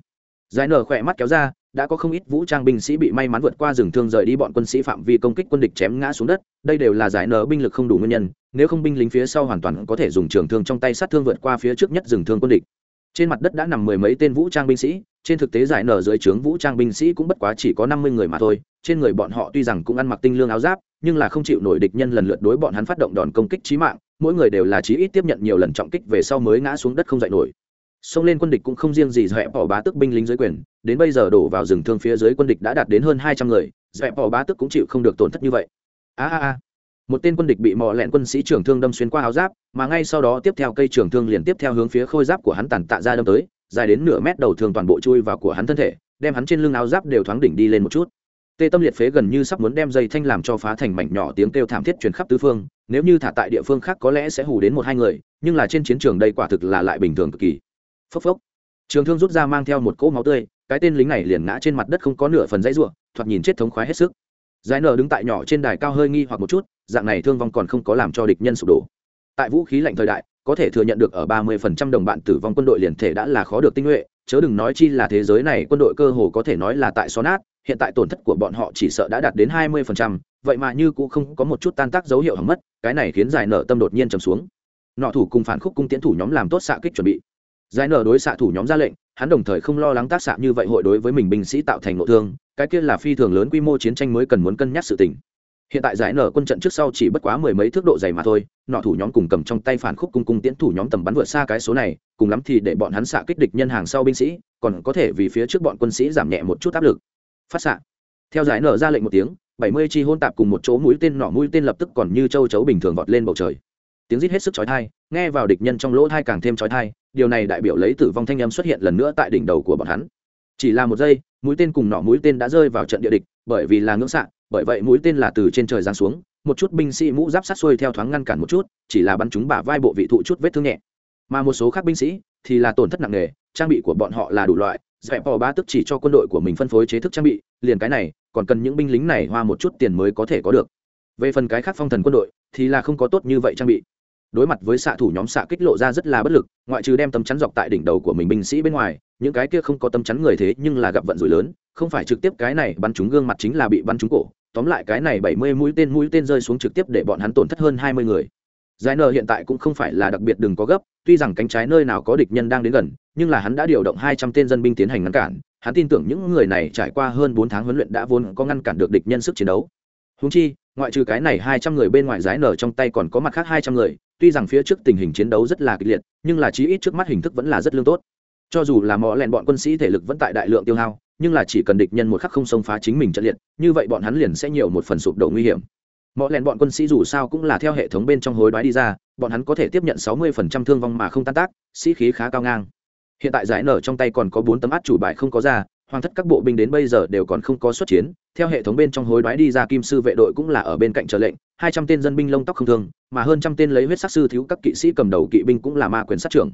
Speaker 1: Giải nở khỏe mắt kéo ra, đã có không ít vũ trang binh sĩ bị may mắn vượt qua rừng thương rời đi bọn quân sĩ phạm vi công kích quân địch chém ngã xuống đất, đây đều là giải nở binh lực không đủ nguyên nhân, nếu không binh lính phía sau hoàn toàn có thể dùng trường thương trong tay sát thương vượt qua phía trước nhất rừng thương quân địch. Trên mặt đất đã nằm mười mấy tên vũ trang binh sĩ trên thực tế giải nở dưới trướng vũ trang binh sĩ cũng bất quá chỉ có năm mươi người mà thôi, trên người bọn họ tuy rằng cũng ăn mặc tinh lương áo giáp, nhưng là không chịu nổi địch nhân lần lượt đối bọn hắn phát động đòn công kích chí mạng, mỗi người đều là chí ít tiếp nhận nhiều lần trọng kích về sau mới ngã xuống đất không dậy nổi. Xông lên quân địch cũng không riêng gì dẹp bỏ bá tức binh lính dưới quyền, đến bây giờ đổ vào rừng thương phía dưới quân địch đã đạt đến hơn hai trăm người, dẹp bỏ bá tức cũng chịu không được tổn thất như vậy. A a a. Một tên quân địch bị mò lẹn quân sĩ trưởng thương đâm xuyên qua áo giáp, mà ngay sau đó tiếp theo cây trưởng thương liền tiếp theo hướng phía khôi giáp của hắn tàn tạ ra đâm tới dài đến nửa mét đầu thường toàn bộ chui vào của hắn thân thể, đem hắn trên lưng áo giáp đều thoáng đỉnh đi lên một chút. Tê tâm liệt phế gần như sắp muốn đem dây thanh làm cho phá thành mảnh nhỏ tiếng kêu thảm thiết truyền khắp tứ phương, nếu như thả tại địa phương khác có lẽ sẽ hù đến một hai người, nhưng là trên chiến trường đây quả thực là lại bình thường cực kỳ. Phốc phốc. Trường thương rút ra mang theo một cỗ máu tươi, cái tên lính này liền ngã trên mặt đất không có nửa phần dãy ruộng thoạt nhìn chết thống khoái hết sức. Giải nở đứng tại nhỏ trên đài cao hơi nghi hoặc một chút, dạng này thương vong còn không có làm cho địch nhân sụp đổ. Tại vũ khí lạnh thời đại có thể thừa nhận được ở ba mươi phần trăm đồng bạn tử vong quân đội liền thể đã là khó được tinh nhuệ, chớ đừng nói chi là thế giới này quân đội cơ hồ có thể nói là tại xó nát, hiện tại tổn thất của bọn họ chỉ sợ đã đạt đến hai mươi phần trăm, vậy mà như cũng không có một chút tan tác dấu hiệu hỏng mất, cái này khiến giải nở tâm đột nhiên trầm xuống. Nọ thủ cùng phản khúc cung tiến thủ nhóm làm tốt xạ kích chuẩn bị. Giải nở đối xạ thủ nhóm ra lệnh, hắn đồng thời không lo lắng tác xạ như vậy hội đối với mình binh sĩ tạo thành nội thương, cái kia là phi thường lớn quy mô chiến tranh mới cần muốn cân nhắc sự tình hiện tại giải nở quân trận trước sau chỉ bất quá mười mấy thước độ dày mà thôi, nọ thủ nhóm cùng cầm trong tay phản khúc cung cung tiến thủ nhóm tầm bắn vượt xa cái số này, cùng lắm thì để bọn hắn xạ kích địch nhân hàng sau binh sĩ, còn có thể vì phía trước bọn quân sĩ giảm nhẹ một chút áp lực. Phát xạ. Theo giải nở ra lệnh một tiếng, bảy mươi chi hôn tạp cùng một chỗ mũi tên nọ mũi tên lập tức còn như châu chấu bình thường vọt lên bầu trời. Tiếng rít hết sức chói tai, nghe vào địch nhân trong lỗ thai càng thêm chói tai, điều này đại biểu lấy tử vong thanh âm xuất hiện lần nữa tại đỉnh đầu của bọn hắn. Chỉ là một giây mũi tên cùng nọ mũi tên đã rơi vào trận địa địch, bởi vì là ngưỡng xạ bởi vậy mũi tên là từ trên trời giáng xuống, một chút binh sĩ mũ giáp sát xuôi theo thoáng ngăn cản một chút, chỉ là bắn chúng bả vai bộ vị thụ chút vết thương nhẹ. Mà một số khác binh sĩ thì là tổn thất nặng nề, trang bị của bọn họ là đủ loại, dẹp bỏ ba tức chỉ cho quân đội của mình phân phối chế thức trang bị, liền cái này, còn cần những binh lính này hoa một chút tiền mới có thể có được. Về phần cái khác phong thần quân đội thì là không có tốt như vậy trang bị đối mặt với xạ thủ nhóm xạ kích lộ ra rất là bất lực, ngoại trừ đem tấm chắn dọc tại đỉnh đầu của mình binh sĩ bên ngoài, những cái kia không có tấm chắn người thế nhưng là gặp vận rủi lớn, không phải trực tiếp cái này bắn trúng gương mặt chính là bị bắn trúng cổ, tóm lại cái này bảy mươi mũi tên mũi tên rơi xuống trực tiếp để bọn hắn tổn thất hơn hai mươi người. Giải nờ hiện tại cũng không phải là đặc biệt đừng có gấp, tuy rằng cánh trái nơi nào có địch nhân đang đến gần, nhưng là hắn đã điều động hai trăm tên dân binh tiến hành ngăn cản, hắn tin tưởng những người này trải qua hơn bốn tháng huấn luyện đã vốn có ngăn cản được địch nhân sức chiến đấu. Húng chi, ngoại trừ cái này hai trăm người bên ngoài giải nở trong tay còn có mặt khác hai trăm người tuy rằng phía trước tình hình chiến đấu rất là kịch liệt, nhưng là chí ít trước mắt hình thức vẫn là rất lương tốt. Cho dù là mỏ lẹn bọn quân sĩ thể lực vẫn tại đại lượng tiêu hao, nhưng là chỉ cần địch nhân một khắc không xông phá chính mình trận liệt, như vậy bọn hắn liền sẽ nhiều một phần sụp đổ nguy hiểm. Mọi lẹn bọn quân sĩ dù sao cũng là theo hệ thống bên trong hối đoái đi ra, bọn hắn có thể tiếp nhận sáu mươi phần trăm thương vong mà không tan tác, sĩ khí khá cao ngang. Hiện tại giải nở trong tay còn có bốn tấm át chủ bài không có ra hoàng thất các bộ binh đến bây giờ đều còn không có xuất chiến, theo hệ thống bên trong hối đoái đi ra kim sư vệ đội cũng là ở bên cạnh chờ lệnh, hai trăm tên dân binh lông tóc không thương, mà hơn trăm tên lấy huyết sắc sư thiếu các kỵ sĩ cầm đầu kỵ binh cũng là ma quyền sát trưởng.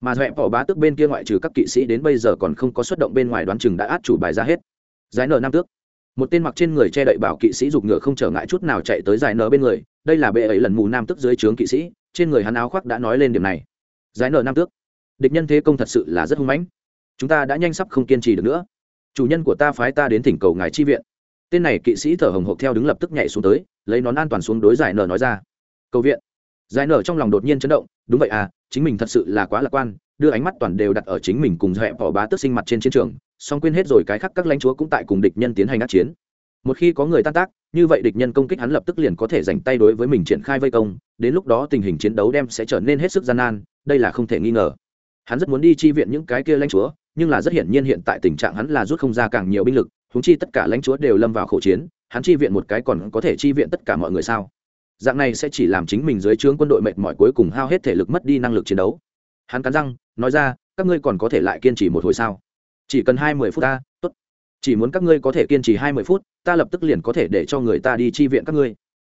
Speaker 1: Mà dẹp bỏ bá tước bên kia ngoại trừ các kỵ sĩ đến bây giờ còn không có xuất động bên ngoài đoán chừng đã át chủ bài ra hết. Giải nở nam tước. Một tên mặc trên người che đậy bảo kỵ sĩ giục ngựa không trở ngại chút nào chạy tới giải nở bên người, đây là bệ ấy lần mù nam tước dưới trướng kỵ sĩ, trên người hắn áo khoác đã nói lên điểm này. Giải nở nam tước. Địch nhân thế công thật sự là rất hung mãnh. Chúng ta đã nhanh sắp không kiên trì được nữa chủ nhân của ta phái ta đến thỉnh cầu ngài chi viện. Tên này kỵ sĩ thở hồng hộc theo đứng lập tức nhảy xuống tới, lấy nón an toàn xuống đối giải nở nói ra. Cầu viện. Giải nở trong lòng đột nhiên chấn động, đúng vậy à chính mình thật sự là quá lạc quan, đưa ánh mắt toàn đều đặt ở chính mình cùng dẹp bỏ bá tức sinh mặt trên chiến trường song quên hết rồi cái khác các lãnh chúa cũng tại cùng địch nhân tiến hành át chiến. Một khi có người tan tác, như vậy địch nhân công kích hắn lập tức liền có thể dành tay đối với mình triển khai vây công, đến lúc đó tình hình chiến đấu đem sẽ trở nên hết sức gian nan, đây là không thể nghi ngờ hắn rất muốn đi chi viện những cái kia lãnh chúa, nhưng là rất hiển nhiên hiện tại tình trạng hắn là rút không ra càng nhiều binh lực húng chi tất cả lãnh chúa đều lâm vào khẩu chiến, hắn chi viện một cái còn có thể chi viện tất cả mọi người sao? Dạng này sẽ chỉ làm chính mình dưới trướng quân đội mệt mỏi cuối cùng hao hết thể lực mất đi năng lực chiến đấu. Hắn cắn răng, nói ra, các ngươi còn có thể lại kiên trì một hồi sao? Chỉ cần hai mươi phút ta, tốt. Chỉ muốn các ngươi có thể kiên trì hai mươi phút, ta lập tức liền có thể để cho người ta đi chi viện các ngươi.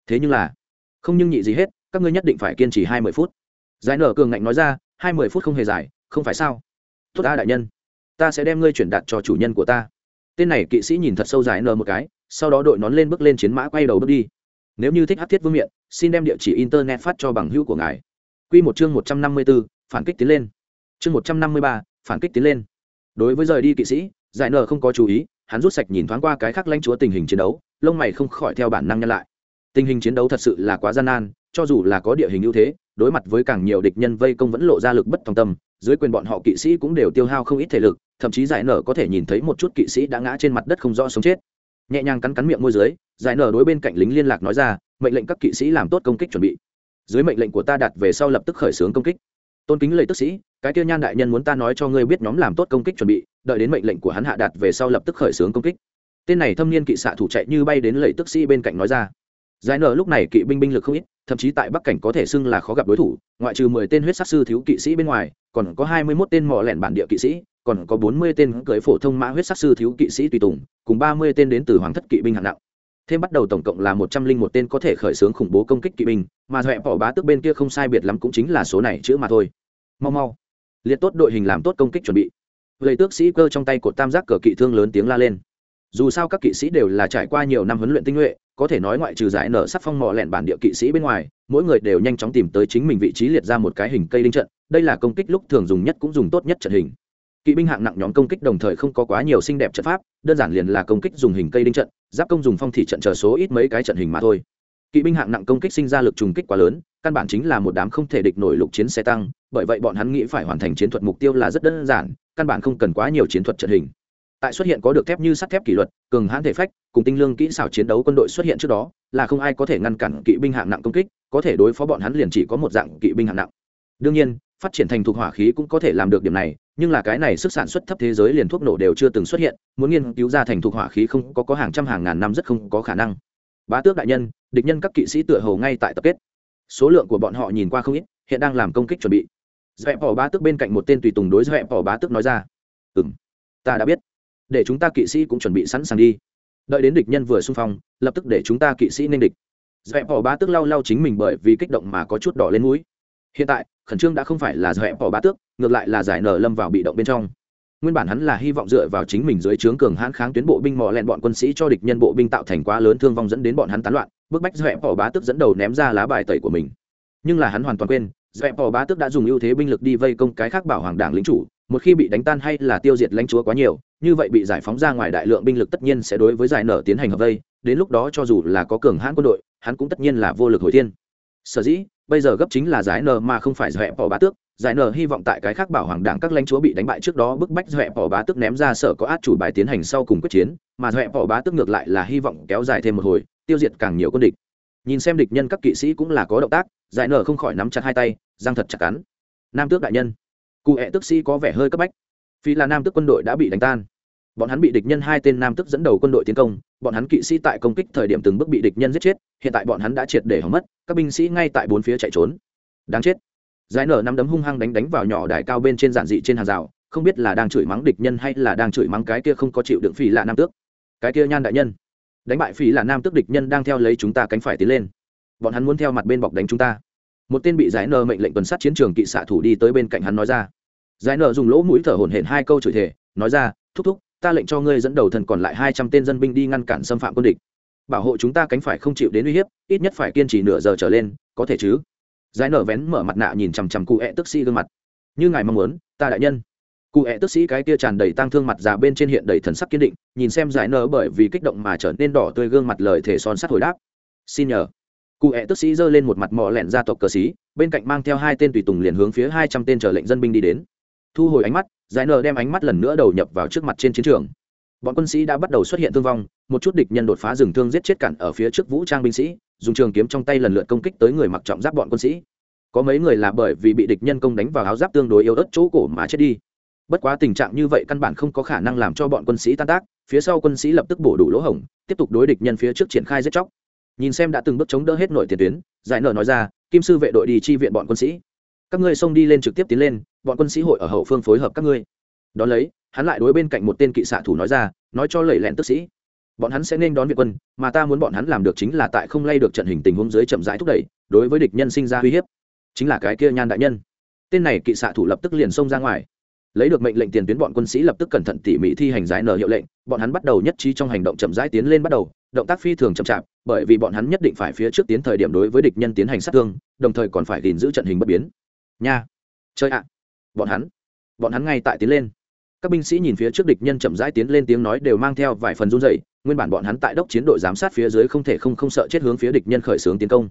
Speaker 1: Thế nhưng là, không nhưng nhị gì hết, các ngươi nhất định phải kiên trì hai mươi phút. Giải nở cường ngạnh nói ra, hai mươi phút không hề dài không phải sao? Tốt ta đại nhân. Ta sẽ đem ngươi chuyển đạt cho chủ nhân của ta. Tên này kỵ sĩ nhìn thật sâu dài nở một cái, sau đó đội nón lên bước lên chiến mã quay đầu bước đi. Nếu như thích hát thiết vương miện, xin đem địa chỉ internet phát cho bằng hữu của ngài. Q một chương một trăm năm mươi b ố phản kích tiến lên. Chương một trăm năm mươi ba, phản kích tiến lên. Đối với rời đi kỵ sĩ, giải nở không có chú ý, hắn rút sạch nhìn thoáng qua cái khác lãnh chúa tình hình chiến đấu, lông mày không khỏi theo bản năng nhân lại. Tình hình chiến đấu thật sự là quá gian nan, cho dù là có địa hình ưu thế, đối mặt với càng nhiều địch nhân vây công vẫn lộ ra lực bất thòng tâm dưới quyền bọn họ kỵ sĩ cũng đều tiêu hao không ít thể lực, thậm chí giải nở có thể nhìn thấy một chút kỵ sĩ đã ngã trên mặt đất không rõ sống chết. Nhẹ nhàng cắn cắn miệng môi dưới, giải nở đối bên cạnh lính liên lạc nói ra, mệnh lệnh các kỵ sĩ làm tốt công kích chuẩn bị. Dưới mệnh lệnh của ta đặt về sau lập tức khởi xướng công kích. Tôn kính lời tức sĩ, cái tiêu nhan đại nhân muốn ta nói cho ngươi biết nhóm làm tốt công kích chuẩn bị, đợi đến mệnh lệnh của hắn hạ đạt về sau lập tức khởi xướng công kích. Tên này thâm niên kỵ xạ thủ chạy như bay đến lầy tức sĩ bên cạnh nói ra giải nở lúc này kỵ binh binh lực không ít, thậm chí tại bắc cảnh có thể xưng là khó gặp đối thủ, ngoại trừ mười tên huyết sát sư thiếu kỵ sĩ bên ngoài, còn có hai mươi mốt tên mỏ lẻn bản địa kỵ sĩ, còn có bốn mươi tên cưỡi phổ thông mã huyết sắc sư thiếu kỵ sĩ tùy tùng, cùng ba mươi tên đến từ hoàng thất kỵ binh hạng nặng. Thêm bắt đầu tổng cộng là một trăm linh một tên có thể khởi xướng khủng bố công kích kỵ binh, mà dọa bỏ bá tước bên kia không sai biệt lắm cũng chính là số này chữ mà thôi. Mau mau, liệt tốt đội hình làm tốt công kích chuẩn bị. Vậy tước sĩ cơ trong tay cột tam giác cờ kỵ thương lớn tiếng la lên. Dù sao các kỵ sĩ đều là trải qua nhiều năm huấn luyện tinh nhuệ có thể nói ngoại trừ giải nở sắc phong mò lẹn bản địa kỵ sĩ bên ngoài, mỗi người đều nhanh chóng tìm tới chính mình vị trí liệt ra một cái hình cây đinh trận, đây là công kích lúc thường dùng nhất cũng dùng tốt nhất trận hình. Kỵ binh hạng nặng nhóm công kích đồng thời không có quá nhiều xinh đẹp trận pháp, đơn giản liền là công kích dùng hình cây đinh trận, giáp công dùng phong thị trận chờ số ít mấy cái trận hình mà thôi. Kỵ binh hạng nặng công kích sinh ra lực trùng kích quá lớn, căn bản chính là một đám không thể địch nổi lục chiến xe tăng, bởi vậy bọn hắn nghĩ phải hoàn thành chiến thuật mục tiêu là rất đơn giản, căn bản không cần quá nhiều chiến thuật trận hình tại xuất hiện có được thép như sắt thép kỷ luật, cường hãn thể phách, cùng tinh lương kỹ xảo chiến đấu quân đội xuất hiện trước đó, là không ai có thể ngăn cản kỵ binh hạng nặng công kích, có thể đối phó bọn hắn liền chỉ có một dạng kỵ binh hạng nặng. Đương nhiên, phát triển thành thuộc hỏa khí cũng có thể làm được điểm này, nhưng là cái này sức sản xuất thấp thế giới liền thuốc nổ đều chưa từng xuất hiện, muốn nghiên cứu ra thành thuộc hỏa khí không có có hàng trăm hàng ngàn năm rất không có khả năng. Bá tước đại nhân, địch nhân các kỵ sĩ tựa hầu ngay tại tập kết. Số lượng của bọn họ nhìn qua không ít, hiện đang làm công kích chuẩn bị. Dẹp bỏ bá tước bên cạnh một tên tùy tùng đối dẹp bỏ bá tước nói ra. Ừ m ta đã biết để chúng ta kỵ sĩ cũng chuẩn bị sẵn sàng đi. Đợi đến địch nhân vừa xung phong, lập tức để chúng ta kỵ sĩ nên địch. Dẹp bỏ bá tước lau lau chính mình bởi vì kích động mà có chút đỏ lên mũi. Hiện tại, khẩn trương đã không phải là dẹp bỏ bá tước, ngược lại là giải nở lâm vào bị động bên trong. Nguyên bản hắn là hy vọng dựa vào chính mình dưới trướng cường hãn kháng tuyến bộ binh mò lẹn bọn quân sĩ cho địch nhân bộ binh tạo thành quá lớn thương vong dẫn đến bọn hắn tán loạn, bức bách dẹp bỏ bá tước dẫn đầu ném ra lá bài tẩy của mình. Nhưng là hắn hoàn toàn quên, dẹp bỏ bá tước đã dùng ưu thế binh lực đi vây công cái khác bảo hoàng đảng lính chủ một khi bị đánh tan hay là tiêu diệt lãnh chúa quá nhiều, như vậy bị giải phóng ra ngoài đại lượng binh lực tất nhiên sẽ đối với giải nở tiến hành hợp vây, đến lúc đó cho dù là có cường hãn quân đội, hắn cũng tất nhiên là vô lực hồi thiên. Sở dĩ, bây giờ gấp chính là giải nở mà không phải dẹp bỏ bá tước, giải nở hy vọng tại cái khác bảo hoàng đảng các lãnh chúa bị đánh bại trước đó bức bách dẹp bỏ bá tước ném ra sở có át chủ bài tiến hành sau cùng quyết chiến, mà dẹp bỏ bá tước ngược lại là hy vọng kéo dài thêm một hồi, tiêu diệt càng nhiều quân địch. Nhìn xem địch nhân các kỵ sĩ cũng là có động tác, giải nở không khỏi nắm chặt hai tay, răng thật chặt cắn. Nam tước đại nhân cụ hẹ tức sĩ có vẻ hơi cấp bách. Vì là nam tước quân đội đã bị đánh tan. Bọn hắn bị địch nhân hai tên nam tước dẫn đầu quân đội tiến công. Bọn hắn kỵ sĩ tại công kích thời điểm từng bước bị địch nhân giết chết. Hiện tại bọn hắn đã triệt để hỏng mất. Các binh sĩ ngay tại bốn phía chạy trốn. Đáng chết. Giải nở năm đấm hung hăng đánh đánh vào nhỏ đài cao bên trên giản dị trên hàng rào. Không biết là đang chửi mắng địch nhân hay là đang chửi mắng cái kia không có chịu đựng phỉ là nam tước. Cái kia nhan đại nhân. Đánh bại phỉ là nam tước địch nhân đang theo lấy chúng ta cánh phải tiến lên. Bọn hắn muốn theo mặt bên bọc đánh chúng ta một tên bị giải nở mệnh lệnh tuần sát chiến trường kỵ xạ thủ đi tới bên cạnh hắn nói ra. Giải nở dùng lỗ mũi thở hổn hển hai câu chửi thể nói ra, thúc thúc, ta lệnh cho ngươi dẫn đầu thần còn lại hai trăm tên dân binh đi ngăn cản xâm phạm quân địch. Bảo hộ chúng ta cánh phải không chịu đến uy hiếp, ít nhất phải kiên trì nửa giờ trở lên, có thể chứ? Giải nở vén mở mặt nạ nhìn chằm chằm cụ ẹ tức sĩ gương mặt. Như ngài mong muốn, ta đại nhân. Cụ ẹ tức sĩ cái kia tràn đầy tang thương mặt già bên trên hiện đầy thần sắc kiên định, nhìn xem giải nở bởi vì kích động mà trở nên đỏ tươi gương mặt lời thể son sắt hồi đáp. Xin nhờ cụ hẹ tức sĩ giơ lên một mặt mỏ lẹn gia tộc cờ sĩ, bên cạnh mang theo hai tên tùy tùng liền hướng phía hai trăm tên chờ lệnh dân binh đi đến. Thu hồi ánh mắt giải nờ đem ánh mắt lần nữa đầu nhập vào trước mặt trên chiến trường. Bọn quân sĩ đã bắt đầu xuất hiện thương vong một chút địch nhân đột phá rừng thương giết chết cản ở phía trước vũ trang binh sĩ dùng trường kiếm trong tay lần lượt công kích tới người mặc trọng giáp bọn quân sĩ. Có mấy người là bởi vì bị địch nhân công đánh vào áo giáp tương đối yếu ớt chỗ cổ mà chết đi. Bất quá tình trạng như vậy căn bản không có khả năng làm cho bọn quân sĩ tan tác phía sau quân sĩ lập tức bổ đủ lỗ hổng tiếp tục đối địch nhân phía trước triển khai giết chóc nhìn xem đã từng bước chống đỡ hết nội tiền tuyến, giải nở nói ra, kim sư vệ đội đi chi viện bọn quân sĩ. Các ngươi xông đi lên trực tiếp tiến lên, bọn quân sĩ hội ở hậu phương phối hợp các ngươi. Đón lấy, hắn lại đối bên cạnh một tên kỵ xạ thủ nói ra, nói cho lẩy lẹn tức sĩ, bọn hắn sẽ nên đón việt quân, mà ta muốn bọn hắn làm được chính là tại không lay được trận hình tình huống dưới chậm rãi thúc đẩy, đối với địch nhân sinh ra uy hiếp. Chính là cái kia nhan đại nhân. Tên này kỵ xạ thủ lập tức liền xông ra ngoài. Lấy được mệnh lệnh tiền tuyến bọn quân sĩ lập tức cẩn thận tỉ mỉ thi hành giải nở hiệu lệnh, bọn hắn bắt đầu nhất trí trong hành động chậm rãi tiến lên bắt đầu động tác phi thường chậm chạp, bởi vì bọn hắn nhất định phải phía trước tiến thời điểm đối với địch nhân tiến hành sát thương, đồng thời còn phải gìn giữ trận hình bất biến. Nha! Chơi ạ! Bọn hắn bọn hắn ngay tại tiến lên. Các binh sĩ nhìn phía trước địch nhân chậm rãi tiến lên tiếng nói đều mang theo vài phần run dày nguyên bản bọn hắn tại đốc chiến đội giám sát phía dưới không thể không không sợ chết hướng phía địch nhân khởi xướng tiến công.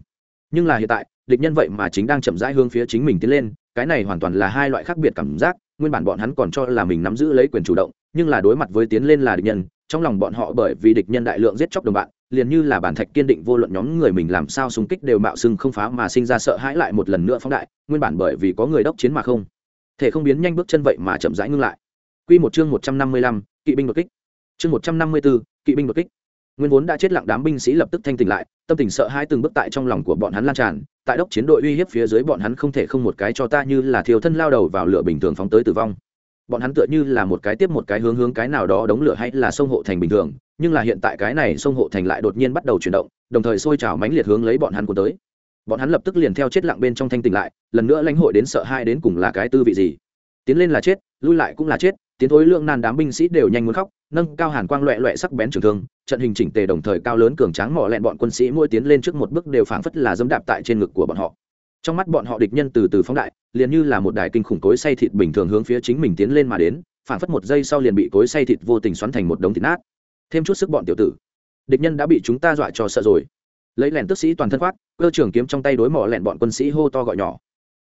Speaker 1: Nhưng là hiện tại, địch nhân vậy mà chính đang chậm rãi hướng phía chính mình tiến lên, cái này hoàn toàn là hai loại khác biệt cảm giác, nguyên bản bọn hắn còn cho là mình nắm giữ lấy quyền chủ động, nhưng là đối mặt với tiến lên là địch nhân trong lòng bọn họ bởi vì địch nhân đại lượng giết chóc đồng bạn liền như là bản thạch kiên định vô luận nhóm người mình làm sao xung kích đều mạo xưng không phá mà sinh ra sợ hãi lại một lần nữa phóng đại nguyên bản bởi vì có người đốc chiến mà không thể không biến nhanh bước chân vậy mà chậm rãi ngưng lại Quy một chương 155, kỵ binh đột kích. Chương 154, kỵ binh đột kích. Nguyên vốn đã chết lặng đám binh sĩ lập tức thanh tỉnh lại, tâm tình sợ hãi từng bước tại trong lòng của bọn hắn lan tràn, tại đốc chiến đội uy hiếp phía dưới bọn hắn không thể không một cái cho ta như là thiêu thân lao đầu vào lửa bình thường phóng tới tử vong bọn hắn tựa như là một cái tiếp một cái hướng hướng cái nào đó đống lửa hay là sông hộ thành bình thường, nhưng là hiện tại cái này sông hộ thành lại đột nhiên bắt đầu chuyển động, đồng thời sôi trào mãnh liệt hướng lấy bọn hắn cuốn tới. Bọn hắn lập tức liền theo chết lặng bên trong thanh tỉnh lại, lần nữa lãnh hội đến sợ hai đến cùng là cái tư vị gì. Tiến lên là chết, lui lại cũng là chết, tiến thối lượng nan đám binh sĩ đều nhanh muốn khóc, nâng cao hàn quang loẹ loẹ sắc bén trường thương, trận hình chỉnh tề đồng thời cao lớn cường tráng mỏ lẹn bọn quân sĩ mỗi tiến lên trước một bước đều phảng phất là dẫm đạp tại trên ngực của bọn họ trong mắt bọn họ địch nhân từ từ phóng đại, liền như là một đài kinh khủng cối say thịt bình thường hướng phía chính mình tiến lên mà đến phản phất một giây sau liền bị cối say thịt vô tình xoắn thành một đống thịt nát. Thêm chút sức bọn tiểu tử. Địch nhân đã bị chúng ta dọa cho sợ rồi. Lấy lẻn tức sĩ toàn thân khoát cơ trường kiếm trong tay đối mỏ lẻn bọn quân sĩ hô to gọi nhỏ.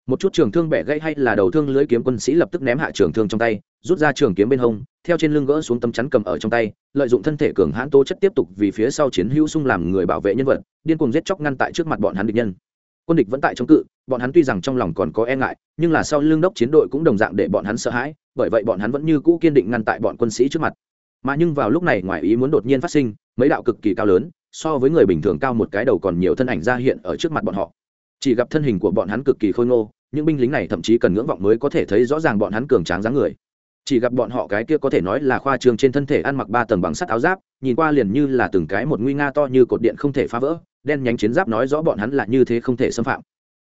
Speaker 1: Một chút trường thương bẻ gãy hay là đầu thương lưới kiếm quân sĩ lập tức ném hạ trường thương trong tay, rút ra trường kiếm bên hông, theo trên lưng gỡ xuống tấm chắn cầm ở trong tay, lợi dụng thân thể cường hãn tố chất tiếp tục vì phía sau chiến hữu sung làm người bảo vệ nhân vật, điên cuồng giết chóc ngăn tại trước mặt bọn hắn địch nhân quân địch vẫn tại chống cự, bọn hắn tuy rằng trong lòng còn có e ngại, nhưng là sau lương đốc chiến đội cũng đồng dạng để bọn hắn sợ hãi, bởi vậy bọn hắn vẫn như cũ kiên định ngăn tại bọn quân sĩ trước mặt. Mà nhưng vào lúc này ngoài ý muốn đột nhiên phát sinh, mấy đạo cực kỳ cao lớn, so với người bình thường cao một cái đầu còn nhiều thân ảnh ra hiện ở trước mặt bọn họ. Chỉ gặp thân hình của bọn hắn cực kỳ khôi ngô, những binh lính này thậm chí cần ngưỡng vọng mới có thể thấy rõ ràng bọn hắn cường tráng dáng người. Chỉ gặp bọn họ cái kia có thể nói là khoa trường trên thân thể ăn mặc ba tầng bằng sắt áo giáp, nhìn qua liền như là từng cái một nguy nga to như cột điện không thể phá vỡ đen nhánh chiến giáp nói rõ bọn hắn là như thế không thể xâm phạm.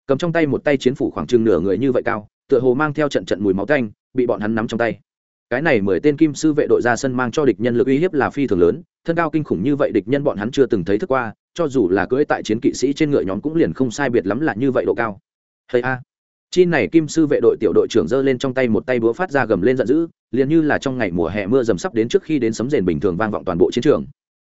Speaker 1: Cầm trong tay một tay chiến phủ khoảng chừng nửa người như vậy cao, tựa hồ mang theo trận trận mùi máu tanh, bị bọn hắn nắm trong tay. Cái này mười tên kim sư vệ đội ra sân mang cho địch nhân lực uy hiếp là phi thường lớn, thân cao kinh khủng như vậy địch nhân bọn hắn chưa từng thấy thức qua, cho dù là cưỡi tại chiến kỵ sĩ trên ngựa nhóm cũng liền không sai biệt lắm là như vậy độ cao. Hay a. Chi này kim sư vệ đội tiểu đội trưởng giơ lên trong tay một tay búa phát ra gầm lên giận dữ, liền như là trong ngày mùa hè mưa dầm sắp đến trước khi đến sấm rền bình thường vang vọng toàn bộ chiến trường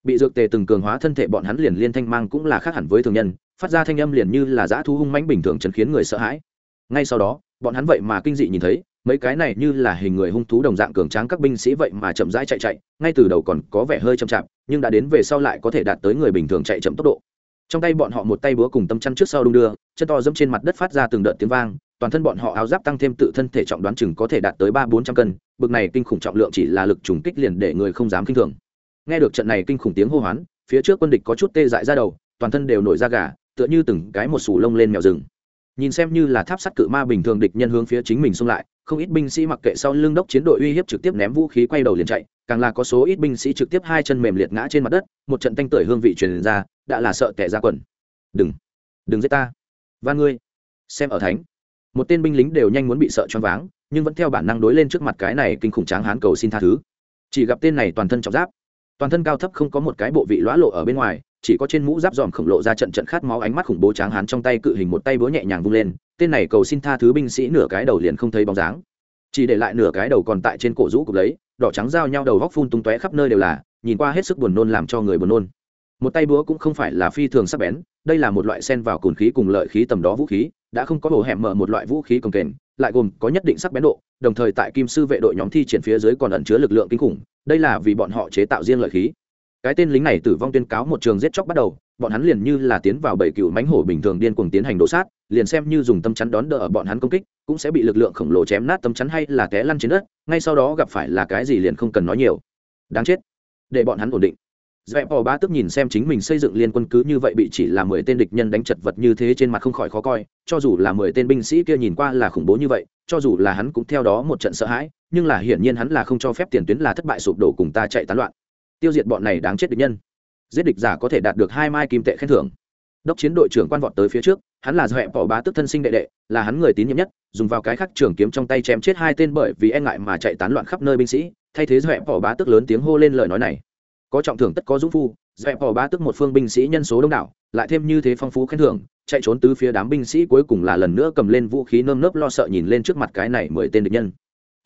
Speaker 1: bị dược tề từng cường hóa thân thể bọn hắn liền liên thanh mang cũng là khác hẳn với thường nhân, phát ra thanh âm liền như là dã thu hung mãnh bình thường chấn khiến người sợ hãi. Ngay sau đó, bọn hắn vậy mà kinh dị nhìn thấy, mấy cái này như là hình người hung thú đồng dạng cường tráng các binh sĩ vậy mà chậm rãi chạy chạy, ngay từ đầu còn có vẻ hơi chậm chạp, nhưng đã đến về sau lại có thể đạt tới người bình thường chạy chậm tốc độ. Trong tay bọn họ một tay búa cùng tấm chăn trước sau đung đưa, chân to dẫm trên mặt đất phát ra từng đợt tiếng vang, toàn thân bọn họ áo giáp tăng thêm tự thân thể trọng đoán chừng có thể đạt tới ba bốn trăm cân, bực này kinh khủng trọng lượng chỉ là lực trùng kích liền để người không dám kinh thường nghe được trận này kinh khủng tiếng hô hoán, phía trước quân địch có chút tê dại ra đầu, toàn thân đều nổi da gà, tựa như từng cái một sù lông lên mèo rừng. Nhìn xem như là tháp sắt cự ma bình thường địch nhân hướng phía chính mình xông lại, không ít binh sĩ mặc kệ sau lưng đốc chiến đội uy hiếp trực tiếp ném vũ khí quay đầu liền chạy, càng là có số ít binh sĩ trực tiếp hai chân mềm liệt ngã trên mặt đất, một trận tanh tưởi hương vị truyền ra, đã là sợ tẻ ra quần. Đừng đừng giết ta. Và ngươi, xem ở thánh. Một tên binh lính đều nhanh muốn bị sợ choáng váng, nhưng vẫn theo bản năng đối lên trước mặt cái này kinh khủng tráng hán cầu xin tha thứ. Chỉ gặp tên này toàn thân trọng giáp toàn thân cao thấp không có một cái bộ vị lõa lộ ở bên ngoài, chỉ có trên mũ giáp dòm khổng lộ ra trận trận khát máu ánh mắt khủng bố tráng hán trong tay cự hình một tay búa nhẹ nhàng vung lên, tên này cầu xin tha thứ binh sĩ nửa cái đầu liền không thấy bóng dáng. Chỉ để lại nửa cái đầu còn tại trên cổ rũ cục lấy, đỏ trắng giao nhau đầu góc phun tung tóe khắp nơi đều là, nhìn qua hết sức buồn nôn làm cho người buồn nôn. Một tay búa cũng không phải là phi thường sắc bén, đây là một loại sen vào cồn khí cùng lợi khí tầm đó vũ khí, đã không có hồ hẻm mở một loại vũ khí cồng kềnh, lại gồm có nhất định sắc bén độ, đồng thời tại kim sư vệ đội nhóm thi triển phía dưới còn ẩn chứa lực lượng kinh khủng đây là vì bọn họ chế tạo riêng lợi khí. Cái tên lính này tử vong tuyên cáo một trường giết chóc bắt đầu, bọn hắn liền như là tiến vào bảy cựu mánh hổ bình thường điên cuồng tiến hành đổ sát, liền xem như dùng tâm chắn đón đỡ ở bọn hắn công kích, cũng sẽ bị lực lượng khổng lồ chém nát tâm chắn hay là té lăn trên đất, ngay sau đó gặp phải là cái gì liền không cần nói nhiều. Đáng chết. Để bọn hắn ổn định. Dẹp bò ba tức nhìn xem chính mình xây dựng liên quân cứ như vậy bị chỉ là mười tên địch nhân đánh chật vật như thế trên mặt không khỏi khó coi, cho dù là mười tên binh sĩ kia nhìn qua là khủng bố như vậy, cho dù là hắn cũng theo đó một trận sợ hãi nhưng là hiển nhiên hắn là không cho phép tiền tuyến là thất bại sụp đổ cùng ta chạy tán loạn. Tiêu diệt bọn này đáng chết địch nhân. Giết địch giả có thể đạt được hai mai kim tệ khen thưởng. Đốc chiến đội trưởng quan vọt tới phía trước, hắn là dẹp bỏ bá tức thân sinh đệ đệ, là hắn người tín nhiệm nhất, dùng vào cái khắc trường kiếm trong tay chém chết hai tên bởi vì e ngại mà chạy tán loạn khắp nơi binh sĩ, thay thế dẹp bỏ bá tức lớn tiếng hô lên lời nói này. Có trọng thưởng tất có dũng phu dẹp bỏ bá tức một phương binh sĩ nhân số đông đảo, lại thêm như thế phong phú khen thưởng, chạy trốn từ phía đám binh sĩ cuối cùng là lần nữa cầm lên vũ khí nơm nớp lo sợ nhìn lên trước mặt cái này mười tên địch nhân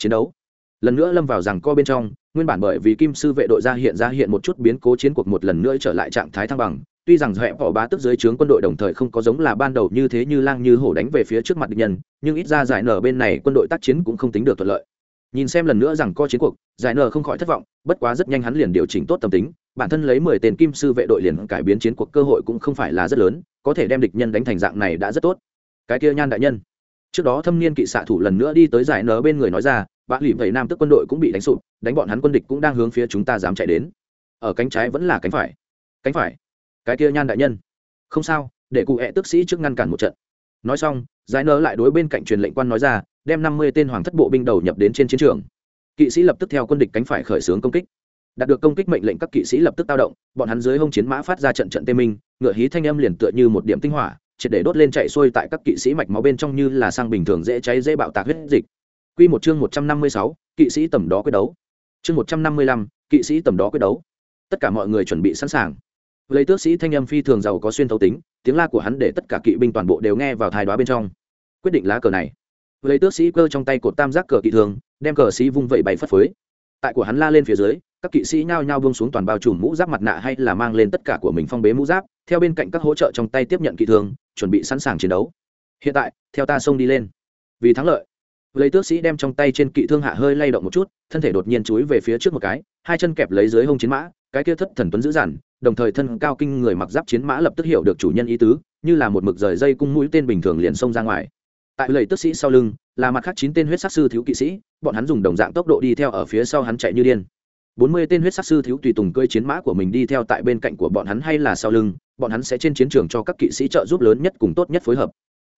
Speaker 1: chiến đấu. Lần nữa lâm vào rằng co bên trong, nguyên bản bởi vì kim sư vệ đội ra hiện ra hiện một chút biến cố chiến cuộc một lần nữa trở lại trạng thái thăng bằng, tuy rằng dẹp vỏ bá tức dưới trướng quân đội đồng thời không có giống là ban đầu như thế như lang như hổ đánh về phía trước mặt địch nhân, nhưng ít ra giải nở bên này quân đội tác chiến cũng không tính được thuận lợi. Nhìn xem lần nữa rằng co chiến cuộc, giải nở không khỏi thất vọng, bất quá rất nhanh hắn liền điều chỉnh tốt tâm tính, bản thân lấy mười tên kim sư vệ đội liền cải biến chiến cuộc cơ hội cũng không phải là rất lớn, có thể đem địch nhân đánh thành dạng này đã rất tốt. Cái kia nhan đại nhân trước đó thâm niên kỵ xạ thủ lần nữa đi tới giải nở bên người nói ra bạn lìm vậy nam tức quân đội cũng bị đánh sụp, đánh bọn hắn quân địch cũng đang hướng phía chúng ta dám chạy đến. Ở cánh trái vẫn là cánh phải. Cánh phải? Cái kia nhan đại nhân. Không sao, để cụ hẹ tức sĩ trước ngăn cản một trận. Nói xong, giải nở lại đối bên cạnh truyền lệnh quan nói ra, đem năm mươi tên hoàng thất bộ binh đầu nhập đến trên chiến trường. Kỵ sĩ lập tức theo quân địch cánh phải khởi xướng công kích. Đạt được công kích mệnh lệnh các kỵ sĩ lập tức tao động, bọn hắn dưới hông chiến mã phát ra trận trận tê minh, ngựa hí thanh âm liền tựa như một điểm tinh hỏa triệt để đốt lên chạy xuôi tại các kỵ sĩ mạch máu bên trong như là sang bình thường dễ cháy dễ bạo tạc huyết dịch Quy một chương một trăm năm mươi sáu, kỵ sĩ tầm đó quyết đấu. Chương một trăm năm mươi lăm, kỵ sĩ tầm đó quyết đấu. Tất cả mọi người chuẩn bị sẵn sàng. Lấy tước sĩ thanh âm phi thường giàu có xuyên thấu tính, tiếng la của hắn để tất cả kỵ binh toàn bộ đều nghe vào thai đoá bên trong. Quyết định lá cờ này. Lấy tước sĩ cơ trong tay cột tam giác cờ kỵ thường, đem cờ sĩ vung vẩy bay phất phới. Tại của hắn la lên phía dưới, các kỵ sĩ nhao nhao buông xuống toàn bao trùm mũ giáp mặt nạ hay là mang lên tất cả của mình phong bế mũ giáp, theo bên cạnh các hỗ trợ trong tay tiếp nhận kỵ thường, chuẩn bị sẵn sàng chiến đấu. Hiện tại, theo ta xông đi lên. Vì thắng lợi lấy tước sĩ đem trong tay trên kỵ thương hạ hơi lay động một chút thân thể đột nhiên chúi về phía trước một cái hai chân kẹp lấy dưới hông chiến mã cái kia thất thần tuấn dữ dằn đồng thời thân cao kinh người mặc giáp chiến mã lập tức hiểu được chủ nhân ý tứ như là một mực rời dây cung mũi tên bình thường liền xông ra ngoài tại lầy tước sĩ sau lưng là mặt khác chín tên huyết sắc sư thiếu kỵ sĩ bọn hắn dùng đồng dạng tốc độ đi theo ở phía sau hắn chạy như điên bốn mươi tên huyết sắc sư thiếu tùy tùng cưỡi chiến mã của mình đi theo tại bên cạnh của bọn hắn hay là sau lưng, bọn hắn sẽ trên chiến trường cho các kỵ sĩ trợ giúp lớn nhất cùng tốt nhất phối hợp.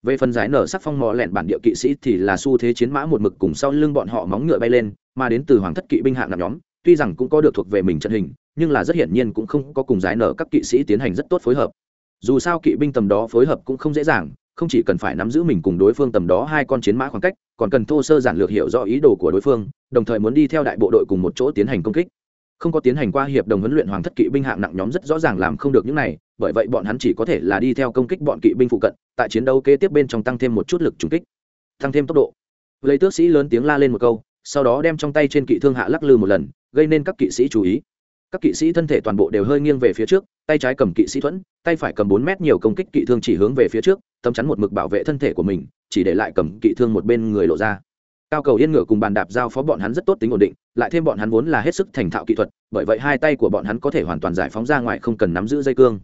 Speaker 1: Về phần giải nở sắc phong mò lẹn bản địa kỵ sĩ thì là xu thế chiến mã một mực cùng sau lưng bọn họ móng ngựa bay lên, mà đến từ hoàng thất kỵ binh hạng nằm nhóm, tuy rằng cũng có được thuộc về mình trận hình, nhưng là rất hiển nhiên cũng không có cùng giải nở các kỵ sĩ tiến hành rất tốt phối hợp. Dù sao kỵ binh tầm đó phối hợp cũng không dễ dàng, không chỉ cần phải nắm giữ mình cùng đối phương tầm đó hai con chiến mã khoảng cách còn cần thô sơ giản lược hiểu rõ ý đồ của đối phương, đồng thời muốn đi theo đại bộ đội cùng một chỗ tiến hành công kích. Không có tiến hành qua hiệp đồng huấn luyện hoàng thất kỵ binh hạng nặng nhóm rất rõ ràng làm không được những này, bởi vậy bọn hắn chỉ có thể là đi theo công kích bọn kỵ binh phụ cận, tại chiến đấu kế tiếp bên trong tăng thêm một chút lực trùng kích, tăng thêm tốc độ. Lấy tước sĩ lớn tiếng la lên một câu, sau đó đem trong tay trên kỵ thương hạ lắc lư một lần, gây nên các kỵ sĩ chú ý. Các kỵ sĩ thân thể toàn bộ đều hơi nghiêng về phía trước, tay trái cầm kỵ sĩ thuẫn, tay phải cầm bốn mét nhiều công kích kỵ thương chỉ hướng về phía trước, tấm chắn một mực bảo vệ thân thể của mình chỉ để lại cầm kỵ thương một bên người lộ ra. Cao cầu yên ngựa cùng bàn đạp giao phó bọn hắn rất tốt tính ổn định, lại thêm bọn hắn vốn là hết sức thành thạo kỹ thuật, bởi vậy hai tay của bọn hắn có thể hoàn toàn giải phóng ra ngoài không cần nắm giữ dây cương.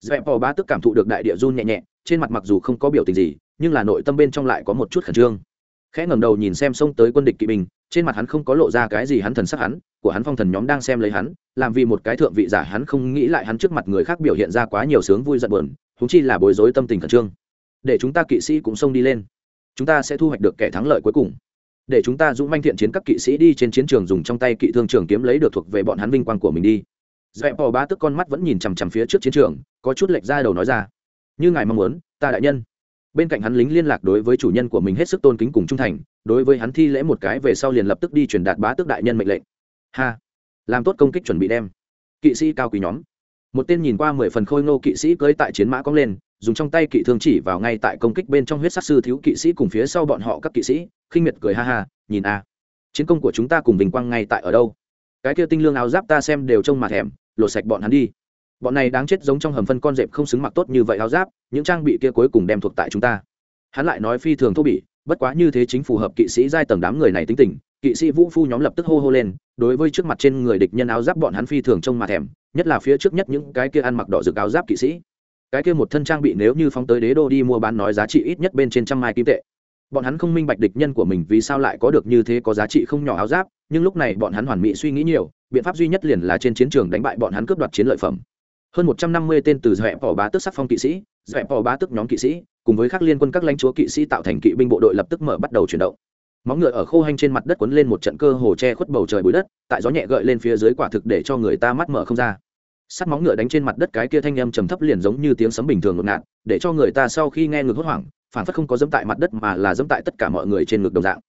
Speaker 1: Dẹp bò bá tức cảm thụ được đại địa run nhẹ nhẹ, trên mặt mặc dù không có biểu tình gì, nhưng là nội tâm bên trong lại có một chút khẩn trương. Khẽ ngẩng đầu nhìn xem xông tới quân địch kỵ binh, trên mặt hắn không có lộ ra cái gì hắn thần sắc hắn, của hắn phong thần nhóm đang xem lấy hắn, làm vì một cái thượng vị giả hắn không nghĩ lại hắn trước mặt người khác biểu hiện ra quá nhiều sướng vui giận buồn húng chi là bối rối tâm tình khẩn trương để chúng ta kỵ sĩ cũng xông đi lên. Chúng ta sẽ thu hoạch được kẻ thắng lợi cuối cùng. Để chúng ta dũng manh thiện chiến các kỵ sĩ đi trên chiến trường dùng trong tay kỵ thương trường kiếm lấy được thuộc về bọn hắn vinh quang của mình đi. Dẹp bò bá tức con mắt vẫn nhìn chằm chằm phía trước chiến trường, có chút lệch ra đầu nói ra. Như ngài mong muốn, ta đại nhân. Bên cạnh hắn lính liên lạc đối với chủ nhân của mình hết sức tôn kính cùng trung thành, đối với hắn thi lễ một cái về sau liền lập tức đi truyền đạt bá tước đại nhân mệnh lệnh. Ha. Làm tốt công kích chuẩn bị đem. Kỵ sĩ cao quý nhóm. Một tên nhìn qua mười phần khôi ngô kỵ sĩ cưỡi tại chiến mã cong lên dùng trong tay kỵ thương chỉ vào ngay tại công kích bên trong huyết sát sư thiếu kỵ sĩ cùng phía sau bọn họ các kỵ sĩ, khinh miệt cười ha ha, nhìn a à, chiến công của chúng ta cùng bình quang ngay tại ở đâu? Cái kia tinh lương áo giáp ta xem đều trông mà thèm, lột sạch bọn hắn đi. Bọn này đáng chết giống trong hầm phân con dẹp không xứng mặc tốt như vậy áo giáp, những trang bị kia cuối cùng đem thuộc tại chúng ta. Hắn lại nói phi thường thô bỉ, bất quá như thế chính phù hợp kỵ sĩ giai tầng đám người này tính tình, kỵ sĩ vũ phu nhóm lập tức hô hô lên, đối với trước mặt trên người địch nhân áo giáp bọn hắn phi thường trông mà thèm, nhất là phía trước nhất những cái kia ăn mặc đỏ rực áo giáp kỵ sĩ cái kia một thân trang bị nếu như phóng tới đế đô đi mua bán nói giá trị ít nhất bên trên trăm mai kim tệ. Bọn hắn không minh bạch địch nhân của mình vì sao lại có được như thế có giá trị không nhỏ áo giáp, nhưng lúc này bọn hắn hoàn mỹ suy nghĩ nhiều, biện pháp duy nhất liền là trên chiến trường đánh bại bọn hắn cướp đoạt chiến lợi phẩm. Hơn một trăm năm mươi tên từ dẹp bỏ bá tức sắc phong kỵ sĩ, dẹp bỏ bá tức nhóm kỵ sĩ, cùng với các liên quân các lãnh chúa kỵ sĩ tạo thành kỵ binh bộ đội lập tức mở bắt đầu chuyển động. Móng ngựa ở khô hanh trên mặt đất quấn lên một trận cơ hồ che khuất bầu trời bụi đất, tại gió nhẹ gợi lên phía dưới quả thực để cho người ta mắt mở không ra sắt móng ngựa đánh trên mặt đất cái kia thanh âm trầm thấp liền giống như tiếng sấm bình thường ngột ngạt, để cho người ta sau khi nghe ngược hốt hoảng, phản phất không có dẫm tại mặt đất mà là dẫm tại tất cả mọi người trên ngực đồng dạng.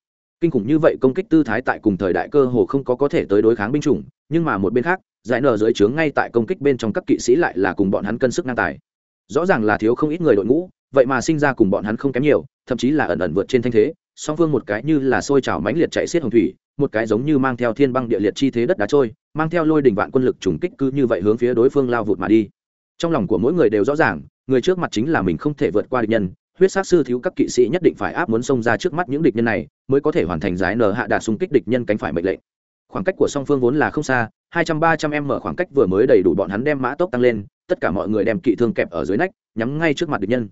Speaker 1: Kinh khủng như vậy công kích tư thái tại cùng thời đại cơ hồ không có có thể tới đối kháng binh chủng, nhưng mà một bên khác, giải nở dưới trướng ngay tại công kích bên trong các kỵ sĩ lại là cùng bọn hắn cân sức ngang tài. Rõ ràng là thiếu không ít người đội ngũ, vậy mà sinh ra cùng bọn hắn không kém nhiều, thậm chí là ẩn ẩn vượt trên thanh thế song phương một cái như là sôi trào mãnh liệt chạy xiết hồng thủy, một cái giống như mang theo thiên băng địa liệt chi thế đất đá trôi, mang theo lôi đỉnh vạn quân lực trùng kích cứ như vậy hướng phía đối phương lao vụt mà đi. Trong lòng của mỗi người đều rõ ràng, người trước mặt chính là mình không thể vượt qua địch nhân, huyết sát sư thiếu các kỵ sĩ nhất định phải áp muốn xông ra trước mắt những địch nhân này, mới có thể hoàn thành giải nở hạ đạt xung kích địch nhân cánh phải mệnh lệnh. Khoảng cách của song phương vốn là không xa, hai trăm ba trăm em mở khoảng cách vừa mới đầy đủ bọn hắn đem mã tốc tăng lên, tất cả mọi người đem kỵ thương kẹp ở dưới nách, nhắm ngay trước mặt địch nhân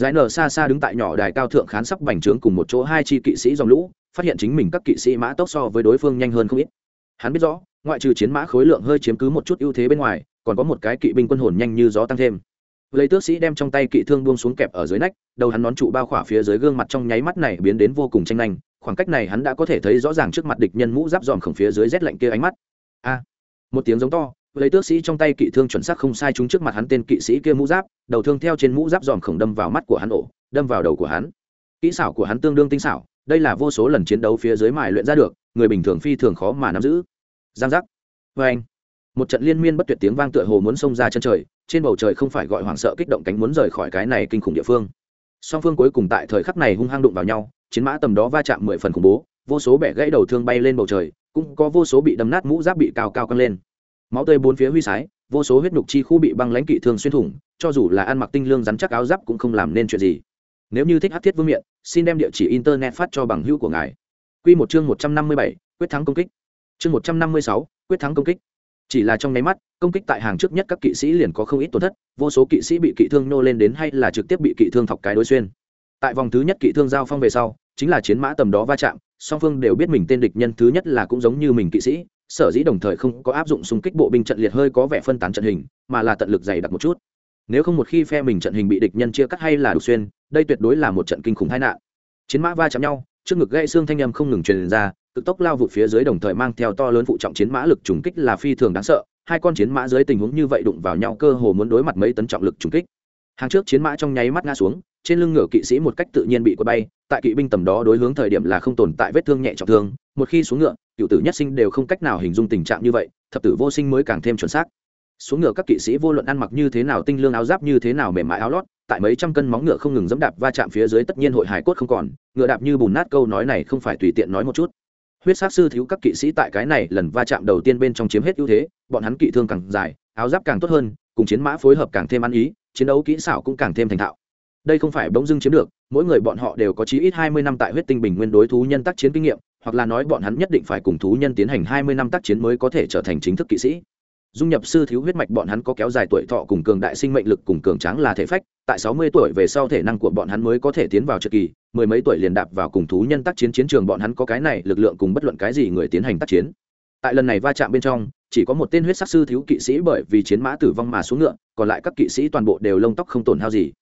Speaker 1: giải nở xa xa đứng tại nhỏ đài cao thượng khán sắp bành trướng cùng một chỗ hai chi kỵ sĩ dòng lũ, phát hiện chính mình các kỵ sĩ mã tốc so với đối phương nhanh hơn không ít. Hắn biết rõ, ngoại trừ chiến mã khối lượng hơi chiếm cứ một chút ưu thế bên ngoài, còn có một cái kỵ binh quân hồn nhanh như gió tăng thêm. Lấy tước sĩ đem trong tay kỵ thương buông xuống kẹp ở dưới nách, đầu hắn nón trụ bao khỏa phía dưới gương mặt trong nháy mắt này biến đến vô cùng tranh nhanh khoảng cách này hắn đã có thể thấy rõ ràng trước mặt địch nhân mũ giáp dòm khổng phía dưới rét lạnh kia ánh mắt. A! Một tiếng giống to lấy tước sĩ trong tay kỵ thương chuẩn xác không sai chúng trước mặt hắn tên kỵ sĩ kia mũ giáp, đầu thương theo trên mũ giáp dòm khổng đâm vào mắt của hắn ổ, đâm vào đầu của hắn. Kỹ xảo của hắn tương đương tinh xảo, đây là vô số lần chiến đấu phía dưới mài luyện ra được, người bình thường phi thường khó mà nắm giữ. Giang giác. Vê anh, một trận liên miên bất tuyệt tiếng vang tựa hồ muốn xông ra chân trời, trên bầu trời không phải gọi hoảng sợ kích động cánh muốn rời khỏi cái này kinh khủng địa phương. Song phương cuối cùng tại thời khắc này hung hăng đụng vào nhau, chiến mã tầm đó va chạm mười phần khủng bố, vô số bẻ gãy đầu thương bay lên bầu trời, cũng có vô số bị đâm nát mũ giáp bị cao cao căng lên máu tươi bốn phía huy sái, vô số huyết nhục chi khu bị băng lãnh kỵ thương xuyên thủng, cho dù là ăn mặc tinh lương rắn chắc áo giáp cũng không làm nên chuyện gì. Nếu như thích hát thiết vương miện, xin đem địa chỉ internet phát cho bằng hữu của ngài. Q một chương một trăm năm mươi bảy, quyết thắng công kích. Chương một trăm năm mươi sáu, quyết thắng công kích. Chỉ là trong nháy mắt, công kích tại hàng trước nhất các kỵ sĩ liền có không ít tổn thất, vô số kỵ sĩ bị kỵ thương nô lên đến hay là trực tiếp bị kỵ thương thọc cái đối xuyên. Tại vòng thứ nhất kỵ thương giao phong về sau, chính là chiến mã tầm đó va chạm, song phương đều biết mình tên địch nhân thứ nhất là cũng giống như mình kỵ sĩ sở dĩ đồng thời không có áp dụng xung kích bộ binh trận liệt hơi có vẻ phân tán trận hình, mà là tận lực dày đặc một chút. Nếu không một khi phe mình trận hình bị địch nhân chia cắt hay là đục xuyên, đây tuyệt đối là một trận kinh khủng tai nạn. Chiến mã va chạm nhau, trước ngực gãy xương thanh âm không ngừng truyền ra, cực tốc lao vụt phía dưới đồng thời mang theo to lớn phụ trọng chiến mã lực trùng kích là phi thường đáng sợ, hai con chiến mã dưới tình huống như vậy đụng vào nhau cơ hồ muốn đối mặt mấy tấn trọng lực trùng kích. Hàng trước chiến mã trong nháy mắt ngã xuống, trên lưng ngựa kỵ sĩ một cách tự nhiên bị quật bay, tại kỵ binh tầm đó đối hướng thời điểm là không tồn tại vết thương nhẹ trọng thương, một khi xuống ngựa cựu tử nhất sinh đều không cách nào hình dung tình trạng như vậy, thập tử vô sinh mới càng thêm chuẩn xác. Xuống ngựa các kỵ sĩ vô luận ăn mặc như thế nào tinh lương áo giáp như thế nào mềm mại áo lót, tại mấy trăm cân móng ngựa không ngừng dẫm đạp va chạm phía dưới tất nhiên hội hải cốt không còn, ngựa đạp như bùn nát câu nói này không phải tùy tiện nói một chút. Huyết sát sư thiếu các kỵ sĩ tại cái này lần va chạm đầu tiên bên trong chiếm hết ưu thế, bọn hắn kỵ thương càng dài, áo giáp càng tốt hơn, cùng chiến mã phối hợp càng thêm ăn ý, chiến đấu kỹ xảo cũng càng thêm thành thạo. Đây không phải bỗng dưng chiếm được, mỗi người bọn họ đều có chí ít hai mươi năm tại huyết tinh bình nguyên đối thú nhân tác chiến kinh nghiệm hoặc là nói bọn hắn nhất định phải cùng thú nhân tiến hành hai mươi năm tác chiến mới có thể trở thành chính thức kỵ sĩ. Dung nhập sư thiếu huyết mạch bọn hắn có kéo dài tuổi thọ cùng cường đại sinh mệnh lực cùng cường tráng là thể phách, tại sáu mươi tuổi về sau thể năng của bọn hắn mới có thể tiến vào trợ kỳ, mười mấy tuổi liền đạp vào cùng thú nhân tác chiến chiến trường bọn hắn có cái này lực lượng cùng bất luận cái gì người tiến hành tác chiến. Tại lần này va chạm bên trong, chỉ có một tên huyết sắc sư thiếu kỵ sĩ bởi vì chiến mã tử vong mà xuống ngựa, còn lại các kỵ sĩ toàn bộ đều lông tóc không tổn hao gì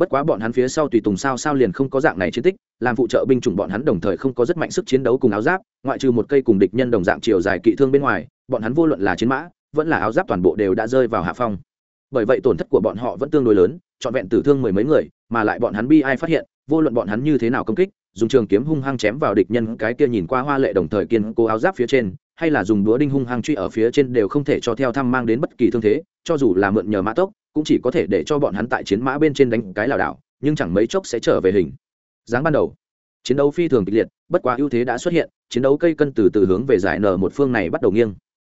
Speaker 1: bất quá bọn hắn phía sau tùy tùng sao sao liền không có dạng này chiến tích, làm phụ trợ binh chủng bọn hắn đồng thời không có rất mạnh sức chiến đấu cùng áo giáp, ngoại trừ một cây cùng địch nhân đồng dạng chiều dài kỵ thương bên ngoài, bọn hắn vô luận là chiến mã, vẫn là áo giáp toàn bộ đều đã rơi vào hạ phong. Bởi vậy tổn thất của bọn họ vẫn tương đối lớn, trọn vẹn tử thương mười mấy người, mà lại bọn hắn bi ai phát hiện, vô luận bọn hắn như thế nào công kích, dùng trường kiếm hung hăng chém vào địch nhân, cái kia nhìn qua hoa lệ đồng thời kiên cố áo giáp phía trên, hay là dùng đũa đinh hung hăng truy ở phía trên đều không thể cho theo thăm mang đến bất kỳ thương thế, cho dù là mượn nhờ mã tốc cũng chỉ có thể để cho bọn hắn tại chiến mã bên trên đánh cái lảo đảo, nhưng chẳng mấy chốc sẽ trở về hình. Dáng ban đầu, chiến đấu phi thường kịch liệt, bất quá ưu thế đã xuất hiện, chiến đấu cây cân từ từ hướng về giải nở một phương này bắt đầu nghiêng.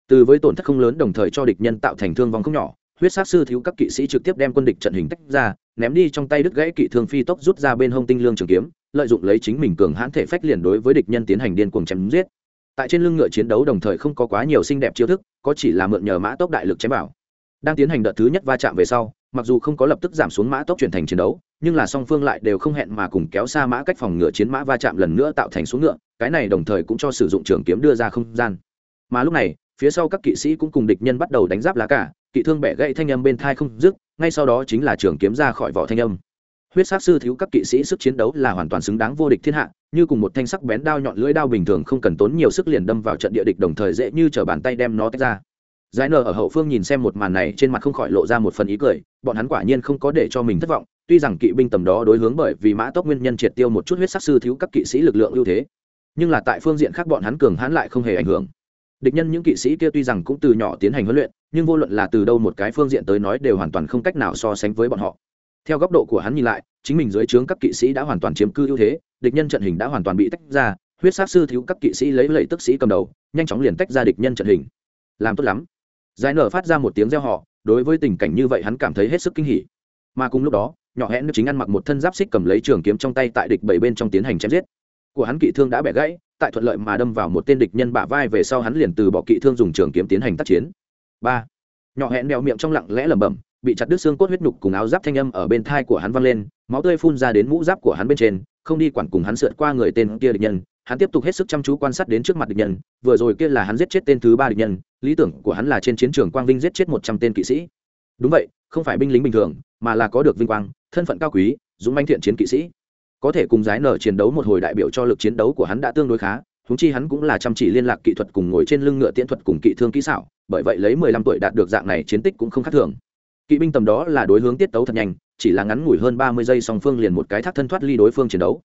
Speaker 1: Từ với tổn thất không lớn đồng thời cho địch nhân tạo thành thương vong không nhỏ, huyết sát sư thiếu các kỵ sĩ trực tiếp đem quân địch trận hình tách ra, ném đi trong tay đứt gãy kỵ thương phi tốc rút ra bên hông tinh lương trường kiếm, lợi dụng lấy chính mình cường hãn thể phách liền đối với địch nhân tiến hành điên cuồng chém giết. Tại trên lưng ngựa chiến đấu đồng thời không có quá nhiều xinh đẹp chiêu thức, có chỉ là mượn nhờ mã tốc đại lực chém vào đang tiến hành đợt thứ nhất va chạm về sau, mặc dù không có lập tức giảm xuống mã tốc chuyển thành chiến đấu, nhưng là song phương lại đều không hẹn mà cùng kéo xa mã cách phòng ngựa chiến mã va chạm lần nữa tạo thành xuống ngựa, cái này đồng thời cũng cho sử dụng trường kiếm đưa ra không gian. Mà lúc này, phía sau các kỵ sĩ cũng cùng địch nhân bắt đầu đánh giáp lá cả kỵ thương bẻ gãy thanh âm bên thai không dứt, ngay sau đó chính là trường kiếm ra khỏi vỏ thanh âm. Huyết sát sư thiếu các kỵ sĩ sức chiến đấu là hoàn toàn xứng đáng vô địch thiên hạ, như cùng một thanh sắc bén đao nhọn lưỡi đao bình thường không cần tốn nhiều sức liền đâm vào trận địa địch đồng thời dễ như t bàn tay đem nó tách ra giải nở ở hậu phương nhìn xem một màn này, trên mặt không khỏi lộ ra một phần ý cười, bọn hắn quả nhiên không có để cho mình thất vọng, tuy rằng kỵ binh tầm đó đối hướng bởi vì mã tốc nguyên nhân triệt tiêu một chút huyết sắc sư thiếu các kỵ sĩ lực lượng ưu thế. Nhưng là tại phương diện khác bọn hắn cường hãn lại không hề ảnh hưởng. Địch nhân những kỵ sĩ kia tuy rằng cũng từ nhỏ tiến hành huấn luyện, nhưng vô luận là từ đâu một cái phương diện tới nói đều hoàn toàn không cách nào so sánh với bọn họ. Theo góc độ của hắn nhìn lại, chính mình dưới trướng các kỵ sĩ đã hoàn toàn chiếm cư ưu thế, địch nhân trận hình đã hoàn toàn bị tách ra, huyết sát sư thiếu các kỵ sĩ lấy lệ tức sĩ cầm đầu, nhanh chóng liền tách ra địch nhân trận hình. Làm tốt lắm giải nở phát ra một tiếng reo họ đối với tình cảnh như vậy hắn cảm thấy hết sức kinh hỉ. Mà cùng lúc đó, nhỏ hẹn nước chính ăn mặc một thân giáp xích cầm lấy trường kiếm trong tay tại địch bảy bên trong tiến hành chém giết. Của hắn kỵ thương đã bẻ gãy, tại thuận lợi mà đâm vào một tên địch nhân bả vai về sau hắn liền từ bỏ kỵ thương dùng trường kiếm tiến hành tác chiến. Ba. Nhỏ hẹn đeo miệng trong lặng lẽ lẩm bẩm, bị chặt đứt xương cốt huyết nhục cùng áo giáp thanh âm ở bên thai của hắn văng lên, máu tươi phun ra đến mũ giáp của hắn bên trên, không đi quản cùng hắn sượt qua người tên kia địch nhân. Hắn tiếp tục hết sức chăm chú quan sát đến trước mặt địch nhân, vừa rồi kia là hắn giết chết tên thứ ba địch nhân lý tưởng của hắn là trên chiến trường quang vinh giết chết một trăm tên kỵ sĩ. Đúng vậy, không phải binh lính bình thường, mà là có được vinh quang, thân phận cao quý, dũng manh thiện chiến kỵ sĩ. Có thể cùng giái nở chiến đấu một hồi đại biểu cho lực chiến đấu của hắn đã tương đối khá húng chi hắn cũng là chăm chỉ liên lạc kỹ thuật cùng ngồi trên lưng ngựa tiễn thuật cùng kỵ thương kỹ xảo, bởi vậy lấy mười lăm tuổi đạt được dạng này chiến tích cũng không khác thường. Kỵ binh tầm đó là đối hướng tiết tấu thật nhanh, chỉ là ngắn ngủi hơn ba mươi giây song phương liền một cái thác thân thoát ly đối phương chiến đấu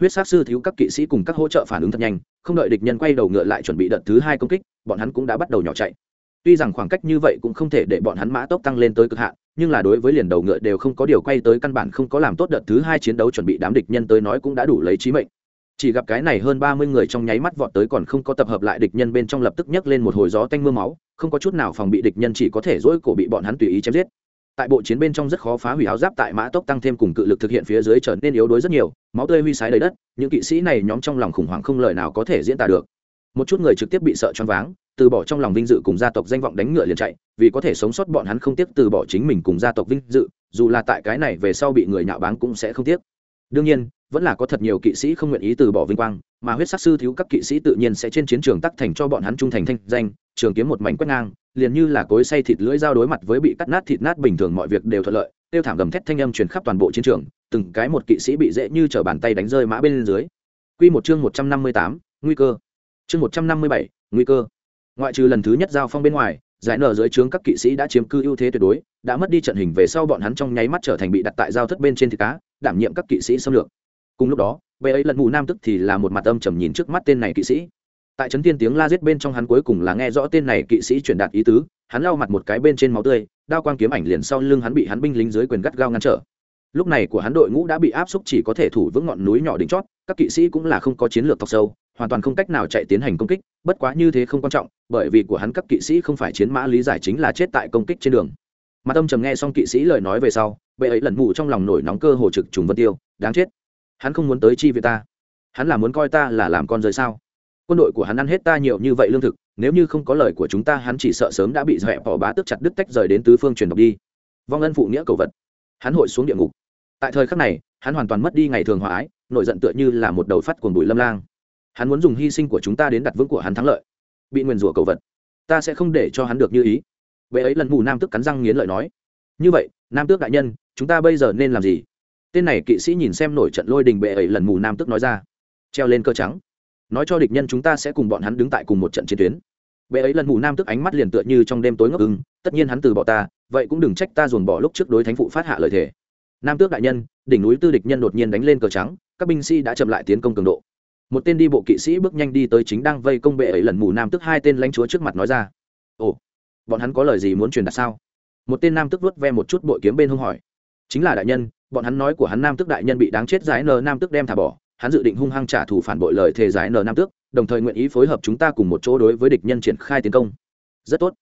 Speaker 1: huyết sát sư thiếu các kỵ sĩ cùng các hỗ trợ phản ứng thật nhanh, không đợi địch nhân quay đầu ngựa lại chuẩn bị đợt thứ hai công kích, bọn hắn cũng đã bắt đầu nhỏ chạy. Tuy rằng khoảng cách như vậy cũng không thể để bọn hắn mã tốc tăng lên tới cực hạn, nhưng là đối với liền đầu ngựa đều không có điều quay tới căn bản không có làm tốt đợt thứ hai chiến đấu chuẩn bị đám địch nhân tới nói cũng đã đủ lấy trí mệnh. Chỉ gặp cái này hơn ba mươi người trong nháy mắt vọt tới còn không có tập hợp lại địch nhân bên trong lập tức nhấc lên một hồi gió tanh mưa máu, không có chút nào phòng bị địch nhân chỉ có thể dỗi cổ bị bọn hắn tùy ý chém giết tại bộ chiến bên trong rất khó phá hủy áo giáp tại mã tốc tăng thêm cùng cự lực thực hiện phía dưới trở nên yếu đuối rất nhiều, máu tươi huy sái đầy đất, những kỵ sĩ này nhóm trong lòng khủng hoảng không lời nào có thể diễn tả được. Một chút người trực tiếp bị sợ choáng váng, từ bỏ trong lòng vinh dự cùng gia tộc danh vọng đánh ngựa liền chạy, vì có thể sống sót bọn hắn không tiếc từ bỏ chính mình cùng gia tộc vinh dự, dù là tại cái này về sau bị người nhạo báng cũng sẽ không tiếc. Đương nhiên, vẫn là có thật nhiều kỵ sĩ không nguyện ý từ bỏ vinh quang, mà huyết sắc sư thiếu các kỵ sĩ tự nhiên sẽ trên chiến trường tắc thành cho bọn hắn trung thành thanh danh, trường kiếm một mảnh quét ngang liền như là cối xay thịt lưỡi dao đối mặt với bị cắt nát thịt nát bình thường mọi việc đều thuận lợi, tiêu thảm gầm thét thanh âm truyền khắp toàn bộ chiến trường, từng cái một kỵ sĩ bị dễ như chở bàn tay đánh rơi mã bên dưới. Quy một chương một trăm năm mươi tám, nguy cơ. Chương một trăm năm mươi bảy, nguy cơ. Ngoại trừ lần thứ nhất giao phong bên ngoài, giải nở dưới trướng các kỵ sĩ đã chiếm cư ưu thế tuyệt đối, đã mất đi trận hình về sau bọn hắn trong nháy mắt trở thành bị đặt tại giao thất bên trên thịt cá, đảm nhiệm các kỵ sĩ xâm lược. Cùng lúc đó, bệ ấy lần mù nam tức thì là một mặt âm trầm nhìn trước mắt tên này kỵ sĩ tại trấn tiên tiếng la giết bên trong hắn cuối cùng là nghe rõ tên này kỵ sĩ truyền đạt ý tứ, hắn lau mặt một cái bên trên máu tươi, đao quang kiếm ảnh liền sau lưng hắn bị hắn binh lính dưới quyền gắt gao ngăn trở. Lúc này của hắn đội ngũ đã bị áp xúc chỉ có thể thủ vững ngọn núi nhỏ đỉnh chót, các kỵ sĩ cũng là không có chiến lược thọc sâu, hoàn toàn không cách nào chạy tiến hành công kích, bất quá như thế không quan trọng, bởi vì của hắn các kỵ sĩ không phải chiến mã lý giải chính là chết tại công kích trên đường. Mà tâm trầm nghe xong kỵ sĩ lời nói về sau, bệ ấy lần mù trong lòng nổi nóng cơ hồ trực trùng vân tiêu, đáng chết. Hắn không muốn tới chi về ta. Hắn là muốn coi ta là làm con rơi sao? Quân đội của hắn ăn hết ta nhiều như vậy lương thực, nếu như không có lời của chúng ta, hắn chỉ sợ sớm đã bị dọa bỏ bá tức chặt đứt tách rời đến tứ phương truyền độc đi. Vong ân phụ nghĩa cầu vật. Hắn hội xuống địa ngục. Tại thời khắc này, hắn hoàn toàn mất đi ngày thường hòa ái, nổi giận tựa như là một đầu phát cuồng bụi lâm lang. Hắn muốn dùng hy sinh của chúng ta đến đặt vững của hắn thắng lợi. Bị nguyền rủa cầu vật. Ta sẽ không để cho hắn được như ý. Vậy ấy lần mù nam tước cắn răng nghiến lợi nói. Như vậy, nam tước đại nhân, chúng ta bây giờ nên làm gì? Tên này kỵ sĩ nhìn xem nổi trận lôi đình bệ ấy lần mù nam tước nói ra. Treo lên cơ trắng nói cho địch nhân chúng ta sẽ cùng bọn hắn đứng tại cùng một trận chiến tuyến. Bệ ấy lần mù nam tức ánh mắt liền tựa như trong đêm tối ngốc ưng, tất nhiên hắn từ bỏ ta, vậy cũng đừng trách ta dồn bỏ lúc trước đối thánh phụ phát hạ lời thề. Nam tước đại nhân, đỉnh núi tư địch nhân đột nhiên đánh lên cờ trắng, các binh sĩ đã chậm lại tiến công cường độ. Một tên đi bộ kỵ sĩ bước nhanh đi tới chính đang vây công bệ ấy lần mù nam tức hai tên lãnh chúa trước mặt nói ra. Ồ, bọn hắn có lời gì muốn truyền đạt sao? Một tên nam tức vuốt ve một chút bội kiếm bên hông hỏi. Chính là đại nhân, bọn hắn nói của hắn nam tức đại nhân bị đáng chết giải nờ nam tức đem thả bỏ hắn dự định hung hăng trả thù phản bội lời thề giải nờ nam tước, đồng thời nguyện ý phối hợp chúng ta cùng một chỗ đối với địch nhân triển khai tiến công. Rất tốt.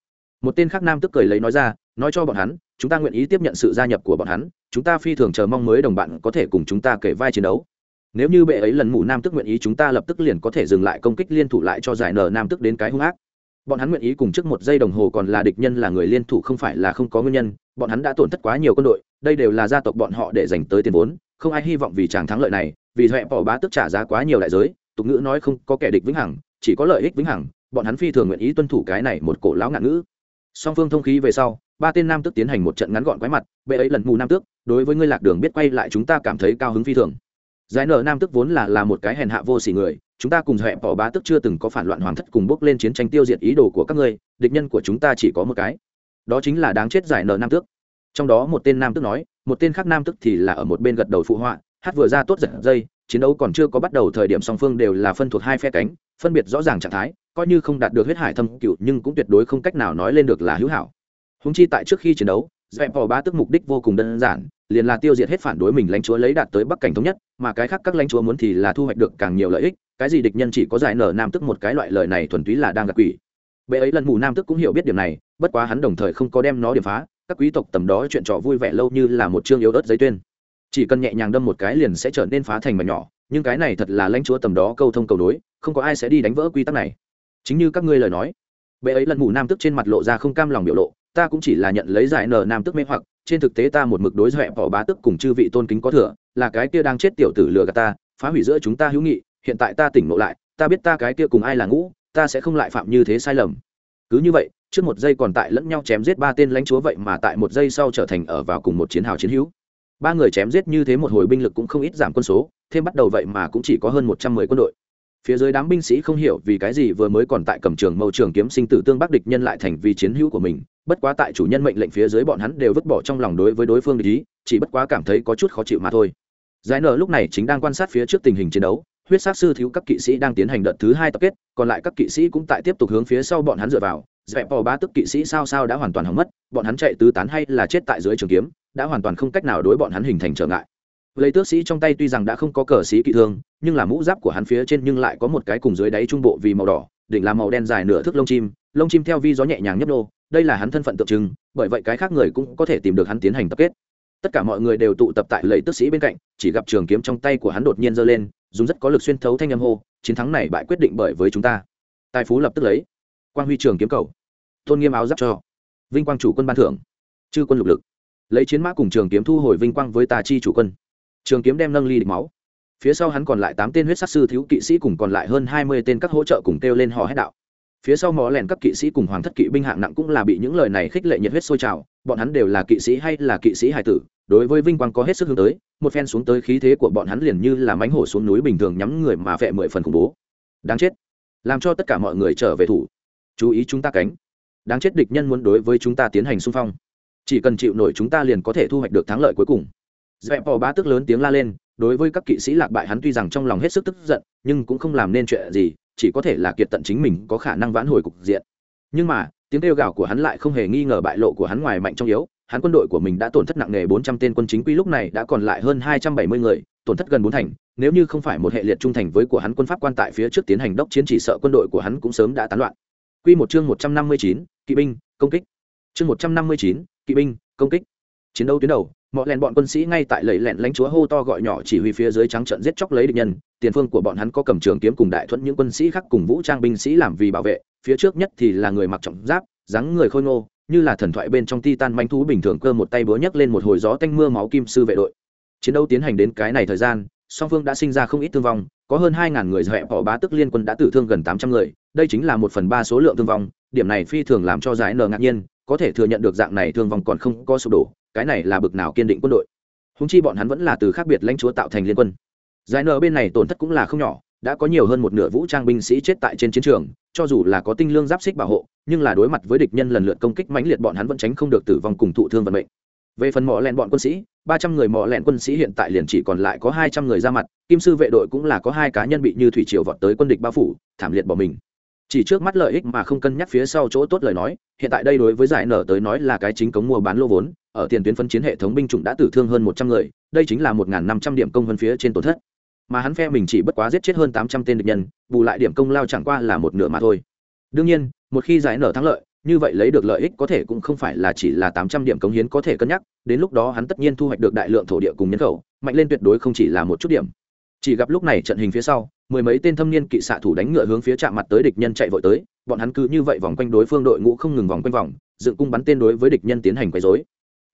Speaker 1: Một tên khác nam tức cười lấy nói ra, nói cho bọn hắn, chúng ta nguyện ý tiếp nhận sự gia nhập của bọn hắn, chúng ta phi thường chờ mong mới đồng bạn có thể cùng chúng ta kể vai chiến đấu. Nếu như bệ ấy lần mù nam tức nguyện ý chúng ta lập tức liền có thể dừng lại công kích liên thủ lại cho giải nờ nam tức đến cái hung ác. Bọn hắn nguyện ý cùng trước một giây đồng hồ còn là địch nhân là người liên thủ không phải là không có nguyên nhân, bọn hắn đã tổn thất quá nhiều quân đội, đây đều là gia tộc bọn họ để dành tới tiền vốn, không ai hy vọng vì chàng thắng lợi này vì huệ bỏ bá tức trả giá quá nhiều đại giới, tục ngữ nói không có kẻ địch vĩnh hằng, chỉ có lợi ích vĩnh hằng, bọn hắn phi thường nguyện ý tuân thủ cái này một cổ lão ngạn ngữ. Song phương thông khí về sau, ba tên nam tước tiến hành một trận ngắn gọn quái mặt, bệ ấy lần mù nam tước, đối với ngươi lạc đường biết quay lại chúng ta cảm thấy cao hứng phi thường. Giải nở nam tước vốn là là một cái hèn hạ vô sỉ người, chúng ta cùng huệ bỏ bá tức chưa từng có phản loạn hoàng thất cùng bước lên chiến tranh tiêu diệt ý đồ của các ngươi, địch nhân của chúng ta chỉ có một cái. Đó chính là đáng chết giải nở nam tước. Trong đó một tên nam tước nói, một tên khác nam tước thì là ở một bên gật đầu phụ họa hát vừa ra tốt giật dây, chiến đấu còn chưa có bắt đầu thời điểm song phương đều là phân thuộc hai phe cánh, phân biệt rõ ràng trạng thái, coi như không đạt được huyết hải thâm cựu nhưng cũng tuyệt đối không cách nào nói lên được là hữu hảo. Húng chi tại trước khi chiến đấu, dẹp bỏ ba tức mục đích vô cùng đơn giản, liền là tiêu diệt hết phản đối mình lãnh chúa lấy đạt tới bắc cảnh thống nhất, mà cái khác các lãnh chúa muốn thì là thu hoạch được càng nhiều lợi ích, cái gì địch nhân chỉ có giải nở nam tức một cái loại lời này thuần túy là đang gặp quỷ. Bệ ấy lần mù nam tức cũng hiểu biết điểm này, bất quá hắn đồng thời không có đem nó điểm phá, các quý tộc tầm đó chuyện trò vui vẻ lâu như là một chương yếu ớt giấy tuyên chỉ cần nhẹ nhàng đâm một cái liền sẽ trở nên phá thành mà nhỏ. Nhưng cái này thật là lãnh chúa tầm đó câu thông cầu đối, không có ai sẽ đi đánh vỡ quy tắc này. Chính như các ngươi lời nói, bệ ấy lần mù nam tức trên mặt lộ ra không cam lòng biểu lộ, ta cũng chỉ là nhận lấy giải nờ nam tức mê hoặc, trên thực tế ta một mực đối dọa bỏ bá tức cùng chư vị tôn kính có thừa, là cái kia đang chết tiểu tử lừa gạt ta, phá hủy giữa chúng ta hữu nghị, hiện tại ta tỉnh ngộ lại, ta biết ta cái kia cùng ai là ngũ, ta sẽ không lại phạm như thế sai lầm. Cứ như vậy, trước một giây còn tại lẫn nhau chém giết ba tên lãnh chúa vậy mà tại một giây sau trở thành ở vào cùng một chiến hào chiến hữu ba người chém giết như thế một hồi binh lực cũng không ít giảm quân số, thêm bắt đầu vậy mà cũng chỉ có hơn một trăm mười quân đội. Phía dưới đám binh sĩ không hiểu vì cái gì vừa mới còn tại cầm trường mâu trường kiếm sinh tử tương bắc địch nhân lại thành vì chiến hữu của mình, bất quá tại chủ nhân mệnh lệnh phía dưới bọn hắn đều vứt bỏ trong lòng đối với đối phương địch ý, chỉ bất quá cảm thấy có chút khó chịu mà thôi. Giải nở lúc này chính đang quan sát phía trước tình hình chiến đấu, huyết sát sư thiếu các kỵ sĩ đang tiến hành đợt thứ hai tập kết, còn lại các kỵ sĩ cũng tại tiếp tục hướng phía sau bọn hắn dựa vào dẹp bỏ ba tức kỵ sĩ sao sao đã hoàn toàn hỏng mất, bọn hắn chạy tứ tán hay là chết tại dưới trường kiếm, đã hoàn toàn không cách nào đối bọn hắn hình thành trở ngại. Lấy tước sĩ trong tay tuy rằng đã không có cờ sĩ kỵ thương, nhưng là mũ giáp của hắn phía trên nhưng lại có một cái cùng dưới đáy trung bộ vì màu đỏ, đỉnh là màu đen dài nửa thước lông chim lông chim theo vi gió nhẹ nhàng nhấp đô đây là hắn thân phận tượng trưng, bởi vậy cái khác người cũng có thể tìm được hắn tiến hành tập kết. Tất cả mọi người đều tụ tập tại lầy tước sĩ bên cạnh, chỉ gặp trường kiếm trong tay của hắn đột nhiên giơ lên, dùng rất có lực xuyên thấu thanh âm hô, chiến thắng này bại quyết định bởi với chúng ta. Tài phú lập tức lấy quang huy trường kiếm cầu, tôn nghiêm áo giáp cho, vinh quang chủ quân ban thưởng, chư quân lục lực. Lấy chiến mã cùng trường kiếm thu hồi vinh quang với tà chi chủ quân. Trường kiếm đem nâng ly địch máu. Phía sau hắn còn lại tám tên huyết sắc sư thiếu kỵ sĩ cùng còn lại hơn hai mươi tên các hỗ trợ cùng kêu lên hò hét đạo. Phía sau mỏ lẻn các kỵ sĩ cùng hoàng thất kỵ binh hạng nặng cũng là bị những lời này khích lệ nhiệt huyết sôi trào. Bọn hắn đều là kỵ sĩ hay là kỵ sĩ hải tử, đối với vinh quang có hết sức hướng tới. Một phen xuống tới khí thế của bọn hắn liền như là mánh hổ xuống núi bình thường nhắm người mà vẹ mười phần khủng bố. Đáng chết. Làm cho tất cả mọi người trở về thủ chú ý chúng ta cánh. Đáng chết địch nhân muốn đối với chúng ta tiến hành xung phong. Chỉ cần chịu nổi chúng ta liền có thể thu hoạch được thắng lợi cuối cùng. Dẹp bỏ bá tức lớn tiếng la lên, đối với các kỵ sĩ lạc bại hắn tuy rằng trong lòng hết sức tức giận, nhưng cũng không làm nên chuyện gì, chỉ có thể là kiệt tận chính mình có khả năng vãn hồi cục diện. Nhưng mà, tiếng kêu gào của hắn lại không hề nghi ngờ bại lộ của hắn ngoài mạnh trong yếu, hắn quân đội của mình đã tổn thất nặng nề bốn trăm tên quân chính quy lúc này đã còn lại hơn hai trăm bảy mươi người, tổn thất gần bốn thành, nếu như không phải một hệ liệt trung thành với của hắn quân pháp quan tại phía trước tiến hành đốc chiến chỉ sợ quân đội của hắn cũng sớm đã tán loạn. Quy một chương một trăm năm mươi chín, kỵ binh, công kích. Chương một trăm năm mươi chín, kỵ binh, công kích. Chiến đấu tuyến đầu mọi lẹn bọn quân sĩ ngay tại lầy lẹn lãnh chúa hô to gọi nhỏ chỉ huy phía dưới trắng trận giết chóc lấy địch nhân. Tiền phương của bọn hắn có cầm trường kiếm cùng đại thuẫn, những quân sĩ khác cùng vũ trang binh sĩ làm vì bảo vệ. Phía trước nhất thì là người mặc trọng giáp, dáng người khôi ngô, như là thần thoại bên trong titan manh thú bình thường cơ một tay búa nhấc lên một hồi gió tanh mưa máu kim sư vệ đội. Chiến đấu tiến hành đến cái này thời gian, song phương đã sinh ra không ít thương vong, có hơn hai ngàn người dẹp bỏ bá tức liên quân đã tử thương gần tám trăm người đây chính là một phần ba số lượng thương vong, điểm này phi thường làm cho giải nờ ngạc nhiên, có thể thừa nhận được dạng này thương vong còn không có sụp đổ, cái này là bực nào kiên định quân đội. Húng chi bọn hắn vẫn là từ khác biệt lãnh chúa tạo thành liên quân. Giải nờ bên này tổn thất cũng là không nhỏ, đã có nhiều hơn một nửa vũ trang binh sĩ chết tại trên chiến trường, cho dù là có tinh lương giáp xích bảo hộ, nhưng là đối mặt với địch nhân lần lượt công kích mãnh liệt bọn hắn vẫn tránh không được tử vong cùng thụ thương vận mệnh. Về phần mỏ lẹn bọn quân sĩ, ba trăm người mỏ lẹn quân sĩ hiện tại liền chỉ còn lại có hai trăm người ra mặt, kim sư vệ đội cũng là có hai cá nhân bị như thủy triều vọt tới quân địch bao phủ, thảm liệt bỏ mình chỉ trước mắt lợi ích mà không cân nhắc phía sau chỗ tốt lời nói, hiện tại đây đối với giải nở tới nói là cái chính cống mua bán lô vốn, ở tiền tuyến phân chiến hệ thống binh chủng đã tử thương hơn một trăm người, đây chính là một năm trăm điểm công hơn phía trên tổn thất. Mà hắn phe mình chỉ bất quá giết chết hơn tám trăm tên địch nhân, bù lại điểm công lao chẳng qua là một nửa mà thôi. Đương nhiên, một khi giải nở thắng lợi, như vậy lấy được lợi ích có thể cũng không phải là chỉ là tám trăm điểm cống hiến có thể cân nhắc, đến lúc đó hắn tất nhiên thu hoạch được đại lượng thổ địa cùng nhân khẩu, mạnh lên tuyệt đối không chỉ là một chút điểm. Chỉ gặp lúc này trận hình phía sau mười mấy tên thâm niên kỵ xạ thủ đánh ngựa hướng phía chạm mặt tới địch nhân chạy vội tới, bọn hắn cứ như vậy vòng quanh đối phương đội ngũ không ngừng vòng quanh vòng, dựng cung bắn tên đối với địch nhân tiến hành quấy dối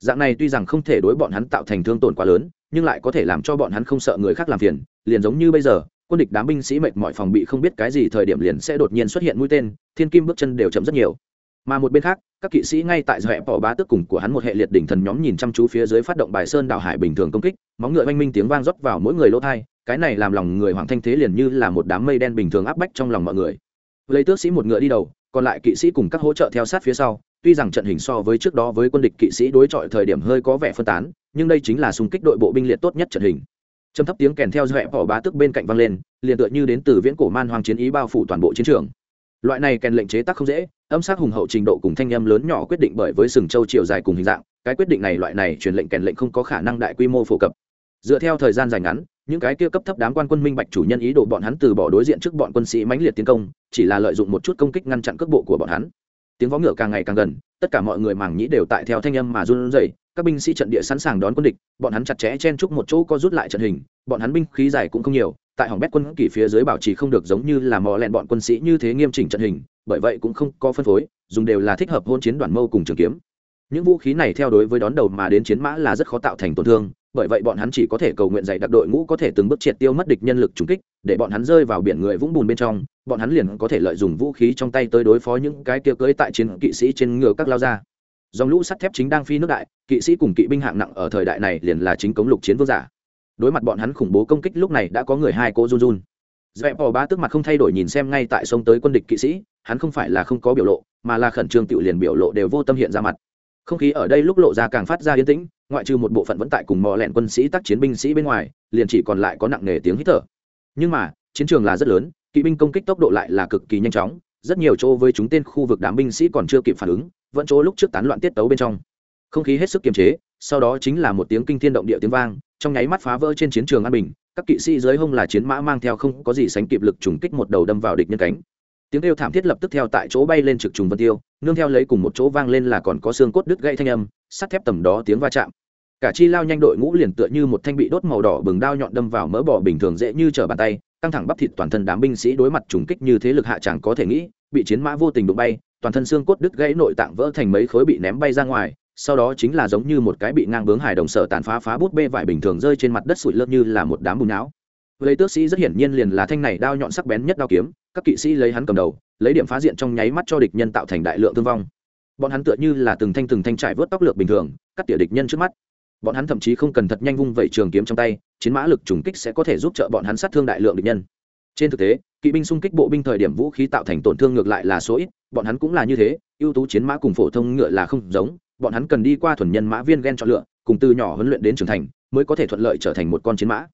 Speaker 1: dạng này tuy rằng không thể đối bọn hắn tạo thành thương tổn quá lớn, nhưng lại có thể làm cho bọn hắn không sợ người khác làm phiền, liền giống như bây giờ, quân địch đám binh sĩ mệt mọi phòng bị không biết cái gì thời điểm liền sẽ đột nhiên xuất hiện mũi tên, thiên kim bước chân đều chậm rất nhiều mà một bên khác, các kỵ sĩ ngay tại dọa bỏ bá tước cùng của hắn một hệ liệt đỉnh thần nhóm nhìn chăm chú phía dưới phát động bài sơn đảo hải bình thường công kích, móng ngựa oanh minh tiếng vang rót vào mỗi người lỗ thai, cái này làm lòng người hoàng thanh thế liền như là một đám mây đen bình thường áp bách trong lòng mọi người. Lấy tước sĩ một ngựa đi đầu, còn lại kỵ sĩ cùng các hỗ trợ theo sát phía sau, tuy rằng trận hình so với trước đó với quân địch kỵ sĩ đối chọi thời điểm hơi có vẻ phân tán, nhưng đây chính là xung kích đội bộ binh liệt tốt nhất trận hình. Trầm thấp tiếng kèn theo dõi bỏ bá tước bên cạnh vang lên, liền tựa như đến từ viễn cổ man hoàng chiến ý bao phủ toàn bộ chiến trường loại này kèn lệnh chế tác không dễ, âm sắc hùng hậu trình độ cùng thanh âm lớn nhỏ quyết định bởi với sừng châu chiều dài cùng hình dạng, cái quyết định này loại này truyền lệnh kèn lệnh không có khả năng đại quy mô phổ cập. Dựa theo thời gian dài ngắn, những cái kia cấp thấp đám quan quân minh bạch chủ nhân ý đồ bọn hắn từ bỏ đối diện trước bọn quân sĩ mãnh liệt tiến công, chỉ là lợi dụng một chút công kích ngăn chặn cước bộ của bọn hắn. Tiếng vó ngựa càng ngày càng gần, tất cả mọi người màng nhĩ đều tại theo thanh âm mà run rẩy, các binh sĩ trận địa sẵn sàng đón quân địch, bọn hắn chặt chẽ chen chúc một chỗ co rút lại trận hình, bọn hắn binh khí dài cũng không nhiều tại hỏng bét quân kỷ phía dưới bảo trì không được giống như là mò lẹn bọn quân sĩ như thế nghiêm chỉnh trận hình, bởi vậy cũng không có phân phối, dùng đều là thích hợp hôn chiến đoàn mâu cùng trường kiếm. Những vũ khí này theo đối với đón đầu mà đến chiến mã là rất khó tạo thành tổn thương, bởi vậy bọn hắn chỉ có thể cầu nguyện dạy đặc đội ngũ có thể từng bước triệt tiêu mất địch nhân lực trúng kích, để bọn hắn rơi vào biển người vũng bùn bên trong, bọn hắn liền có thể lợi dụng vũ khí trong tay tới đối phó những cái kia cưới tại chiến kỵ sĩ trên ngựa các lao ra dòng lũ sắt thép chính đang phi nước đại, kỵ sĩ cùng kỵ binh hạng nặng ở thời đại này liền là chính cống lục chiến vương giả đối mặt bọn hắn khủng bố công kích lúc này đã có người hai cô run run. Dẹp bỏ ba tức mặt không thay đổi nhìn xem ngay tại sông tới quân địch kỵ sĩ, hắn không phải là không có biểu lộ, mà là khẩn trương tự liền biểu lộ đều vô tâm hiện ra mặt. Không khí ở đây lúc lộ ra càng phát ra yên tĩnh, ngoại trừ một bộ phận vẫn tại cùng mò lẹn quân sĩ tác chiến binh sĩ bên ngoài, liền chỉ còn lại có nặng nề tiếng hít thở. Nhưng mà, chiến trường là rất lớn, kỵ binh công kích tốc độ lại là cực kỳ nhanh chóng, rất nhiều chỗ với chúng tên khu vực đám binh sĩ còn chưa kịp phản ứng, vẫn chỗ lúc trước tán loạn tiết tấu bên trong. Không khí hết sức kiềm chế, sau đó chính là một tiếng kinh thiên động địa tiếng vang trong nháy mắt phá vỡ trên chiến trường an bình, các kỵ sĩ dưới hông là chiến mã mang theo không có gì sánh kịp lực trùng kích một đầu đâm vào địch nhân cánh. Tiếng kêu thảm thiết lập tức theo tại chỗ bay lên trực trùng vân tiêu, nương theo lấy cùng một chỗ vang lên là còn có xương cốt đứt gãy thanh âm, sắt thép tầm đó tiếng va chạm. Cả chi lao nhanh đội ngũ liền tựa như một thanh bị đốt màu đỏ bừng đao nhọn đâm vào mỡ bò bình thường dễ như trở bàn tay, căng thẳng bắp thịt toàn thân đám binh sĩ đối mặt trùng kích như thế lực hạ chẳng có thể nghĩ, bị chiến mã vô tình đụng bay, toàn thân xương cốt đứt gãy nội tạng vỡ thành mấy khối bị ném bay ra ngoài sau đó chính là giống như một cái bị ngang bướng hài đồng sở tàn phá phá bút bê vải bình thường rơi trên mặt đất sụi lớp như là một đám bùn não. Lấy tước sĩ rất hiển nhiên liền là thanh này đao nhọn sắc bén nhất đao kiếm, các kỵ sĩ lấy hắn cầm đầu, lấy điểm phá diện trong nháy mắt cho địch nhân tạo thành đại lượng thương vong. Bọn hắn tựa như là từng thanh từng thanh trải vớt tóc lược bình thường, cắt tỉa địch nhân trước mắt. Bọn hắn thậm chí không cần thật nhanh vung vẩy trường kiếm trong tay, chiến mã lực trùng kích sẽ có thể giúp trợ bọn hắn sát thương đại lượng địch nhân. Trên thực tế, kỵ binh xung kích bộ binh thời điểm vũ khí tạo thành tổn thương ngược lại là số ít, bọn hắn cũng là như thế, ưu tú chiến mã cùng phổ thông ngựa là không giống bọn hắn cần đi qua thuần nhân mã viên ghen chọn lựa, cùng từ nhỏ huấn luyện đến trưởng thành, mới có thể thuận lợi trở thành một con chiến mã.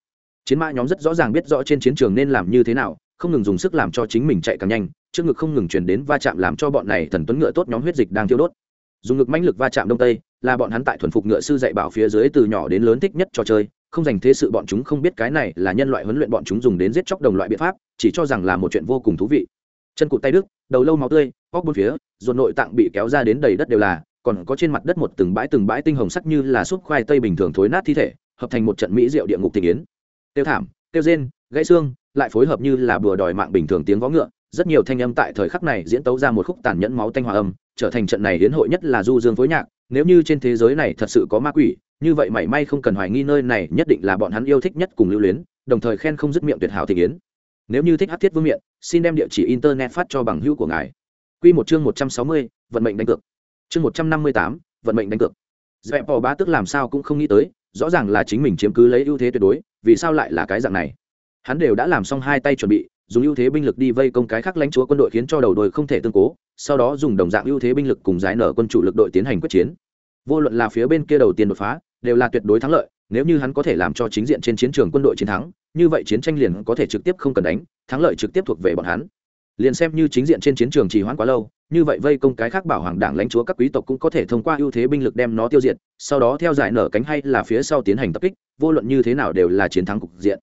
Speaker 1: Chiến mã nhóm rất rõ ràng biết rõ trên chiến trường nên làm như thế nào, không ngừng dùng sức làm cho chính mình chạy càng nhanh, trước ngực không ngừng chuyển đến va chạm làm cho bọn này thần tuấn ngựa tốt nhóm huyết dịch đang thiêu đốt. Dùng ngực mãnh lực va chạm đông tây, là bọn hắn tại thuần phục ngựa sư dạy bảo phía dưới từ nhỏ đến lớn thích nhất trò chơi, không dành thế sự bọn chúng không biết cái này là nhân loại huấn luyện bọn chúng dùng đến giết chóc đồng loại biện pháp, chỉ cho rằng là một chuyện vô cùng thú vị. Chân cụt tay đức đầu lâu máu tươi, óc bốn phía, ruột nội tạng bị kéo ra đến đầy đất đều là còn có trên mặt đất một từng bãi từng bãi tinh hồng sắc như là súp khoai tây bình thường thối nát thi thể, hợp thành một trận mỹ diệu địa ngục tình yến. Tiêu thảm, tiêu rên, gãy xương, lại phối hợp như là bừa đòi mạng bình thường tiếng vó ngựa, rất nhiều thanh âm tại thời khắc này diễn tấu ra một khúc tàn nhẫn máu tanh hòa âm, trở thành trận này hiến hội nhất là du dương phối nhạc, nếu như trên thế giới này thật sự có ma quỷ, như vậy mảy may không cần hoài nghi nơi này nhất định là bọn hắn yêu thích nhất cùng lưu luyến, đồng thời khen không dứt miệng tuyệt hảo thị yến. Nếu như thích hát thiết vương miện, xin đem địa chỉ internet phát cho bằng hữu của ngài. Quy một chương một trăm sáu mươi, vận mệnh đánh cược chương một trăm năm mươi tám, vận mệnh đánh cược. Dẹp bỏ bá tức làm sao cũng không nghĩ tới, rõ ràng là chính mình chiếm cứ lấy ưu thế tuyệt đối, vì sao lại là cái dạng này? Hắn đều đã làm xong hai tay chuẩn bị, dùng ưu thế binh lực đi vây công cái khác lãnh chúa quân đội khiến cho đầu đội không thể tương cố, sau đó dùng đồng dạng ưu thế binh lực cùng giải nở quân chủ lực đội tiến hành quyết chiến. Vô luận là phía bên kia đầu tiên đột phá, đều là tuyệt đối thắng lợi, nếu như hắn có thể làm cho chính diện trên chiến trường quân đội chiến thắng, như vậy chiến tranh liền có thể trực tiếp không cần đánh, thắng lợi trực tiếp thuộc về bọn hắn. Liền xem như chính diện trên chiến trường trì hoãn quá lâu như vậy vây công cái khác bảo hoàng đảng lãnh chúa các quý tộc cũng có thể thông qua ưu thế binh lực đem nó tiêu diệt, sau đó theo giải nở cánh hay là phía sau tiến hành tập kích, vô luận như thế nào đều là chiến thắng cục diện.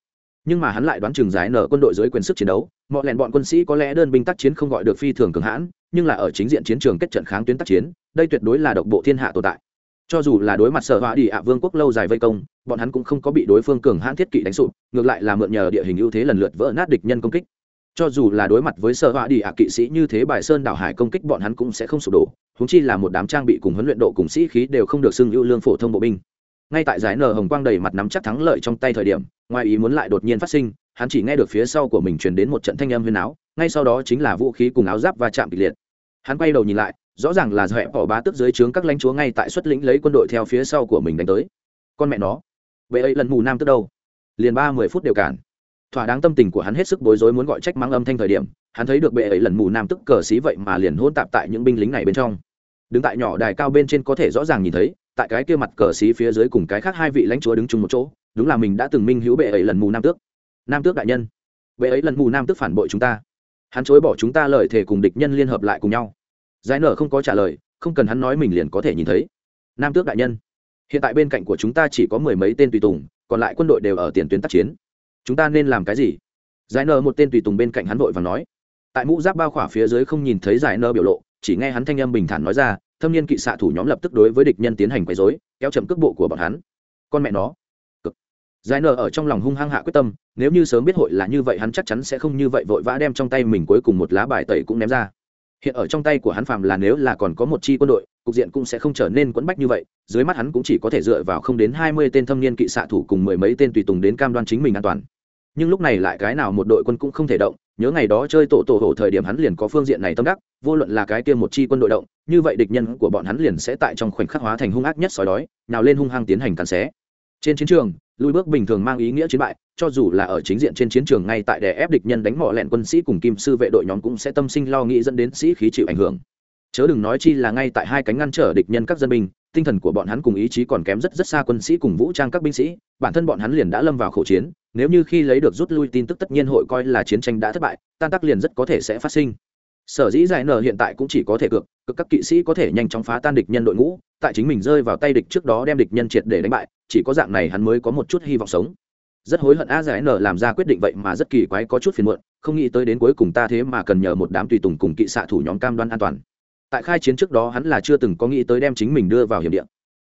Speaker 1: Nhưng mà hắn lại đoán chừng giải nở quân đội dưới quyền sức chiến đấu mọi lẹn bọn quân sĩ có lẽ đơn binh tác chiến không gọi được phi thường cường hãn, nhưng là ở chính diện chiến trường kết trận kháng tuyến tác chiến, đây tuyệt đối là độc bộ thiên hạ tồn tại. Cho dù là đối mặt sở họa đi ạ vương quốc lâu dài vây công, bọn hắn cũng không có bị đối phương cường hãn thiết kỵ đánh sụp, ngược lại là mượn nhờ địa hình ưu thế lần lượt vỡ nát địch nhân công kích cho dù là đối mặt với sở họa đi ạ kỵ sĩ như thế, bài sơn đảo hải công kích bọn hắn cũng sẽ không sụp đổ. Húng chi là một đám trang bị cùng huấn luyện độ cùng sĩ khí đều không được xưng ưu lương phổ thông bộ binh. Ngay tại giải nở hồng quang đầy mặt nắm chắc thắng lợi trong tay thời điểm, ngoài ý muốn lại đột nhiên phát sinh, hắn chỉ nghe được phía sau của mình truyền đến một trận thanh âm huyền áo ngay sau đó chính là vũ khí cùng áo giáp và chạm kịch liệt. Hắn quay đầu nhìn lại, rõ ràng là dọa bỏ bá tức dưới trướng các lãnh chúa ngay tại xuất lĩnh lấy quân đội theo phía sau của mình đánh tới. Con mẹ nó vậy ấy lần mù nam tức đâu? Liền ba mười phút đều cản thỏa đáng tâm tình của hắn hết sức bối rối muốn gọi trách mắng âm thanh thời điểm, hắn thấy được bệ ấy lần mù nam tức cờ xí vậy mà liền hôn tạp tại những binh lính này bên trong. Đứng tại nhỏ đài cao bên trên có thể rõ ràng nhìn thấy, tại cái kia mặt cờ xí phía dưới cùng cái khác hai vị lãnh chúa đứng chung một chỗ, đúng là mình đã từng minh hữu bệ ấy lần mù nam tước. Nam tước đại nhân, bệ ấy lần mù nam tước phản bội chúng ta. Hắn chối bỏ chúng ta lời thề cùng địch nhân liên hợp lại cùng nhau. Giải nở không có trả lời, không cần hắn nói mình liền có thể nhìn thấy. Nam tước đại nhân, hiện tại bên cạnh của chúng ta chỉ có mười mấy tên tùy tùng, còn lại quân đội đều ở tiền tuyến tác chiến chúng ta nên làm cái gì? Giải nờ một tên tùy tùng bên cạnh hắn vội và nói. Tại mũ giáp bao khỏa phía dưới không nhìn thấy giải nơ biểu lộ, chỉ nghe hắn thanh âm bình thản nói ra, thâm niên kỵ xạ thủ nhóm lập tức đối với địch nhân tiến hành quấy dối kéo chậm cước bộ của bọn hắn. Con mẹ nó. Cực. Giải nờ ở trong lòng hung hăng hạ quyết tâm, nếu như sớm biết hội là như vậy hắn chắc chắn sẽ không như vậy vội vã đem trong tay mình cuối cùng một lá bài tẩy cũng ném ra. Hiện ở trong tay của hắn phàm là nếu là còn có một chi quân đội, cục diện cũng sẽ không trở nên quẫn bách như vậy, dưới mắt hắn cũng chỉ có thể dựa vào không đến hai mươi tên thâm niên kỵ xạ thủ cùng mười mấy tên tùy tùng đến cam đoan chính mình an toàn nhưng lúc này lại cái nào một đội quân cũng không thể động, nhớ ngày đó chơi tổ tổ hổ thời điểm hắn liền có phương diện này tâm đắc, vô luận là cái kia một chi quân đội động, như vậy địch nhân của bọn hắn liền sẽ tại trong khoảnh khắc hóa thành hung ác nhất sói đói, nào lên hung hăng tiến hành cắn xé. Trên chiến trường, lùi bước bình thường mang ý nghĩa chiến bại, cho dù là ở chính diện trên chiến trường ngay tại đè ép địch nhân đánh mỏ lẹn quân sĩ cùng kim sư vệ đội nhóm cũng sẽ tâm sinh lo nghĩ dẫn đến sĩ khí chịu ảnh hưởng chớ đừng nói chi là ngay tại hai cánh ngăn trở địch nhân các dân binh, tinh thần của bọn hắn cùng ý chí còn kém rất rất xa quân sĩ cùng vũ trang các binh sĩ, bản thân bọn hắn liền đã lâm vào khẩu chiến, nếu như khi lấy được rút lui tin tức tất nhiên hội coi là chiến tranh đã thất bại, tan tác liền rất có thể sẽ phát sinh. Sở dĩ giải nở hiện tại cũng chỉ có thể cược cực các kỵ sĩ có thể nhanh chóng phá tan địch nhân đội ngũ, tại chính mình rơi vào tay địch trước đó đem địch nhân triệt để đánh bại, chỉ có dạng này hắn mới có một chút hy vọng sống. Rất hối hận a giải nở làm ra quyết định vậy mà rất kỳ quái có chút phiền muộn, không nghĩ tới đến cuối cùng ta thế mà cần nhờ một đám tùy tùng cùng kỵ xạ thủ nhóm cam đoan an toàn tại khai chiến trước đó hắn là chưa từng có nghĩ tới đem chính mình đưa vào hiểm địa.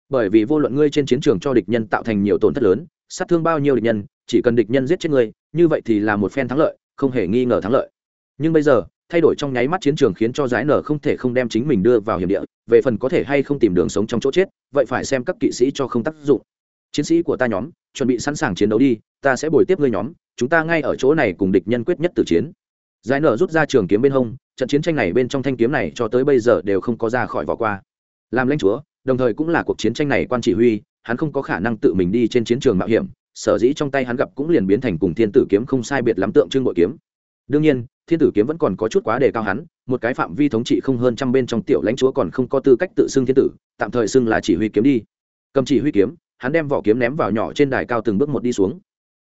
Speaker 1: Bởi vì vô luận ngươi trên chiến trường cho địch nhân tạo thành nhiều tổn thất lớn, sát thương bao nhiêu địch nhân, chỉ cần địch nhân giết chết ngươi, như vậy thì là một phen thắng lợi, không hề nghi ngờ thắng lợi. Nhưng bây giờ, thay đổi trong nháy mắt chiến trường khiến cho giải nở không thể không đem chính mình đưa vào hiểm địa, về phần có thể hay không tìm đường sống trong chỗ chết, vậy phải xem các kỵ sĩ cho không tác dụng. Chiến sĩ của ta nhóm, chuẩn bị sẵn sàng chiến đấu đi, ta sẽ bồi tiếp ngươi nhóm, chúng ta ngay ở chỗ này cùng địch nhân quyết nhất từ chiến. Giải nở rút ra trường kiếm bên hông trận chiến tranh này bên trong thanh kiếm này cho tới bây giờ đều không có ra khỏi vỏ qua. Làm lãnh chúa, đồng thời cũng là cuộc chiến tranh này quan chỉ huy, hắn không có khả năng tự mình đi trên chiến trường mạo hiểm, sở dĩ trong tay hắn gặp cũng liền biến thành cùng thiên tử kiếm không sai biệt lắm tượng trưng bội kiếm. Đương nhiên, thiên tử kiếm vẫn còn có chút quá đề cao hắn, một cái phạm vi thống trị không hơn trăm bên trong tiểu lãnh chúa còn không có tư cách tự xưng thiên tử, tạm thời xưng là chỉ huy kiếm đi. Cầm chỉ huy kiếm, hắn đem vỏ kiếm ném vào nhỏ trên đài cao từng bước một đi xuống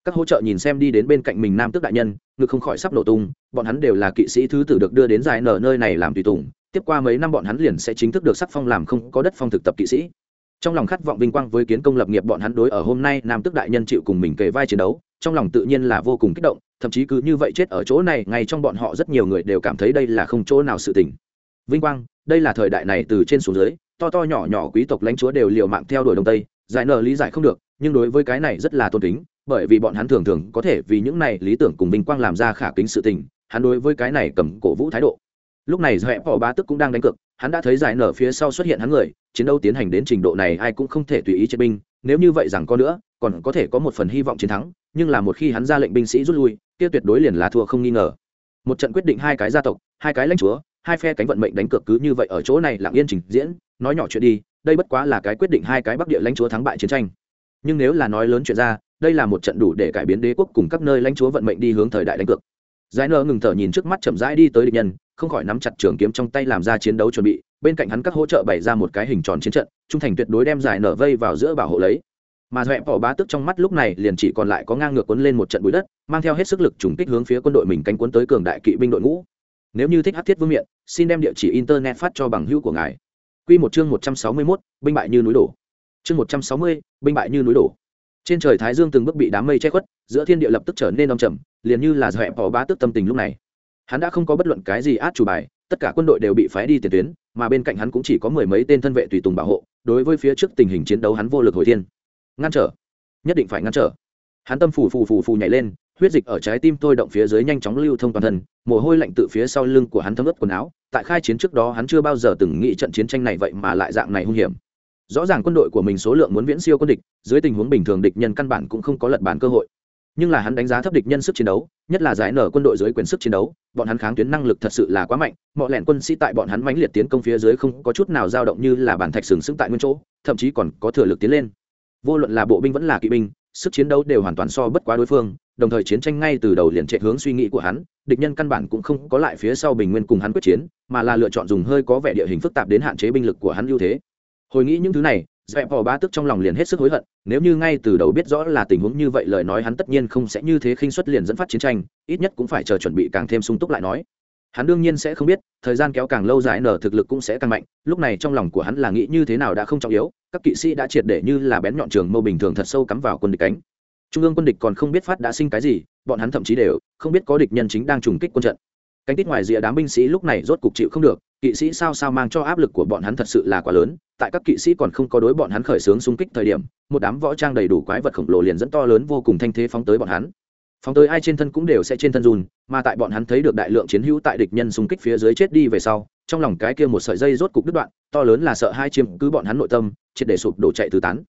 Speaker 1: các hỗ trợ nhìn xem đi đến bên cạnh mình nam tước đại nhân, ngực không khỏi sắp nổ tung, bọn hắn đều là kỵ sĩ thứ tử được đưa đến dài nở nơi này làm tùy tùng, tiếp qua mấy năm bọn hắn liền sẽ chính thức được sắc phong làm không có đất phong thực tập kỵ sĩ. Trong lòng khát vọng vinh quang với kiến công lập nghiệp bọn hắn đối ở hôm nay nam tước đại nhân chịu cùng mình kề vai chiến đấu, trong lòng tự nhiên là vô cùng kích động, thậm chí cứ như vậy chết ở chỗ này, ngay trong bọn họ rất nhiều người đều cảm thấy đây là không chỗ nào sự tình. Vinh quang, đây là thời đại này từ trên xuống dưới, to to nhỏ nhỏ quý tộc lãnh chúa đều liều mạng theo đuổi đông tây, giải nở lý giải không được, nhưng đối với cái này rất là tôn kính bởi vì bọn hắn thường thường có thể vì những này lý tưởng cùng vinh quang làm ra khả kính sự tình, hắn đối với cái này cầm cổ vũ thái độ. Lúc này dẹp họ bá tức cũng đang đánh cược, hắn đã thấy giải nở phía sau xuất hiện hắn người, chiến đấu tiến hành đến trình độ này ai cũng không thể tùy ý chiến binh, nếu như vậy rằng có nữa, còn có thể có một phần hy vọng chiến thắng, nhưng là một khi hắn ra lệnh binh sĩ rút lui, kia tuyệt đối liền là thua không nghi ngờ. Một trận quyết định hai cái gia tộc, hai cái lãnh chúa, hai phe cánh vận mệnh đánh cược cứ như vậy ở chỗ này lặng yên trình diễn, nói nhỏ chuyện đi, đây bất quá là cái quyết định hai cái bắc địa lãnh chúa thắng bại chiến tranh. Nhưng nếu là nói lớn chuyện ra đây là một trận đủ để cải biến đế quốc cùng các nơi lãnh chúa vận mệnh đi hướng thời đại đánh cược. Giải nở ngừng thở nhìn trước mắt chậm rãi đi tới địch nhân không khỏi nắm chặt trường kiếm trong tay làm ra chiến đấu chuẩn bị bên cạnh hắn các hỗ trợ bày ra một cái hình tròn chiến trận trung thành tuyệt đối đem giải nở vây vào giữa bảo hộ lấy. Mà dọa bỏ bá tức trong mắt lúc này liền chỉ còn lại có ngang ngược cuốn lên một trận bụi đất mang theo hết sức lực trùng kích hướng phía quân đội mình cánh cuốn tới cường đại kỵ binh đội ngũ. Nếu như thích hát thiết vương miện xin đem địa chỉ internet phát cho bằng hữu của ngài. Quy một chương một trăm sáu mươi 161, binh bại như núi đổ. Chương một trăm sáu mươi, binh bại như núi đổ trên trời thái dương từng bước bị đám mây che khuất, giữa thiên địa lập tức trở nên đông trầm, liền như là dọa bỏ bá tức tâm tình lúc này. Hắn đã không có bất luận cái gì át chủ bài, tất cả quân đội đều bị phái đi tiền tuyến, mà bên cạnh hắn cũng chỉ có mười mấy tên thân vệ tùy tùng bảo hộ, đối với phía trước tình hình chiến đấu hắn vô lực hồi thiên. Ngăn trở. Nhất định phải ngăn trở. Hắn tâm phù phù phù phù nhảy lên, huyết dịch ở trái tim tôi động phía dưới nhanh chóng lưu thông toàn thân, mồ hôi lạnh từ phía sau lưng của hắn thấm ướt quần áo, tại khai chiến trước đó hắn chưa bao giờ từng nghĩ trận chiến tranh này vậy mà lại dạng này hung hiểm rõ ràng quân đội của mình số lượng muốn viễn siêu quân địch, dưới tình huống bình thường địch nhân căn bản cũng không có lật bản cơ hội. Nhưng là hắn đánh giá thấp địch nhân sức chiến đấu, nhất là giải nở quân đội dưới quyền sức chiến đấu, bọn hắn kháng tuyến năng lực thật sự là quá mạnh, mọi lẻn quân sĩ tại bọn hắn mãnh liệt tiến công phía dưới không có chút nào dao động như là bản thạch sừng sững tại nguyên chỗ, thậm chí còn có thừa lực tiến lên. Vô luận là bộ binh vẫn là kỵ binh, sức chiến đấu đều hoàn toàn so bất quá đối phương, đồng thời chiến tranh ngay từ đầu liền chạy hướng suy nghĩ của hắn, địch nhân căn bản cũng không có lại phía sau bình nguyên cùng hắn quyết chiến, mà là lựa chọn dùng hơi có vẻ địa hình phức tạp đến hạn chế binh lực của hắn ưu thế hồi nghĩ những thứ này, dẹp bỏ ba tức trong lòng liền hết sức hối hận, nếu như ngay từ đầu biết rõ là tình huống như vậy lời nói hắn tất nhiên không sẽ như thế khinh suất liền dẫn phát chiến tranh, ít nhất cũng phải chờ chuẩn bị càng thêm sung túc lại nói. Hắn đương nhiên sẽ không biết, thời gian kéo càng lâu dài nở thực lực cũng sẽ càng mạnh, lúc này trong lòng của hắn là nghĩ như thế nào đã không trọng yếu, các kỵ sĩ đã triệt để như là bén nhọn trường mâu bình thường thật sâu cắm vào quân địch cánh. Trung ương quân địch còn không biết phát đã sinh cái gì, bọn hắn thậm chí đều không biết có địch nhân chính đang trùng kích quân trận cánh tít ngoài rìa đám binh sĩ lúc này rốt cục chịu không được, kỵ sĩ sao sao mang cho áp lực của bọn hắn thật sự là quá lớn, tại các kỵ sĩ còn không có đối bọn hắn khởi xướng xung kích thời điểm, một đám võ trang đầy đủ quái vật khổng lồ liền dẫn to lớn vô cùng thanh thế phóng tới bọn hắn. Phóng tới ai trên thân cũng đều sẽ trên thân run, mà tại bọn hắn thấy được đại lượng chiến hữu tại địch nhân xung kích phía dưới chết đi về sau, trong lòng cái kia một sợi dây rốt cục đứt đoạn, to lớn là sợ hai chiếm cứ bọn hắn nội tâm, triệt để sụp đổ chạy tứ tán.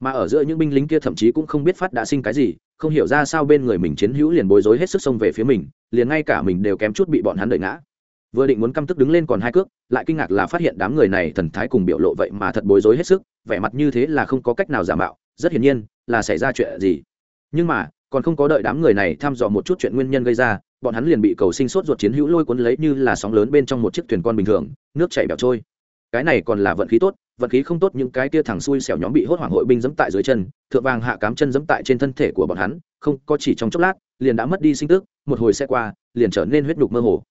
Speaker 1: Mà ở giữa những binh lính kia thậm chí cũng không biết phát đã sinh cái gì, không hiểu ra sao bên người mình chiến hữu liền bối rối hết sức xông về phía mình liền ngay cả mình đều kém chút bị bọn hắn đợi ngã. Vừa định muốn căm tức đứng lên còn hai cước, lại kinh ngạc là phát hiện đám người này thần thái cùng biểu lộ vậy mà thật bối rối hết sức, vẻ mặt như thế là không có cách nào giả mạo, rất hiển nhiên là xảy ra chuyện gì. Nhưng mà, còn không có đợi đám người này thăm dò một chút chuyện nguyên nhân gây ra, bọn hắn liền bị cầu sinh sốt ruột chiến hữu lôi cuốn lấy như là sóng lớn bên trong một chiếc thuyền con bình thường, nước chảy bẻo trôi. Cái này còn là vận khí tốt, vận khí không tốt những cái tia thằng xui xẻo nhóm bị hốt hoảng hội binh dẫm tại dưới chân, thượng vàng hạ cám chân dẫm tại trên thân thể của bọn hắn, không có chỉ trong chốc lát, liền đã mất đi sinh tức một hồi sẽ qua, liền trở nên huyết nhục mơ hồ.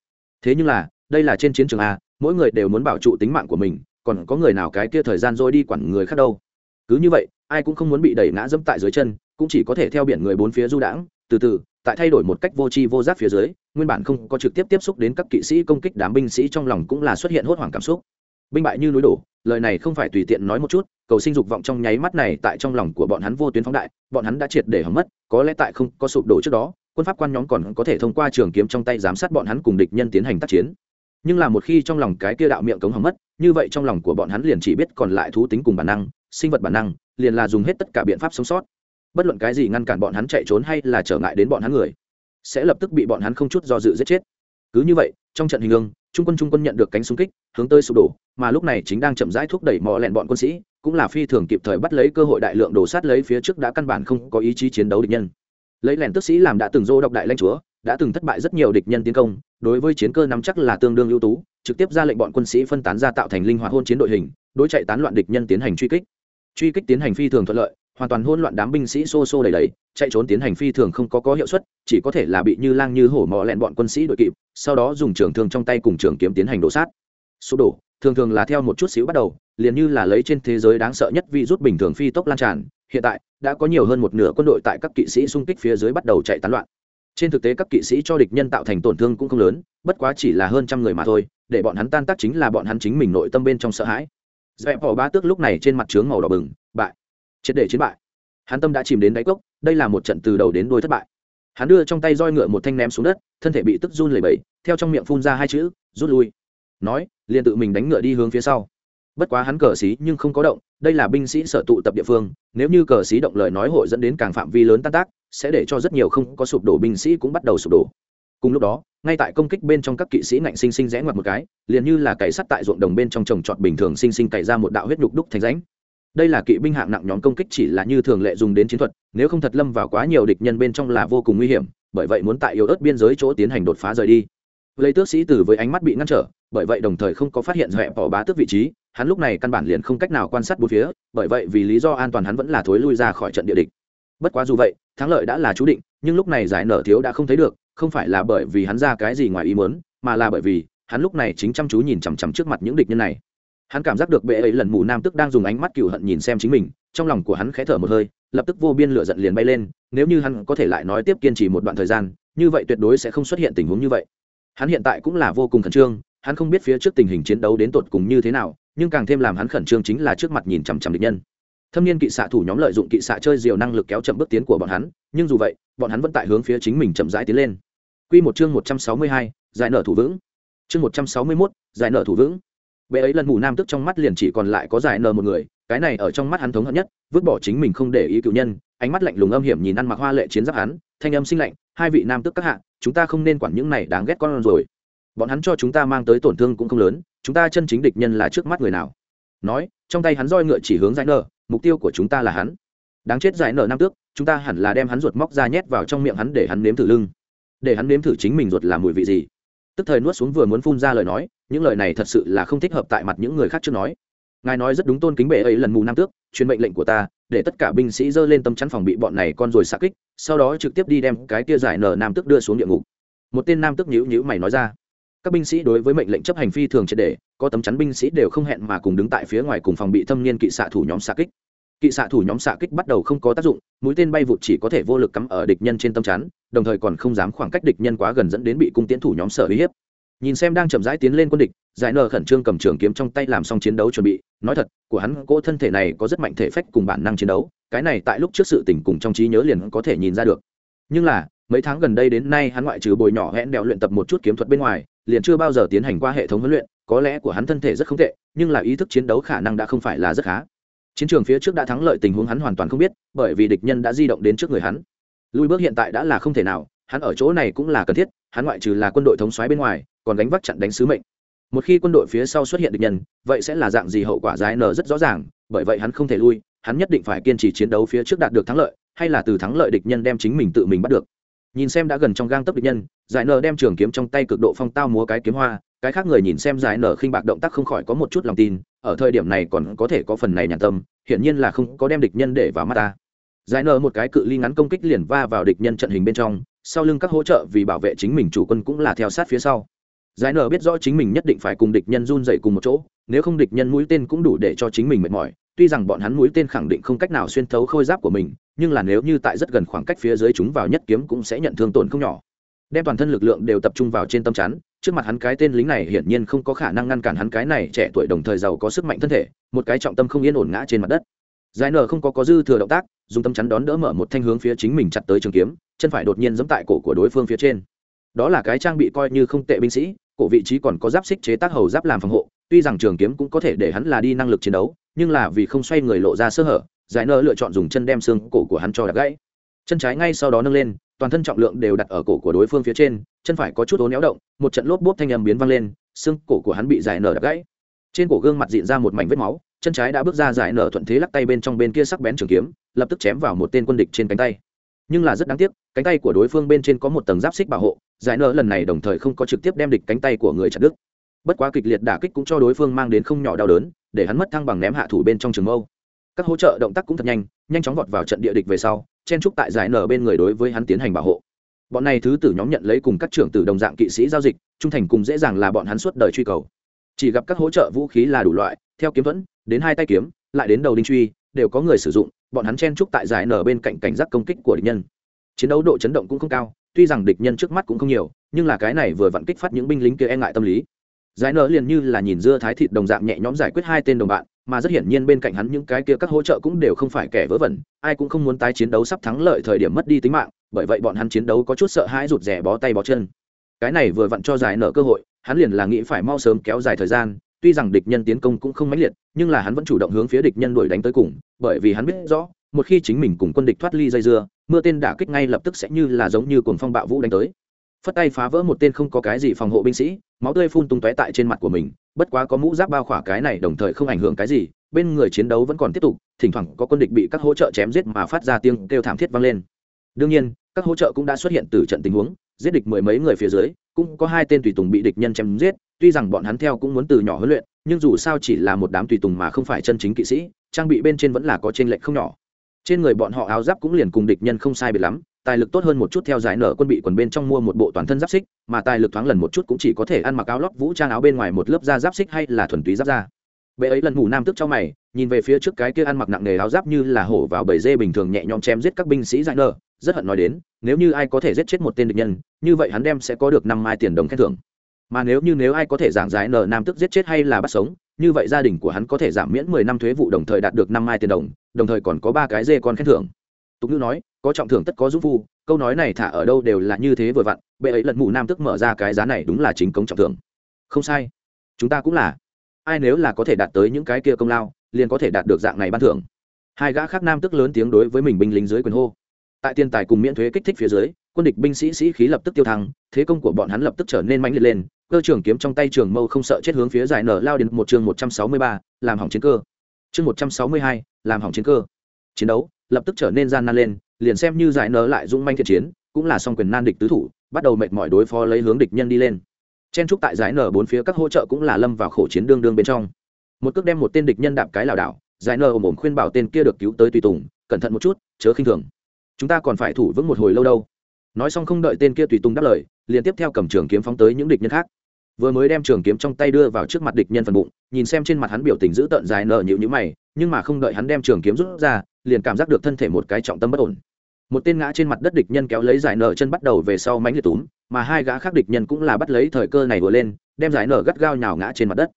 Speaker 1: Thế nhưng là, đây là trên chiến trường a, mỗi người đều muốn bảo trụ tính mạng của mình, còn có người nào cái kia thời gian rồi đi quản người khác đâu? Cứ như vậy, ai cũng không muốn bị đẩy ngã dẫm tại dưới chân, cũng chỉ có thể theo biển người bốn phía du đãng. Từ từ, tại thay đổi một cách vô tri vô giác phía dưới, nguyên bản không có trực tiếp tiếp xúc đến các kỵ sĩ công kích đám binh sĩ trong lòng cũng là xuất hiện hốt hoảng cảm xúc. Binh bại như núi đổ, lời này không phải tùy tiện nói một chút, cầu sinh dục vọng trong nháy mắt này tại trong lòng của bọn hắn vô tuyến phóng đại, bọn hắn đã triệt để hỏng mất, có lẽ tại không có sụp đổ trước đó quân pháp quan nhóm còn có thể thông qua trường kiếm trong tay giám sát bọn hắn cùng địch nhân tiến hành tác chiến. Nhưng là một khi trong lòng cái kia đạo miệng cống hỏng mất, như vậy trong lòng của bọn hắn liền chỉ biết còn lại thú tính cùng bản năng, sinh vật bản năng, liền là dùng hết tất cả biện pháp sống sót. Bất luận cái gì ngăn cản bọn hắn chạy trốn hay là trở ngại đến bọn hắn người, sẽ lập tức bị bọn hắn không chút do dự giết chết. Cứ như vậy, trong trận hình ương trung quân trung quân nhận được cánh xung kích, hướng tới sụp đổ, mà lúc này chính đang chậm rãi thúc đẩy mò lẹn bọn quân sĩ, cũng là phi thường kịp thời bắt lấy cơ hội đại lượng đổ sát lấy phía trước đã căn bản không có ý chí chiến đấu địch nhân lấy lẻn tức sĩ làm đã từng dô độc đại lãnh chúa, đã từng thất bại rất nhiều địch nhân tiến công, đối với chiến cơ nắm chắc là tương đương ưu tú, trực tiếp ra lệnh bọn quân sĩ phân tán ra tạo thành linh hoạt hôn chiến đội hình, đối chạy tán loạn địch nhân tiến hành truy kích. Truy kích tiến hành phi thường thuận lợi, hoàn toàn hôn loạn đám binh sĩ xô xô đầy đầy, chạy trốn tiến hành phi thường không có có hiệu suất, chỉ có thể là bị như lang như hổ mò lẹn bọn quân sĩ đội kịp, sau đó dùng trường thương trong tay cùng trường kiếm tiến hành đổ sát. Sụp đổ, thường thường là theo một chút xíu bắt đầu, liền như là lấy trên thế giới đáng sợ nhất virus bình thường phi tốc lan tràn hiện tại đã có nhiều hơn một nửa quân đội tại các kỵ sĩ xung kích phía dưới bắt đầu chạy tán loạn. Trên thực tế các kỵ sĩ cho địch nhân tạo thành tổn thương cũng không lớn, bất quá chỉ là hơn trăm người mà thôi, để bọn hắn tan tác chính là bọn hắn chính mình nội tâm bên trong sợ hãi. Dẹp bỏ ba tước lúc này trên mặt trướng màu đỏ bừng, bại. Triệt để chiến bại. Hắn tâm đã chìm đến đáy cốc, đây là một trận từ đầu đến đôi thất bại. Hắn đưa trong tay roi ngựa một thanh ném xuống đất, thân thể bị tức run lẩy bẩy, theo trong miệng phun ra hai chữ, rút lui. Nói, liền tự mình đánh ngựa đi hướng phía sau. Bất quá hắn cờ xí nhưng không có động đây là binh sĩ sở tụ tập địa phương, nếu như cờ xí động lời nói hội dẫn đến càng phạm vi lớn tan tác, sẽ để cho rất nhiều không có sụp đổ binh sĩ cũng bắt đầu sụp đổ. Cùng lúc đó, ngay tại công kích bên trong các kỵ sĩ ngạnh sinh sinh rẽ ngoặt một cái, liền như là cày sắt tại ruộng đồng bên trong trồng trọt bình thường sinh sinh cày ra một đạo huyết nhục đúc thành rãnh. Đây là kỵ binh hạng nặng nhóm công kích chỉ là như thường lệ dùng đến chiến thuật, nếu không thật lâm vào quá nhiều địch nhân bên trong là vô cùng nguy hiểm, bởi vậy muốn tại yếu ớt biên giới chỗ tiến hành đột phá rời đi. Lấy tước sĩ tử với ánh mắt bị ngăn trở, bởi vậy đồng thời không có phát hiện dọa bỏ bá tước vị trí hắn lúc này căn bản liền không cách nào quan sát bốn phía, bởi vậy vì lý do an toàn hắn vẫn là thối lui ra khỏi trận địa địch. Bất quá dù vậy, thắng lợi đã là chú định, nhưng lúc này giải nở thiếu đã không thấy được, không phải là bởi vì hắn ra cái gì ngoài ý muốn, mà là bởi vì hắn lúc này chính chăm chú nhìn chằm chằm trước mặt những địch nhân này. Hắn cảm giác được bệ ấy lần mù nam tức đang dùng ánh mắt cựu hận nhìn xem chính mình, trong lòng của hắn khẽ thở một hơi, lập tức vô biên lửa giận liền bay lên, nếu như hắn có thể lại nói tiếp kiên trì một đoạn thời gian, như vậy tuyệt đối sẽ không xuất hiện tình huống như vậy. Hắn hiện tại cũng là vô cùng khẩn trương, hắn không biết phía trước tình hình chiến đấu đến tột cùng như thế nào nhưng càng thêm làm hắn khẩn trương chính là trước mặt nhìn chằm chằm địch nhân thâm niên kỵ xạ thủ nhóm lợi dụng kỵ xạ chơi diều năng lực kéo chậm bước tiến của bọn hắn nhưng dù vậy bọn hắn vẫn tại hướng phía chính mình chậm rãi tiến lên Quy một chương một trăm sáu mươi hai, giải nở thủ vững. Chương một trăm sáu mươi 161, giải nở thủ vững. Bệ ấy lần mù nam tức trong mắt liền chỉ còn lại có giải nở một người, cái này ở trong mắt hắn thống hận nhất, vứt bỏ chính mình không để ý cựu nhân, ánh mắt lạnh lùng âm hiểm nhìn ăn mặc hoa lệ chiến giáp hắn, thanh âm sinh lạnh, hai vị nam tức các hạ, chúng ta không nên quản những này đáng ghét con rồi. Bọn hắn cho chúng ta mang tới tổn thương cũng không lớn, chúng ta chân chính địch nhân là trước mắt người nào. Nói, trong tay hắn roi ngựa chỉ hướng giải nở, mục tiêu của chúng ta là hắn. Đáng chết giải nở nam tước chúng ta hẳn là đem hắn ruột móc ra nhét vào trong miệng hắn để hắn nếm thử lưng. Để hắn nếm thử chính mình ruột làm mùi vị gì. Tức thời nuốt xuống vừa muốn phun ra lời nói những lời này thật sự là không thích hợp tại mặt những người khác chưa nói. Ngài nói rất đúng tôn kính bệ ấy lần mù nam tước truyền mệnh lệnh của ta để tất cả binh sĩ dơ lên tâm chắn phòng bị bọn này con rồi xạ kích sau đó trực tiếp đi đem cái kia giải nở nam tước đưa xuống địa ngục. Một tên nam tước nhữ nhữ mày nói ra các binh sĩ đối với mệnh lệnh chấp hành phi thường triệt để, có tấm chắn binh sĩ đều không hẹn mà cùng đứng tại phía ngoài cùng phòng bị thâm niên kỵ xạ thủ nhóm xạ kích. Kỵ xạ thủ nhóm xạ kích bắt đầu không có tác dụng, mũi tên bay vụt chỉ có thể vô lực cắm ở địch nhân trên tâm chắn, đồng thời còn không dám khoảng cách địch nhân quá gần dẫn đến bị cung tiến thủ nhóm sở uy hiếp. Nhìn xem đang chậm rãi tiến lên quân địch, giải nờ khẩn trương cầm trường kiếm trong tay làm xong chiến đấu chuẩn bị, nói thật, của hắn, cỗ thân thể này có rất mạnh thể phách cùng bản năng chiến đấu, cái này tại lúc trước sự tỉnh cùng trong trí nhớ liền có thể nhìn ra được. Nhưng là, mấy tháng gần đây đến nay hắn ngoại trừ bồi nhỏ hẹn đèo luyện tập một chút kiếm thuật bên ngoài liền chưa bao giờ tiến hành qua hệ thống huấn luyện, có lẽ của hắn thân thể rất không tệ, nhưng là ý thức chiến đấu khả năng đã không phải là rất khá. Chiến trường phía trước đã thắng lợi tình huống hắn hoàn toàn không biết, bởi vì địch nhân đã di động đến trước người hắn. Lui bước hiện tại đã là không thể nào, hắn ở chỗ này cũng là cần thiết, hắn ngoại trừ là quân đội thống soái bên ngoài, còn đánh vác chặn đánh sứ mệnh. Một khi quân đội phía sau xuất hiện địch nhân, vậy sẽ là dạng gì hậu quả dài nở rất rõ ràng, bởi vậy hắn không thể lui, hắn nhất định phải kiên trì chiến đấu phía trước đạt được thắng lợi, hay là từ thắng lợi địch nhân đem chính mình tự mình bắt được nhìn xem đã gần trong gang tấp địch nhân, giải nở đem trường kiếm trong tay cực độ phong tao múa cái kiếm hoa, cái khác người nhìn xem giải nở khinh bạc động tác không khỏi có một chút lòng tin, ở thời điểm này còn có thể có phần này nhàn tâm, hiển nhiên là không có đem địch nhân để vào mắt ta. Giải nở một cái cự ly ngắn công kích liền va vào địch nhân trận hình bên trong, sau lưng các hỗ trợ vì bảo vệ chính mình chủ quân cũng là theo sát phía sau. Giải nở biết rõ chính mình nhất định phải cùng địch nhân run dậy cùng một chỗ, nếu không địch nhân mũi tên cũng đủ để cho chính mình mệt mỏi, tuy rằng bọn hắn mũi tên khẳng định không cách nào xuyên thấu khôi giáp của mình nhưng là nếu như tại rất gần khoảng cách phía dưới chúng vào nhất kiếm cũng sẽ nhận thương tổn không nhỏ. Đem toàn thân lực lượng đều tập trung vào trên tâm chắn, trước mặt hắn cái tên lính này hiển nhiên không có khả năng ngăn cản hắn cái này trẻ tuổi đồng thời giàu có sức mạnh thân thể, một cái trọng tâm không yên ổn ngã trên mặt đất. Giải nở không có có dư thừa động tác, dùng tâm chắn đón đỡ mở một thanh hướng phía chính mình chặt tới trường kiếm, chân phải đột nhiên giẫm tại cổ của đối phương phía trên. Đó là cái trang bị coi như không tệ binh sĩ, cổ vị trí còn có giáp xích chế tác hầu giáp làm phòng hộ, tuy rằng trường kiếm cũng có thể để hắn là đi năng lực chiến đấu, nhưng là vì không xoay người lộ ra sơ hở giải nơ lựa chọn dùng chân đem xương cổ của hắn cho đặt gãy. Chân trái ngay sau đó nâng lên, toàn thân trọng lượng đều đặt ở cổ của đối phương phía trên, chân phải có chút ố néo động, một trận lốp bốp thanh âm biến vang lên, xương cổ của hắn bị giải nở đặt gãy. Trên cổ gương mặt diện ra một mảnh vết máu, chân trái đã bước ra giải nở thuận thế lắc tay bên trong bên kia sắc bén trường kiếm, lập tức chém vào một tên quân địch trên cánh tay. Nhưng là rất đáng tiếc, cánh tay của đối phương bên trên có một tầng giáp xích bảo hộ, giải nở lần này đồng thời không có trực tiếp đem địch cánh tay của người chặt đứt. Bất quá kịch liệt đả kích cũng cho đối phương mang đến không nhỏ đau đớn, để hắn mất thăng bằng ném hạ thủ bên trong trường mâu các hỗ trợ động tác cũng thật nhanh nhanh chóng vọt vào trận địa địch về sau, chen trúc tại giải nở bên người đối với hắn tiến hành bảo hộ. Bọn này thứ tử nhóm nhận lấy cùng các trưởng tử đồng dạng kỵ sĩ giao dịch, trung thành cùng dễ dàng là bọn hắn suốt đời truy cầu. Chỉ gặp các hỗ trợ vũ khí là đủ loại, theo kiếm vẫn đến hai tay kiếm, lại đến đầu đinh truy, đều có người sử dụng, bọn hắn chen trúc tại giải nở bên cạnh cảnh giác công kích của địch nhân. Chiến đấu độ chấn động cũng không cao, tuy rằng địch nhân trước mắt cũng không nhiều, nhưng là cái này vừa vặn kích phát những binh lính kia e ngại tâm lý. Giải nở liền như là nhìn dưa thái thịt đồng dạng nhẹ nhõm giải quyết hai tên đồng bạn mà rất hiển nhiên bên cạnh hắn những cái kia các hỗ trợ cũng đều không phải kẻ vớ vẩn, ai cũng không muốn tái chiến đấu sắp thắng lợi thời điểm mất đi tính mạng, bởi vậy bọn hắn chiến đấu có chút sợ hãi rụt rè bó tay bó chân. Cái này vừa vặn cho giải nở cơ hội, hắn liền là nghĩ phải mau sớm kéo dài thời gian, tuy rằng địch nhân tiến công cũng không mãnh liệt, nhưng là hắn vẫn chủ động hướng phía địch nhân đuổi đánh tới cùng, bởi vì hắn biết rõ, một khi chính mình cùng quân địch thoát ly dây dưa, mưa tên đả kích ngay lập tức sẽ như là giống như cuồng phong bạo vũ đánh tới. Phất tay phá vỡ một tên không có cái gì phòng hộ binh sĩ, máu tươi phun tung tóe tại trên mặt của mình bất quá có mũ giáp bao khỏa cái này đồng thời không ảnh hưởng cái gì, bên người chiến đấu vẫn còn tiếp tục, thỉnh thoảng có quân địch bị các hỗ trợ chém giết mà phát ra tiếng kêu thảm thiết vang lên. Đương nhiên, các hỗ trợ cũng đã xuất hiện từ trận tình huống, giết địch mười mấy người phía dưới, cũng có hai tên tùy tùng bị địch nhân chém giết, tuy rằng bọn hắn theo cũng muốn từ nhỏ huấn luyện, nhưng dù sao chỉ là một đám tùy tùng mà không phải chân chính kỵ sĩ, trang bị bên trên vẫn là có t r ê n lệch không nhỏ. Trên người bọn họ áo giáp cũng liền cùng địch nhân không sai biệt lắm tài lực tốt hơn một chút theo giải nở quân bị quần bên trong mua một bộ toàn thân giáp xích, mà tài lực thoáng lần một chút cũng chỉ có thể ăn mặc áo lót vũ trang áo bên ngoài một lớp da giáp xích hay là thuần túy giáp da. Bệ ấy lần ngủ nam tức trong mày, nhìn về phía trước cái kia ăn mặc nặng nề áo giáp như là hổ vào bầy dê bình thường nhẹ nhõm chém giết các binh sĩ giải nở, rất hận nói đến, nếu như ai có thể giết chết một tên địch nhân, như vậy hắn đem sẽ có được năm mai tiền đồng khen thưởng. Mà nếu như nếu ai có thể giảng giải nở nam tức giết chết hay là bắt sống, như vậy gia đình của hắn có thể giảm miễn mười năm thuế vụ đồng thời đạt được năm mai tiền đồng đồng thời còn có ba cái dê con khen thưởng. Tục ngữ nói có trọng thưởng tất có giúp phu, câu nói này thả ở đâu đều là như thế vừa vặn, bệ ấy lần mù nam tức mở ra cái giá này đúng là chính công trọng thưởng. Không sai. Chúng ta cũng là. Ai nếu là có thể đạt tới những cái kia công lao, liền có thể đạt được dạng này ban thưởng. Hai gã khác nam tức lớn tiếng đối với mình binh lính dưới quyền hô. Tại tiền tài cùng miễn thuế kích thích phía dưới, quân địch binh sĩ sĩ khí lập tức tiêu thăng, thế công của bọn hắn lập tức trở nên mạnh liệt lên, cơ trưởng kiếm trong tay trường mâu không sợ chết hướng phía giải nở lao đến một chương một trăm sáu mươi ba, làm hỏng chiến cơ. Chương một trăm sáu mươi hai, làm hỏng chiến cơ. Chiến đấu lập tức trở nên gian nan lên liền xem như giải nở lại dũng manh thiện chiến, cũng là song quyền nan địch tứ thủ, bắt đầu mệt mỏi đối phó lấy hướng địch nhân đi lên. Chen trúc tại giải nở bốn phía các hỗ trợ cũng là lâm vào khổ chiến đương đương bên trong. Một cước đem một tên địch nhân đạp cái lảo đảo, giải nở ồm ồm khuyên bảo tên kia được cứu tới tùy tùng, cẩn thận một chút, chớ khinh thường. Chúng ta còn phải thủ vững một hồi lâu đâu. Nói xong không đợi tên kia tùy tùng đáp lời, liền tiếp theo cầm trường kiếm phóng tới những địch nhân khác vừa mới đem trường kiếm trong tay đưa vào trước mặt địch nhân phần bụng, nhìn xem trên mặt hắn biểu tình dữ tợn dài nở nhịu nhữ mày, nhưng mà không đợi hắn đem trường kiếm rút ra, liền cảm giác được thân thể một cái trọng tâm bất ổn. Một tên ngã trên mặt đất địch nhân kéo lấy giải nở chân bắt đầu về sau mánh liệt túm, mà hai gã khác địch nhân cũng là bắt lấy thời cơ này vừa lên, đem giải nở gắt gao nhào ngã trên mặt đất.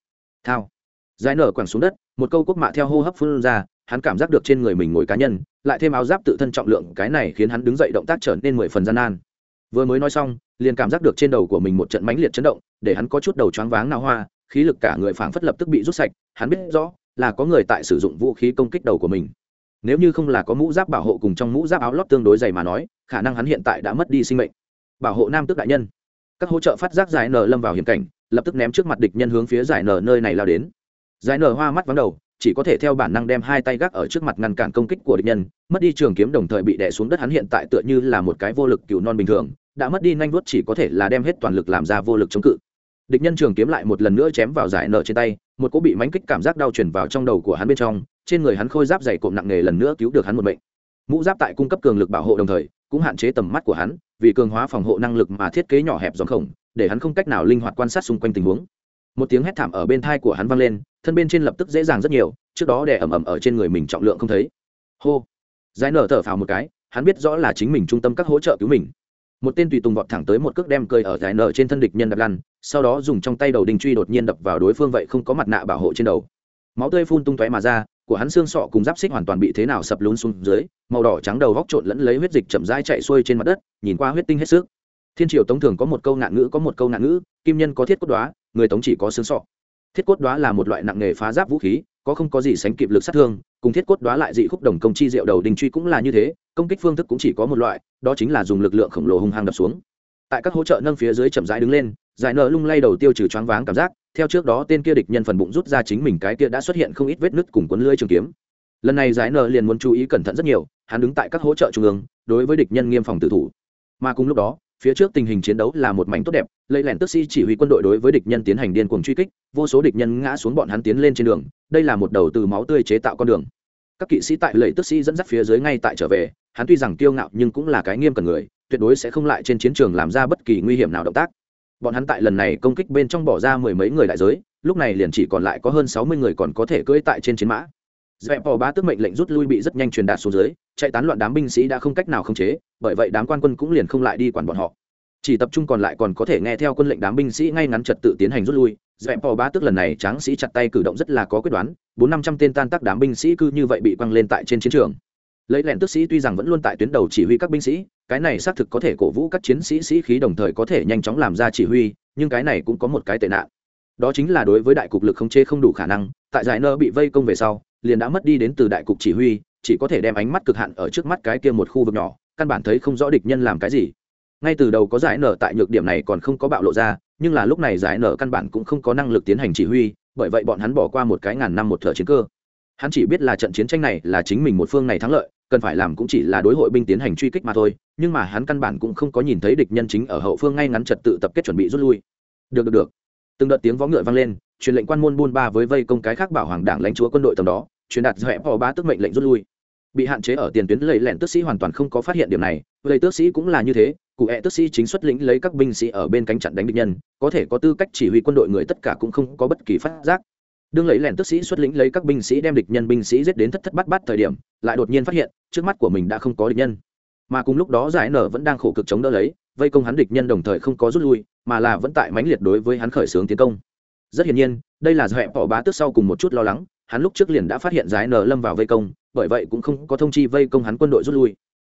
Speaker 1: Thao. Giải nở quẳng xuống đất, một câu quốc mạ theo hô hấp phun ra, hắn cảm giác được trên người mình ngồi cá nhân, lại thêm áo giáp tự thân trọng lượng, cái này khiến hắn đứng dậy động tác trở nên mười phần gian nan. Vừa mới nói xong, liền cảm giác được trên đầu của mình một trận mãnh liệt chấn động để hắn có chút đầu choáng váng nào hoa, khí lực cả người phảng phất lập tức bị rút sạch, hắn biết rõ là có người tại sử dụng vũ khí công kích đầu của mình. Nếu như không là có mũ giáp bảo hộ cùng trong mũ giáp áo lót tương đối dày mà nói, khả năng hắn hiện tại đã mất đi sinh mệnh. Bảo hộ nam tước đại nhân. Các hỗ trợ phát giác giải nở lâm vào hiểm cảnh, lập tức ném trước mặt địch nhân hướng phía giải nở nơi này lao đến. Giải nở hoa mắt vắng đầu, chỉ có thể theo bản năng đem hai tay gác ở trước mặt ngăn cản công kích của địch nhân, mất đi trường kiếm đồng thời bị đè xuống đất hắn hiện tại tựa như là một cái vô lực cừu non bình thường, đã mất đi nhanh vuốt chỉ có thể là đem hết toàn lực làm ra vô lực chống cự địch nhân trường kiếm lại một lần nữa chém vào giải nợ trên tay, một cỗ bị mánh kích cảm giác đau chuyển vào trong đầu của hắn bên trong, trên người hắn khôi giáp dày cộm nặng nề lần nữa cứu được hắn một bệnh mũ giáp tại cung cấp cường lực bảo hộ đồng thời, cũng hạn chế tầm mắt của hắn, vì cường hóa phòng hộ năng lực mà thiết kế nhỏ hẹp giòn khổng, để hắn không cách nào linh hoạt quan sát xung quanh tình huống. Một tiếng hét thảm ở bên thai của hắn vang lên, thân bên trên lập tức dễ dàng rất nhiều, trước đó đè ẩm ẩm ở trên người mình trọng lượng không thấy. Hô! Giải nở thở phào một cái, hắn biết rõ là chính mình trung tâm các hỗ trợ cứu mình một tên tùy tùng vọt thẳng tới một cước đem cười ở giải nở trên thân địch nhân đập lăn, sau đó dùng trong tay đầu đình truy đột nhiên đập vào đối phương vậy không có mặt nạ bảo hộ trên đầu. Máu tươi phun tung tóe mà ra, của hắn xương sọ cùng giáp xích hoàn toàn bị thế nào sập lún xuống dưới, màu đỏ trắng đầu góc trộn lẫn lấy huyết dịch chậm rãi chạy xuôi trên mặt đất, nhìn qua huyết tinh hết sức. Thiên triều tống thường có một câu nạn ngữ, có một câu nạn ngữ, kim nhân có thiết cốt đoá người tống chỉ có xương sọ. Thiết cốt đoá là một loại nặng nghề phá giáp vũ khí có không có gì sánh kịp lực sát thương, cùng thiết cốt đoá lại dị khúc đồng công chi diệu đầu đình truy cũng là như thế, công kích phương thức cũng chỉ có một loại, đó chính là dùng lực lượng khổng lồ hung hăng đập xuống. Tại các hỗ trợ nâng phía dưới chậm rãi đứng lên, giải nợ lung lay đầu tiêu trừ choáng váng cảm giác, theo trước đó tên kia địch nhân phần bụng rút ra chính mình cái kia đã xuất hiện không ít vết nứt cùng cuốn lưỡi trường kiếm. Lần này giải nợ liền muốn chú ý cẩn thận rất nhiều, hắn đứng tại các hỗ trợ trung ương, đối với địch nhân nghiêm phòng tự thủ. Mà cùng lúc đó phía trước tình hình chiến đấu là một mảnh tốt đẹp lấy lẻn tức sĩ chỉ huy quân đội đối với địch nhân tiến hành điên cuồng truy kích, vô số địch nhân ngã xuống bọn hắn tiến lên trên đường, đây là một đầu từ máu tươi chế tạo con đường. Các kỵ sĩ tại lầy tức sĩ dẫn dắt phía dưới ngay tại trở về, hắn tuy rằng kiêu ngạo nhưng cũng là cái nghiêm cần người, tuyệt đối sẽ không lại trên chiến trường làm ra bất kỳ nguy hiểm nào động tác. Bọn hắn tại lần này công kích bên trong bỏ ra mười mấy người đại giới, lúc này liền chỉ còn lại có hơn sáu mươi người còn có thể cưỡi tại trên chiến mã dẹp bò bá tước mệnh lệnh rút lui bị rất nhanh truyền đạt xuống dưới, chạy tán loạn đám binh sĩ đã không cách nào khống chế, bởi vậy đám quan quân cũng liền không lại đi quản bọn họ. Chỉ tập trung còn lại còn có thể nghe theo quân lệnh đám binh sĩ ngay ngắn trật tự tiến hành rút lui. Dẹp bò bá tước lần này tráng sĩ chặt tay cử động rất là có quyết đoán, bốn năm trăm tên tan tác đám binh sĩ cứ như vậy bị quăng lên tại trên chiến trường. Lấy lẹn tức sĩ tuy rằng vẫn luôn tại tuyến đầu chỉ huy các binh sĩ, cái này xác thực có thể cổ vũ các chiến sĩ sĩ khí đồng thời có thể nhanh chóng làm ra chỉ huy, nhưng cái này cũng có một cái tệ nạn. Đó chính là đối với đại cục lực không chế không đủ khả năng, tại giải nơ bị vây công về sau liền đã mất đi đến từ đại cục chỉ huy, chỉ có thể đem ánh mắt cực hạn ở trước mắt cái kia một khu vực nhỏ, căn bản thấy không rõ địch nhân làm cái gì. Ngay từ đầu có giải nở tại nhược điểm này còn không có bạo lộ ra, nhưng là lúc này giải nở căn bản cũng không có năng lực tiến hành chỉ huy, bởi vậy bọn hắn bỏ qua một cái ngàn năm một thợ chiến cơ. Hắn chỉ biết là trận chiến tranh này là chính mình một phương này thắng lợi, cần phải làm cũng chỉ là đối hội binh tiến hành truy kích mà thôi, nhưng mà hắn căn bản cũng không có nhìn thấy địch nhân chính ở hậu phương ngay ngắn trật tự tập kết chuẩn bị rút lui. Được được được. Từng đợt tiếng vó ngựa vang lên truyền lệnh quan môn buôn ba với vây công cái khác bảo hoàng đảng lãnh chúa quân đội tầm đó, truyền đạt dẹp họ bá tức mệnh lệnh rút lui. Bị hạn chế ở tiền tuyến lầy lẹn tước sĩ hoàn toàn không có phát hiện điểm này, lầy tước sĩ cũng là như thế, cụ hẹ tước sĩ chính xuất lĩnh lấy các binh sĩ ở bên cánh chặn đánh địch nhân, có thể có tư cách chỉ huy quân đội người tất cả cũng không có bất kỳ phát giác. Đương lấy lẻn tước sĩ xuất lĩnh lấy các binh sĩ đem địch nhân binh sĩ giết đến thất thất bát bát thời điểm, lại đột nhiên phát hiện, trước mắt của mình đã không có địch nhân. Mà cùng lúc đó giải nở vẫn đang khổ cực chống đỡ lấy, vây công hắn địch nhân đồng thời không có rút lui, mà là vẫn tại mãnh liệt đối với hắn khởi xướng tiến công rất hiển nhiên, đây là dẹp bỏ bá tước sau cùng một chút lo lắng, hắn lúc trước liền đã phát hiện giải nờ lâm vào vây công, bởi vậy cũng không có thông chi vây công hắn quân đội rút lui.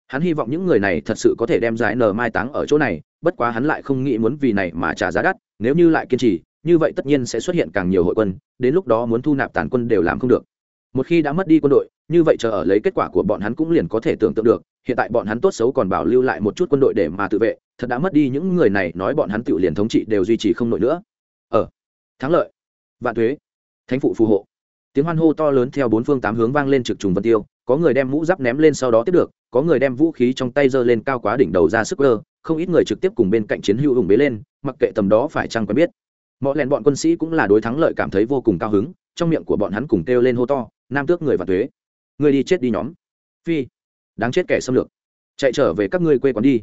Speaker 1: Hắn hy vọng những người này thật sự có thể đem giải nờ mai táng ở chỗ này, bất quá hắn lại không nghĩ muốn vì này mà trả giá đắt, nếu như lại kiên trì, như vậy tất nhiên sẽ xuất hiện càng nhiều hội quân, đến lúc đó muốn thu nạp tàn quân đều làm không được. Một khi đã mất đi quân đội, như vậy chờ ở lấy kết quả của bọn hắn cũng liền có thể tưởng tượng được, hiện tại bọn hắn tốt xấu còn bảo lưu lại một chút quân đội để mà tự vệ, thật đã mất đi những người này, nói bọn hắn tự liền thống trị đều duy trì không nổi nữa thắng lợi, vạn thuế, thánh phụ phù hộ. Tiếng hoan hô to lớn theo bốn phương tám hướng vang lên trực trùng vân tiêu, có người đem mũ giáp ném lên sau đó tiếp được, có người đem vũ khí trong tay giơ lên cao quá đỉnh đầu ra sức cơ, không ít người trực tiếp cùng bên cạnh chiến hữu hùng bế lên, mặc kệ tầm đó phải chăng quen biết. Mọi lẹn bọn quân sĩ cũng là đối thắng lợi cảm thấy vô cùng cao hứng, trong miệng của bọn hắn cùng kêu lên hô to, nam tước người và thuế, người đi chết đi nhóm. Phi, đáng chết kẻ xâm lược. Chạy trở về các ngươi quê quán đi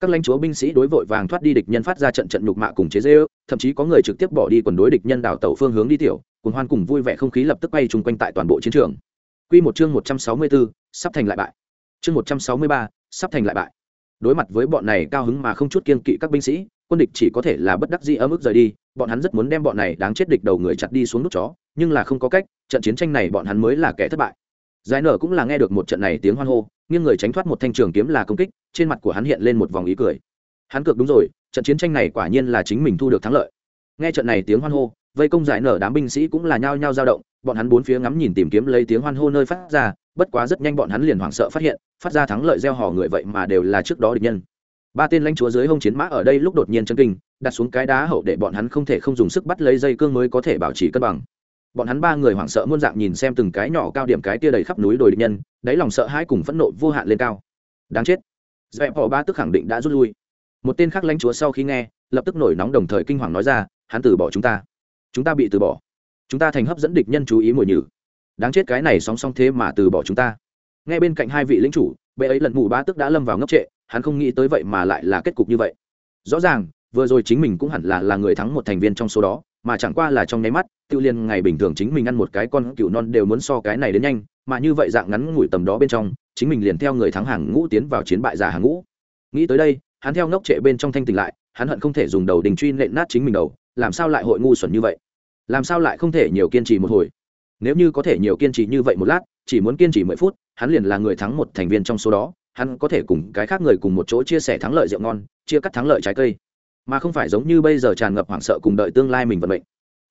Speaker 1: các lãnh chúa binh sĩ đối vội vàng thoát đi địch nhân phát ra trận trận nhục mạ cùng chế dê ư thậm chí có người trực tiếp bỏ đi quần đối địch nhân đảo tàu phương hướng đi tiểu cùng hoan cùng vui vẻ không khí lập tức bay chung quanh tại toàn bộ chiến trường Quy một chương một trăm sáu mươi bốn sắp thành lại bại. Chương một trăm sáu mươi ba, sắp thành lại bại. Đối mặt với bọn này cao hứng mà không chút kiên kỵ các binh sĩ, quân địch chỉ có thể là bất đắc dĩ ở mức rời đi, bọn hắn rất muốn đem bọn này đáng chết địch đầu người chặt đi xuống nút chó nhưng là không có cách trận chiến tranh này bọn hắn mới là kẻ thất bại giải nở cũng là nghe được một trận này tiếng hoan hô, nghiêng người tránh thoát một thanh trường kiếm là công kích, trên mặt của hắn hiện lên một vòng ý cười. Hắn cược đúng rồi, trận chiến tranh này quả nhiên là chính mình thu được thắng lợi. Nghe trận này tiếng hoan hô, vây công giải nở đám binh sĩ cũng là nhao nhao dao động, bọn hắn bốn phía ngắm nhìn tìm kiếm lấy tiếng hoan hô nơi phát ra, bất quá rất nhanh bọn hắn liền hoảng sợ phát hiện, phát ra thắng lợi gieo hò người vậy mà đều là trước đó địch nhân. Ba tên lãnh chúa dưới hông chiến mã ở đây lúc đột nhiên chân kinh, đặt xuống cái đá hậu để bọn hắn không thể không dùng sức bắt lấy dây cương mới có thể bảo trì cân bằng bọn hắn ba người hoảng sợ muôn dạng nhìn xem từng cái nhỏ cao điểm cái tia đầy khắp núi đồi địch nhân, đáy lòng sợ hãi cùng phẫn nộ vô hạn lên cao. Đáng chết. Dẹp họ ba tức khẳng định đã rút lui. Một tên khác lãnh chúa sau khi nghe, lập tức nổi nóng đồng thời kinh hoàng nói ra, hắn từ bỏ chúng ta. Chúng ta bị từ bỏ. Chúng ta thành hấp dẫn địch nhân chú ý mùi nhử. Đáng chết cái này sóng song thế mà từ bỏ chúng ta. Nghe bên cạnh hai vị lính chủ, bệ ấy lần mù ba tức đã lâm vào ngốc trệ, hắn không nghĩ tới vậy mà lại là kết cục như vậy. Rõ ràng, vừa rồi chính mình cũng hẳn là là người thắng một thành viên trong số đó mà chẳng qua là trong nháy mắt, tiêu liên ngày bình thường chính mình ăn một cái con cựu non đều muốn so cái này đến nhanh, mà như vậy dạng ngắn ngủi tầm đó bên trong, chính mình liền theo người thắng hàng ngũ tiến vào chiến bại giả hàng ngũ. Nghĩ tới đây, hắn theo ngốc trệ bên trong thanh tỉnh lại, hắn hận không thể dùng đầu đình truy nện nát chính mình đầu, làm sao lại hội ngu xuẩn như vậy? Làm sao lại không thể nhiều kiên trì một hồi? Nếu như có thể nhiều kiên trì như vậy một lát, chỉ muốn kiên trì mười phút, hắn liền là người thắng một thành viên trong số đó, hắn có thể cùng cái khác người cùng một chỗ chia sẻ thắng lợi rượu ngon, chia cắt thắng lợi trái cây mà không phải giống như bây giờ tràn ngập hoảng sợ cùng đợi tương lai mình vận mệnh.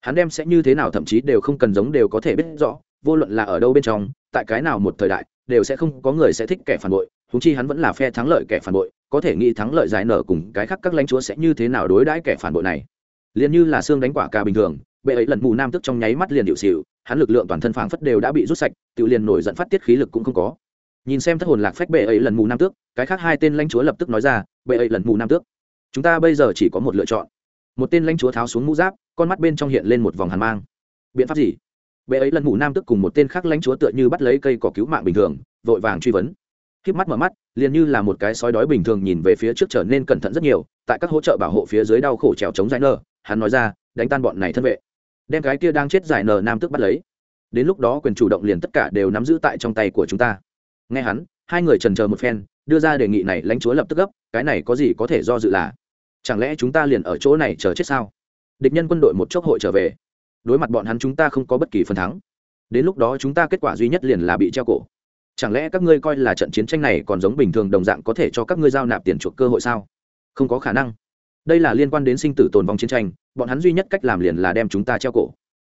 Speaker 1: Hắn đem sẽ như thế nào thậm chí đều không cần giống đều có thể biết rõ, vô luận là ở đâu bên trong, tại cái nào một thời đại, đều sẽ không có người sẽ thích kẻ phản bội húng chi hắn vẫn là phe thắng lợi kẻ phản bội, có thể nghĩ thắng lợi giải nở cùng cái khác các lãnh chúa sẽ như thế nào đối đãi kẻ phản bội này. Liền như là xương đánh quả cà bình thường, bệ ấy lần mù nam tức trong nháy mắt liền điệu xịu hắn lực lượng toàn thân phảng phất đều đã bị rút sạch, tự liền nổi giận phát tiết khí lực cũng không có. Nhìn xem thất hồn lạc phách bệ ấy lần mù nam tước, cái khác hai tên lãnh chúa lập tức nói ra, bệ ấy lần mù nam tước chúng ta bây giờ chỉ có một lựa chọn. Một tên lãnh chúa tháo xuống mũ giáp, con mắt bên trong hiện lên một vòng hàn mang. Biện pháp gì? Bệ ấy lần mù nam tức cùng một tên khác lãnh chúa tựa như bắt lấy cây cỏ cứu mạng bình thường, vội vàng truy vấn. Khiếp mắt mở mắt, liền như là một cái sói đói bình thường nhìn về phía trước trở nên cẩn thận rất nhiều, tại các hỗ trợ bảo hộ phía dưới đau khổ trèo chống giải nờ hắn nói ra, đánh tan bọn này thân vệ. Đem cái kia đang chết giải nờ nam tức bắt lấy. Đến lúc đó quyền chủ động liền tất cả đều nắm giữ tại trong tay của chúng ta. Nghe hắn, hai người trần chờ một phen đưa ra đề nghị này lãnh chúa lập tức gấp, cái này có gì có thể do dự là? Chẳng lẽ chúng ta liền ở chỗ này chờ chết sao? Địch nhân quân đội một chốc hội trở về. Đối mặt bọn hắn chúng ta không có bất kỳ phần thắng. Đến lúc đó chúng ta kết quả duy nhất liền là bị treo cổ. Chẳng lẽ các ngươi coi là trận chiến tranh này còn giống bình thường đồng dạng có thể cho các ngươi giao nạp tiền chuộc cơ hội sao? Không có khả năng. Đây là liên quan đến sinh tử tồn vong chiến tranh, bọn hắn duy nhất cách làm liền là đem chúng ta treo cổ.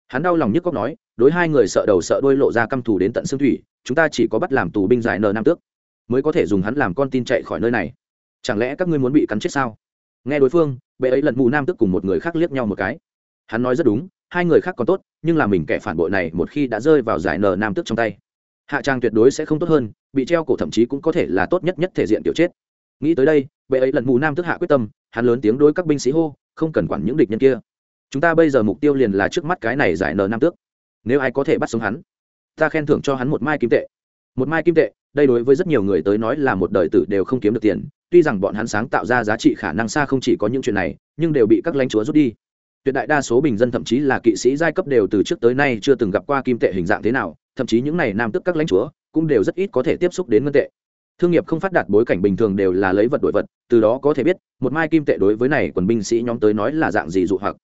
Speaker 1: Hắn đau lòng nhức cóc nói, đối hai người sợ đầu sợ đuôi lộ ra căm thù đến tận xương thủy, chúng ta chỉ có bắt làm tù binh giải nợ nam tước mới có thể dùng hắn làm con tin chạy khỏi nơi này. Chẳng lẽ các ngươi muốn bị cắn chết sao? Nghe đối phương, bệ ấy lần mù nam tước cùng một người khác liếc nhau một cái. Hắn nói rất đúng, hai người khác còn tốt, nhưng là mình kẻ phản bội này một khi đã rơi vào giải nờ nam tước trong tay, hạ trang tuyệt đối sẽ không tốt hơn, bị treo cổ thậm chí cũng có thể là tốt nhất nhất thể diện tiểu chết. Nghĩ tới đây, bệ ấy lần mù nam tức hạ quyết tâm, hắn lớn tiếng đối các binh sĩ hô, không cần quản những địch nhân kia. Chúng ta bây giờ mục tiêu liền là trước mắt cái này giải nờ nam tước. Nếu ai có thể bắt sống hắn, ta khen thưởng cho hắn một mai kim tệ. Một mai kim tệ đây đối với rất nhiều người tới nói là một đời tử đều không kiếm được tiền, tuy rằng bọn hắn sáng tạo ra giá trị khả năng xa không chỉ có những chuyện này, nhưng đều bị các lãnh chúa rút đi. Tuyệt đại đa số bình dân thậm chí là kỵ sĩ giai cấp đều từ trước tới nay chưa từng gặp qua kim tệ hình dạng thế nào, thậm chí những này nam tức các lãnh chúa cũng đều rất ít có thể tiếp xúc đến ngân tệ. Thương nghiệp không phát đạt bối cảnh bình thường đều là lấy vật đổi vật, từ đó có thể biết, một mai kim tệ đối với này quần binh sĩ nhóm tới nói là dạng gì dụ hoặc.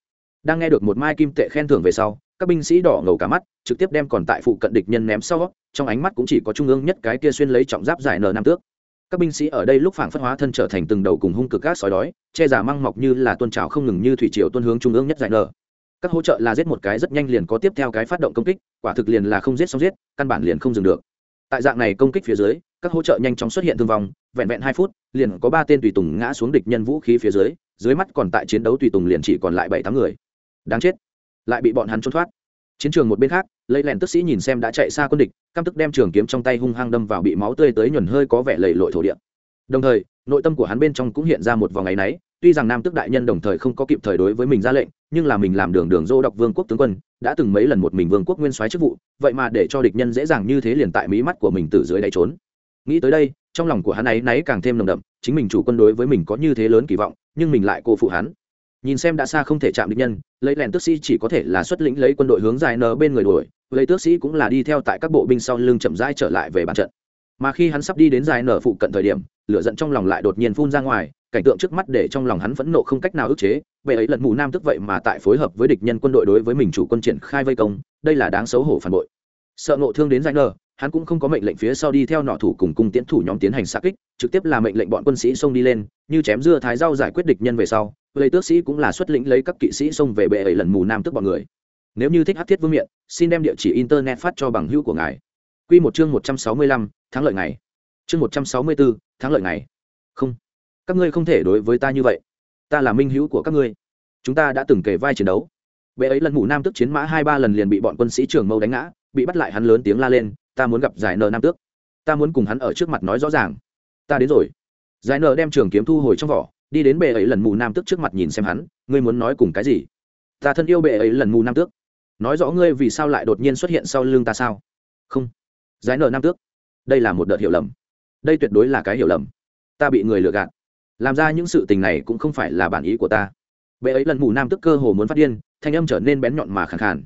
Speaker 1: Đang nghe được một mai kim tệ khen thưởng về sau các binh sĩ đỏ ngầu cả mắt, trực tiếp đem còn tại phụ cận địch nhân ném sau. Trong ánh mắt cũng chỉ có trung ương nhất cái kia xuyên lấy trọng giáp giải nờ nam tước. Các binh sĩ ở đây lúc phảng phất hóa thân trở thành từng đầu cùng hung cực các sói đói, che giả măng mọc như là tuôn trào không ngừng như thủy triều tuôn hướng trung ương nhất giải nờ các hỗ trợ là giết một cái rất nhanh liền có tiếp theo cái phát động công kích, quả thực liền là không giết xong giết, căn bản liền không dừng được. Tại dạng này công kích phía dưới, các hỗ trợ nhanh chóng xuất hiện thương vong, vẹn vẹn hai phút, liền có ba tên tùy tùng ngã xuống địch nhân vũ khí phía dưới dưới mắt còn tại chiến đấu tùy tùng liền chỉ còn lại bảy tám người. Đáng chết lại bị bọn hắn trốn thoát. Chiến trường một bên khác lấy lèn tức sĩ nhìn xem đã chạy xa quân địch, căm tức đem trường kiếm trong tay hung hăng đâm vào bị máu tươi tới nhuần hơi có vẻ lầy lội thổ địa. Đồng thời, nội tâm của hắn bên trong cũng hiện ra một vòng ngày náy, tuy rằng nam tức đại nhân đồng thời không có kịp thời đối với mình ra lệnh, nhưng là mình làm đường đường dô đọc vương quốc tướng quân, đã từng mấy lần một mình vương quốc nguyên soái chức vụ, vậy mà để cho địch nhân dễ dàng như thế liền tại mí mắt của mình từ dưới đáy trốn. Nghĩ tới đây, trong lòng của hắn ấy náy càng thêm nồng đậm, chính mình chủ quân đối với mình có như thế lớn kỳ vọng, nhưng mình lại cô phụ hắn nhìn xem đã xa không thể chạm địch nhân, lấy lèn tước sĩ chỉ có thể là xuất lĩnh lấy quân đội hướng dài nở bên người đuổi, lấy tước sĩ cũng là đi theo tại các bộ binh sau lưng chậm rãi trở lại về bàn trận. Mà khi hắn sắp đi đến dài nở phụ cận thời điểm, lửa giận trong lòng lại đột nhiên phun ra ngoài, cảnh tượng trước mắt để trong lòng hắn phẫn nộ không cách nào ức chế vậy ấy lần mù nam tức vậy mà tại phối hợp với địch nhân quân đội đối với mình chủ quân triển khai vây công, đây là đáng xấu hổ phản bội. Sợ nộ thương đến dài nờ hắn cũng không có mệnh lệnh phía sau đi theo nọ thủ cùng cung tiến thủ nhóm tiến hành xa kích, trực tiếp là mệnh lệnh bọn quân sĩ xông đi lên, như chém dưa thái rau giải quyết địch nhân về sau lấy tước sĩ cũng là xuất lĩnh lấy các kỵ sĩ xông về bệ ấy lần mù nam tức bọn người. Nếu như thích hát thiết vương miện, xin đem địa chỉ internet phát cho bằng hữu của ngài. Q một chương một trăm sáu mươi lăm tháng lợi ngày. Chương một trăm sáu mươi bốn tháng lợi ngày. Không. Các ngươi không thể đối với ta như vậy. Ta là minh hữu của các ngươi. Chúng ta đã từng kể vai chiến đấu. Bệ ấy lần mù nam tức chiến mã hai ba lần liền bị bọn quân sĩ trường mâu đánh ngã, bị bắt lại hắn lớn tiếng la lên, ta muốn gặp giải nợ nam tước. Ta muốn cùng hắn ở trước mặt nói rõ ràng. Ta đến rồi. Giải nợ đem trường kiếm thu hồi trong vỏ đi đến bệ ấy lần mù nam tước trước mặt nhìn xem hắn, ngươi muốn nói cùng cái gì? Ta thân yêu bệ ấy lần mù nam tước. Nói rõ ngươi vì sao lại đột nhiên xuất hiện sau lưng ta sao? Không. Giải nợ nam tước. Đây là một đợt hiểu lầm. Đây tuyệt đối là cái hiểu lầm. Ta bị người lừa gạt. Làm ra những sự tình này cũng không phải là bản ý của ta. Bệ ấy lần mù nam tức cơ hồ muốn phát điên, thanh âm trở nên bén nhọn mà khẳng khàn.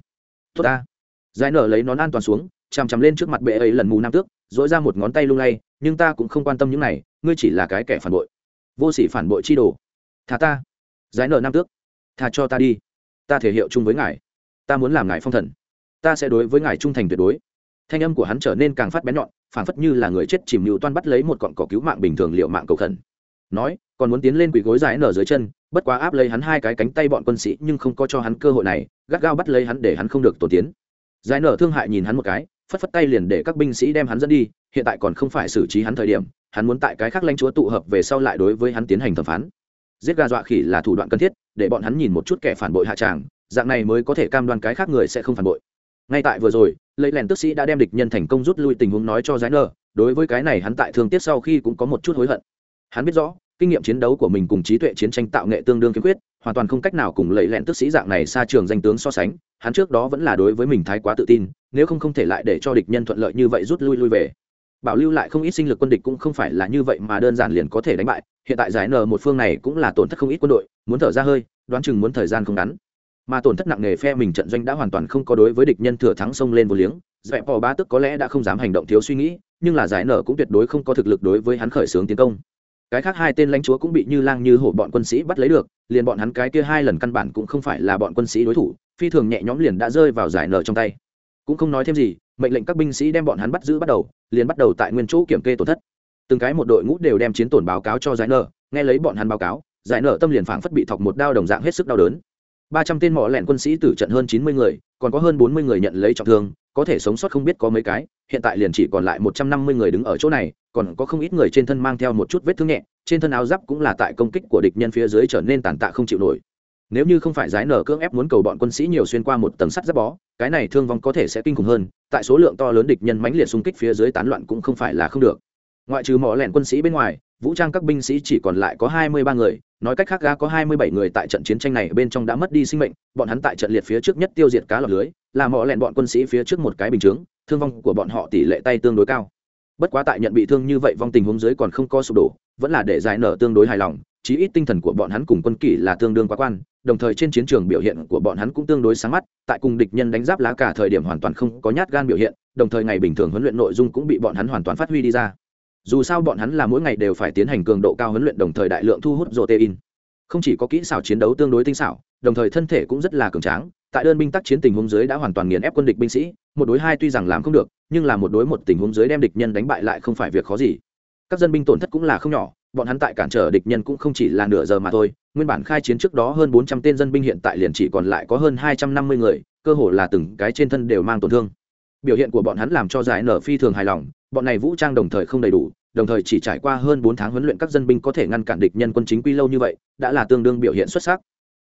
Speaker 1: Tốt ta. Giải nở lấy nón an toàn xuống, chằm chằm lên trước mặt bệ ấy lần mù nam tước dỗi ra một ngón tay lung lay, nhưng ta cũng không quan tâm những này, ngươi chỉ là cái kẻ phản bội vô sỉ phản bội chi đồ. Thà ta. Giải nợ nam tước. Thà cho ta đi. Ta thể hiệu chung với ngài. Ta muốn làm ngài phong thần. Ta sẽ đối với ngài trung thành tuyệt đối. Thanh âm của hắn trở nên càng phát bén nhọn, phản phất như là người chết chìm mưu toan bắt lấy một cọn cỏ cứu mạng bình thường liệu mạng cầu khẩn. Nói, còn muốn tiến lên quỳ gối giải nở dưới chân, bất quá áp lấy hắn hai cái cánh tay bọn quân sĩ nhưng không có cho hắn cơ hội này, gắt gao bắt lấy hắn để hắn không được tổ tiến. Giải nở thương hại nhìn hắn một cái, phất phất tay liền để các binh sĩ đem hắn dẫn đi, hiện tại còn không phải xử trí hắn thời điểm hắn muốn tại cái khác lãnh chúa tụ hợp về sau lại đối với hắn tiến hành thẩm phán. Giết gà dọa khỉ là thủ đoạn cần thiết, để bọn hắn nhìn một chút kẻ phản bội hạ tràng, dạng này mới có thể cam đoan cái khác người sẽ không phản bội. Ngay tại vừa rồi lấy lèn tức sĩ đã đem địch nhân thành công rút lui tình huống nói cho giải nờ. đối với cái này hắn tại thương tiếc sau khi cũng có một chút hối hận. Hắn biết rõ, kinh nghiệm chiến đấu của mình cùng trí tuệ chiến tranh tạo nghệ tương đương kiên quyết, hoàn toàn không cách nào cùng lấy lẹn tức sĩ dạng này xa trường danh tướng so sánh, hắn trước đó vẫn là đối với mình thái quá tự tin, nếu không không thể lại để cho địch nhân thuận lợi như vậy rút lui lui về bảo lưu lại không ít sinh lực quân địch cũng không phải là như vậy mà đơn giản liền có thể đánh bại. Hiện tại giải n một phương này cũng là tổn thất không ít quân đội, muốn thở ra hơi, đoán chừng muốn thời gian không ngắn. Mà tổn thất nặng nề phe mình trận doanh đã hoàn toàn không có đối với địch nhân thừa thắng xông lên vô liếng. Dẹp bỏ ba tức có lẽ đã không dám hành động thiếu suy nghĩ, nhưng là giải nở cũng tuyệt đối không có thực lực đối với hắn khởi xướng tiến công. Cái khác hai tên lãnh chúa cũng bị như lang như hổ bọn quân sĩ bắt lấy được, liền bọn hắn cái kia hai lần căn bản cũng không phải là bọn quân sĩ đối thủ, phi thường nhẹ nhõm liền đã rơi vào giải nở trong tay. Cũng không nói thêm gì mệnh lệnh các binh sĩ đem bọn hắn bắt giữ bắt đầu, liền bắt đầu tại nguyên chỗ kiểm kê tổn thất. Từng cái một đội ngũ đều đem chiến tổn báo cáo cho giải nở nghe lấy bọn hắn báo cáo, giải nở tâm liền phảng phất bị thọc một đao đồng dạng hết sức đau đớn. Ba trăm tên mỏ lẹn quân sĩ tử trận hơn chín mươi người, còn có hơn bốn mươi người nhận lấy trọng thương, có thể sống sót không biết có mấy cái, hiện tại liền chỉ còn lại một trăm năm mươi người đứng ở chỗ này, còn có không ít người trên thân mang theo một chút vết thương nhẹ, trên thân áo giáp cũng là tại công kích của địch nhân phía dưới trở nên tàn tạ không chịu nổi nếu như không phải giải nở cưỡng ép muốn cầu bọn quân sĩ nhiều xuyên qua một tầng sắt giáp bó, cái này thương vong có thể sẽ kinh khủng hơn, tại số lượng to lớn địch nhân mãnh liệt xung kích phía dưới tán loạn cũng không phải là không được. Ngoại trừ mỏ lẹn quân sĩ bên ngoài, vũ trang các binh sĩ chỉ còn lại có hai mươi ba người, nói cách khác ga có hai mươi bảy người tại trận chiến tranh này bên trong đã mất đi sinh mệnh, bọn hắn tại trận liệt phía trước nhất tiêu diệt cá lọc lưới, là mỏ lẹn bọn quân sĩ phía trước một cái bình chướng, thương vong của bọn họ tỷ lệ tay tương đối cao. Bất quá tại nhận bị thương như vậy vong tình huống dưới còn không có sụp đổ, vẫn là để giải nở tương đối hài lòng chí ít tinh thần của bọn hắn cùng quân kỷ là tương đương quá quan, đồng thời trên chiến trường biểu hiện của bọn hắn cũng tương đối sáng mắt, tại cùng địch nhân đánh giáp lá cả thời điểm hoàn toàn không có nhát gan biểu hiện, đồng thời ngày bình thường huấn luyện nội dung cũng bị bọn hắn hoàn toàn phát huy đi ra. Dù sao bọn hắn là mỗi ngày đều phải tiến hành cường độ cao huấn luyện đồng thời đại lượng thu hút protein. Không chỉ có kỹ xảo chiến đấu tương đối tinh xảo, đồng thời thân thể cũng rất là cường tráng, tại đơn binh tác chiến tình huống dưới đã hoàn toàn nghiền ép quân địch binh sĩ, một đối hai tuy rằng làm không được, nhưng là một đối một tình huống dưới đem địch nhân đánh bại lại không phải việc khó gì. Các dân binh tổn thất cũng là không nhỏ bọn hắn tại cản trở địch nhân cũng không chỉ là nửa giờ mà thôi, nguyên bản khai chiến trước đó hơn bốn trăm tên dân binh hiện tại liền chỉ còn lại có hơn hai trăm năm mươi người, cơ hồ là từng cái trên thân đều mang tổn thương. Biểu hiện của bọn hắn làm cho giải nở phi thường hài lòng, bọn này vũ trang đồng thời không đầy đủ, đồng thời chỉ trải qua hơn bốn tháng huấn luyện các dân binh có thể ngăn cản địch nhân quân chính quy lâu như vậy, đã là tương đương biểu hiện xuất sắc.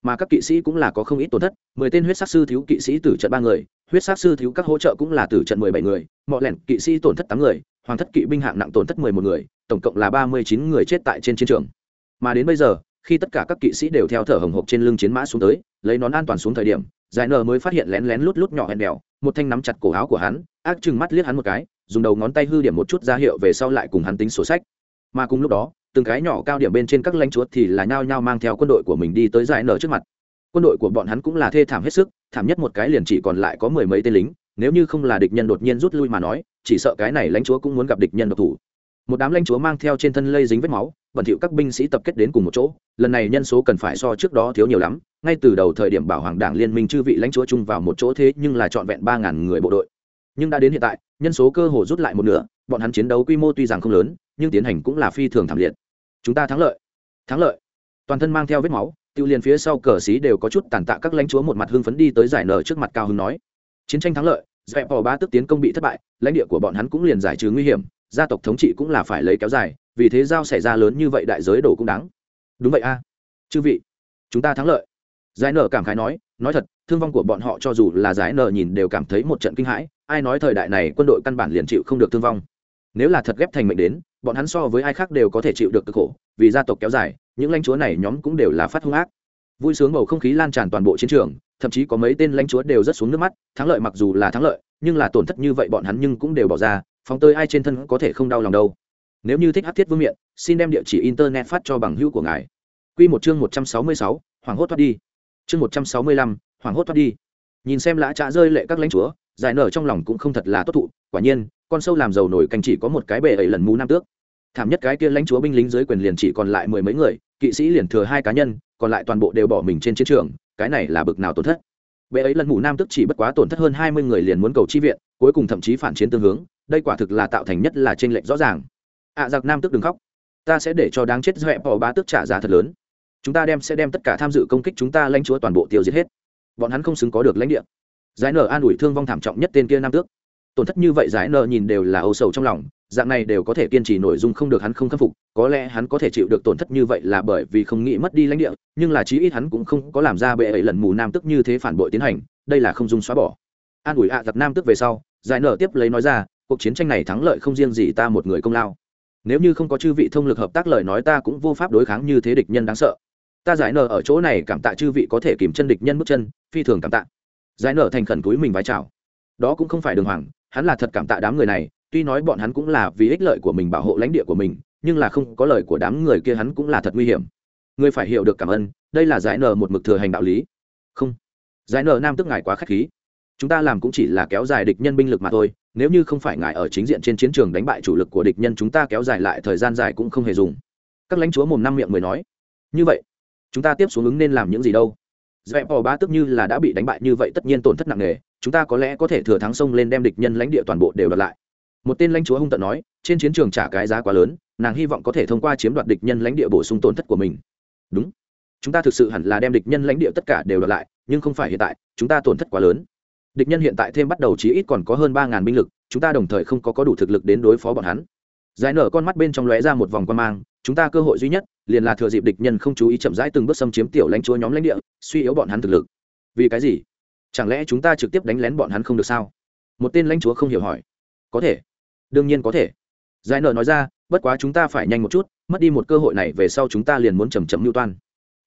Speaker 1: Mà các kỵ sĩ cũng là có không ít tổn thất, mười tên huyết sắc sư thiếu kỵ sĩ tử trận ba người, huyết sắc sư thiếu các hỗ trợ cũng là tử trận mười bảy người mọi lẻn kỵ sĩ tổn thất tám người, hoàng thất kỵ binh hạng nặng tổn thất mười một người tổng cộng là ba mươi chín người chết tại trên chiến trường. Mà đến bây giờ, khi tất cả các kỵ sĩ đều theo thở hồng hộc trên lưng chiến mã xuống tới, lấy nón an toàn xuống thời điểm, giải nờ mới phát hiện lén lén lút lút nhỏ hèn đèo, một thanh nắm chặt cổ áo của hắn, ác chừng mắt liếc hắn một cái, dùng đầu ngón tay hư điểm một chút ra hiệu về sau lại cùng hắn tính sổ sách. Mà cùng lúc đó, từng cái nhỏ cao điểm bên trên các lãnh chúa thì là nhao nhao mang theo quân đội của mình đi tới giải nở trước mặt. Quân đội của bọn hắn cũng là thê thảm hết sức, thảm nhất một cái liền chỉ còn lại có mười mấy tên lính, nếu như không là địch nhân đột nhiên rút lui mà nói, chỉ sợ cái này lãnh chúa cũng muốn gặp địch nhân độc thủ một đám lãnh chúa mang theo trên thân lây dính vết máu, bẩn thỉu các binh sĩ tập kết đến cùng một chỗ. Lần này nhân số cần phải so trước đó thiếu nhiều lắm, ngay từ đầu thời điểm bảo hoàng đảng liên minh chư vị lãnh chúa chung vào một chỗ thế nhưng là trọn vẹn ba ngàn người bộ đội. Nhưng đã đến hiện tại, nhân số cơ hồ rút lại một nửa, bọn hắn chiến đấu quy mô tuy rằng không lớn, nhưng tiến hành cũng là phi thường thảm liệt. Chúng ta thắng lợi thắng lợi. Toàn thân mang theo vết máu, tiêu liền phía sau cờ xí đều có chút tàn tạ các lãnh chúa một mặt hưng phấn đi tới giải nở trước mặt cao hưng nói, chiến tranh thắng lợi, dẹp bỏ ba tức tiến công bị thất bại, lãnh địa của bọn hắn cũng liền giải trừ nguy hiểm gia tộc thống trị cũng là phải lấy kéo dài, vì thế giao xảy ra lớn như vậy đại giới đổ cũng đáng. Đúng vậy a. Chư vị, chúng ta thắng lợi. Giải nở cảm khái nói nói thật, thương vong của bọn họ cho dù là giải nở nhìn đều cảm thấy một trận kinh hãi, ai nói thời đại này quân đội căn bản liền chịu không được thương vong. Nếu là thật ghép thành mệnh đến, bọn hắn so với ai khác đều có thể chịu được cực khổ, vì gia tộc kéo dài, những lãnh chúa này nhóm cũng đều là phát hung ác. Vui sướng bầu không khí lan tràn toàn bộ chiến trường, thậm chí có mấy tên lãnh chúa đều rất xuống nước mắt, thắng lợi mặc dù là thắng lợi, nhưng là tổn thất như vậy bọn hắn nhưng cũng đều bỏ ra phóng tơi ai trên thân có thể không đau lòng đâu. Nếu như thích hát thiết vương miện, xin đem địa chỉ internet phát cho bằng hữu của ngài. Q một chương một trăm sáu mươi sáu, hoảng hốt thoát đi. Chương một trăm sáu mươi lăm, hoảng hốt thoát đi. Nhìn xem lã trạ rơi lệ các lãnh chúa, giải nở trong lòng cũng không thật là tốt thụ, quả nhiên, con sâu làm giàu nổi canh chỉ có một cái bể ấy lần mù nam tước. Thảm nhất cái kia lãnh chúa binh lính dưới quyền liền chỉ còn lại mười mấy người, kỵ sĩ liền thừa hai cá nhân, còn lại toàn bộ đều bỏ mình trên chiến trường, cái này là bực nào tổn thất. Bệ ấy lần mù nam tức chỉ bất quá tổn thất hơn hai mươi người liền muốn cầu chi viện, cuối cùng thậm chí phản chiến tương hướng đây quả thực là tạo thành nhất là trên lệnh rõ ràng. Ạ à, giặc nam tức đừng khóc. Ta sẽ để cho đáng chết dọa bỏ ba tức trả giá thật lớn. Chúng ta đem sẽ đem tất cả tham dự công kích chúng ta lãnh chúa toàn bộ tiêu diệt hết. Bọn hắn không xứng có được lãnh địa. Giải nở an ủi thương vong thảm trọng nhất tên kia nam tước. Tổn thất như vậy giải nở nhìn đều là âu sầu trong lòng dạng này đều có thể kiên trì nội dung không được hắn không khắc phục có lẽ hắn có thể chịu được tổn thất như vậy là bởi vì không nghĩ mất đi lãnh địa nhưng là chí ít hắn cũng không có làm ra bệ ấy lần mù nam tức như thế phản bội tiến hành đây là không dung xóa bỏ. An ủi ạ à giặc nam tức về sau giải nở tiếp lấy nói ra cuộc chiến tranh này thắng lợi không riêng gì ta một người công lao. Nếu như không có chư vị thông lực hợp tác lời nói ta cũng vô pháp đối kháng như thế địch nhân đáng sợ. Ta giải nở ở chỗ này cảm tạ chư vị có thể kìm chân địch nhân bước chân, phi thường cảm tạ. Giải nở thành khẩn túi mình vái chào. Đó cũng không phải đường hoàng, hắn là thật cảm tạ đám người này, tuy nói bọn hắn cũng là vì ích lợi của mình bảo hộ lãnh địa của mình, nhưng là không có lời của đám người kia hắn cũng là thật nguy hiểm. Người phải hiểu được cảm ơn, đây là giải nở một mực thừa hành đạo lý. Không. Giải nở nam tức ngài quá k h á c h khí. Chúng ta làm cũng chỉ là kéo dài địch nhân binh lực mà thôi nếu như không phải ngài ở chính diện trên chiến trường đánh bại chủ lực của địch nhân chúng ta kéo dài lại thời gian dài cũng không hề dùng. Các lãnh chúa mồm năm miệng mới nói, như vậy, chúng ta tiếp xuống ứng nên làm những gì đâu? Dẹp bỏ bá tức như là đã bị đánh bại như vậy tất nhiên tổn thất nặng nề, chúng ta có lẽ có thể thừa thắng sông lên đem địch nhân lãnh địa toàn bộ đều đặt lại. Một tên lãnh chúa hung tận nói, trên chiến trường trả cái giá quá lớn, nàng hy vọng có thể thông qua chiếm đoạt địch nhân lãnh địa bổ sung tổn thất của mình. Đúng, chúng ta thực sự hẳn là đem địch nhân lãnh địa tất cả đều đặt lại, nhưng không phải hiện tại, chúng ta tổn thất quá lớn địch nhân hiện tại thêm bắt đầu chí ít còn có hơn ba ngàn binh lực, chúng ta đồng thời không có có đủ thực lực đến đối phó bọn hắn. Giải nở con mắt bên trong lóe ra một vòng quan mang, chúng ta cơ hội duy nhất, liền là thừa dịp địch nhân không chú ý chậm rãi từng bước xâm chiếm tiểu lãnh chúa nhóm lãnh địa, suy yếu bọn hắn thực lực. Vì cái gì? Chẳng lẽ chúng ta trực tiếp đánh lén bọn hắn không được sao? Một tên lãnh chúa không hiểu hỏi. Có thể. Đương nhiên có thể. Giải nở nói ra, bất quá chúng ta phải nhanh một chút, mất đi một cơ hội này về sau chúng ta liền muốn chầm chậm mưu toan.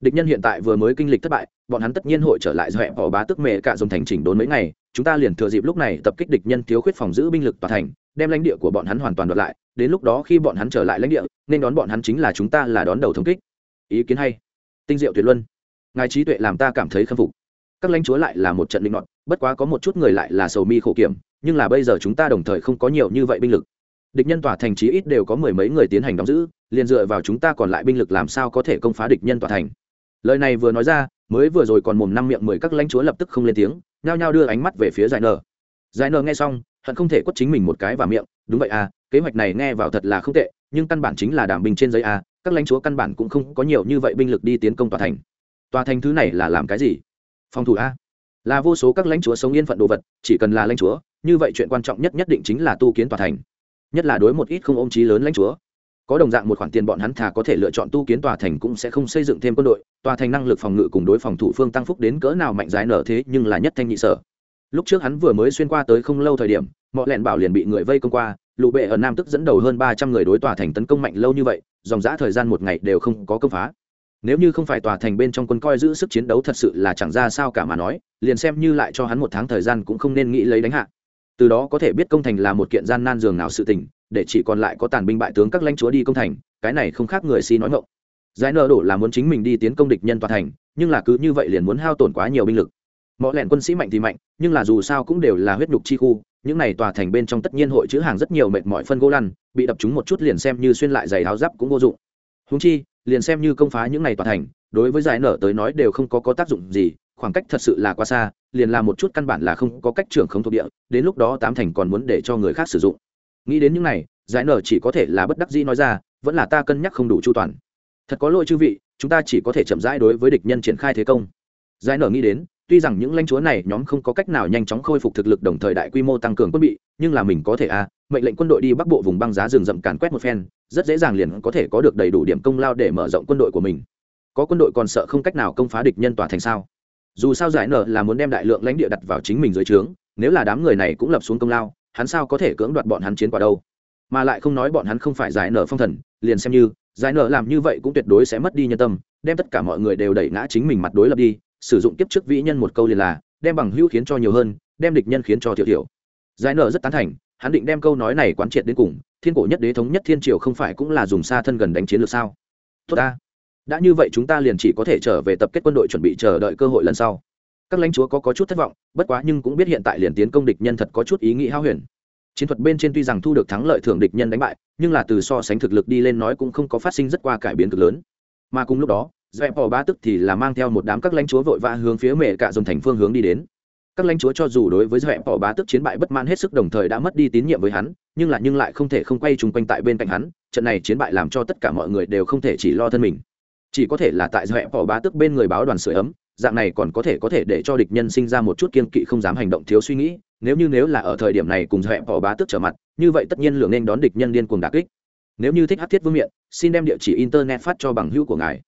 Speaker 1: Địch nhân hiện tại vừa mới kinh lịch thất bại, bọn hắn tất nhiên hội trở lại dọa bỏ bá tức mẹ cả dùng thành chỉnh đốn mấy ngày chúng ta liền thừa dịp lúc này tập kích địch nhân thiếu khuyết phòng giữ binh lực toàn thành, đem lãnh địa của bọn hắn hoàn toàn đoạt lại, đến lúc đó khi bọn hắn trở lại lãnh địa, nên đón bọn hắn chính là chúng ta là đón đầu thống kích. Ý kiến hay. Tinh diệu tuyệt luân. Ngài trí tuệ làm ta cảm thấy khâm phục. Các lãnh chúa lại là một trận định nọt, bất quá có một chút người lại là sầu mi khổ kiểm, nhưng là bây giờ chúng ta đồng thời không có nhiều như vậy binh lực. Địch nhân tòa thành chí ít đều có mười mấy người tiến hành đóng giữ, liền dựa vào chúng ta còn lại binh lực làm sao có thể công phá địch nhân tòa thành. Lời này vừa nói ra, mới vừa rồi còn mồm năm miệng mười các lãnh chúa lập tức không lên tiếng nhao nhao đưa ánh mắt về phía giải nờ. Giải nờ nghe xong, hận không thể quất chính mình một cái và miệng, đúng vậy à kế hoạch này nghe vào thật là không tệ, nhưng căn bản chính là đảm binh trên giấy à các lãnh chúa căn bản cũng không có nhiều như vậy binh lực đi tiến công tòa thành. Tòa thành thứ này là làm cái gì? Phòng thủ a. Là vô số các lãnh chúa sống yên phận đồ vật, chỉ cần là lãnh chúa, như vậy chuyện quan trọng nhất nhất định chính là tu kiến tòa thành, nhất là đối một ít không ôm trí lớn lãnh chúa có đồng dạng một khoản tiền bọn hắn thà có thể lựa chọn tu kiến tòa thành cũng sẽ không xây dựng thêm quân đội, tòa thành năng lực phòng ngự cùng đối phòng thủ phương tăng phúc đến cỡ nào mạnh giá nở thế nhưng là nhất thanh nhị sở. Lúc trước hắn vừa mới xuyên qua tới không lâu thời điểm, mọi lẹn bảo liền bị người vây công qua lụ bệ ở nam tức dẫn đầu hơn ba trăm người đối tòa thành tấn công mạnh lâu như vậy, dòng giã thời gian một ngày đều không có công phá. Nếu như không phải tòa thành bên trong quân coi giữ sức chiến đấu thật sự là chẳng ra sao cả mà nói, liền xem như lại cho hắn một tháng thời gian cũng không nên nghĩ lấy đánh hạ. Từ đó có thể biết công thành là một kiện gian nan dường nào sự tình để chỉ còn lại có tàn binh bại tướng các lãnh chúa đi công thành, cái này không khác người si nói ngộng giải nợ đổ là muốn chính mình đi tiến công địch nhân tòa thành, nhưng là cứ như vậy liền muốn hao tổn quá nhiều binh lực. Mọi lẹn quân sĩ mạnh thì mạnh, nhưng là dù sao cũng đều là huyết nhục chi khu, những này tòa thành bên trong tất nhiên hội chữ hàng rất nhiều mệt mỏi phân gỗ lăn, bị đập chúng một chút liền xem như xuyên lại giày áo giáp cũng vô dụng. Húng chi, liền xem như công phá những này tòa thành, đối với giải nở tới nói đều không có có tác dụng gì, khoảng cách thật sự là quá xa, liền là một chút căn bản là không có cách trưởng không thuộc địa, đến lúc đó tám thành còn muốn để cho người khác sử dụng nghĩ đến những này, giải nở chỉ có thể là bất đắc dĩ nói ra, vẫn là ta cân nhắc không đủ chu toàn. Thật có lỗi chư vị, chúng ta chỉ có thể chậm rãi đối với địch nhân triển khai thế công. Giải nở nghĩ đến, tuy rằng những lãnh chúa này nhóm không có cách nào nhanh chóng khôi phục thực lực đồng thời đại quy mô tăng cường quân bị, nhưng là mình có thể à? mệnh lệnh quân đội đi bắc bộ vùng băng giá rừng rậm càn quét một phen, rất dễ dàng liền có thể có được đầy đủ điểm công lao để mở rộng quân đội của mình. Có quân đội còn sợ không cách nào công phá địch nhân tòa thành sao? Dù sao giải nở là muốn đem đại lượng lãnh địa đặt vào chính mình dưới trướng, nếu là đám người này cũng lập xuống công lao hắn sao có thể cưỡng đoạt bọn hắn chiến quả đâu? Mà lại không nói bọn hắn không phải giải nở phong thần, liền xem như, giải nở làm như vậy cũng tuyệt đối sẽ mất đi nhân tâm, đem tất cả mọi người đều đẩy ngã chính mình mặt đối lập đi, sử dụng kiếp trước vĩ nhân một câu liền là, đem bằng hữu khiến cho nhiều hơn, đem địch nhân khiến cho thiểu thiểu giải nở rất tán thành, hắn định đem câu nói này quán triệt đến cùng, thiên cổ nhất đế thống nhất thiên triều không phải cũng là dùng xa thân gần đánh chiến lược sao? Tốt ta. Đã như vậy chúng ta liền chỉ có thể trở về tập kết quân đội chuẩn bị chờ đợi cơ hội lần sau các lãnh chúa có, có chút thất vọng bất quá nhưng cũng biết hiện tại liền tiến công địch nhân thật có chút ý nghĩ hao huyền. Chiến thuật bên trên tuy rằng thu được thắng lợi thưởng địch nhân đánh bại nhưng là từ so sánh thực lực đi lên nói cũng không có phát sinh rất qua cải biến cực lớn. Mà cùng lúc đó dẹp bỏ ba tức thì là mang theo một đám các lãnh chúa vội vã hướng phía mẹ cả dồn thành phương hướng đi đến. Các lãnh chúa cho dù đối với dẹp bỏ bá tức chiến bại bất mãn hết sức đồng thời đã mất đi tín nhiệm với hắn nhưng là nhưng lại không thể không quay chung quanh tại bên cạnh hắn trận này chiến bại làm cho tất cả mọi người đều không thể chỉ lo thân mình. Chỉ có thể là tại dẹp bỏ bá tức bên người báo đoàn sửa ấm dạng này còn có thể có thể để cho địch nhân sinh ra một chút kiên kỵ không dám hành động thiếu suy nghĩ, nếu như nếu là ở thời điểm này cùng hẹn bỏ bá tức trở mặt, như vậy tất nhiên lượng nên đón địch nhân điên cuồng đà kích. Nếu như thích hát thiết vương miện, xin đem địa chỉ internet phát cho bằng hữu của ngài.